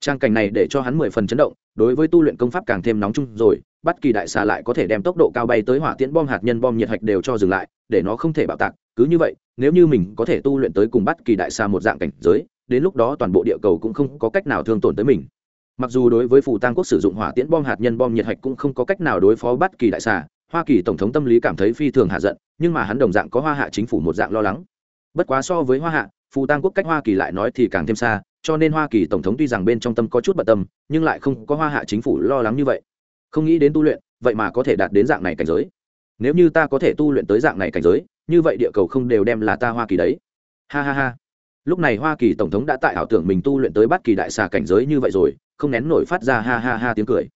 Trang cảnh này để cho hắn mười phần chấn động đối với tu luyện công pháp càng thêm nóng chung rồi bất kỳ đại xà lại có thể đem tốc độ cao bay tới hỏa tiễn bom hạt nhân bom nhiệt hạch đều cho dừng lại để nó không thể bạo tạc cứ như vậy nếu như mình có thể tu luyện tới cùng bất kỳ đại xà một dạng cảnh giới đến lúc đó toàn bộ địa cầu cũng không có cách nào thương tổn tới mình. Mặc dù đối với phủ tăng quốc sử dụng hỏa tiễn bom hạt nhân bom nhiệt hạch cũng không có cách nào đối phó bất kỳ đại xà hoa kỳ tổng thống tâm lý cảm thấy phi thường hạ giận nhưng mà hắn đồng dạng có hoa hạ chính phủ một dạng lo lắng. Bất quá so với hoa hạ, phù tăng quốc cách hoa kỳ lại nói thì càng thêm xa, cho nên hoa kỳ tổng thống tuy rằng bên trong tâm có chút bận tâm, nhưng lại không có hoa hạ chính phủ lo lắng như vậy. Không nghĩ đến tu luyện, vậy mà có thể đạt đến dạng này cảnh giới. Nếu như ta có thể tu luyện tới dạng này cảnh giới, như vậy địa cầu không đều đem là ta hoa kỳ đấy. Ha ha ha. Lúc này hoa kỳ tổng thống đã tại ảo tưởng mình tu luyện tới bất kỳ đại xà cảnh giới như vậy rồi, không nén nổi phát ra ha ha ha tiếng cười.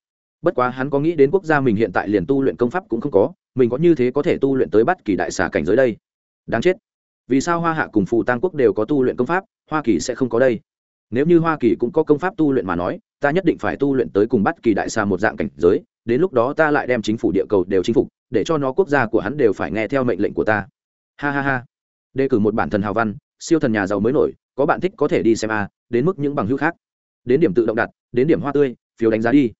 Bất quá hắn có nghĩ đến quốc gia mình hiện tại liền tu luyện công pháp cũng không có mình có như thế có thể tu luyện tới bất kỳ đại xà cảnh giới đây? Đáng chết. Vì sao hoa hạ cùng phù tăng quốc đều có tu luyện công pháp, hoa kỳ sẽ không có đây? Nếu như hoa kỳ cũng có công pháp tu luyện mà nói, ta nhất định phải tu luyện tới cùng bắt kỳ đại xa một dạng cảnh giới, đến lúc đó ta lại đem chính phủ địa cầu đều chinh phục, để cho nó quốc gia của hắn đều phải nghe theo mệnh lệnh của ta. Ha ha ha. Đề cử một bản thần hào văn, siêu thần nhà giàu mới nổi, có bạn thích có thể đi xem a, đến mức những bằng hữu khác. Đến điểm tự động đặt, đến điểm hoa tươi, phiếu đánh giá đi.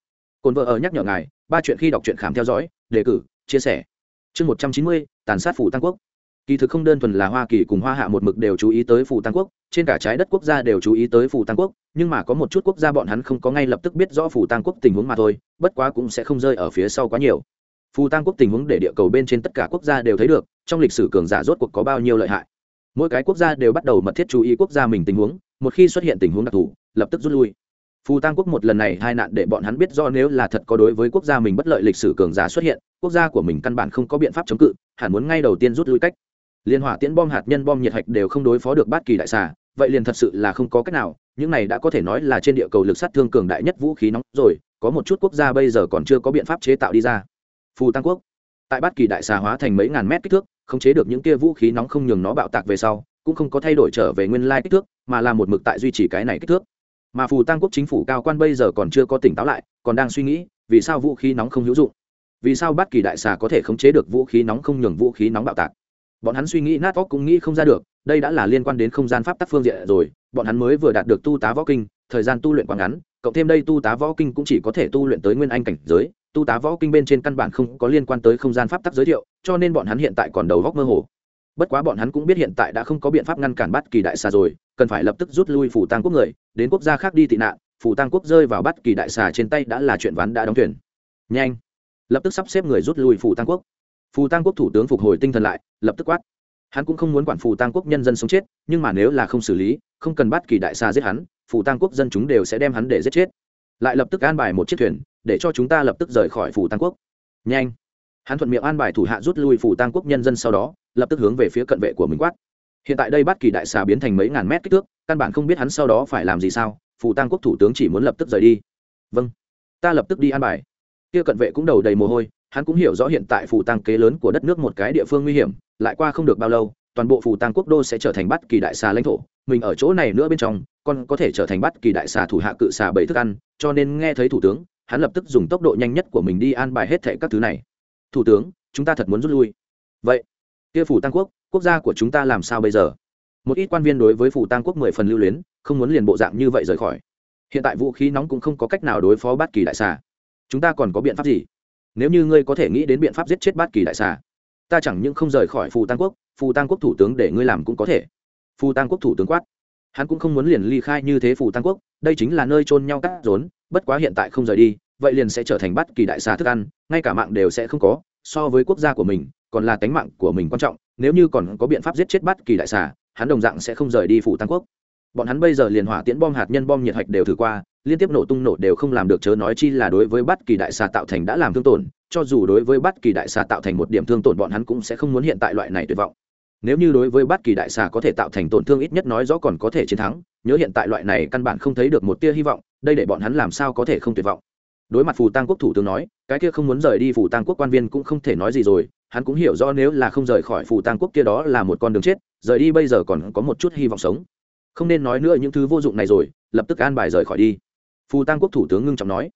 Cồn vợ ở nhắc nhở ngài, ba chuyện khi đọc truyện khám theo dõi, đề cử chia sẻ. Chương một trăm chín mươi, tàn sát phủ tăng quốc. Kỳ thực không đơn thuần là hoa kỳ cùng hoa hạ một mực đều chú ý tới phủ tăng quốc, trên cả trái đất quốc gia đều chú ý tới phủ tăng quốc, nhưng mà có một chút quốc gia bọn hắn không có ngay lập tức biết rõ phủ tăng quốc tình huống mà thôi, bất quá cũng sẽ không rơi ở phía sau quá nhiều. Phù tăng quốc tình huống để địa cầu bên trên tất cả quốc gia đều thấy được, trong lịch sử cường giả rốt cuộc có bao nhiêu lợi hại. Mỗi cái quốc gia đều bắt đầu mật thiết chú ý quốc gia mình tình huống, một khi xuất hiện tình huống đặc thù, lập tức rút lui phù tăng quốc một lần này hai nạn để bọn hắn biết do nếu là thật có đối với quốc gia mình bất lợi lịch sử cường giả xuất hiện, quốc gia của mình căn bản không có biện pháp chống cự, hẳn muốn ngay đầu tiên rút lui cách. Liên hỏa tiễn bom hạt nhân bom nhiệt hạch đều không đối phó được bất kỳ đại xà, vậy liền thật sự là không có cách nào, những này đã có thể nói là trên địa cầu lực sát thương cường đại nhất vũ khí nóng rồi, có một chút quốc gia bây giờ còn chưa có biện pháp chế tạo đi ra. Phù tăng quốc, tại bất kỳ đại xà hóa thành mấy ngàn mét kích thước không chế được những kia vũ khí nóng không nhường nó bạo tạc về sau, cũng không có thay đổi trở về nguyên lai kích thước, mà là một mực tại duy trì cái này kích thước mà phù tăng quốc chính phủ cao quan bây giờ còn chưa có tỉnh táo lại, còn đang suy nghĩ, vì sao vũ khí nóng không hữu dụng? Vì sao bất kỳ đại xà có thể khống chế được vũ khí nóng không nhường vũ khí nóng bạo tạc? Bọn hắn suy nghĩ, nát óc cũng nghĩ không ra được, đây đã là liên quan đến không gian pháp tắc phương diện rồi, bọn hắn mới vừa đạt được tu tá võ kinh, thời gian tu luyện quá ngắn, cộng thêm đây tu tá võ kinh cũng chỉ có thể tu luyện tới nguyên anh cảnh giới, tu tá võ kinh bên trên căn bản không có liên quan tới không gian pháp tắc giới thiệu, cho nên bọn hắn hiện tại còn đầu góc mơ hồ bất quá bọn hắn cũng biết hiện tại đã không có biện pháp ngăn cản bắt kỳ đại xà rồi, cần phải lập tức rút lui phủ tăng quốc người, đến quốc gia khác đi tị nạn, phủ tăng quốc rơi vào bắt kỳ đại xà trên tay đã là chuyện ván đã đóng thuyền. Nhanh! Lập tức sắp xếp người rút lui phủ tăng quốc. Phù tăng quốc thủ tướng phục hồi tinh thần lại, lập tức quát. Hắn cũng không muốn quản phù tăng quốc nhân dân sống chết, nhưng mà nếu là không xử lý, không cần bắt kỳ đại xà giết hắn phù tăng quốc dân chúng đều sẽ đem hắn để giết chết. Lại lập tức an bài một chiếc thuyền, để cho chúng ta lập tức rời khỏi phù tăng quốc. Nhanh! Hắn thuận miệng an bài thủ hạ rút lui phủ tăng quốc nhân dân sau đó, lập tức hướng về phía cận vệ của mình quát. Hiện tại đây bắt kỳ đại xà biến thành mấy ngàn mét kích thước, căn bản không biết hắn sau đó phải làm gì sao, Phủ tăng quốc thủ tướng chỉ muốn lập tức rời đi. Vâng. Ta lập tức đi an bài. Kia cận vệ cũng đầu đầy mồ hôi, hắn cũng hiểu rõ hiện tại phủ tăng kế lớn của đất nước một cái địa phương nguy hiểm, lại qua không được bao lâu, toàn bộ phủ tăng quốc đô sẽ trở thành bắt kỳ đại xà lãnh thổ, mình ở chỗ này nữa bên trong, còn có thể trở thành bắt kỳ đại xà thủ hạ cự xà bảy thức ăn, cho nên nghe thấy thủ tướng, hắn lập tức dùng tốc độ nhanh nhất của mình đi an bài hết thệ các thứ này thủ tướng, chúng ta thật muốn rút lui. Vậy, kia phủ tăng quốc quốc gia của chúng ta làm sao bây giờ? Một ít quan viên đối với phủ tăng quốc mười phần lưu luyến, không muốn liền bộ dạng như vậy rời khỏi. Hiện tại vũ khí nóng cũng không có cách nào đối phó bát kỳ đại xà. Chúng ta còn có biện pháp gì? Nếu như ngươi có thể nghĩ đến biện pháp giết chết bát kỳ đại xà, ta chẳng những không rời khỏi phù tăng quốc phù tăng quốc thủ tướng để ngươi làm cũng có thể. Phù tăng quốc thủ tướng quát. Hắn cũng không muốn liền ly khai như thế phù tăng quốc, đây chính là nơi trôn nhau cắt rốn, bất quá hiện tại không rời đi vậy liền sẽ trở thành bắt kỳ đại xà thức ăn, ngay cả mạng đều sẽ không có, so với quốc gia của mình, còn là tánh mạng của mình quan trọng, nếu như còn có biện pháp giết chết bắt kỳ đại xà, hắn đồng dạng sẽ không rời đi phủ tăng quốc. Bọn hắn bây giờ liền hỏa tiễn bom hạt nhân bom nhiệt hạch đều thử qua, liên tiếp nổ tung nổ đều không làm được chớ nói chi là đối với bất kỳ đại xà tạo thành đã làm thương tổn, cho dù đối với bất kỳ đại xà tạo thành một điểm thương tổn bọn hắn cũng sẽ không muốn hiện tại loại này tuyệt vọng. Nếu như đối với bất kỳ đại xà có thể tạo thành tổn thương ít nhất nói rõ còn có thể chiến thắng, nhớ hiện tại loại này căn bản không thấy được một tia hy vọng, đây để bọn hắn làm sao có thể không tuyệt vọng đối mặt phù tăng quốc thủ tướng nói, cái kia không muốn rời đi phù tăng quốc quan viên cũng không thể nói gì rồi, hắn cũng hiểu rõ nếu là không rời khỏi phù tăng quốc kia đó là một con đường chết, rời đi bây giờ còn có một chút hy vọng sống. Không nên nói nữa những thứ vô dụng này rồi, lập tức an bài rời khỏi đi. Phù tăng quốc thủ tướng ngưng trọng nói,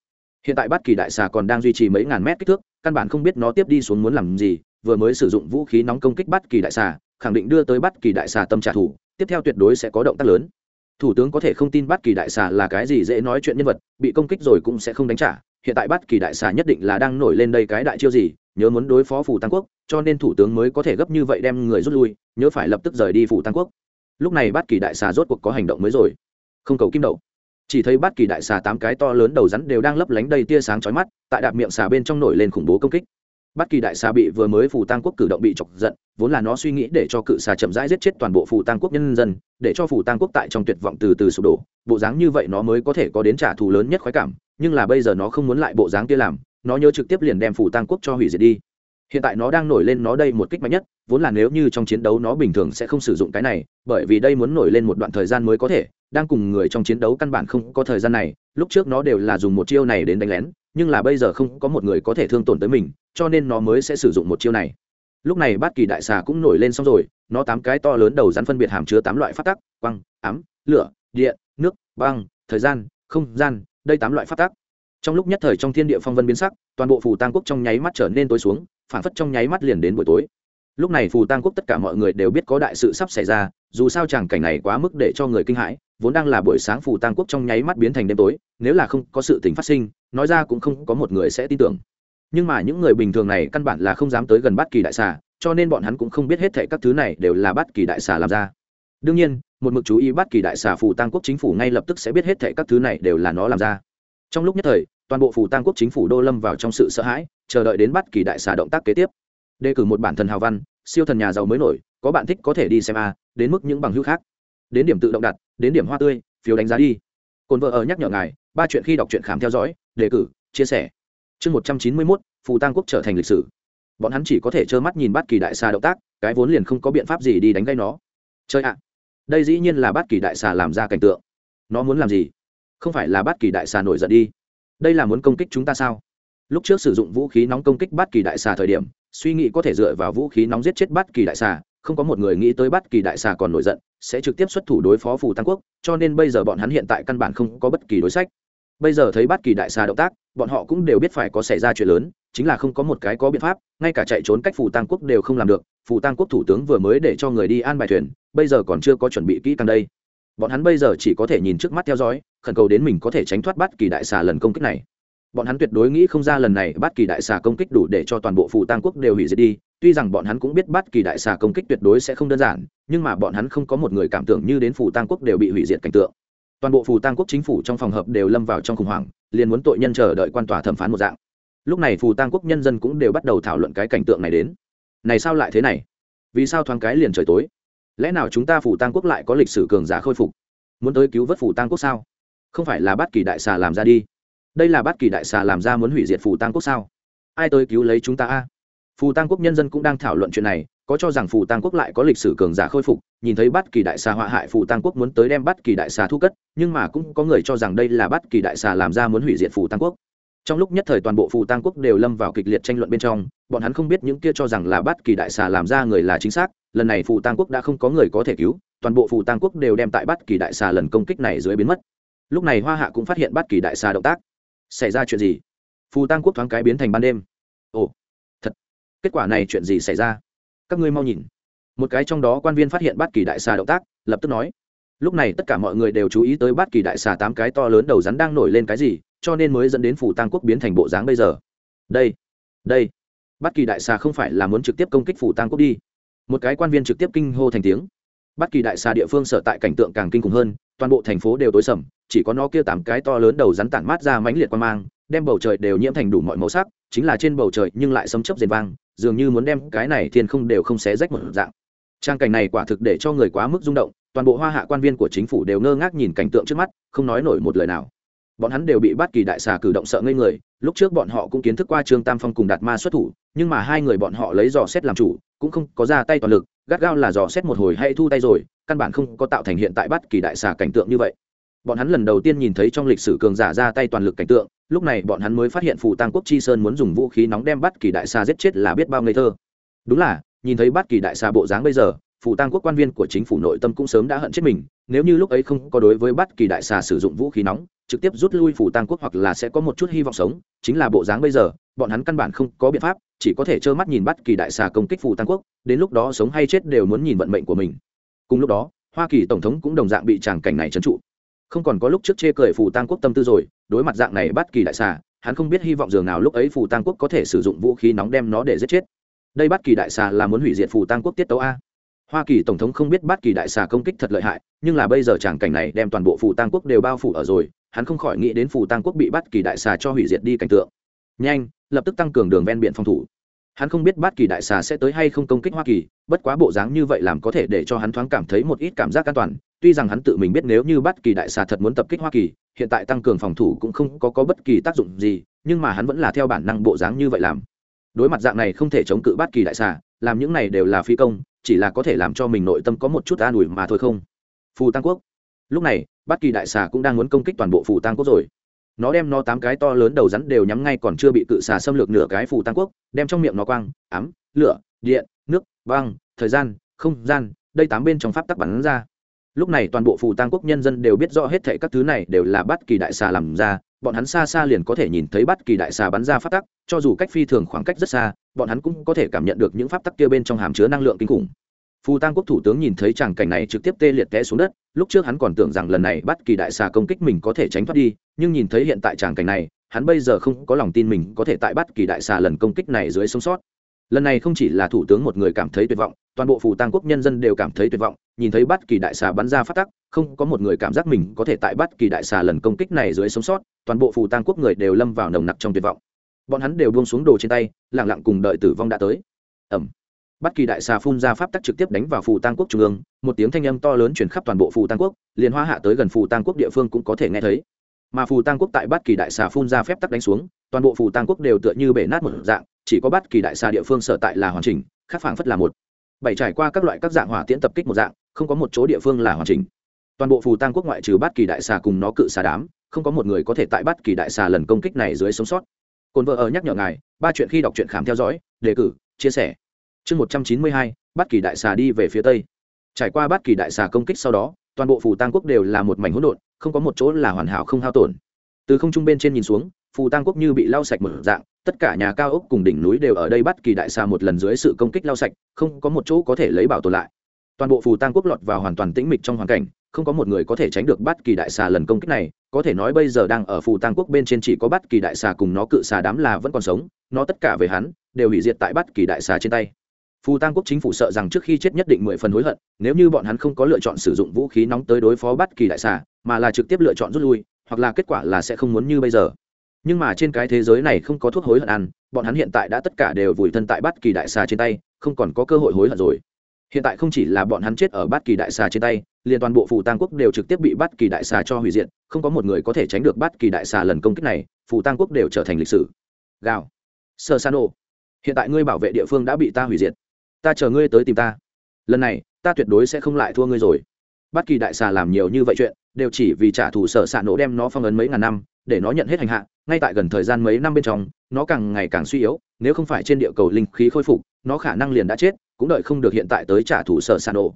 hiện tại bất kỳ đại xà còn đang duy trì mấy ngàn mét kích thước, căn bản không biết nó tiếp đi xuống muốn làm gì, vừa mới sử dụng vũ khí nóng công kích bất kỳ đại xà, khẳng định đưa tới bất kỳ đại xà tâm trả thù, tiếp theo tuyệt đối sẽ có động tác lớn thủ tướng có thể không tin bất kỳ đại xà là cái gì dễ nói chuyện nhân vật, bị công kích rồi cũng sẽ không đánh trả. Hiện tại bất kỳ đại xà nhất định là đang nổi lên đây cái đại chiêu gì, nhớ muốn đối phó phủ tăng quốc, cho nên thủ tướng mới có thể gấp như vậy đem người rút lui, nhớ phải lập tức rời đi phủ tăng quốc. Lúc này bất kỳ đại xà rốt cuộc có hành động mới rồi. Không cầu kim đậu. Chỉ thấy bất kỳ đại xà tám cái to lớn đầu rắn đều đang lấp lánh đầy tia sáng chói mắt, tại đạp miệng xà bên trong nổi lên khủng bố công kích bất kỳ đại xà bị vừa mới phù tăng quốc cử động bị chọc giận, vốn là nó suy nghĩ để cho cự xà chậm rãi giết chết toàn bộ phù tăng quốc nhân dân, để cho phù tăng quốc tại trong tuyệt vọng từ từ sụp đổ. Bộ dáng như vậy nó mới có thể có đến trả thù lớn nhất khoái cảm, nhưng là bây giờ nó không muốn lại bộ dáng kia làm, nó nhớ trực tiếp liền đem phù tăng quốc cho hủy diệt đi. Hiện tại nó đang nổi lên nó đây một kích mạnh nhất, vốn là nếu như trong chiến đấu nó bình thường sẽ không sử dụng cái này, bởi vì đây muốn nổi lên một đoạn thời gian mới có thể, đang cùng người trong chiến đấu căn bản không có thời gian này, lúc trước nó đều là dùng một chiêu này đến đánh lén, nhưng là bây giờ không có một người có thể thương tổn tới mình cho nên nó mới sẽ sử dụng một chiêu này. Lúc này bát kỳ đại xà cũng nổi lên xong rồi, nó tám cái to lớn đầu rắn phân biệt hàm chứa tám loại phát tắc, quăng, ám, lửa điện nước, băng, thời gian, không gian, đây tám loại phát tắc. Trong lúc nhất thời trong thiên địa phong vân biến sắc, toàn bộ phù tăng quốc trong nháy mắt trở nên tối xuống, phản phất trong nháy mắt liền đến buổi tối. Lúc này phù tăng quốc tất cả mọi người đều biết có đại sự sắp xảy ra, dù sao chẳng cảnh này quá mức để cho người kinh hãi, vốn đang là buổi sáng phù tăng quốc trong nháy mắt biến thành đêm tối, nếu là không có sự tình phát sinh, nói ra cũng không có một người sẽ tin tưởng nhưng mà những người bình thường này căn bản là không dám tới gần bát kỳ đại xà, cho nên bọn hắn cũng không biết hết thệ các thứ này đều là bát kỳ đại xà làm ra. Đương nhiên, một mực chú ý bát kỳ đại xà phù tăng quốc chính phủ ngay lập tức sẽ biết hết thệ các thứ này đều là nó làm ra. Trong lúc nhất thời, toàn bộ phù tăng quốc chính phủ đô lâm vào trong sự sợ hãi, chờ đợi đến bát kỳ đại xà động tác kế tiếp. Đề cử một bản thần hào văn, siêu thần nhà giàu mới nổi, có bạn thích có thể đi xem a, đến mức những bằng hữu khác. Đến điểm tự động đặt, đến điểm hoa tươi, phiếu đánh giá đi. Cồn vợ ở nhắc nhở ngài, ba chuyện khi đọc truyện khám theo dõi, đề cử, chia sẻ chương một trăm chín mươi mốt, phù tăng quốc trở thành lịch sử. Bọn hắn chỉ có thể trơ mắt nhìn bát kỳ đại xà động tác, cái vốn liền không có biện pháp gì đi đánh gây nó. Chơi ạ! Đây dĩ nhiên là bát kỳ đại xà làm ra cảnh tượng. Nó muốn làm gì? Không phải là bát kỳ đại xà nổi giận đi. Đây là muốn công kích chúng ta sao? Lúc trước sử dụng vũ khí nóng công kích bát kỳ đại xà thời điểm, suy nghĩ có thể dựa vào vũ khí nóng giết chết bát kỳ đại xà, không có một người nghĩ tới bát kỳ đại xà còn nổi giận, sẽ trực tiếp xuất thủ đối phó phù tăng quốc, cho nên bây giờ bọn hắn hiện tại căn bản không có bất kỳ đối sách bây giờ thấy bát kỳ đại xà động tác, bọn họ cũng đều biết phải có xảy ra chuyện lớn, chính là không có một cái có biện pháp, ngay cả chạy trốn cách Phủ tăng quốc đều không làm được. Phủ tăng quốc thủ tướng vừa mới để cho người đi an bài thuyền, bây giờ còn chưa có chuẩn bị kỹ càng đây. Bọn hắn bây giờ chỉ có thể nhìn trước mắt theo dõi, khẩn cầu đến mình có thể tránh thoát bát kỳ đại xà lần công kích này. Bọn hắn tuyệt đối nghĩ không ra lần này bát kỳ đại xà công kích đủ để cho toàn bộ Phủ tăng quốc đều hủy diệt đi. Tuy rằng bọn hắn cũng biết bát kỳ đại xà công kích tuyệt đối sẽ không đơn giản, nhưng mà bọn hắn không có một người cảm tưởng như đến Phủ tăng quốc đều bị hủy diệt cảnh tượng toàn bộ phù tăng quốc chính phủ trong phòng hợp đều lâm vào trong khủng hoảng, liền muốn tội nhân chờ đợi quan tòa thẩm phán một dạng. Lúc này phù tăng quốc nhân dân cũng đều bắt đầu thảo luận cái cảnh tượng này đến. Này sao lại thế này? Vì sao thoáng cái liền trời tối? Lẽ nào chúng ta phù tăng quốc lại có lịch sử cường giả khôi phục? Muốn tới cứu vớt phù tăng quốc sao? Không phải là bát kỳ đại xà làm ra đi. Đây là bát kỳ đại xà làm ra muốn hủy diệt phù tăng quốc sao? Ai tới cứu lấy chúng ta a? Phù tăng quốc nhân dân cũng đang thảo luận chuyện này có cho rằng phù tăng quốc lại có lịch sử cường giả khôi phục, nhìn thấy bát kỳ đại xà họa hại phù tăng quốc muốn tới đem bát kỳ đại xà thu cất, nhưng mà cũng có người cho rằng đây là bát kỳ đại xà làm ra muốn hủy diệt phù tăng quốc. Trong lúc nhất thời toàn bộ phù tăng quốc đều lâm vào kịch liệt tranh luận bên trong, bọn hắn không biết những kia cho rằng là bát kỳ đại xà làm ra người là chính xác, lần này phù tăng quốc đã không có người có thể cứu, toàn bộ phù tăng quốc đều đem tại bát kỳ đại xà lần công kích này dưới biến mất. Lúc này hoa hạ cũng phát hiện bát kỳ đại xà động tác. Xảy ra chuyện gì? Phù tăng quốc thoáng cái biến thành ban đêm. Ồ, thật. Kết quả này chuyện gì xảy ra? Các ngươi mau nhìn. Một cái trong đó quan viên phát hiện bát kỳ đại xà động tác, lập tức nói. Lúc này tất cả mọi người đều chú ý tới bát kỳ đại xà tám cái to lớn đầu rắn đang nổi lên cái gì, cho nên mới dẫn đến phủ tăng quốc biến thành bộ dáng bây giờ. Đây đây. Bát kỳ đại xà không phải là muốn trực tiếp công kích phủ tăng quốc đi. Một cái quan viên trực tiếp kinh hô thành tiếng. Bát kỳ đại xà địa phương sở tại cảnh tượng càng kinh khủng hơn, toàn bộ thành phố đều tối sầm, chỉ có nó kia tám cái to lớn đầu rắn tản mát ra mãnh liệt quan mang đem bầu trời đều nhiễm thành đủ mọi màu sắc, chính là trên bầu trời nhưng lại sấm chớp rền vang, dường như muốn đem cái này thiên không đều không xé rách một dạng. Trang cảnh này quả thực để cho người quá mức rung động, toàn bộ hoa hạ quan viên của chính phủ đều ngơ ngác nhìn cảnh tượng trước mắt, không nói nổi một lời nào. Bọn hắn đều bị bắt kỳ đại xà cử động sợ ngây người, lúc trước bọn họ cũng kiến thức qua trương tam phong cùng đạt ma xuất thủ, nhưng mà hai người bọn họ lấy dò xét làm chủ, cũng không có ra tay toàn lực, gắt gao là dò xét một hồi hay thu tay rồi, căn bản không có tạo thành hiện tại bắt kỳ đại xà cảnh tượng như vậy bọn hắn lần đầu tiên nhìn thấy trong lịch sử cường giả ra tay toàn lực cảnh tượng, lúc này bọn hắn mới phát hiện phù tăng quốc chi sơn muốn dùng vũ khí nóng đem bắt kỳ đại xa giết chết là biết bao ngây thơ. Đúng là, nhìn thấy bắt kỳ đại xa bộ dáng bây giờ phù tăng quốc quan viên của chính phủ nội tâm cũng sớm đã hận chết mình, nếu như lúc ấy không có đối với bắt kỳ đại xà sử dụng vũ khí nóng, trực tiếp rút lui phù tăng quốc hoặc là sẽ có một chút hy vọng sống, chính là bộ dáng bây giờ, bọn hắn căn bản không có biện pháp, chỉ có thể trơ mắt nhìn bắt kỳ đại xà công kích phù tăng quốc, đến lúc đó sống hay chết đều muốn nhìn vận mệnh của mình. Cùng lúc đó, hoa kỳ tổng thống cũng đồng dạng bị tràng cảnh này trấn trụ không còn có lúc trước chê cười phù tăng quốc tâm tư rồi, đối mặt dạng này bắt kỳ đại xà, hắn không biết hy vọng dường nào lúc ấy phù tăng quốc có thể sử dụng vũ khí nóng đem nó để giết chết. Đây bắt kỳ đại xà là muốn hủy diệt phù tăng quốc tiết tấu a. Hoa kỳ tổng thống không biết bắt kỳ đại xà công kích thật lợi hại, nhưng là bây giờ tràng cảnh này đem toàn bộ phù tăng quốc đều bao phủ ở rồi, hắn không khỏi nghĩ đến phù tăng quốc bị bắt kỳ đại xà cho hủy diệt đi cảnh tượng. Nhanh, lập tức tăng cường đường ven biển phòng thủ hắn không biết bát kỳ đại xà sẽ tới hay không công kích hoa kỳ bất quá bộ dáng như vậy làm có thể để cho hắn thoáng cảm thấy một ít cảm giác an toàn. Tuy rằng hắn tự mình biết nếu như bát kỳ đại xà thật muốn tập kích hoa kỳ hiện tại tăng cường phòng thủ cũng không có, có bất kỳ tác dụng gì nhưng mà hắn vẫn là theo bản năng bộ dáng như vậy làm. Đối mặt dạng này không thể chống cự bát kỳ đại xà làm những này đều là phi công chỉ là có thể làm cho mình nội tâm có một chút an ủi mà thôi không. Phù tăng quốc. Lúc này bát kỳ đại xà cũng đang muốn công kích toàn bộ phù tăng quốc rồi nó đem nó tám cái to lớn đầu rắn đều nhắm ngay còn chưa bị cự xà xâm lược nửa cái phù tăng quốc, đem trong miệng nó quang ám lửa, điện, nước băng thời gian, không gian, đây tám bên trong pháp tắc bắn ra. Lúc này toàn bộ phù tăng quốc nhân dân đều biết rõ hết thệ các thứ này đều là bắt kỳ đại xà làm ra, bọn hắn xa xa liền có thể nhìn thấy bắt kỳ đại xà bắn ra pháp tắc, cho dù cách phi thường khoảng cách rất xa, bọn hắn cũng có thể cảm nhận được những pháp tắc kia bên trong hàm chứa năng lượng kinh khủng phù tăng quốc thủ tướng nhìn thấy tràng cảnh này trực tiếp tê liệt té xuống đất, lúc trước hắn còn tưởng rằng lần này bắt kỳ đại xà công kích mình có thể tránh thoát đi, nhưng nhìn thấy hiện tại tràng cảnh này, hắn bây giờ không có lòng tin mình có thể tại bắt kỳ đại xà lần công kích này dưới sống sót. Lần này không chỉ là thủ tướng một người cảm thấy tuyệt vọng, toàn bộ phù tăng quốc nhân dân đều cảm thấy tuyệt vọng, nhìn thấy bắt kỳ đại xà bắn ra phát tắc, không có một người cảm giác mình có thể tại bắt kỳ đại xà lần công kích này dưới sống sót, toàn bộ phù tăng quốc người đều lâm vào nồng nặc trong tuyệt vọng. Bọn hắn đều buông xuống đồ trên tay lẳng lặng cùng đợi tử vong đã tới. Ẩm bắt kỳ đại xà phun ra pháp tắc trực tiếp đánh vào phù tăng quốc trung ương, một tiếng thanh âm to lớn chuyển khắp toàn bộ phù tăng quốc, liền hoa hạ tới gần phù tăng quốc địa phương cũng có thể nghe thấy. Mà phù tăng quốc tại bất kỳ đại xà phun ra phép tắc đánh xuống, toàn bộ phù tăng quốc đều tựa như bể nát một dạng, chỉ có bất kỳ đại xà địa phương sở tại là hoàn chỉnh, khác phảng phất là một. Bảy trải qua các loại các dạng hỏa tiễn tập kích một dạng, không có một chỗ địa phương là hoàn chỉnh. Toàn bộ phù tăng quốc ngoại trừ bất kỳ đại xà cùng nó cự xà đám, không có một người có thể tại bất kỳ đại xà lần công kích này dưới sống sót. Cồn vợ ở nhắc nhở ngài, ba chuyện khi đọc truyện khám theo dõi, đề cử, chia sẻ chương một trăm chín mươi hai kỳ đại xà đi về phía tây. Trải qua bất kỳ đại xà công kích sau đó, toàn bộ phù tăng quốc đều là một mảnh hỗn độn, không có một chỗ là hoàn hảo không hao tổn. Từ không trung bên trên nhìn xuống phù tăng quốc như bị lau sạch một dạng, tất cả nhà cao ốc cùng đỉnh núi đều ở đây bắt kỳ đại xà một lần dưới sự công kích lau sạch, không có một chỗ có thể lấy bảo tồn lại. Toàn bộ phù tăng quốc lọt vào hoàn toàn tĩnh mịch trong hoàn cảnh, không có một người có thể tránh được bắt kỳ đại xà lần công kích này, có thể nói bây giờ đang ở phù tăng quốc bên trên chỉ có bắt kỳ đại xà cùng nó cự xà đám là vẫn còn sống, nó tất cả về hắn, đều hủy diệt tại bắt kỳ đại xà trên tay phù tăng quốc chính phủ sợ rằng trước khi chết nhất định mười phần hối hận, nếu như bọn hắn không có lựa chọn sử dụng vũ khí nóng tới đối phó bất kỳ đại xà, mà là trực tiếp lựa chọn rút lui, hoặc là kết quả là sẽ không muốn như bây giờ. Nhưng mà trên cái thế giới này không có thuốc hối hận ăn, bọn hắn hiện tại đã tất cả đều vùi thân tại bất kỳ đại xà trên tay, không còn có cơ hội hối hận rồi. Hiện tại không chỉ là bọn hắn chết ở bất kỳ đại xà trên tay, liền toàn bộ phù tăng quốc đều trực tiếp bị bất kỳ đại xà cho hủy diệt, không có một người có thể tránh được bất kỳ đại xà lần công kích này phù tăng quốc đều trở thành lịch sử. Gào. Sơ san hiện tại ngươi bảo vệ địa phương đã bị ta hủy diệt ta chờ ngươi tới tìm ta. Lần này, ta tuyệt đối sẽ không lại thua ngươi rồi. Bất kỳ đại xà làm nhiều như vậy chuyện, đều chỉ vì trả thù sở xạ nổ đem nó phong ấn mấy ngàn năm, để nó nhận hết hành hạ, ngay tại gần thời gian mấy năm bên trong, nó càng ngày càng suy yếu, nếu không phải trên địa cầu linh khí khôi phục, nó khả năng liền đã chết, cũng đợi không được hiện tại tới trả thù sở xạ nổ.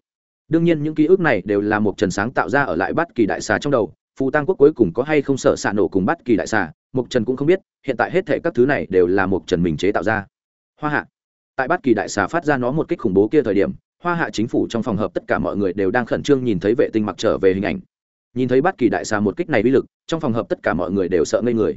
Đương nhiên những ký ức này đều là một trần sáng tạo ra ở lại bất kỳ đại xà trong đầu, phù tăng quốc cuối cùng có hay không sở xạ nổ cùng bất kỳ đại xà mục trần cũng không biết, hiện tại hết thể các thứ này đều là mục trần mình chế tạo ra. Hoa hạ tại bát kỳ đại xà phát ra nó một kích khủng bố kia thời điểm, hoa hạ chính phủ trong phòng hợp tất cả mọi người đều đang khẩn trương nhìn thấy vệ tinh mặc trở về hình ảnh. Nhìn thấy bát kỳ đại xà một kích này uy lực, trong phòng hợp tất cả mọi người đều sợ ngây người.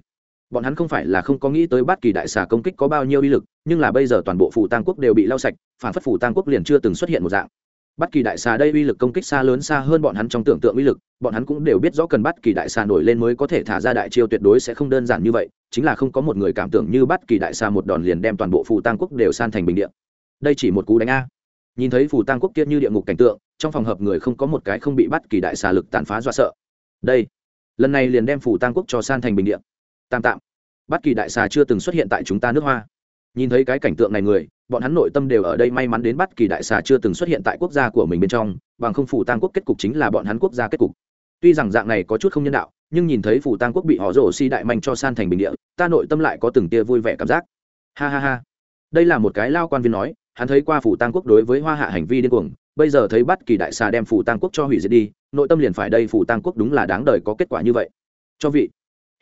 Bọn hắn không phải là không có nghĩ tới bát kỳ đại xà công kích có bao nhiêu uy lực, nhưng là bây giờ toàn bộ phủ tăng quốc đều bị lau sạch, phản phất phủ tăng quốc liền chưa từng xuất hiện một dạng. Bất kỳ đại xà đây uy lực công kích xa lớn xa hơn bọn hắn trong tưởng tượng uy lực, bọn hắn cũng đều biết rõ cần bất kỳ đại xà nổi lên mới có thể thả ra đại chiêu tuyệt đối sẽ không đơn giản như vậy, chính là không có một người cảm tưởng như bất kỳ đại xà một đòn liền đem toàn bộ phù tăng quốc đều san thành bình địa. đây chỉ một cú đánh a. Nhìn thấy phù tăng quốc kia như địa ngục cảnh tượng, trong phòng hợp người không có một cái không bị bắt kỳ đại xà lực tàn phá dọa sợ. Đây, lần này liền đem phù tăng quốc cho san thành bình địa. Tam tạm. Bắt kỳ đại xà chưa từng xuất hiện tại chúng ta nước hoa nhìn thấy cái cảnh tượng này người, bọn hắn nội tâm đều ở đây may mắn đến bắt kỳ đại xà chưa từng xuất hiện tại quốc gia của mình bên trong, bằng không phủ tăng quốc kết cục chính là bọn hắn quốc gia kết cục. Tuy rằng dạng này có chút không nhân đạo, nhưng nhìn thấy phủ tăng quốc bị họ rổ si đại manh cho san thành bình địa, ta nội tâm lại có từng tia vui vẻ cảm giác. Ha ha ha. Đây là một cái lao quan viên nói, hắn thấy qua phủ tăng quốc đối với hoa hạ hành vi điên cuồng, bây giờ thấy bắt kỳ đại xà đem phủ tăng quốc cho hủy diệt đi, nội tâm liền phải đây phủ tăng quốc đúng là đáng đời có kết quả như vậy. Cho vị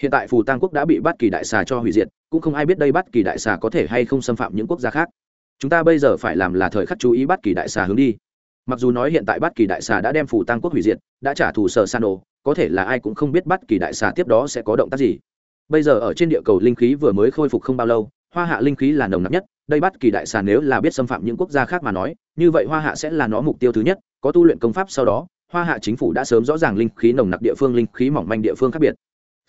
hiện tại phù tăng quốc đã bị bắt kỳ đại xà cho hủy diệt, cũng không ai biết đây bắt kỳ đại xà có thể hay không xâm phạm những quốc gia khác. Chúng ta bây giờ phải làm là thời khắc chú ý bắt kỳ đại xà hướng đi. Mặc dù nói hiện tại bắt kỳ đại xà đã đem phù tăng quốc hủy diệt, đã trả thù sở san ổ có thể là ai cũng không biết bắt kỳ đại xà tiếp đó sẽ có động tác gì. Bây giờ ở trên địa cầu linh khí vừa mới khôi phục không bao lâu, hoa hạ linh khí là nồng nặc nhất, đây bắt kỳ đại xà nếu là biết xâm phạm những quốc gia khác mà nói, như vậy hoa hạ sẽ là nó mục tiêu thứ nhất, có tu luyện công pháp sau đó, hoa hạ chính phủ đã sớm rõ ràng linh khí nồng nặc địa phương, linh khí mỏng manh địa phương khác biệt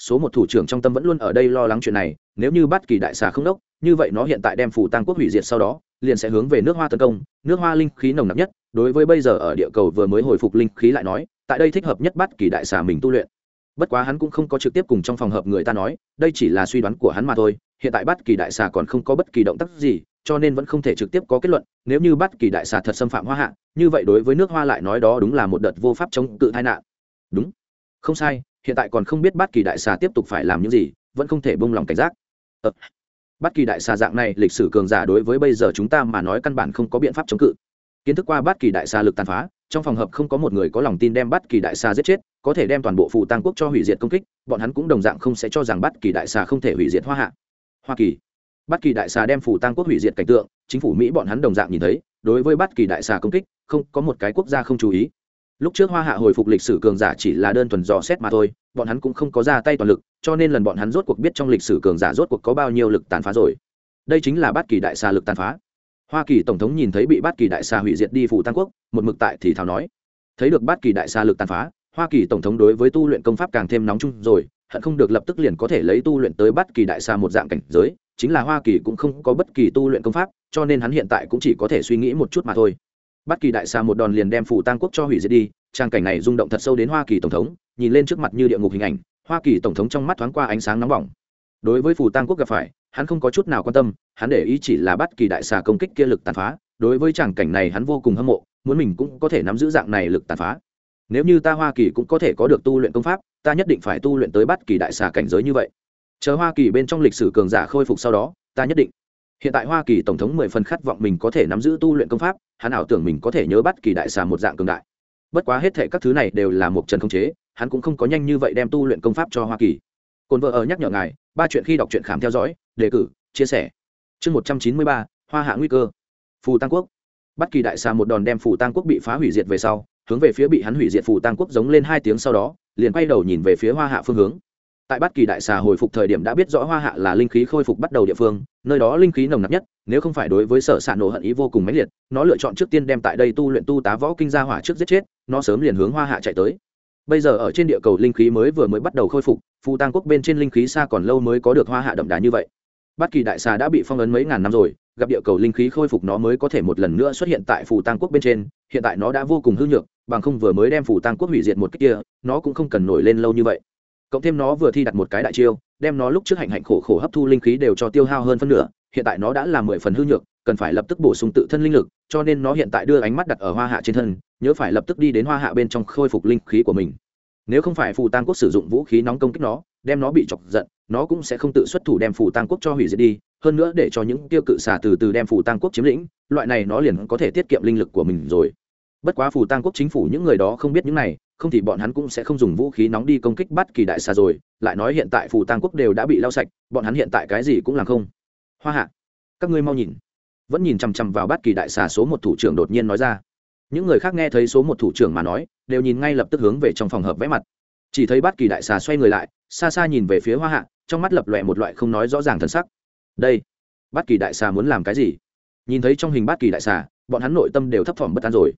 số một thủ trưởng trong tâm vẫn luôn ở đây lo lắng chuyện này, nếu như bắt kỳ đại xà không đốc, như vậy nó hiện tại đem phủ tăng quốc hủy diệt sau đó, liền sẽ hướng về nước hoa tấn công, nước hoa linh khí nồng nặc nhất, đối với bây giờ ở địa cầu vừa mới hồi phục linh khí lại nói, tại đây thích hợp nhất bắt kỳ đại xà mình tu luyện. Bất quá hắn cũng không có trực tiếp cùng trong phòng hợp người ta nói, đây chỉ là suy đoán của hắn mà thôi, hiện tại bắt kỳ đại xà còn không có bất kỳ động tác gì, cho nên vẫn không thể trực tiếp có kết luận, nếu như bắt kỳ đại xà thật xâm phạm hoa hạ, như vậy đối với nước hoa lại nói đó đúng là một đợt vô pháp chống cự tai nạn. Đúng. Không sai hiện tại còn không biết bát kỳ đại xà tiếp tục phải làm những gì vẫn không thể bông lòng cảnh giác. Ờ, bát kỳ đại xà dạng này lịch sử cường giả đối với bây giờ chúng ta mà nói căn bản không có biện pháp chống cự. Kiến thức qua bát kỳ đại xà lực tàn phá trong phòng hợp không có một người có lòng tin đem bát kỳ đại xà giết chết có thể đem toàn bộ phù tăng quốc cho hủy diệt công kích bọn hắn cũng đồng dạng không sẽ cho rằng bát kỳ đại xà không thể hủy diệt hoa hạ. Hoa kỳ. Bát kỳ đại xà đem phù tăng quốc hủy diệt cảnh tượng chính phủ mỹ bọn hắn đồng dạng nhìn thấy đối với bát kỳ đại xà công kích không có một cái quốc gia không chú ý lúc trước hoa hạ hồi phục lịch sử cường giả chỉ là đơn thuần dò xét mà thôi, bọn hắn cũng không có ra tay toàn lực, cho nên lần bọn hắn rốt cuộc biết trong lịch sử cường giả rốt cuộc có bao nhiêu lực tàn phá rồi. Đây chính là bát kỳ đại xà lực tàn phá. Hoa kỳ tổng thống nhìn thấy bị bát kỳ đại xà hủy diệt đi phủ tam quốc, một mực tại thì thảo nói. Thấy được bát kỳ đại xà lực tàn phá, hoa kỳ tổng thống đối với tu luyện công pháp càng thêm nóng chung rồi, hận không được lập tức liền có thể lấy tu luyện tới bát kỳ đại xà một dạng cảnh giới, chính là hoa kỳ cũng không có bất kỳ tu luyện công pháp, cho nên hắn hiện tại cũng chỉ có thể suy nghĩ một chút mà thôi bất kỳ đại xà một đòn liền đem phủ tăng quốc cho hủy diệt đi, trang cảnh này rung động thật sâu đến hoa kỳ tổng thống, nhìn lên trước mặt như địa ngục hình ảnh, hoa kỳ tổng thống trong mắt thoáng qua ánh sáng nóng bỏng. Đối với phủ tăng quốc gặp phải, hắn không có chút nào quan tâm, hắn để ý chỉ là bắt kỳ đại xà công kích kia lực tàn phá, đối với tràng cảnh này hắn vô cùng hâm mộ, muốn mình cũng có thể nắm giữ dạng này lực tàn phá. Nếu như ta hoa kỳ cũng có thể có được tu luyện công pháp, ta nhất định phải tu luyện tới bắt kỳ đại xà cảnh giới như vậy. Chờ hoa kỳ bên trong lịch sử cường giả khôi phục sau đó, ta nhất định hiện tại hoa kỳ tổng thống mười phần khát vọng mình có thể nắm giữ tu luyện công pháp, hắn ảo tưởng mình có thể nhớ bắt kỳ đại xà một dạng cường đại. Bất quá hết thệ các thứ này đều là một trần không chế, hắn cũng không có nhanh như vậy đem tu luyện công pháp cho hoa kỳ. Cồn vợ ở nhắc nhở ngài, ba chuyện khi đọc truyện khám theo dõi, đề cử, chia sẻ. Chương một trăm chín mươi ba, hoa hạ nguy cơ. Phù tăng quốc. Bất kỳ đại xà một đòn đem phù tăng quốc bị phá hủy diệt về sau, hướng về phía bị hắn hủy diệt phù tăng quốc giống lên hai tiếng sau đó, liền quay đầu nhìn về phía hoa hạ phương hướng tại bát kỳ đại xà hồi phục thời điểm đã biết rõ hoa hạ là linh khí khôi phục bắt đầu địa phương, nơi đó linh khí nồng nặc nhất, nếu không phải đối với sở s ạ nổ hận ý vô cùng mãnh liệt, nó lựa chọn trước tiên đem tại đây tu luyện tu tá võ kinh gia hỏa trước giết chết, nó sớm liền hướng hoa hạ chạy tới. Bây giờ ở trên địa cầu linh khí mới vừa mới bắt đầu khôi phục, phu tăng quốc bên trên linh khí xa còn lâu mới có được hoa hạ đậm đá như vậy. Bát kỳ đại xà đã bị phong ấn mấy ngàn năm rồi, gặp địa cầu linh khí khôi phục nó mới có thể một lần nữa xuất hiện tại phù tăng quốc bên trên, hiện tại nó đã vô cùng hư nhược, bằng không vừa mới đem phù tăng quốc hủy diệt một cách kia, nó cũng không cần nổi lên lâu như vậy cộng thêm nó vừa thi đặt một cái đại chiêu, đem nó lúc trước hạnh hạnh khổ khổ hấp thu linh khí đều cho tiêu hao hơn phân nửa, hiện tại nó đã là mười phần hư nhược, cần phải lập tức bổ sung tự thân linh lực, cho nên nó hiện tại đưa ánh mắt đặt ở hoa hạ trên thân, nhớ phải lập tức đi đến hoa hạ bên trong khôi phục linh khí của mình. Nếu không phải phù tăng quốc sử dụng vũ khí nóng công kích nó, đem nó bị chọc giận, nó cũng sẽ không tự xuất thủ đem phù tăng quốc cho hủy diệt đi, hơn nữa để cho những tiêu cự xả từ từ đem phù tăng quốc chiếm lĩnh, loại này nó liền có thể tiết kiệm linh lực của mình rồi. Bất quá phù tăng quốc chính phủ những người đó không biết những này không thì bọn hắn cũng sẽ không dùng vũ khí nóng đi công kích bắt kỳ đại xà rồi. Lại nói hiện tại phù tăng quốc đều đã bị lau sạch, bọn hắn hiện tại cái gì cũng làm không. Hoa hạ, các ngươi mau nhìn. Vẫn nhìn chằm chằm vào bắt kỳ đại xà số một thủ trưởng đột nhiên nói ra. Những người khác nghe thấy số một thủ trưởng mà nói, đều nhìn ngay lập tức hướng về trong phòng hợp vẽ mặt. Chỉ thấy bắt kỳ đại xà xoay người lại, xa xa nhìn về phía hoa hạ, trong mắt lập lòe một loại không nói rõ ràng thân sắc. Đây bắt kỳ đại xà muốn làm cái gì? Nhìn thấy trong hình bắt kỳ đại xà bọn hắn nội tâm đều thấp thỏm bất an rồi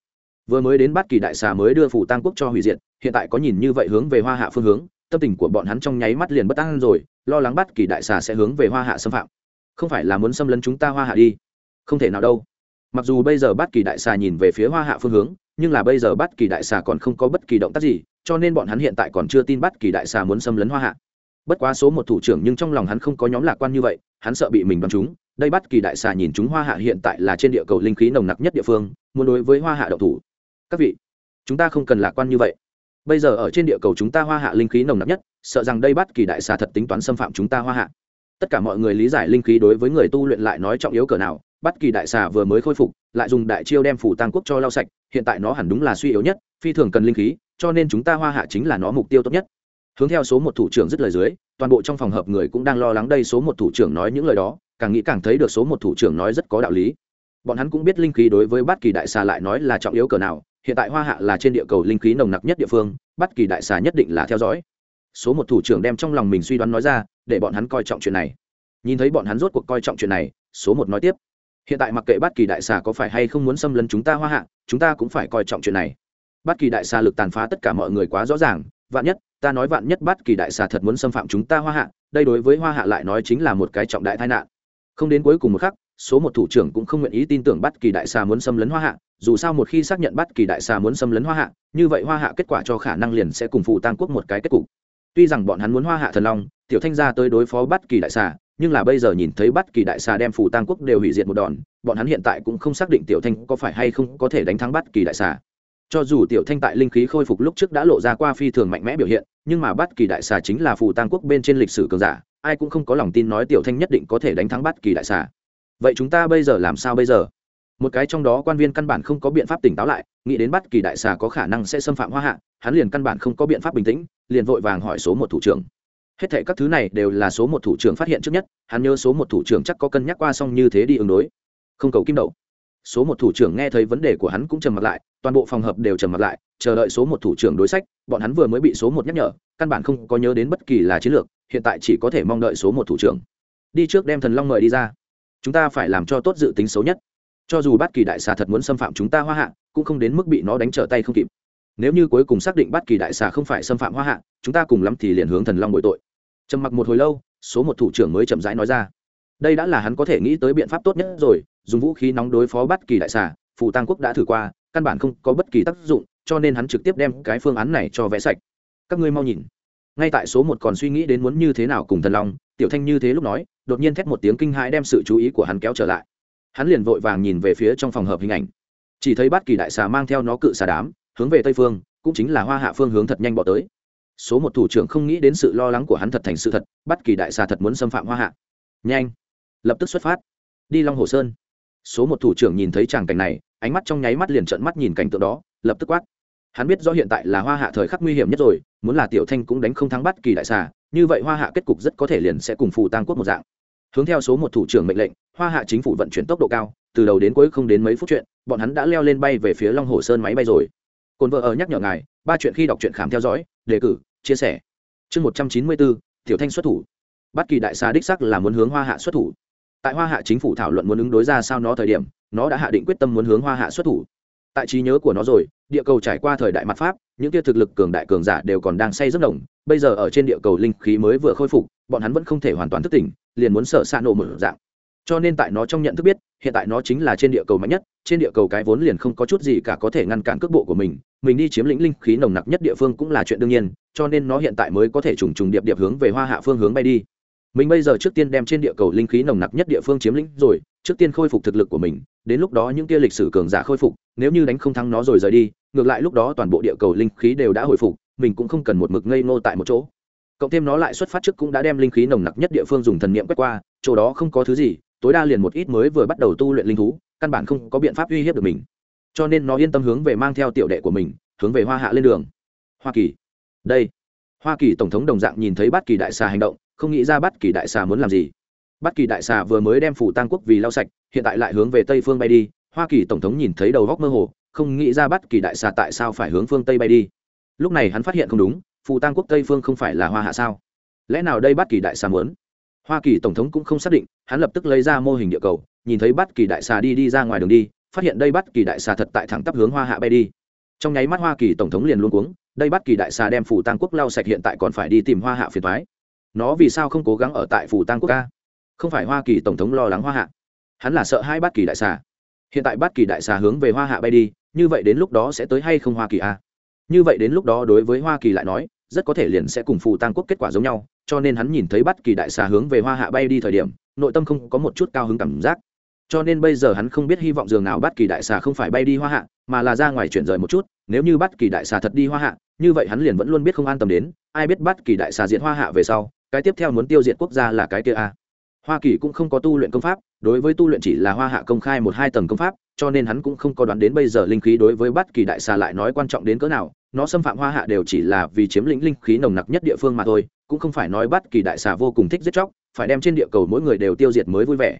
vừa mới đến bát kỳ đại xà mới đưa phủ tăng quốc cho hủy diệt, hiện tại có nhìn như vậy hướng về hoa hạ phương hướng, tâm tình của bọn hắn trong nháy mắt liền bất an rồi, lo lắng bát kỳ đại xà sẽ hướng về hoa hạ xâm phạm. Không phải là muốn xâm lấn chúng ta hoa hạ đi. Không thể nào đâu. Mặc dù bây giờ bát kỳ đại xà nhìn về phía hoa hạ phương hướng, nhưng là bây giờ bát kỳ đại xà còn không có bất kỳ động tác gì, cho nên bọn hắn hiện tại còn chưa tin bát kỳ đại xà muốn xâm lấn hoa hạ. Bất quá số một thủ trưởng nhưng trong lòng hắn không có nhóm lạc quan như vậy, hắn sợ bị mình đoán chúng. Đây bát kỳ đại xà nhìn chúng hoa hạ hiện tại là trên địa cầu linh khí nồng nặc nhất địa phương, muốn đối với hoa hạ độc thủ các vị. Chúng ta không cần lạc quan như vậy. Bây giờ ở trên địa cầu chúng ta hoa hạ linh khí nồng nặc nhất, sợ rằng đây bắt kỳ đại xà thật tính toán xâm phạm chúng ta hoa hạ. Tất cả mọi người lý giải linh khí đối với người tu luyện lại nói trọng yếu cỡ nào bất kỳ đại xà vừa mới khôi phục, lại dùng đại chiêu đem phủ tăng quốc cho lau sạch, hiện tại nó hẳn đúng là suy yếu nhất, phi thường cần linh khí, cho nên chúng ta hoa hạ chính là nó mục tiêu tốt nhất. Hướng theo số một thủ trưởng dứt lời dưới, toàn bộ trong phòng hợp người cũng đang lo lắng đây số một thủ trưởng nói những lời đó, càng nghĩ càng thấy được số một thủ trưởng nói rất có đạo lý. Bọn hắn cũng biết linh khí đối với bất kỳ đại xà lại nói là trọng yếu cỡ nào hiện tại hoa hạ là trên địa cầu linh khí nồng nặc nhất địa phương, bất kỳ đại xà nhất định là theo dõi. Số một thủ trưởng đem trong lòng mình suy đoán nói ra, để bọn hắn coi trọng chuyện này. Nhìn thấy bọn hắn rốt cuộc coi trọng chuyện này, số một nói tiếp. Hiện tại mặc kệ bất kỳ đại xà có phải hay không muốn xâm lấn chúng ta hoa hạ, chúng ta cũng phải coi trọng chuyện này. Bất kỳ đại xà lực tàn phá tất cả mọi người quá rõ ràng, vạn nhất, ta nói vạn nhất bất kỳ đại xà thật muốn xâm phạm chúng ta hoa hạ, đây đối với hoa hạ lại nói chính là một cái trọng đại tai nạn. Không đến cuối cùng một khắc, số một thủ trưởng cũng không nguyện ý tin tưởng bất kỳ đại xà muốn xâm lấn hoa hạ dù sao một khi xác nhận bắt kỳ đại xà muốn xâm lấn hoa hạ, như vậy hoa hạ kết quả cho khả năng liền sẽ cùng phụ tam quốc một cái kết cục. Tuy rằng bọn hắn muốn hoa hạ thần long, tiểu thanh gia tới đối phó bắt kỳ đại xà, nhưng là bây giờ nhìn thấy bất kỳ đại xà đem phủ tăng quốc đều hủy diệt một đòn, bọn hắn hiện tại cũng không xác định tiểu thanh có phải hay không có thể đánh thắng bất kỳ đại xà. Cho dù tiểu thanh tại linh khí khôi phục lúc trước đã lộ ra qua phi thường mạnh mẽ biểu hiện, nhưng mà bất kỳ đại xà chính là phù tăng quốc bên trên lịch sử cường giả, ai cũng không có lòng tin nói tiểu thanh nhất định có thể đánh thắng bất kỳ đại xà. Vậy chúng ta bây giờ làm sao bây giờ? Một cái trong đó quan viên căn bản không có biện pháp tỉnh táo lại, nghĩ đến bất kỳ đại xà có khả năng sẽ xâm phạm hoa hạ, hắn liền căn bản không có biện pháp bình tĩnh, liền vội vàng hỏi số một thủ trưởng. Hết thệ các thứ này đều là số một thủ trưởng phát hiện trước nhất, hắn nhớ số một thủ trưởng chắc có cân nhắc qua xong như thế đi ứng đối. Không cầu kim đậu. Số một thủ trưởng nghe thấy vấn đề của hắn cũng trầm mặt lại, toàn bộ phòng hợp đều trầm mặt lại, chờ đợi số một thủ trưởng đối sách, bọn hắn vừa mới bị số một nhắc nhở, căn bản không có nhớ đến bất kỳ là chiến lược, hiện tại chỉ có thể mong đợi số một thủ trưởng. Đi trước đem thần long mời đi ra. Chúng ta phải làm cho tốt dự tính xấu nhất cho dù bất kỳ đại xà thật muốn xâm phạm chúng ta hoa hạ, cũng không đến mức bị nó đánh trở tay không kịp. Nếu như cuối cùng xác định bất kỳ đại xà không phải xâm phạm hoa hạ, chúng ta cùng lắm thì liền hướng thần long bội tội. Trầm mặc một hồi lâu, số một thủ trưởng mới chậm rãi nói ra. Đây đã là hắn có thể nghĩ tới biện pháp tốt nhất rồi, dùng vũ khí nóng đối phó bất kỳ đại xà phụ tăng quốc đã thử qua, căn bản không có bất kỳ tác dụng, cho nên hắn trực tiếp đem cái phương án này cho vẽ sạch. Các ngươi mau nhìn. Ngay tại số một còn suy nghĩ đến muốn như thế nào cùng thần long, tiểu thanh như thế lúc nói, đột nhiên thét một tiếng kinh hãi đem sự chú ý của hắn kéo trở lại hắn liền vội vàng nhìn về phía trong phòng hợp hình ảnh. Chỉ thấy bát kỳ đại xà mang theo nó cự xà đám, hướng về tây phương, cũng chính là hoa hạ phương hướng thật nhanh bỏ tới. Số một thủ trưởng không nghĩ đến sự lo lắng của hắn thật thành sự thật bắt kỳ đại xà thật muốn xâm phạm hoa hạ. Nhanh, lập tức xuất phát. Đi long hồ sơn. Số một thủ trưởng nhìn thấy tràng cảnh này, ánh mắt trong nháy mắt liền trợn mắt nhìn cảnh tượng đó, lập tức quát. Hắn biết rõ hiện tại là hoa hạ thời khắc nguy hiểm nhất rồi, muốn là tiểu thanh cũng đánh không thắng bắt kỳ đại xà, như vậy hoa hạ kết cục rất có thể liền sẽ cùng phù tăng quốc một dạng. Hướng theo số một thủ trưởng mệnh lệnh hoa hạ chính phủ vận chuyển tốc độ cao, từ đầu đến cuối không đến mấy phút chuyện, bọn hắn đã leo lên bay về phía long hồ sơn máy bay rồi. Cồn vợ ở nhắc nhở ngài, ba chuyện khi đọc truyện khám theo dõi, đề cử, chia sẻ. Chương một trăm chín mươi bốn tiểu thanh xuất thủ. Bất kỳ đại xà đích sắc là muốn hướng hoa hạ xuất thủ. Tại hoa hạ chính phủ thảo luận muốn ứng đối ra sao nó thời điểm, nó đã hạ định quyết tâm muốn hướng hoa hạ xuất thủ. Tại trí nhớ của nó rồi, địa cầu trải qua thời đại mặt pháp, những kia thực lực cường đại cường giả đều còn đang say rất đồng bây giờ ở trên địa cầu linh khí mới vừa khôi phục, bọn hắn vẫn không thể hoàn toàn thức tỉnh, liền muốn sợ xa nổ mở dạng cho nên tại nó trong nhận thức biết, hiện tại nó chính là trên địa cầu mạnh nhất, trên địa cầu cái vốn liền không có chút gì cả có thể ngăn cản cước bộ của mình mình đi chiếm lĩnh linh khí nồng nặc nhất địa phương cũng là chuyện đương nhiên, cho nên nó hiện tại mới có thể trùng trùng điệp điệp hướng về hoa hạ phương hướng bay đi. Mình bây giờ trước tiên đem trên địa cầu linh khí nồng nặc nhất địa phương chiếm lĩnh rồi, trước tiên khôi phục thực lực của mình, đến lúc đó những kia lịch sử cường giả khôi phục, nếu như đánh không thắng nó rồi rời đi, ngược lại lúc đó toàn bộ địa cầu linh khí đều đã hồi phục, mình cũng không cần một mực ngây ngô tại một chỗ. Cộng thêm nó lại xuất phát trước cũng đã đem linh khí nồng nặc nhất địa phương dùng thần niệm quét qua, chỗ đó không có thứ gì tối đa liền một ít mới vừa bắt đầu tu luyện linh thú, căn bản không có biện pháp uy hiếp được mình. Cho nên nó yên tâm hướng về mang theo tiểu đệ của mình, hướng về hoa hạ lên đường. Hoa kỳ. Đây. Hoa kỳ tổng thống đồng dạng nhìn thấy bát kỳ đại xà hành động, không nghĩ ra bát kỳ đại xà muốn làm gì. Bát kỳ đại xà vừa mới đem phủ tăng quốc vì lau sạch, hiện tại lại hướng về tây phương bay đi. Hoa kỳ tổng thống nhìn thấy đầu góc mơ hồ, không nghĩ ra bát kỳ đại xà tại sao phải hướng phương tây bay đi. Lúc này hắn phát hiện không đúng phù tăng quốc tây phương không phải là hoa hạ sao? Lẽ nào đây bát kỳ đại xà muốn? Hoa kỳ tổng thống cũng không xác định, hắn lập tức lấy ra mô hình địa cầu, nhìn thấy bất kỳ đại xà đi đi ra ngoài đường đi, phát hiện đây bất kỳ đại xà thật tại thẳng tắp hướng hoa hạ bay đi. Trong nháy mắt hoa kỳ tổng thống liền luôn cuống, đây bất kỳ đại xà đem phủ tăng quốc lau sạch hiện tại còn phải đi tìm hoa hạ phiền thoái nó vì sao không cố gắng ở tại phủ tăng quốc ca? Không phải hoa kỳ tổng thống lo lắng hoa hạ. Hắn là sợ hai bất kỳ đại xà. Hiện tại bất kỳ đại xà hướng về hoa hạ bay đi, như vậy đến lúc đó sẽ tới hay không hoa kỳ à? như vậy đến lúc đó đối với hoa kỳ lại nói rất có thể liền sẽ cùng phù tăng quốc kết quả giống nhau, cho nên hắn nhìn thấy bất kỳ đại xà hướng về hoa hạ bay đi thời điểm, nội tâm không có một chút cao hứng cảm giác. Cho nên bây giờ hắn không biết hy vọng dường nào bất kỳ đại xà không phải bay đi hoa hạ, mà là ra ngoài chuyển rời một chút, nếu như bất kỳ đại xà thật đi hoa hạ, như vậy hắn liền vẫn luôn biết không an tâm đến, ai biết bất kỳ đại xà diện hoa hạ về sau, cái tiếp theo muốn tiêu diệt quốc gia là cái kia a. Hoa kỳ cũng không có tu luyện công pháp, đối với tu luyện chỉ là hoa hạ công khai một hai tầng công pháp, cho nên hắn cũng không có đoán đến bây giờ linh khí đối với bất kỳ đại xà lại nói quan trọng đến cỡ nào nó xâm phạm hoa hạ đều chỉ là vì chiếm lĩnh linh khí nồng nặc nhất địa phương mà thôi, cũng không phải nói bất kỳ đại xà vô cùng thích giết chóc, phải đem trên địa cầu mỗi người đều tiêu diệt mới vui vẻ.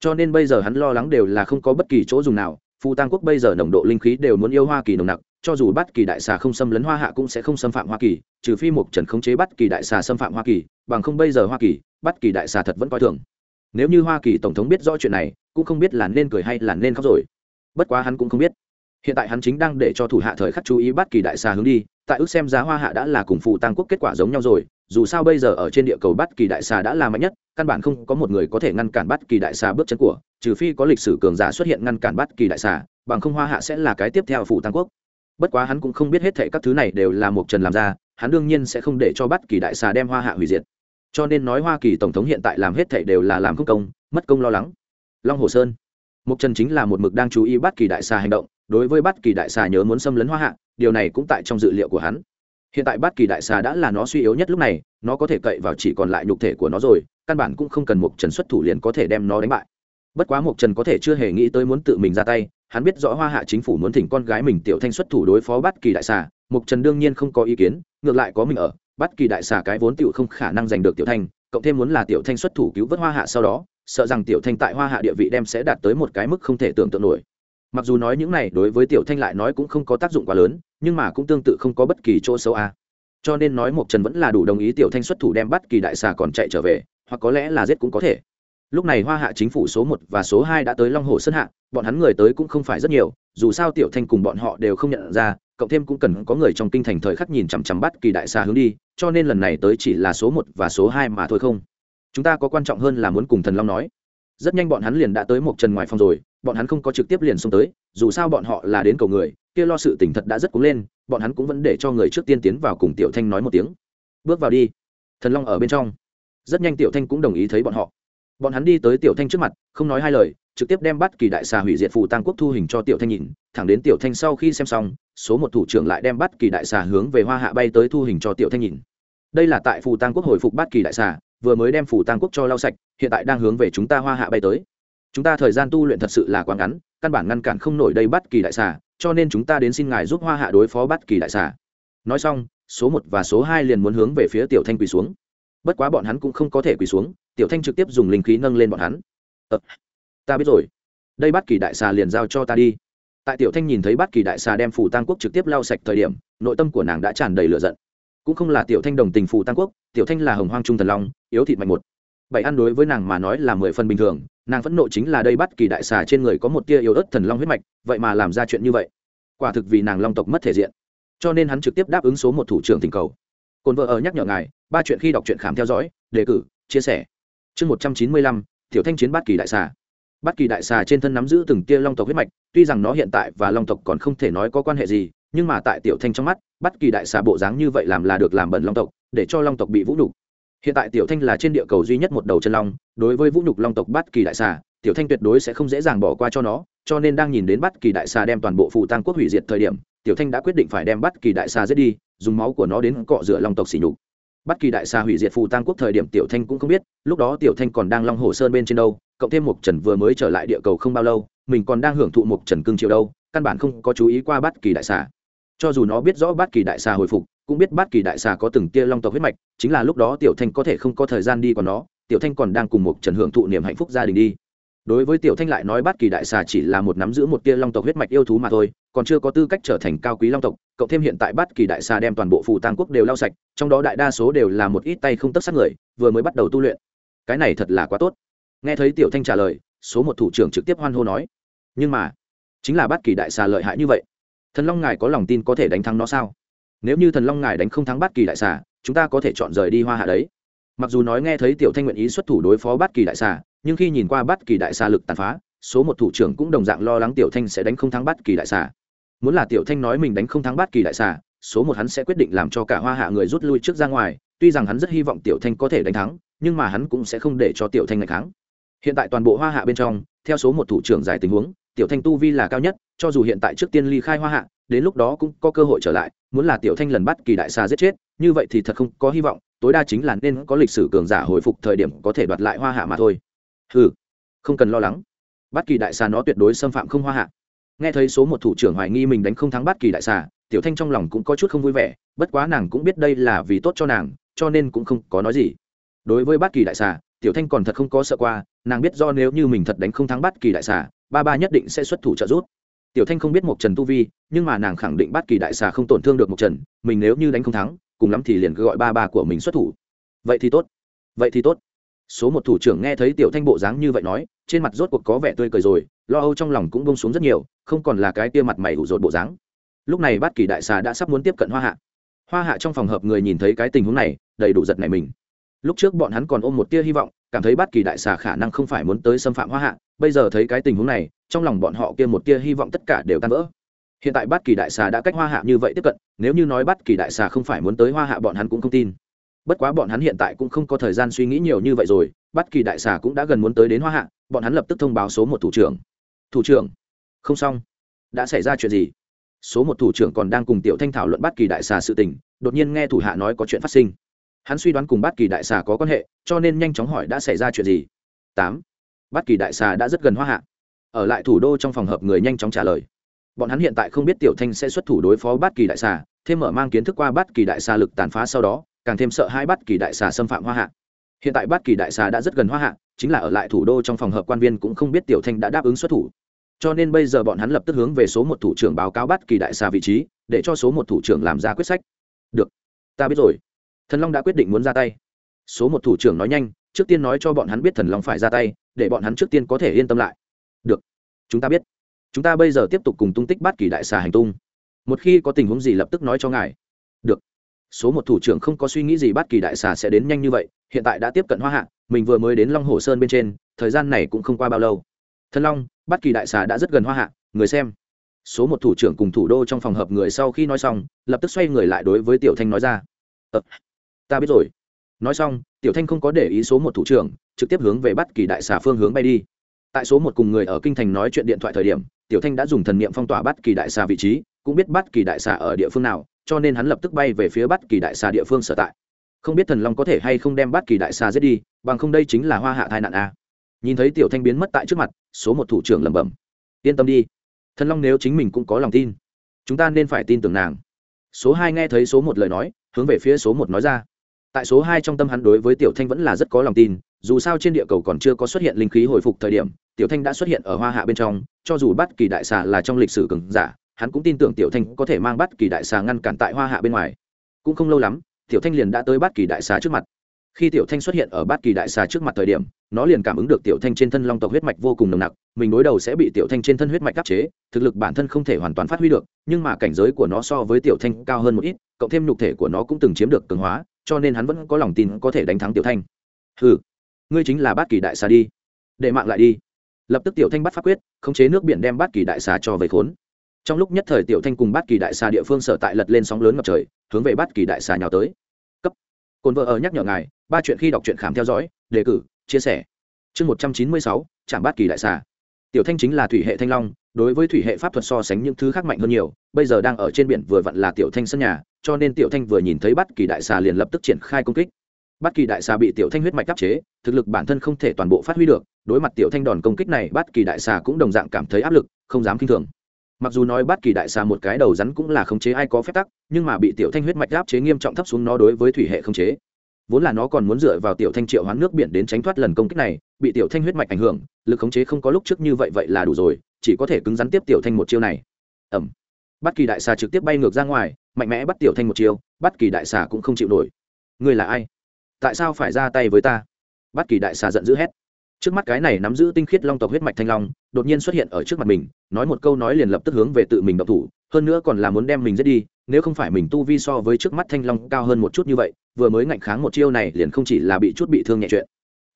Cho nên bây giờ hắn lo lắng đều là không có bất kỳ chỗ dùng nào, Phu tăng quốc bây giờ nồng độ linh khí đều muốn yêu hoa kỳ nồng nặc, cho dù bắt kỳ đại xà không xâm lấn hoa hạ cũng sẽ không xâm phạm hoa kỳ, trừ phi một trần khống chế bắt kỳ đại xà xâm phạm hoa kỳ, bằng không bây giờ hoa kỳ bắt kỳ đại xà thật vẫn coi thường. Nếu như hoa kỳ tổng thống biết rõ chuyện này, cũng không biết là nên cười hay là nên khóc rồi. Bất quá hắn cũng không biết hiện tại hắn chính đang để cho thủ hạ thời khắc chú ý bắt kỳ đại xà hướng đi, tại ước xem giá hoa hạ đã là cùng phụ tăng quốc kết quả giống nhau rồi, dù sao bây giờ ở trên địa cầu bắt kỳ đại xà đã là mạnh nhất, căn bản không có một người có thể ngăn cản bắt kỳ đại xà bước chân của, trừ phi có lịch sử cường giả xuất hiện ngăn cản bắt kỳ đại xà, bằng không hoa hạ sẽ là cái tiếp theo phụ tăng quốc. Bất quá hắn cũng không biết hết thệ các thứ này đều là một trần làm ra, hắn đương nhiên sẽ không để cho bắt kỳ đại xà đem hoa hạ hủy diệt. Cho nên nói hoa kỳ tổng thống hiện tại làm hết thệ đều là làm không công, mất công lo lắng. Long hồ sơn. Mục trần chính là một mực đang chú ý bắt kỳ đại xà hành động đối với bất kỳ đại xà nhớ muốn xâm lấn hoa hạ, điều này cũng tại trong dự liệu của hắn. Hiện tại bất kỳ đại xà đã là nó suy yếu nhất lúc này, nó có thể cậy vào chỉ còn lại nhục thể của nó rồi, căn bản cũng không cần mục trần xuất thủ liền có thể đem nó đánh bại. Bất quá mục trần có thể chưa hề nghĩ tới muốn tự mình ra tay, hắn biết rõ hoa hạ chính phủ muốn thỉnh con gái mình tiểu thanh xuất thủ đối phó bất kỳ đại xà mục trần đương nhiên không có ý kiến, ngược lại có mình ở bất kỳ đại xà cái vốn tiểu không khả năng giành được tiểu thanh, cộng thêm muốn là tiểu thanh xuất thủ cứu vớt hoa hạ sau đó, sợ rằng tiểu thanh tại hoa hạ địa vị đem sẽ đạt tới một cái mức không thể tưởng tượng nổi mặc dù nói những này đối với tiểu thanh lại nói cũng không có tác dụng quá lớn, nhưng mà cũng tương tự không có bất kỳ chỗ xấu a cho nên nói mộc trần vẫn là đủ đồng ý tiểu thanh xuất thủ đem bắt kỳ đại xà còn chạy trở về, hoặc có lẽ là giết cũng có thể. Lúc này hoa hạ chính phủ số một và số hai đã tới long hồ sơn hạ, bọn hắn người tới cũng không phải rất nhiều, dù sao tiểu thanh cùng bọn họ đều không nhận ra, cộng thêm cũng cần có người trong kinh thành thời khắc nhìn chằm chằm bắt kỳ đại xà hướng đi, cho nên lần này tới chỉ là số một và số hai mà thôi không. Chúng ta có quan trọng hơn là muốn cùng thần long nói. Rất nhanh bọn hắn liền đã tới một trần ngoài phòng rồi bọn hắn không có trực tiếp liền xông tới, dù sao bọn họ là đến cầu người, kia lo sự tỉnh thật đã rất cúng lên, bọn hắn cũng vẫn để cho người trước tiên tiến vào cùng tiểu thanh nói một tiếng. Bước vào đi. Thần long ở bên trong. Rất nhanh tiểu thanh cũng đồng ý thấy bọn họ. Bọn hắn đi tới tiểu thanh trước mặt, không nói hai lời, trực tiếp đem bắt kỳ đại xà hủy diệt phù tăng quốc thu hình cho tiểu thanh nhìn, thẳng đến tiểu thanh sau khi xem xong, số một thủ trưởng lại đem bắt kỳ đại xà hướng về hoa hạ bay tới thu hình cho tiểu thanh nhìn. Đây là tại phù tăng quốc hồi phục bắt kỳ đại xà, vừa mới đem phù tăng quốc cho lau sạch, hiện tại đang hướng về chúng ta hoa hạ bay tới chúng ta thời gian tu luyện thật sự là quá ngắn căn bản ngăn cản không nổi đây bất kỳ đại xà cho nên chúng ta đến xin ngài giúp hoa hạ đối phó bất kỳ đại xà. Nói xong số một và số hai liền muốn hướng về phía tiểu thanh quỳ xuống. Bất quá bọn hắn cũng không có thể quỳ xuống tiểu thanh trực tiếp dùng linh khí nâng lên bọn hắn. Ờ, ta biết rồi. Đây bất kỳ đại xà liền giao cho ta đi. Tại tiểu thanh nhìn thấy bất kỳ đại xà đem phủ tăng quốc trực tiếp lau sạch thời điểm nội tâm của nàng đã tràn đầy lửa giận. Cũng không là tiểu thanh đồng tình phủ tăng quốc tiểu thanh là hồng hoang trung thần long yếu thịt mạnh một bảy ăn đối với nàng mà nói là mười phần bình thường, nàng phẫn nộ chính là đây bắt kỳ đại xà trên người có một tia yếu ớt thần long huyết mạch, vậy mà làm ra chuyện như vậy. Quả thực vì nàng long tộc mất thể diện. Cho nên hắn trực tiếp đáp ứng số một thủ trưởng tình cầu. Cồn vợ ở nhắc nhở ngài, ba chuyện khi đọc truyện khám theo dõi, đề cử, chia sẻ. Chương một trăm chín mươi lăm, tiểu thanh chiến bát kỳ đại xà. Bát kỳ đại xà trên thân nắm giữ từng tia long tộc huyết mạch, tuy rằng nó hiện tại và long tộc còn không thể nói có quan hệ gì, nhưng mà tại tiểu thanh trong mắt bát kỳ đại xà bộ dáng như vậy làm là được làm bẩn long tộc, để cho long tộc bị vũ nhục hiện tại tiểu thanh là trên địa cầu duy nhất một đầu chân long, đối với vũ nhục long tộc bát kỳ đại xà, tiểu thanh tuyệt đối sẽ không dễ dàng bỏ qua cho nó, cho nên đang nhìn đến bát kỳ đại xà đem toàn bộ phụ tăng quốc hủy diệt thời điểm, tiểu thanh đã quyết định phải đem bát kỳ đại xà giết đi, dùng máu của nó đến cọ rửa long tộc xỉ nhục. Bát kỳ đại xà hủy diệt phụ tăng quốc thời điểm tiểu thanh cũng không biết, lúc đó tiểu thanh còn đang long hồ sơn bên trên đâu, cộng thêm một trần vừa mới trở lại địa cầu không bao lâu, mình còn đang hưởng thụ một trần cương triều đâu, căn bản không có chú ý qua bát kỳ đại xà. Cho dù nó biết rõ bát kỳ đại xà hồi phục cũng biết bát kỳ đại xà có từng tia long tộc huyết mạch, chính là lúc đó tiểu thanh có thể không có thời gian đi còn nó, tiểu thanh còn đang cùng một trần hưởng thụ niềm hạnh phúc gia đình đi. Đối với tiểu thanh lại nói bát kỳ đại xà chỉ là một nắm giữ một tia long tộc huyết mạch yêu thú mà thôi, còn chưa có tư cách trở thành cao quý long tộc cộng thêm hiện tại bát kỳ đại xà đem toàn bộ phù tang quốc đều lau sạch, trong đó đại đa số đều là một ít tay không tất sát người, vừa mới bắt đầu tu luyện. Cái này thật là quá tốt. Nghe thấy tiểu thanh trả lời, số một thủ trưởng trực tiếp hoan hô nói, nhưng mà, chính là bát kỳ đại xà lợi hại như vậy, thần long ngài có lòng tin có thể đánh thắng nó sao? Nếu như thần long ngài đánh không thắng bát kỳ đại xà, chúng ta có thể chọn rời đi hoa hạ đấy mặc dù nói nghe thấy tiểu thanh nguyện ý xuất thủ đối phó bát kỳ đại xà, nhưng khi nhìn qua bát kỳ đại xà lực tàn phá, số một thủ trưởng cũng đồng dạng lo lắng tiểu thanh sẽ đánh không thắng bát kỳ đại xà muốn là tiểu thanh nói mình đánh không thắng bát kỳ đại xà, số một hắn sẽ quyết định làm cho cả hoa hạ người rút lui trước ra ngoài, tuy rằng hắn rất hy vọng tiểu thanh có thể đánh thắng, nhưng mà hắn cũng sẽ không để cho tiểu thanh ngày thắng. hiện tại toàn bộ hoa hạ bên trong, theo số một thủ trưởng giải tình huống, tiểu thanh tu vi là cao nhất, cho dù hiện tại trước tiên ly khai hoa hạ, đến lúc đó cũng có cơ hội trở lại muốn là tiểu thanh lần bắt kỳ đại xa giết chết, như vậy thì thật không có hy vọng, tối đa chính là nên có lịch sử cường giả hồi phục thời điểm có thể đoạt lại hoa hạ mà thôi. Ừ không cần lo lắng. Bắt kỳ đại xà nó tuyệt đối xâm phạm không hoa hạ. Nghe thấy số một thủ trưởng hoài nghi mình đánh không thắng bắt kỳ đại xà, tiểu thanh trong lòng cũng có chút không vui vẻ, bất quá nàng cũng biết đây là vì tốt cho nàng, cho nên cũng không có nói gì. Đối với bắt kỳ đại xà, tiểu thanh còn thật không có sợ qua, nàng biết do nếu như mình thật đánh không thắng bắt kỳ đại xà, ba ba nhất định sẽ xuất thủ trợ giúp tiểu thanh không biết một trần tu vi, nhưng mà nàng khẳng định bát kỳ đại xà không tổn thương được một trần, mình nếu như đánh không thắng, cùng lắm thì liền cứ gọi ba ba của mình xuất thủ. Vậy thì tốt. Vậy thì tốt. Số một thủ trưởng nghe thấy tiểu thanh bộ dáng như vậy nói, trên mặt rốt cuộc có vẻ tươi cười rồi, lo âu trong lòng cũng bông xuống rất nhiều, không còn là cái tia mặt mày ủ rột bộ dáng. Lúc này bát kỳ đại xà đã sắp muốn tiếp cận hoa hạ. Hoa hạ trong phòng hợp người nhìn thấy cái tình huống này, đầy đủ giật này mình. Lúc trước bọn hắn còn ôm một tia hy vọng, cảm thấy bát kỳ đại xà khả năng không phải muốn tới xâm phạm hoa hạ, bây giờ thấy cái tình huống này trong lòng bọn họ kia một tia hy vọng tất cả đều tan vỡ. Hiện tại bát kỳ đại xà đã cách hoa hạ như vậy tiếp cận, nếu như nói bát kỳ đại xà không phải muốn tới hoa hạ bọn hắn cũng không tin. Bất quá bọn hắn hiện tại cũng không có thời gian suy nghĩ nhiều như vậy rồi, bát kỳ đại xà cũng đã gần muốn tới đến hoa hạ, bọn hắn lập tức thông báo số một thủ trưởng. Thủ trưởng? Không xong. Đã xảy ra chuyện gì? Số một thủ trưởng còn đang cùng tiểu thanh thảo luận bát kỳ đại xà sự tình, đột nhiên nghe thủ hạ nói có chuyện phát sinh. Hắn suy đoán cùng bát kỳ đại xà có quan hệ, cho nên nhanh chóng hỏi đã xảy ra chuyện gì. Tám. Bát kỳ đại xà đã rất gần hoa hạ ở lại thủ đô trong phòng hợp người nhanh chóng trả lời. Bọn hắn hiện tại không biết tiểu thanh sẽ xuất thủ đối phó bát kỳ đại xà, thêm mở mang kiến thức qua bát kỳ đại xà lực tàn phá sau đó, càng thêm sợ hai bát kỳ đại xà xâm phạm hoa hạ. Hiện tại bát kỳ đại xà đã rất gần hoa hạ, chính là ở lại thủ đô trong phòng hợp quan viên cũng không biết tiểu thanh đã đáp ứng xuất thủ. Cho nên bây giờ bọn hắn lập tức hướng về số một thủ trưởng báo cáo bát kỳ đại xà vị trí, để cho số một thủ trưởng làm ra quyết sách. Được, ta biết rồi. Thần long đã quyết định muốn ra tay. Số một thủ trưởng nói nhanh, trước tiên nói cho bọn hắn biết thần long phải ra tay, để bọn hắn trước tiên có thể yên tâm lại được. Chúng ta biết. Chúng ta bây giờ tiếp tục cùng tung tích bát kỳ đại xà hành tung. Một khi có tình huống gì lập tức nói cho ngài. Được. Số một thủ trưởng không có suy nghĩ gì bát kỳ đại xà sẽ đến nhanh như vậy hiện tại đã tiếp cận hoa hạ mình vừa mới đến long hồ sơn bên trên thời gian này cũng không qua bao lâu. Thân long bát kỳ đại xà đã rất gần hoa hạ người xem. Số một thủ trưởng cùng thủ đô trong phòng hợp người sau khi nói xong lập tức xoay người lại đối với tiểu thanh nói ra. Ờ, ta biết rồi. Nói xong tiểu thanh không có để ý số một thủ trưởng trực tiếp hướng về bắt kỳ đại xà phương hướng bay đi tại số một cùng người ở kinh thành nói chuyện điện thoại thời điểm, tiểu thanh đã dùng thần niệm phong tỏa bắt kỳ đại xà vị trí, cũng biết bắt kỳ đại xà ở địa phương nào, cho nên hắn lập tức bay về phía bắt kỳ đại xà địa phương sở tại. Không biết thần long có thể hay không đem bắt kỳ đại xà giết đi, bằng không đây chính là hoa hạ tai nạn a. Nhìn thấy tiểu thanh biến mất tại trước mặt, số một thủ trưởng lẩm bẩm. Yên tâm đi. Thần long nếu chính mình cũng có lòng tin, chúng ta nên phải tin tưởng nàng. Số hai nghe thấy số một lời nói, hướng về phía số một nói ra. Tại số hai trong tâm hắn đối với tiểu thanh vẫn là rất có lòng tin dù sao trên địa cầu còn chưa có xuất hiện linh khí hồi phục thời điểm, tiểu thanh đã xuất hiện ở hoa hạ bên trong, cho dù bắt kỳ đại xà là trong lịch sử cường giả, hắn cũng tin tưởng tiểu thanh có thể mang bắt kỳ đại xà ngăn cản tại hoa hạ bên ngoài. Cũng không lâu lắm, tiểu thanh liền đã tới bắt kỳ đại xà trước mặt. Khi tiểu thanh xuất hiện ở bát kỳ đại xà trước mặt thời điểm, nó liền cảm ứng được tiểu thanh trên thân long tộc huyết mạch vô cùng nồng nặc, mình đối đầu sẽ bị tiểu thanh trên thân huyết mạch áp chế, thực lực bản thân không thể hoàn toàn phát huy được, nhưng mà cảnh giới của nó so với tiểu thanh cao hơn một ít, cộng thêm nhục thể của nó cũng từng chiếm được cường hóa, cho nên hắn vẫn có lòng tin có thể đánh thắng tiểu thanh. Ừ ngươi chính là bát kỳ đại xà đi, để mạng lại đi. Lập tức tiểu thanh bắt phát quyết, khống chế nước biển đem bát kỳ đại xà cho về khốn. Trong lúc nhất thời tiểu thanh cùng bát kỳ đại xà địa phương sở tại lật lên sóng lớn ngập trời, hướng về bát kỳ đại xà nhào tới. Cấp. Cồn vợ ở nhắc nhở ngài, ba chuyện khi đọc truyện khám theo dõi, đề cử, chia sẻ. Chương một trăm chín mươi sáu trạm bát kỳ đại xà. Tiểu thanh chính là thủy hệ thanh long, đối với thủy hệ pháp thuật so sánh những thứ khác mạnh hơn nhiều, bây giờ đang ở trên biển vừa vặn là tiểu thanh sân nhà, cho nên tiểu thanh vừa nhìn thấy bắt kỳ đại xà liền lập tức triển khai công kích. Bất kỳ đại xà bị tiểu thanh huyết mạch áp chế, thực lực bản thân không thể toàn bộ phát huy được, đối mặt tiểu thanh đòn công kích này, bất kỳ đại xà cũng đồng dạng cảm thấy áp lực, không dám k i n h thường. Mặc dù nói bất kỳ đại xà một cái đầu rắn cũng là khống chế ai có phép tắc, nhưng mà bị tiểu thanh huyết mạch áp chế nghiêm trọng thấp xuống nó đối với thủy hệ khống chế. Vốn là nó còn muốn dựa vào tiểu thanh triệu hoán nước biển đến tránh thoát lần công kích này, bị tiểu thanh huyết mạch ảnh hưởng, lực khống chế không có lúc trước như vậy vậy là đủ rồi, chỉ có thể cứng rắn tiếp tiểu thanh một chiêu này. Ẩm Bất kỳ đại xà trực tiếp bay ngược ra ngoài, mạnh mẽ bắt tiểu thanh một chiêu, bất kỳ đại xà cũng không chịu nổi. Ngươi là ai? Tại sao phải ra tay với ta? Bắt kỳ đại xà giận dữ hét. Trước mắt cái này nắm giữ tinh khiết long tộc huyết mạch thanh long, đột nhiên xuất hiện ở trước mặt mình, nói một câu nói liền lập tức hướng về tự mình độc thủ, hơn nữa còn là muốn đem mình giết đi, nếu không phải mình tu vi so với trước mắt thanh long cao hơn một chút như vậy, vừa mới ngạnh kháng một chiêu này liền không chỉ là bị chút bị thương nhẹ chuyện.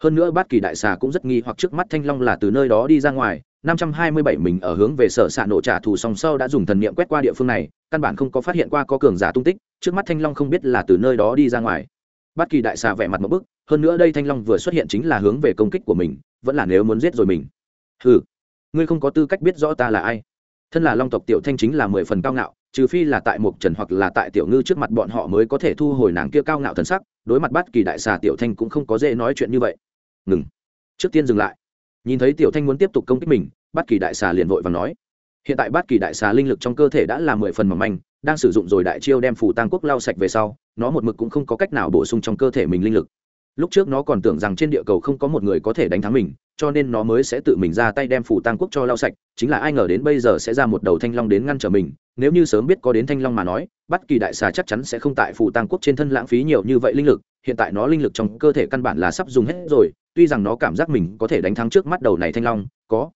Hơn nữa bát kỳ đại xà cũng rất nghi hoặc trước mắt thanh long là từ nơi đó đi ra ngoài, năm trăm hai mươi bảy mình ở hướng về sở xạ nổ trả thù song sau đã dùng thần niệm quét qua địa phương này, căn bản không có phát hiện qua có cường giả tung tích, trước mắt thanh long không biết là từ nơi đó đi ra ngoài bất kỳ đại xà vẻ mặt một bức hơn nữa đây thanh long vừa xuất hiện chính là hướng về công kích của mình vẫn là nếu muốn giết rồi mình. Hừ, ngươi không có tư cách biết rõ ta là ai. Thân là long tộc tiểu thanh chính là mười phần cao ngạo trừ phi là tại mục trần hoặc là tại tiểu ngư trước mặt bọn họ mới có thể thu hồi nàng kia cao ngạo thần sắc đối mặt bất kỳ đại xà tiểu thanh cũng không có dễ nói chuyện như vậy. Ngừng. Trước tiên dừng lại. Nhìn thấy tiểu thanh muốn tiếp tục công kích mình bất kỳ đại xà liền vội và nói. Hiện tại bất kỳ đại xà linh lực trong cơ thể đã là mười phần mỏng manh đang sử dụng rồi đại chiêu đem phủ tăng quốc lao sạch về sau, nó một mực cũng không có cách nào bổ sung trong cơ thể mình linh lực. Lúc trước nó còn tưởng rằng trên địa cầu không có một người có thể đánh thắng mình, cho nên nó mới sẽ tự mình ra tay đem phủ tăng quốc cho lao sạch, chính là ai ngờ đến bây giờ sẽ ra một đầu thanh long đến ngăn trở mình, nếu như sớm biết có đến thanh long mà nói, bất kỳ đại xà chắc chắn sẽ không tại phủ tăng quốc trên thân lãng phí nhiều như vậy linh lực, hiện tại nó linh lực trong cơ thể căn bản là sắp dùng hết rồi, tuy rằng nó cảm giác mình có thể đánh thắng trước mắt đầu này thanh long, có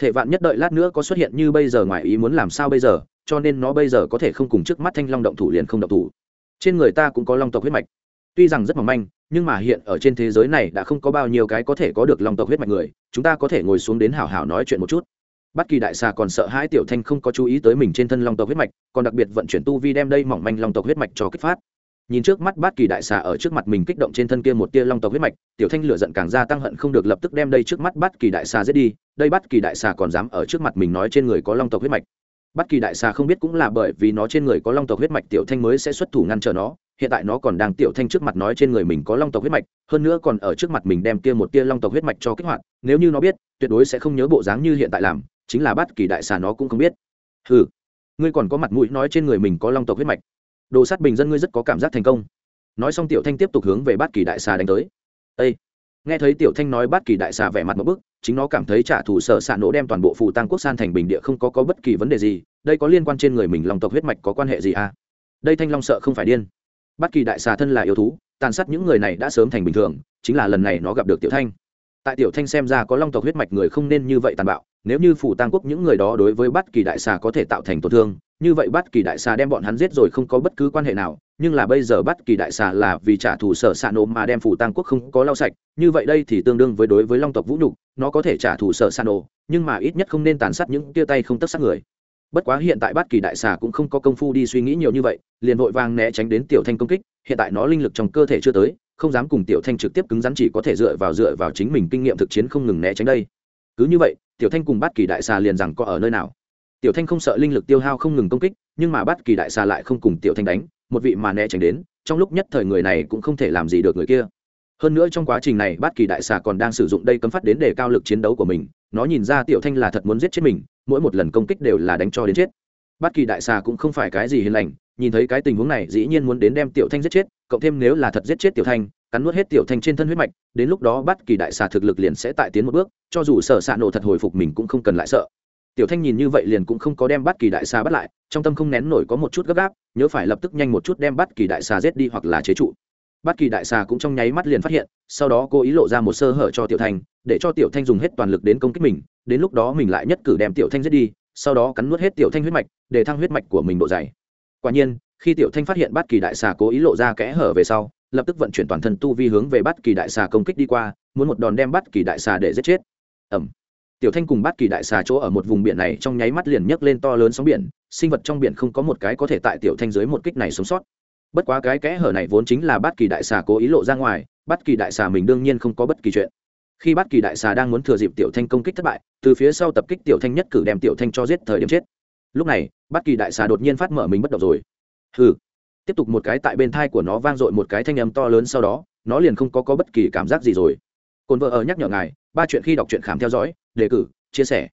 thể vạn nhất đợi lát nữa có xuất hiện như bây giờ ngoài ý muốn làm sao bây giờ cho nên nó bây giờ có thể không cùng trước mắt thanh long động thủ liền không động thủ. Trên người ta cũng có long tộc huyết mạch. Tuy rằng rất mỏng manh, nhưng mà hiện ở trên thế giới này đã không có bao nhiêu cái có thể có được long tộc huyết mạch người, chúng ta có thể ngồi xuống đến hảo hảo nói chuyện một chút. Bất kỳ đại xà còn sợ hãi tiểu thanh không có chú ý tới mình trên thân long tộc huyết mạch, còn đặc biệt vận chuyển tu vi đem đây mỏng manh long tộc huyết mạch cho kích phát. Nhìn trước mắt bát kỳ đại xà ở trước mặt mình kích động trên thân kia một tia long tộc huyết mạch, tiểu thanh lửa giận càng gia tăng hận không được lập tức đem đây trước mắt bát kỳ đại xà giết đi, đây bát kỳ đại xà còn dám ở trước mặt mình nói trên người có long tộc huyết mạch bất kỳ đại xà không biết cũng là bởi vì nó trên người có long tộc huyết mạch, tiểu thanh mới sẽ xuất thủ ngăn trở nó. Hiện tại nó còn đang tiểu thanh trước mặt nói trên người mình có long tộc huyết mạch, hơn nữa còn ở trước mặt mình đem kia một tia long tộc huyết mạch cho kích hoạt. Nếu như nó biết, tuyệt đối sẽ không nhớ bộ dáng như hiện tại làm, chính là bất kỳ đại xà nó cũng không biết. Ừ ngươi còn có mặt mũi nói trên người mình có long tộc huyết mạch. Đồ sát bình dân ngươi rất có cảm giác thành công. Nói xong tiểu thanh tiếp tục hướng về bất kỳ đại xà đánh tới. Ê! Nghe thấy tiểu thanh nói bát kỳ đại xà vẻ mặt một bức, chính nó cảm thấy trả thù sở xạ nổ đem toàn bộ phù tăng quốc san thành bình địa không có có bất kỳ vấn đề gì, đây có liên quan trên người mình lòng tộc huyết mạch có quan hệ gì à? Đây thanh long sợ không phải điên. Bát kỳ đại xà thân là yêu thú, tàn sát những người này đã sớm thành bình thường, chính là lần này nó gặp được tiểu thanh. Tại tiểu thanh xem ra có long tộc huyết mạch người không nên như vậy tàn bạo, nếu như phủ tăng quốc những người đó đối với bát kỳ đại xà có thể tạo thành tổn thương như vậy bát kỳ đại xà đem bọn hắn giết rồi không có bất cứ quan hệ nào, nhưng là bây giờ bát kỳ đại xà là vì trả thù sở xạ nổ mà đem phủ tăng quốc không có lau sạch, như vậy đây thì tương đương với đối với long tộc vũ nhục, nó có thể trả thù sở xạ nổ nhưng mà ít nhất không nên tàn sát những tia tay không tất sát người. Bất quá hiện tại bát kỳ đại xà cũng không có công phu đi suy nghĩ nhiều như vậy, liền vội vàng né tránh đến tiểu thanh công kích, hiện tại nó linh lực trong cơ thể chưa tới, không dám cùng tiểu thanh trực tiếp cứng rắn chỉ có thể dựa vào dựa vào chính mình kinh nghiệm thực chiến không ngừng né tránh đây. Cứ như vậy, tiểu thanh cùng bát kỳ đại xà liền rằng có ở nơi nào tiểu thanh không sợ linh lực tiêu hao không ngừng công kích, nhưng mà bát kỳ đại xà lại không cùng tiểu thanh đánh, một vị mà né tránh đến, trong lúc nhất thời người này cũng không thể làm gì được người kia. Hơn nữa trong quá trình này bát kỳ đại xà còn đang sử dụng đây cấm phát đến để cao lực chiến đấu của mình, nó nhìn ra tiểu thanh là thật muốn giết chết mình, mỗi một lần công kích đều là đánh cho đến chết. Bát kỳ đại xà cũng không phải cái gì hiền lành, nhìn thấy cái tình huống này, dĩ nhiên muốn đến đem tiểu thanh giết chết, cộng thêm nếu là thật giết chết tiểu thanh, cắn nuốt hết tiểu thanh trên thân huyết mạch, đến lúc đó bát kỳ đại xà thực lực liền sẽ tại tiến một bước, cho dù sợ xạ nổ thật hồi phục mình cũng không cần lại sợ tiểu thanh nhìn như vậy liền cũng không có đem bắt kỳ đại xà bắt lại, trong tâm không nén nổi có một chút gấp gáp, nhớ phải lập tức nhanh một chút đem bắt kỳ đại xà giết đi hoặc là chế trụ. Bắt kỳ đại xà cũng trong nháy mắt liền phát hiện, sau đó cô ý lộ ra một sơ hở cho tiểu thanh, để cho tiểu thanh dùng hết toàn lực đến công kích mình, đến lúc đó mình lại nhất cử đem tiểu thanh giết đi, sau đó cắn nuốt hết tiểu thanh huyết mạch, để thăng huyết mạch của mình độ dày. Quả nhiên, khi tiểu thanh phát hiện bát kỳ đại xà cố ý lộ ra kẽ hở về sau, lập tức vận chuyển toàn thân tu vi hướng về bát kỳ đại xà công kích đi qua, muốn một đòn đem bát kỳ đại xà để giết chết. Ẩm tiểu thanh cùng bát kỳ đại xà chỗ ở một vùng biển này trong nháy mắt liền nhấc lên to lớn sóng biển sinh vật trong biển không có một cái có thể tại tiểu thanh dưới một kích này sống sót. Bất quá cái kẽ hở này vốn chính là bát kỳ đại xà cố ý lộ ra ngoài bát kỳ đại xà mình đương nhiên không có bất kỳ chuyện. Khi bát kỳ đại xà đang muốn thừa dịp tiểu thanh công kích thất bại từ phía sau tập kích tiểu thanh nhất cử đem tiểu thanh cho giết thời điểm chết. Lúc này bát kỳ đại xà đột nhiên phát mở mình bất động rồi. Hừ. Tiếp tục một cái tại bên thai của nó vang dội một cái thanh âm to lớn sau đó nó liền không có, có bất kỳ cảm giác gì rồi cồn vợ ở nhắc nhở ngài, ba chuyện khi đọc truyện khám theo dõi, đề cử, chia sẻ.